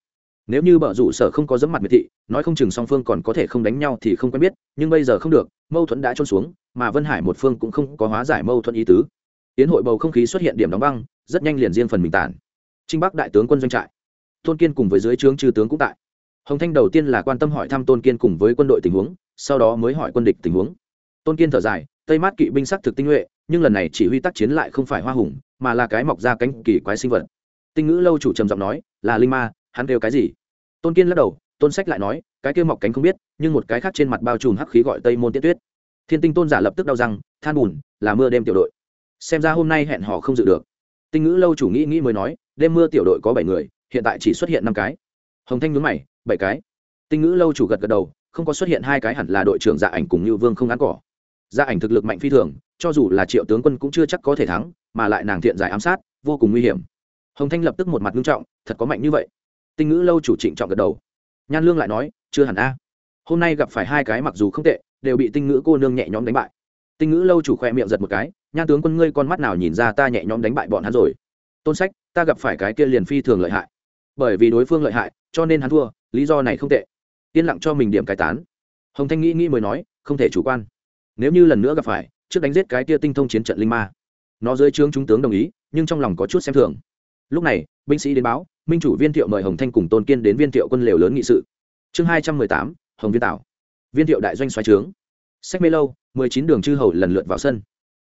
nếu như bờ rủ sở không có dấm mặt miệt thị, nói không chừng song phương còn có thể không đánh nhau thì không quen biết, nhưng bây giờ không được, mâu thuẫn đã trôn xuống, mà vân hải một phương cũng không có hóa giải mâu thuẫn ý tứ. Tiến hội bầu không khí xuất hiện điểm đóng băng, rất nhanh liền riêng phần mình tản. Trinh bắc đại tướng quân doanh trại. Tôn kiên cùng với dưới trướng chư tướng cũng tại. Hồng thanh đầu tiên là quan tâm hỏi thăm tôn kiên cùng với quân đội tình huống, sau đó mới hỏi quân địch tình huống. Tôn kiên thở dài, tây mát kỵ binh sắc thực tinh nhuệ, nhưng lần này chỉ huy tác chiến lại không phải hoa hùng, mà là cái mọc ra cánh kỳ quái sinh vật. Tinh ngữ lâu chủ trầm giọng nói, là linh ma hắn kêu cái gì? Tôn kiên lắc đầu, tôn sách lại nói, cái kêu mọc cánh không biết, nhưng một cái khác trên mặt bao trùm hắc khí gọi tây môn tiết tuyết. Thiên tinh tôn giả lập tức đau răng, than bùn, là mưa đêm tiểu đội. Xem ra hôm nay hẹn hò không dự được. Tinh ngữ lâu chủ nghĩ nghĩ mới nói, đêm mưa tiểu đội có bảy người, hiện tại chỉ xuất hiện năm cái. Hồng thanh nhướng mày, bảy cái. Tinh ngữ lâu chủ gật gật đầu, không có xuất hiện hai cái hẳn là đội trưởng dạ ảnh cùng như vương không ăn cỏ. Gia ảnh thực lực mạnh phi thường, cho dù là triệu tướng quân cũng chưa chắc có thể thắng, mà lại nàng thiện giải ám sát, vô cùng nguy hiểm. Hồng thanh lập tức một mặt nghiêm trọng, thật có mạnh như vậy tinh ngữ lâu chủ trịnh trọng gật đầu. Nhan lương lại nói, chưa hẳn a. Hôm nay gặp phải hai cái mặc dù không tệ, đều bị tinh ngữ cô nương nhẹ nhõm đánh bại. Tinh ngữ lâu chủ khoe miệng giật một cái, nhan tướng quân ngươi con mắt nào nhìn ra ta nhẹ nhõm đánh bại bọn hắn rồi? Tôn sách, ta gặp phải cái kia liền phi thường lợi hại. Bởi vì đối phương lợi hại, cho nên hắn thua, lý do này không tệ. Yên lặng cho mình điểm cải tán. Hồng thanh nghĩ nghĩ mới nói, không thể chủ quan. Nếu như lần nữa gặp phải, trước đánh giết cái kia tinh thông chiến trận linh ma. Nó dưới trướng trung tướng đồng ý, nhưng trong lòng có chút xem thường. Lúc này, binh sĩ đến báo minh chủ viên thiệu mời hồng thanh cùng tôn kiên đến viên thiệu quân lều lớn nghị sự. Chương hai trăm mười tám, hồng viên tảo. Viên thiệu đại doanh xoáy trướng. Sách mê lâu, mười chín đường chư hầu lần lượt vào sân.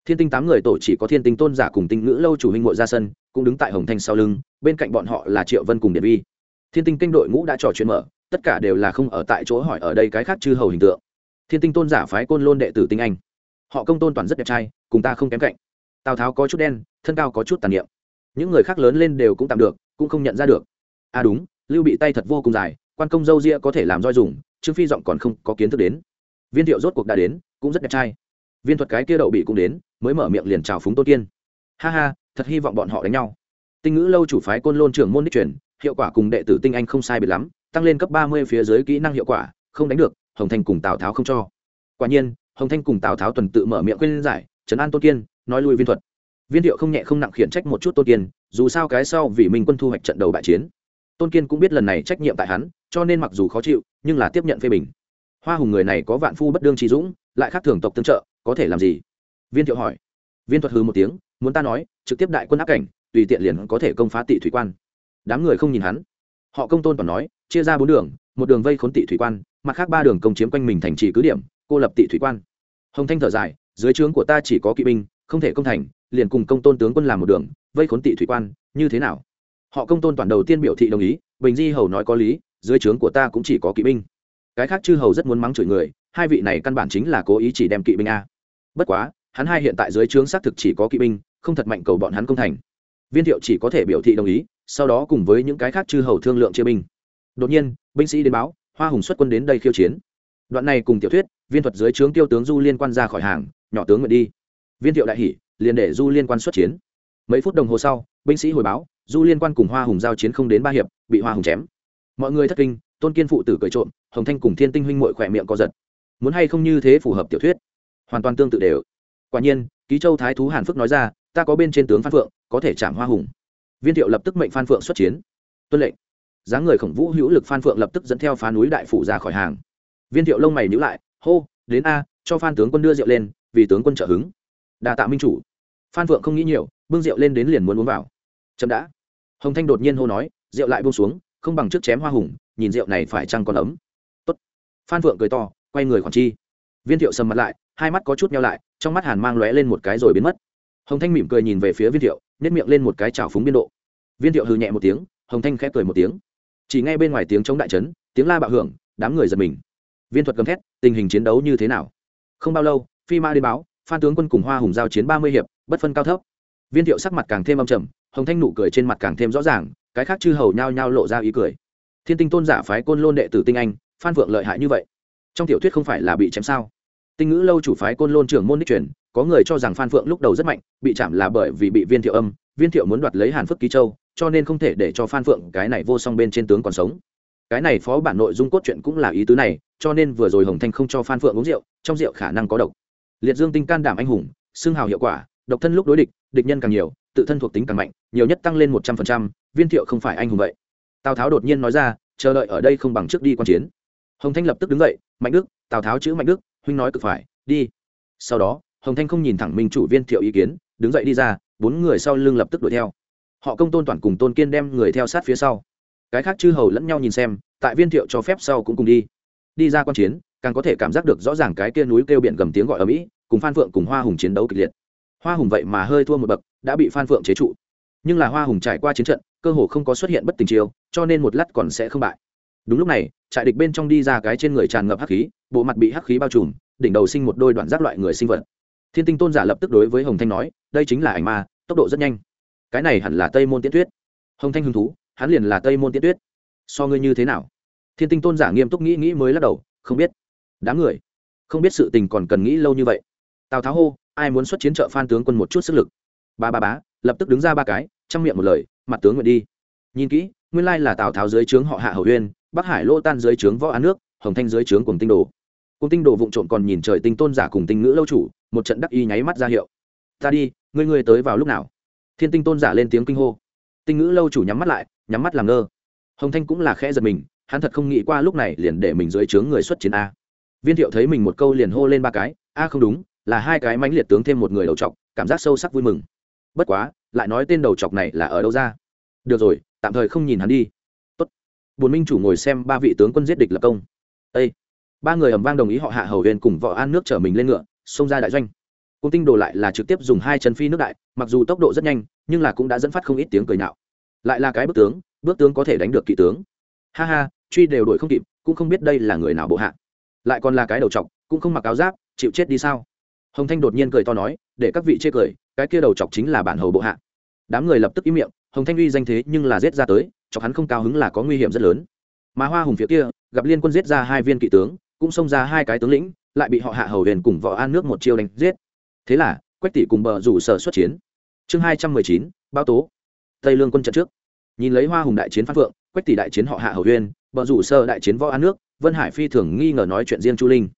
Thiên tinh tám người tổ chỉ có thiên tinh tôn giả cùng tinh ngữ lâu chủ huynh ngội ra sân, cũng đứng tại hồng thanh sau lưng, bên cạnh bọn họ là triệu vân cùng điện vi. Thiên tinh kinh đội ngũ đã trò chuyện mở, tất cả đều là không ở tại chỗ hỏi ở đây cái khác chư hầu hình tượng. Thiên tinh tôn giả phái côn lôn đệ tử tinh anh. Họ công tôn toàn rất đẹp trai, cùng ta không kém cạnh. Tào tháo có chút đen, thân cao có chút tàn niệm. Những người khác lớn lên đều cũng tạm được cũng không nhận ra được. À đúng, lưu bị tay thật vô cùng dài, quan công dâu ria có thể làm roi dùng, trương phi giọng còn không có kiến thức đến. Viên thiệu rốt cuộc đã đến, cũng rất đẹp trai. Viên thuật cái kia đậu bị cũng đến, mới mở miệng liền chào phúng tôn kiên. Ha ha, thật hy vọng bọn họ đánh nhau. Tinh ngữ lâu chủ phái côn lôn trưởng môn đích truyền, hiệu quả cùng đệ tử tinh anh không sai biệt lắm, tăng lên cấp ba mươi phía dưới kỹ năng hiệu quả, không đánh được, hồng thanh cùng tào tháo không cho. Quả nhiên, hồng thanh cùng tào tháo tuần tự mở miệng khuyên giải, trấn an tôn kiên, nói lui viên thuật viên thiệu không nhẹ không nặng khiển trách một chút tôn kiên, dù sao cái sau vì minh quân thu hoạch trận đầu bại chiến. Tôn kiên cũng biết lần này trách nhiệm tại hắn, cho nên mặc dù khó chịu, nhưng là tiếp nhận phê bình. Hoa hùng người này có vạn phu bất đương trí dũng, lại khác thường tộc tương trợ, có thể làm gì? Viên thiệu hỏi. Viên thuật hư một tiếng, muốn ta nói, trực tiếp đại quân áp cảnh, tùy tiện liền có thể công phá tị thủy quan. Đám người không nhìn hắn. Họ công tôn toàn nói, chia ra bốn đường, một đường vây khốn tị thủy quan, mặt khác ba đường công chiếm quanh mình thành trì cứ điểm, cô lập tị thủy quan. Hồng thanh thở dài, dưới trướng của ta chỉ có kỵ binh, không thể công thành liền cùng công tôn tướng quân làm một đường, vây khốn tị thủy quan, như thế nào? Họ công tôn toàn đầu tiên biểu thị đồng ý, bình di hầu nói có lý, dưới trướng của ta cũng chỉ có kỵ binh. Cái khác chư hầu rất muốn mắng chửi người, hai vị này căn bản chính là cố ý chỉ đem kỵ binh a. Bất quá, hắn hai hiện tại dưới trướng xác thực chỉ có kỵ binh, không thật mạnh cầu bọn hắn công thành. Viên thiệu chỉ có thể biểu thị đồng ý, sau đó cùng với những cái khác chư hầu thương lượng chia binh. Đột nhiên, binh sĩ đến báo, hoa hùng xuất quân đến đây khiêu chiến. Đoạn này cùng tiểu thuyết, viên thuật dưới trướng tiêu tướng du liên quan ra khỏi hàng, nhỏ tướng nguyện đi. Viên thiệu đại hỷ liền để du liên quan xuất chiến. Mấy phút đồng hồ sau, binh sĩ hồi báo, du liên quan cùng hoa hùng giao chiến không đến ba hiệp, bị hoa hùng chém. Mọi người thất kinh, tôn kiên phụ tử cởi trộm, hồng thanh cùng thiên tinh huynh mội khỏe miệng co giật. Muốn hay không như thế phù hợp tiểu thuyết? Hoàn toàn tương tự đều. Quả nhiên, ký châu thái thú hàn phước nói ra, ta có bên trên tướng phan phượng, có thể chạm hoa hùng. Viên thiệu lập tức mệnh phan phượng xuất chiến. Tuân lệnh. Dáng người khổng vũ hữu lực phan phượng lập tức dẫn theo phá núi đại phủ ra khỏi hàng. Viên thiệu lông mày nhữ lại, hô, đến a, cho phan tướng quân đưa rượu lên, vì tướng quân trợ hứng đà tạ minh chủ. Phan phượng không nghĩ nhiều, bưng rượu lên đến liền muốn uống vào. Chậm đã. Hồng thanh đột nhiên hô nói, rượu lại buông xuống, không bằng trước chém hoa hùng, nhìn rượu này phải chăng còn ấm. Tốt. phan phượng cười to, quay người khoản chi. Viên thiệu sầm mặt lại, hai mắt có chút nhau lại, trong mắt hàn mang lóe lên một cái rồi biến mất. Hồng thanh mỉm cười nhìn về phía viên thiệu nhét miệng lên một cái trào phúng biên độ. Viên thiệu hừ nhẹ một tiếng, hồng thanh khẽ cười một tiếng. Chỉ ngay bên ngoài tiếng chống đại trấn, tiếng la bạo hưởng, đám người giật mình. Viên thuật gầm thét, tình hình chiến đấu như thế nào? Không bao lâu, phi ma đến báo phan tướng quân cùng hoa hùng giao chiến ba mươi hiệp, bất phân cao thấp. Viên thiệu sắc mặt càng thêm âm trầm, hồng thanh nụ cười trên mặt càng thêm rõ ràng, cái khác chư hầu nhao nhao lộ ra ý cười. Thiên tinh tôn giả phái côn lôn đệ tử tinh anh, phan vượng lợi hại như vậy. Trong tiểu thuyết không phải là bị chém sao? Tinh ngữ lâu chủ phái côn lôn trưởng môn đích truyền, có người cho rằng phan phượng lúc đầu rất mạnh, bị chạm là bởi vì bị viên thiệu âm, viên thiệu muốn đoạt lấy hàn phước ký châu, cho nên không thể để cho phan phượng cái này vô song bên trên tướng còn sống. Cái này phó bản nội dung cốt truyện cũng là ý tứ này, cho nên vừa rồi hồng thanh không cho phan phượng uống rượu, trong rượu khả năng có độc liệt dương tinh can đảm anh hùng, xương hào hiệu quả, độc thân lúc đối địch địch nhân càng nhiều, tự thân thuộc tính càng mạnh, nhiều nhất tăng lên một trăm phần trăm, viên thiệu không phải anh hùng vậy. Tào tháo đột nhiên nói ra, chờ đợi ở đây không bằng trước đi quan chiến. Hồng thanh lập tức đứng dậy, mạnh đức, tào tháo chữ mạnh đức, huynh nói cực phải, đi. Sau đó, hồng thanh không nhìn thẳng minh chủ viên thiệu ý kiến, đứng dậy đi ra, bốn người sau lưng lập tức đuổi theo. Họ công tôn toàn cùng tôn kiên đem người theo sát phía sau. Cái khác chư hầu lẫn nhau nhìn xem, tại viên thiệu cho phép sau cũng cùng đi. Đi ra quan chiến, càng có thể cảm giác được rõ ràng cái kia núi kêu biển gầm tiếng gọi ở mỹ cùng phan phượng cùng hoa hùng chiến đấu kịch liệt. Hoa hùng vậy mà hơi thua một bậc, đã bị phan phượng chế trụ. Nhưng là hoa hùng trải qua chiến trận, cơ hồ không có xuất hiện bất tình chiêu, cho nên một lát còn sẽ không bại. Đúng lúc này, trại địch bên trong đi ra cái trên người tràn ngập hắc khí, bộ mặt bị hắc khí bao trùm, đỉnh đầu sinh một đôi đoạn giác loại người sinh vật. Thiên tinh tôn giả lập tức đối với hồng thanh nói, đây chính là ảnh ma, tốc độ rất nhanh. Cái này hẳn là tây môn tiễn tuyết. Hồng thanh hứng thú, hắn liền là tây môn tiễn tuyết. So ngươi như thế nào? Thiên tinh tôn giả nghiêm túc nghĩ nghĩ mới lắc đầu, không biết. Đám người. Không biết sự tình còn cần nghĩ lâu như vậy tào tháo hô, ai muốn xuất chiến trợ phan tướng quân một chút sức lực? Ba ba bá, lập tức đứng ra ba cái, chăm miệng một lời, mặt tướng nguyện đi. Nhìn kỹ, nguyên lai là tào tháo dưới trướng họ hạ hầu huyên, bắc hải lô tan dưới trướng võ án nước, hồng thanh dưới trướng cùng tinh đồ. Cùng tinh đồ vụng trộm còn nhìn trời tinh tôn giả cùng tinh ngữ lâu chủ, một trận đắc y nháy mắt ra hiệu. Ta đi, ngươi ngươi tới vào lúc nào? Thiên tinh tôn giả lên tiếng kinh hô. Tinh ngữ lâu chủ nhắm mắt lại, nhắm mắt làm ngơ. Hồng thanh cũng là khẽ giật mình, hắn thật không nghĩ qua lúc này liền để mình dưới trướng người xuất chiến a. Viên thiệu thấy mình một câu liền hô lên ba cái, a không đúng là hai cái mãnh liệt tướng thêm một người đầu chọc, cảm giác sâu sắc vui mừng. Bất quá, lại nói tên đầu chọc này là ở đâu ra? Được rồi, tạm thời không nhìn hắn đi. Tốt. Bùn minh chủ ngồi xem ba vị tướng quân giết địch lập công. Ê! ba người ầm vang đồng ý họ hạ hầu huyền cùng võ an nước chở mình lên ngựa, xông ra đại doanh. Cung tinh đồ lại là trực tiếp dùng hai chân phi nước đại, mặc dù tốc độ rất nhanh, nhưng là cũng đã dẫn phát không ít tiếng cười nhạo. Lại là cái bước tướng bước tướng có thể đánh được kỵ tướng. Ha ha, truy đều đuổi không kịp, cũng không biết đây là người nào bộ hạ. Lại còn là cái đầu trọc cũng không mặc áo giáp, chịu chết đi sao? Hồng thanh đột nhiên cười to nói, để các vị chê cười, cái kia đầu chọc chính là bản hầu bộ hạ. Đám người lập tức im miệng, hồng thanh uy danh thế nhưng là giết ra tới, chọc hắn không cao hứng là có nguy hiểm rất lớn. Mà hoa hùng phía kia, gặp liên quân giết ra hai viên kỵ tướng, cũng xông ra hai cái tướng lĩnh, lại bị họ hạ hầu huyền cùng võ an nước một chiêu đánh giết. Thế là, quách tỷ cùng bờ rủ sở xuất chiến. Chương hai trăm mười chín bao tố. Tây lương quân trận trước. Nhìn lấy hoa hùng đại chiến phát phượng, quách tỷ đại chiến họ hạ hầu huyền, bờ rủ sơ đại chiến võ an nước, vân hải phi thường nghi ngờ nói chuyện riêng chu linh.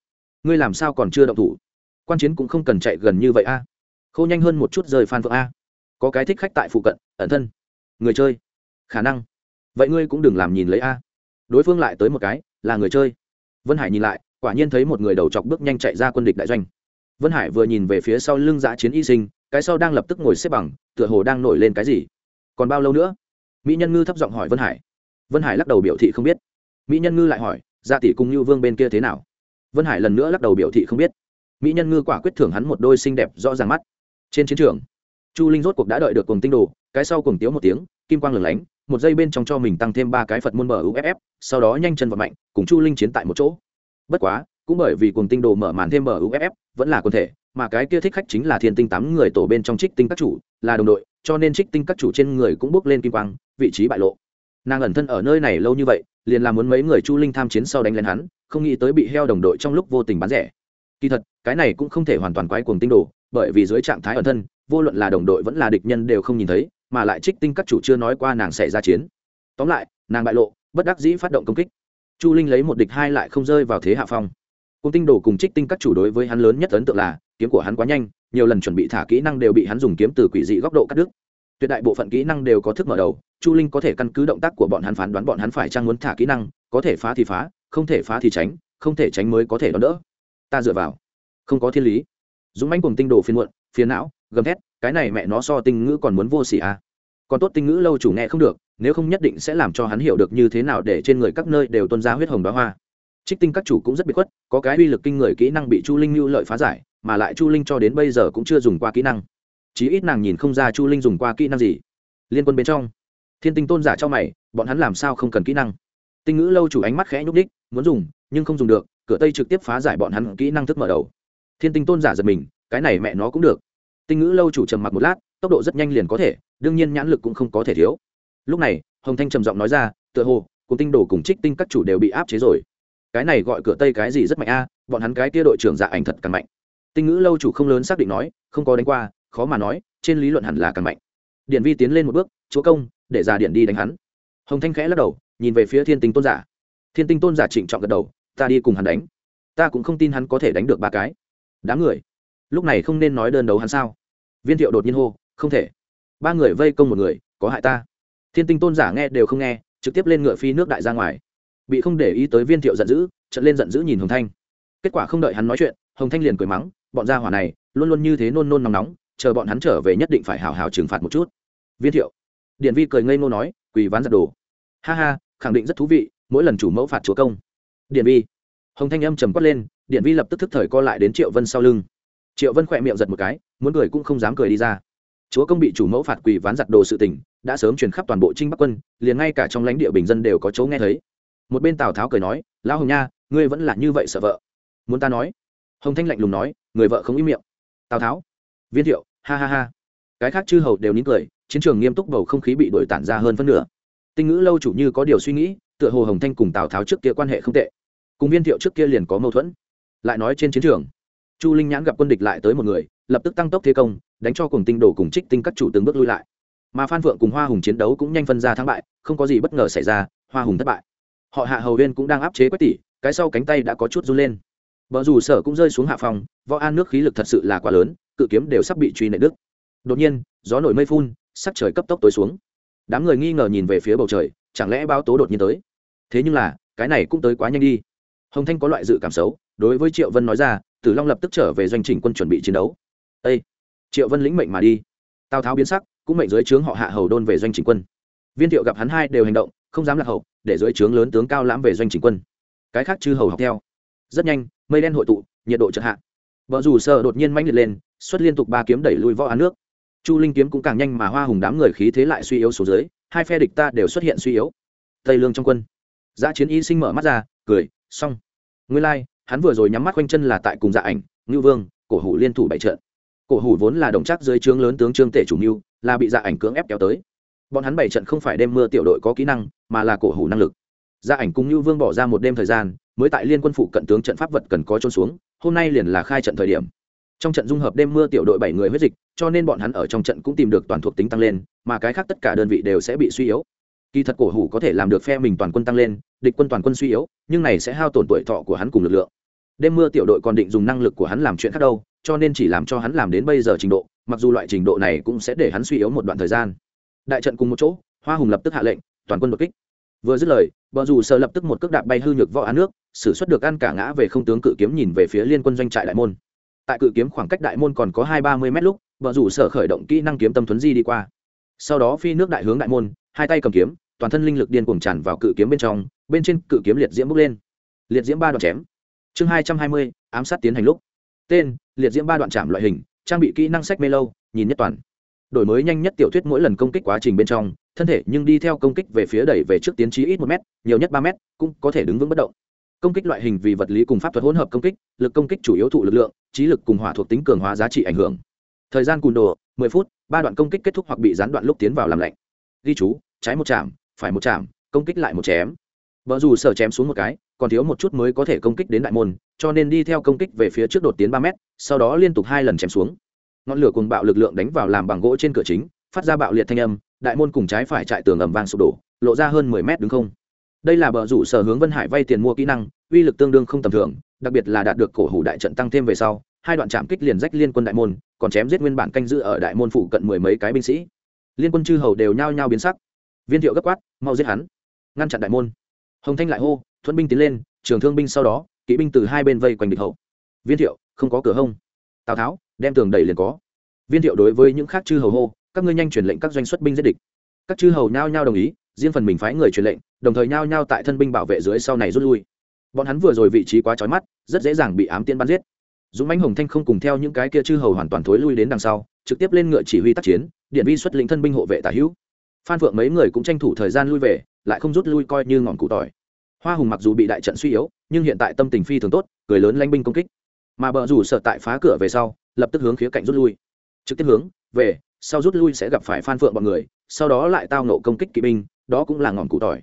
Ngươi làm sao còn chưa động thủ? Quan chiến cũng không cần chạy gần như vậy a. À. khô nhanh hơn một chút rời phan phượng a. Có cái thích khách tại phụ cận, ẩn thân. Người chơi. Khả năng. Vậy ngươi cũng đừng làm nhìn lấy a. Đối phương lại tới một cái, là người chơi. Vân hải nhìn lại, quả nhiên thấy một người đầu chọc bước nhanh chạy ra quân địch đại doanh. Vân hải vừa nhìn về phía sau lưng giã chiến y sinh, cái sau đang lập tức ngồi xếp bằng, tựa hồ đang nổi lên cái gì. Còn bao lâu nữa? Mỹ nhân ngư thấp giọng hỏi vân hải. Vân hải lắc đầu biểu thị không biết. Mỹ nhân ngư lại hỏi gia tỷ cùng như vương bên kia thế nào? Vân hải lần nữa lắc đầu biểu thị không biết mỹ nhân ngư quả quyết thưởng hắn một đôi xinh đẹp rõ ràng mắt. Trên chiến trường, chu linh rốt cuộc đã đợi được cùng tinh đồ, cái sau cùng tiếu một tiếng, kim quang lửng lánh, một giây bên trong cho mình tăng thêm ba cái phật môn mở uff sau đó nhanh chân vận mạnh, cùng chu linh chiến tại một chỗ. Bất quá, cũng bởi vì cùng tinh đồ mở màn thêm mở uff vẫn là quần thể, mà cái kia thích khách chính là thiên tinh tám người tổ bên trong trích tinh các chủ, là đồng đội, cho nên trích tinh các chủ trên người cũng bước lên kim quang, vị trí bại lộ. Nàng ẩn thân ở nơi này lâu như vậy, liền làm muốn mấy người chu linh tham chiến sau đánh lên hắn, không nghĩ tới bị heo đồng đội trong lúc vô tình bán rẻ kỳ thật, cái này cũng không thể hoàn toàn quái cuồng tinh đồ, bởi vì dưới trạng thái ẩn thân, vô luận là đồng đội vẫn là địch nhân đều không nhìn thấy, mà lại trích tinh các chủ chưa nói qua nàng sẽ ra chiến. Tóm lại, nàng bại lộ, bất đắc dĩ phát động công kích. Chu linh lấy một địch hai lại không rơi vào thế hạ phong. Cung tinh đồ cùng trích tinh các chủ đối với hắn lớn nhất ấn tượng là, kiếm của hắn quá nhanh, nhiều lần chuẩn bị thả kỹ năng đều bị hắn dùng kiếm từ quỷ dị góc độ cắt đứt. Tuyệt đại bộ phận kỹ năng đều có thức mở đầu, chu linh có thể căn cứ động tác của bọn hắn phán đoán bọn hắn phải trang muốn thả kỹ năng, có thể phá thì phá, không thể phá thì tránh, không thể tránh mới có thể đón đỡ ta dựa vào. Không có thiên lý. Dũng mãnh cùng tinh đồ phiên muộn, phiền não, gầm thét, cái này mẹ nó so tinh ngữ còn muốn vô xỉ à. còn tốt tinh ngữ lâu chủ nghe không được, nếu không nhất định sẽ làm cho hắn hiểu được như thế nào để trên người các nơi đều tuân ra huyết hồng đóa hoa. Trích tinh các chủ cũng rất bị khuất, có cái uy lực kinh người kỹ năng bị chu linh mưu lợi phá giải, mà lại chu linh cho đến bây giờ cũng chưa dùng qua kỹ năng. Chí ít nàng nhìn không ra chu linh dùng qua kỹ năng gì. Liên quân bên trong, thiên tinh tôn giả cho mày, bọn hắn làm sao không cần kỹ năng? Tinh ngữ lâu chủ ánh mắt khẽ nhúc đích muốn dùng, nhưng không dùng được cửa tây trực tiếp phá giải bọn hắn kỹ năng thức mở đầu. Thiên tinh tôn giả giật mình, cái này mẹ nó cũng được. Tinh ngữ lâu chủ trầm mặc một lát, tốc độ rất nhanh liền có thể, đương nhiên nhãn lực cũng không có thể thiếu. Lúc này, hồng thanh trầm giọng nói ra, tựa hồ, cùng tinh đồ cùng trích tinh các chủ đều bị áp chế rồi. Cái này gọi cửa tây cái gì rất mạnh a, bọn hắn cái kia đội trưởng dạ ảnh thật càng mạnh. Tinh ngữ lâu chủ không lớn xác định nói, không có đánh qua, khó mà nói, trên lý luận hẳn là càng mạnh. Điện vi tiến lên một bước, chúa công, để ra điện đi đánh hắn. Hồng thanh khẽ lắc đầu, nhìn về phía thiên tinh tôn giả. Thiên tinh tôn giả trịnh trọng gật đầu ta đi cùng hắn đánh. Ta cũng không tin hắn có thể đánh được ba cái. Đám người. Lúc này không nên nói đơn đấu hắn sao? Viên thiệu đột nhiên hô, không thể. Ba người vây công một người, có hại ta. Thiên tinh tôn giả nghe đều không nghe, trực tiếp lên ngựa phi nước đại ra ngoài. Bị không để ý tới viên thiệu giận dữ, trận lên giận dữ nhìn hồng thanh. Kết quả không đợi hắn nói chuyện, hồng thanh liền cười mắng, bọn gia hỏa này, luôn luôn như thế nôn nôn nóng nóng, chờ bọn hắn trở về nhất định phải hào hào trừng phạt một chút. Viên thiệu. Điện vi cười ngây ngô nói quỳ ván giật đồ. Ha ha, khẳng định rất thú vị, mỗi lần chủ mẫu phạt chúa công điện vi. Hồng thanh âm trầm quát lên, điện vi lập tức thức thời co lại đến triệu vân sau lưng. Triệu vân khỏe miệng giật một cái, muốn cười cũng không dám cười đi ra. Chúa công bị chủ mẫu phạt quỳ ván giặt đồ sự tỉnh đã sớm truyền khắp toàn bộ trinh bắc quân, liền ngay cả trong lãnh địa bình dân đều có chỗ nghe thấy. Một bên tào tháo cười nói, lão hồng nha, ngươi vẫn là như vậy sợ vợ. Muốn ta nói? Hồng thanh lạnh lùng nói, người vợ không ý miệng. Tào tháo. Viên thiệu, ha ha ha. Cái khác chư hầu đều nín cười, chiến trường nghiêm túc bầu không khí bị đổi tản ra hơn phân nửa. Tinh ngữ lâu chủ như có điều suy nghĩ tựa hồ hồng thanh cùng tào tháo trước kia quan hệ không tệ, cùng viên thiệu trước kia liền có mâu thuẫn. Lại nói trên chiến trường, chu linh nhãn gặp quân địch lại tới một người, lập tức tăng tốc thế công, đánh cho cùng tinh đồ cùng trích tinh các chủ từng bước lui lại. Mà phan phượng cùng hoa hùng chiến đấu cũng nhanh phân ra thắng bại, không có gì bất ngờ xảy ra, hoa hùng thất bại. Họ hạ hầu huyên cũng đang áp chế quách tỷ, cái sau cánh tay đã có chút run lên. Vợ dù sở cũng rơi xuống hạ phòng, võ an nước khí lực thật sự là quá lớn, cự kiếm đều sắp bị truy nệ đức đột nhiên, gió nổi mây phun, sắc trời cấp tốc tối xuống. Đám người nghi ngờ nhìn về phía bầu trời chẳng lẽ báo tố đột nhiên tới? Thế nhưng là, cái này cũng tới quá nhanh đi. Hồng thanh có loại dự cảm xấu, đối với triệu vân nói ra, tử long lập tức trở về doanh trình quân chuẩn bị chiến đấu. Â triệu vân lĩnh mệnh mà đi. Tào tháo biến sắc, cũng mệnh dưới trướng họ hạ hầu đôn về doanh trình quân. Viên thiệu gặp hắn hai đều hành động, không dám lạc hậu, để dưới trướng lớn tướng cao lãm về doanh trình quân. Cái khác chư hầu học theo. Rất nhanh, mây đen hội tụ, nhiệt độ chợt hạ. Vợ dù sợ đột nhiên mãnh liệt lên, xuất liên tục ba kiếm đẩy lùi võ án nước. Chu linh kiếm cũng càng nhanh mà hoa hùng đám người khí thế lại suy yếu xuống dưới hai phe địch ta đều xuất hiện suy yếu. Tây lương trong quân. Giã chiến y sinh mở mắt ra cười xong. Nguyên lai、like, hắn vừa rồi nhắm mắt quanh chân là tại cùng dạ ảnh ngưu vương cổ hủ liên thủ bại trận. Cổ hủ vốn là đồng chắc dưới trướng lớn tướng trương tể chủ mưu là bị dạ ảnh cưỡng ép kéo tới. Bọn hắn bày trận không phải đêm mưa tiểu đội có kỹ năng mà là cổ hủ năng lực. Gia ảnh cùng như vương bỏ ra một đêm thời gian mới tại liên quân phụ cận tướng trận pháp vật cần có trôn xuống hôm nay liền là khai trận thời điểm trong trận dung hợp đêm mưa tiểu đội bảy người huyết dịch, cho nên bọn hắn ở trong trận cũng tìm được toàn thuộc tính tăng lên, mà cái khác tất cả đơn vị đều sẽ bị suy yếu. Kỳ thật cổ hủ có thể làm được phe mình toàn quân tăng lên, địch quân toàn quân suy yếu, nhưng này sẽ hao tổn tuổi thọ của hắn cùng lực lượng. Đêm mưa tiểu đội còn định dùng năng lực của hắn làm chuyện khác đâu, cho nên chỉ làm cho hắn làm đến bây giờ trình độ, mặc dù loại trình độ này cũng sẽ để hắn suy yếu một đoạn thời gian. Đại trận cùng một chỗ, hoa hùng lập tức hạ lệnh, toàn quân đột kích. Vừa dứt lời vợ dù sợ lập tức một cước đạp bay hư nhược võ án nước xử suất được ăn cả ngã về không tướng cự kiếm nhìn về phía liên quân doanh trại đại môn tại cự kiếm khoảng cách đại môn còn có hai ba mươi mét lúc, vợ rủ sở khởi động kỹ năng kiếm tâm thuấn di đi qua. Sau đó phi nước đại hướng đại môn, hai tay cầm kiếm, toàn thân linh lực điên cuồng tràn vào cự kiếm bên trong, bên trên cự kiếm liệt diễm bốc lên. Liệt diễm ba đoạn chém. Chương hai trăm hai mươi, ám sát tiến hành lúc. Tên, liệt diễm ba đoạn chạm loại hình, trang bị kỹ năng sách mê lâu, nhìn nhất toàn. Đổi mới nhanh nhất tiểu thuyết mỗi lần công kích quá trình bên trong, thân thể nhưng đi theo công kích về phía đẩy về trước tiến trí ít một m nhiều nhất ba m cũng có thể đứng vững bất động công kích loại hình vì vật lý cùng pháp thuật hỗn hợp công kích, lực công kích chủ yếu thụ lực lượng, trí lực cùng hỏa thuộc tính cường hóa giá trị ảnh hưởng. Thời gian cùn đồ, mười phút, ba đoạn công kích kết thúc hoặc bị gián đoạn lúc tiến vào làm lạnh. Ghi chú, trái một chạm, phải một chạm, công kích lại một chém. Vợ dù sở chém xuống một cái, còn thiếu một chút mới có thể công kích đến đại môn, cho nên đi theo công kích về phía trước đột tiến ba mét, sau đó liên tục hai lần chém xuống. Ngọn lửa cùng bạo lực lượng đánh vào làm bằng gỗ trên cửa chính, phát ra bạo liệt thanh âm, đại môn cùng trái phải trại tường ầm vang sụp đổ, lộ ra hơn mười mét đứng không. Đây là bờ rủ sở hướng vân hải vay tiền mua kỹ năng uy lực tương đương không tầm thường, đặc biệt là đạt được cổ hủ đại trận tăng thêm về sau, hai đoạn chạm kích liền rách liên quân đại môn, còn chém giết nguyên bản canh giữ ở đại môn phụ cận mười mấy cái binh sĩ. Liên quân chư hầu đều nhao nhao biến sắc. Viên thiệu gấp quát, mau giết hắn. Ngăn chặn đại môn. Hồng thanh lại hô, thuẫn binh tiến lên, trường thương binh sau đó, kỵ binh từ hai bên vây quanh địch hậu. Viên thiệu, không có cửa hông. Tào tháo, đem tường đẩy liền có. Viên thiệu đối với những khác chư hầu hô, các ngươi nhanh truyền lệnh các doanh xuất binh giết địch. Các chư hầu nhao nhao đồng ý, riêng phần mình phái người truyền lệnh, đồng thời nhao nhao tại thân binh bảo vệ dưới sau này rút lui bọn hắn vừa rồi vị trí quá trói mắt, rất dễ dàng bị ám tiên bắn giết. Dũng mãnh hồng thanh không cùng theo những cái kia chư hầu hoàn toàn thối lui đến đằng sau, trực tiếp lên ngựa chỉ huy tác chiến, điện vi xuất lĩnh thân binh hộ vệ tả hữu. Phan phượng mấy người cũng tranh thủ thời gian lui về, lại không rút lui coi như ngọn cụ tỏi. Hoa hùng mặc dù bị đại trận suy yếu, nhưng hiện tại tâm tình phi thường tốt, cười lớn lanh binh công kích. Mà bờ rủ sợ tại phá cửa về sau, lập tức hướng khía cạnh rút lui. Trực tiếp hướng, về, sau rút lui sẽ gặp phải phan phượng bọn người, sau đó lại tao nộ công kích kỵ binh, đó cũng là ngọn cụ tỏi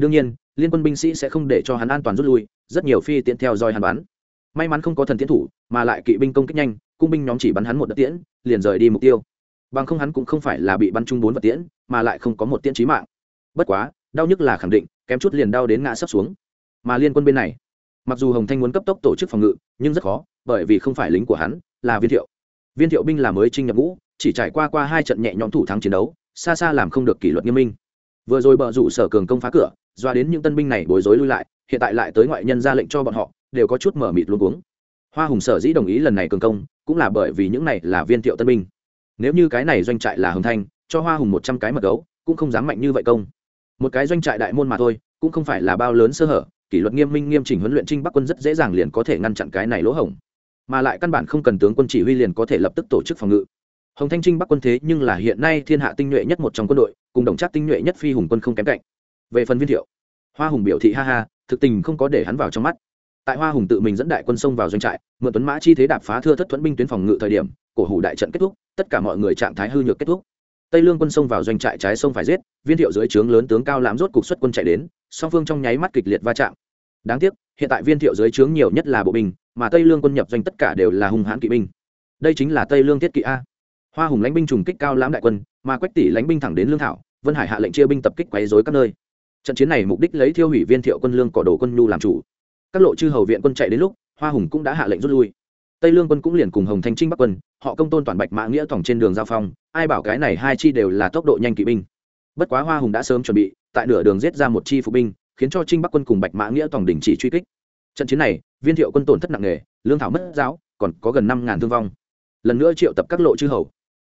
đương nhiên, liên quân binh sĩ sẽ không để cho hắn an toàn rút lui, rất nhiều phi tiễn theo dõi hắn bắn. May mắn không có thần tiến thủ, mà lại kỵ binh công kích nhanh, cung binh nhóm chỉ bắn hắn một đợt tiễn, liền rời đi mục tiêu. Bằng không hắn cũng không phải là bị bắn chung bốn vật tiễn, mà lại không có một tiễn trí mạng. Bất quá, đau nhức là khẳng định, kém chút liền đau đến ngã sắp xuống. Mà liên quân bên này, mặc dù hồng thanh muốn cấp tốc tổ chức phòng ngự, nhưng rất khó, bởi vì không phải lính của hắn, là viên thiệu. Viên thiệu binh là mới trinh nhập ngũ, chỉ trải qua qua hai trận nhẹ nhõm thủ thắng chiến đấu, xa xa làm không được kỷ luật nghiêm minh. Vừa rồi bờ rủ sở cường công phá cửa doa đến những tân binh này bối rối lui lại, hiện tại lại tới ngoại nhân ra lệnh cho bọn họ, đều có chút mở mịt luôn cuống. hoa hùng sở dĩ đồng ý lần này cường công, cũng là bởi vì những này là viên thiệu tân binh. Nếu như cái này doanh trại là hồng thanh, cho hoa hùng một trăm cái mật gấu, cũng không dám mạnh như vậy công. Một cái doanh trại đại môn mà thôi, cũng không phải là bao lớn sơ hở, kỷ luật nghiêm minh nghiêm chỉnh huấn luyện trinh bắc quân rất dễ dàng liền có thể ngăn chặn cái này lỗ hổng. Mà lại căn bản không cần tướng quân chỉ huy liền có thể lập tức tổ chức phòng ngự. Hồng thanh trinh bắc quân thế nhưng là hiện nay thiên hạ tinh nhuệ nhất một trong quân đội, cùng đồng trác tinh nhuệ nhất phi hùng quân không kém cạnh về phần viên thiệu, hoa hùng biểu thị ha ha, thực tình không có để hắn vào trong mắt. Tại hoa hùng tự mình dẫn đại quân sông vào doanh trại, mượn tuấn mã chi thế đạp phá thưa thất thuẫn binh tuyến phòng ngự thời điểm, cổ hủ đại trận kết thúc, tất cả mọi người trạng thái hư nhược kết thúc. Tây lương quân sông vào doanh trại trái sông phải giết, viên thiệu dưới trướng lớn tướng cao lãm rốt cục xuất quân chạy đến, song phương trong nháy mắt kịch liệt va chạm. Đáng tiếc, hiện tại viên thiệu dưới trướng nhiều nhất là bộ binh, mà tây lương quân nhập doanh tất cả đều là hung hãn kỵ binh. Đây chính là tây lương thiết kỵ a. Hoa hùng lãnh binh trùng kích cao lãm đại quân, mà quách tỷ lãnh binh thẳng đến lương thảo, vân hải hạ lệnh chia binh tập kích quấy dối các nơi trận chiến này mục đích lấy thiêu hủy viên thiệu quân lương cỏ đồ quân nhu làm chủ. Các lộ chư hầu viện quân chạy đến lúc, hoa hùng cũng đã hạ lệnh rút lui. Tây lương quân cũng liền cùng hồng thanh trinh bắc quân, họ công tôn toàn bạch mã nghĩa thỏng trên đường giao phong, ai bảo cái này hai chi đều là tốc độ nhanh kỵ binh. Bất quá hoa hùng đã sớm chuẩn bị, tại nửa đường giết ra một chi phục binh, khiến cho trinh bắc quân cùng bạch mã nghĩa thỏng đình chỉ truy kích. Trận chiến này, viên thiệu quân tổn thất nặng nề, lương thảo mất giáo, còn có gần năm ngàn thương vong. Lần nữa triệu tập các lộ chư hầu.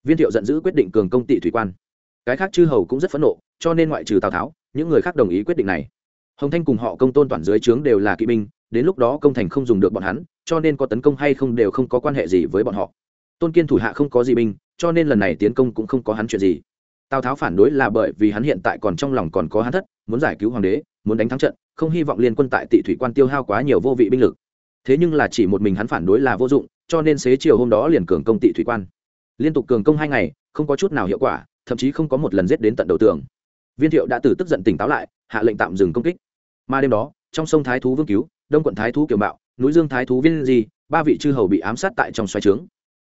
Viên thiệu giận dữ quyết định cường công tị thủy quan. Cái khác chư hầu cũng rất phẫn nộ, cho nên ngoại trừ tào tháo những người khác đồng ý quyết định này. Hồng thanh cùng họ công tôn toàn dưới trướng đều là kỵ binh, đến lúc đó công thành không dùng được bọn hắn, cho nên có tấn công hay không đều không có quan hệ gì với bọn họ. Tôn kiên thủ hạ không có gì binh, cho nên lần này tiến công cũng không có hắn chuyện gì. Tào tháo phản đối là bởi vì hắn hiện tại còn trong lòng còn có hắn thất, muốn giải cứu hoàng đế, muốn đánh thắng trận, không hy vọng liên quân tại tị thủy quan tiêu hao quá nhiều vô vị binh lực. Thế nhưng là chỉ một mình hắn phản đối là vô dụng, cho nên xế chiều hôm đó liền cường công tị thủy quan. Liên tục cường công hai ngày, không có chút nào hiệu quả, thậm chí không có một lần giết đến tận đầu tường viên thiệu đã từ tức giận tỉnh táo lại, hạ lệnh tạm dừng công kích. Mà đêm đó, trong sông thái thú vương cứu, đông quận thái thú kiều mạo, núi dương thái thú viên di, ba vị chư hầu bị ám sát tại trong xoáy trướng.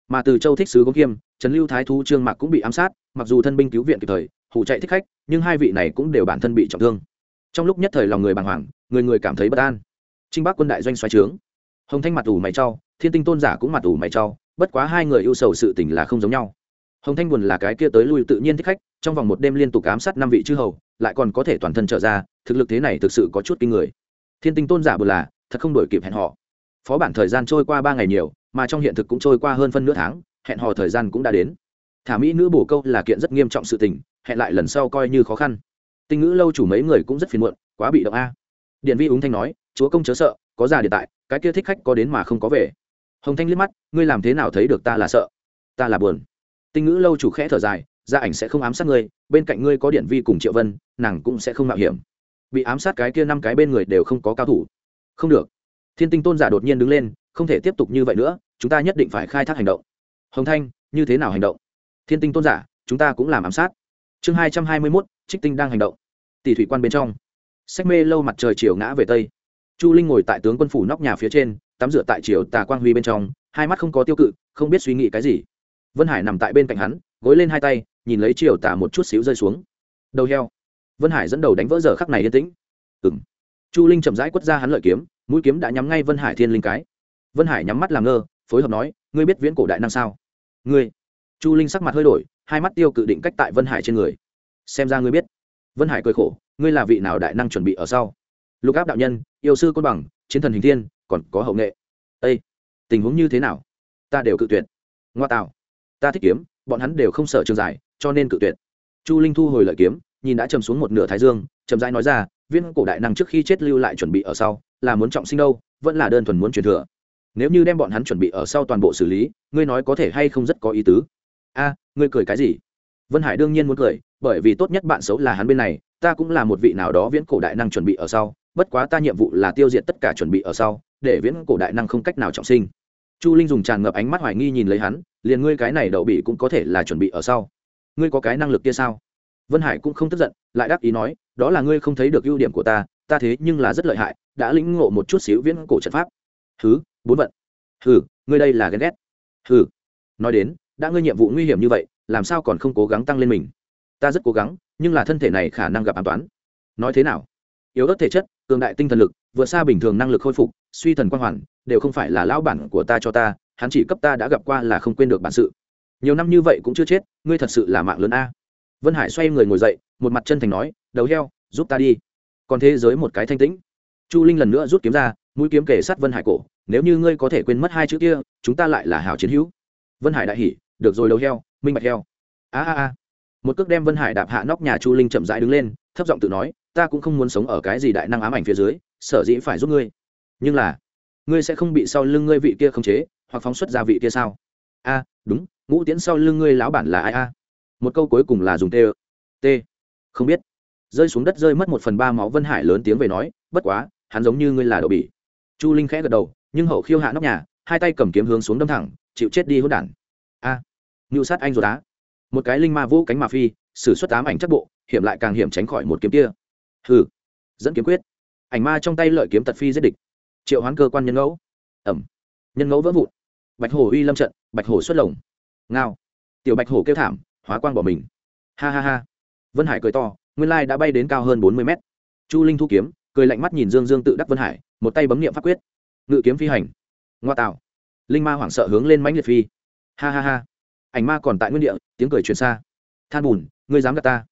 Mà từ châu thích sứ gốm kiêm trần lưu thái thú trương mạc cũng bị ám sát, mặc dù thân binh cứu viện kịp thời hủ chạy thích khách, nhưng hai vị này cũng đều bản thân bị trọng thương. Trong lúc nhất thời lòng người bàng hoàng, người người cảm thấy bất an. Trinh bắc quân đại doanh xoáy trướng. Hồng thanh mặt ủ mày trao thiên tinh tôn giả cũng mặt ủ mày trao bất quá hai người ưu sầu sự tình là không giống nhau hồng thanh buồn là cái kia tới lui tự nhiên thích khách, trong vòng một đêm liên tục ám sát năm vị chư hầu, lại còn có thể toàn thân trở ra, thực lực thế này thực sự có chút kinh người. Thiên tinh tôn giả buồn là, thật không đổi kịp hẹn họ phó bản thời gian trôi qua ba ngày nhiều, mà trong hiện thực cũng trôi qua hơn phân nửa tháng, hẹn hò thời gian cũng đã đến. Thả mỹ nữ bổ câu là kiện rất nghiêm trọng sự tình, hẹn lại lần sau coi như khó khăn. Tinh ngữ lâu chủ mấy người cũng rất phiền muộn, quá bị động a. Điện vi úng thanh nói, chúa công chớ sợ, có già điện tại, cái kia thích khách có đến mà không có về. Hồng thanh liếc mắt, ngươi làm thế nào thấy được ta là sợ? Ta là buồn tinh ngữ lâu chủ khẽ thở dài gia ảnh sẽ không ám sát ngươi, bên cạnh ngươi có điện vi cùng triệu vân, nàng cũng sẽ không mạo hiểm. Bị ám sát cái kia năm cái bên người đều không có cao thủ. Không được. Thiên tinh tôn giả đột nhiên đứng lên, không thể tiếp tục như vậy nữa, chúng ta nhất định phải khai thác hành động. Hồng thanh, như thế nào hành động? Thiên tinh tôn giả, chúng ta cũng làm ám sát. Chương hai trăm hai mươi mốt, trích tinh đang hành động. Tỷ thủy quan bên trong. Sách mê lâu mặt trời chiều ngã về tây. Chu linh ngồi tại tướng quân phủ nóc nhà phía trên, tắm rửa tại chiều tà quang huy bên trong, hai mắt không có tiêu cự, không biết suy nghĩ cái gì vân hải nằm tại bên cạnh hắn, gối lên hai tay, nhìn lấy chiều tà một chút xíu rơi xuống. Đầu heo. Vân hải dẫn đầu đánh vỡ giờ khắc này yên tĩnh. Ừng chu linh chậm rãi quất ra hắn lợi kiếm, mũi kiếm đã nhắm ngay vân hải thiên linh cái. Vân hải nhắm mắt làm ngơ, phối hợp nói, ngươi biết viễn cổ đại năng sao? Ngươi. Chu linh sắc mặt hơi đổi, hai mắt tiêu cự định cách tại vân hải trên người. Xem ra ngươi biết. Vân hải cười khổ, ngươi là vị nào đại năng chuẩn bị ở sau? Lục áp đạo nhân, yêu sư côn bằng, chiến thần hình thiên, còn có hậu nghệ. Ây tình huống như thế nào? Ta đều cự tuyệt. Ngoa tạo ta thích kiếm, bọn hắn đều không sợ trường giải, cho nên cự tuyệt. Chu linh thu hồi lợi kiếm, nhìn đã chầm xuống một nửa thái dương chầm rãi nói ra, viên cổ đại năng trước khi chết lưu lại chuẩn bị ở sau, là muốn trọng sinh đâu, vẫn là đơn thuần muốn truyền thừa. Nếu như đem bọn hắn chuẩn bị ở sau toàn bộ xử lý, ngươi nói có thể hay không rất có ý tứ? A, ngươi cười cái gì? Vân hải đương nhiên muốn cười, bởi vì tốt nhất bạn xấu là hắn bên này, ta cũng là một vị nào đó viễn cổ đại năng chuẩn bị ở sau, bất quá ta nhiệm vụ là tiêu diệt tất cả chuẩn bị ở sau, để viễn cổ đại năng không cách nào trọng sinh. Chu linh dùng tràn ngập ánh mắt hoài nghi nhìn lấy hắn liền ngươi cái này đậu bị cũng có thể là chuẩn bị ở sau. Ngươi có cái năng lực kia sao? Vân hải cũng không tức giận, lại đáp ý nói, đó là ngươi không thấy được ưu điểm của ta ta thế nhưng là rất lợi hại, đã lĩnh ngộ một chút xíu viễn cổ trận pháp. Thứ bốn vận. Hừ, ngươi đây là ghen ghét. Hừ. Nói đến, đã ngươi nhiệm vụ nguy hiểm như vậy, làm sao còn không cố gắng tăng lên mình? Ta rất cố gắng, nhưng là thân thể này khả năng gặp an toán nói thế nào? Yếu ớt thể chất, cường đại tinh thần lực, vượt xa bình thường năng lực khôi phục, suy thần quang hoàn, đều không phải là lão bản của ta cho ta hắn chỉ cấp ta đã gặp qua là không quên được bản sự. Nhiều năm như vậy cũng chưa chết, ngươi thật sự là mạng lớn a. Vân hải xoay người ngồi dậy, một mặt chân thành nói, đầu heo, giúp ta đi. Còn thế giới một cái thanh tĩnh. Chu linh lần nữa rút kiếm ra, mũi kiếm kể sát vân hải cổ, nếu như ngươi có thể quên mất hai chữ kia, chúng ta lại là hảo chiến hữu. Vân hải đại hỉ, được rồi đầu heo, minh bạch heo. A a a. Một cước đem vân hải đạp hạ nóc nhà chu linh chậm rãi đứng lên, thấp giọng tự nói, ta cũng không muốn sống ở cái gì đại năng ám ảnh phía dưới, sở dĩ phải giúp ngươi. Nhưng là, ngươi sẽ không bị sau lưng ngươi vị kia khống chế hoặc phóng xuất gia vị kia sao? A đúng ngũ tiễn sau lưng ngươi lão bản là ai a? Một câu cuối cùng là dùng t t. Không biết. Rơi xuống đất rơi mất một phần ba máu vân hải lớn tiếng về nói bất quá hắn giống như ngươi là đậu bỉ. Chu linh khẽ gật đầu nhưng hậu khiêu hạ nóc nhà hai tay cầm kiếm hướng xuống đâm thẳng chịu chết đi hôn đản. A. À, ngưu sát anh rồi đá một cái linh ma vũ cánh mà phi xử suất tám ảnh chất bộ hiểm lại càng hiểm tránh khỏi một kiếm kia. Hừ. Dẫn kiếm quyết. Ảnh ma trong tay lợi kiếm tật phi giết địch. Triệu hoán cơ quan nhân ngẫu. Ẩm. Nhân ngẫu vỡ vụn bạch hổ uy lâm trận, bạch hổ xuất lồng. Ngao. Tiểu bạch hổ kêu thảm, hóa quang bỏ mình. Ha ha ha. Vân hải cười to, nguyên lai đã bay đến cao hơn bốn mươi mét. Chu linh thu kiếm, cười lạnh mắt nhìn dương dương tự đắc vân hải, một tay bấm nghiệm pháp quyết. Ngự kiếm phi hành. Ngoa tạo. Linh ma hoảng sợ hướng lên mãnh liệt phi. Ha ha ha. Ảnh ma còn tại nguyên địa, tiếng cười truyền xa. Than bùn, ngươi dám gạt ta.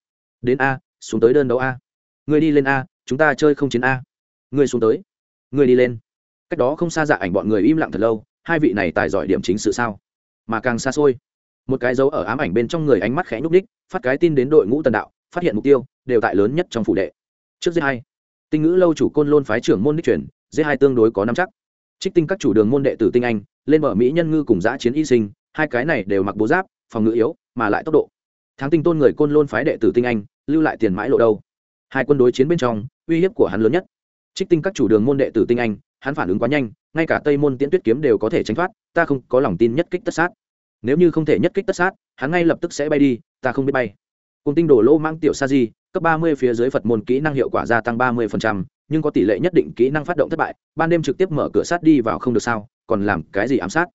Đến a, xuống tới đơn đấu a. Ngươi đi lên a, chúng ta chơi không chiến a. Ngươi xuống tới. Ngươi đi lên. Cách đó không xa dạ ảnh bọn người im lặng thật lâu hai vị này tài giỏi điểm chính sự sao? Mà càng xa xôi, một cái dấu ở ám ảnh bên trong người ánh mắt khẽ nhúc ních phát cái tin đến đội ngũ tần đạo, phát hiện mục tiêu đều tại lớn nhất trong phủ đệ. Trước giết hai, tinh ngữ lâu chủ côn lôn phái trưởng môn đích truyền, giết hai tương đối có năm chắc. Trích tinh các chủ đường môn đệ tử tinh anh, lên mở mỹ nhân ngư cùng giã chiến y sinh, hai cái này đều mặc bố giáp, phòng ngự yếu, mà lại tốc độ. Tháng tinh tôn người côn lôn phái đệ tử tinh anh, lưu lại tiền mãi lộ đâu hai quân đối chiến bên trong, uy hiếp của hắn lớn nhất. Trích tinh các chủ đường môn đệ tử tinh anh, hắn phản ứng quá nhanh ngay cả tây môn tiễn tuyết kiếm đều có thể tránh thoát ta không có lòng tin nhất kích tất sát nếu như không thể nhất kích tất sát hắn ngay lập tức sẽ bay đi ta không biết bay cùng tinh đổ lô mang tiểu sa di cấp ba mươi phía dưới phật môn kỹ năng hiệu quả gia tăng ba mươi nhưng có tỷ lệ nhất định kỹ năng phát động thất bại ban đêm trực tiếp mở cửa sát đi vào không được sao còn làm cái gì ám sát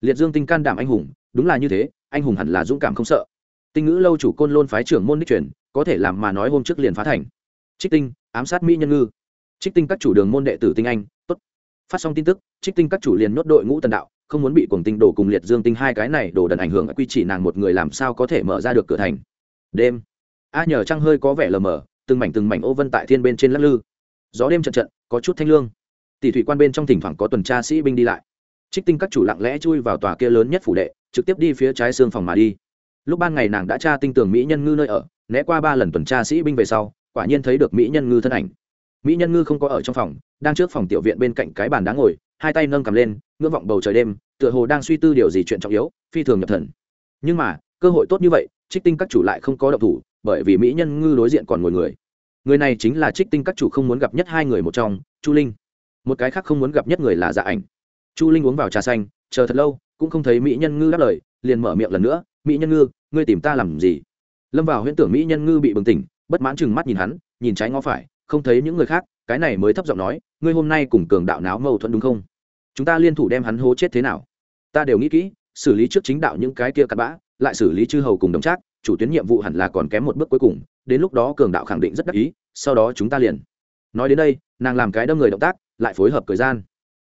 liệt dương tinh can đảm anh hùng đúng là như thế anh hùng hẳn là dũng cảm không sợ tinh ngữ lâu chủ côn lôn phái trưởng môn đích truyền có thể làm mà nói hôm trước liền phá thành trích tinh ám sát mỹ nhân ngư trích tinh các chủ đường môn đệ tử tinh anh tốt phát xong tin tức, trích tinh các chủ liền nhốt đội ngũ tần đạo, không muốn bị cuồng tinh đổ cùng liệt dương tinh hai cái này đổ đần ảnh hưởng quy chỉ nàng một người làm sao có thể mở ra được cửa thành. Đêm, a nhờ trăng hơi có vẻ lờ mờ, từng mảnh từng mảnh ô vân tại thiên bên trên lắc lư. Gió đêm trận trận, có chút thanh lương. Tỷ thủy quan bên trong thỉnh thoảng có tuần tra sĩ binh đi lại. Trích tinh các chủ lặng lẽ chui vào tòa kia lớn nhất phủ đệ, trực tiếp đi phía trái xương phòng mà đi. Lúc ban ngày nàng đã tra tinh tường mỹ nhân ngư nơi ở, né qua ba lần tuần tra sĩ binh về sau, quả nhiên thấy được mỹ nhân ngư thân ảnh mỹ nhân ngư không có ở trong phòng, đang trước phòng tiểu viện bên cạnh cái bàn đá ngồi, hai tay nâng cầm lên, ngưỡng vọng bầu trời đêm, tựa hồ đang suy tư điều gì chuyện trọng yếu, phi thường nhập thần. Nhưng mà, cơ hội tốt như vậy, trích tinh các chủ lại không có động thủ, bởi vì mỹ nhân ngư đối diện còn ngồi người. Người này chính là trích tinh các chủ không muốn gặp nhất hai người một trong, chu linh. Một cái khác không muốn gặp nhất người là dạ ảnh. Chu linh uống vào trà xanh, chờ thật lâu, cũng không thấy mỹ nhân ngư đáp lời, liền mở miệng lần nữa, mỹ nhân ngư, ngươi tìm ta làm gì? Lâm vào huyễn tưởng mỹ nhân ngư bị bừng tỉnh, bất mãn chừng mắt nhìn hắn, nhìn trái ngó phải không thấy những người khác, cái này mới thấp giọng nói, ngươi hôm nay cùng cường đạo náo mâu thuẫn đúng không? Chúng ta liên thủ đem hắn hố chết thế nào? Ta đều nghĩ kỹ, xử lý trước chính đạo những cái kia cặn bã, lại xử lý chư hầu cùng đồng trác, chủ tuyến nhiệm vụ hẳn là còn kém một bước cuối cùng, đến lúc đó cường đạo khẳng định rất đắc ý, sau đó chúng ta liền. Nói đến đây, nàng làm cái đâm người động tác, lại phối hợp thời gian.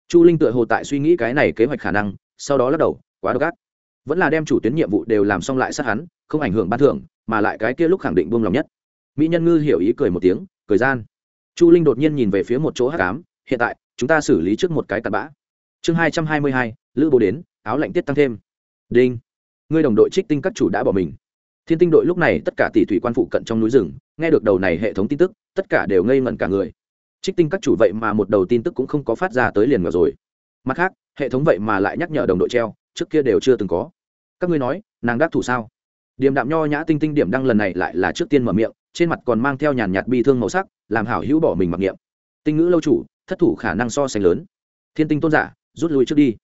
Chu linh tựa hồ tại suy nghĩ cái này kế hoạch khả năng, sau đó lắc đầu, quá độc ác. Vẫn là đem chủ tuyến nhiệm vụ đều làm xong lại sát hắn, không ảnh hưởng ban thưởng, mà lại cái kia lúc khẳng định buông lòng nhất. Mỹ nhân ngư hiểu ý cười một tiếng cười gian. Chu linh đột nhiên nhìn về phía một chỗ hát cám hiện tại, chúng ta xử lý trước một cái tạt bã. Chương hai trăm hai mươi hai, lữ bố đến, áo lạnh tiết tăng thêm. Đinh. Ngươi đồng đội trích tinh các chủ đã bỏ mình. Thiên tinh đội lúc này tất cả tỷ thủy quan phụ cận trong núi rừng, nghe được đầu này hệ thống tin tức, tất cả đều ngây ngẩn cả người. Trích tinh các chủ vậy mà một đầu tin tức cũng không có phát ra tới liền ngờ rồi. Mặt khác, hệ thống vậy mà lại nhắc nhở đồng đội treo, trước kia đều chưa từng có. Các ngươi nói, nàng đắc thủ sao? Điểm đạm nho nhã tinh tinh điểm đăng lần này lại là trước tiên mở miệng trên mặt còn mang theo nhàn nhạt bi thương màu sắc, làm hảo hữu bỏ mình mặc niệm. Tinh ngữ lâu chủ, thất thủ khả năng so sánh lớn. Thiên tinh tôn giả, rút lui trước đi.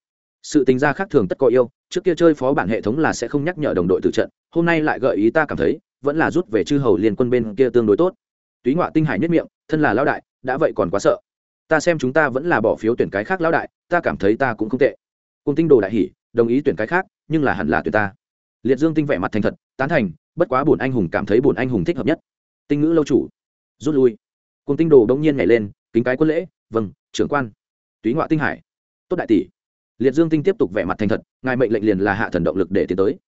Sự tính ra khác thường tất có yêu, trước kia chơi phó bản hệ thống là sẽ không nhắc nhở đồng đội từ trận, hôm nay lại gợi ý ta cảm thấy, vẫn là rút về chư hầu liên quân bên kia tương đối tốt. Túy ngoại tinh hải nhất miệng, thân là lão đại, đã vậy còn quá sợ. Ta xem chúng ta vẫn là bỏ phiếu tuyển cái khác lão đại, ta cảm thấy ta cũng không tệ. Cung tinh đồ đại hỉ, đồng ý tuyển cái khác, nhưng là hẳn là tuyển ta. Liệt dương tinh vẻ mặt thành thật, tán thành, bất quá bổn anh hùng cảm thấy bổn anh hùng thích hợp nhất tinh ngữ lâu chủ, rút lui. Cùng tinh đồ đông nhiên nhảy lên, kính cái quân lễ vâng trưởng quan. Túy ngoại tinh hải, tốt đại tỷ. Liệt dương tinh tiếp tục vẻ mặt thành thật, ngài mệnh lệnh liền là hạ thần động lực để tiến tới.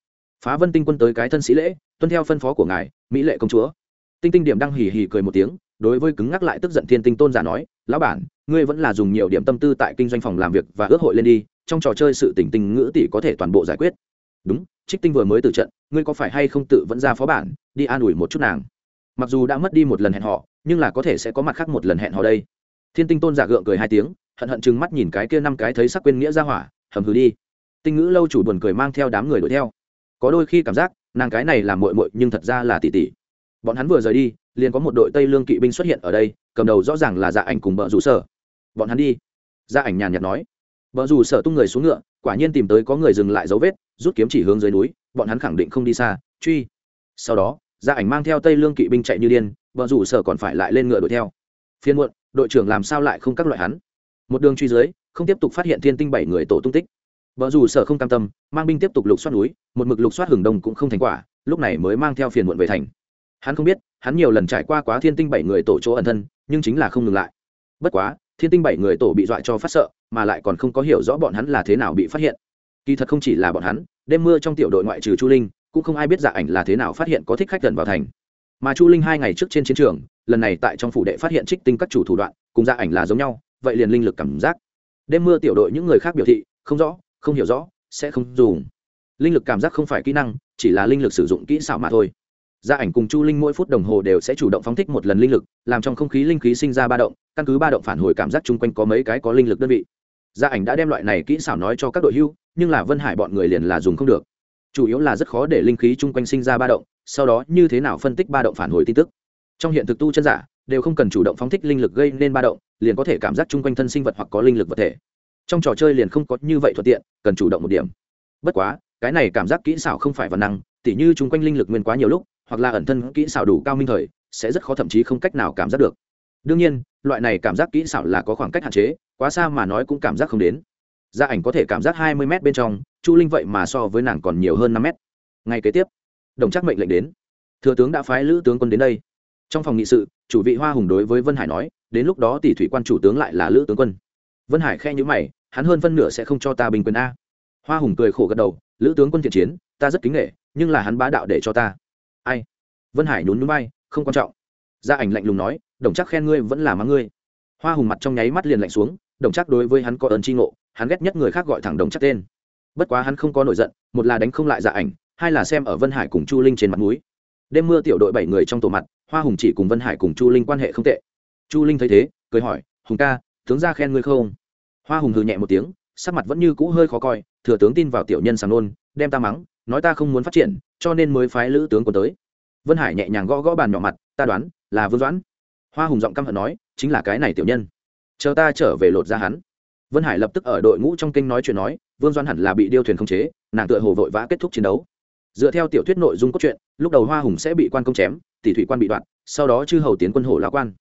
Phá vân tinh quân tới cái thân sĩ lễ, tuân theo phân phó của ngài, mỹ lệ công chúa. Tinh tinh điểm đang hì hì cười một tiếng, đối với cứng ngắc lại tức giận thiên tinh tôn giả nói, lão bản, ngươi vẫn là dùng nhiều điểm tâm tư tại kinh doanh phòng làm việc và ước hội lên đi, trong trò chơi sự tỉnh tinh ngữ tỷ có thể toàn bộ giải quyết. Đúng, trích tinh vừa mới từ trận, ngươi có phải hay không tự vẫn ra phó bản, đi an ủi một chút nàng? Mặc dù đã mất đi một lần hẹn họ nhưng là có thể sẽ có mặt khác một lần hẹn họ đây. Thiên tinh tôn giả gượng cười hai tiếng, hận hận chừng mắt nhìn cái kia năm cái thấy sắc quên nghĩa ra hỏa, hầm hừ đi. Tinh ngữ lâu chủ buồn cười mang theo đám người đuổi theo. Có đôi khi cảm giác, nàng cái này là muội muội nhưng thật ra là tỷ tỷ. Bọn hắn vừa rời đi, liền có một đội tây lương kỵ binh xuất hiện ở đây, cầm đầu rõ ràng là dạ ảnh cùng bờ rủ sở. Bọn hắn đi. Dạ ảnh nhàn nhạt nói. Bờ rủ sở tung người xuống ngựa, quả nhiên tìm tới có người dừng lại dấu vết, rút kiếm chỉ hướng dưới núi, bọn hắn khẳng định không đi xa, truy. Sau đó gia ảnh mang theo tây lương kỵ binh chạy như điên bờ rủ sở còn phải lại lên ngựa đuổi theo. Phiên muộn, đội trưởng làm sao lại không các loại hắn? Một đường truy dưới, không tiếp tục phát hiện thiên tinh bảy người tổ tung tích. Vợ rủ sở không cam tâm, mang binh tiếp tục lục soát núi, một mực lục soát hừng đông cũng không thành quả, lúc này mới mang theo phiền muộn về thành. Hắn không biết, hắn nhiều lần trải qua quá thiên tinh bảy người tổ chỗ ẩn thân, nhưng chính là không ngừng lại. Bất quá, thiên tinh bảy người tổ bị dọa cho phát sợ, mà lại còn không có hiểu rõ bọn hắn là thế nào bị phát hiện. Kỳ thật không chỉ là bọn hắn, đêm mưa trong tiểu đội ngoại trừ chu linh cũng không ai biết dạ ảnh là thế nào phát hiện có thích khách gần vào thành. Mà chu linh hai ngày trước trên chiến trường, lần này tại trong phủ đệ phát hiện trích tinh các chủ thủ đoạn, cùng dạ ảnh là giống nhau, vậy liền linh lực cảm giác. Đêm mưa tiểu đội những người khác biểu thị, không rõ, không hiểu rõ, sẽ không dùng. Linh lực cảm giác không phải kỹ năng, chỉ là linh lực sử dụng kỹ xảo mà thôi. Gia ảnh cùng chu linh mỗi phút đồng hồ đều sẽ chủ động phóng thích một lần linh lực, làm trong không khí linh khí sinh ra ba động, căn cứ ba động phản hồi cảm giác chung quanh có mấy cái có linh lực đơn vị. Gia ảnh đã đem loại này kỹ xảo nói cho các đội hưu, nhưng là vân hải bọn người liền là dùng không được chủ yếu là rất khó để linh khí chung quanh sinh ra ba động, sau đó như thế nào phân tích ba động phản hồi tin tức. Trong hiện thực tu chân giả, đều không cần chủ động phóng thích linh lực gây nên ba động, liền có thể cảm giác chung quanh thân sinh vật hoặc có linh lực vật thể. Trong trò chơi liền không có như vậy thuận tiện, cần chủ động một điểm. Bất quá, cái này cảm giác kỹ xảo không phải văn năng, tỉ như chung quanh linh lực nguyên quá nhiều lúc, hoặc là ẩn thân kỹ xảo đủ cao minh thời, sẽ rất khó thậm chí không cách nào cảm giác được. Đương nhiên, loại này cảm giác kỹ xảo là có khoảng cách hạn chế, quá xa mà nói cũng cảm giác không đến. Gia ảnh có thể cảm giác hai mươi m bên trong chu linh vậy mà so với nàng còn nhiều hơn năm mét. Ngay kế tiếp, đồng chắc mệnh lệnh đến. Thừa tướng đã phái lữ tướng quân đến đây. Trong phòng nghị sự, chủ vị hoa hùng đối với vân hải nói, đến lúc đó tỷ thủy quan chủ tướng lại là lữ tướng quân. Vân hải khe nhữ mày, hắn hơn phân nửa sẽ không cho ta bình quyền a. Hoa hùng cười khổ gật đầu, lữ tướng quân thiện chiến, ta rất kính nghệ nhưng là hắn bá đạo để cho ta. Ai? Vân hải nhún núi bay không quan trọng. Gia ảnh lạnh lùng nói, đồng chắc khen ngươi vẫn là mắng ngươi. Hoa hùng mặt trong nháy mắt liền lạnh xuống, đồng chắc đối với hắn có ơn tri ngộ, hắn ghét nhất người khác gọi thẳng đồng chắc tên bất quá hắn không có nổi giận, một là đánh không lại dạ ảnh, hai là xem ở vân hải cùng chu linh trên mặt núi đêm mưa tiểu đội bảy người trong tổ mặt, hoa hùng chỉ cùng vân hải cùng chu linh quan hệ không tệ. Chu linh thấy thế, cười hỏi, hùng ca, tướng ra khen ngươi không? Hoa hùng hừ nhẹ một tiếng, sắc mặt vẫn như cũ hơi khó coi, thừa tướng tin vào tiểu nhân sàng nôn, đem ta mắng, nói ta không muốn phát triển, cho nên mới phái lữ tướng quân tới. Vân hải nhẹ nhàng gõ gõ bàn nhỏ mặt, ta đoán, là vương doãn. Hoa hùng giọng căm hận nói, chính là cái này tiểu nhân. Chờ ta trở về lột ra hắn. Vân hải lập tức ở đội ngũ trong kinh nói chuyện nói vương Doan hẳn là bị điêu thuyền khống chế, nàng tựa hồ vội vã kết thúc chiến đấu. Dựa theo tiểu thuyết nội dung cốt truyện, lúc đầu hoa hùng sẽ bị quan công chém, tỷ thủy quan bị đoạn sau đó chư hầu tiến quân hổ lao quan.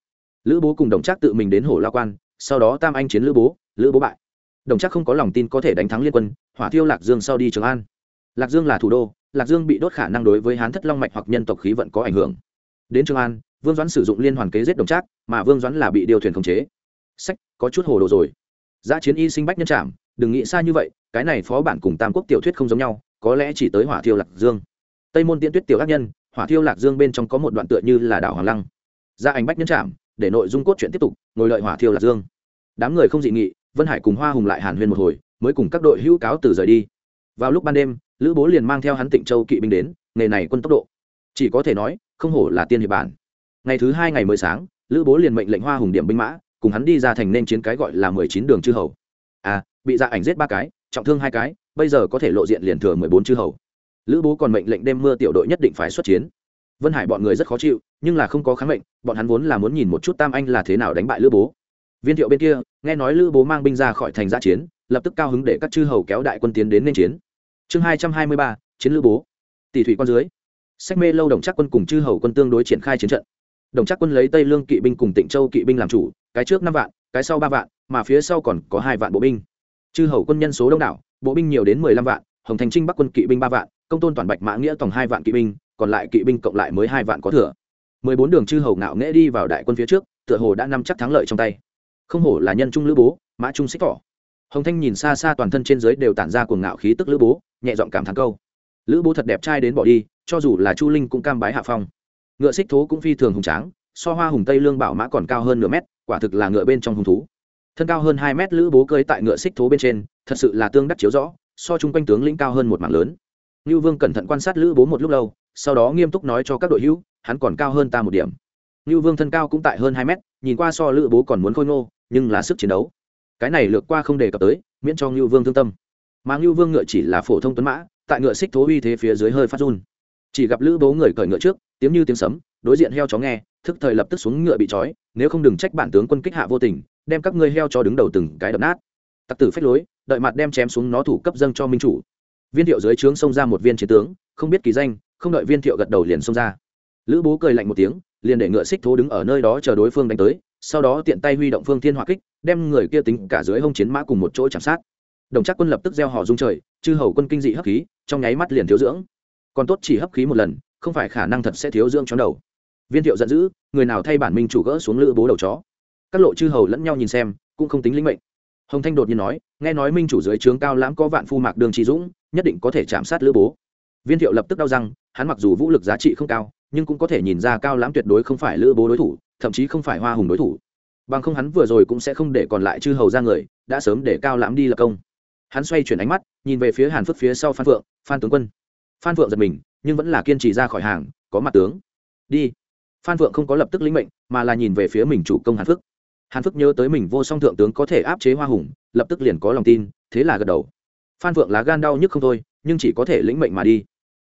Lữ bố cùng đồng trác tự mình đến hổ lao quan, sau đó tam anh chiến lữ bố lữ bố bại. Đồng trác không có lòng tin có thể đánh thắng liên quân, hỏa thiêu lạc dương sau đi trường an. Lạc dương là thủ đô, lạc dương bị đốt khả năng đối với hán thất long mạch hoặc nhân tộc khí vận có ảnh hưởng. Đến trường an, vương doãn sử dụng liên hoàn kế giết đồng trác, mà vương doãn là bị điều thuyền khống chế. Sách, có chút hồ đồ rồi. Giã chiến y sinh bách nhân trảm đừng nghĩ xa như vậy, cái này phó bản cùng tam quốc tiểu thuyết không giống nhau, có lẽ chỉ tới hỏa thiêu lạc dương. Tây môn tiễn tuyết tiểu ác nhân, hỏa thiêu lạc dương bên trong có một đoạn tựa như là đảo hoàng lăng. Ra ảnh bách nhân trạm để nội dung cốt truyện tiếp tục, ngồi lợi hỏa thiêu lạc dương. Đám người không dị nghị, vân hải cùng hoa hùng lại hàn huyên một hồi, mới cùng các đội hữu cáo từ rời đi. Vào lúc ban đêm, lữ bố liền mang theo hắn tịnh châu kỵ binh đến, nghề này quân tốc độ. Chỉ có thể nói, không hổ là tiên hiệp bản. Ngày thứ hai ngày mới sáng, lữ bố liền mệnh lệnh hoa hùng điểm binh mã, cùng hắn đi ra thành nên chiến cái gọi là mười chín đường chư hầu. À bị dạ ảnh giết ba cái, trọng thương hai cái, bây giờ có thể lộ diện liền thừa mười bốn chư hầu. Lữ bố còn mệnh lệnh đêm mưa tiểu đội nhất định phải xuất chiến. Vân hải bọn người rất khó chịu, nhưng là không có kháng mệnh, bọn hắn vốn là muốn nhìn một chút tam anh là thế nào đánh bại lữ bố. Viên thiệu bên kia, nghe nói lữ bố mang binh ra khỏi thành giã chiến, lập tức cao hứng để các chư hầu kéo đại quân tiến đến nên chiến. Chương hai trăm hai mươi ba, chiến lữ bố. Tỷ thủy quan dưới. Sách mê lâu đồng chắc quân cùng chư hầu quân tương đối triển khai chiến trận. Đồng chắc quân lấy tây lương kỵ binh cùng tịnh châu kỵ binh làm chủ, cái trước năm vạn, cái sau ba vạn, mà phía sau còn có hai vạn bộ binh chư hầu quân nhân số đông đảo, bộ binh nhiều đến mười lăm vạn, hồng thành trinh bắc quân kỵ binh ba vạn, công tôn toàn bạch mã nghĩa tổng hai vạn kỵ binh, còn lại kỵ binh cộng lại mới hai vạn có thừa. Mười bốn đường chư hầu ngạo nghễ đi vào đại quân phía trước, tựa hồ đã nắm chắc thắng lợi trong tay. Không hổ là nhân trung lữ bố, mã trung xích thỏ. Hồng thanh nhìn xa xa toàn thân trên dưới đều tản ra cuồng ngạo khí tức lữ bố, nhẹ giọng cảm thán câu. Lữ bố thật đẹp trai đến bỏ đi, cho dù là chu linh cũng cam bái hạ phong. Ngựa xích thố cũng phi thường hùng tráng, so hoa hùng tây lương bảo mã còn cao hơn nửa mét, quả thực là ngựa bên trong hùng thú thân cao hơn hai mét lữ bố cơi tại ngựa xích thố bên trên thật sự là tương đắc chiếu rõ so chung quanh tướng lĩnh cao hơn một mảng lớn Nưu Vương cẩn thận quan sát Lữ Bố một lúc lâu, sau đó nghiêm túc nói cho các đội hữu, hắn còn cao hơn ta một điểm. Nưu Vương thân cao cũng tại hơn hai mét, nhìn qua so Lữ Bố còn muốn khôi ngô, nhưng là sức chiến đấu. Cái này lược qua không đề cập tới, miễn cho Nưu Vương thương tâm. Mà Nưu Vương ngựa chỉ là phổ thông tuấn mã, tại ngựa xích thố uy thế phía dưới hơi phát run. Chỉ gặp Lữ Bố người cởi ngựa trước, tiếng như tiếng sấm, đối diện heo chó nghe, thức thời lập tức xuống ngựa bị trói, nếu không đừng trách bản tướng quân kích hạ vô tình, đem các ngươi heo cho đứng đầu từng cái đập nát. Tặc tử phách lối, đợi mặt đem chém xuống nó thủ cấp dâng cho minh chủ. Viên thiệu dưới trướng xông ra một viên chiến tướng không biết kỳ danh không đợi viên thiệu gật đầu liền xông ra. Lữ bố cười lạnh một tiếng liền để ngựa xích thố đứng ở nơi đó chờ đối phương đánh tới sau đó tiện tay huy động phương thiên hỏa kích đem người kia tính cả dưới hông chiến mã cùng một chỗ chạm sát. Đồng chắc quân lập tức gieo họ dung trời chư hầu quân kinh dị hấp khí trong nháy mắt liền thiếu dưỡng. Còn tốt chỉ hấp khí một lần không phải khả năng thật sẽ thiếu dưỡng chóng đầu. Viên thiệu giận dữ người nào thay bản minh chủ gỡ xuống lữ bố đầu chó các lộ chư hầu lẫn nhau nhìn xem, cũng không tính linh mệnh. Hồng thanh đột nhiên nói, nghe nói minh chủ dưới trướng cao lãm có vạn phu mạc đường trí dũng, nhất định có thể chạm sát lữ bố. Viên thiệu lập tức đau răng, hắn mặc dù vũ lực giá trị không cao, nhưng cũng có thể nhìn ra cao lãm tuyệt đối không phải lữ bố đối thủ, thậm chí không phải hoa hùng đối thủ. Bằng không hắn vừa rồi cũng sẽ không để còn lại chư hầu ra người, đã sớm để cao lãm đi lập công. Hắn xoay chuyển ánh mắt, nhìn về phía hàn phước phía sau phan phượng, phan tướng quân. Phan phượng giật mình, nhưng vẫn là kiên trì ra khỏi hàng, có mặt tướng. Đi. Phan phượng không có lập tức lĩnh mệnh, mà là nhìn về phía mình chủ công hàn phước hàn phước nhớ tới mình vô song thượng tướng có thể áp chế hoa hùng, lập tức liền có lòng tin, thế là gật đầu. Phan phượng lá gan đau nhức không thôi, nhưng chỉ có thể lĩnh mệnh mà đi.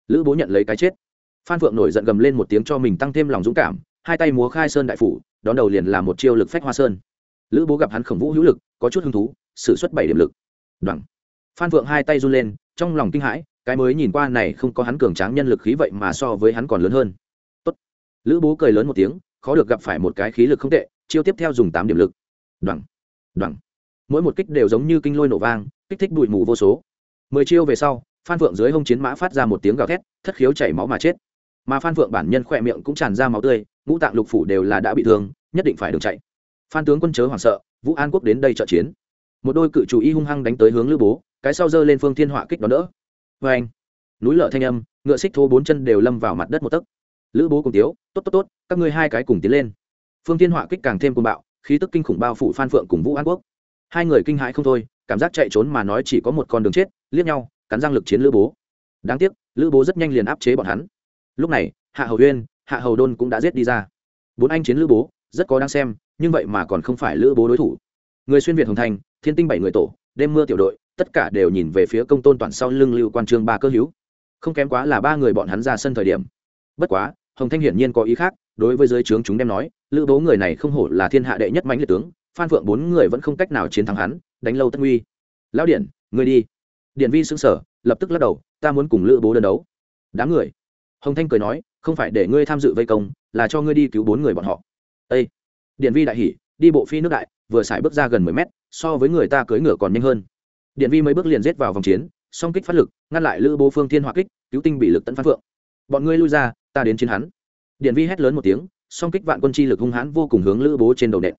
Lữ bố nhận lấy cái chết. Phan phượng nổi giận gầm lên một tiếng cho mình tăng thêm lòng dũng cảm, hai tay múa khai sơn đại phủ, đón đầu liền là một chiêu lực phách hoa sơn. Lữ bố gặp hắn khổng vũ hữu lực, có chút hứng thú s ử suất bảy điểm lực. Đoẳng phan phượng hai tay run lên, trong lòng kinh hãi, cái mới nhìn qua này không có hắn cường tráng nhân lực khí vậy mà so với hắn còn lớn hơn. Tốt. lữ bố cười lớn một tiếng khó được gặp phải một cái khí lực không tệ, chiêu tiếp theo dùng tám điểm lực. Đoẳng đoẳng mỗi một kích đều giống như kinh lôi nổ vang, kích thích bụi mù vô số. Mười chiêu về sau, phan phượng dưới hông chiến mã phát ra một tiếng gào thét, thất khiếu chảy máu mà chết. Mà phan phượng bản nhân khỏe miệng cũng tràn ra máu tươi, ngũ tạng lục phủ đều là đã bị thương, nhất định phải đường chạy. Phan tướng quân chớ hoảng sợ, vũ an quốc đến đây trợ chiến. Một đôi cự chủ y hung hăng đánh tới hướng lữ bố, cái sau giơ lên phương thiên họa kích đón đỡ. Vê anh núi lở thanh âm, ngựa xích thô bốn chân đều lâm vào mặt đất một tấc lữ bố cùng tiếu, tốt tốt tốt, các ngươi hai cái cùng tiến lên. Phương thiên họa kích càng thêm cùng bạo, khí tức kinh khủng bao phủ phan phượng cùng vũ an quốc. Hai người kinh hãi không thôi, cảm giác chạy trốn mà nói chỉ có một con đường chết, liếc nhau, cắn răng lực chiến lữ bố. Đáng tiếc, lữ bố rất nhanh liền áp chế bọn hắn. Lúc này, hạ hầu uyên, hạ hầu đôn cũng đã giết đi ra. Bốn anh chiến lữ bố, rất có đang xem, nhưng vậy mà còn không phải lữ bố đối thủ. Người xuyên việt hồng thành, thiên tinh bảy người tổ, đêm mưa tiểu đội, tất cả đều nhìn về phía công tôn toàn sau lưng lưu quan trương ba cơ hữu. Không kém quá là ba người bọn hắn ra sân thời điểm. Bất quá hồng thanh hiển nhiên có ý khác, đối với giới trướng chúng đem nói, lữ bố người này không hổ là thiên hạ đệ nhất mãnh liệt tướng, phan phượng bốn người vẫn không cách nào chiến thắng hắn, đánh lâu tất nguy. Lão điện người đi. Điện vi xứng sở lập tức lắc đầu, ta muốn cùng lữ bố đơn đấu. Đám người. Hồng thanh cười nói, không phải để ngươi tham dự vây công, là cho ngươi đi cứu bốn người bọn họ. Ê! điện vi đại hỉ, đi bộ phi nước đại, vừa xài bước ra gần mười mét, so với người ta cưỡi ngựa còn nhanh hơn. Điện vi mấy bước liền rết vào vòng chiến, song kích phát lực, ngăn lại lữ bố phương thiên hỏa kích, cứu tinh bị lực tận phan phượng. Bọn ngươi lui ra ta đến chiến hắn. Điện vi hét lớn một tiếng, song kích vạn quân chi lực hung hãn vô cùng hướng lữ bố trên đầu nện.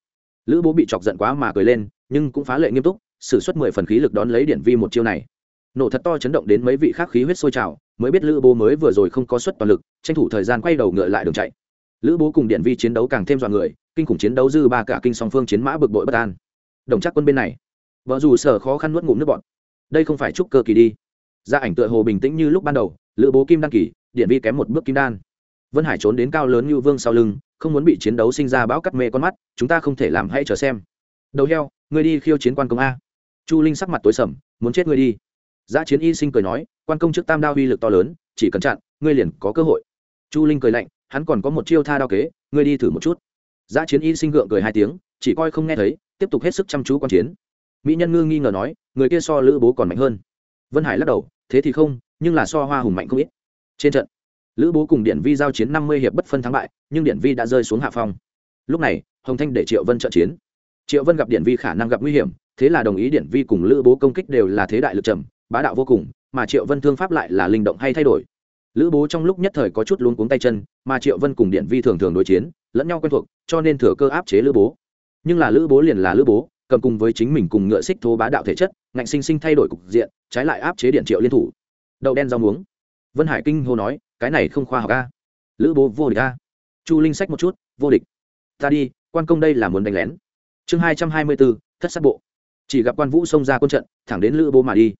Lữ bố bị chọc giận quá mà cười lên, nhưng cũng phá lệ nghiêm túc, sử xuất mười phần khí lực đón lấy điện vi một chiêu này. Nổ thật to chấn động đến mấy vị khác khí huyết sôi trào, mới biết lữ bố mới vừa rồi không có suất toàn lực, tranh thủ thời gian quay đầu ngựa lại đường chạy. Lữ bố cùng điện vi chiến đấu càng thêm dọn người, kinh khủng chiến đấu dư ba cả kinh song phương chiến mã bực bội bất an. Đồng chắc quân bên này, vợ dù sở khó khăn nuốt ngụm nước bọn đây không phải chúc cơ kỳ đi. Gia ảnh tựa hồ bình tĩnh như lúc ban đầu lữ bố kim đan kỳ, điện vi kém một bước kim đan. Vân hải trốn đến cao lớn như vương sau lưng, không muốn bị chiến đấu sinh ra bão cắt mê con mắt, chúng ta không thể làm hay chờ xem. Đầu heo, ngươi đi khiêu chiến quan công a. Chu linh sắc mặt tối sầm, muốn chết ngươi đi. Giã chiến y sinh cười nói, quan công trước tam đao uy lực to lớn, chỉ cần chặn, ngươi liền có cơ hội. Chu linh cười lạnh, hắn còn có một chiêu tha đao kế, ngươi đi thử một chút. Giã chiến y sinh gượng cười hai tiếng, chỉ coi không nghe thấy, tiếp tục hết sức chăm chú quan chiến. Mỹ nhân ngư nghi ngờ nói, người kia so lữ bố còn mạnh hơn. Vân hải lắc đầu thế thì không, nhưng là so hoa hùng mạnh không ít. Trên trận, lữ bố cùng điện vi giao chiến năm mươi hiệp bất phân thắng bại, nhưng điện vi đã rơi xuống hạ phong. Lúc này, hồng thanh để triệu vân trợ chiến. Triệu vân gặp điện vi khả năng gặp nguy hiểm, thế là đồng ý điện vi cùng lữ bố công kích đều là thế đại lực trầm, bá đạo vô cùng, mà triệu vân thương pháp lại là linh động hay thay đổi. Lữ bố trong lúc nhất thời có chút luống cuống tay chân, mà triệu vân cùng điện vi thường thường đối chiến, lẫn nhau quen thuộc, cho nên thừa cơ áp chế lữ bố. Nhưng là lữ bố liền là lữ bố, cầm cùng với chính mình cùng ngựa xích thố bá đạo thể chất ngạnh sinh sinh thay đổi cục diện, trái lại áp chế điện triệu liên thủ. Đậu đen rau muống. Vân hải kinh hô nói, cái này không khoa học a. Lữ bố vô địch a. Chu linh sách một chút, vô địch. Ta đi, quan công đây là muốn đánh lén. Chương hai trăm hai mươi bốn thất sát bộ. Chỉ gặp quan vũ xông ra quân trận, thẳng đến lữ bố mà đi.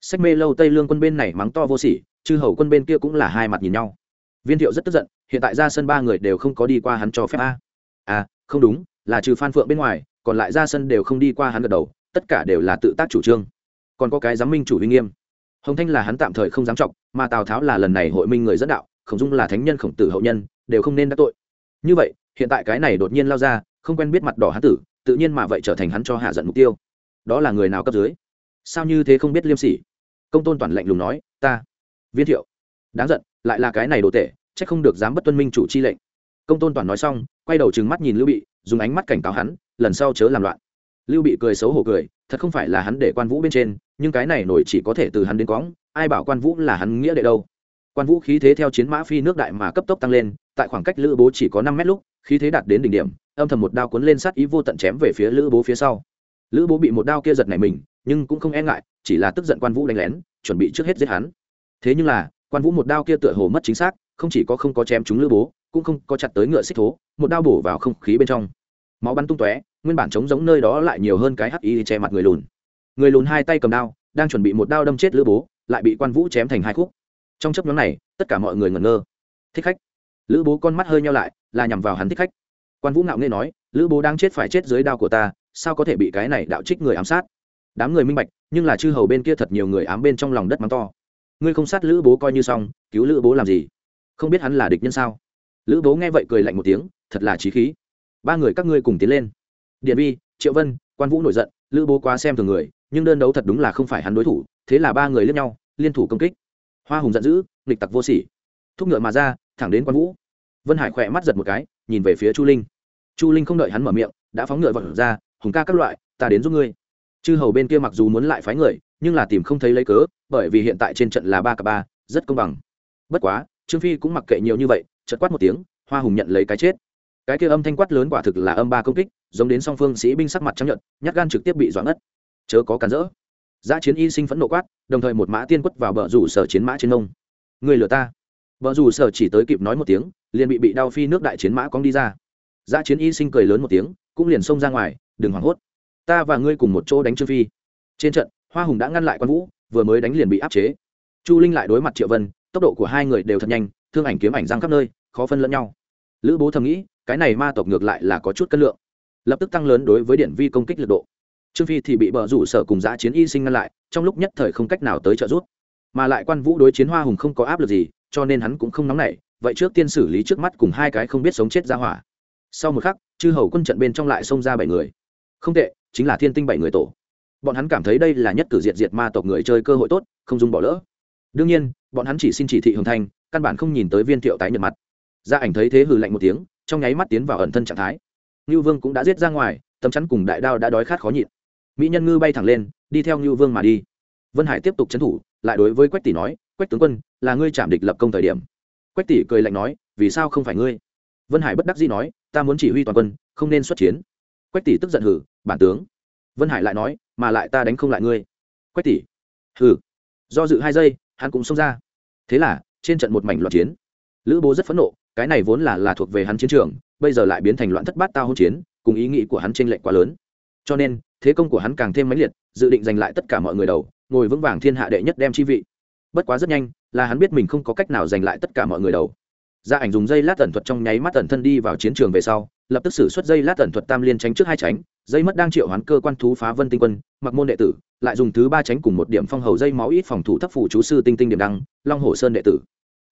Sách mê lâu tây lương quân bên này mắng to vô sỉ, chư hầu quân bên kia cũng là hai mặt nhìn nhau. Viên thiệu rất tức giận, hiện tại ra sân ba người đều không có đi qua hắn cho phép a. À không đúng, là trừ phan phượng bên ngoài, còn lại ra sân đều không đi qua hắn gật đầu tất cả đều là tự tác chủ trương. Còn có cái giám minh chủ huy nghiêm. Hồng thanh là hắn tạm thời không dám trọng, mà tào tháo là lần này hội minh người dẫn đạo khổng dung là thánh nhân khổng tử hậu nhân, đều không nên đắc tội. Như vậy, hiện tại cái này đột nhiên lao ra, không quen biết mặt đỏ hắn tử, tự nhiên mà vậy trở thành hắn cho hạ giận mục tiêu. Đó là người nào cấp dưới? Sao như thế không biết liêm sỉ? Công tôn toàn lạnh lùng nói, ta, viên thiệu. Đáng giận, lại là cái này đồ tệ c h ắ c không được dám bất tuân minh chủ chi lệnh. Công tôn toàn nói xong, quay đầu trừng mắt nhìn lưu bị, dùng ánh mắt cảnh cáo hắn, lần sau chớ làm loạn lưu bị cười xấu hổ cười, thật không phải là hắn để quan vũ bên trên, nhưng cái này nổi chỉ có thể từ hắn đến quõng, ai bảo quan vũ là hắn nghĩa đệ đâu. Quan vũ khí thế theo chiến mã phi nước đại mà cấp tốc tăng lên, tại khoảng cách lữ bố chỉ có năm mét lúc, khí thế đạt đến đỉnh điểm, âm thầm một đao cuốn lên sát ý vô tận chém về phía lữ bố phía sau. Lữ bố bị một đao kia giật này mình, nhưng cũng không e ngại, chỉ là tức giận quan vũ đánh lén, chuẩn bị trước hết giết hắn. Thế nhưng là, quan vũ một đao kia tựa hồ mất chính xác, không chỉ có không có chém trúng lữ bố, cũng không có chặt tới ngựa xích thố, một đao bổ vào không khí bên trong máu bắn tung tóe, nguyên bản trống giống nơi đó lại nhiều hơn cái hắc y che mặt người lùn. Người lùn hai tay cầm đao, đang chuẩn bị một đao đâm chết lữ bố, lại bị quan vũ chém thành hai khúc. Trong chấp nhóm này, tất cả mọi người ngẩn ngơ. Thích khách. Lữ bố con mắt hơi nhau lại, là nhằm vào hắn thích khách. Quan vũ ngạo nghe nói, lữ bố đang chết phải chết dưới đao của ta, sao có thể bị cái này đạo trích người ám sát? Đám người minh bạch, nhưng là chư hầu bên kia thật nhiều người ám bên trong lòng đất mắng to. Ngươi không sát lữ bố coi như xong, cứu lữ bố làm gì? Không biết hắn là địch nhân sao? Lữ bố nghe vậy cười lạnh một tiếng, thật là trí khí ba người các ngươi cùng tiến lên. Điện vi, triệu vân, quan vũ nổi giận, lữ bố quá xem thường người, nhưng đơn đấu thật đúng là không phải hắn đối thủ, thế là ba người lướt nhau, liên thủ công kích. Hoa hùng giận dữ, nghịch tặc vô sỉ. Thúc ngựa mà ra, thẳng đến quan vũ. Vân hải khỏe mắt giật một cái, nhìn về phía chu linh. Chu linh không đợi hắn mở miệng, đã phóng ngựa vật ra, hùng ca các loại, ta đến giúp ngươi. Chư hầu bên kia mặc dù muốn lại phái người, nhưng là tìm không thấy lấy cớ, bởi vì hiện tại trên trận là ba cả ba, rất công bằng. Bất quá, trương phi cũng mặc kệ nhiều như vậy chật quát một tiếng, hoa hùng nhận lấy cái chết cái kia âm thanh quát lớn quả thực là âm ba công kích, giống đến song phương sĩ binh sắc mặt trắng nhận nhát gan trực tiếp bị doãn ất chớ có cản rỡ. Giã chiến y sinh phẫn nộ quát, đồng thời một mã tiên quất vào bờ rủ sở chiến mã trên nông người lừa ta. Bờ rủ sở chỉ tới kịp nói một tiếng, liền bị bị đau phi nước đại chiến mã cong đi ra. Giã chiến y sinh cười lớn một tiếng, cũng liền xông ra ngoài, đừng hoảng hốt. Ta và ngươi cùng một chỗ đánh trương phi. Trên trận, hoa hùng đã ngăn lại quan vũ, vừa mới đánh liền bị áp chế. Chu linh lại đối mặt triệu vân, tốc độ của hai người đều thật nhanh, thương ảnh kiếm ảnh giang khắp nơi, khó phân lẫn nhau. Lữ bố thầm nghĩ cái này ma tộc ngược lại là có chút cân lượng. Lập tức tăng lớn đối với điện vi công kích lực độ. Trương phi thì bị bờ rủ sở cùng giã chiến y sinh ngăn lại, trong lúc nhất thời không cách nào tới trợ giúp. Mà lại quan vũ đối chiến hoa hùng không có áp lực gì, cho nên hắn cũng không nóng nảy, vậy trước tiên xử lý trước mắt cùng hai cái không biết sống chết ra hỏa. Sau một khắc, chư hầu quân trận bên trong lại xông ra bảy người. Không tệ, chính là thiên tinh bảy người tổ. Bọn hắn cảm thấy đây là nhất cử diệt diệt ma tộc người chơi cơ hội tốt, không dùng bỏ lỡ. Đương nhiên, bọn hắn chỉ xin chỉ thị hồng thanh, căn bản không nhìn tới viên thiệu tái nhật mặt. Gia ảnh thấy thế hừ lạnh một tiếng trong nháy mắt tiến vào ẩn thân trạng thái. Ngưu vương cũng đã giết ra ngoài, tấm chắn cùng đại đao đã đói khát khó nhịn. Mỹ nhân ngư bay thẳng lên, đi theo ngưu vương mà đi. Vân hải tiếp tục trấn thủ, lại đối với quách tỷ nói, quách tướng quân, là ngươi chạm địch lập công thời điểm. Quách tỷ cười lạnh nói, vì sao không phải ngươi? Vân hải bất đắc dĩ nói, ta muốn chỉ huy toàn quân, không nên xuất chiến. Quách tỷ tức giận hử, bản tướng. Vân hải lại nói, mà lại ta đánh không lại ngươi. Quách tỷ hử do dự hai giây, hắn cũng xông ra. Thế là, trên trận một mảnh loạn chiến. Lữ bố rất phẫn nộ cái này vốn là là thuộc về hắn chiến trường, bây giờ lại biến thành loạn thất bát tao hỗn chiến, cùng ý nghĩ của hắn trên lệnh quá lớn. Cho nên, thế công của hắn càng thêm mãnh liệt, dự định giành lại tất cả mọi người đầu, ngồi vững vàng thiên hạ đệ nhất đem chi vị. Bất quá rất nhanh, là hắn biết mình không có cách nào giành lại tất cả mọi người đầu. Gia ảnh dùng dây lát tẩn thuật trong nháy mắt tẩn thân đi vào chiến trường về sau, lập tức xử suất dây lát tẩn thuật tam liên tránh trước hai tránh, dây mất đang triệu hoán cơ quan thú phá vân tinh quân, mặc môn đệ tử, lại dùng thứ ba tránh cùng một điểm phong hầu dây máu ít phòng thủ thấp phủ chú sư tinh tinh điểm đăng, long hồ sơn đệ tử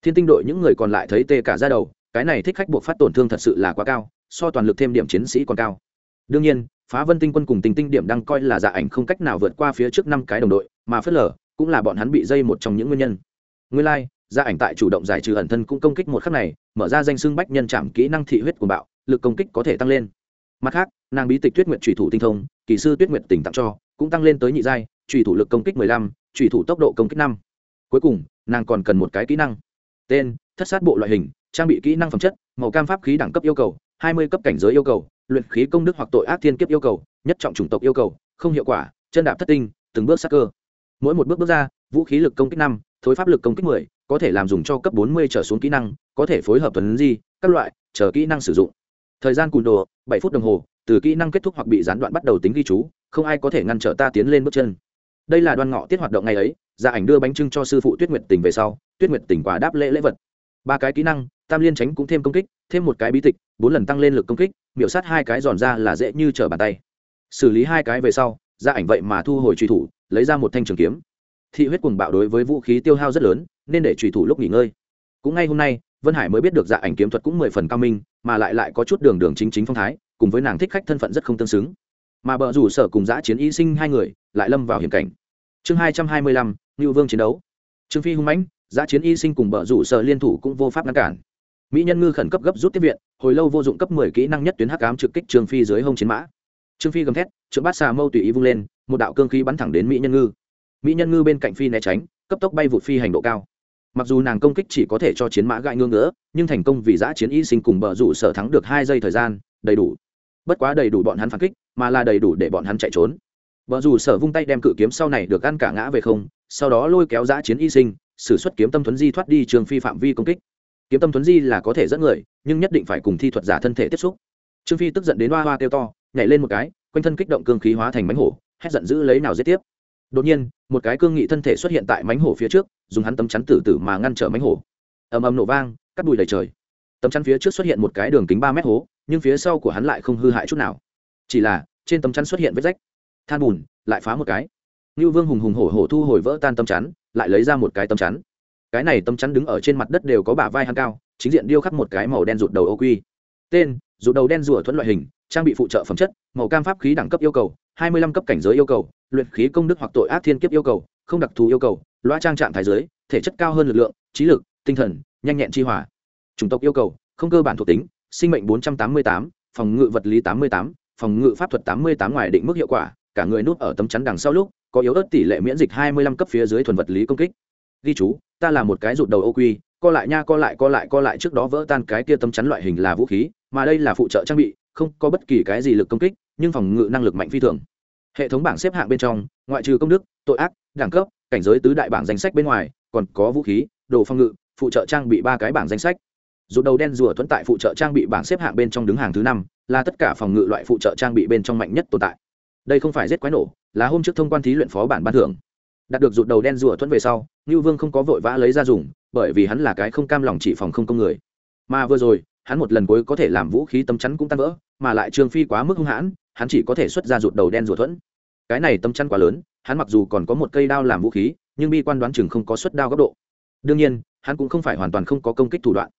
thiên tinh đội những người còn lại thấy tê cả ra đầu cái này thích khách buộc phát tổn thương thật sự là quá cao so toàn lực thêm điểm chiến sĩ còn cao. Đương nhiên phá vân tinh quân cùng tinh tinh điểm đăng coi là dạ ảnh không cách nào vượt qua phía trước năm cái đồng đội mà phớt lờ cũng là bọn hắn bị dây một trong những nguyên nhân. Nguyên lai、like, dạ ảnh tại chủ động giải trừ ẩn thân cũng công kích một khắc này mở ra danh xưng bách nhân chạm kỹ năng thị huyết của bạo lực công kích có thể tăng lên. Mặt khác nàng bí tịch tuyết nguyện trùy thủ tinh thông kỳ sư tuyết nguyện tỉnh tặng cho cũng tăng lên tới nhị giai trùy thủ lực công kích mười lăm trùy thủ tốc độ công kích năm. Cuối cùng nàng còn cần một cái kỹ năng tên, thất sát bộ loại hình, trang bị kỹ năng phẩm chất, màu cam pháp khí đẳng cấp yêu cầu, hai mươi cấp cảnh giới yêu cầu, luyện khí công đức hoặc tội ác thiên kiếp yêu cầu, nhất trọng chủng tộc yêu cầu, không hiệu quả, chân đạp thất tinh, từng bước sắc cơ. Mỗi một bước bước ra, vũ khí lực công kích năm, thối pháp lực công kích mười, có thể làm dùng cho cấp bốn mươi trở xuống kỹ năng, có thể phối hợp tuấn di, các loại, chờ kỹ năng sử dụng. Thời gian cùn đồ, bảy phút đồng hồ, từ kỹ năng kết thúc hoặc bị gián đoạn bắt đầu tính ghi chú, không ai có thể ngăn trở ta tiến lên bước chân đây là đoan ngọ tiết hoạt động ngày ấy, gia ảnh đưa bánh trưng cho sư phụ tuyết nguyệt tình về sau, tuyết nguyệt tình quả đáp lễ lễ vật. Ba cái kỹ năng, tam liên tránh cũng thêm công kích, thêm một cái bí tịch, bốn lần tăng lên lực công kích, miểu sát hai cái giòn ra là dễ như trở bàn tay. Xử lý hai cái về sau, gia ảnh vậy mà thu hồi truy thủ, lấy ra một thanh trường kiếm. Thị huyết cùng bạo đối với vũ khí tiêu hao rất lớn, nên để truy thủ lúc nghỉ ngơi. Cũng ngay hôm nay, vân hải mới biết được dạ ảnh kiếm thuật cũng mười phần cao minh, mà lại lại có chút đường đường chính chính phong thái, cùng với nàng thích khách thân phận rất không tương xứng. Mà bờ rủ sở cùng giã chiến y sinh hai người lại lâm vào hiểm cảnh. Chương hai trăm hai mươi lăm, ngưu vương chiến đấu. Trương phi hung mãnh, giã chiến y sinh cùng bờ rủ sở liên thủ cũng vô pháp ngăn cản. Mỹ nhân ngư khẩn cấp gấp rút tiếp viện, hồi lâu vô dụng cấp mười kỹ năng nhất tuyến hắc ám trực kích trương phi dưới hông chiến mã. Trương phi gầm thét, trượng bát xà mâu tùy ý vung lên, một đạo cương khí bắn thẳng đến mỹ nhân ngư. Mỹ nhân ngư bên cạnh phi né tránh, cấp tốc bay vụt phi hành độ cao. Mặc dù nàng công kích chỉ có thể cho chiến mã gãi ngưỡng ngỡ nhưng thành công vì giã chiến y sinh cùng bờ rủ sở thắng được hai giây thời gian, đầy đủ. Bất quá đầy đủ bọn hắn phản kích, mà là đầy đủ để bọn hắn chạy trốn vợ dù sở vung tay đem cự kiếm sau này được ăn cả ngã về không, sau đó lôi kéo giã chiến y sinh, sử xuất kiếm tâm thuấn di thoát đi trường phi phạm vi công kích. Kiếm tâm thuấn di là có thể dẫn người, nhưng nhất định phải cùng thi thuật giả thân thể tiếp xúc. Trương phi tức giận đến hoa hoa kêu to, nhảy lên một cái, quanh thân kích động cương khí hóa thành mánh hổ, hét giận dữ lấy nào giết tiếp. Đột nhiên, một cái cương nghị thân thể xuất hiện tại mánh hổ phía trước, dùng hắn tấm chắn tử tử mà ngăn trở mánh hổ. Ầm ầm nổ vang, cắt bụi đầy trời. Tấm chắn phía trước xuất hiện một cái đường kính ba mét hố, nhưng phía sau của hắn lại không hư hại chút nào. Chỉ là, trên tấm chắn xuất hiện vết rách than bùn lại phá một cái Ngưu Vương hùng hùng hổ hổ thu hồi vỡ tan tâm chắn, lại lấy ra một cái tâm chắn. Cái này tâm chắn đứng ở trên mặt đất đều có bả vai hắn cao, chính diện điêu khắc một cái màu đen rụt đầu ô quy. Tên: Rụt đầu đen rùa thuẫn loại hình, trang bị phụ trợ phẩm chất, màu cam pháp khí đẳng cấp yêu cầu, 25 cấp cảnh giới yêu cầu, luyện khí công đức hoặc tội ác thiên kiếp yêu cầu, không đặc thù yêu cầu, loa trang trạng thái giới, thể chất cao hơn lực lượng, trí lực, tinh thần, nhanh nhẹn chi hỏa. Chủng tộc yêu cầu, không cơ bản thuộc tính, sinh mệnh 488, phòng ngự vật lý 88, phòng ngự pháp thuật 88 ngoài định mức hiệu quả, cả người núp ở tấm chắn đằng sau lúc, có yếu ớt tỷ lệ miễn dịch 25 cấp phía dưới thuần vật lý công kích. Ghi chú, ta là một cái rụt đầu ô quy, co lại nha co lại co lại co lại trước đó vỡ tan cái kia tấm chắn loại hình là vũ khí, mà đây là phụ trợ trang bị, không có bất kỳ cái gì lực công kích, nhưng phòng ngự năng lực mạnh phi thường. Hệ thống bảng xếp hạng bên trong, ngoại trừ công đức, tội ác, đẳng cấp, cảnh giới tứ đại bảng danh sách bên ngoài, còn có vũ khí, đồ phòng ngự, phụ trợ trang bị ba cái bảng danh sách. Rụt đầu đen rùa thuẫn tại phụ trợ trang bị bảng xếp hạng bên trong đứng hàng thứ năm, là tất cả phòng ngự loại phụ trợ trang bị bên trong mạnh nhất tồn tại. Đây không phải giết quái nổ, là hôm trước thông quan thí luyện phó bản ban thưởng. Đạt được rụt đầu đen rùa thuẫn về sau ngưu vương không có vội vã lấy ra dùng bởi vì hắn là cái không cam lòng chỉ phòng không công người. Mà vừa rồi hắn một lần cuối có thể làm vũ khí tấm chắn cũng tan vỡ mà lại trương phi quá mức hung hãn hắn chỉ có thể xuất ra rụt đầu đen rùa thuẫn. Cái này tấm chắn quá lớn hắn mặc dù còn có một cây đao làm vũ khí nhưng bi quan đoán chừng không có xuất đao góc độ. Đương nhiên hắn cũng không phải hoàn toàn không có công kích thủ đoạn.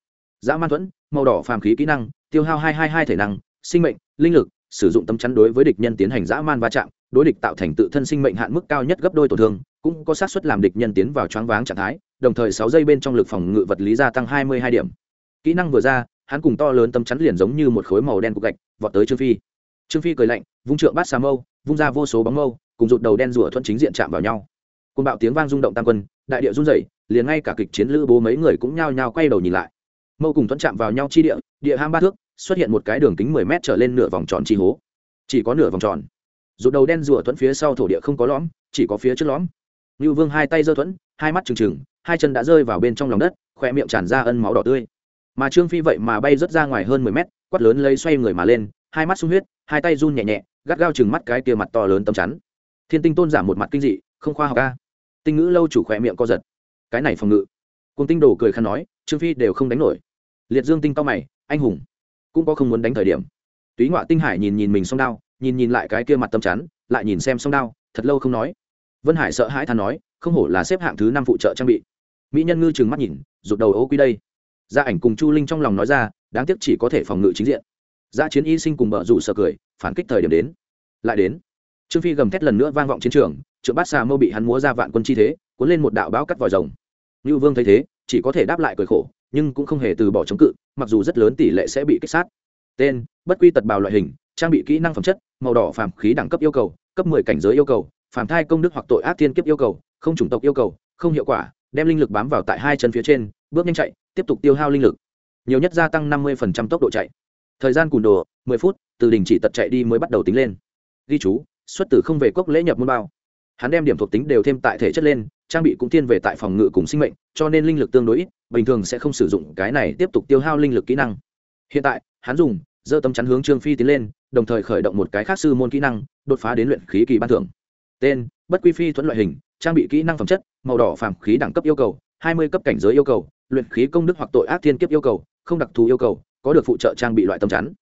Dã man thuẫn màu đỏ phàm khí kỹ năng tiêu hao hai hai hai thể năng sinh mệnh linh lực sử dụng tấm chắn đối với địch nhân tiến hành dã man va chạm, đối địch tạo thành tự thân sinh mệnh hạn mức cao nhất gấp đôi tổn thương, cũng có xác suất làm địch nhân tiến vào choáng váng trạng thái, đồng thời sáu giây bên trong lực phòng ngự vật lý gia tăng hai mươi hai điểm. Kỹ năng vừa ra, hắn cùng to lớn tấm chắn liền giống như một khối màu đen cục gạch, vọt tới trương phi. Trương phi cười lạnh, vung trượng bát xà mâu, vung ra vô số bóng mâu, cùng rụt đầu đen rủa thuận chính diện chạm vào nhau. Côn bạo tiếng vang rung động tam quân, đại địa run rẩy, liền ngay cả kịch chiến lữ bố mấy người cũng nhao nhao quay đầu nhìn lại. Mâu cùng thuận chạm vào nhau chi địa địa ham ba thước xuất hiện một cái đường kính mười mét trở lên nửa vòng tròn chi hố chỉ có nửa vòng tròn rụt đầu đen rùa thuẫn phía sau thổ địa không có lõm chỉ có phía trước lõm lưu Vương hai tay giơ thuẫn, hai mắt trừng trừng, hai chân đã rơi vào bên trong lòng đất, khóe miệng tràn ra ân máu đỏ tươi. Mà Trương Phi vậy mà bay rất ra ngoài hơn mười mét, quát lớn lấy xoay người mà lên, hai mắt sung huyết, hai tay run nhẹ nhẹ, gắt gao chừng mắt cái kia mặt to lớn tấm chắn. Thiên Tinh Tôn giả một mặt kinh dị, không khoa học a. Tinh ngữ lâu chủ khóe miệng co giật. Cái này phòng ngự. Cung Tinh Đồ cười khăn nói, Trương Phi đều không đánh nổi. Liệt Dương Tinh cao mày, anh hùng, cũng có không muốn đánh thời điểm. Túy ngoại Tinh Hải nhìn nhìn mình song đao, nhìn nhìn lại cái kia mặt tâm chắn, lại nhìn xem song đao, thật lâu không nói. Vân hải sợ hãi than nói không hổ là xếp hạng thứ năm phụ trợ trang bị. Mỹ nhân ngư trừng mắt nhìn rụt đầu ô quy đây. Gia ảnh cùng chu linh trong lòng nói ra đáng tiếc chỉ có thể phòng ngự chính diện. Gia chiến y sinh cùng bờ rủ sợ cười phản kích thời điểm đến. Lại đến. Trương phi gầm thét lần nữa vang vọng chiến trường trượng bát xà mâu bị hắn múa ra vạn quân chi thế cuốn lên một đạo báo cắt vòi rồng. Như vương thấy thế chỉ có thể đáp lại cười khổ nhưng cũng không hề từ bỏ chống cự, mặc dù rất lớn tỷ lệ sẽ bị kích sát. Tên, bất quy tật bào loại hình, trang bị kỹ năng phẩm chất, màu đỏ phàm khí đẳng cấp yêu cầu, cấp 10 cảnh giới yêu cầu, phàm thai công đức hoặc tội ác thiên kiếp yêu cầu, không chủng tộc yêu cầu, không hiệu quả, đem linh lực bám vào tại hai chân phía trên, bước nhanh chạy, tiếp tục tiêu hao linh lực. Nhiều nhất gia tăng năm mươi tốc độ chạy. Thời gian cùn đồ, mười phút, từ đình chỉ tật chạy đi mới bắt đầu tính lên. Ghi chú, xuất tử không về cốc lễ nhập môn bao. Hắn đem điểm thuộc tính đều thêm tại thể chất lên trang bị cũng tiên về tại phòng ngự cùng sinh mệnh, cho nên linh lực tương đối ít, bình thường sẽ không sử dụng cái này tiếp tục tiêu hao linh lực kỹ năng. Hiện tại, hắn dùng dơ tấm chắn hướng trương phi tiến lên, đồng thời khởi động một cái khác sư môn kỹ năng, đột phá đến luyện khí kỳ ban thưởng. Tên, bất quy phi thuẫn loại hình, trang bị kỹ năng phẩm chất, màu đỏ phàm khí đẳng cấp yêu cầu, hai mươi cấp cảnh giới yêu cầu, luyện khí công đức hoặc tội ác thiên kiếp yêu cầu, không đặc thù yêu cầu, có được phụ trợ trang bị loại tấm chắn.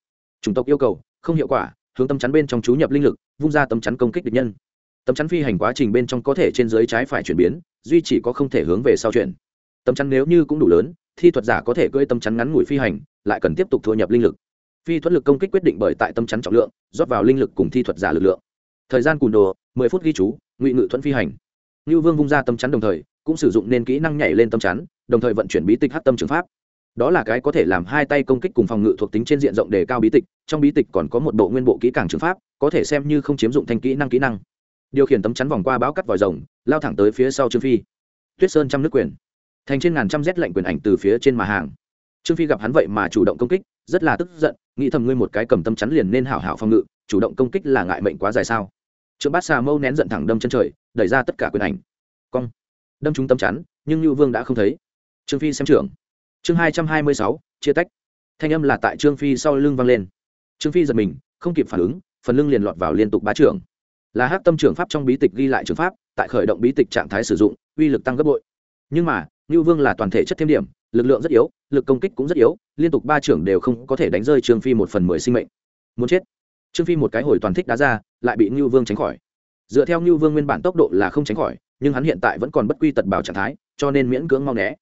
Chủng tộc yêu cầu, không hiệu quả, hướng tấm chắn bên trong chú nhập linh lực, vung ra tấm chắn công kích địch nhân tâm chắn phi hành quá trình bên trong có thể trên dưới trái phải chuyển biến, duy chỉ có không thể hướng về sau chuyển. Tâm chắn nếu như cũng đủ lớn, thi thuật giả có thể cưỡi tâm chắn ngắn ngủi phi hành, lại cần tiếp tục thua nhập linh lực. Phi thuật lực công kích quyết định bởi tại tâm chắn trọng lượng, rót vào linh lực cùng thi thuật giả lực lượng. Thời gian cùn đồ, mười phút ghi chú, ngụy ngự thuẫn phi hành. Ngưu vương vung ra tâm chắn đồng thời, cũng sử dụng nên kỹ năng nhảy lên tâm chắn, đồng thời vận chuyển bí tịch hát tâm trường pháp. Đó là cái có thể làm hai tay công kích cùng phòng ngự thuộc tính trên diện rộng đề cao bí tịch, trong bí tịch còn có một bộ nguyên bộ kỹ càng trường pháp, có thể xem như không chiếm dụng thành kỹ năng kỹ năng điều khiển tấm chắn vòng qua báo cắt vòi rồng, lao thẳng tới phía sau trương phi. Tuyết sơn trăm nước quyền. Thành trên ngàn trăm rét lạnh quyền ảnh từ phía trên mà hàng. Trương phi gặp hắn vậy mà chủ động công kích, rất là tức giận, nghĩ thầm ngươi một cái cầm tấm chắn liền nên hảo hảo phòng ngự, chủ động công kích là ngại mệnh quá dài sao? Trượng bát xà mâu nén giận thẳng đâm chân trời, đẩy ra tất cả quyền ảnh. Cong. Đâm chúng tấm chắn, nhưng lưu vương đã không thấy. Trương phi xem trưởng. Chương hai trăm hai mươi sáu, chia tách. Thanh âm là tại trương phi sau lưng vang lên. Trương phi giật mình, không kịp phản ứng, phần lưng liền lọt vào liên tục bá trưởng là hát tâm trưởng pháp trong bí tịch ghi lại trường pháp, tại khởi động bí tịch trạng thái sử dụng, uy lực tăng gấp bội. Nhưng mà lưu vương là toàn thể chất thêm điểm, lực lượng rất yếu, lực công kích cũng rất yếu, liên tục ba trưởng đều không có thể đánh rơi trương phi một phần mười sinh mệnh. Muốn chết. Trương phi một cái hồi toàn thích đá ra, lại bị ngưu vương tránh khỏi. Dựa theo ngưu vương nguyên bản tốc độ là không tránh khỏi, nhưng hắn hiện tại vẫn còn bất quy tật bảo trạng thái, cho nên miễn cưỡng mau né.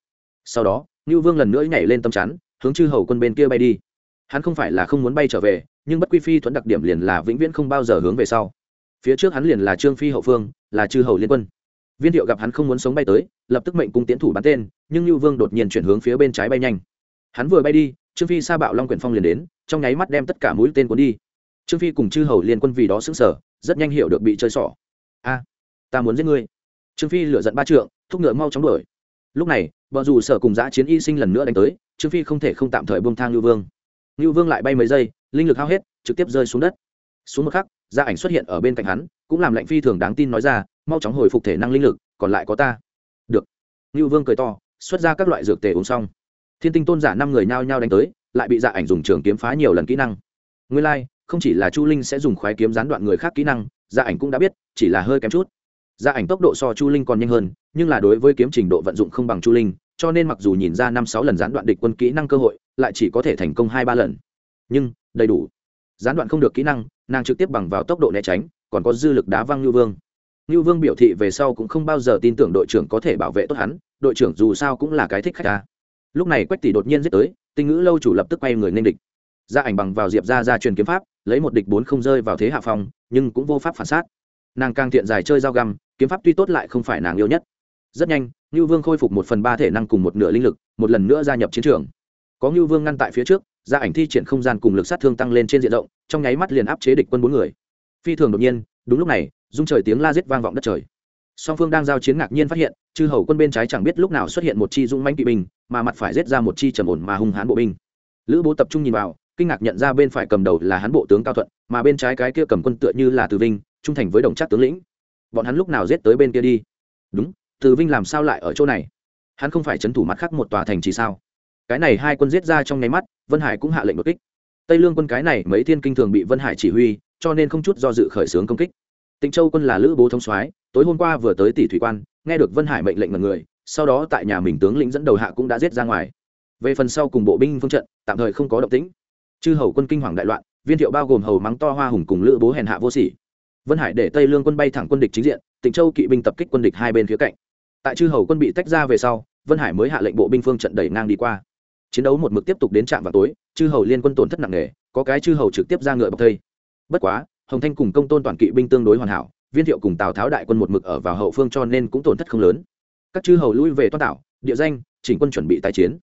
Sau đó, ngưu vương lần nữa nhảy lên tâm chắn, hướng chư hầu quân bên kia bay đi. Hắn không phải là không muốn bay trở về, nhưng bất quy phi thuẫn đặc điểm liền là vĩnh viễn không bao giờ hướng về sau phía trước hắn liền là trương phi hậu phương, là chư hầu liên quân. Viên thiệu gặp hắn không muốn sống bay tới, lập tức mệnh cung tiến thủ bắn tên, nhưng lưu vương đột nhiên chuyển hướng phía bên trái bay nhanh. Hắn vừa bay đi, trương phi sa bạo long quyển phong liền đến, trong nháy mắt đem tất cả mũi tên cuốn đi. Trương phi cùng chư hầu liên quân vì đó xứng sở rất nhanh hiểu được bị chơi xỏ. A, ta muốn giết ngươi. Trương phi lựa giận ba trượng, thúc ngựa mau chóng đuổi. Lúc này vợ dù sở cùng giã chiến y sinh lần nữa đánh tới, trương phi không thể không tạm thời buông thang lưu vương. Lưu vương lại bay mấy giây, linh lực hao hết, trực tiếp rơi xuống đất. Xuống một khắc gia ảnh xuất hiện ở bên cạnh hắn cũng làm lệnh phi thường đáng tin nói ra mau chóng hồi phục thể năng linh lực còn lại có ta. Được. Lưu vương cười to xuất ra các loại dược tề uống xong. Thiên tinh tôn giả năm người nhao nhao đánh tới lại bị dạ ảnh dùng trường kiếm phá nhiều lần kỹ năng. Nguyên lai、like, không chỉ là chu linh sẽ dùng khoái kiếm gián đoạn người khác kỹ năng dạ ảnh cũng đã biết chỉ là hơi kém chút. Dạ ảnh tốc độ so chu linh còn nhanh hơn nhưng là đối với kiếm trình độ vận dụng không bằng chu linh cho nên mặc dù nhìn ra năm sáu lần gián đoạn địch quân kỹ năng cơ hội lại chỉ có thể thành công hai ba lần. Nhưng đầy đủ gián đoạn không được kỹ năng, nàng trực tiếp bằng vào tốc độ né tránh, còn có dư lực đá văng ngưu vương. Ngưu vương biểu thị về sau cũng không bao giờ tin tưởng đội trưởng có thể bảo vệ tốt hắn, đội trưởng dù sao cũng là cái thích khách ta. Lúc này quách tỷ đột nhiên giết tới, tinh ngữ lâu chủ lập tức quay người nên địch. Ra ảnh bằng vào diệp ra ra truyền kiếm pháp, lấy một địch bốn không rơi vào thế hạ phong, nhưng cũng vô pháp phản sát. Nàng càng thiện dài chơi dao găm, kiếm pháp tuy tốt lại không phải nàng yêu nhất. Rất nhanh ngưu vương khôi phục một phần ba thể năng cùng một nửa linh lực, một lần nữa gia nhập chiến trường. Có ngưu vương ngăn tại phía trước gia ảnh thi triển không gian cùng lực sát thương tăng lên trên diện rộng, trong nháy mắt liền áp chế địch quân bốn người. Phi thường đột nhiên, đúng lúc này dung trời tiếng la giết vang vọng đất trời. Song phương đang giao chiến ngạc nhiên phát hiện, chư hầu quân bên trái chẳng biết lúc nào xuất hiện một chi dung manh kỵ binh, mà mặt phải giết ra một chi trầm ổn mà hung hãn bộ binh. Lữ bố tập trung nhìn vào, kinh ngạc nhận ra bên phải cầm đầu là hắn bộ tướng cao thuận, mà bên trái cái kia cầm quân tựa như là từ vinh, trung thành với đồng chắc tướng lĩnh. Bọn hắn lúc nào giết tới bên kia đi? Đúng, từ vinh làm sao lại ở chỗ này? Hắn không phải c h ấ n thủ mặt khác một tòa thành chỉ sao? Cái này hai quân giết ra trong nháy mắt, vân hải cũng hạ lệnh đột kích. Tây lương quân cái này mấy thiên kinh thường bị vân hải chỉ huy, cho nên không chút do dự khởi xướng công kích. Tịnh châu quân là lữ bố thống soái, tối hôm qua vừa tới tỷ thủy quan, nghe được vân hải mệnh lệnh mật người, sau đó tại nhà mình tướng lĩnh dẫn đầu hạ cũng đã giết ra ngoài. Về phần sau cùng bộ binh phương trận, tạm thời không có động tĩnh. Chư hầu quân kinh hoàng đại loạn, viên thiệu bao gồm hầu mắng to hoa hùng cùng lữ bố hèn hạ vô sỉ. Vân hải để tây lương quân bay thẳng quân địch chính diện, tịnh châu kỵ binh tập kích quân địch hai bên phía cạnh. Tại chư hầu quân bị tách ra về sau, vân hải mới hạ lệnh bộ binh phương trận đẩy ngang đi qua chiến đấu một mực tiếp tục đến trạm vào tối, chư hầu liên quân tổn thất nặng nề, có cái chư hầu trực tiếp ra ngựa bọc thây. Bất quá, hồng thanh cùng công tôn toàn kỵ binh tương đối hoàn hảo, viên thiệu cùng tào tháo đại quân một mực ở vào hậu phương cho nên cũng tổn thất không lớn. Các chư hầu lui về toa tảo, địa danh, chỉnh quân chuẩn bị tái chiến.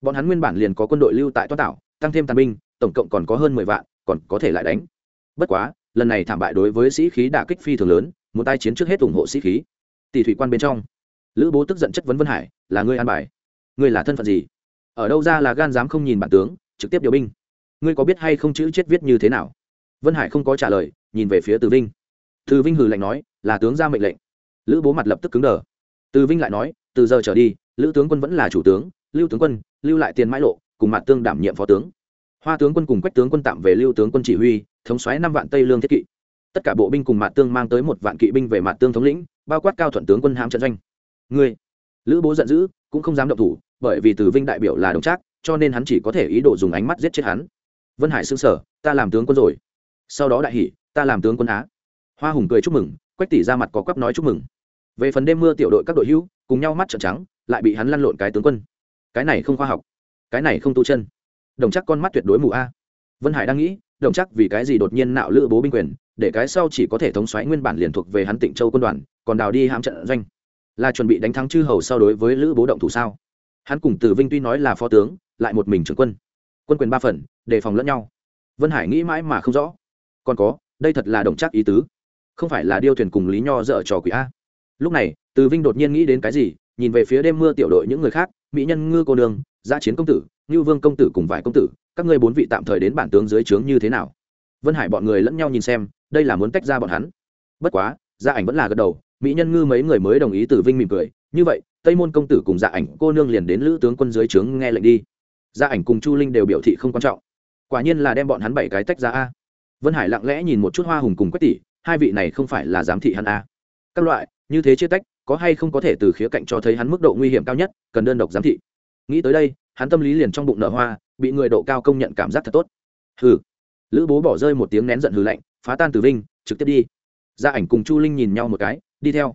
Bọn hắn nguyên bản liền có quân đội lưu tại toa tảo, tăng thêm tàn binh, tổng cộng còn có hơn mười vạn, còn có thể lại đánh. Bất quá, lần này thảm bại đối với sĩ khí đả kích phi thường lớn, muốn tai chiến trước hết ủng hộ sĩ khí. Tỷ thủy quan bên trong, lữ bố tức giận chất vấn vân hải, là ngươi an bài? Ngươi là thân phận gì? Ở đâu ra là gan dám không nhìn bản tướng, trực tiếp điều binh. Ngươi có biết hay không chữ chết viết như thế nào? Vân hải không có trả lời, nhìn về phía từ vinh. Từ vinh hừ lạnh nói, là tướng ra mệnh lệnh. Lữ bố mặt lập tức cứng đờ. Từ vinh lại nói, từ giờ trở đi, lữ tướng quân vẫn là chủ tướng, lưu tướng quân, lưu lại tiền mãi lộ, cùng mặt tương đảm nhiệm phó tướng. Hoa tướng quân cùng quách tướng quân tạm về lưu tướng quân chỉ huy, thống xoáy năm vạn tây lương thiết kỵ. Tất cả bộ binh cùng mạt tương mang tới một vạn kỵ binh về mạt tương thống lĩnh, bao quát cao thuận tướng quân hãm trận doanh. Ngươi? Lữ bố giận dữ, cũng không dám động thủ bởi vì từ vinh đại biểu là đồng trác, cho nên hắn chỉ có thể ý đồ dùng ánh mắt giết chết hắn. Vân hải xưng sở ta làm tướng quân rồi. Sau đó đại hỷ ta làm tướng quân á. Hoa hùng cười chúc mừng, quách tỷ ra mặt có quắp nói chúc mừng. Về phần đêm mưa tiểu đội các đội hữu cùng nhau mắt trợn trắng, lại bị hắn lăn lộn cái tướng quân. Cái này không khoa học, cái này không tu chân. Đồng chắc con mắt tuyệt đối mù a. Vân hải đang nghĩ, đồng chắc vì cái gì đột nhiên nạo lữ bố binh quyền, để cái sau chỉ có thể thống xoáy nguyên bản liền thuộc về hắn tịnh châu quân đoàn, còn đào đi hãm trận doanh. Là chuẩn bị đánh thắng chư hầu sau đối với lữ bố động thủ sao? Hắn cùng tử vinh tuy nói là phó tướng, lại một mình trưởng quân. Quân quyền ba phần, đề phòng lẫn nhau. Vân hải nghĩ mãi mà không rõ. Còn có, đây thật là đồng chắc ý tứ. Không phải là điêu thuyền cùng lý nho dợ trò quỷ a. Lúc này, từ vinh đột nhiên nghĩ đến cái gì, nhìn về phía đêm mưa tiểu đội những người khác, mỹ nhân ngư cô nương gia chiến công tử, ngưu vương công tử cùng vài công tử, các ngươi bốn vị tạm thời đến bản tướng dưới trướng như thế nào? Vân hải bọn người lẫn nhau nhìn xem, đây là muốn tách ra bọn hắn. Bất quá, gia ảnh vẫn là gật đầu, mỹ nhân ngư mấy người mới đồng ý từ vinh mỉm cười như vậy, tây môn công tử cùng gia ảnh cô nương liền đến lữ tướng quân dưới trướng nghe lệnh đi. Gia ảnh cùng chu linh đều biểu thị không quan trọng. Quả nhiên là đem bọn hắn bảy cái tách ra a. Vân hải lặng lẽ nhìn một chút hoa hùng cùng quách tỷ, hai vị này không phải là giám thị hắn a. Các loại, như thế chia tách, có hay không có thể từ khía cạnh cho thấy hắn mức độ nguy hiểm cao nhất, cần đơn độc giám thị. Nghĩ tới đây, hắn tâm lý liền trong bụng nở hoa, bị người độ cao công nhận cảm giác thật tốt. Hừ. Lữ bố bỏ rơi một tiếng nén giận hừ lạnh, phá tan từ vinh, trực tiếp đi. Gia ảnh cùng chu linh nhìn nhau một cái, đi theo.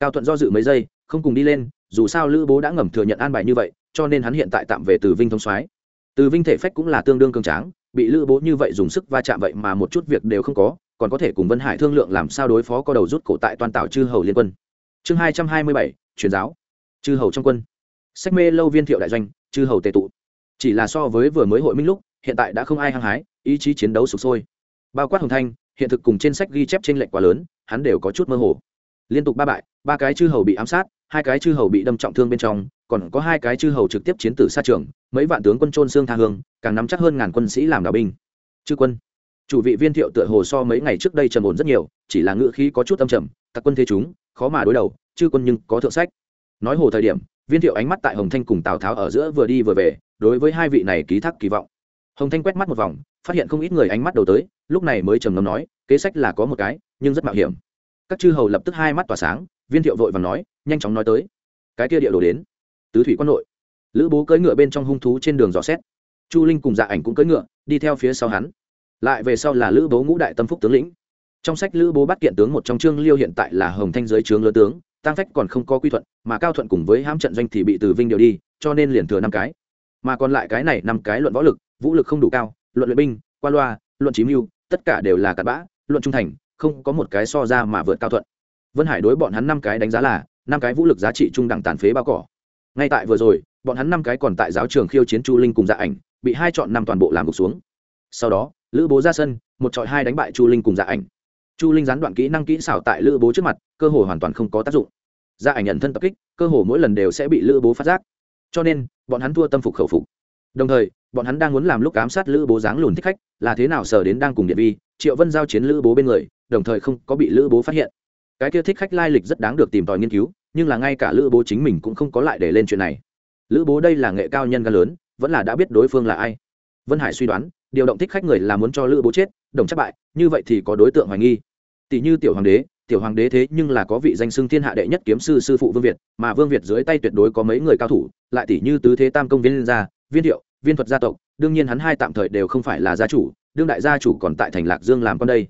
Cao thuận do dự mấy giây không cùng đi lên, dù sao lữ bố đã ngầm thừa nhận an bài như vậy, cho nên hắn hiện tại tạm về từ vinh thông soái. Từ vinh thể phách cũng là tương đương cường tráng, bị lữ bố như vậy dùng sức va chạm vậy mà một chút việc đều không có, còn có thể cùng vân hải thương lượng làm sao đối phó có đầu rút cổ tại toàn tảo chư hầu liên quân. Chương hai trăm hai mươi bảy truyền giáo. Chư hầu trong quân. Sách mê lâu viên thiệu đại doanh, chư hầu tề tụ. Chỉ là so với vừa mới hội minh lúc, hiện tại đã không ai hăng hái, ý chí chiến đấu sụp sôi. Bao quát hồng thanh, hiện thực cùng trên sách ghi chép trên lệnh quá lớn, hắn đều có chút mơ hồ. Liên tục ba bại, ba cái chư hầu bị ám sát hai cái chư hầu bị đâm trọng thương bên trong, còn có hai cái chư hầu trực tiếp chiến tử xa trường, mấy vạn tướng quân trôn xương tha hương, càng nắm chắc hơn ngàn quân sĩ làm đạo binh. Chư quân, chủ vị viên thiệu tựa hồ so mấy ngày trước đây trầm ổn rất nhiều, chỉ là ngựa khí có chút âm trầm, tặc quân thế chúng, khó mà đối đầu, chư quân nhưng có thượng sách. Nói hồ thời điểm, viên thiệu ánh mắt tại hồng thanh cùng tào tháo ở giữa vừa đi vừa về, đối với hai vị này ký thác kỳ vọng. Hồng thanh quét mắt một vòng, phát hiện không ít người ánh mắt đầu tới, lúc này mới trầm ngâm nói, kế sách là có một cái, nhưng rất mạo hiểm. Các chư hầu lập tức hai mắt tỏa sáng viên thiệu vội và nói, nhanh chóng nói tới. Cái kia địa đồ đến. Tứ thủy quân nội. Lữ bố cưỡi ngựa bên trong hung thú trên đường dò xét. Chu linh cùng dạ ảnh cũng cưỡi ngựa, đi theo phía sau hắn. Lại về sau là lữ bố ngũ đại tâm phúc tướng lĩnh. Trong sách lữ bố bắt kiện tướng một trong chương liêu hiện tại là hồng thanh giới trướng lứa tướng tăng phách còn không có quy thuận, mà cao thuận cùng với hãm trận doanh thì bị từ vinh điều đi, cho nên liền thừa năm cái. Mà còn lại cái này năm cái luận võ lực, vũ lực không đủ cao, luận luyện binh, qua loa, luận chí mưu, tất cả đều là cặn bã, luận trung thành, không có một cái so ra mà vượt cao thuận vân hải đối bọn hắn năm cái đánh giá là, năm cái vũ lực giá trị trung đẳng tàn phế bao cỏ. Ngay tại vừa rồi, bọn hắn năm cái còn tại giáo trường khiêu chiến chu linh cùng dạ ảnh, bị hai chọn năm toàn bộ làm gục xuống. Sau đó, lữ bố ra sân, một trọi hai đánh bại chu linh cùng dạ ảnh. Chu linh gián đoạn kỹ năng kỹ xảo tại lữ bố trước mặt, cơ hồ hoàn toàn không có tác dụng. Dạ ảnh nhận thân tập kích, cơ hồ mỗi lần đều sẽ bị lữ bố phát giác. Cho nên, bọn hắn thua tâm phục khẩu phục. Đồng thời, bọn hắn đang muốn làm lúc ám sát lữ bố dáng lùn thích khách, là thế nào sờ đến đang cùng điện vi, triệu vân giao chiến lữ bố bên người, đồng thời không có bị lữ bố phát hiện cái kia thích khách lai lịch rất đáng được tìm tòi nghiên cứu, nhưng là ngay cả lữ bố chính mình cũng không có lại để lên chuyện này. Lữ bố đây là nghệ cao nhân ca lớn, vẫn là đã biết đối phương là ai. Vân hải suy đoán, điều động thích khách người là muốn cho lữ bố chết, đồng chắc bại, như vậy thì có đối tượng hoài nghi. Tỷ như tiểu hoàng đế, tiểu hoàng đế thế nhưng là có vị danh xưng thiên hạ đệ nhất kiếm sư sư phụ vương việt, mà vương việt dưới tay tuyệt đối có mấy người cao thủ, lại tỷ như tứ thế tam công viên gia, viên thiệu viên thuật gia tộc, đương nhiên hắn hai tạm thời đều không phải là gia chủ, đương đại gia chủ còn tại thành lạc dương làm con đây.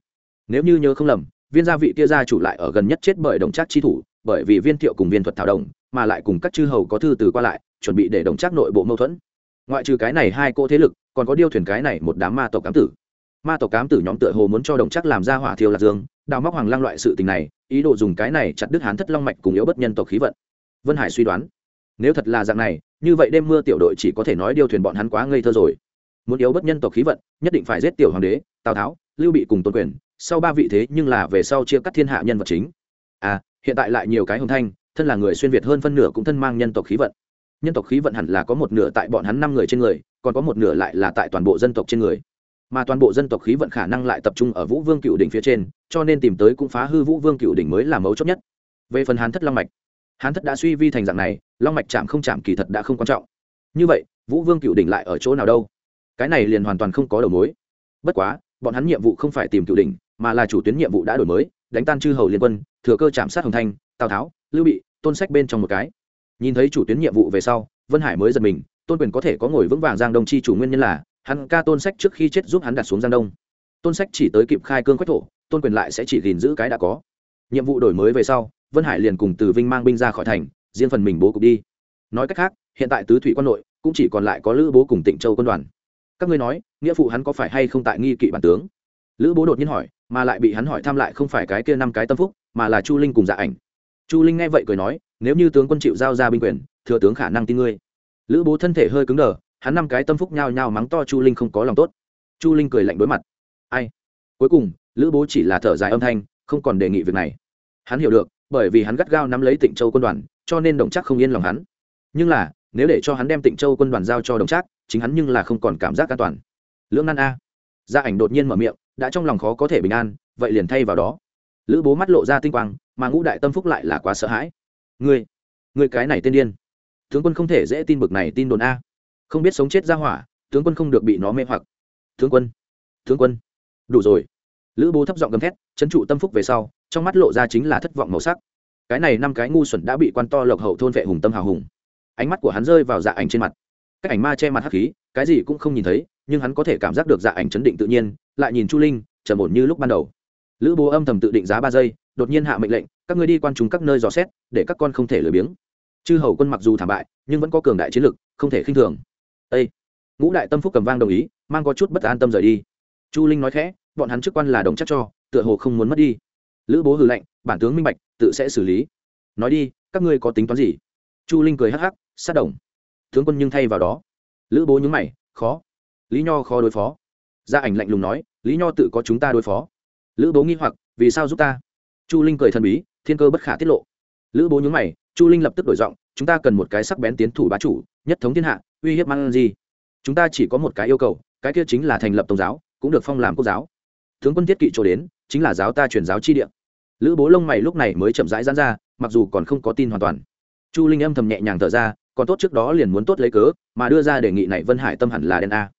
Nếu như nhớ không lầm viên gia vị kia gia chủ lại ở gần nhất chết bởi đồng trác chi thủ, bởi vì viên thiệu cùng viên thuật thảo đồng, mà lại cùng các chư hầu có thư từ qua lại, chuẩn bị để đồng trác nội bộ mâu thuẫn. Ngoại trừ cái này hai cô thế lực, còn có điêu thuyền cái này một đám ma tộc cám tử. Ma tộc cám tử nhóm tựa hồ muốn cho đồng trác làm ra hỏa thiêu lạc dương, đào móc hoàng lang loại sự tình này, ý đồ dùng cái này chặt đứt hán thất long mạch cùng yếu bất nhân tộc khí vận. Vân hải suy đoán, nếu thật là dạng này, như vậy đêm mưa tiểu đội chỉ có thể nói điêu thuyền bọn hắn quá ngây thơ rồi. Muốn yếu bất nhân tộc khí vận, nhất định phải giết tiểu hoàng đế, tào tháo, lưu bị cùng tôn quyền sau ba vị thế nhưng là về sau chia cắt thiên hạ nhân vật chính. À hiện tại lại nhiều cái hồng thanh, thân là người xuyên việt hơn phân nửa cũng thân mang nhân tộc khí vận. Nhân tộc khí vận hẳn là có một nửa tại bọn hắn năm người trên người, còn có một nửa lại là tại toàn bộ dân tộc trên người. Mà toàn bộ dân tộc khí vận khả năng lại tập trung ở vũ vương cựu đỉnh phía trên, cho nên tìm tới cũng phá hư vũ vương cựu đỉnh mới là mấu chốt nhất. Về phần hán thất long mạch, hán thất đã suy vi thành dạng này, long mạch chạm không chạm kỳ thật đã không quan trọng. Như vậy, vũ vương cựu đỉnh lại ở chỗ nào đâu? Cái này liền hoàn toàn không có đầu mối. Bất quá, bọn hắn nhiệm vụ không phải tìm cựu đỉnh mà là chủ tuyến nhiệm vụ đã đổi mới, đánh tan chư hầu liên quân, thừa cơ chạm sát hồng thanh, tào tháo, lưu bị, tôn sách bên trong một cái. Nhìn thấy chủ tuyến nhiệm vụ về sau, vân hải mới giật mình, tôn quyền có thể có ngồi vững vàng giang đông chi chủ nguyên nhân là, hắn ca tôn sách trước khi chết giúp hắn đặt xuống giang đông. Tôn sách chỉ tới kịp khai cương quách thổ, tôn quyền lại sẽ chỉ gìn giữ cái đã có. Nhiệm vụ đổi mới về sau, vân hải liền cùng từ vinh mang binh ra khỏi thành, riêng phần mình bố cục đi. Nói cách khác, hiện tại tứ thủy quân nội, cũng chỉ còn lại có lữ bố cùng tịnh châu quân đoàn. Các ngươi nói, nghĩa phụ hắn có phải hay không tại nghi kỵ bản tướng? Lữ bố đột nhiên hỏi mà lại bị hắn hỏi thăm lại không phải cái kia năm cái tâm phúc, mà là chu linh cùng dạ ảnh. Chu linh nghe vậy cười nói, nếu như tướng quân chịu giao ra binh quyền, thừa tướng khả năng tin ngươi. Lữ bố thân thể hơi cứng đờ, hắn năm cái tâm phúc nhao nhao mắng to chu linh không có lòng tốt. Chu linh cười lạnh đối mặt. Ai? Cuối cùng, lữ bố chỉ là thở dài âm thanh, không còn đề nghị việc này. Hắn hiểu được, bởi vì hắn gắt gao nắm lấy tịnh châu quân đoàn, cho nên đồng chắc không yên lòng hắn. Nhưng là, nếu để cho hắn đem tịnh châu quân đoàn giao cho đồng chắc chính hắn nhưng là không còn cảm giác an toàn. Lưỡng nan a. Gia ảnh đột nhiên mở miệng đã trong lòng khó có thể bình an, vậy liền thay vào đó. Lữ bố mắt lộ ra tinh quang, mà ngũ đại tâm phúc lại là quá sợ hãi. Ngươi ngươi cái này tên điên. Tướng quân không thể dễ tin bực này tin đồn a. Không biết sống chết ra hỏa, tướng quân không được bị nó mê hoặc. Tướng quân tướng quân. Đủ rồi. Lữ bố thấp giọng gầm thét, chấn trụ tâm phúc về sau, trong mắt lộ ra chính là thất vọng màu sắc. Cái này năm cái ngu xuẩn đã bị quan to lộc hậu thôn vệ hùng tâm hào hùng. Ánh mắt của hắn rơi vào dạ ảnh trên mặt. Các ảnh ma che mặt hắc khí, cái gì cũng không nhìn thấy, nhưng hắn có thể cảm giác được dạ ảnh chấn định tự nhiên lại nhìn chu linh, trầm ổn như lúc ban đầu. Lữ bố âm thầm tự định giá ba giây, đột nhiên hạ mệnh lệnh, các ngươi đi quan chúng các nơi dò xét, để các con không thể lười biếng. Chư hầu quân mặc dù thảm bại, nhưng vẫn có cường đại chiến lực, không thể khinh thường. Ê! ngũ đại tâm phúc cầm vang đồng ý, mang có chút bất an tâm rời đi. Chu linh nói khẽ, bọn hắn chức quan là đồng chắc cho, tựa hồ không muốn mất đi. Lữ bố hừ lệnh bản tướng minh bạch, tự sẽ xử lý. Nói đi, các ngươi có tính toán gì? Chu linh cười hắc hắc, sát đồng tướng quân nhưng thay vào đó. Lữ bố nhúng mày, khó. Lý nho khó đối phó gia ảnh lạnh lùng nói, lý nho tự có chúng ta đối phó. Lữ bố nghi hoặc, vì sao giúp ta? Chu linh cười thần bí, thiên cơ bất khả tiết lộ. Lữ bố nhúng mày, chu linh lập tức đổi giọng, chúng ta cần một cái sắc bén tiến thủ bá chủ, nhất thống thiên hạ, uy hiếp mang gì? Chúng ta chỉ có một cái yêu cầu, cái kia chính là thành lập tôn giáo, cũng được phong làm quốc giáo. Tướng quân thiết kỵ chỗ đến, chính là giáo ta truyền giáo chi địa. Lữ bố lông mày lúc này mới chậm rãi dán ra, mặc dù còn không có tin hoàn toàn. Chu linh âm thầm nhẹ nhàng thở ra, còn tốt trước đó liền muốn tốt lấy cớ, mà đưa ra đề nghị này vân hải tâm hẳn là đen a.